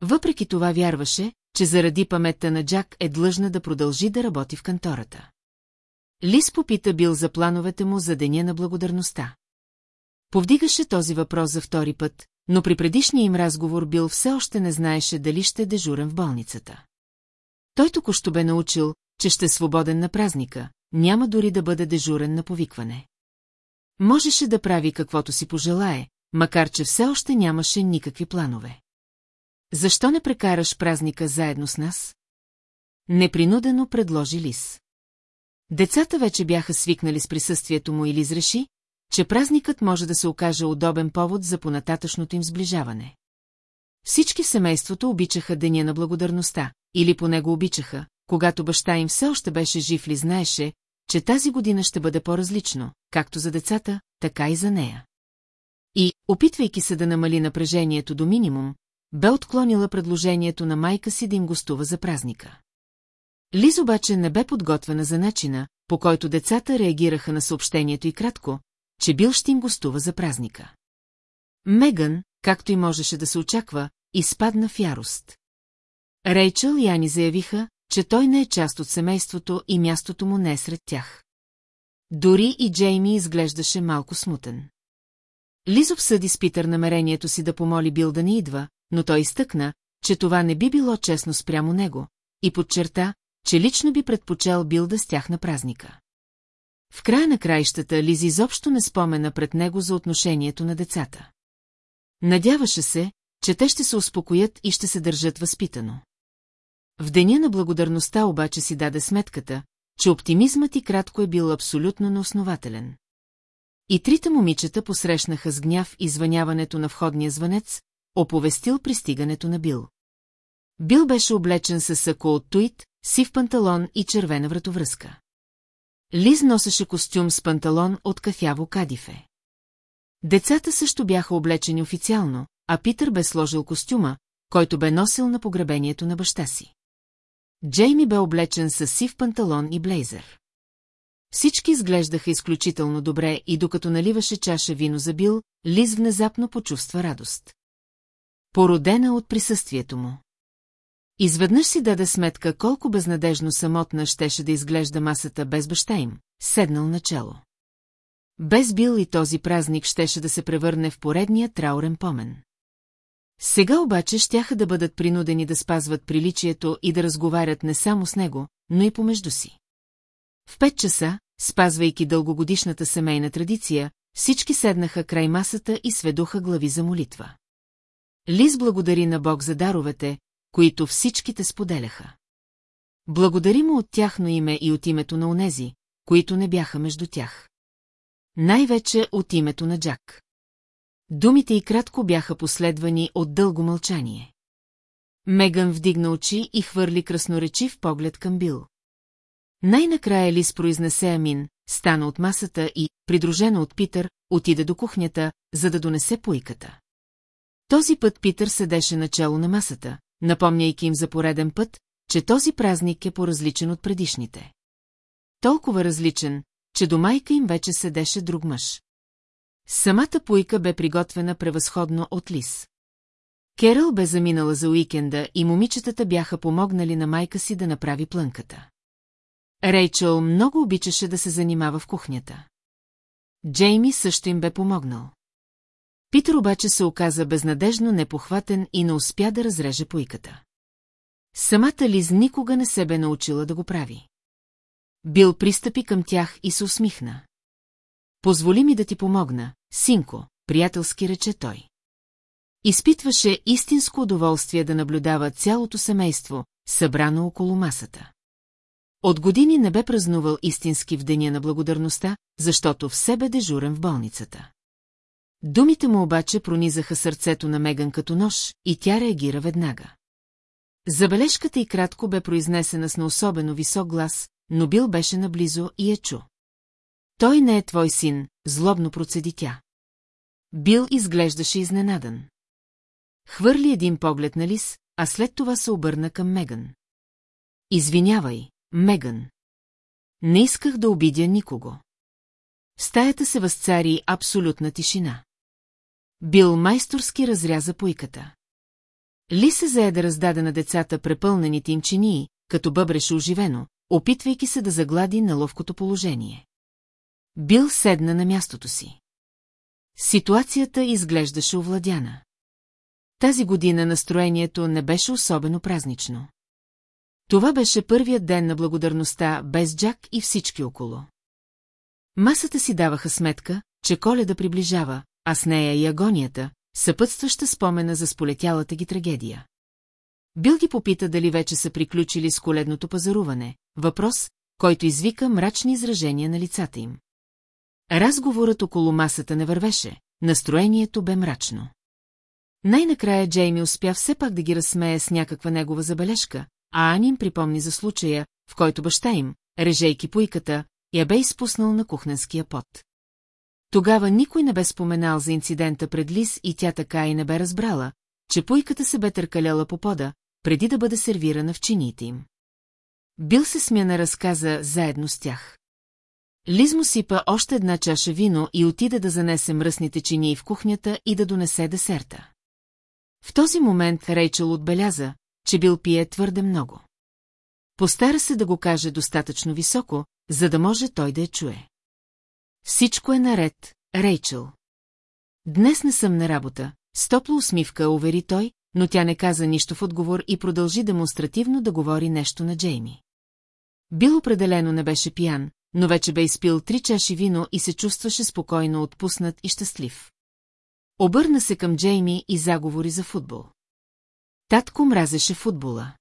S1: Въпреки това вярваше, че заради паметта на Джак е длъжна да продължи да работи в кантората. Лис попита бил за плановете му за деня на благодарността. Повдигаше този въпрос за втори път, но при предишния им разговор бил все още не знаеше дали ще е дежурен в болницата. Той току-що бе научил, че ще е свободен на празника, няма дори да бъде дежурен на повикване. Можеше да прави каквото си пожелае, макар че все още нямаше никакви планове. Защо не прекараш празника заедно с нас? Непринудено предложи Лис. Децата вече бяха свикнали с присъствието му и Лиз реши, че празникът може да се окаже удобен повод за понататъчното им сближаване. Всички в семейството обичаха Деня на благодарността, или поне го обичаха, когато баща им все още беше жив ли знаеше, че тази година ще бъде по-различно, както за децата, така и за нея. И, опитвайки се да намали напрежението до минимум, бе отклонила предложението на майка си да им гостува за празника. Лиз обаче не бе подготвена за начина, по който децата реагираха на съобщението и кратко, че бил ще им гостува за празника. Меган, както и можеше да се очаква, изпадна в ярост. Рейчел и Ани заявиха, че той не е част от семейството и мястото му не е сред тях. Дори и Джейми изглеждаше малко смутен. Лиз обсъди с Питър намерението си да помоли Бил да не идва, но той изтъкна, че това не би било честно спрямо него, и подчерта, че лично би предпочел бил да с тях на празника. В края на краищата Лизи изобщо не спомена пред него за отношението на децата. Надяваше се, че те ще се успокоят и ще се държат възпитано. В деня на благодарността обаче си даде сметката, че оптимизмът и кратко е бил абсолютно неоснователен. И трите момичета посрещнаха с гняв извъняването на входния звънец, оповестил пристигането на Бил. Бил беше облечен със сако от туит, сив панталон и червена вратовръзка. Лиз носеше костюм с панталон от кафяво кадифе. Децата също бяха облечени официално, а Питър бе сложил костюма, който бе носил на погребението на баща си. Джейми бе облечен със сив панталон и блейзър. Всички изглеждаха изключително добре и докато наливаше чаша вино за Бил, Лиз внезапно почувства радост породена от присъствието му. Изведнъж си даде сметка колко безнадежно самотна щеше да изглежда масата без баща им, седнал начало. Без бил и този празник щеше да се превърне в поредния траурен помен. Сега обаче щяха да бъдат принудени да спазват приличието и да разговарят не само с него, но и помежду си. В пет часа, спазвайки дългогодишната семейна традиция, всички седнаха край масата и сведоха глави за молитва. Лис благодари на Бог за даровете, които всичките споделяха. Благодари му от тяхно име и от името на онези, които не бяха между тях. Най-вече от името на Джак. Думите и кратко бяха последвани от дълго мълчание. Меган вдигна очи и хвърли красноречив поглед към Бил. Най-накрая Лис произнесе Амин, стана от масата и, придружена от Питър, отида до кухнята, за да донесе пуйката. Този път Питър седеше начало на масата, напомняйки им за пореден път, че този празник е по-различен от предишните. Толкова различен, че до майка им вече седеше друг мъж. Самата пуйка бе приготвена превъзходно от лис. Керъл бе заминала за уикенда и момичетата бяха помогнали на майка си да направи плънката. Рейчел много обичаше да се занимава в кухнята. Джейми също им бе помогнал. Питър обаче се оказа безнадежно непохватен и не успя да разреже пуйката. Самата Лиз никога не се бе научила да го прави. Бил пристъпи към тях и се усмихна. Позволи ми да ти помогна, синко, приятелски рече той. Изпитваше истинско удоволствие да наблюдава цялото семейство, събрано около масата. От години не бе празнувал истински в Деня на благодарността, защото все бе дежурен в болницата. Думите му обаче пронизаха сърцето на Меган като нож и тя реагира веднага. Забележката и кратко бе произнесена с особено висок глас, но Бил беше наблизо и я чу. Той не е твой син, злобно процеди тя. Бил изглеждаше изненадан. Хвърли един поглед на Лис, а след това се обърна към Меган. Извинявай, Меган. Не исках да обидя никого. В стаята се възцари абсолютна тишина. Бил майсторски разряза пуйката. Ли се зае да раздаде на децата препълнените им чинии, като бъбреше оживено, опитвайки се да заглади ловкото положение. Бил седна на мястото си. Ситуацията изглеждаше овладяна. Тази година настроението не беше особено празнично. Това беше първият ден на благодарността без Джак и всички около. Масата си даваха сметка, че коледа приближава, а с нея и агонията, съпътстваща спомена за сполетялата ги трагедия. Бил ги попита дали вече са приключили с коледното пазаруване, въпрос, който извика мрачни изражения на лицата им. Разговорът около масата не вървеше, настроението бе мрачно. Най-накрая Джейми успя все пак да ги разсмее с някаква негова забележка, а Ани им припомни за случая, в който баща им, режейки пуйката, я бе изпуснал на кухненския пот. Тогава никой не бе споменал за инцидента пред Лис и тя така и не бе разбрала, че пуйката се бе търкаляла по пода, преди да бъде сервирана в чиниите им. Бил се смяна разказа заедно с тях. Лиз му сипа още една чаша вино и отида да занесе мръсните чинии в кухнята и да донесе десерта. В този момент Рейчел отбеляза, че бил пие твърде много. Постара се да го каже достатъчно високо, за да може той да я чуе. Всичко е наред, Рейчел. Днес не съм на работа, с топла усмивка увери той, но тя не каза нищо в отговор и продължи демонстративно да говори нещо на Джейми. Бил определено не беше пиян, но вече бе изпил три чаши вино и се чувстваше спокойно отпуснат и щастлив. Обърна се към Джейми и заговори за футбол. Татко мразеше футбола.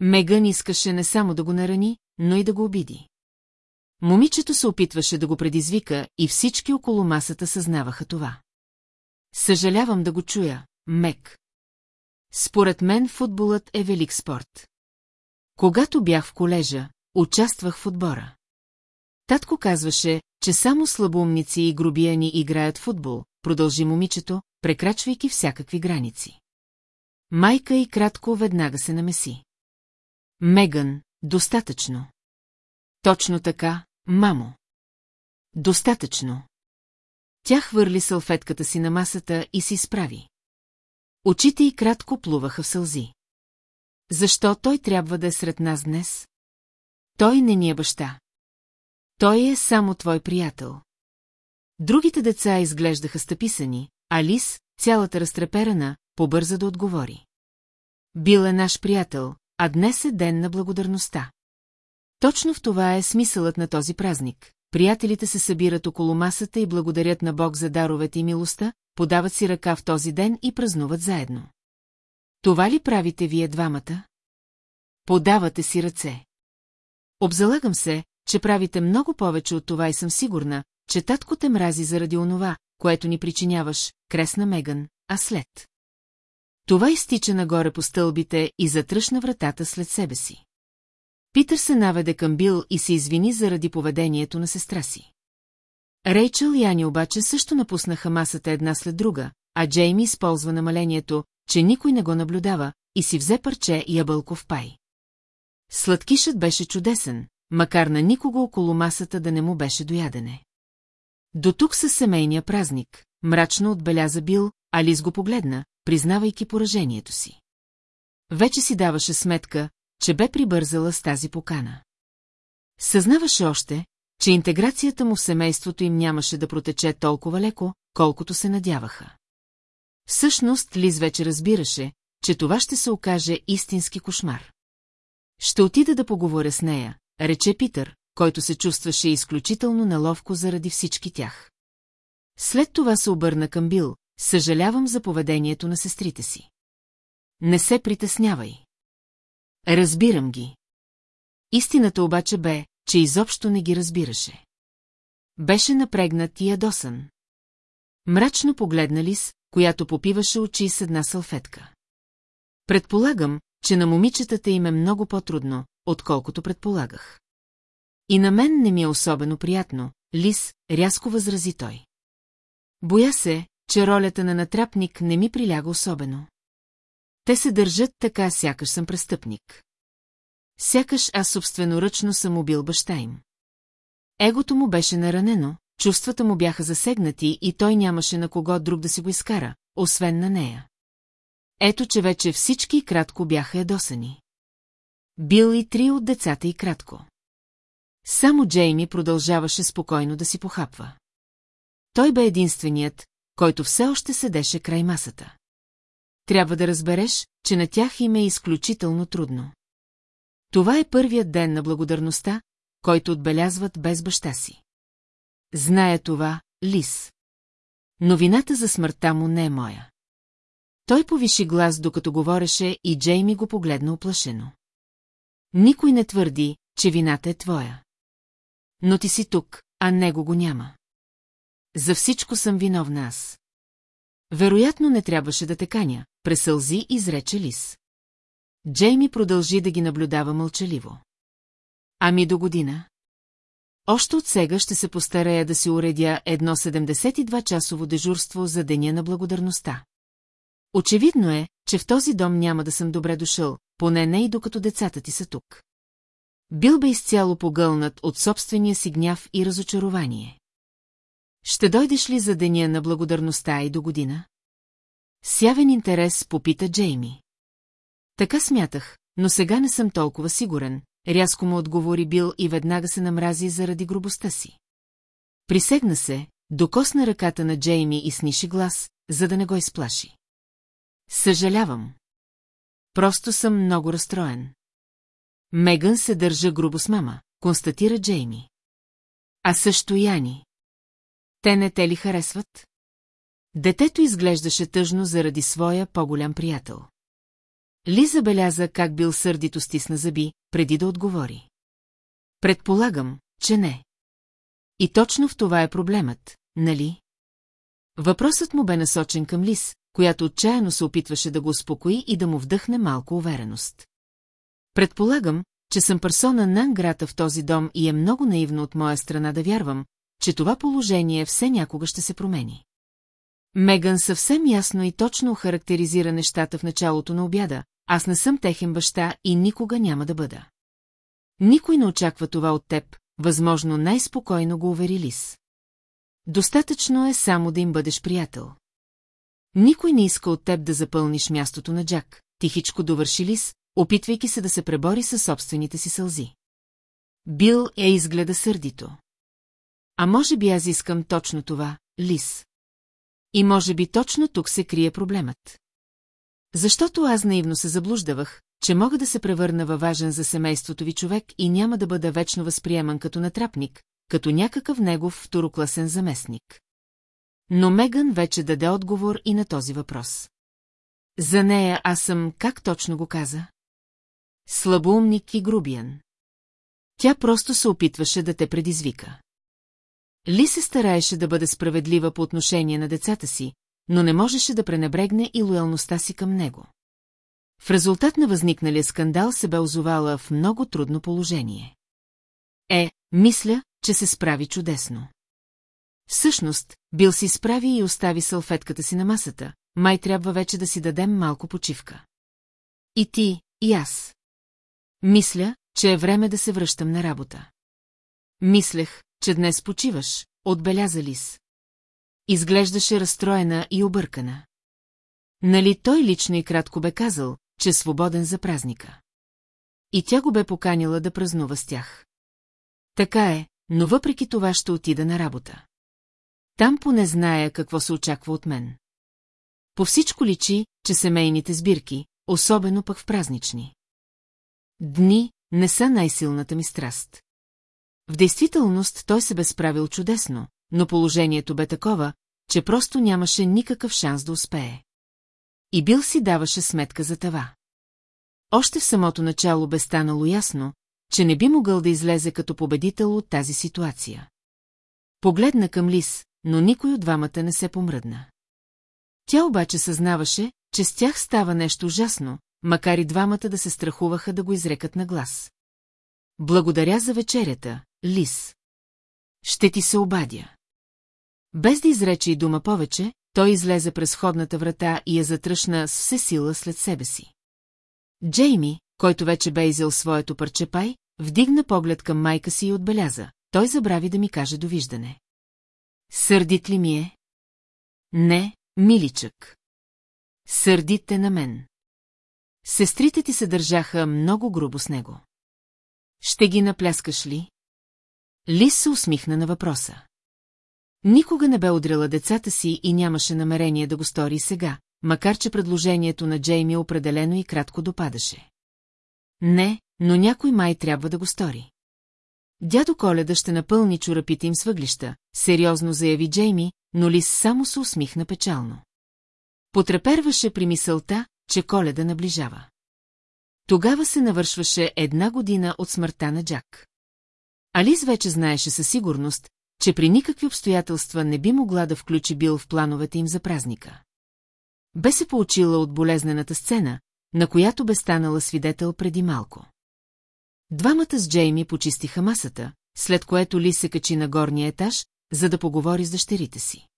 S1: Меган искаше не само да го нарани, но и да го обиди. Момичето се опитваше да го предизвика и всички около масата съзнаваха това. Съжалявам да го чуя, Мек. Според мен футболът е велик спорт. Когато бях в колежа, участвах в отбора. Татко казваше, че само слабоумници и грубияни играят футбол, продължи момичето, прекрачвайки всякакви граници. Майка и кратко веднага се намеси. Меган, достатъчно. Точно така, Мамо! Достатъчно! Тя хвърли салфетката си на масата и си изправи. Очите й кратко плуваха в сълзи. Защо той трябва да е сред нас днес? Той не ни е баща. Той е само твой приятел. Другите деца изглеждаха стъписани, а Лис, цялата разтреперана, побърза да отговори. Бил е наш приятел, а днес е ден на благодарността. Точно в това е смисълът на този празник. Приятелите се събират около масата и благодарят на Бог за даровете и милостта, подават си ръка в този ден и празнуват заедно. Това ли правите вие двамата? Подавате си ръце. Обзалагам се, че правите много повече от това и съм сигурна, че татко те мрази заради онова, което ни причиняваш, кресна Меган, а след. Това изтича нагоре по стълбите и затръшна вратата след себе си. Питър се наведе към Бил и се извини заради поведението на сестра си. Рейчел и Ани обаче също напуснаха масата една след друга, а Джейми използва намалението, че никой не го наблюдава, и си взе парче ябълков пай. Сладкишът беше чудесен, макар на никого около масата да не му беше доядене. До тук със семейния празник, мрачно отбеляза Бил, Алис го погледна, признавайки поражението си. Вече си даваше сметка, че бе прибързала с тази покана. Съзнаваше още, че интеграцията му в семейството им нямаше да протече толкова леко, колкото се надяваха. Всъщност Лиз вече разбираше, че това ще се окаже истински кошмар. Ще отида да поговоря с нея, рече Питър, който се чувстваше изключително неловко заради всички тях. След това се обърна към Бил, съжалявам за поведението на сестрите си. Не се притеснявай. Разбирам ги. Истината обаче бе, че изобщо не ги разбираше. Беше напрегнат и ядосан. Мрачно погледна Лис, която попиваше очи с една салфетка. Предполагам, че на момичетата им е много по-трудно, отколкото предполагах. И на мен не ми е особено приятно, Лис рязко възрази той. Боя се, че ролята на натрапник не ми приляга особено. Те се държат така, сякаш съм престъпник. Сякаш аз собственоръчно съм убил баща им. Егото му беше наранено, чувствата му бяха засегнати и той нямаше на кого друг да си го изкара, освен на нея. Ето, че вече всички кратко бяха ядосани. Бил и три от децата и кратко. Само Джейми продължаваше спокойно да си похапва. Той бе единственият, който все още седеше край масата трябва да разбереш, че на тях им е изключително трудно. Това е първият ден на благодарността, който отбелязват без баща си. Зная това Лис. Новината за смъртта му не е моя. Той повиши глас, докато говореше и Джейми го погледна оплашено. Никой не твърди, че вината е твоя. Но ти си тук, а него го няма. За всичко съм виновна аз. Вероятно не трябваше да те каня, пресълзи и изрече Лис. Джейми продължи да ги наблюдава мълчаливо. Ами до година? Още от сега ще се постарая да си уредя едно 72-часово дежурство за Деня на благодарността. Очевидно е, че в този дом няма да съм добре дошъл, поне не и докато децата ти са тук. Бил бе изцяло погълнат от собствения си гняв и разочарование. Ще дойдеш ли за Деня на благодарността и до година? С явен интерес попита Джейми. Така смятах, но сега не съм толкова сигурен, рязко му отговори Бил и веднага се намрази заради грубостта си. Присегна се, докосна ръката на Джейми и сниши глас, за да не го изплаши. Съжалявам. Просто съм много разстроен. Меган се държа грубо с мама, констатира Джейми. А също Яни. Те не те ли харесват? Детето изглеждаше тъжно заради своя по-голям приятел. Ли забеляза как бил сърдито стисна зъби, преди да отговори. Предполагам, че не. И точно в това е проблемът, нали? Въпросът му бе насочен към Лис, която отчаяно се опитваше да го успокои и да му вдъхне малко увереност. Предполагам, че съм персона на Анграта в този дом и е много наивно от моя страна да вярвам, че това положение все някога ще се промени. Меган съвсем ясно и точно охарактеризира нещата в началото на обяда. Аз не съм техен баща и никога няма да бъда. Никой не очаква това от теб, възможно най-спокойно го увери Лис. Достатъчно е само да им бъдеш приятел. Никой не иска от теб да запълниш мястото на Джак, тихичко довърши Лис, опитвайки се да се пребори със собствените си сълзи. Бил е изгледа сърдито. А може би аз искам точно това, Лис. И може би точно тук се крие проблемът. Защото аз наивно се заблуждавах, че мога да се превърна във важен за семейството ви човек и няма да бъда вечно възприеман като натрапник, като някакъв негов второкласен заместник. Но Меган вече даде отговор и на този въпрос. За нея аз съм, как точно го каза? Слабоумник и грубиян. Тя просто се опитваше да те предизвика. Ли се стараеше да бъде справедлива по отношение на децата си, но не можеше да пренебрегне и лоялността си към него. В резултат на възникналия скандал се бе озовала в много трудно положение. Е, мисля, че се справи чудесно. Всъщност, Бил си справи и остави салфетката си на масата, май трябва вече да си дадем малко почивка. И ти, и аз. Мисля, че е време да се връщам на работа. Мислех, че днес почиваш, отбеляза Лис. Изглеждаше разстроена и объркана. Нали той лично и кратко бе казал, че е свободен за празника. И тя го бе поканила да празнува с тях. Така е, но въпреки това ще отида на работа. Там поне зная какво се очаква от мен. По всичко личи, че семейните сбирки, особено пък в празнични. Дни не са най-силната ми страст. В действителност той се бе справил чудесно, но положението бе такова, че просто нямаше никакъв шанс да успее. И Бил си даваше сметка за това. Още в самото начало бе станало ясно, че не би могъл да излезе като победител от тази ситуация. Погледна към Лис, но никой от двамата не се помръдна. Тя обаче съзнаваше, че с тях става нещо ужасно, макар и двамата да се страхуваха да го изрекат на глас. Благодаря за вечерята, Лис. Ще ти се обадя. Без да изрече и дума повече, той излезе през ходната врата и я затръшна с все сила след себе си. Джейми, който вече бе изел своето парче пай, вдигна поглед към майка си и отбеляза. Той забрави да ми каже довиждане. Сърдит ли ми е? Не, миличък. Сърдите на мен. Сестрите ти се държаха много грубо с него. Ще ги напляскаш ли? Лис се усмихна на въпроса. Никога не бе удряла децата си и нямаше намерение да го стори сега, макар че предложението на Джейми определено и кратко допадаше. Не, но някой май трябва да го стори. Дядо Коледа ще напълни чорапите им с въглища, сериозно заяви Джейми, но Лис само се усмихна печално. Потреперваше при мисълта, че Коледа наближава. Тогава се навършваше една година от смъртта на Джак. Алис вече знаеше със сигурност, че при никакви обстоятелства не би могла да включи Бил в плановете им за празника. Бе се получила от болезнената сцена, на която бе станала свидетел преди малко. Двамата с Джейми почистиха масата, след което Ли се качи на горния етаж, за да поговори с дъщерите си.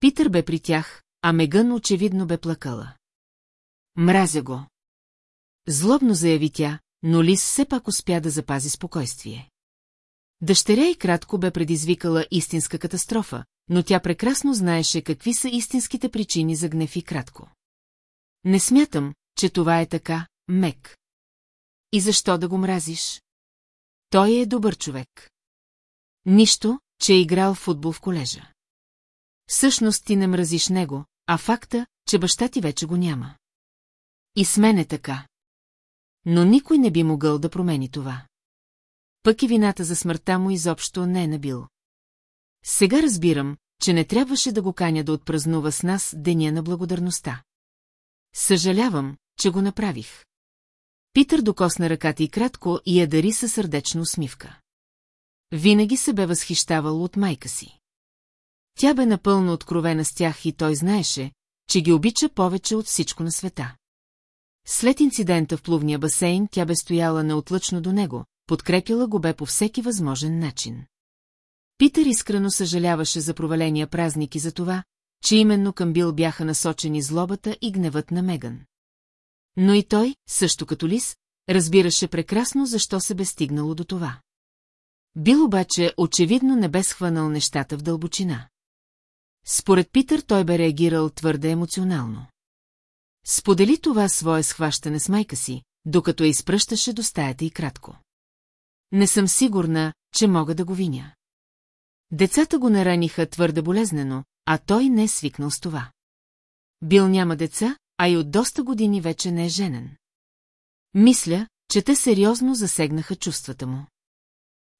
S1: Питър бе при тях, а Мегън очевидно бе плакала. Мразя го. Злобно заяви тя, но Лис все пак успя да запази спокойствие. Дъщеря и кратко бе предизвикала истинска катастрофа, но тя прекрасно знаеше какви са истинските причини за гнев и кратко. Не смятам, че това е така, мек. И защо да го мразиш? Той е добър човек. Нищо, че е играл футбол в колежа. Всъщност ти не мразиш него, а факта, че баща ти вече го няма. И с мен е така. Но никой не би могъл да промени това пък и вината за смъртта му изобщо не е набил. Сега разбирам, че не трябваше да го каня да отпразнува с нас Деня на благодарността. Съжалявам, че го направих. Питър докосна ръката и кратко и я дари със сърдечна усмивка. Винаги се бе възхищавал от майка си. Тя бе напълно откровена с тях и той знаеше, че ги обича повече от всичко на света. След инцидента в плувния басейн тя бе стояла неотлъчно до него, подкрепила го бе по всеки възможен начин. Питър искрено съжаляваше за проваления празник и за това, че именно към Бил бяха насочени злобата и гневът на Меган. Но и той, също като Лис, разбираше прекрасно защо се бе стигнало до това. Бил обаче очевидно не бе схванал нещата в дълбочина. Според Питър той бе реагирал твърде емоционално. Сподели това свое схващане с майка си, докато я изпръщаше до стаята и кратко. Не съм сигурна, че мога да го виня. Децата го нараниха твърде болезнено, а той не е свикнал с това. Бил няма деца, а и от доста години вече не е женен. Мисля, че те сериозно засегнаха чувствата му.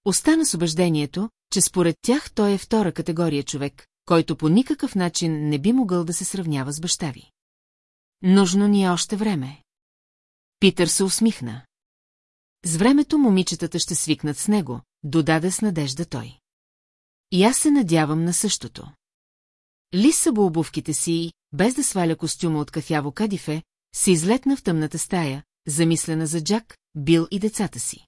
S1: Остана с убеждението, че според тях той е втора категория човек, който по никакъв начин не би могъл да се сравнява с баща ви. Нужно ни е още време. Питър се усмихна. С времето момичетата ще свикнат с него, додаде с надежда той. И аз се надявам на същото. Ли събо обувките си и, без да сваля костюма от кафяво кадифе, се излетна в тъмната стая, замислена за Джак, бил и децата си.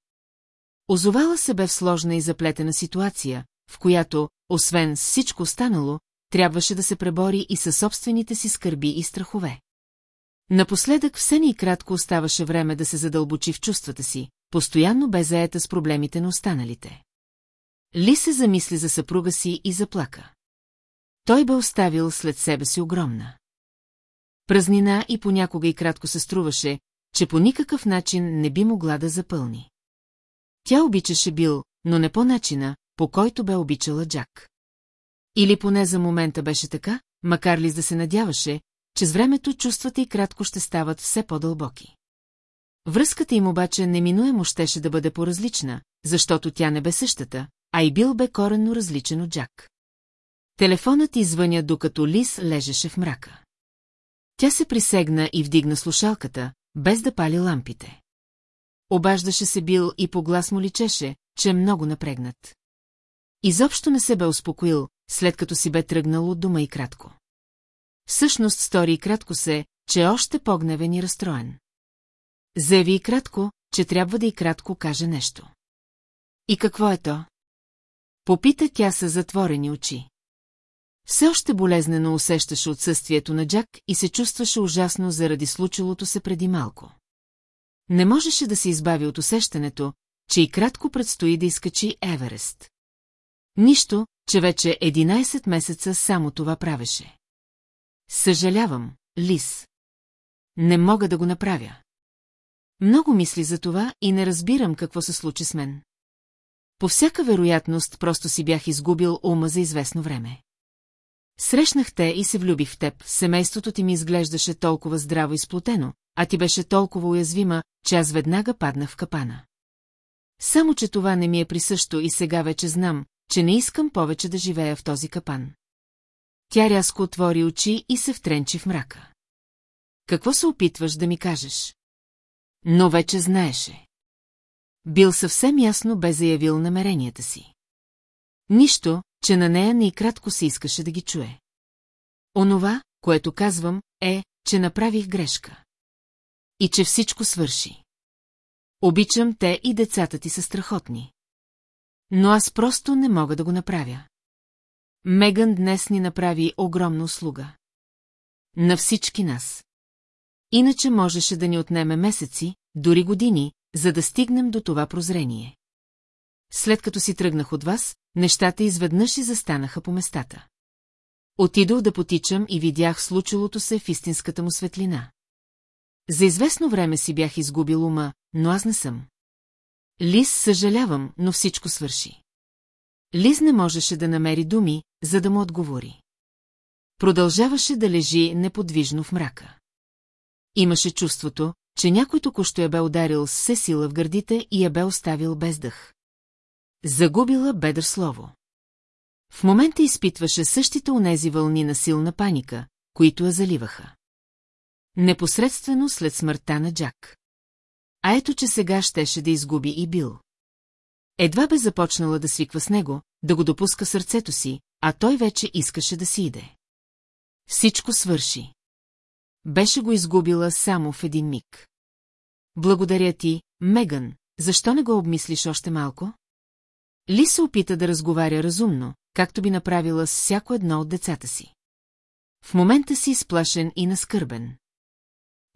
S1: Озовала се бе в сложна и заплетена ситуация, в която, освен с всичко останало, трябваше да се пребори и със собствените си скърби и страхове. Напоследък все ни кратко оставаше време да се задълбочи в чувствата си, постоянно бе заета с проблемите на останалите. Ли се замисли за съпруга си и заплака. Той бе оставил след себе си огромна. Празнина и понякога и кратко се струваше, че по никакъв начин не би могла да запълни. Тя обичаше Бил, но не по начина, по който бе обичала Джак. Или поне за момента беше така, макар ли да се надяваше, че с времето чувствата и кратко ще стават все по-дълбоки. Връзката им обаче неминуемо щеше да бъде по-различна, защото тя не бе същата, а и бил бе коренно различен от Джак. Телефонът извъня, докато Лис лежеше в мрака. Тя се присегна и вдигна слушалката, без да пали лампите. Обаждаше се Бил и по глас му личеше, че е много напрегнат. Изобщо не се бе успокоил, след като си бе тръгнал от дома и кратко. Всъщност стори и кратко се, че е още погневен и разстроен. Заяви и кратко, че трябва да и кратко каже нещо. И какво е то? Попита тя с затворени очи. Все още болезнено усещаше отсъствието на Джак и се чувстваше ужасно заради случилото се преди малко. Не можеше да се избави от усещането, че и кратко предстои да изкачи Еверест. Нищо, че вече 11 месеца само това правеше. Съжалявам, Лис. Не мога да го направя. Много мисли за това и не разбирам какво се случи с мен. По всяка вероятност просто си бях изгубил ума за известно време. Срещнах те и се влюбих в теб, семейството ти ми изглеждаше толкова здраво и сплотено, а ти беше толкова уязвима, че аз веднага паднах в капана. Само, че това не ми е присъщо и сега вече знам, че не искам повече да живея в този капан. Тя рязко отвори очи и се втренчи в мрака. Какво се опитваш да ми кажеш? Но вече знаеше. Бил съвсем ясно бе заявил намеренията си. Нищо, че на нея не и кратко се искаше да ги чуе. Онова, което казвам, е, че направих грешка. И че всичко свърши. Обичам те и децата ти са страхотни. Но аз просто не мога да го направя. Меган днес ни направи огромна услуга. На всички нас. Иначе можеше да ни отнеме месеци, дори години, за да стигнем до това прозрение. След като си тръгнах от вас, нещата изведнъж и застанаха по местата. Отидох да потичам и видях случилото се в истинската му светлина. За известно време си бях изгубил ума, но аз не съм. Лис съжалявам, но всичко свърши. Лиз не можеше да намери думи, за да му отговори. Продължаваше да лежи неподвижно в мрака. Имаше чувството, че някой току-що я бе ударил с все сила в гърдите и я бе оставил без дъх. Загубила бедър слово. В момента изпитваше същите унези вълни на силна паника, които я заливаха. Непосредствено след смъртта на Джак. А ето, че сега щеше да изгуби и Бил. Едва бе започнала да свиква с него, да го допуска сърцето си, а той вече искаше да си иде. Всичко свърши беше го изгубила само в един миг. Благодаря ти, Меган, защо не го обмислиш още малко? Ли се опита да разговаря разумно, както би направила с всяко едно от децата си. В момента си изплашен и наскърбен.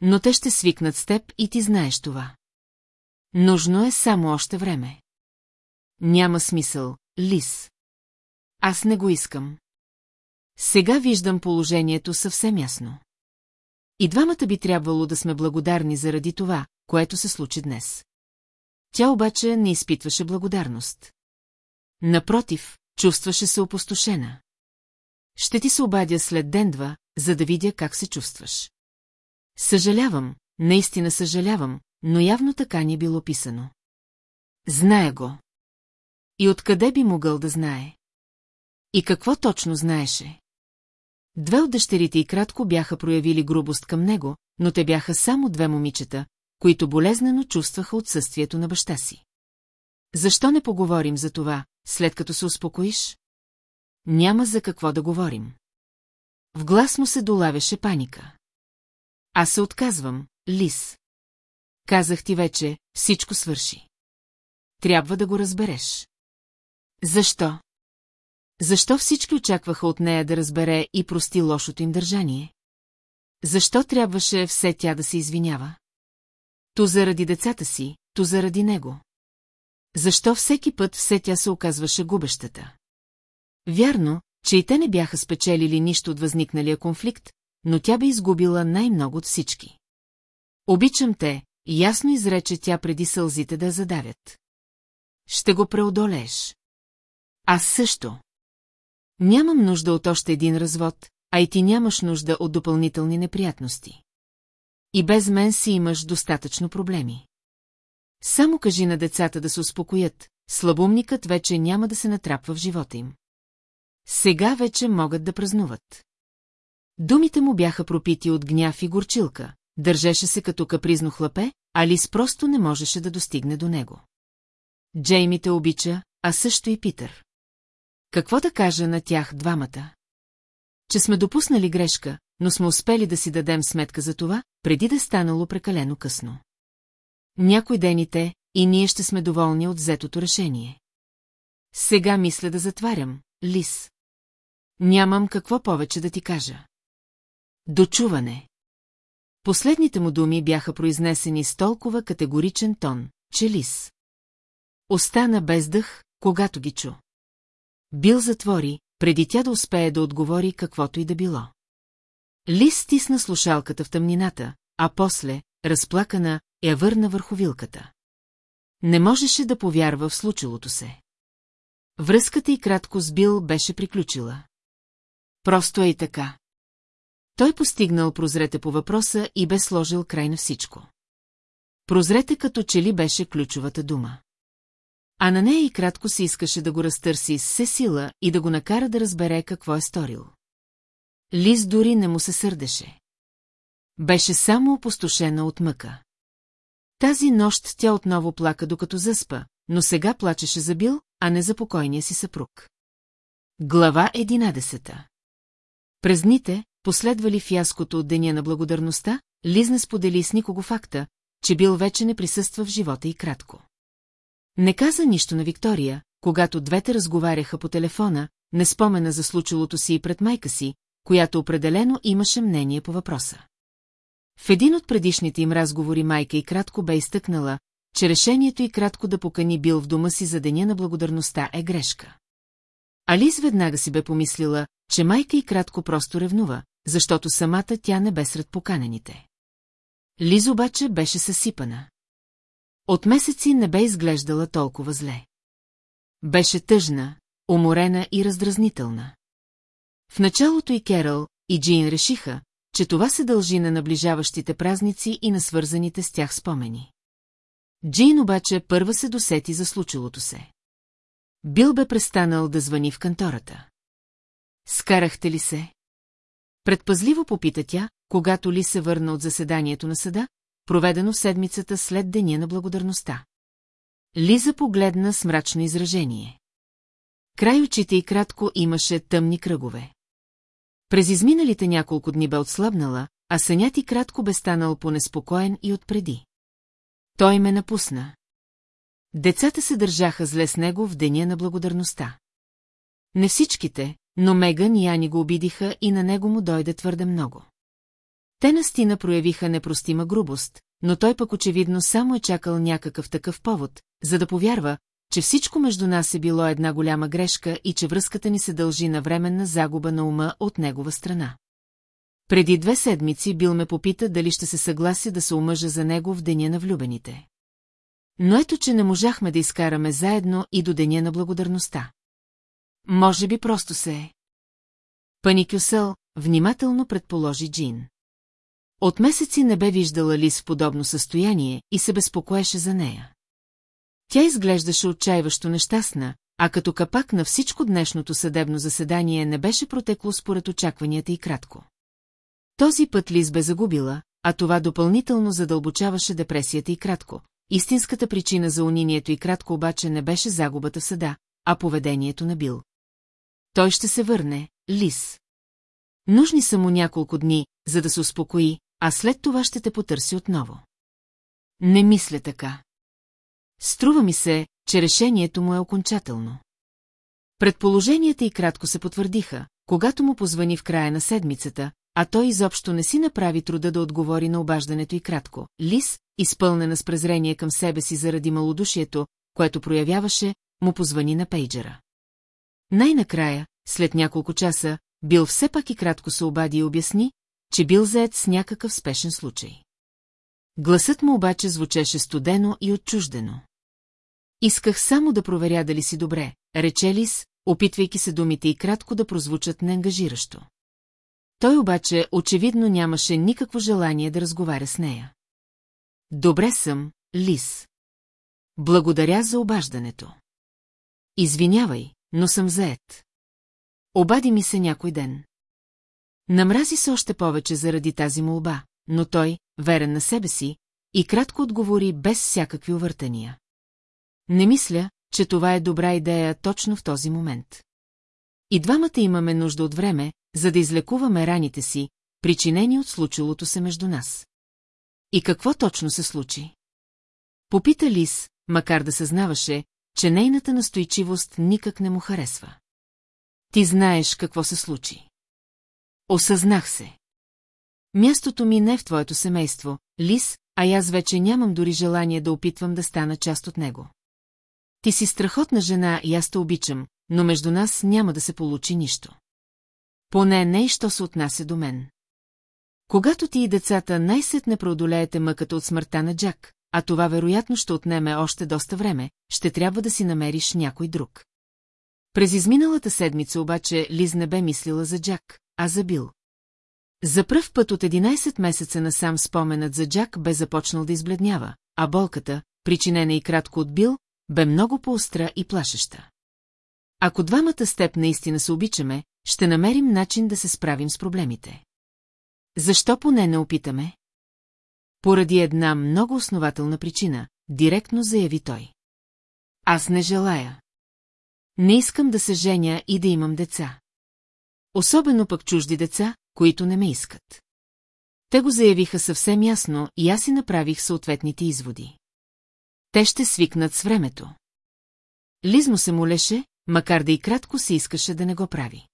S1: Но те ще свикнат с теб и ти знаеш това. Нужно е само още време. Няма смисъл, Лис. Аз не го искам. Сега виждам положението съвсем ясно. И двамата би трябвало да сме благодарни заради това, което се случи днес. Тя обаче не изпитваше благодарност. Напротив, чувстваше се опустошена. Ще ти се обадя след ден-два, за да видя как се чувстваш. Съжалявам, наистина съжалявам, но явно така ни е било писано. Знае го. И откъде би могъл да знае? И какво точно знаеше? Две от дъщерите и кратко бяха проявили грубост към него, но те бяха само две момичета, които болезнено чувстваха отсъствието на баща си. Защо не поговорим за това, след като се успокоиш? Няма за какво да говорим. В глас му се долавяше паника. Аз се отказвам, Лис. Казах ти вече, всичко свърши. Трябва да го разбереш. Защо? Защо всички очакваха от нея да разбере и прости лошото им държание? Защо трябваше все тя да се извинява? То заради децата си, то заради него. Защо всеки път все тя се оказваше губещата? Вярно, че и те не бяха спечелили нищо от възникналия конфликт, но тя бе изгубила най-много от всички. Обичам те, ясно изрече тя преди сълзите да задавят. Ще го преодолееш. Аз също. Нямам нужда от още един развод, а и ти нямаш нужда от допълнителни неприятности. И без мен си имаш достатъчно проблеми. Само кажи на децата да се успокоят, слабумникът вече няма да се натрапва в живота им. Сега вече могат да празнуват. Думите му бяха пропити от гняв и горчилка, държеше се като капризно хлапе, Алис просто не можеше да достигне до него. Джейми те обича, а също и Питър. Какво да кажа на тях двамата? Че сме допуснали грешка, но сме успели да си дадем сметка за това, преди да е станало прекалено късно. Някой ден и те, и ние ще сме доволни от взетото решение. Сега мисля да затварям, Лис. Нямам какво повече да ти кажа. Дочуване. Последните му думи бяха произнесени с толкова категоричен тон, че Лис. Остана без дъх, когато ги чу. Бил затвори, преди тя да успее да отговори каквото и да било. Лис стисна слушалката в тъмнината, а после, разплакана, я върна върху вилката. Не можеше да повярва в случилото се. Връзката и кратко с Бил беше приключила. Просто е и така. Той постигнал прозрете по въпроса и бе сложил край на всичко. Прозрете като че ли беше ключовата дума. А на нея и кратко се искаше да го разтърси с се сила и да го накара да разбере какво е сторил. Лиз дори не му се сърдеше. Беше само опустошена от мъка. Тази нощ тя отново плака докато заспа, но сега плачеше за Бил, а не за покойния си съпруг. Глава 11 През дните, последвали фиаското от Деня на благодарността, Лиз не сподели с никого факта, че Бил вече не присъства в живота и кратко. Не каза нищо на Виктория, когато двете разговаряха по телефона, не спомена за случилото си и пред майка си, която определено имаше мнение по въпроса. В един от предишните им разговори майка и кратко бе изтъкнала, че решението и кратко да покани бил в дома си за деня на благодарността е грешка. Алис веднага си бе помислила, че майка и кратко просто ревнува, защото самата тя не бе сред поканените. Лиз обаче беше съсипана. От месеци не бе изглеждала толкова зле. Беше тъжна, уморена и раздразнителна. В началото и Керъл, и Джин решиха, че това се дължи на наближаващите празници и на свързаните с тях спомени. Джин обаче първа се досети за случилото се. Бил бе престанал да звъни в кантората. Скарахте ли се? Предпазливо попита тя, когато ли се върна от заседанието на съда, проведено седмицата след Деня на благодарността. Лиза погледна с мрачно изражение. Край очите и кратко имаше тъмни кръгове. През изминалите няколко дни бе отслабнала, а сънят и кратко бе станал понеспокоен и отпреди. Той ме напусна. Децата се държаха зле с него в деня на благодарността. Не всичките, но Меган и Ани го обидиха и на него му дойде твърде много. Те настина проявиха непростима грубост, но той пък очевидно само е чакал някакъв такъв повод, за да повярва, че всичко между нас е било една голяма грешка и че връзката ни се дължи на временна загуба на ума от негова страна. Преди две седмици Бил ме попита дали ще се съгласи да се омъжа за него в деня на влюбените. Но ето, че не можахме да изкараме заедно и до деня на благодарността. Може би просто се е. Паникюсъл, внимателно предположи Джин. От месеци не бе виждала Лис в подобно състояние и се безпокоеше за нея. Тя изглеждаше отчаиващо нещастна, а като капак на всичко днешното съдебно заседание не беше протекло според очакванията и кратко. Този път Лис бе загубила, а това допълнително задълбочаваше депресията и кратко. Истинската причина за унинието и кратко обаче не беше загубата в съда, а поведението на Бил. Той ще се върне, Лис. Нужни са му няколко дни, за да се успокои, а след това ще те потърси отново. Не мисля така. Струва ми се, че решението му е окончателно. Предположенията и кратко се потвърдиха, когато му позвани в края на седмицата, а той изобщо не си направи труда да отговори на обаждането и кратко. Лис, изпълнена с презрение към себе си заради малодушието, което проявяваше, му позвани на пейджера. Най-накрая, след няколко часа, бил все пак и кратко се обади и обясни, че бил заед с някакъв спешен случай. Гласът му обаче звучеше студено и отчуждено. Исках само да проверя дали си добре, рече Лис, опитвайки се думите и кратко да прозвучат неангажиращо. Той обаче очевидно нямаше никакво желание да разговаря с нея. Добре съм, Лис. Благодаря за обаждането. Извинявай, но съм заед. Обади ми се някой ден. Намрази се още повече заради тази молба, но той, верен на себе си, и кратко отговори без всякакви увъртания. Не мисля, че това е добра идея точно в този момент. И двамата имаме нужда от време, за да излекуваме раните си, причинени от случилото се между нас. И какво точно се случи? Попита Лис, макар да съзнаваше, че нейната настойчивост никак не му харесва. Ти знаеш какво се случи. Осъзнах се. Мястото ми не е в твоето семейство, Лис, а аз вече нямам дори желание да опитвам да стана част от него. Ти си страхотна жена и аз те обичам, но между нас няма да се получи нищо. Поне не и що се отнася до мен. Когато ти и децата най-сетне преодолеете мъката от смъртта на Джак, а това вероятно ще отнеме още доста време, ще трябва да си намериш някой друг. През изминалата седмица обаче Лиз не бе мислила за Джак, а за Бил. За пръв път от 11 месеца насам споменът за Джак бе започнал да избледнява, а болката, причинена и кратко от Бил, бе много по-остра и плашеща. Ако двамата степ наистина се обичаме, ще намерим начин да се справим с проблемите. Защо поне не опитаме? Поради една много основателна причина, директно заяви той. Аз не желая. Не искам да се женя и да имам деца. Особено пък чужди деца, които не ме искат. Те го заявиха съвсем ясно и аз си направих съответните изводи. Те ще свикнат с времето. Лизмо се молеше, макар да и кратко се искаше да не го прави.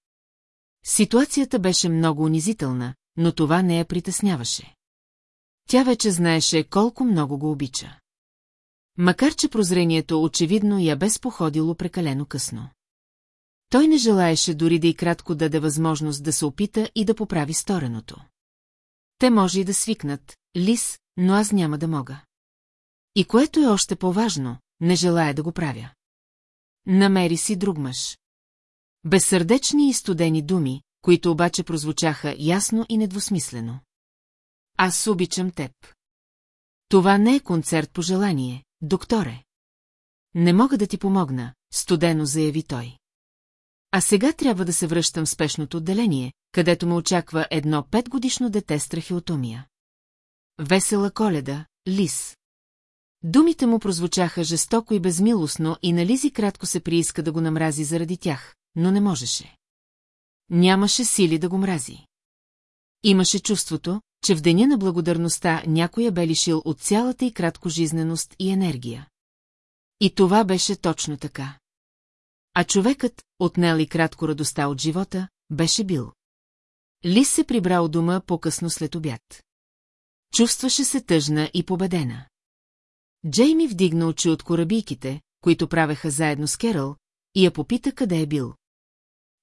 S1: Ситуацията беше много унизителна, но това не я притесняваше. Тя вече знаеше колко много го обича. Макар че прозрението очевидно я без походило прекалено късно. Той не желаеше дори да и кратко даде възможност да се опита и да поправи стореното. Те може и да свикнат, Лис, но аз няма да мога. И което е още по-важно, не желая да го правя. Намери си друг мъж. Безсърдечни и студени думи, които обаче прозвучаха ясно и недвусмислено. Аз обичам теб. Това не е концерт по желание, докторе. Не мога да ти помогна, студено заяви той. А сега трябва да се връщам в спешното отделение, където ме очаква едно петгодишно дете с трахеотомия. Весела коледа, Лис. Думите му прозвучаха жестоко и безмилостно и на Лизи кратко се прииска да го намрази заради тях, но не можеше. Нямаше сили да го мрази. Имаше чувството, че в деня на благодарността някой я бе лишил от цялата и краткожизненост и енергия. И това беше точно така. А човекът, отнел и кратко радостта от живота, беше бил. Лис се прибрал дома по-късно след обяд. Чувстваше се тъжна и победена. Джейми вдигна очи от корабийките, които правеха заедно с Керъл, и я попита къде е бил.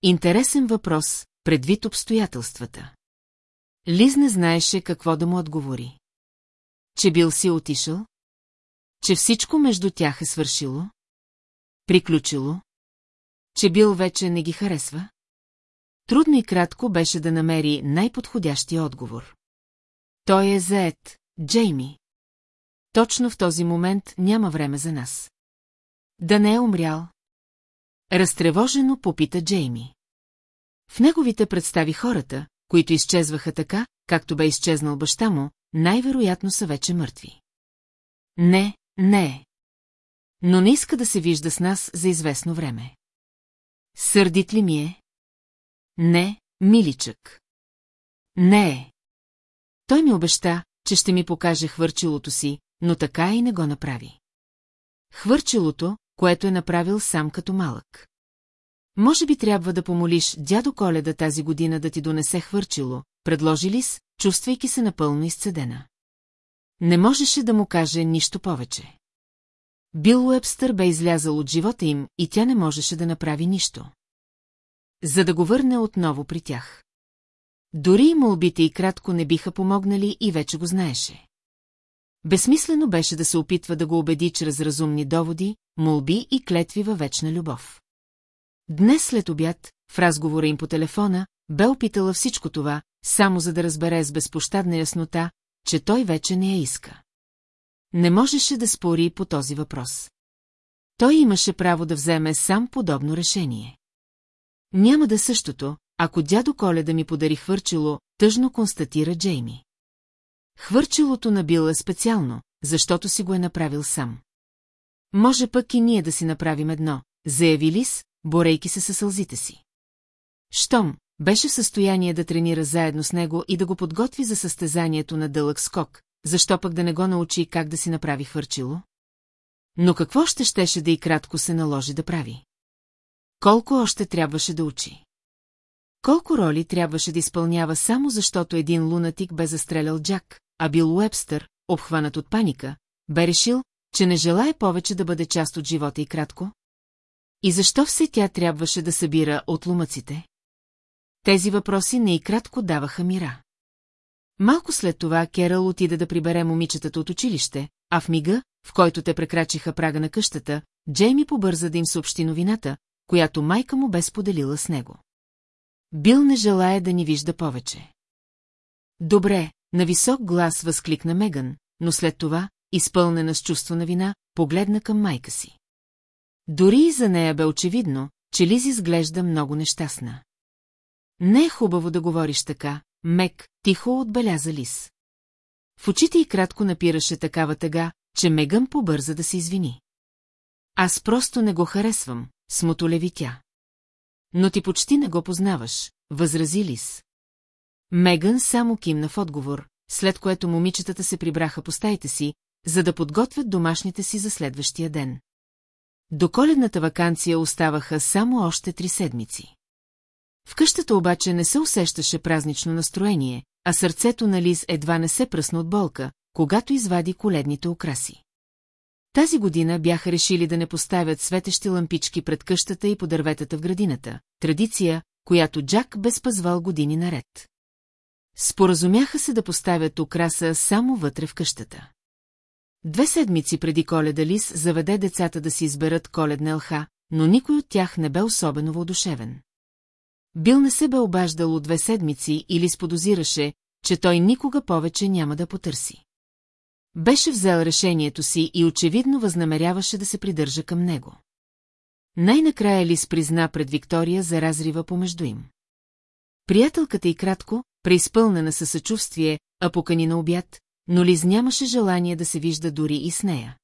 S1: Интересен въпрос, предвид обстоятелствата. Лиз не знаеше какво да му отговори. Че бил си отишъл? Че всичко между тях е свършило? Приключило? че Бил вече не ги харесва? Трудно и кратко беше да намери най-подходящия отговор. Той е заед, Джейми. Точно в този момент няма време за нас. Да не е умрял. Разтревожено попита Джейми. В неговите представи хората, които изчезваха така, както бе изчезнал баща му, най-вероятно са вече мъртви. Не, не е. Но не иска да се вижда с нас за известно време. Сърдит ли ми е? Не, миличък. Не е. Той ми обеща, че ще ми покаже хвърчилото си, но така и не го направи. Хвърчилото, което е направил сам като малък. Може би трябва да помолиш дядо Коледа тази година да ти донесе хвърчило, предложи Лис, чувствайки се напълно изцедена. Не можеше да му каже нищо повече. Бил Уебстър бе излязъл от живота им и тя не можеше да направи нищо. За да го върне отново при тях. Дори и молбите и кратко не биха помогнали и вече го знаеше. Безсмислено беше да се опитва да го убеди чрез разумни доводи, молби и клетви във вечна любов. Днес след обяд, в разговора им по телефона, бе опитала всичко това, само за да разбере с безпощадна яснота, че той вече не я иска не можеше да спори по този въпрос. Той имаше право да вземе сам подобно решение. Няма да същото, ако дядо Коле да ми подари хвърчело, тъжно констатира Джейми. Хвърчелото на Бил е специално, защото си го е направил сам. Може пък и ние да си направим едно, заяви Лис, борейки се със сълзите си. Штом беше в състояние да тренира заедно с него и да го подготви за състезанието на дълъг скок, защо пък да не го научи как да си направи хвърчило? Но какво ще щеше да и кратко се наложи да прави? Колко още трябваше да учи? Колко роли трябваше да изпълнява само защото един лунатик бе застрелял Джак, а бил Уебстър, обхванат от паника, бе решил, че не желая повече да бъде част от живота и кратко? И защо все тя трябваше да събира от лумъците? Тези въпроси не и кратко даваха мира. Малко след това Керал отида да прибере момичетата от училище, а в мига, в който те прекрачиха прага на къщата, Джейми побърза да им съобщи новината, която майка му бе споделила с него. Бил не желая да ни вижда повече. Добре, на висок глас възкликна Меган, но след това, изпълнена с чувство на вина, погледна към майка си. Дори и за нея бе очевидно, че Лиз изглежда много нещастна. Не е хубаво да говориш така, Мек, тихо отбеляза Лис. В очите й кратко напираше такава тъга, че Мегъм побърза да се извини. Аз просто не го харесвам, смотолеви тя. Но ти почти не го познаваш, възрази Лис. Мегън само кимна в отговор, след което момичетата се прибраха по стаите си, за да подготвят домашните си за следващия ден. До коледната вакансия оставаха само още три седмици. В къщата обаче не се усещаше празнично настроение, а сърцето на Лиз едва не се пръсна от болка, когато извади коледните украси. Тази година бяха решили да не поставят светещи лампички пред къщата и по дърветата в градината, традиция, която Джак бе спазвал години наред. Споразумяха се да поставят украса само вътре в къщата. Две седмици преди коледа Лис заведе децата да си изберат коледна елха, но никой от тях не бе особено въодушевен. Бил не се бе обаждал от две седмици или сподозираше, че той никога повече няма да потърси. Беше взел решението си и очевидно възнамеряваше да се придържа към него. Най-накрая Лис призна пред Виктория за разрива помежду им. Приятелката и кратко, преизпълнена със съчувствие, а покани на обяд, но Лиз нямаше желание да се вижда дори и с нея.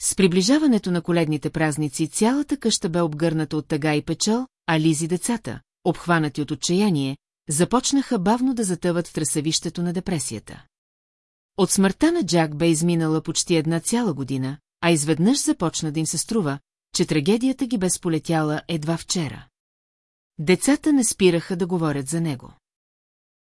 S1: С приближаването на коледните празници цялата къща бе обгърната от тъга и печал, а Лизи децата, обхванати от отчаяние, започнаха бавно да затъват в тресавището на депресията. От смъртта на Джак бе изминала почти една цяла година, а изведнъж започна да им се струва, че трагедията ги бе сполетяла едва вчера. Децата не спираха да говорят за него.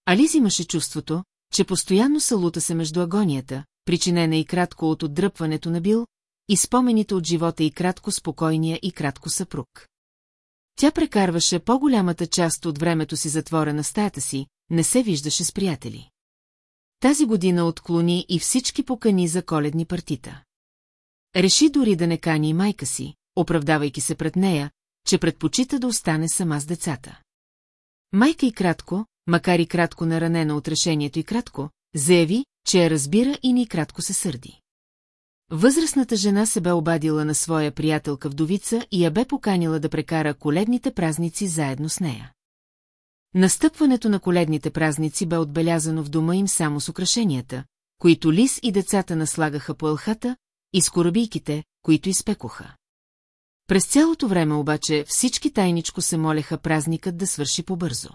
S1: Ализ имаше чувството, че постоянно са лута се между агонията, причинена и кратко от отдръпването на Бил, и спомените от живота и кратко спокойния и кратко съпруг. Тя прекарваше по-голямата част от времето си затворена стаята си, не се виждаше с приятели. Тази година отклони и всички покани за коледни партита. Реши дори да не кани и майка си, оправдавайки се пред нея, че предпочита да остане сама с децата. Майка и кратко, макар и кратко наранена от решението и кратко, заяви, че я разбира и ни кратко се сърди. Възрастната жена се бе обадила на своя приятелка вдовица и я бе поканила да прекара коледните празници заедно с нея. Настъпването на коледните празници бе отбелязано в дома им само с украшенията, които Лис и децата наслагаха по елхата, и с корабийките, които изпекоха. През цялото време обаче всички тайничко се молеха празникът да свърши побързо.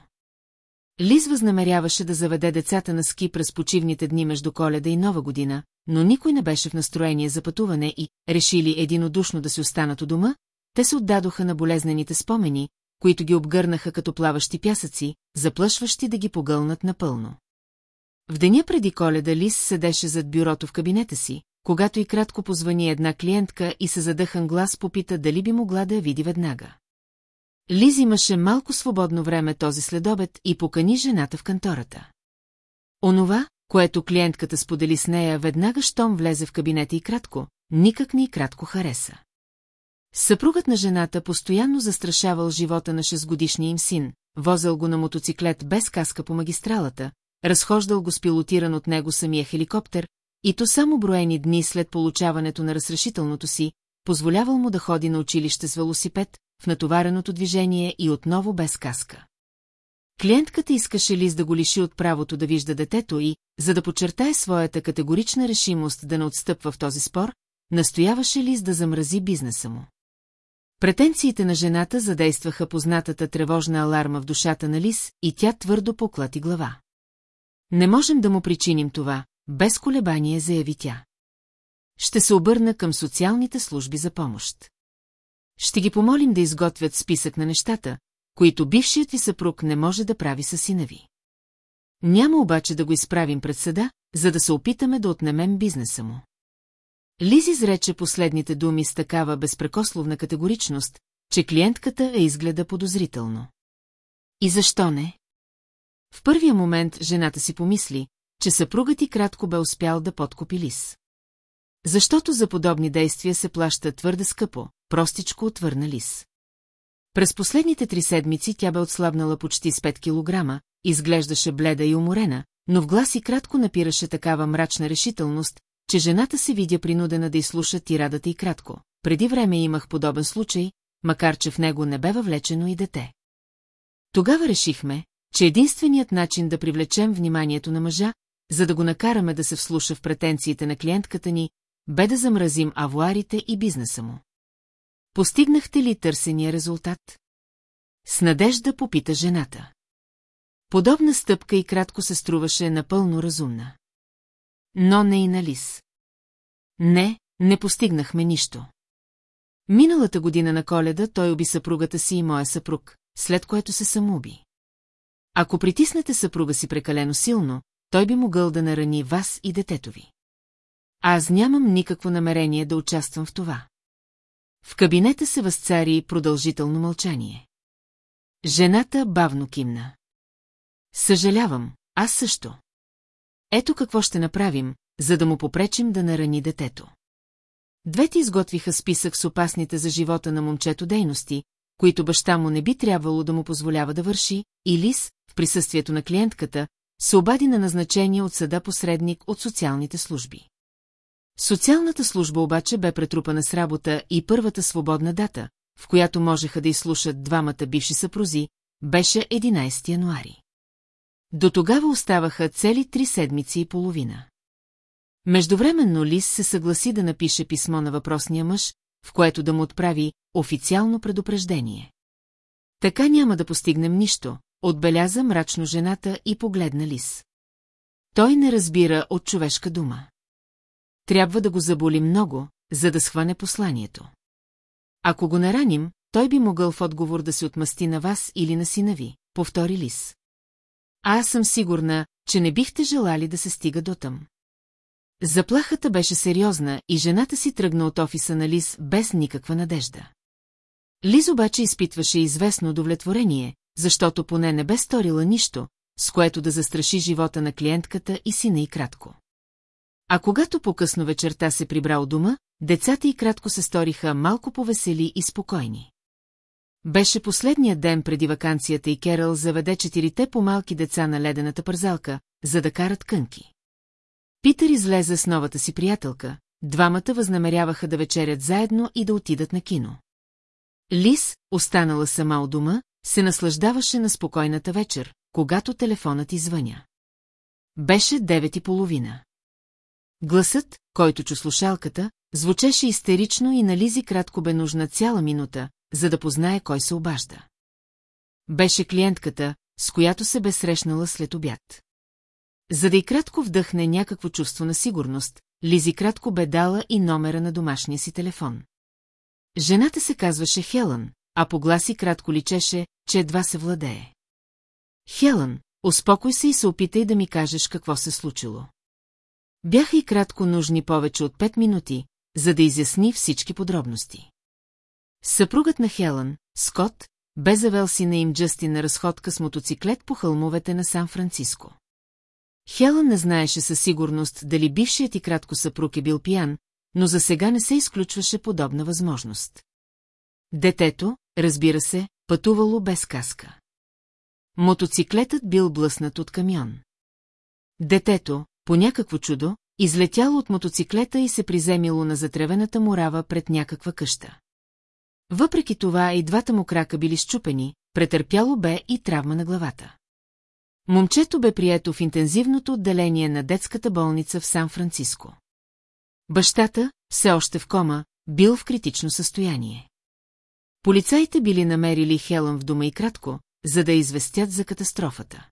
S1: Лиз възнамеряваше да заведе децата на ски през почивните дни между коледа и нова година, но никой не беше в настроение за пътуване и, решили единодушно да си останат у дома, те се отдадоха на болезнените спомени, които ги обгърнаха като плаващи пясъци, заплашващи да ги погълнат напълно. В деня преди коледа Лис седеше зад бюрото в кабинета си, когато и кратко позвани една клиентка и се задъхан глас попита дали би могла да я види веднага. Лиз имаше малко свободно време този следобед и покани жената в кантората. Онова, което клиентката сподели с нея, веднага щом влезе в кабинета и кратко, никак ни и кратко хареса. Съпругът на жената постоянно застрашавал живота на 6-годишния им син, возел го на мотоциклет без каска по магистралата, разхождал го с пилотиран от него самия хеликоптер, и то само броени дни след получаването на разрешителното си, позволявал му да ходи на училище с велосипед, в натовареното движение и отново без каска. Клиентката искаше Лиз да го лиши от правото да вижда детето и, за да подчертае своята категорична решимост да не отстъпва в този спор, настояваше Лиз да замрази бизнеса му. Претенциите на жената задействаха познатата тревожна аларма в душата на Лис и тя твърдо поклати глава. Не можем да му причиним това, без колебание заяви тя. Ще се обърна към социалните служби за помощ. Ще ги помолим да изготвят списък на нещата, които бившият ви съпруг не може да прави със сина ви. Няма обаче да го изправим пред съда, за да се опитаме да отнемем бизнеса му. Лизи изрече последните думи с такава безпрекословна категоричност, че клиентката е изгледа подозрително. И защо не? В първия момент жената си помисли, че съпругът и кратко бе успял да подкупи Лис. Защото за подобни действия се плаща твърде скъпо, простичко отвърна Лис. През последните три седмици тя бе отслабнала почти с 5 кг, изглеждаше бледа и уморена, но в глас и кратко напираше такава мрачна решителност, че жената се видя принудена да изслуша тирадата и кратко. Преди време имах подобен случай, макар че в него не бе въвлечено и дете. Тогава решихме, че единственият начин да привлечем вниманието на мъжа, за да го накараме да се вслуша в претенциите на клиентката ни, бе да замразим авуарите и бизнеса му. Постигнахте ли търсения резултат? С надежда попита жената. Подобна стъпка и кратко се струваше напълно разумна. Но не и на Лис. Не, не постигнахме нищо. Миналата година на коледа той уби съпругата си и моя съпруг, след което се самоуби. Ако притиснете съпруга си прекалено силно, той би могъл да нарани вас и детето ви. Аз нямам никакво намерение да участвам в това. В кабинета се възцари продължително мълчание. Жената бавно кимна. Съжалявам, аз също. Ето какво ще направим, за да му попречим да нарани детето. Двете изготвиха списък с опасните за живота на момчето дейности, които баща му не би трябвало да му позволява да върши, и Лис, в присъствието на клиентката, се обади на назначение от съда посредник от социалните служби. Социалната служба обаче бе претрупана с работа и първата свободна дата, в която можеха да изслушат двамата бивши съпрузи, беше 11 януари. До тогава оставаха цели три седмици и половина. Междувременно Лис се съгласи да напише писмо на въпросния мъж, в което да му отправи официално предупреждение. Така няма да постигнем нищо, отбеляза мрачно жената и погледна Лис. Той не разбира от човешка дума трябва да го заболи много, за да схване посланието. Ако го нараним, той би могъл в отговор да се отмъсти на вас или на сина ви, повтори Лис. А аз съм сигурна, че не бихте желали да се стига дотъм. Заплахата беше сериозна и жената си тръгна от офиса на Лис без никаква надежда. Лиз обаче изпитваше известно удовлетворение, защото поне не бе сторила нищо, с което да застраши живота на клиентката и сина и кратко. А когато по-късно вечерта се прибрал дома, децата и кратко се сториха малко повесели и спокойни. Беше последният ден преди вакансията и Керъл заведе четирите по-малки деца на ледената парзалка, за да карат кънки. Питър излезе с новата си приятелка, двамата възнамеряваха да вечерят заедно и да отидат на кино. Лис, останала сама у дома, се наслаждаваше на спокойната вечер, когато телефонът извъня. Беше девет и половина. Гласът, който чу слушалката, звучеше истерично и на Лизи кратко бе нужна цяла минута, за да познае кой се обажда. Беше клиентката, с която се бе срещнала след обяд. За да и кратко вдъхне някакво чувство на сигурност, Лизи кратко бе дала и номера на домашния си телефон. Жената се казваше Хелън, а по гласи кратко личеше, че едва се владее. Хелън, успокой се и се опитай да ми кажеш какво се случило. Бяха и кратко нужни повече от пет минути, за да изясни всички подробности. Съпругът на Хелън, Скот, бе завел сина им Джастин на разходка с мотоциклет по хълмовете на Сан-Франциско. Хелън не знаеше със сигурност дали бившият и кратко съпруг е бил пиян, но за сега не се изключваше подобна възможност. Детето, разбира се, пътувало без каска. Мотоциклетът бил блъснат от камион. Детето, по някакво чудо, излетяло от мотоциклета и се приземило на затревената мурава пред някаква къща. Въпреки това и двата му крака били щупени, претърпяло бе и травма на главата. Момчето бе прието в интензивното отделение на детската болница в Сан-Франциско. Бащата, все още в кома, бил в критично състояние. Полицаите били намерили Хелън в дома и кратко, за да известят за катастрофата.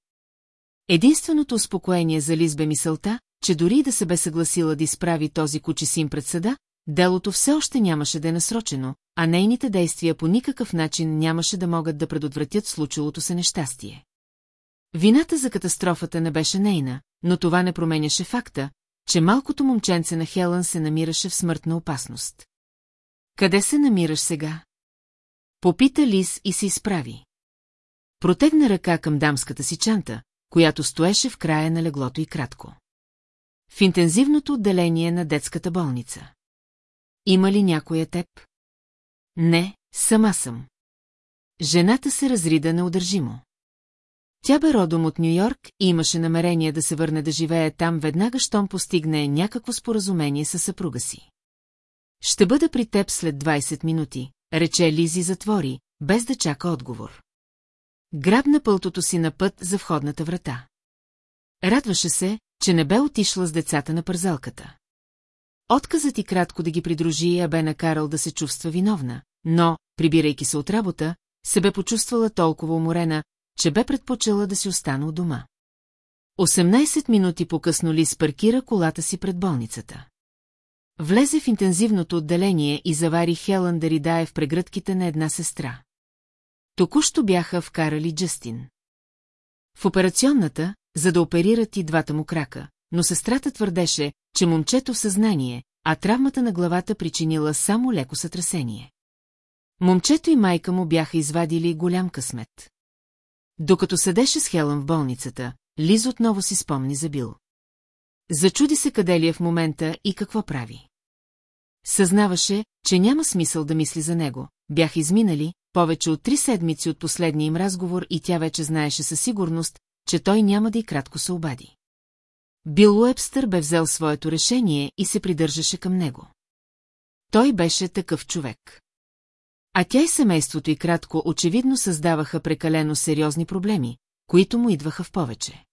S1: Единственото успокоение за Лиз бе мисълта, че дори да се бе съгласила да изправи този куче син пред съда, делото все още нямаше да е насрочено, а нейните действия по никакъв начин нямаше да могат да предотвратят случилото се нещастие. Вината за катастрофата не беше нейна, но това не променяше факта, че малкото момченце на Хелън се намираше в смъртна опасност. Къде се намираш сега? Попита Лис и се изправи. Протегна ръка към дамската си чанта, която стоеше в края на леглото и кратко. В интензивното отделение на детската болница. Има ли някоя е теб? Не, сама съм. Жената се разрида неудържимо. Тя бе родом от Нью-Йорк и имаше намерение да се върне да живее там веднага, щом постигне някакво споразумение със съпруга си. Ще бъда при теб след 20 минути, рече Лизи затвори, без да чака отговор. Грабна пълтото си на път за входната врата. Радваше се, че не бе отишла с децата на парзалката. Отказът и кратко да ги придружи я бе накарал да се чувства виновна, но, прибирайки се от работа, се бе почувствала толкова уморена, че бе предпочела да си остана у дома. 18 минути по-късно Ли спаркира колата си пред болницата. Влезе в интензивното отделение и завари Хелън да ридае в прегръдките на една сестра. Току-що бяха вкарали Джастин. В операционната, за да оперират и двата му крака, но сестрата твърдеше, че момчето в съзнание, а травмата на главата причинила само леко сътресение. Момчето и майка му бяха извадили голям късмет. Докато седеше с Хелън в болницата, Лиз отново си спомни за Бил. Зачуди се къде ли е в момента и какво прави. Съзнаваше, че няма смисъл да мисли за него, бяха изминали, повече от три седмици от последния им разговор и тя вече знаеше със сигурност, че той няма да и кратко се обади. Бил Уебстър бе взел своето решение и се придържаше към него. Той беше такъв човек. А тя и семейството и кратко очевидно създаваха прекалено сериозни проблеми, които му идваха в повече.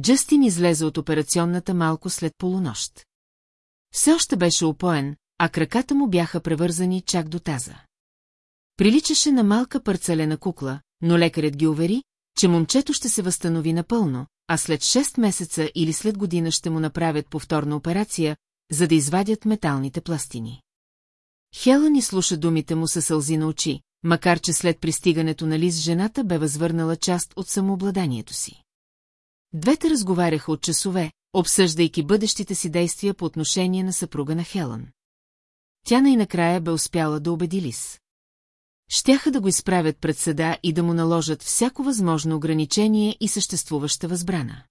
S1: Джастин излезе от операционната малко след полунощ. Все още беше опоен, а краката му бяха превързани чак до таза. Приличаше на малка парцелена кукла, но лекарят ги увери, че момчето ще се възстанови напълно, а след 6 месеца или след година ще му направят повторна операция, за да извадят металните пластини. Хелън слуша думите му със сълзи на очи, макар че след пристигането на Лиз жената бе възвърнала част от самообладанието си. Двете разговаряха от часове, обсъждайки бъдещите си действия по отношение на съпруга на Хелън. Тя най-накрая бе успяла да убеди Лис щяха да го изправят пред съда и да му наложат всяко възможно ограничение и съществуваща възбрана.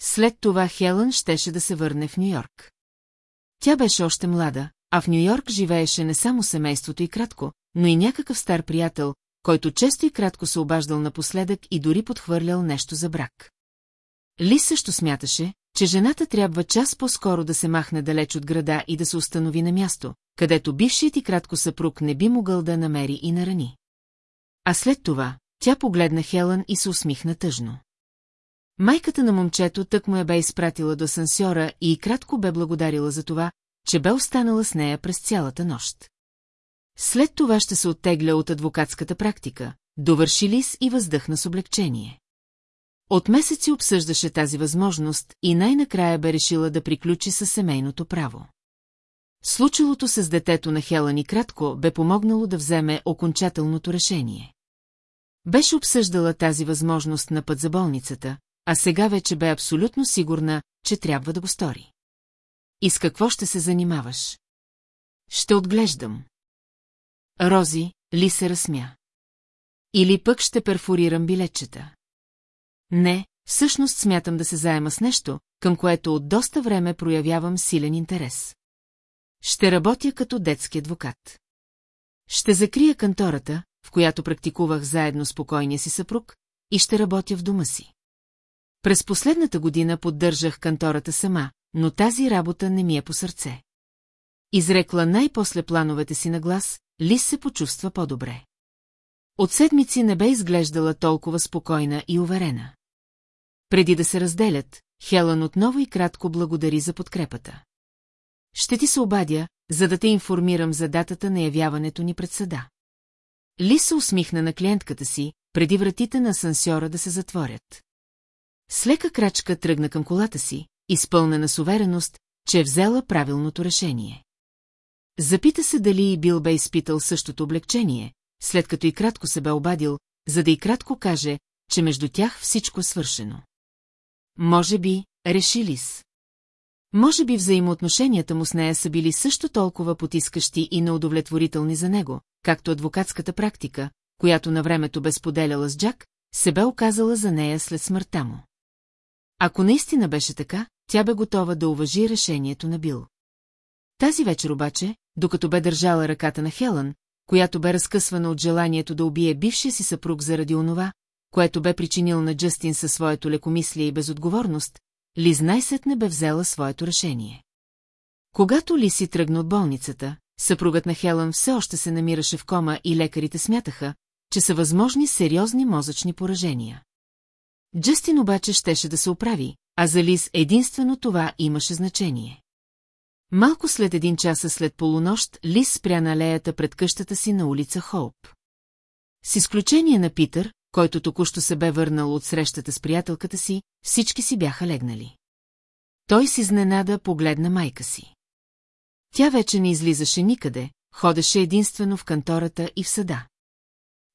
S1: След това Хелън щеше да се върне в Нью-Йорк. Тя беше още млада, а в Нью-Йорк живееше не само семейството и кратко, но и някакъв стар приятел, който често и кратко се обаждал напоследък и дори подхвърлял нещо за брак. Ли също смяташе, че жената трябва час по-скоро да се махне далеч от града и да се установи на място, където бившият и кратко съпруг не би могъл да намери и нарани. А след това, тя погледна Хелън и се усмихна тъжно. Майката на момчето тък му я бе изпратила до сансьора и кратко бе благодарила за това, че бе останала с нея през цялата нощ. След това ще се оттегля от адвокатската практика, довърши Лис и въздъхна с облегчение. От месеци обсъждаше тази възможност и най-накрая бе решила да приключи със семейното право. Случилото се с детето на Хелани кратко бе помогнало да вземе окончателното решение. Беше обсъждала тази възможност на път за болницата, а сега вече бе абсолютно сигурна, че трябва да го стори. И с какво ще се занимаваш? Ще отглеждам. Рози, ли се разсмя? Или пък ще перфорирам билетчета? Не, всъщност смятам да се заема с нещо, към което от доста време проявявам силен интерес. Ще работя като детски адвокат. Ще закрия кантората, в която практикувах заедно с покойния си съпруг, и ще работя в дома си. През последната година поддържах кантората сама, но тази работа не ми е по сърце. Изрекла най-после плановете си на глас, Лис се почувства по-добре. От седмици не бе изглеждала толкова спокойна и уверена. Преди да се разделят, Хелън отново и кратко благодари за подкрепата. Ще ти се обадя, за да те информирам за датата на явяването ни пред съда. Ли се усмихна на клиентката си, преди вратите на асансьора да се затворят. С лека крачка тръгна към колата си, изпълнена с увереност, че е взела правилното решение. Запита се дали и бил бе изпитал същото облегчение, след като и кратко се бе обадил, за да и кратко каже, че между тях всичко е свършено. Може би, реши Лис. Може би взаимоотношенията му с нея са били също толкова потискащи и неудовлетворителни за него, както адвокатската практика, която на времето бе споделяла с Джак, се бе оказала за нея след смъртта му. Ако наистина беше така, тя бе готова да уважи решението на Бил. Тази вечер обаче, докато бе държала ръката на Хелън, която бе разкъсвана от желанието да убие бившия си съпруг заради онова, което бе причинил на Джастин със своето лекомислие и безотговорност, Лиз не бе взела своето решение. Когато Ли си тръгна от болницата, съпругът на Хелън все още се намираше в кома и лекарите смятаха, че са възможни сериозни мозъчни поражения. Джастин обаче щеше да се оправи, а за Лиз единствено това имаше значение. Малко след един час след полунощ Лис спря на леята пред къщата си на улица Хоуп. С изключение на Питър, който току-що се бе върнал от срещата с приятелката си, всички си бяха легнали. Той си изненада погледна майка си. Тя вече не излизаше никъде, ходеше единствено в кантората и в съда.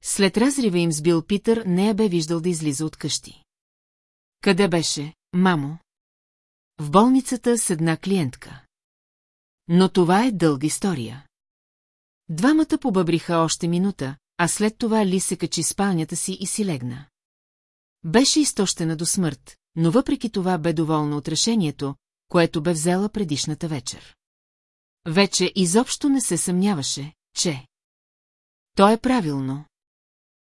S1: След разрива им с Бил Питър не я бе виждал да излиза от къщи. Къде беше, мамо? В болницата с една клиентка. Но това е дълга история. Двамата побъбриха още минута, а след това Ли се качи спалнята си и си легна. Беше изтощена до смърт, но въпреки това бе доволна от решението, което бе взела предишната вечер. Вече изобщо не се съмняваше, че... То е правилно.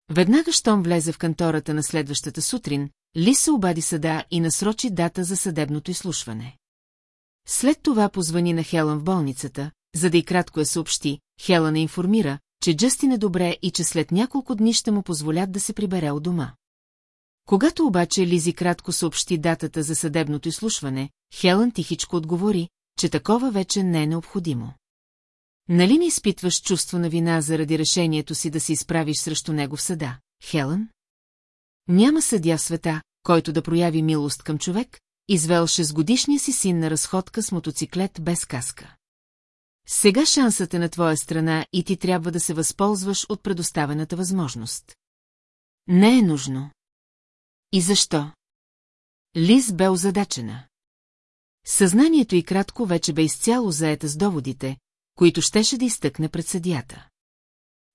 S1: Веднага, щом влезе в кантората на следващата сутрин, Ли се обади съда и насрочи дата за съдебното изслушване. След това позвани на Хелън в болницата, за да и кратко я съобщи, Хелън не информира, че Джастин е добре и че след няколко дни ще му позволят да се прибере от дома. Когато обаче Лизи кратко съобщи датата за съдебното изслушване, Хелън тихичко отговори, че такова вече не е необходимо. Нали не изпитваш чувство на вина заради решението си да се изправиш срещу него в съда, Хелън? Няма съдя в света, който да прояви милост към човек, извел шестгодишния си син на разходка с мотоциклет без каска. Сега шансът е на твоя страна и ти трябва да се възползваш от предоставената възможност. Не е нужно. И защо? Лиз бе озадачена. Съзнанието и кратко вече бе изцяло заета с доводите, които щеше да изтъкне пред съдията.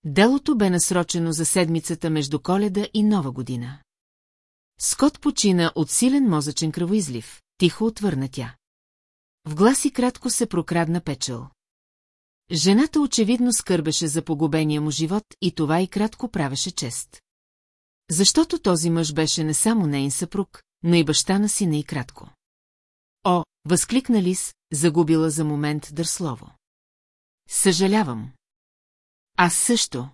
S1: Делото бе насрочено за седмицата между Коледа и Нова година. Скот почина от силен мозъчен кръвоизлив, тихо отвърна тя. В гласи кратко се прокрадна печел. Жената очевидно скърбеше за погубения му живот и това и кратко правеше чест. Защото този мъж беше не само нейн съпруг, но и баща на сина и кратко. О, възкликна Лис, загубила за момент дърслово. Съжалявам. Аз също.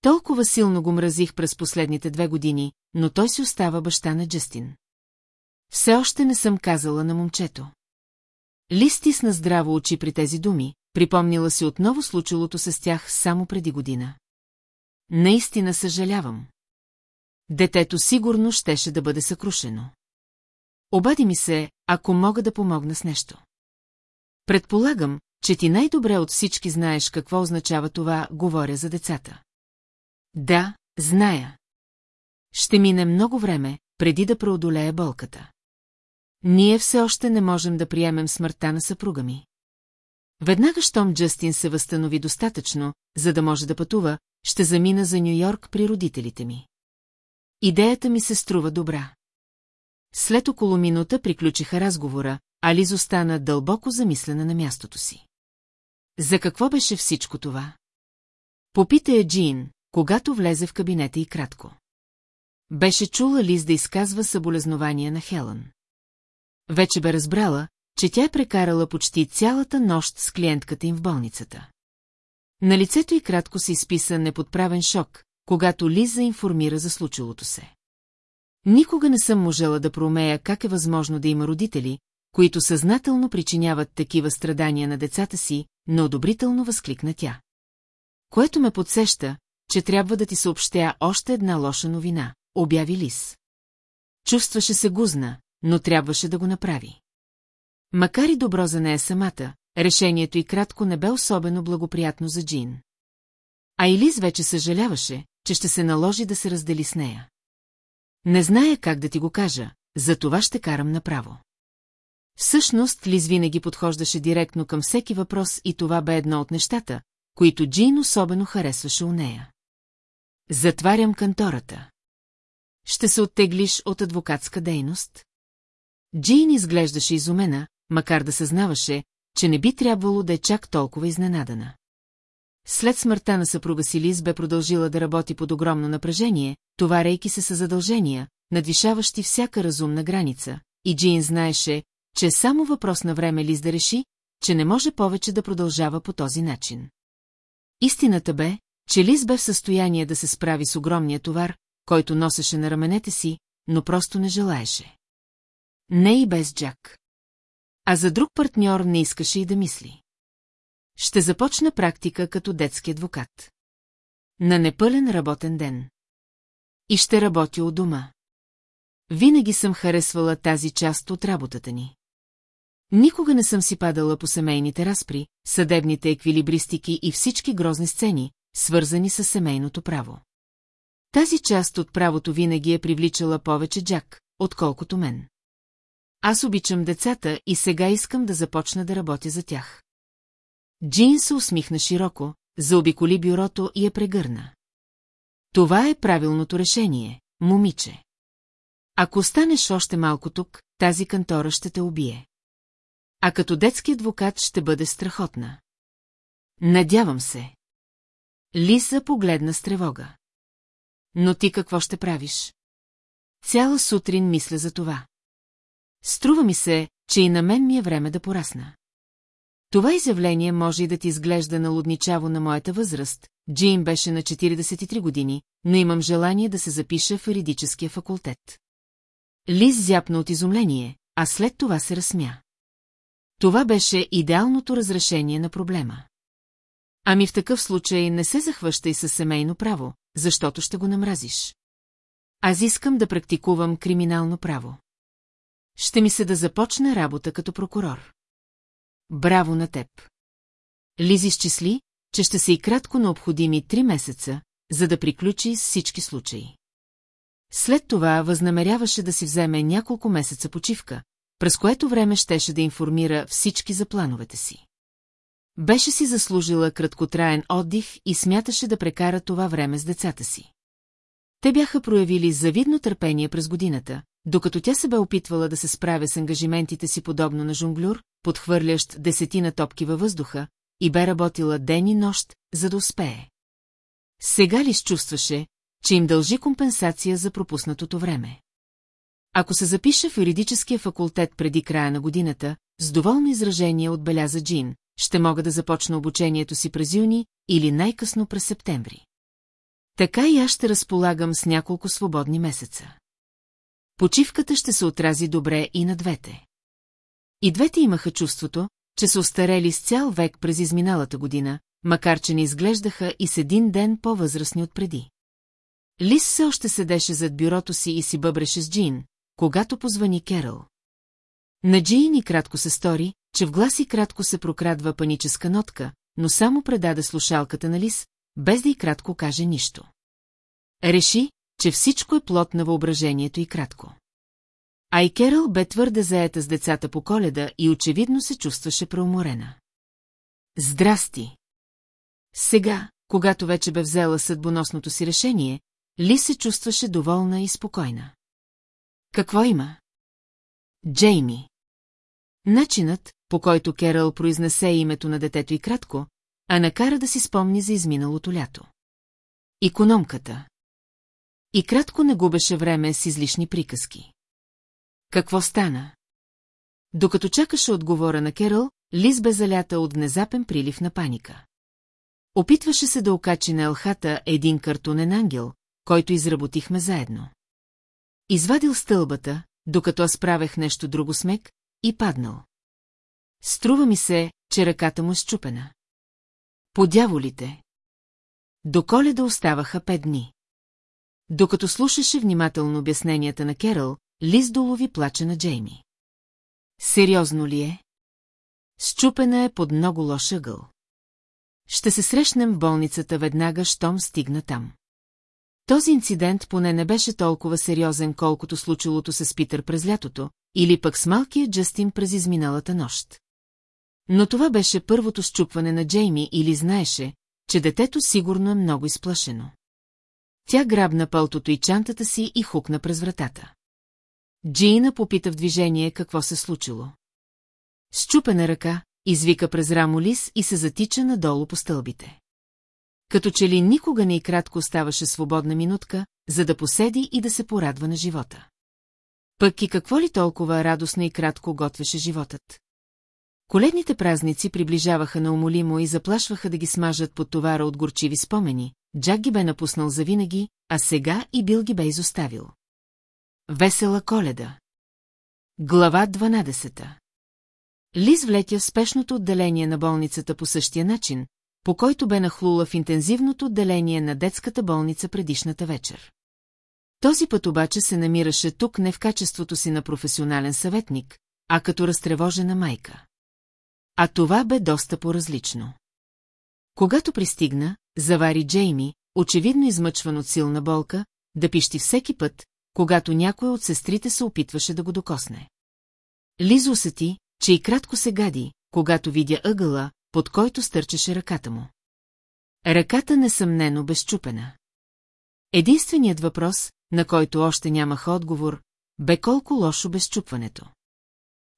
S1: Толкова силно го мразих през последните две години, но той си остава баща на Джастин. Все още не съм казала на момчето. Ли стисна здраво очи при тези думи, припомнила си отново случилото с тях само преди година. Наистина съжалявам. Детето сигурно щеше да бъде съкрушено. Обади ми се, ако мога да помогна с нещо. Предполагам, че ти най-добре от всички знаеш какво означава това «говоря за децата». Да, зная. Ще мине много време, преди да преодолее болката. Ние все още не можем да приемем смъртта на съпруга ми. Веднага щом Джастин се възстанови достатъчно, за да може да пътува, ще замина за Нью-Йорк при родителите ми. Идеята ми се струва добра. След около минута приключиха разговора, а Лиз остана дълбоко замислена на мястото си. За какво беше всичко това? Попита я Джин, когато влезе в кабинета и кратко. Беше чула Лиз да изказва съболезнования на Хелън. Вече бе разбрала, че тя е прекарала почти цялата нощ с клиентката им в болницата. На лицето й кратко се изписа неподправен шок, когато Лиза информира за случилото се. Никога не съм можела да проумея как е възможно да има родители, които съзнателно причиняват такива страдания на децата си, но одобрително възкликна тя. Което ме подсеща, че трябва да ти съобщя още една лоша новина, обяви Лис. Чувстваше се гузна, но трябваше да го направи. Макар и добро за нея самата, решението и кратко не бе особено благоприятно за Джин. А Илиз вече съжаляваше, че ще се наложи да се раздели с нея. Не зная как да ти го кажа, за това ще карам направо. Всъщност Лиз винаги подхождаше директно към всеки въпрос и това бе едно от нещата, които Джин особено харесваше у нея. Затварям кантората. Ще се оттеглиш от адвокатска дейност? Джин изглеждаше изумена, макар да съзнаваше, че не би трябвало да е чак толкова изненадана. След смъртта на съпруга си Лиз бе продължила да работи под огромно напрежение, товарейки се с задължения, надвишаващи всяка разумна граница, и Джин знаеше, че само въпрос на време Лиз да реши, че не може повече да продължава по този начин. Истината бе, че Лиз бе в състояние да се справи с огромния товар, който носеше на раменете си, но просто не желаеше. Не и без Джак. А за друг партньор не искаше и да мисли. Ще започна практика като детски адвокат. На непълен работен ден. И ще работя от дома. Винаги съм харесвала тази част от работата ни. Никога не съм си падала по семейните разпри, съдебните еквилибристики и всички грозни сцени, свързани с семейното право. Тази част от правото винаги е привличала повече Джак, отколкото мен. Аз обичам децата и сега искам да започна да работя за тях. Джин се усмихна широко, заобиколи бюрото и я прегърна. Това е правилното решение, момиче. Ако останеш още малко тук, тази кантора ще те убие. А като детски адвокат ще бъде страхотна. Надявам се. Лиса погледна с тревога. Но ти какво ще правиш? Цяла сутрин мисля за това. Струва ми се, че и на мен ми е време да порасна. Това изявление може и да ти изглежда налудничаво на моята възраст. Джим беше на 43 години, но имам желание да се запиша в юридическия факултет. Лиз зяпна от изумление, а след това се разсмя. Това беше идеалното разрешение на проблема. Ами в такъв случай не се захващай със семейно право, защото ще го намразиш. Аз искам да практикувам криминално право. Ще ми се да започна работа като прокурор. Браво на теб! Лизи счисли, че ще са и кратко необходими три месеца, за да приключи с всички случаи. След това възнамеряваше да си вземе няколко месеца почивка, през което време щеше да информира всички за плановете си. Беше си заслужила краткотраен отдих и смяташе да прекара това време с децата си. Те бяха проявили завидно търпение през годината, докато тя се бе опитвала да се справя с ангажиментите си подобно на жунглюр, подхвърлящ десетина топки във въздуха, и бе работила ден и нощ, за да успее. Сега ли чувстваше, че им дължи компенсация за пропуснатото време? Ако се запише в юридическия факултет преди края на годината, с доволно изражение отбеляза Джин, ще мога да започна обучението си през юни или най-късно през септември. Така и аз ще разполагам с няколко свободни месеца. Почивката ще се отрази добре и на двете. И двете имаха чувството, че са остарели с цял век през изминалата година, макар че не изглеждаха и с един ден по-възрастни от преди. Лис все още седеше зад бюрото си и си бъбреше с Джин, когато позвани Керъл. На Джин и кратко се стори, че в гласи кратко се прокрадва паническа нотка, но само предаде слушалката на Лис, без да и кратко каже нищо. Реши, че всичко е плод на въображението и кратко. А и Керъл бе твърде заета с децата по коледа и очевидно се чувстваше преуморена. Здрасти! Сега, когато вече бе взела съдбоносното си решение, Ли се чувстваше доволна и спокойна. Какво има? Джейми. Начинът, по който Керъл произнесе името на детето и кратко, а накара да си спомни за изминалото лято. Икономката. И кратко не губеше време с излишни приказки. Какво стана? Докато чакаше отговора на Керъл, Лиз бе залята от внезапен прилив на паника. Опитваше се да окачи на елхата един картонен ангел, който изработихме заедно. Извадил стълбата, докато аз правех нещо друго смек, и паднал. Струва ми се, че ръката му е щупена. Подяволите. До коледа оставаха пет дни. Докато слушаше внимателно обясненията на Керъл, Лиз долови плаче на Джейми. Сериозно ли е? Счупена е под много лош ъгъл. Ще се срещнем в болницата веднага, щом стигна там. Този инцидент поне не беше толкова сериозен, колкото случилото се с Питър през лятото, или пък с малкия Джастин през изминалата нощ. Но това беше първото счупване на Джейми или знаеше, че детето сигурно е много изплашено. Тя грабна пълтото и чантата си и хукна през вратата. Джина попита в движение какво се случило. Счупена ръка, извика през рамо лис и се затича надолу по стълбите. Като че ли никога не и кратко оставаше свободна минутка, за да поседи и да се порадва на живота. Пък и какво ли толкова радостно и кратко готвеше животът? Коледните празници приближаваха на умолимо и заплашваха да ги смажат под товара от горчиви спомени, Джак ги бе напуснал завинаги, а сега и Бил ги бе изоставил. Весела коледа! Глава 12 Лиз влетя в спешното отделение на болницата по същия начин, по който бе нахлула в интензивното отделение на детската болница предишната вечер. Този път обаче се намираше тук не в качеството си на професионален съветник, а като разтревожена майка. А това бе доста по-различно. Когато пристигна, завари Джейми, очевидно измъчван от силна болка, да пищи всеки път, когато някой от сестрите се опитваше да го докосне. Лизо усети, че и кратко се гади, когато видя ъгъла, под който стърчеше ръката му. Ръката несъмнено безчупена. Единственият въпрос, на който още нямах отговор, бе колко лошо безчупването.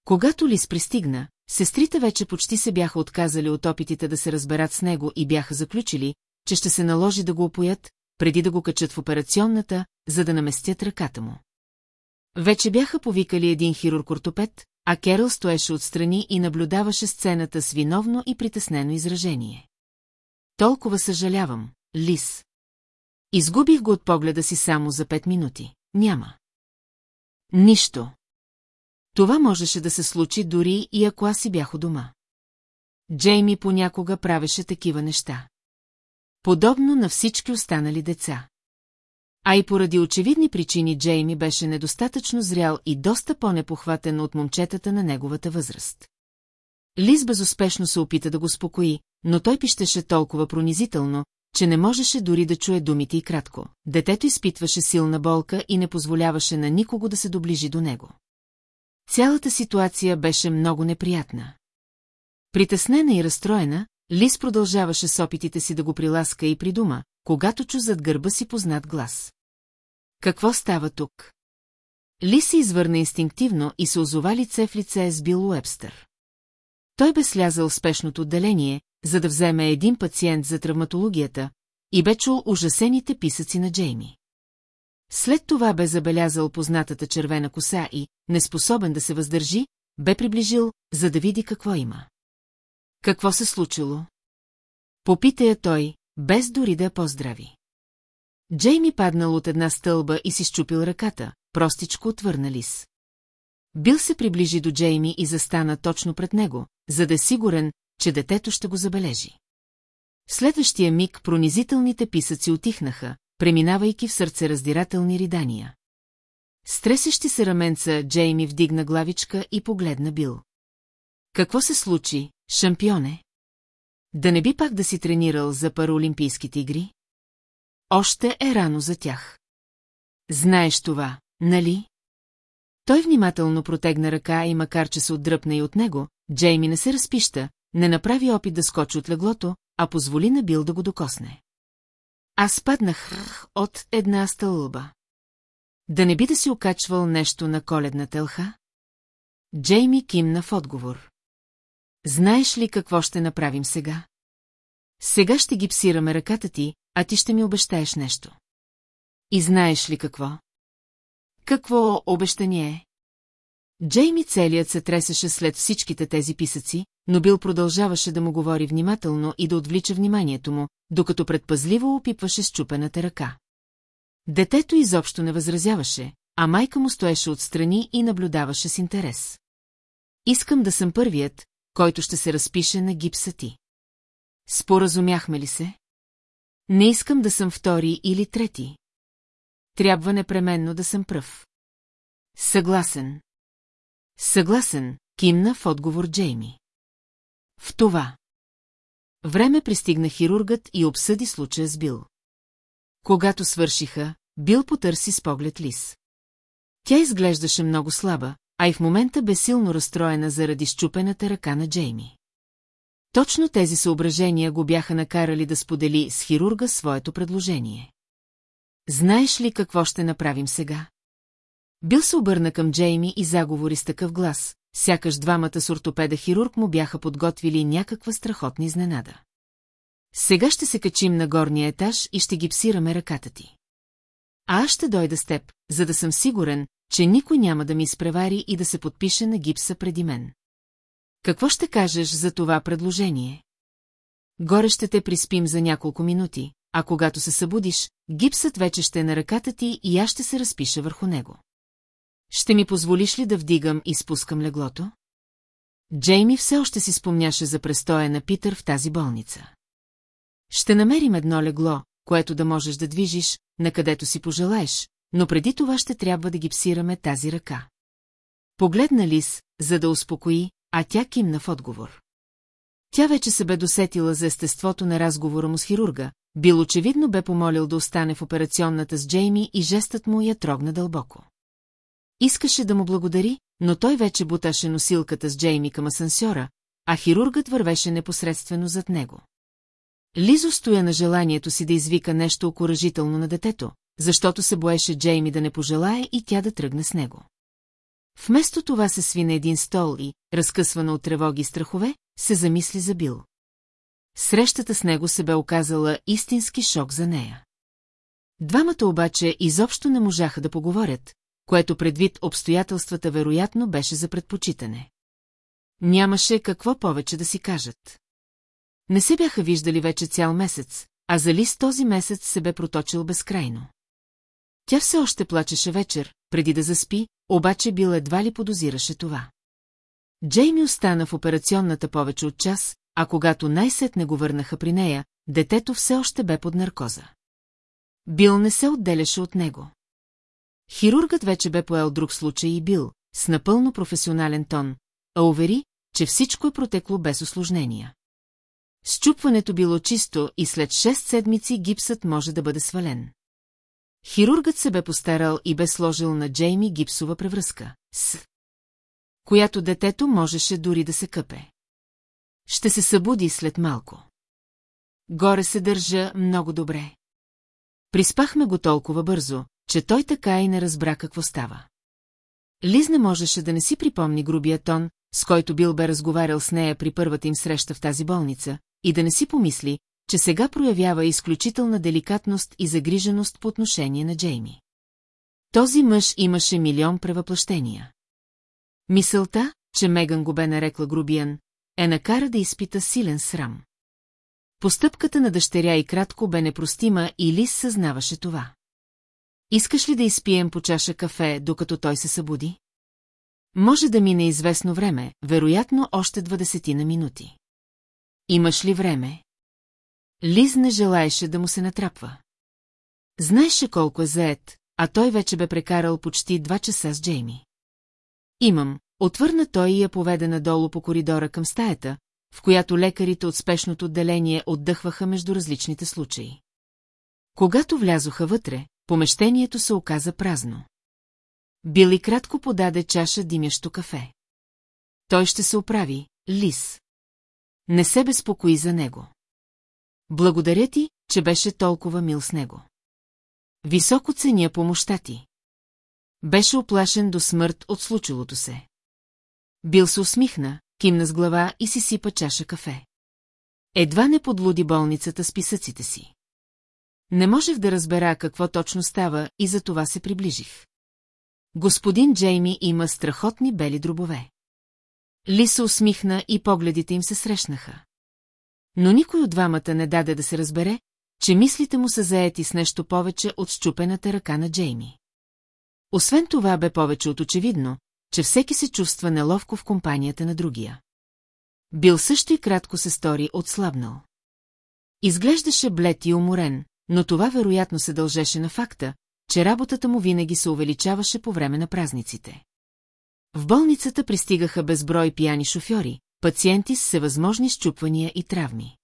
S1: Когато Лис пристигна, сестрите вече почти се бяха отказали от опитите да се разберат с него и бяха заключили, че ще се наложи да го опоят, преди да го качат в операционната, за да наместят ръката му. Вече бяха повикали един хирург-ортопед, а Керъл стоеше отстрани и наблюдаваше сцената с виновно и притеснено изражение. Толкова съжалявам, Лис. Изгубих го от погледа си само за пет минути. Няма. Нищо. Това можеше да се случи дори и ако аз си бях у дома. Джейми понякога правеше такива неща. Подобно на всички останали деца. А и поради очевидни причини Джейми беше недостатъчно зрял и доста по-непохватен от момчетата на неговата възраст. Лиз безуспешно се опита да го спокои, но той пищеше толкова пронизително, че не можеше дори да чуе думите и кратко. Детето изпитваше силна болка и не позволяваше на никого да се доближи до него. Цялата ситуация беше много неприятна. Притеснена и разстроена, Лис продължаваше с опитите си да го приласка и придума, когато чу зад гърба си познат глас. Какво става тук? Лис се извърна инстинктивно и се озова лице в лице с Бил Уебстър. Той бе слязал в спешното отделение, за да вземе един пациент за травматологията, и бе чул ужасените писъци на Джейми. След това бе забелязал познатата червена коса и, неспособен да се въздържи, бе приближил, за да види какво има. Какво се случило? Попита я той, без дори да я поздрави. Джейми паднал от една стълба и си щупил ръката, простичко отвърна лис. Бил се приближи до Джейми и застана точно пред него, за да е сигурен, че детето ще го забележи. В следващия миг пронизителните писъци отихнаха, преминавайки в сърце раздирателни ридания. Стресещи се раменца, Джейми вдигна главичка и погледна Бил. Какво се случи, Шампионе! Да не би пак да си тренирал за параолимпийските игри? Още е рано за тях. Знаеш това, нали? Той внимателно протегна ръка и макар, че се отдръпна и от него, Джейми не се разпища, не направи опит да скочи от леглото, а позволи на Бил да го докосне. Аз паднах от една стълба. Да не би да си окачвал нещо на коледна телха? Джейми кимна в отговор. Знаеш ли какво ще направим сега? Сега ще гипсираме ръката ти, а ти ще ми обещаеш нещо. И знаеш ли какво? Какво обещание е? Джейми целият се тресеше след всичките тези писъци, но Бил продължаваше да му говори внимателно и да отвлича вниманието му, докато предпазливо опипваше счупената ръка. Детето изобщо не възразяваше, а майка му стоеше отстрани и наблюдаваше с интерес. Искам да съм първият, който ще се разпише на гипса ти. Споразумяхме ли се? Не искам да съм втори или трети. Трябва непременно да съм пръв. Съгласен. Съгласен, кимна в отговор Джейми. В това. Време пристигна хирургът и обсъди случая с Бил. Когато свършиха, Бил потърси с поглед Лис. Тя изглеждаше много слаба, а и в момента бе силно разстроена заради щупената ръка на Джейми. Точно тези съображения го бяха накарали да сподели с хирурга своето предложение. Знаеш ли какво ще направим сега? Бил се обърна към Джейми и заговори с такъв глас, сякаш двамата с ортопеда-хирург му бяха подготвили някаква страхотна изненада. Сега ще се качим на горния етаж и ще гипсираме ръката ти. А аз ще дойда с теб, за да съм сигурен, че никой няма да ми изпревари и да се подпише на гипса преди мен. Какво ще кажеш за това предложение? Горе ще те приспим за няколко минути, а когато се събудиш, гипсът вече ще е на ръката ти и аз ще се разпиша върху него. Ще ми позволиш ли да вдигам и спускам леглото? Джейми все още си спомняше за престоя на Питър в тази болница. Ще намерим едно легло, което да можеш да движиш, на където си пожелаеш, но преди това ще трябва да гипсираме тази ръка. Погледна Лис, за да успокои, а тя кимна в отговор. Тя вече се бе досетила за естеството на разговора му с хирурга, бил очевидно бе помолил да остане в операционната с Джейми и жестът му я трогна дълбоко. Искаше да му благодари, но той вече буташе носилката с Джейми към асансьора, а хирургът вървеше непосредствено зад него. Лизо стоя на желанието си да извика нещо окоръжително на детето, защото се боеше Джейми да не пожелае и тя да тръгне с него. Вместо това се сви на един стол и, разкъсвана от тревоги и страхове, се замисли за Бил. Срещата с него се бе оказала истински шок за нея. Двамата обаче изобщо не можаха да поговорят, което предвид обстоятелствата вероятно беше за предпочитане. Нямаше какво повече да си кажат. Не се бяха виждали вече цял месец, а за Лис този месец се бе проточил безкрайно. Тя все още плачеше вечер, преди да заспи, обаче Бил едва ли подозираше това. Джейми остана в операционната повече от час, а когато най-сетне го върнаха при нея, детето все още бе под наркоза. Бил не се отделяше от него. Хирургът вече бе поел друг случай и бил, с напълно професионален тон, а увери, че всичко е протекло без осложнения. Счупването било чисто и след 6 седмици гипсът може да бъде свален. Хирургът се бе постарал и бе сложил на Джейми гипсова превръзка, с която детето можеше дори да се къпе. Ще се събуди след малко. Горе се държа много добре. Приспахме го толкова бързо, че той така и не разбра какво става. Лиз не можеше да не си припомни грубия тон, с който бил бе разговарял с нея при първата им среща в тази болница, и да не си помисли, че сега проявява изключителна деликатност и загриженост по отношение на Джейми. Този мъж имаше милион превъплъщения. Мисълта, че Меган го бе нарекла грубиян, е накара да изпита силен срам. Постъпката на дъщеря и кратко бе непростима и Лис съзнаваше това. Искаш ли да изпием по чаша кафе, докато той се събуди? Може да мине известно време, вероятно още 20 на минути. Имаш ли време? Лиз не желаеше да му се натрапва. Знаеше колко е заед, а той вече бе прекарал почти два часа с Джейми. Имам, отвърна той и я поведе надолу по коридора към стаята, в която лекарите от спешното отделение отдъхваха между различните случаи. Когато влязоха вътре, помещението се оказа празно. Били кратко подаде чаша димящо кафе. Той ще се оправи, Лис. Не се безпокои за него. Благодаря ти, че беше толкова мил с него. Високо ценя помощта ти. Беше оплашен до смърт от случилото се. Бил се усмихна, кимна с глава и си сипа чаша кафе. Едва не подлуди болницата с писъците си. Не можех да разбера какво точно става и за това се приближих. Господин Джейми има страхотни бели дробове. Ли се усмихна и погледите им се срещнаха но никой от двамата не даде да се разбере, че мислите му са заети с нещо повече от щупената ръка на Джейми. Освен това бе повече от очевидно, че всеки се чувства неловко в компанията на другия. Бил също и кратко се стори отслабнал. Изглеждаше блед и уморен, но това вероятно се дължеше на факта, че работата му винаги се увеличаваше по време на празниците. В болницата пристигаха безброй пияни шофьори, пациенти с всевъзможни щупвания и травми.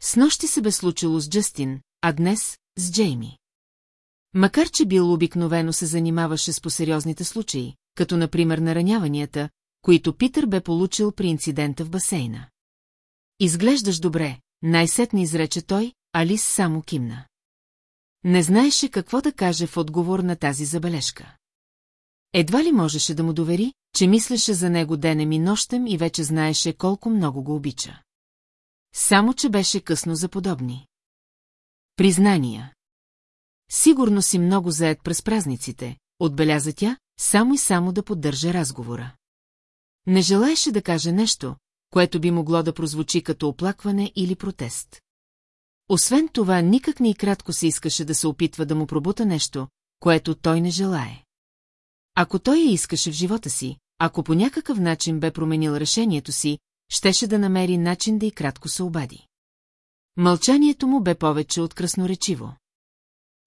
S1: С нощи се бе случило с Джастин, а днес с Джейми. Макар, че Бил обикновено се занимаваше с посериозните случаи, като например нараняванията, които Питър бе получил при инцидента в басейна. Изглеждаш добре, най-сетне изрече той, Алис само кимна. Не знаеше какво да каже в отговор на тази забележка. Едва ли можеше да му довери, че мислеше за него денем и нощем и вече знаеше колко много го обича. Само, че беше късно за подобни. Признания Сигурно си много заед през празниците, отбеляза тя, само и само да поддържа разговора. Не желаеше да каже нещо, което би могло да прозвучи като оплакване или протест. Освен това, никак не и кратко се искаше да се опитва да му пробута нещо, което той не желае. Ако той я искаше в живота си, ако по някакъв начин бе променил решението си, щеше да намери начин да и кратко се обади. Мълчанието му бе повече от красноречиво.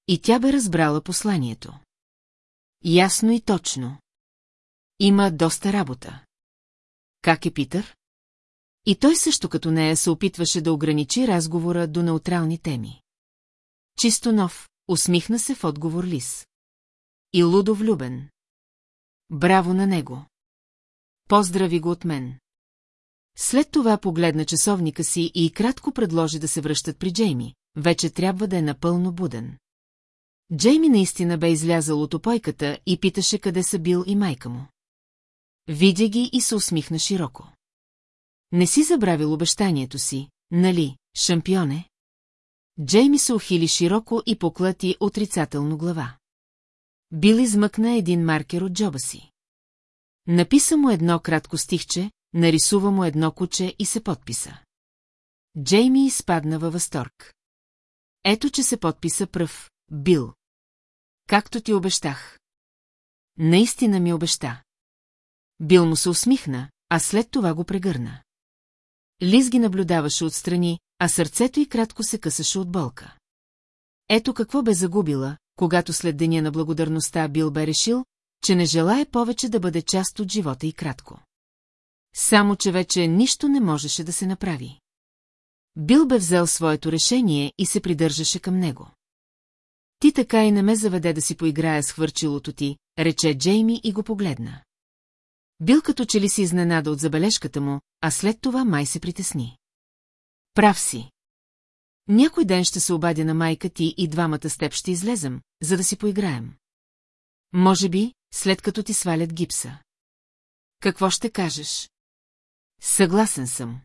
S1: И тя бе разбрала посланието. Ясно и точно. Има доста работа. Как е Питър? И той също като нея се опитваше да ограничи разговора до неутрални теми. Чисто нов, усмихна се в отговор Лис. И лудо влюбен. Браво на него! Поздрави го от мен. След това погледна часовника си и кратко предложи да се връщат при Джейми. Вече трябва да е напълно буден. Джейми наистина бе излязъл от опойката и питаше къде са бил и майка му. Видя ги и се усмихна широко. Не си забравил обещанието си, нали, шампионе? Джейми се ухили широко и поклати отрицателно глава. Бил измъкна един маркер от джоба си. Написа му едно кратко стихче, нарисува му едно куче и се подписа. Джейми изпадна във възторг. Ето, че се подписа пръв, Бил. Както ти обещах. Наистина ми обеща. Бил му се усмихна, а след това го прегърна. Лиз ги наблюдаваше отстрани, а сърцето й кратко се късаше от болка. Ето какво бе загубила, когато след деня на благодарността бил бе решил, че не желая повече да бъде част от живота и кратко. Само, че вече нищо не можеше да се направи. Бил бе взел своето решение и се придържаше към него. Ти така и не ме заведе да си поиграя с хвърчилото ти, рече Джейми и го погледна. Бил като че ли си изненада от забележката му, а след това май се притесни. Прав си. Някой ден ще се обадя на майка ти и двамата с теб ще излезем, за да си поиграем. Може би, след като ти свалят гипса. Какво ще кажеш? Съгласен съм.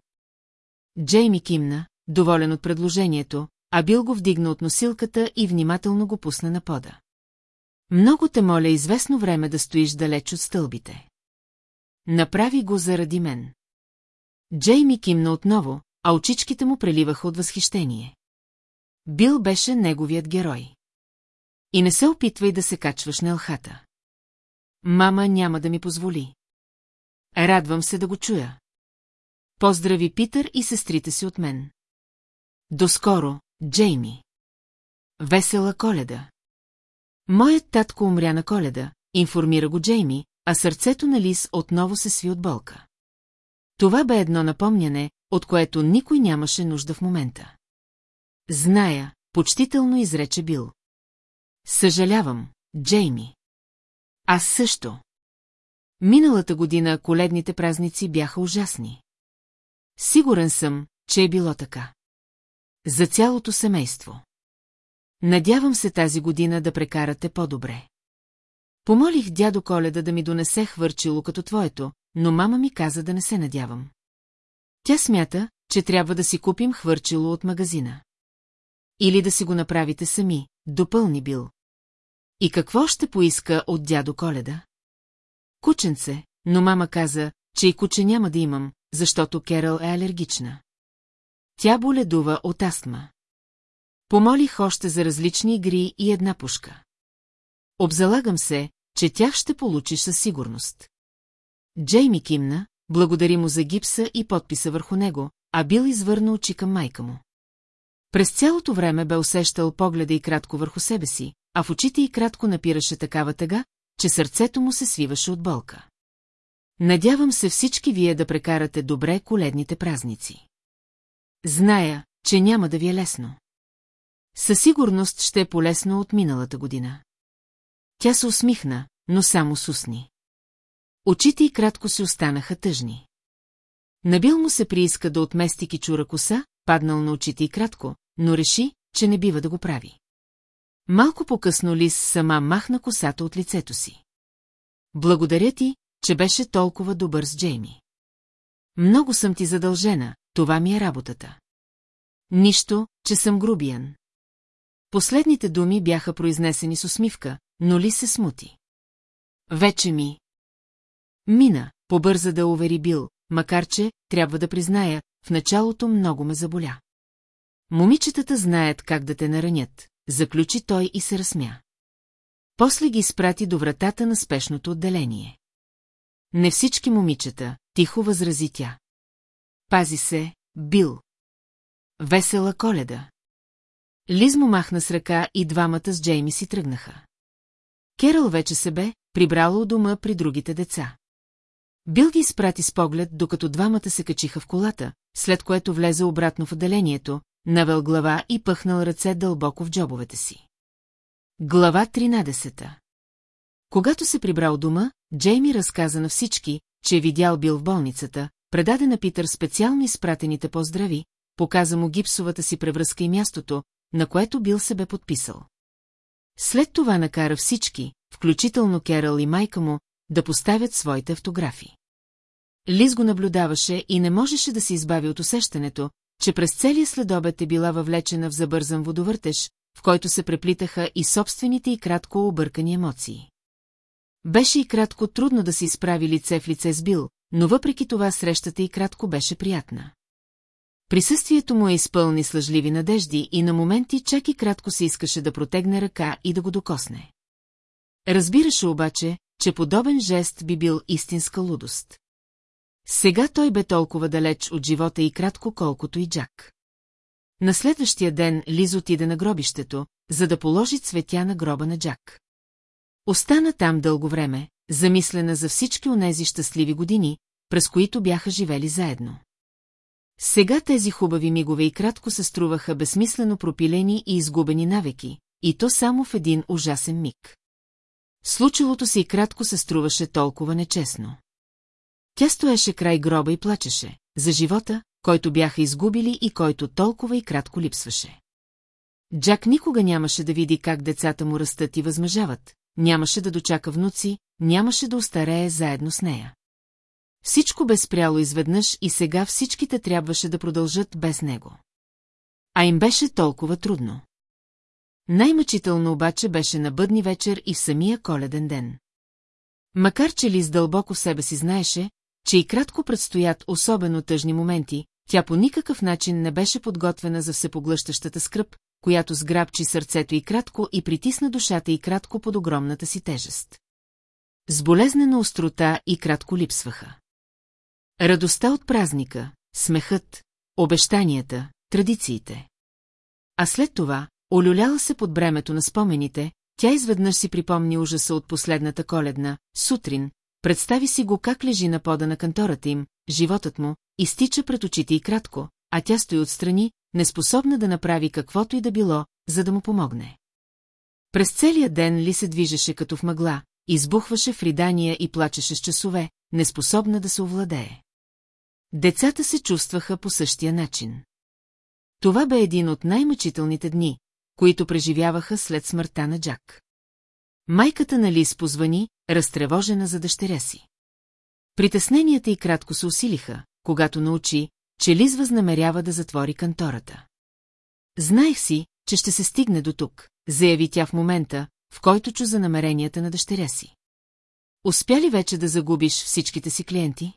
S1: Джейми кимна, доволен от предложението, а Бил го вдигна от носилката и внимателно го пусна на пода. Много те моля известно време да стоиш далеч от стълбите. Направи го заради мен. Джейми кимна отново, а очичките му преливаха от възхищение. Бил беше неговият герой. И не се опитвай да се качваш на елхата. Мама няма да ми позволи. Радвам се да го чуя. Поздрави Питър и сестрите си от мен. Доскоро, Джейми. Весела коледа. Моят татко умря на коледа, информира го Джейми, а сърцето на Лис отново се сви от болка. Това бе едно напомняне, от което никой нямаше нужда в момента. Зная, почтително изрече Бил. Съжалявам, Джейми. Аз също. Миналата година коледните празници бяха ужасни. Сигурен съм, че е било така. За цялото семейство. Надявам се тази година да прекарате по-добре. Помолих дядо Коледа да ми донесе хвърчило като твоето, но мама ми каза да не се надявам. Тя смята, че трябва да си купим хвърчило от магазина или да си го направите сами, допълни бил. И какво ще поиска от дядо Коледа? Кученце, но мама каза, че и куче няма да имам, защото Керал е алергична. Тя боледува от астма. Помолих още за различни игри и една пушка. Обзалагам се, че тях ще получиш със сигурност. Джейми кимна, благодари му за гипса и подписа върху него, а бил извърна очи към майка му. През цялото време бе усещал погледа и кратко върху себе си, а в очите и кратко напираше такава тъга, че сърцето му се свиваше от болка. Надявам се всички вие да прекарате добре коледните празници. Зная, че няма да ви е лесно. Със сигурност ще е полезно от миналата година. Тя се усмихна, но само с усни. Очите и кратко си останаха тъжни. Набил му се прииска да отмести кичура коса, паднал на очите и кратко, но реши, че не бива да го прави. Малко по-късно Лис сама махна косата от лицето си. Благодаря ти, че беше толкова добър с Джейми. Много съм ти задължена, това ми е работата. Нищо, че съм грубиян. Последните думи бяха произнесени с усмивка, но Ли се смути. Вече ми. Мина, побърза да увери Бил, макар че, трябва да призная, в началото много ме заболя. Момичетата знаят как да те наранят, заключи той и се разсмя. После ги изпрати до вратата на спешното отделение. Не всички момичета, тихо възрази тя. Пази се, Бил. Весела коледа. Лиз му махна с ръка и двамата с Джейми си тръгнаха. Керал вече се бе, прибрало у дома при другите деца. Бил ги изпрати с поглед, докато двамата се качиха в колата, след което влезе обратно в отделението, навел глава и пъхнал ръце дълбоко в джобовете си. Глава 13 Когато се прибрал дома, Джейми разказа на всички, че е видял бил в болницата, предаде на Питър специално изпратените поздрави, показа му гипсовата си превръзка и мястото, на което бил се бе подписал. След това накара всички, включително Керал и майка му, да поставят своите автографи. Лиз го наблюдаваше и не можеше да се избави от усещането, че през целия следобед е била въвлечена в забързан водовъртеж, в който се преплитаха и собствените и кратко объркани емоции. Беше и кратко трудно да се изправи лице в лице с Бил, но въпреки това срещата и кратко беше приятна. Присъствието му е изпълни с лъжливи надежди и на моменти чак и кратко се искаше да протегне ръка и да го докосне. Разбираше обаче, че подобен жест би бил истинска лудост. Сега той бе толкова далеч от живота и кратко, колкото и Джак. На следващия ден Лиз отиде на гробището, за да положи цветя на гроба на Джак. Остана там дълго време, замислена за всички онези щастливи години, през които бяха живели заедно. Сега тези хубави мигове и кратко се струваха безсмислено пропилени и изгубени навеки, и то само в един ужасен миг. Случилото се и кратко се струваше толкова нечестно. Тя стоеше край гроба и плачеше, за живота, който бяха изгубили и който толкова и кратко липсваше. Джак никога нямаше да види как децата му растат и възмъжават, нямаше да дочака внуци, нямаше да остарее заедно с нея. Всичко бе спряло изведнъж и сега всичките трябваше да продължат без него. А им беше толкова трудно. Най-мъчително обаче беше на бъдни вечер и в самия коледен ден. Макар че Лиз дълбоко в себе си знаеше, че и кратко предстоят особено тъжни моменти, тя по никакъв начин не беше подготвена за всепоглъщащата скръп, която сграбчи сърцето и кратко и притисна душата и кратко под огромната си тежест. С болезнена острота и кратко липсваха. Радостта от празника, смехът, обещанията, традициите. А след това, олюляла се под бремето на спомените, тя изведнъж си припомни ужаса от последната коледна, сутрин, Представи си го как лежи на пода на кантората им, животът му, изтича пред очите и кратко, а тя стои отстрани, неспособна да направи каквото и да било, за да му помогне. През целия ден Ли се движеше като в мъгла, избухваше в ридания и плачеше с часове, неспособна да се овладее. Децата се чувстваха по същия начин. Това бе един от най-мъчителните дни, които преживяваха след смъртта на Джак. Майката на Лис позвани, разтревожена за дъщеря си. Притесненията й кратко се усилиха, когато научи, че Лиз възнамерява да затвори кантората. Знаех си, че ще се стигне до тук, заяви тя в момента, в който чу за намеренията на дъщеря си. Успя ли вече да загубиш всичките си клиенти?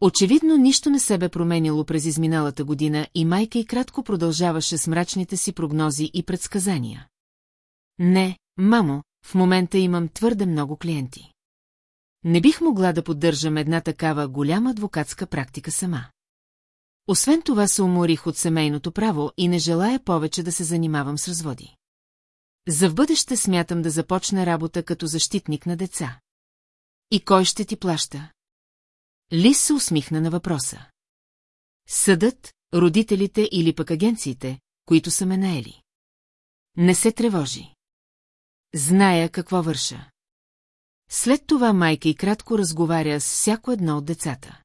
S1: Очевидно нищо не се бе променило през изминалата година и майка и кратко продължаваше с мрачните си прогнози и предсказания. Не, мамо, в момента имам твърде много клиенти. Не бих могла да поддържам една такава голяма адвокатска практика сама. Освен това се уморих от семейното право и не желая повече да се занимавам с разводи. За в бъдеще смятам да започна работа като защитник на деца. И кой ще ти плаща? Лис се усмихна на въпроса. Съдът, родителите или пък агенциите, които са ме наели. Не се тревожи. Зная какво върша. След това майка и кратко разговаря с всяко едно от децата.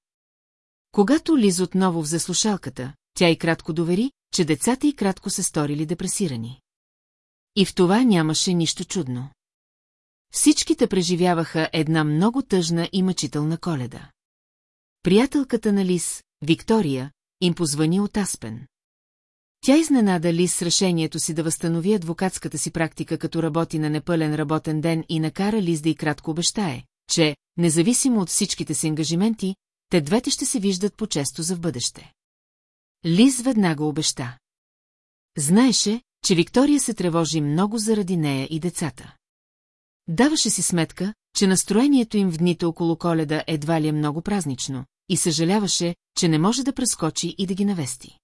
S1: Когато Лиз отново взе слушалката, тя и кратко довери, че децата и кратко се сторили депресирани. И в това нямаше нищо чудно. Всичките преживяваха една много тъжна и мъчителна коледа. Приятелката на Лис, Виктория, им позвани от Аспен. Тя изненада Ли с решението си да възстанови адвокатската си практика като работи на непълен работен ден и накара Лис да и кратко обещае, че, независимо от всичките си ангажименти, те двете ще се виждат по-често за в бъдеще. Лиз веднага обеща. Знаеше, че Виктория се тревожи много заради нея и децата. Даваше си сметка, че настроението им в дните около коледа едва ли е много празнично, и съжаляваше, че не може да прескочи и да ги навести.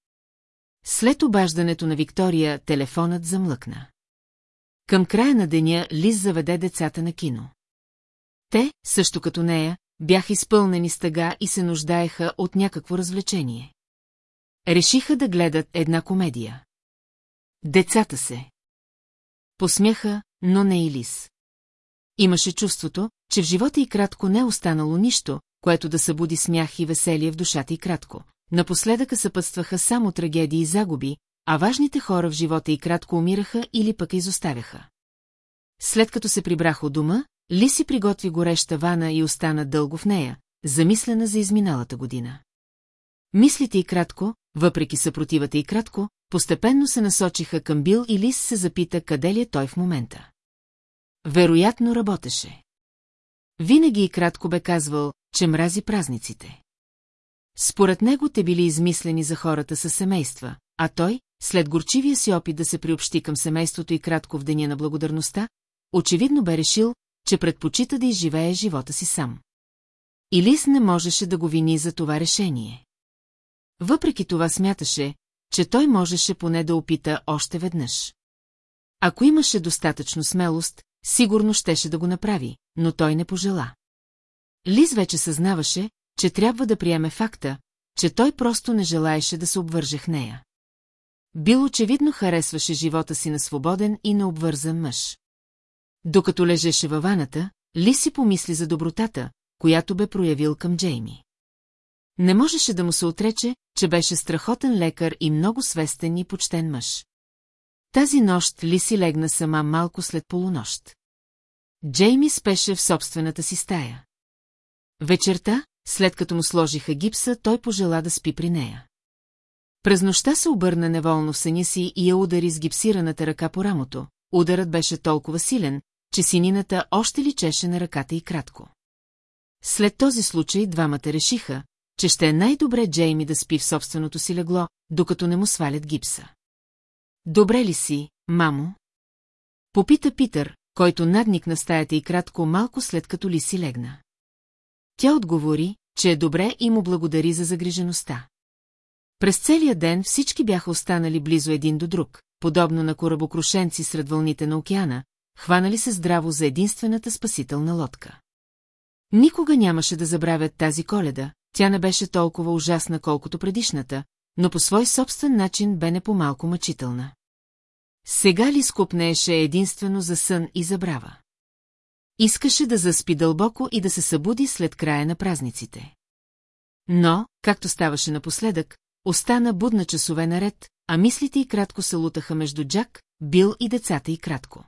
S1: След обаждането на Виктория, телефонът замлъкна. Към края на деня Лиз заведе децата на кино. Те, също като нея, бяха изпълнени с тъга и се нуждаеха от някакво развлечение. Решиха да гледат една комедия. Децата се. Посмяха, но не и Лис. Имаше чувството, че в живота и кратко не е останало нищо, което да събуди смях и веселие в душата и кратко. Напоследъка съпътстваха само трагедии и загуби, а важните хора в живота и кратко умираха или пък изоставяха. След като се прибрах от дома, Лиси приготви гореща вана и остана дълго в нея, замислена за изминалата година. Мислите и кратко, въпреки съпротивата и кратко, постепенно се насочиха към Бил и Лис се запита къде ли е той в момента. Вероятно работеше. Винаги и кратко бе казвал, че мрази празниците. Според него те били измислени за хората със семейства, а той, след горчивия си опит да се приобщи към семейството и кратко в деня на благодарността, очевидно бе решил, че предпочита да изживее живота си сам. И Лис не можеше да го вини за това решение. Въпреки това смяташе, че той можеше поне да опита още веднъж. Ако имаше достатъчно смелост, сигурно щеше да го направи, но той не пожела. Лиз вече съзнаваше, че трябва да приеме факта, че той просто не желаеше да се обвърже в нея. Бил очевидно харесваше живота си на свободен и необвързан мъж. Докато лежеше във ваната, Ли си помисли за добротата, която бе проявил към Джейми. Не можеше да му се отрече, че беше страхотен лекар и много свестен и почтен мъж. Тази нощ Ли си легна сама малко след полунощ. Джейми спеше в собствената си стая. Вечерта, след като му сложиха гипса, той пожела да спи при нея. През нощта се обърна неволно в съня си и я удари с гипсираната ръка по рамото. Ударът беше толкова силен, че синината още личеше на ръката и кратко. След този случай двамата решиха, че ще е най-добре Джейми да спи в собственото си легло, докато не му свалят гипса. Добре ли си, мамо? Попита Питър, който надникна стаята и кратко малко след като ли си легна. Тя отговори, че е добре и му благодари за загрижеността. През целия ден всички бяха останали близо един до друг, подобно на корабокрушенци сред вълните на океана, хванали се здраво за единствената спасителна лодка. Никога нямаше да забравят тази коледа, тя не беше толкова ужасна, колкото предишната, но по свой собствен начин бе не по-малко мъчителна. Сега ли скупнееше единствено за сън и забрава? Искаше да заспи дълбоко и да се събуди след края на празниците. Но, както ставаше напоследък, остана будна часове наред, а мислите и кратко се лутаха между Джак, Бил и децата и кратко.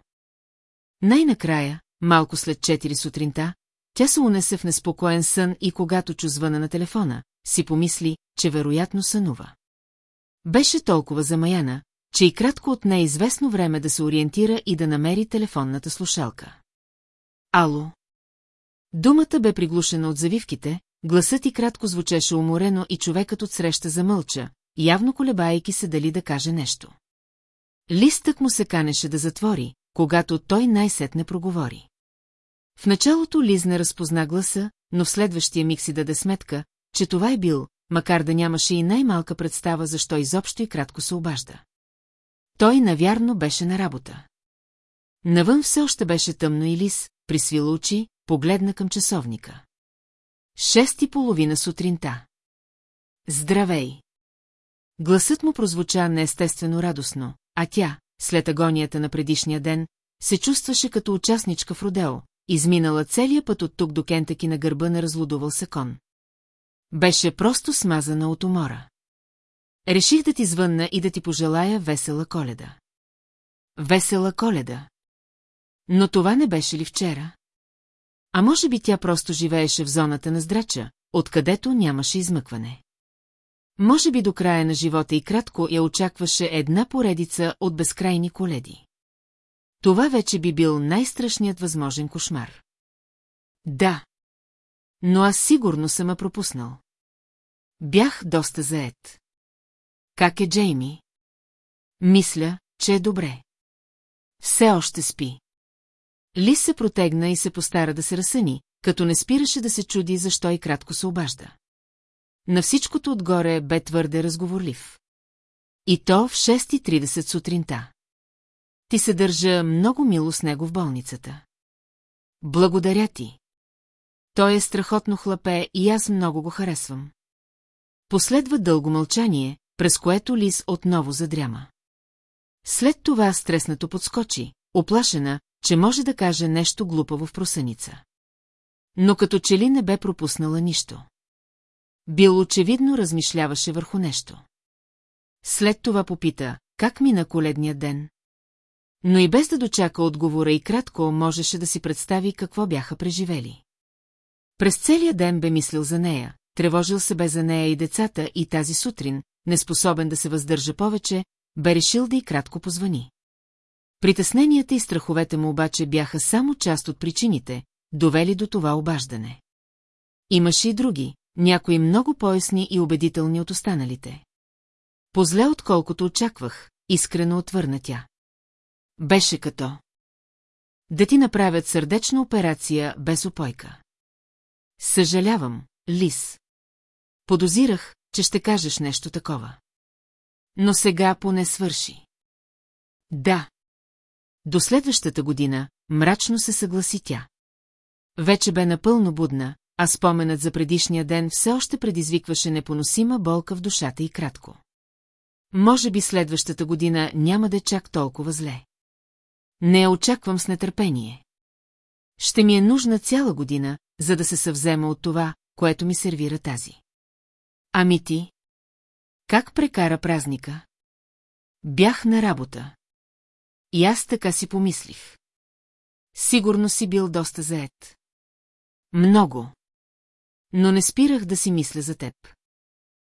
S1: Най-накрая, малко след 4 сутринта, тя се унесе в неспокоен сън и когато чу звъна на телефона, си помисли, че вероятно сънува. Беше толкова замаяна, че и кратко от нея известно време да се ориентира и да намери телефонната слушалка. Ало. Думата бе приглушена от завивките, гласът и кратко звучеше уморено и човекът отсреща замълча, явно колебайки се дали да каже нещо. Листък му се канеше да затвори, когато той най-сетне проговори. В началото Лиз не разпозна гласа, но в следващия миг си даде сметка, че това е бил, макар да нямаше и най-малка представа защо изобщо и кратко се обажда. Той навярно беше на работа. Навън все още беше тъмно и Лис, присвила очи, погледна към часовника. Шест и половина сутринта. Здравей! Гласът му прозвуча неестествено радостно, а тя, след агонията на предишния ден, се чувстваше като участничка в Родео, изминала целия път от тук до Кентаки на гърба на разлудувал сакон. Беше просто смазана от умора. Реших да ти звънна и да ти пожелая весела коледа. Весела коледа! Но това не беше ли вчера? А може би тя просто живееше в зоната на здрача, откъдето нямаше измъкване. Може би до края на живота и кратко я очакваше една поредица от безкрайни коледи. Това вече би бил най-страшният възможен кошмар. Да. Но аз сигурно съм я пропуснал. Бях доста заед. Как е Джейми? Мисля, че е добре. Все още спи. Лис се протегна и се постара да се разсъни, като не спираше да се чуди, защо и кратко се обажда. На всичкото отгоре бе твърде разговорлив. И то в 6.30 сутринта. Ти се държа много мило с него в болницата. Благодаря ти. Той е страхотно хлапе и аз много го харесвам. Последва дълго мълчание, през което Лис отново задряма. След това стреснато подскочи, оплашена, че може да каже нещо глупаво в просъница. Но като че ли не бе пропуснала нищо. Бил очевидно размишляваше върху нещо. След това попита, как мина коледния ден. Но и без да дочака отговора и кратко можеше да си представи какво бяха преживели. През целия ден бе мислил за нея, тревожил се бе за нея и децата и тази сутрин, неспособен да се въздържа повече, бе решил да и кратко позвани. Притесненията и страховете му обаче бяха само част от причините, довели до това обаждане. Имаше и други, някои много поясни и убедителни от останалите. Позле отколкото очаквах, искрено отвърна тя. Беше като... Да ти направят сърдечна операция без опойка. Съжалявам, Лис. Подозирах, че ще кажеш нещо такова. Но сега поне свърши. Да. До следващата година, мрачно се съгласи тя. Вече бе напълно будна, а споменът за предишния ден все още предизвикваше непоносима болка в душата и кратко. Може би следващата година няма да е чак толкова зле. Не я очаквам с нетърпение. Ще ми е нужна цяла година, за да се съвзема от това, което ми сервира тази. Ами ти? Как прекара празника? Бях на работа. И аз така си помислих. Сигурно си бил доста заед. Много. Но не спирах да си мисля за теб.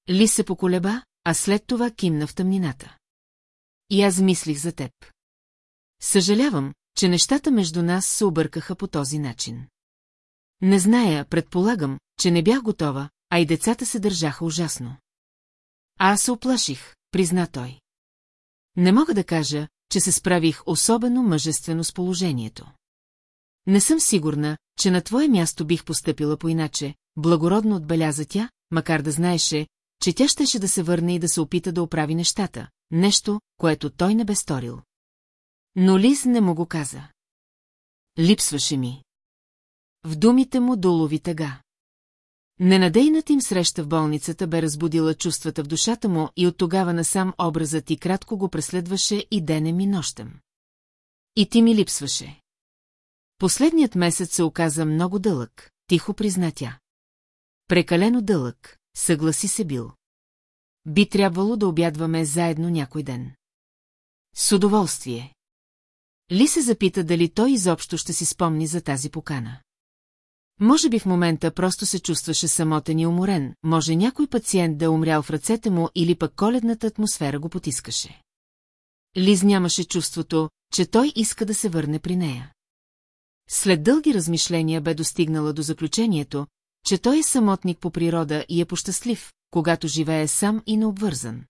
S1: Ли се поколеба, а след това кимна в тъмнината. И аз мислих за теб. Съжалявам, че нещата между нас се объркаха по този начин. Не зная, предполагам, че не бях готова, а и децата се държаха ужасно. А аз се оплаших, призна той. Не мога да кажа, че се справих особено мъжествено с положението. Не съм сигурна, че на твое място бих постъпила по-иначе, благородно отбеляза тя, макар да знаеше, че тя щеше да се върне и да се опита да оправи нещата, нещо, което той не бе сторил. Но Лиз не му го каза. Липсваше ми. В думите му долови тъга. Ненадейната им среща в болницата бе разбудила чувствата в душата му и от тогава насам образът и кратко го преследваше и денем и нощем. И ти ми липсваше. Последният месец се оказа много дълъг, тихо призна тя. Прекалено дълъг, съгласи се бил. Би трябвало да обядваме заедно някой ден. С удоволствие. Ли се запита дали той изобщо ще си спомни за тази покана. Може би в момента просто се чувстваше самотен и уморен, може някой пациент да е умрял в ръцете му или пък коледната атмосфера го потискаше. Лиз нямаше чувството, че той иска да се върне при нея. След дълги размишления бе достигнала до заключението, че той е самотник по природа и е пощастлив, когато живее сам и необвързан.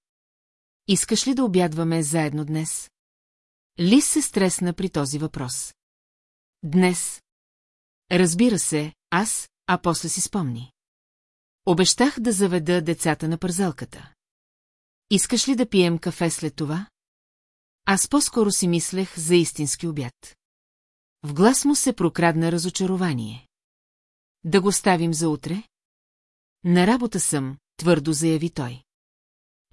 S1: Искаш ли да обядваме заедно днес? Лис се стресна при този въпрос. Днес, Разбира се, аз, а после си спомни. Обещах да заведа децата на парзалката. Искаш ли да пием кафе след това? Аз по-скоро си мислех за истински обяд. В глас му се прокрадна разочарование. Да го ставим за утре? На работа съм, твърдо заяви той.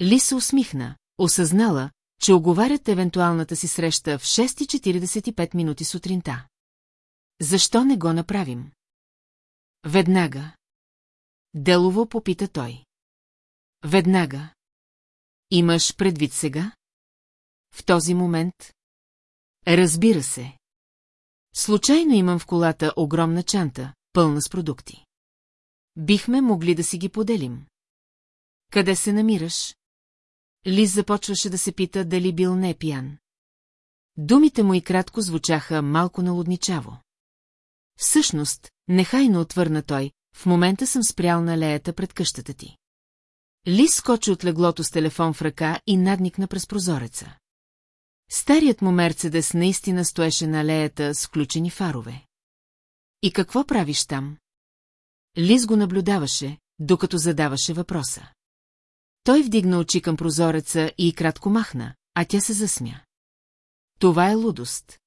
S1: Ли се усмихна, осъзнала, че оговарят евентуалната си среща в 6.45 минути сутринта. Защо не го направим? Веднага. Делово попита той. Веднага. Имаш предвид сега? В този момент? Разбира се. Случайно имам в колата огромна чанта, пълна с продукти. Бихме могли да си ги поделим. Къде се намираш? Лиз започваше да се пита дали бил не пиян. Думите му и кратко звучаха малко налудничаво. Всъщност, нехайно отвърна той, в момента съм спрял на леята пред къщата ти. Ли скочи от леглото с телефон в ръка и надникна през прозореца. Старият му Мерцедес наистина стоеше на леята, с включени фарове. И какво правиш там? Лис го наблюдаваше, докато задаваше въпроса. Той вдигна очи към прозореца и кратко махна, а тя се засмя. Това е лудост.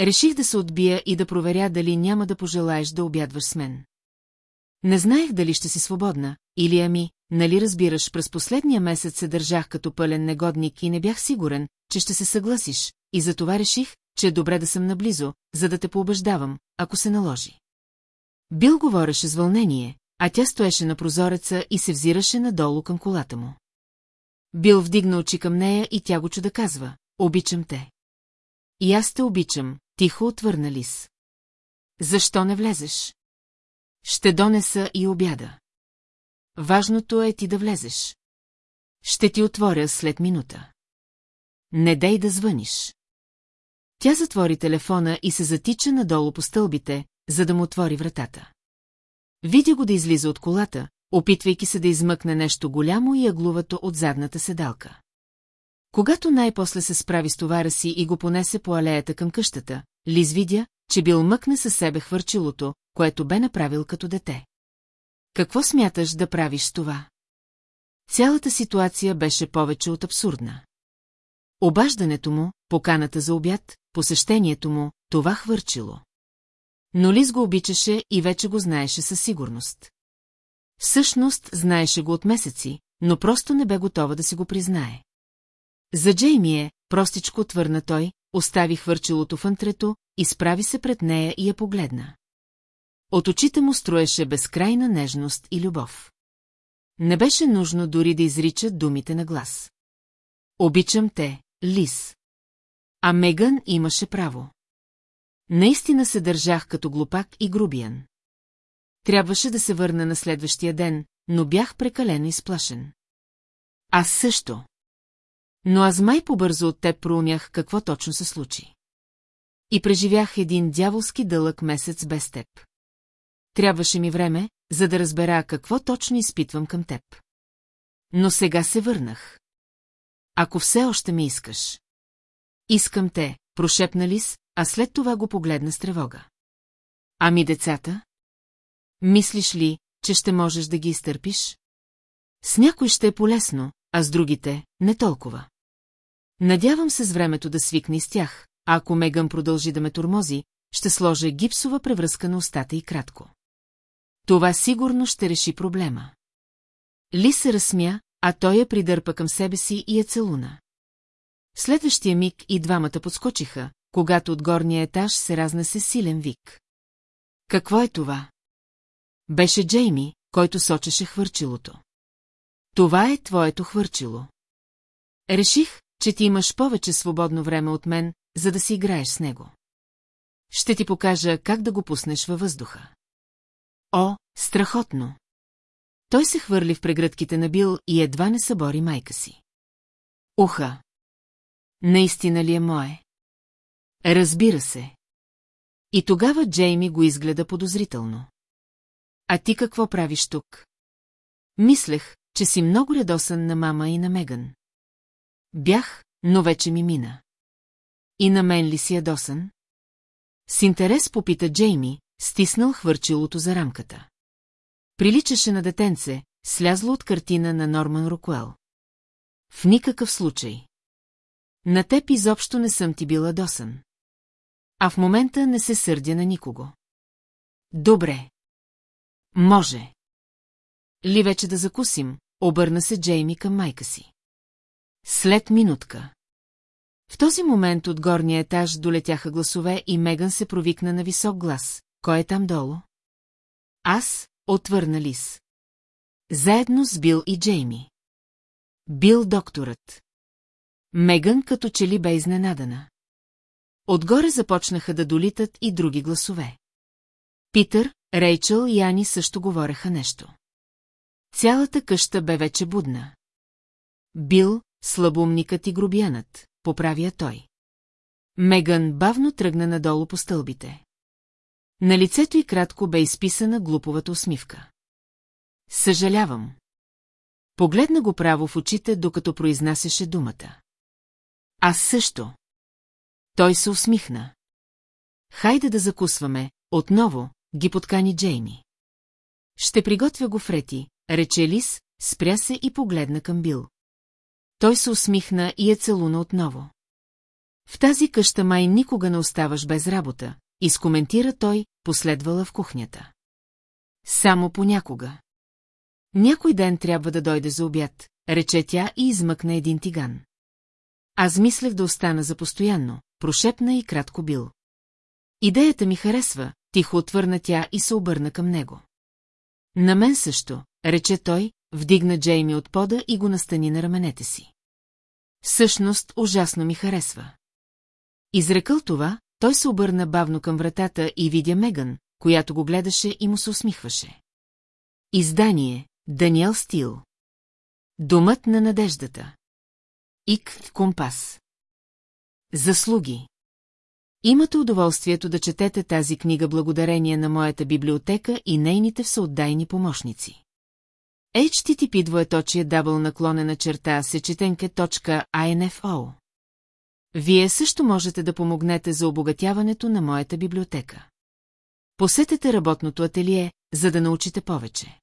S1: Реших да се отбия и да проверя дали няма да пожелаеш да обядваш с мен. Не знаех дали ще си свободна, или ами, нали разбираш, през последния месец се държах като пълен негодник и не бях сигурен, че ще се съгласиш, и затова реших, че е добре да съм наблизо, за да те пообеждавам, ако се наложи. Бил говореше с вълнение, а тя стоеше на прозореца и се взираше надолу към колата му. Бил вдигна очи към нея и тя го чу да казва, обичам те. И аз те обичам, Тихо отвърна Лис. Защо не влезеш? Ще донеса и обяда. Важното е ти да влезеш. Ще ти отворя след минута. Не дей да звъниш. Тя затвори телефона и се затича надолу по стълбите, за да му отвори вратата. Видя го да излиза от колата, опитвайки се да измъкне нещо голямо и яглувато от задната седалка. Когато най-после се справи с товара си и го понесе по алеята към къщата, Лиз видя, че бил мъкне със себе хвърчилото, което бе направил като дете. Какво смяташ да правиш това? Цялата ситуация беше повече от абсурдна. Обаждането му, поканата за обяд, посещението му, това хвърчило. Но Лиз го обичаше и вече го знаеше със сигурност. Всъщност знаеше го от месеци, но просто не бе готова да си го признае. За Джейми е, простичко отвърна той, остави хвърчилото в антрето, изправи се пред нея и я погледна. От очите му строеше безкрайна нежност и любов. Не беше нужно дори да изрича думите на глас. Обичам те, Лис. А Меган имаше право. Наистина се държах като глупак и грубиян. Трябваше да се върна на следващия ден, но бях прекалено изплашен. Аз също. Но аз май побързо от теб проумях какво точно се случи. И преживях един дяволски дълъг месец без теб. Трябваше ми време, за да разбера какво точно изпитвам към теб. Но сега се върнах. Ако все още ми искаш. Искам те, прошепна Лис, а след това го погледна с тревога. Ами децата? Мислиш ли, че ще можеш да ги изтърпиш? С някой ще е полезно, а с другите – не толкова. Надявам се с времето да свикне с тях, а ако Меган продължи да ме турмози, ще сложа гипсова превръзка на устата и кратко. Това сигурно ще реши проблема. Ли се разсмя, а той я придърпа към себе си и я целуна. Следващия миг и двамата подскочиха, когато от горния етаж се разнесе силен вик. Какво е това? Беше Джейми, който сочеше хвърчилото. Това е твоето хвърчило. Реших, че ти имаш повече свободно време от мен, за да си играеш с него. Ще ти покажа как да го пуснеш във въздуха. О, страхотно! Той се хвърли в прегръдките на Бил и едва не събори майка си. Уха! Наистина ли е мое? Разбира се. И тогава Джейми го изгледа подозрително. А ти какво правиш тук? Мислех, че си много редосан на мама и на Меган. Бях, но вече ми мина. И на мен ли си ядосан? С интерес попита Джейми, стиснал хвърчилото за рамката. Приличаше на детенце, слязло от картина на Норман Рокуел. В никакъв случай. На теб изобщо не съм ти била досън. А в момента не се сърдя на никого. Добре. Може. Ли вече да закусим, обърна се Джейми към майка си. След минутка. В този момент от горния етаж долетяха гласове и Меган се провикна на висок глас. Кой е там долу? Аз, отвърна Лис. Заедно с Бил и Джейми. Бил докторът. Меган като че ли бе изненадана. Отгоре започнаха да долитат и други гласове. Питър, Рейчел и Ани също говореха нещо. Цялата къща бе вече будна. Бил, слабумникът и грубянат, поправя той. Меган бавно тръгна надолу по стълбите. На лицето й кратко бе изписана глуповата усмивка. Съжалявам. Погледна го право в очите, докато произнасяше думата. Аз също. Той се усмихна. Хайде да закусваме, отново, ги подкани Джейми. Ще приготвя го Фрети, рече Лис, спря се и погледна към Бил той се усмихна и я е целуна отново. В тази къща май никога не оставаш без работа, изкоментира той, последвала в кухнята. Само понякога. Някой ден трябва да дойде за обяд, рече тя и измъкна един тиган. Аз мислех да остана за постоянно, прошепна и кратко бил. Идеята ми харесва, тихо отвърна тя и се обърна към него. На мен също, рече той, Вдигна Джейми от пода и го настани на раменете си. Същност ужасно ми харесва. Изрекал това, той се обърна бавно към вратата и видя Меган, която го гледаше и му се усмихваше. Издание Даниел Стил Думът на надеждата Ик Компас Заслуги Имате удоволствието да четете тази книга благодарение на моята библиотека и нейните всеотдайни помощници. HTTP двоеточие дабл наклонена черта сечетенке.info Вие също можете да помогнете за обогатяването на моята библиотека. Посетете работното ателие, за да научите повече.